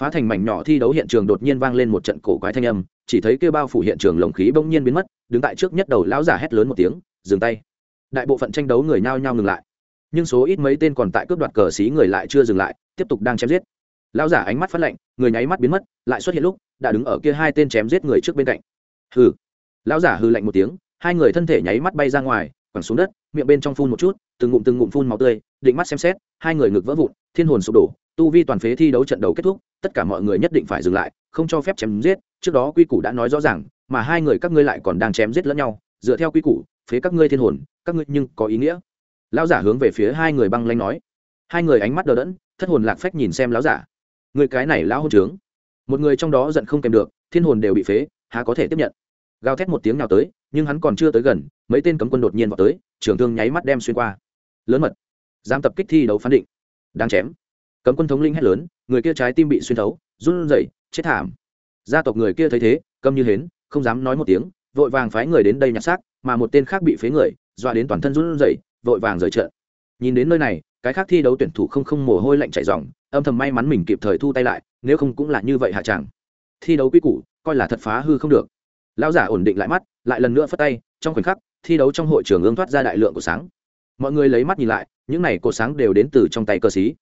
Phá thành mảnh nhỏ thi đấu hiện trường đột nhiên vang lên một trận cổ quái thanh âm, chỉ thấy kêu bao phủ hiện trường lồng khí bỗng nhiên biến mất, đứng tại trước nhất đầu lão giả hét lớn một tiếng, dừng tay. Đại bộ phận tranh đấu người nhao nhao ngừng lại. Nhưng số ít mấy tên còn tại cướp đoạt cờ xí người lại chưa dừng lại, tiếp tục đang chém giết. Lão giả ánh mắt phát lạnh, người nháy mắt biến mất, lại xuất hiện lúc, đã đứng ở kia hai tên chém giết người trước bên cạnh. Hừ. Lão giả hừ lạnh một tiếng, hai người thân thể nháy mắt bay ra ngoài quẳng xuống đất, miệng bên trong phun một chút, từng ngụm từng ngụm phun máu tươi, định mắt xem xét, hai người ngực vỡ vụn, thiên hồn sụp đổ, tu vi toàn phế thi đấu trận đấu kết thúc, tất cả mọi người nhất định phải dừng lại, không cho phép chém giết, trước đó quy củ đã nói rõ ràng, mà hai người các ngươi lại còn đang chém giết lẫn nhau, dựa theo quy củ, phế các ngươi thiên hồn, các ngươi nhưng có ý nghĩa. Lão giả hướng về phía hai người băng lanh nói. Hai người ánh mắt đờ đẫn, thất hồn lạc phách nhìn xem lão giả. Người cái này lão hôn trướng. Một người trong đó giận không kèm được, thiên hồn đều bị phế, há có thể tiếp nhận. Gào thét một tiếng nào tới nhưng hắn còn chưa tới gần, mấy tên cấm quân đột nhiên vào tới trường thương nháy mắt đem xuyên qua. Lớn mật. Giam tập kích thi đấu phán định. Đang chém. Cấm quân thống linh hét lớn, người kia trái tim bị xuyên thấu, run rẩy, chết thảm. Gia tộc người kia thấy thế, câm như hến, không dám nói một tiếng, vội vàng phái người đến đây nhặt xác, mà một tên khác bị phế người, dọa đến toàn thân run rẩy, vội vàng rời trận. Nhìn đến nơi này, cái khác thi đấu tuyển thủ không không mồ hôi lạnh chảy ròng, âm thầm may mắn mình kịp thời thu tay lại, nếu không cũng là như vậy hạ chẳng. Thi đấu quy củ, coi là thật phá hư không được. Lão giả ổn định lại mắt lại lần nữa phất tay, trong khoảnh khắc, thi đấu trong hội trường ương thoát ra đại lượng của sáng. Mọi người lấy mắt nhìn lại, những này cột sáng đều đến từ trong tay cơ sĩ.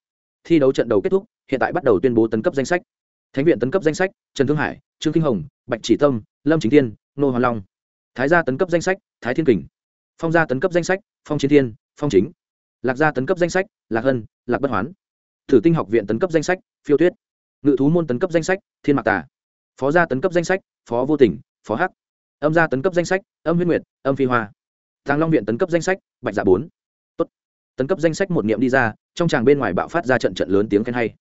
Thi đấu trận đầu kết thúc, hiện tại bắt đầu tuyên bố tấn cấp danh sách. Thánh viện tấn cấp danh sách, trần thương hải, trương kinh hồng, bạch chỉ tâm, lâm chính thiên, nô hoàng long. Thái gia tấn cấp danh sách, thái thiên kình. Phong gia tấn cấp danh sách, phong chiến thiên, phong chính. Lạc gia tấn cấp danh sách, lạc hân, lạc bất hoán. Thử tinh học viện tấn cấp danh sách, phiêu tuyết. Ngự thú môn tấn cấp danh sách, thiên mạc tà. Phó gia tấn cấp danh sách, phó vô tình, phó hắc âm gia tấn cấp danh sách, âm huyết nguyệt, âm phi hoa. Thàng long viện tấn cấp danh sách, bạch dạ bốn. Tốt. tấn cấp danh sách một niệm đi ra, trong tràng bên ngoài bạo phát ra trận trận lớn tiếng khen hay.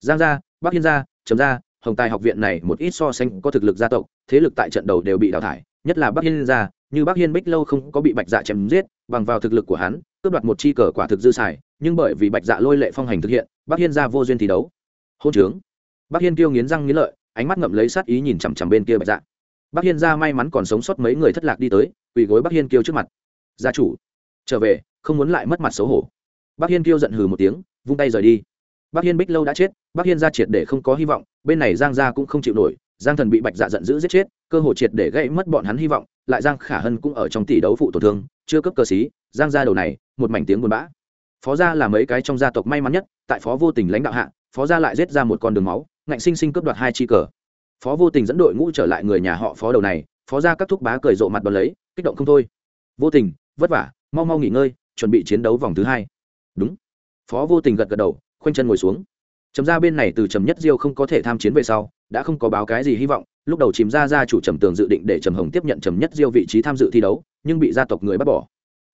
Giang gia, bắc hiên gia, trầm gia, hồng tài học viện này một ít so sánh có thực lực gia tộc, thế lực tại trận đầu đều bị đào thải, nhất là bắc hiên gia, như bắc hiên bích lâu không có bị bạch dạ chém giết, bằng vào thực lực của hắn, cướp đoạt một chi cờ quả thực dư xài, nhưng bởi vì bạch dạ lôi lệ phong hành thực hiện, bắc hiên gia vô duyên thi đấu. Hôn trướng. Bắc hiên kêu nghiến răng nghiến lợi, ánh mắt ngậm lấy sát ý nhìn chằm chằm bên kia bạch dạ bắc hiên gia may mắn còn sống sót mấy người thất lạc đi tới, quỳ gối bắc hiên kêu trước mặt. Gia chủ, trở về, không muốn lại mất mặt xấu hổ. Bắc hiên kêu giận hừ một tiếng, vung tay rời đi. Bắc hiên bích lâu đã chết, bắc hiên gia triệt để không có hy vọng, bên này giang gia cũng không chịu nổi, giang thần bị bạch dạ giận dữ giết chết, cơ hội triệt để gây mất bọn hắn hy vọng, lại giang khả hân cũng ở trong tỷ đấu phụ tổn thương, chưa cấp cơ sĩ, giang gia đầu này, một mảnh tiếng buồn bã. Phó gia là mấy cái trong gia tộc may mắn nhất, tại phó vô tình lãnh đạo hạ, phó gia lại giết ra một con đường máu, ngạnh sinh sinh cướp đoạt hai chi cờ phó vô tình dẫn đội ngũ trở lại người nhà họ phó đầu này, phó ra các thúc bá cười rộ mặt đón lấy, kích động không thôi. Vô tình, vất vả, mau mau nghỉ ngơi, chuẩn bị chiến đấu vòng thứ hai. Đúng. Phó vô tình gật gật đầu, khoanh chân ngồi xuống. Trầm ra bên này từ trầm nhất diêu không có thể tham chiến về sau, đã không có báo cái gì hy vọng, lúc đầu chìm ra gia chủ trầm tường dự định để trầm hồng tiếp nhận trầm nhất diêu vị trí tham dự thi đấu, nhưng bị gia tộc người bắt bỏ.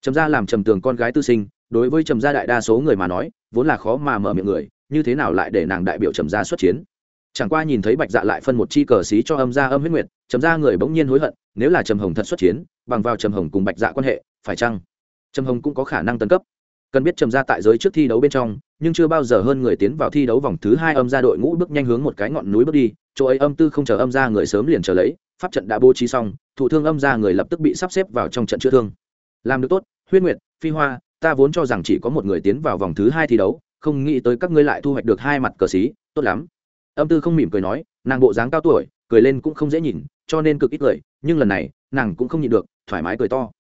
Trầm gia làm trầm tường con gái tư sinh, đối với trầm gia đại đa số người mà nói, vốn là khó mà mở miệng người, như thế nào lại để nàng đại biểu trầm gia xuất chiến? Chẳng qua nhìn thấy bạch dạ lại phân một chi cờ xí cho âm gia âm huyết nguyệt, trầm gia người bỗng nhiên hối hận, nếu là trầm hồng thật xuất chiến, bằng vào trầm hồng cùng bạch dạ quan hệ, phải chăng? Trầm hồng cũng có khả năng tấn cấp. Cần biết trầm gia tại giới trước thi đấu bên trong, nhưng chưa bao giờ hơn người tiến vào thi đấu vòng thứ hai âm gia đội ngũ bước nhanh hướng một cái ngọn núi bước đi, chỗ ấy âm tư không chờ âm gia người sớm liền chờ lấy, pháp trận đã bố trí xong thủ thương âm gia người lập tức bị sắp xếp vào trong trận chữa thương. Làm được tốt, huyết nguyệt, phi hoa, ta vốn cho rằng chỉ có một người tiến vào vòng thứ hai thi đấu, không nghĩ tới các ngươi lại thu hoạch được hai mặt cờ xí, tốt lắm âm tư không mỉm cười nói, nàng bộ dáng cao tuổi, cười lên cũng không dễ nhìn, cho nên cực ít cười nhưng lần này, nàng cũng không nhịn được, thoải mái cười to.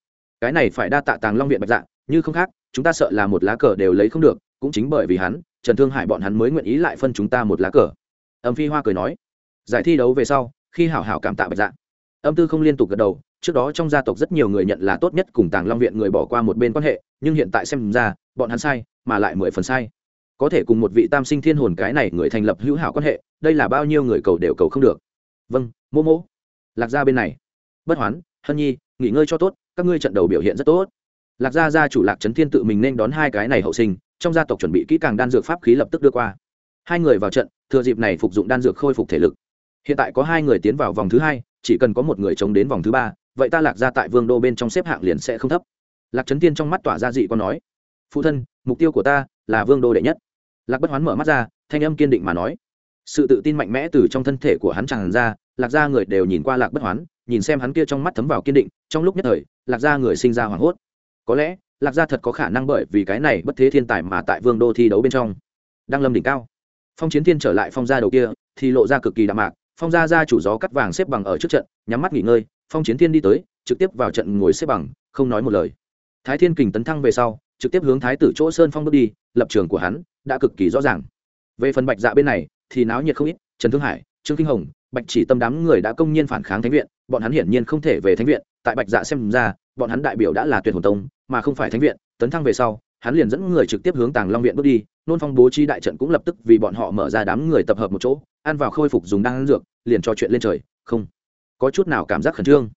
Cái này phải đa tạ tàng long viện bạch dạ như không khác, chúng ta sợ là một lá cờ đều lấy không được, cũng chính bởi vì hắn, trần thương hải bọn hắn mới nguyện ý lại phân chúng ta một lá cờ. Âm phi hoa cười nói, giải thi đấu về sau, khi hảo hảo cảm tạ bạch dạ. Âm tư không liên tục gật đầu, trước đó trong gia tộc rất nhiều người nhận là tốt nhất cùng tàng long viện người bỏ qua một bên quan hệ, nhưng hiện tại xem ra, bọn hắn sai, mà lại mười phần sai. Có thể cùng một vị tam sinh thiên hồn cái này người thành lập hữu hảo quan hệ đây là bao nhiêu người cầu đều cầu không được. Vâng mô mô. Lạc gia bên này. Bất hoán, hân nhi, nghỉ ngơi cho tốt, các ngươi trận đầu biểu hiện rất tốt. Lạc gia gia chủ lạc trấn thiên tự mình nên đón hai cái này hậu sinh, trong gia tộc chuẩn bị kỹ càng đan dược pháp khí lập tức đưa qua. Hai người vào trận, thừa dịp này phục dụng đan dược khôi phục thể lực. Hiện tại có hai người tiến vào vòng thứ hai, chỉ cần có một người chống đến vòng thứ ba, vậy ta lạc ra tại vương đô bên trong xếp hạng liền sẽ không thấp. Lạc trấn tiên trong mắt tỏa ra dị con nói, phụ thân, mục tiêu của ta là vương đô đệ nhất. Lạc bất hoán mở mắt ra, thanh âm kiên định mà nói sự tự tin mạnh mẽ từ trong thân thể của hắn tràn ra, lạc ra người đều nhìn qua lạc bất hoán, nhìn xem hắn kia trong mắt thấm vào kiên định, trong lúc nhất thời, lạc ra người sinh ra hoảng hốt. Có lẽ, lạc gia thật có khả năng bởi vì cái này bất thế thiên tài mà tại vương đô thi đấu bên trong. Đang lâm đỉnh cao. Phong chiến thiên trở lại phong gia đầu kia, thì lộ ra cực kỳ đạm mạc, phong gia gia chủ gió cắt vàng xếp bằng ở trước trận, nhắm mắt nghỉ ngơi, phong chiến thiên đi tới, trực tiếp vào trận ngồi xếp bằng, không nói một lời. Thái thiên kình tấn thăng về sau, trực tiếp hướng thái tử chỗ sơn phong bước đi, lập trường của hắn đã cực kỳ rõ ràng. Về phần bạch dạ bên này thì náo nhiệt không ít, trần thương hải, trương kinh hồng, bạch chỉ tâm đám người đã công nhiên phản kháng thánh viện, bọn hắn hiển nhiên không thể về thánh viện, tại bạch dạ xem ra, bọn hắn đại biểu đã là tuyệt hồn tông, mà không phải thánh viện, tấn thăng về sau, hắn liền dẫn người trực tiếp hướng tàng long viện bước đi, nôn phong bố trí đại trận cũng lập tức vì bọn họ mở ra đám người tập hợp một chỗ, ăn vào khôi phục dùng đan dược, liền cho chuyện lên trời, không có chút nào cảm giác khẩn trương.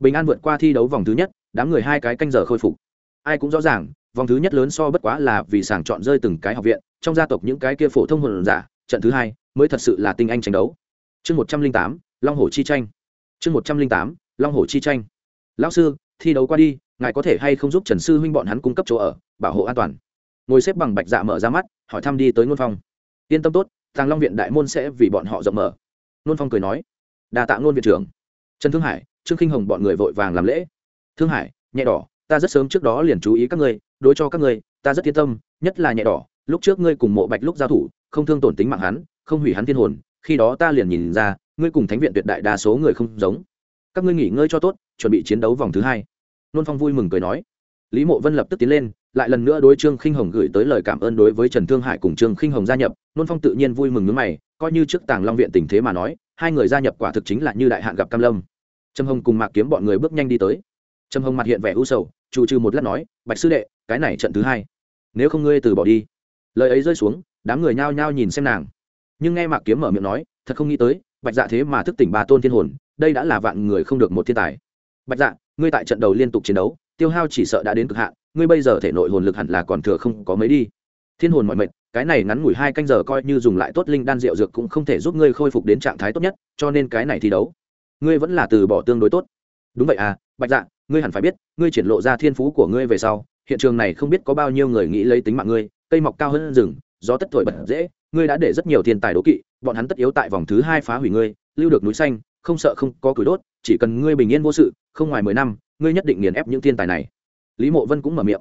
Bình an vượt qua thi đấu vòng thứ nhất, đám người hai cái canh giờ khôi phục. Ai cũng rõ ràng, vòng thứ nhất lớn so bất quá là vì sàng chọn rơi từng cái học viện, trong gia tộc những cái kia phổ thông hồn giả trận thứ hai mới thật sự là tinh anh tranh đấu. Chương một trăm linh tám, long hồ chi tranh. Chương một trăm linh tám, long hồ chi tranh. Lão sư, thi đấu qua đi, ngài có thể hay không giúp trần sư huynh bọn hắn cung cấp chỗ ở, bảo hộ an toàn? Ngồi xếp bằng bạch dạ mở ra mắt, hỏi thăm đi tới ngôn phong. Yên tâm tốt, tàng long viện đại môn sẽ vì bọn họ rộng mở. Ngôn phong cười nói đà tạ ngôn viện trưởng. Trần thương hải, trương khinh hồng bọn người vội vàng làm lễ. Thương hải, nhẹ đỏ, ta rất sớm trước đó liền chú ý các ngươi, đối cho các ngươi, ta rất yên tâm, nhất là nhẹ đỏ, lúc trước ngươi cùng mộ bạch lúc giao thủ không thương tổn tính mạng hắn, không hủy hắn thiên hồn, khi đó ta liền nhìn ra, ngươi cùng thánh viện tuyệt đại đa số người không giống. Các ngươi nghỉ ngơi cho tốt, chuẩn bị chiến đấu vòng thứ hai. Nôn phong vui mừng cười nói. Lý mộ vân lập tức tiến lên, lại lần nữa đối trương khinh hồng gửi tới lời cảm ơn đối với trần thương hải cùng trương khinh hồng gia nhập. Nôn phong tự nhiên vui mừng nước mày, coi như trước tàng long viện tình thế mà nói, hai người gia nhập quả thực chính là như đại hạn gặp cam lâm. Trâm hồng cùng mạc kiếm bọn người bước nhanh đi tới. Trâm hồng mặt hiện vẻ u sầu trù trừ một lát nói, bạch sư đệ, cái này trận thứ hai, nếu không ngươi từ bỏ đi lời ấy rơi xuống, đám người nhao nhao nhìn xem nàng. Nhưng nghe mạc kiếm mở miệng nói, thật không nghĩ tới, bạch dạ thế mà thức tỉnh ba tôn thiên hồn, đây đã là vạn người không được một thiên tài. Bạch dạ ngươi tại trận đầu liên tục chiến đấu, tiêu hao chỉ sợ đã đến cực hạn, ngươi bây giờ thể nội hồn lực hẳn là còn thừa không có mấy đi. Thiên hồn mọi mệt cái này ngắn ngủi hai canh giờ coi như dùng lại tốt linh đan rượu dược cũng không thể giúp ngươi khôi phục đến trạng thái tốt nhất, cho nên cái này thi đấu, ngươi vẫn là từ bỏ tương đối tốt. Đúng vậy à bạch dạ ngươi hẳn phải biết, ngươi triển lộ ra thiên phú của ngươi về sau, hiện trường này không biết có bao nhiêu người nghĩ lấy tính mạng ngươi cây mọc cao hơn rừng, gió tất thổi bật dễ, ngươi đã để rất nhiều thiên tài đố kỵ, bọn hắn tất yếu tại vòng thứ hai phá hủy ngươi, lưu được núi xanh, không sợ không có củi đốt, chỉ cần ngươi bình yên vô sự, không ngoài mười năm, ngươi nhất định nghiền ép những thiên tài này. Lý mộ vân cũng mở miệng.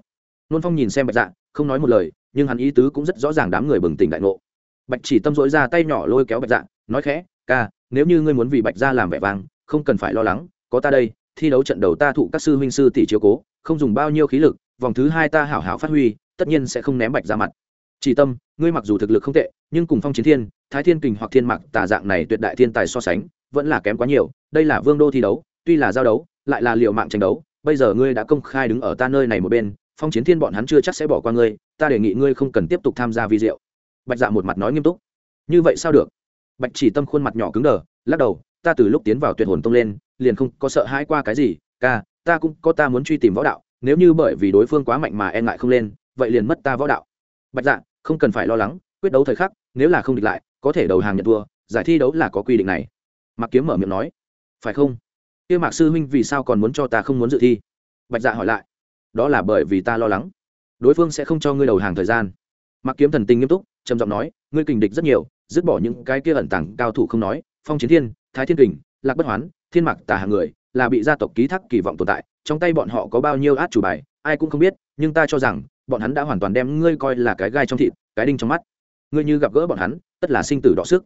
Nôn phong nhìn xem bạch dạ không nói một lời, nhưng hắn ý tứ cũng rất rõ ràng đám người bừng tỉnh đại ngộ. Bạch chỉ tâm dỗi ra tay nhỏ lôi kéo bạch dạ nói khẽ, ca, nếu như ngươi muốn vì bạch gia làm vẻ vang, không cần phải lo lắng, có ta đây, thi đấu trận đầu ta thụ các sư huynh sư tỷ chiếu cố, không dùng bao nhiêu khí lực, vòng thứ hai ta hảo hảo phát huy tất nhiên sẽ không ném bạch ra mặt. Chỉ tâm, ngươi mặc dù thực lực không tệ, nhưng cùng phong chiến thiên, thái thiên kình hoặc thiên mặc tà dạng này tuyệt đại thiên tài so sánh, vẫn là kém quá nhiều. Đây là vương đô thi đấu, tuy là giao đấu, lại là liệu mạng tranh đấu, bây giờ ngươi đã công khai đứng ở ta nơi này một bên, phong chiến thiên bọn hắn chưa chắc sẽ bỏ qua ngươi, ta đề nghị ngươi không cần tiếp tục tham gia vi diệu. Bạch dạ một mặt nói nghiêm túc. Như vậy sao được? Bạch chỉ tâm khuôn mặt nhỏ cứng đờ, lắc đầu, ta từ lúc tiến vào tuyệt hồn tông lên, liền không có sợ hãi qua cái gì, ca, ta cũng có ta muốn truy tìm võ đạo, nếu như bởi vì đối phương quá mạnh mà e ngại không lên vậy liền mất ta võ đạo. Bạch dạ không cần phải lo lắng, quyết đấu thời khắc, nếu là không địch lại, có thể đầu hàng nhận thua, giải thi đấu là có quy định này. Mặc kiếm mở miệng nói. Phải không? Kia mạc sư huynh vì sao còn muốn cho ta không muốn dự thi? Bạch dạ hỏi lại. Đó là bởi vì ta lo lắng. Đối phương sẽ không cho ngươi đầu hàng thời gian. Mặc kiếm thần tình nghiêm túc, trầm giọng nói, ngươi kình địch rất nhiều, dứt bỏ những cái kia ẩn tàng cao thủ không nói, phong chiến thiên, thái thiên kình, lạc bất hoán, thiên mặc tà hàng người, là bị gia tộc ký thác kỳ vọng tồn tại, trong tay bọn họ có bao nhiêu át chủ bài, ai cũng không biết, nhưng ta cho rằng bọn hắn đã hoàn toàn đem ngươi coi là cái gai trong thịt, cái đinh trong mắt. Ngươi như gặp gỡ bọn hắn, tất là sinh tử đọ sức.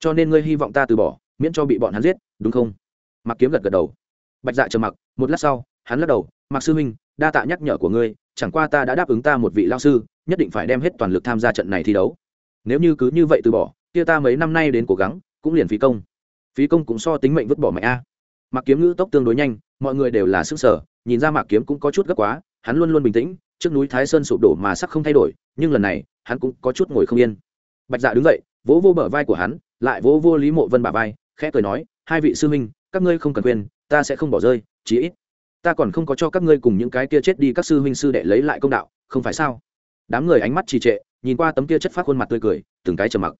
Cho nên ngươi hy vọng ta từ bỏ, miễn cho bị bọn hắn giết, đúng không? Mặc kiếm gật gật đầu. Bạch dạ chờ mặc, một lát sau, hắn lắc đầu mặc sư huynh, đa tạ nhắc nhở của ngươi, chẳng qua ta đã đáp ứng ta một vị lao sư, nhất định phải đem hết toàn lực tham gia trận này thi đấu. Nếu như cứ như vậy từ bỏ, kia ta mấy năm nay đến cố gắng, cũng liền phí công. Phí công cũng so tính mệnh vứt bỏ mạnh a. Mặc kiếm ngữ tốc tương đối nhanh, mọi người đều là sức sở nhìn ra mạc kiếm cũng có chút gấp quá, hắn luôn luôn bình tĩnh trước núi thái sơn sụp đổ mà sắc không thay đổi, nhưng lần này, hắn cũng có chút ngồi không yên. Bạch dạ đứng dậy, vỗ vô bờ vai của hắn, lại vỗ vô lý mộ vân bà vai, khẽ cười nói, hai vị sư minh các ngươi không cần quên, ta sẽ không bỏ rơi, chí ít ta còn không có cho các ngươi cùng những cái kia chết đi các sư huynh sư đệ lấy lại công đạo, không phải sao? Đám người ánh mắt trì trệ, nhìn qua tấm kia chất phát khuôn mặt tươi cười, từng cái trầm mặc.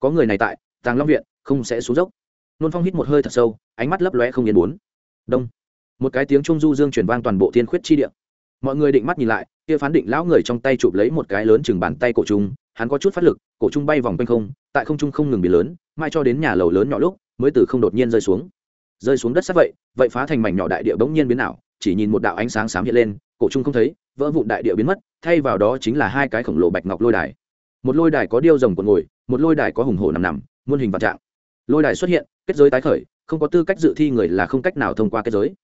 Có người này tại, tàng long viện, không sẽ xuống dốc. Nôn phong hít một hơi thật sâu, ánh mắt lấp lóe không yên bốn. Đông. Một cái tiếng trung du dương chuyển vang toàn bộ thiên khuyết chi địa mọi người định mắt nhìn lại, kia phán định lão người trong tay chụp lấy một cái lớn chừng bàn tay cổ trung, hắn có chút phát lực, cổ trung bay vòng quanh không, tại không trung không ngừng bị lớn mai cho đến nhà lầu lớn nhỏ lúc, mới từ không đột nhiên rơi xuống. Rơi xuống đất sát vậy vậy phá thành mảnh nhỏ đại địa bỗng nhiên biến ảo, chỉ nhìn một đạo ánh sáng xám hiện lên, cổ trung không thấy, vỡ vụn đại địa biến mất, thay vào đó chính là hai cái khổng lồ bạch ngọc lôi đài. Một lôi đài có điêu rồng cuộn ngồi, một lôi đài có hùng hổ nằm nằm, muôn hình vạn trạng. Lôi đài xuất hiện, kết giới tái khởi, không có tư cách dự thi người là không cách nào thông qua kết giới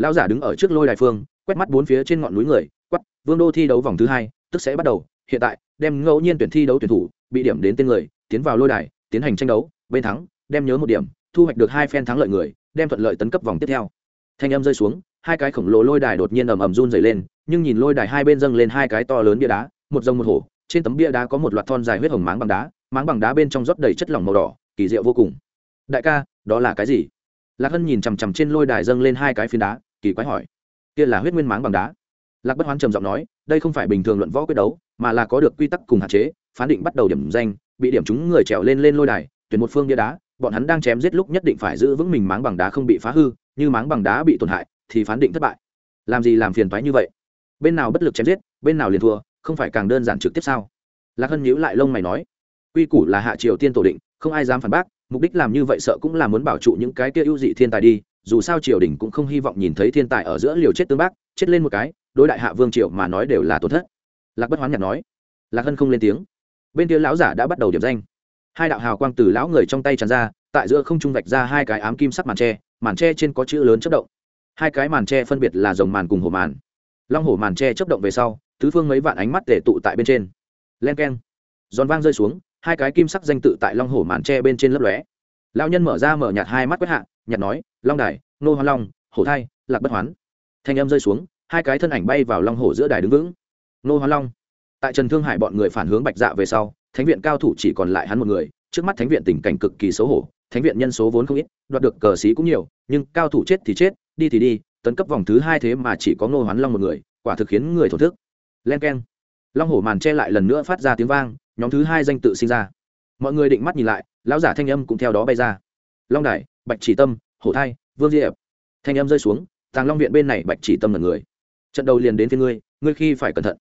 lão giả đứng ở trước lôi đài phương, quét mắt bốn phía trên ngọn núi người quắp vương đô thi đấu vòng thứ hai, tức sẽ bắt đầu. Hiện tại, đem ngẫu nhiên tuyển thi đấu tuyển thủ, bị điểm đến tên người, tiến vào lôi đài, tiến hành tranh đấu, bên thắng, đem nhớ một điểm, thu hoạch được hai phen thắng lợi người, đem thuận lợi tấn cấp vòng tiếp theo. Thanh âm rơi xuống, hai cái khổng lồ lôi đài đột nhiên ầm ầm run dày lên, nhưng nhìn lôi đài hai bên dâng lên hai cái to lớn bia đá, một rồng một hổ, trên tấm bia đá có một loạt thon dài huyết hồng máng bằng đá, máng bằng đá bên trong rót đầy chất lỏng màu đỏ, kỳ diệu vô cùng. Đại ca, đó là cái gì? Lạc hân nhìn chằm chằm trên lôi đài dâng lên hai cái phiến đá kỳ quái hỏi. Kia là huyết nguyên máng bằng đá. Lạc bất hoán trầm giọng nói, đây không phải bình thường luận võ quyết đấu, mà là có được quy tắc cùng hạn chế, phán định bắt đầu điểm danh, bị điểm chúng người trèo lên lên lôi đài, tuyển một phương bia đá, bọn hắn đang chém giết lúc nhất định phải giữ vững mình máng bằng đá không bị phá hư, như máng bằng đá bị tổn hại, thì phán định thất bại. Làm gì làm phiền toái như vậy? Bên nào bất lực chém giết, bên nào liền thua, không phải càng đơn giản trực tiếp sao? Lạc hân nhíu lại lông mày nói, quy củ là hạ triều tiên tổ định, không ai dám phản bác mục đích làm như vậy sợ cũng là muốn bảo trụ những cái kia ưu dị thiên tài đi, dù sao triều đình cũng không hy vọng nhìn thấy thiên tài ở giữa liều chết tương bác, chết lên một cái, đối đại hạ vương triều mà nói đều là tổn thất. Lạc bất hoán nhặt nói. Lạc hân không lên tiếng. Bên kia lão giả đã bắt đầu điểm danh. Hai đạo hào quang từ lão người trong tay tràn ra, tại giữa không trung vạch ra hai cái ám kim sắc màn tre màn tre trên có chữ lớn chất động. Hai cái màn tre phân biệt là dòng màn cùng hổ màn. Long hổ màn tre chất động về sau, tứ phương mấy vạn ánh mắt để tụ tại bên trên. Len k e n giòn vang rơi xuống hai cái kim sắc danh tự tại long hổ màn tre bên trên lấp lóe. Lao nhân mở ra mở nhạt hai mắt quét hạ, nhạt nói, long đài nô hoa long, hổ thai, lạc bất hoán. Thanh âm rơi xuống, hai cái thân ảnh bay vào long hổ giữa đài đứng vững. Nô hoa long. Tại trần thương hải bọn người phản hướng bạch dạ về sau, thánh viện cao thủ chỉ còn lại hắn một người, trước mắt thánh viện tình cảnh cực kỳ xấu hổ, thánh viện nhân số vốn không ít, đoạt được cờ xí cũng nhiều, nhưng cao thủ chết thì chết, đi thì đi, tấn cấp vòng thứ hai thế mà chỉ có ngô hoán long một người, quả thực khiến người thổ thức. Len k e n long hổ màn che lại lần nữa phát ra tiếng vang nhóm thứ hai danh tự sinh ra. Mọi người định mắt nhìn lại, lão giả thanh âm cũng theo đó bay ra. Long đại bạch chỉ tâm, hổ thai, vương diệp. Thanh âm rơi xuống, tàng long viện bên này bạch chỉ tâm là người. Trận đầu liền đến phía ngươi ngươi khi phải cẩn thận.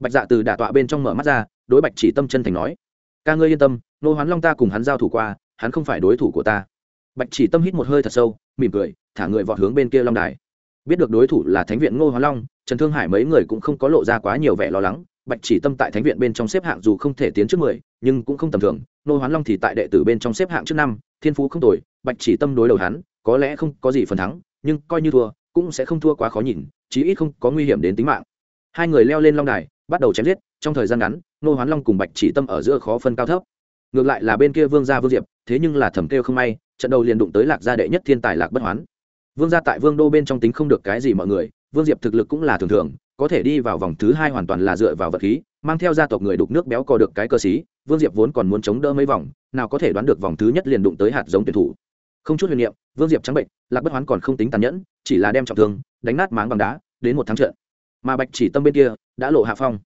Bạch dạ từ đả tọa bên trong mở mắt ra, đối bạch chỉ tâm chân thành nói. Ca ngươi yên tâm, nô hoán long ta cùng hắn giao thủ qua, hắn không phải đối thủ của ta. Bạch chỉ tâm hít một hơi thật sâu, mỉm cười, thả người vọt hướng bên kia long đài. Biết được đối thủ là thánh viện ngô hoán long, trần thương hải mấy người cũng không có lộ ra quá nhiều vẻ lo lắng bạch chỉ tâm tại thánh viện bên trong xếp hạng dù không thể tiến trước mười, nhưng cũng không tầm thường. Nô hoán long thì tại đệ tử bên trong xếp hạng trước năm, thiên phú không tồi. Bạch chỉ tâm đối đầu hắn, có lẽ không có gì phần thắng, nhưng coi như thua, cũng sẽ không thua quá khó nhìn, chí ít không có nguy hiểm đến tính mạng. Hai người leo lên long đài, bắt đầu chém giết. Trong thời gian ngắn, nô hoán long cùng bạch chỉ tâm ở giữa khó phân cao thấp. Ngược lại là bên kia vương gia vương diệp, thế nhưng là thẩm kêu không may, trận đầu liền đụng tới lạc gia đệ nhất thiên tài lạc bất hoán. Vương gia tại vương đô bên trong tính không được cái gì mọi người, vương diệp thực lực cũng là thường thường có thể đi vào vòng thứ hai hoàn toàn là dựa vào vật khí, mang theo gia tộc người đục nước béo cò được cái cơ sĩ, vương diệp vốn còn muốn chống đỡ mấy vòng, nào có thể đoán được vòng thứ nhất liền đụng tới hạt giống tuyển thủ. Không chút huyền niệm, vương diệp trắng bệnh, lạc bất hoán còn không tính tàn nhẫn, chỉ là đem trọng thương, đánh nát máng bằng đá, đến một tháng trận. Mà bạch chỉ tâm bên kia, đã lộ hạ phong.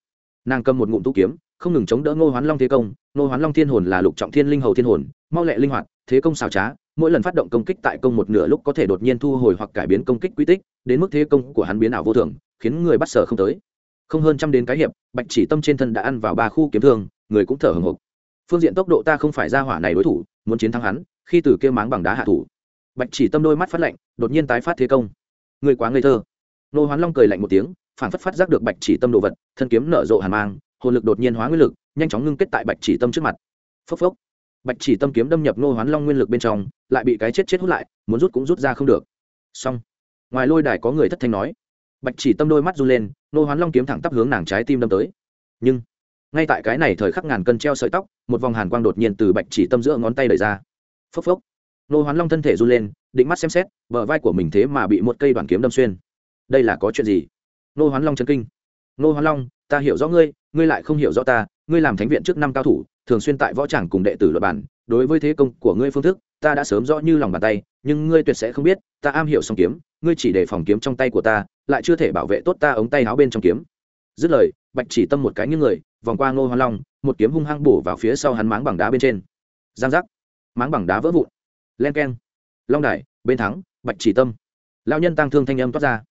Nàng cầm một ngụm tu kiếm, không ngừng chống đỡ ngô hoán long thế công, ngô hoán long thiên hồn là lục trọng thiên linh hầu thiên hồn, mau lẹ linh hoạt, thế công xào trá, mỗi lần phát động công kích tại công một nửa lúc có thể đột nhiên thu hồi hoặc cải biến công kích quy tích, đến mức thế công của hắn biến ảo vô thường khiến người bắt sở không tới. Không hơn trăm đến cái hiệp, bạch chỉ tâm trên thân đã ăn vào ba khu kiếm thương, người cũng thở hừng hộc phương diện tốc độ ta không phải ra hỏa này đối thủ, muốn chiến thắng hắn, khi từ kêu máng bằng đá hạ thủ. Bạch chỉ tâm đôi mắt phát lạnh, đột nhiên tái phát thế công. Người quá ngây thơ. Nô hoán long cười lạnh một tiếng phản phất phát giác được bạch chỉ tâm đồ vật, thân kiếm nở rộ hàn mang, hồn lực đột nhiên hóa nguyên lực, nhanh chóng ngưng kết tại bạch chỉ tâm trước mặt. Phốc phốc. Bạch chỉ tâm kiếm đâm nhập nô hoán long nguyên lực bên trong, lại bị cái chết chết hút lại, muốn rút cũng rút ra không được. Xong. Ngoài lôi đài có người thất thanh nói bạch chỉ tâm đôi mắt run lên, nô hoán long kiếm thẳng tắp hướng nàng trái tim đâm tới. Nhưng, ngay tại cái này thời khắc ngàn cân treo sợi tóc, một vòng hàn quang đột nhiên từ bạch chỉ tâm giữa ngón tay đẩy ra. Phốc phốc. Nô hoán long thân thể run lên, định mắt xem xét, bờ vai của mình thế mà bị một cây đoàn kiếm đâm xuyên. Đây là có chuyện gì? Nô hoán long chấn kinh. Nô hoán long, ta hiểu rõ ngươi ngươi lại không hiểu rõ ta, ngươi làm thánh viện trước năm cao thủ, thường xuyên tại võ tràng cùng đệ tử luật bản đối với thế công của ngươi phương thức, ta đã sớm rõ như lòng bàn tay, nhưng ngươi tuyệt sẽ không biết, ta am hiểu song kiếm, ngươi chỉ để phòng kiếm trong tay của ta lại chưa thể bảo vệ tốt ta ống tay áo bên trong kiếm. Dứt lời, bạch chỉ tâm một cái như người, vòng qua ngô hoa long, một kiếm hung hăng bổ vào phía sau hắn máng bằng đá bên trên. Giang giác. Máng bằng đá vỡ vụn. Len keng. Long đài, bên thắng, bạch chỉ tâm. Lao nhân tăng thương thanh âm toát ra.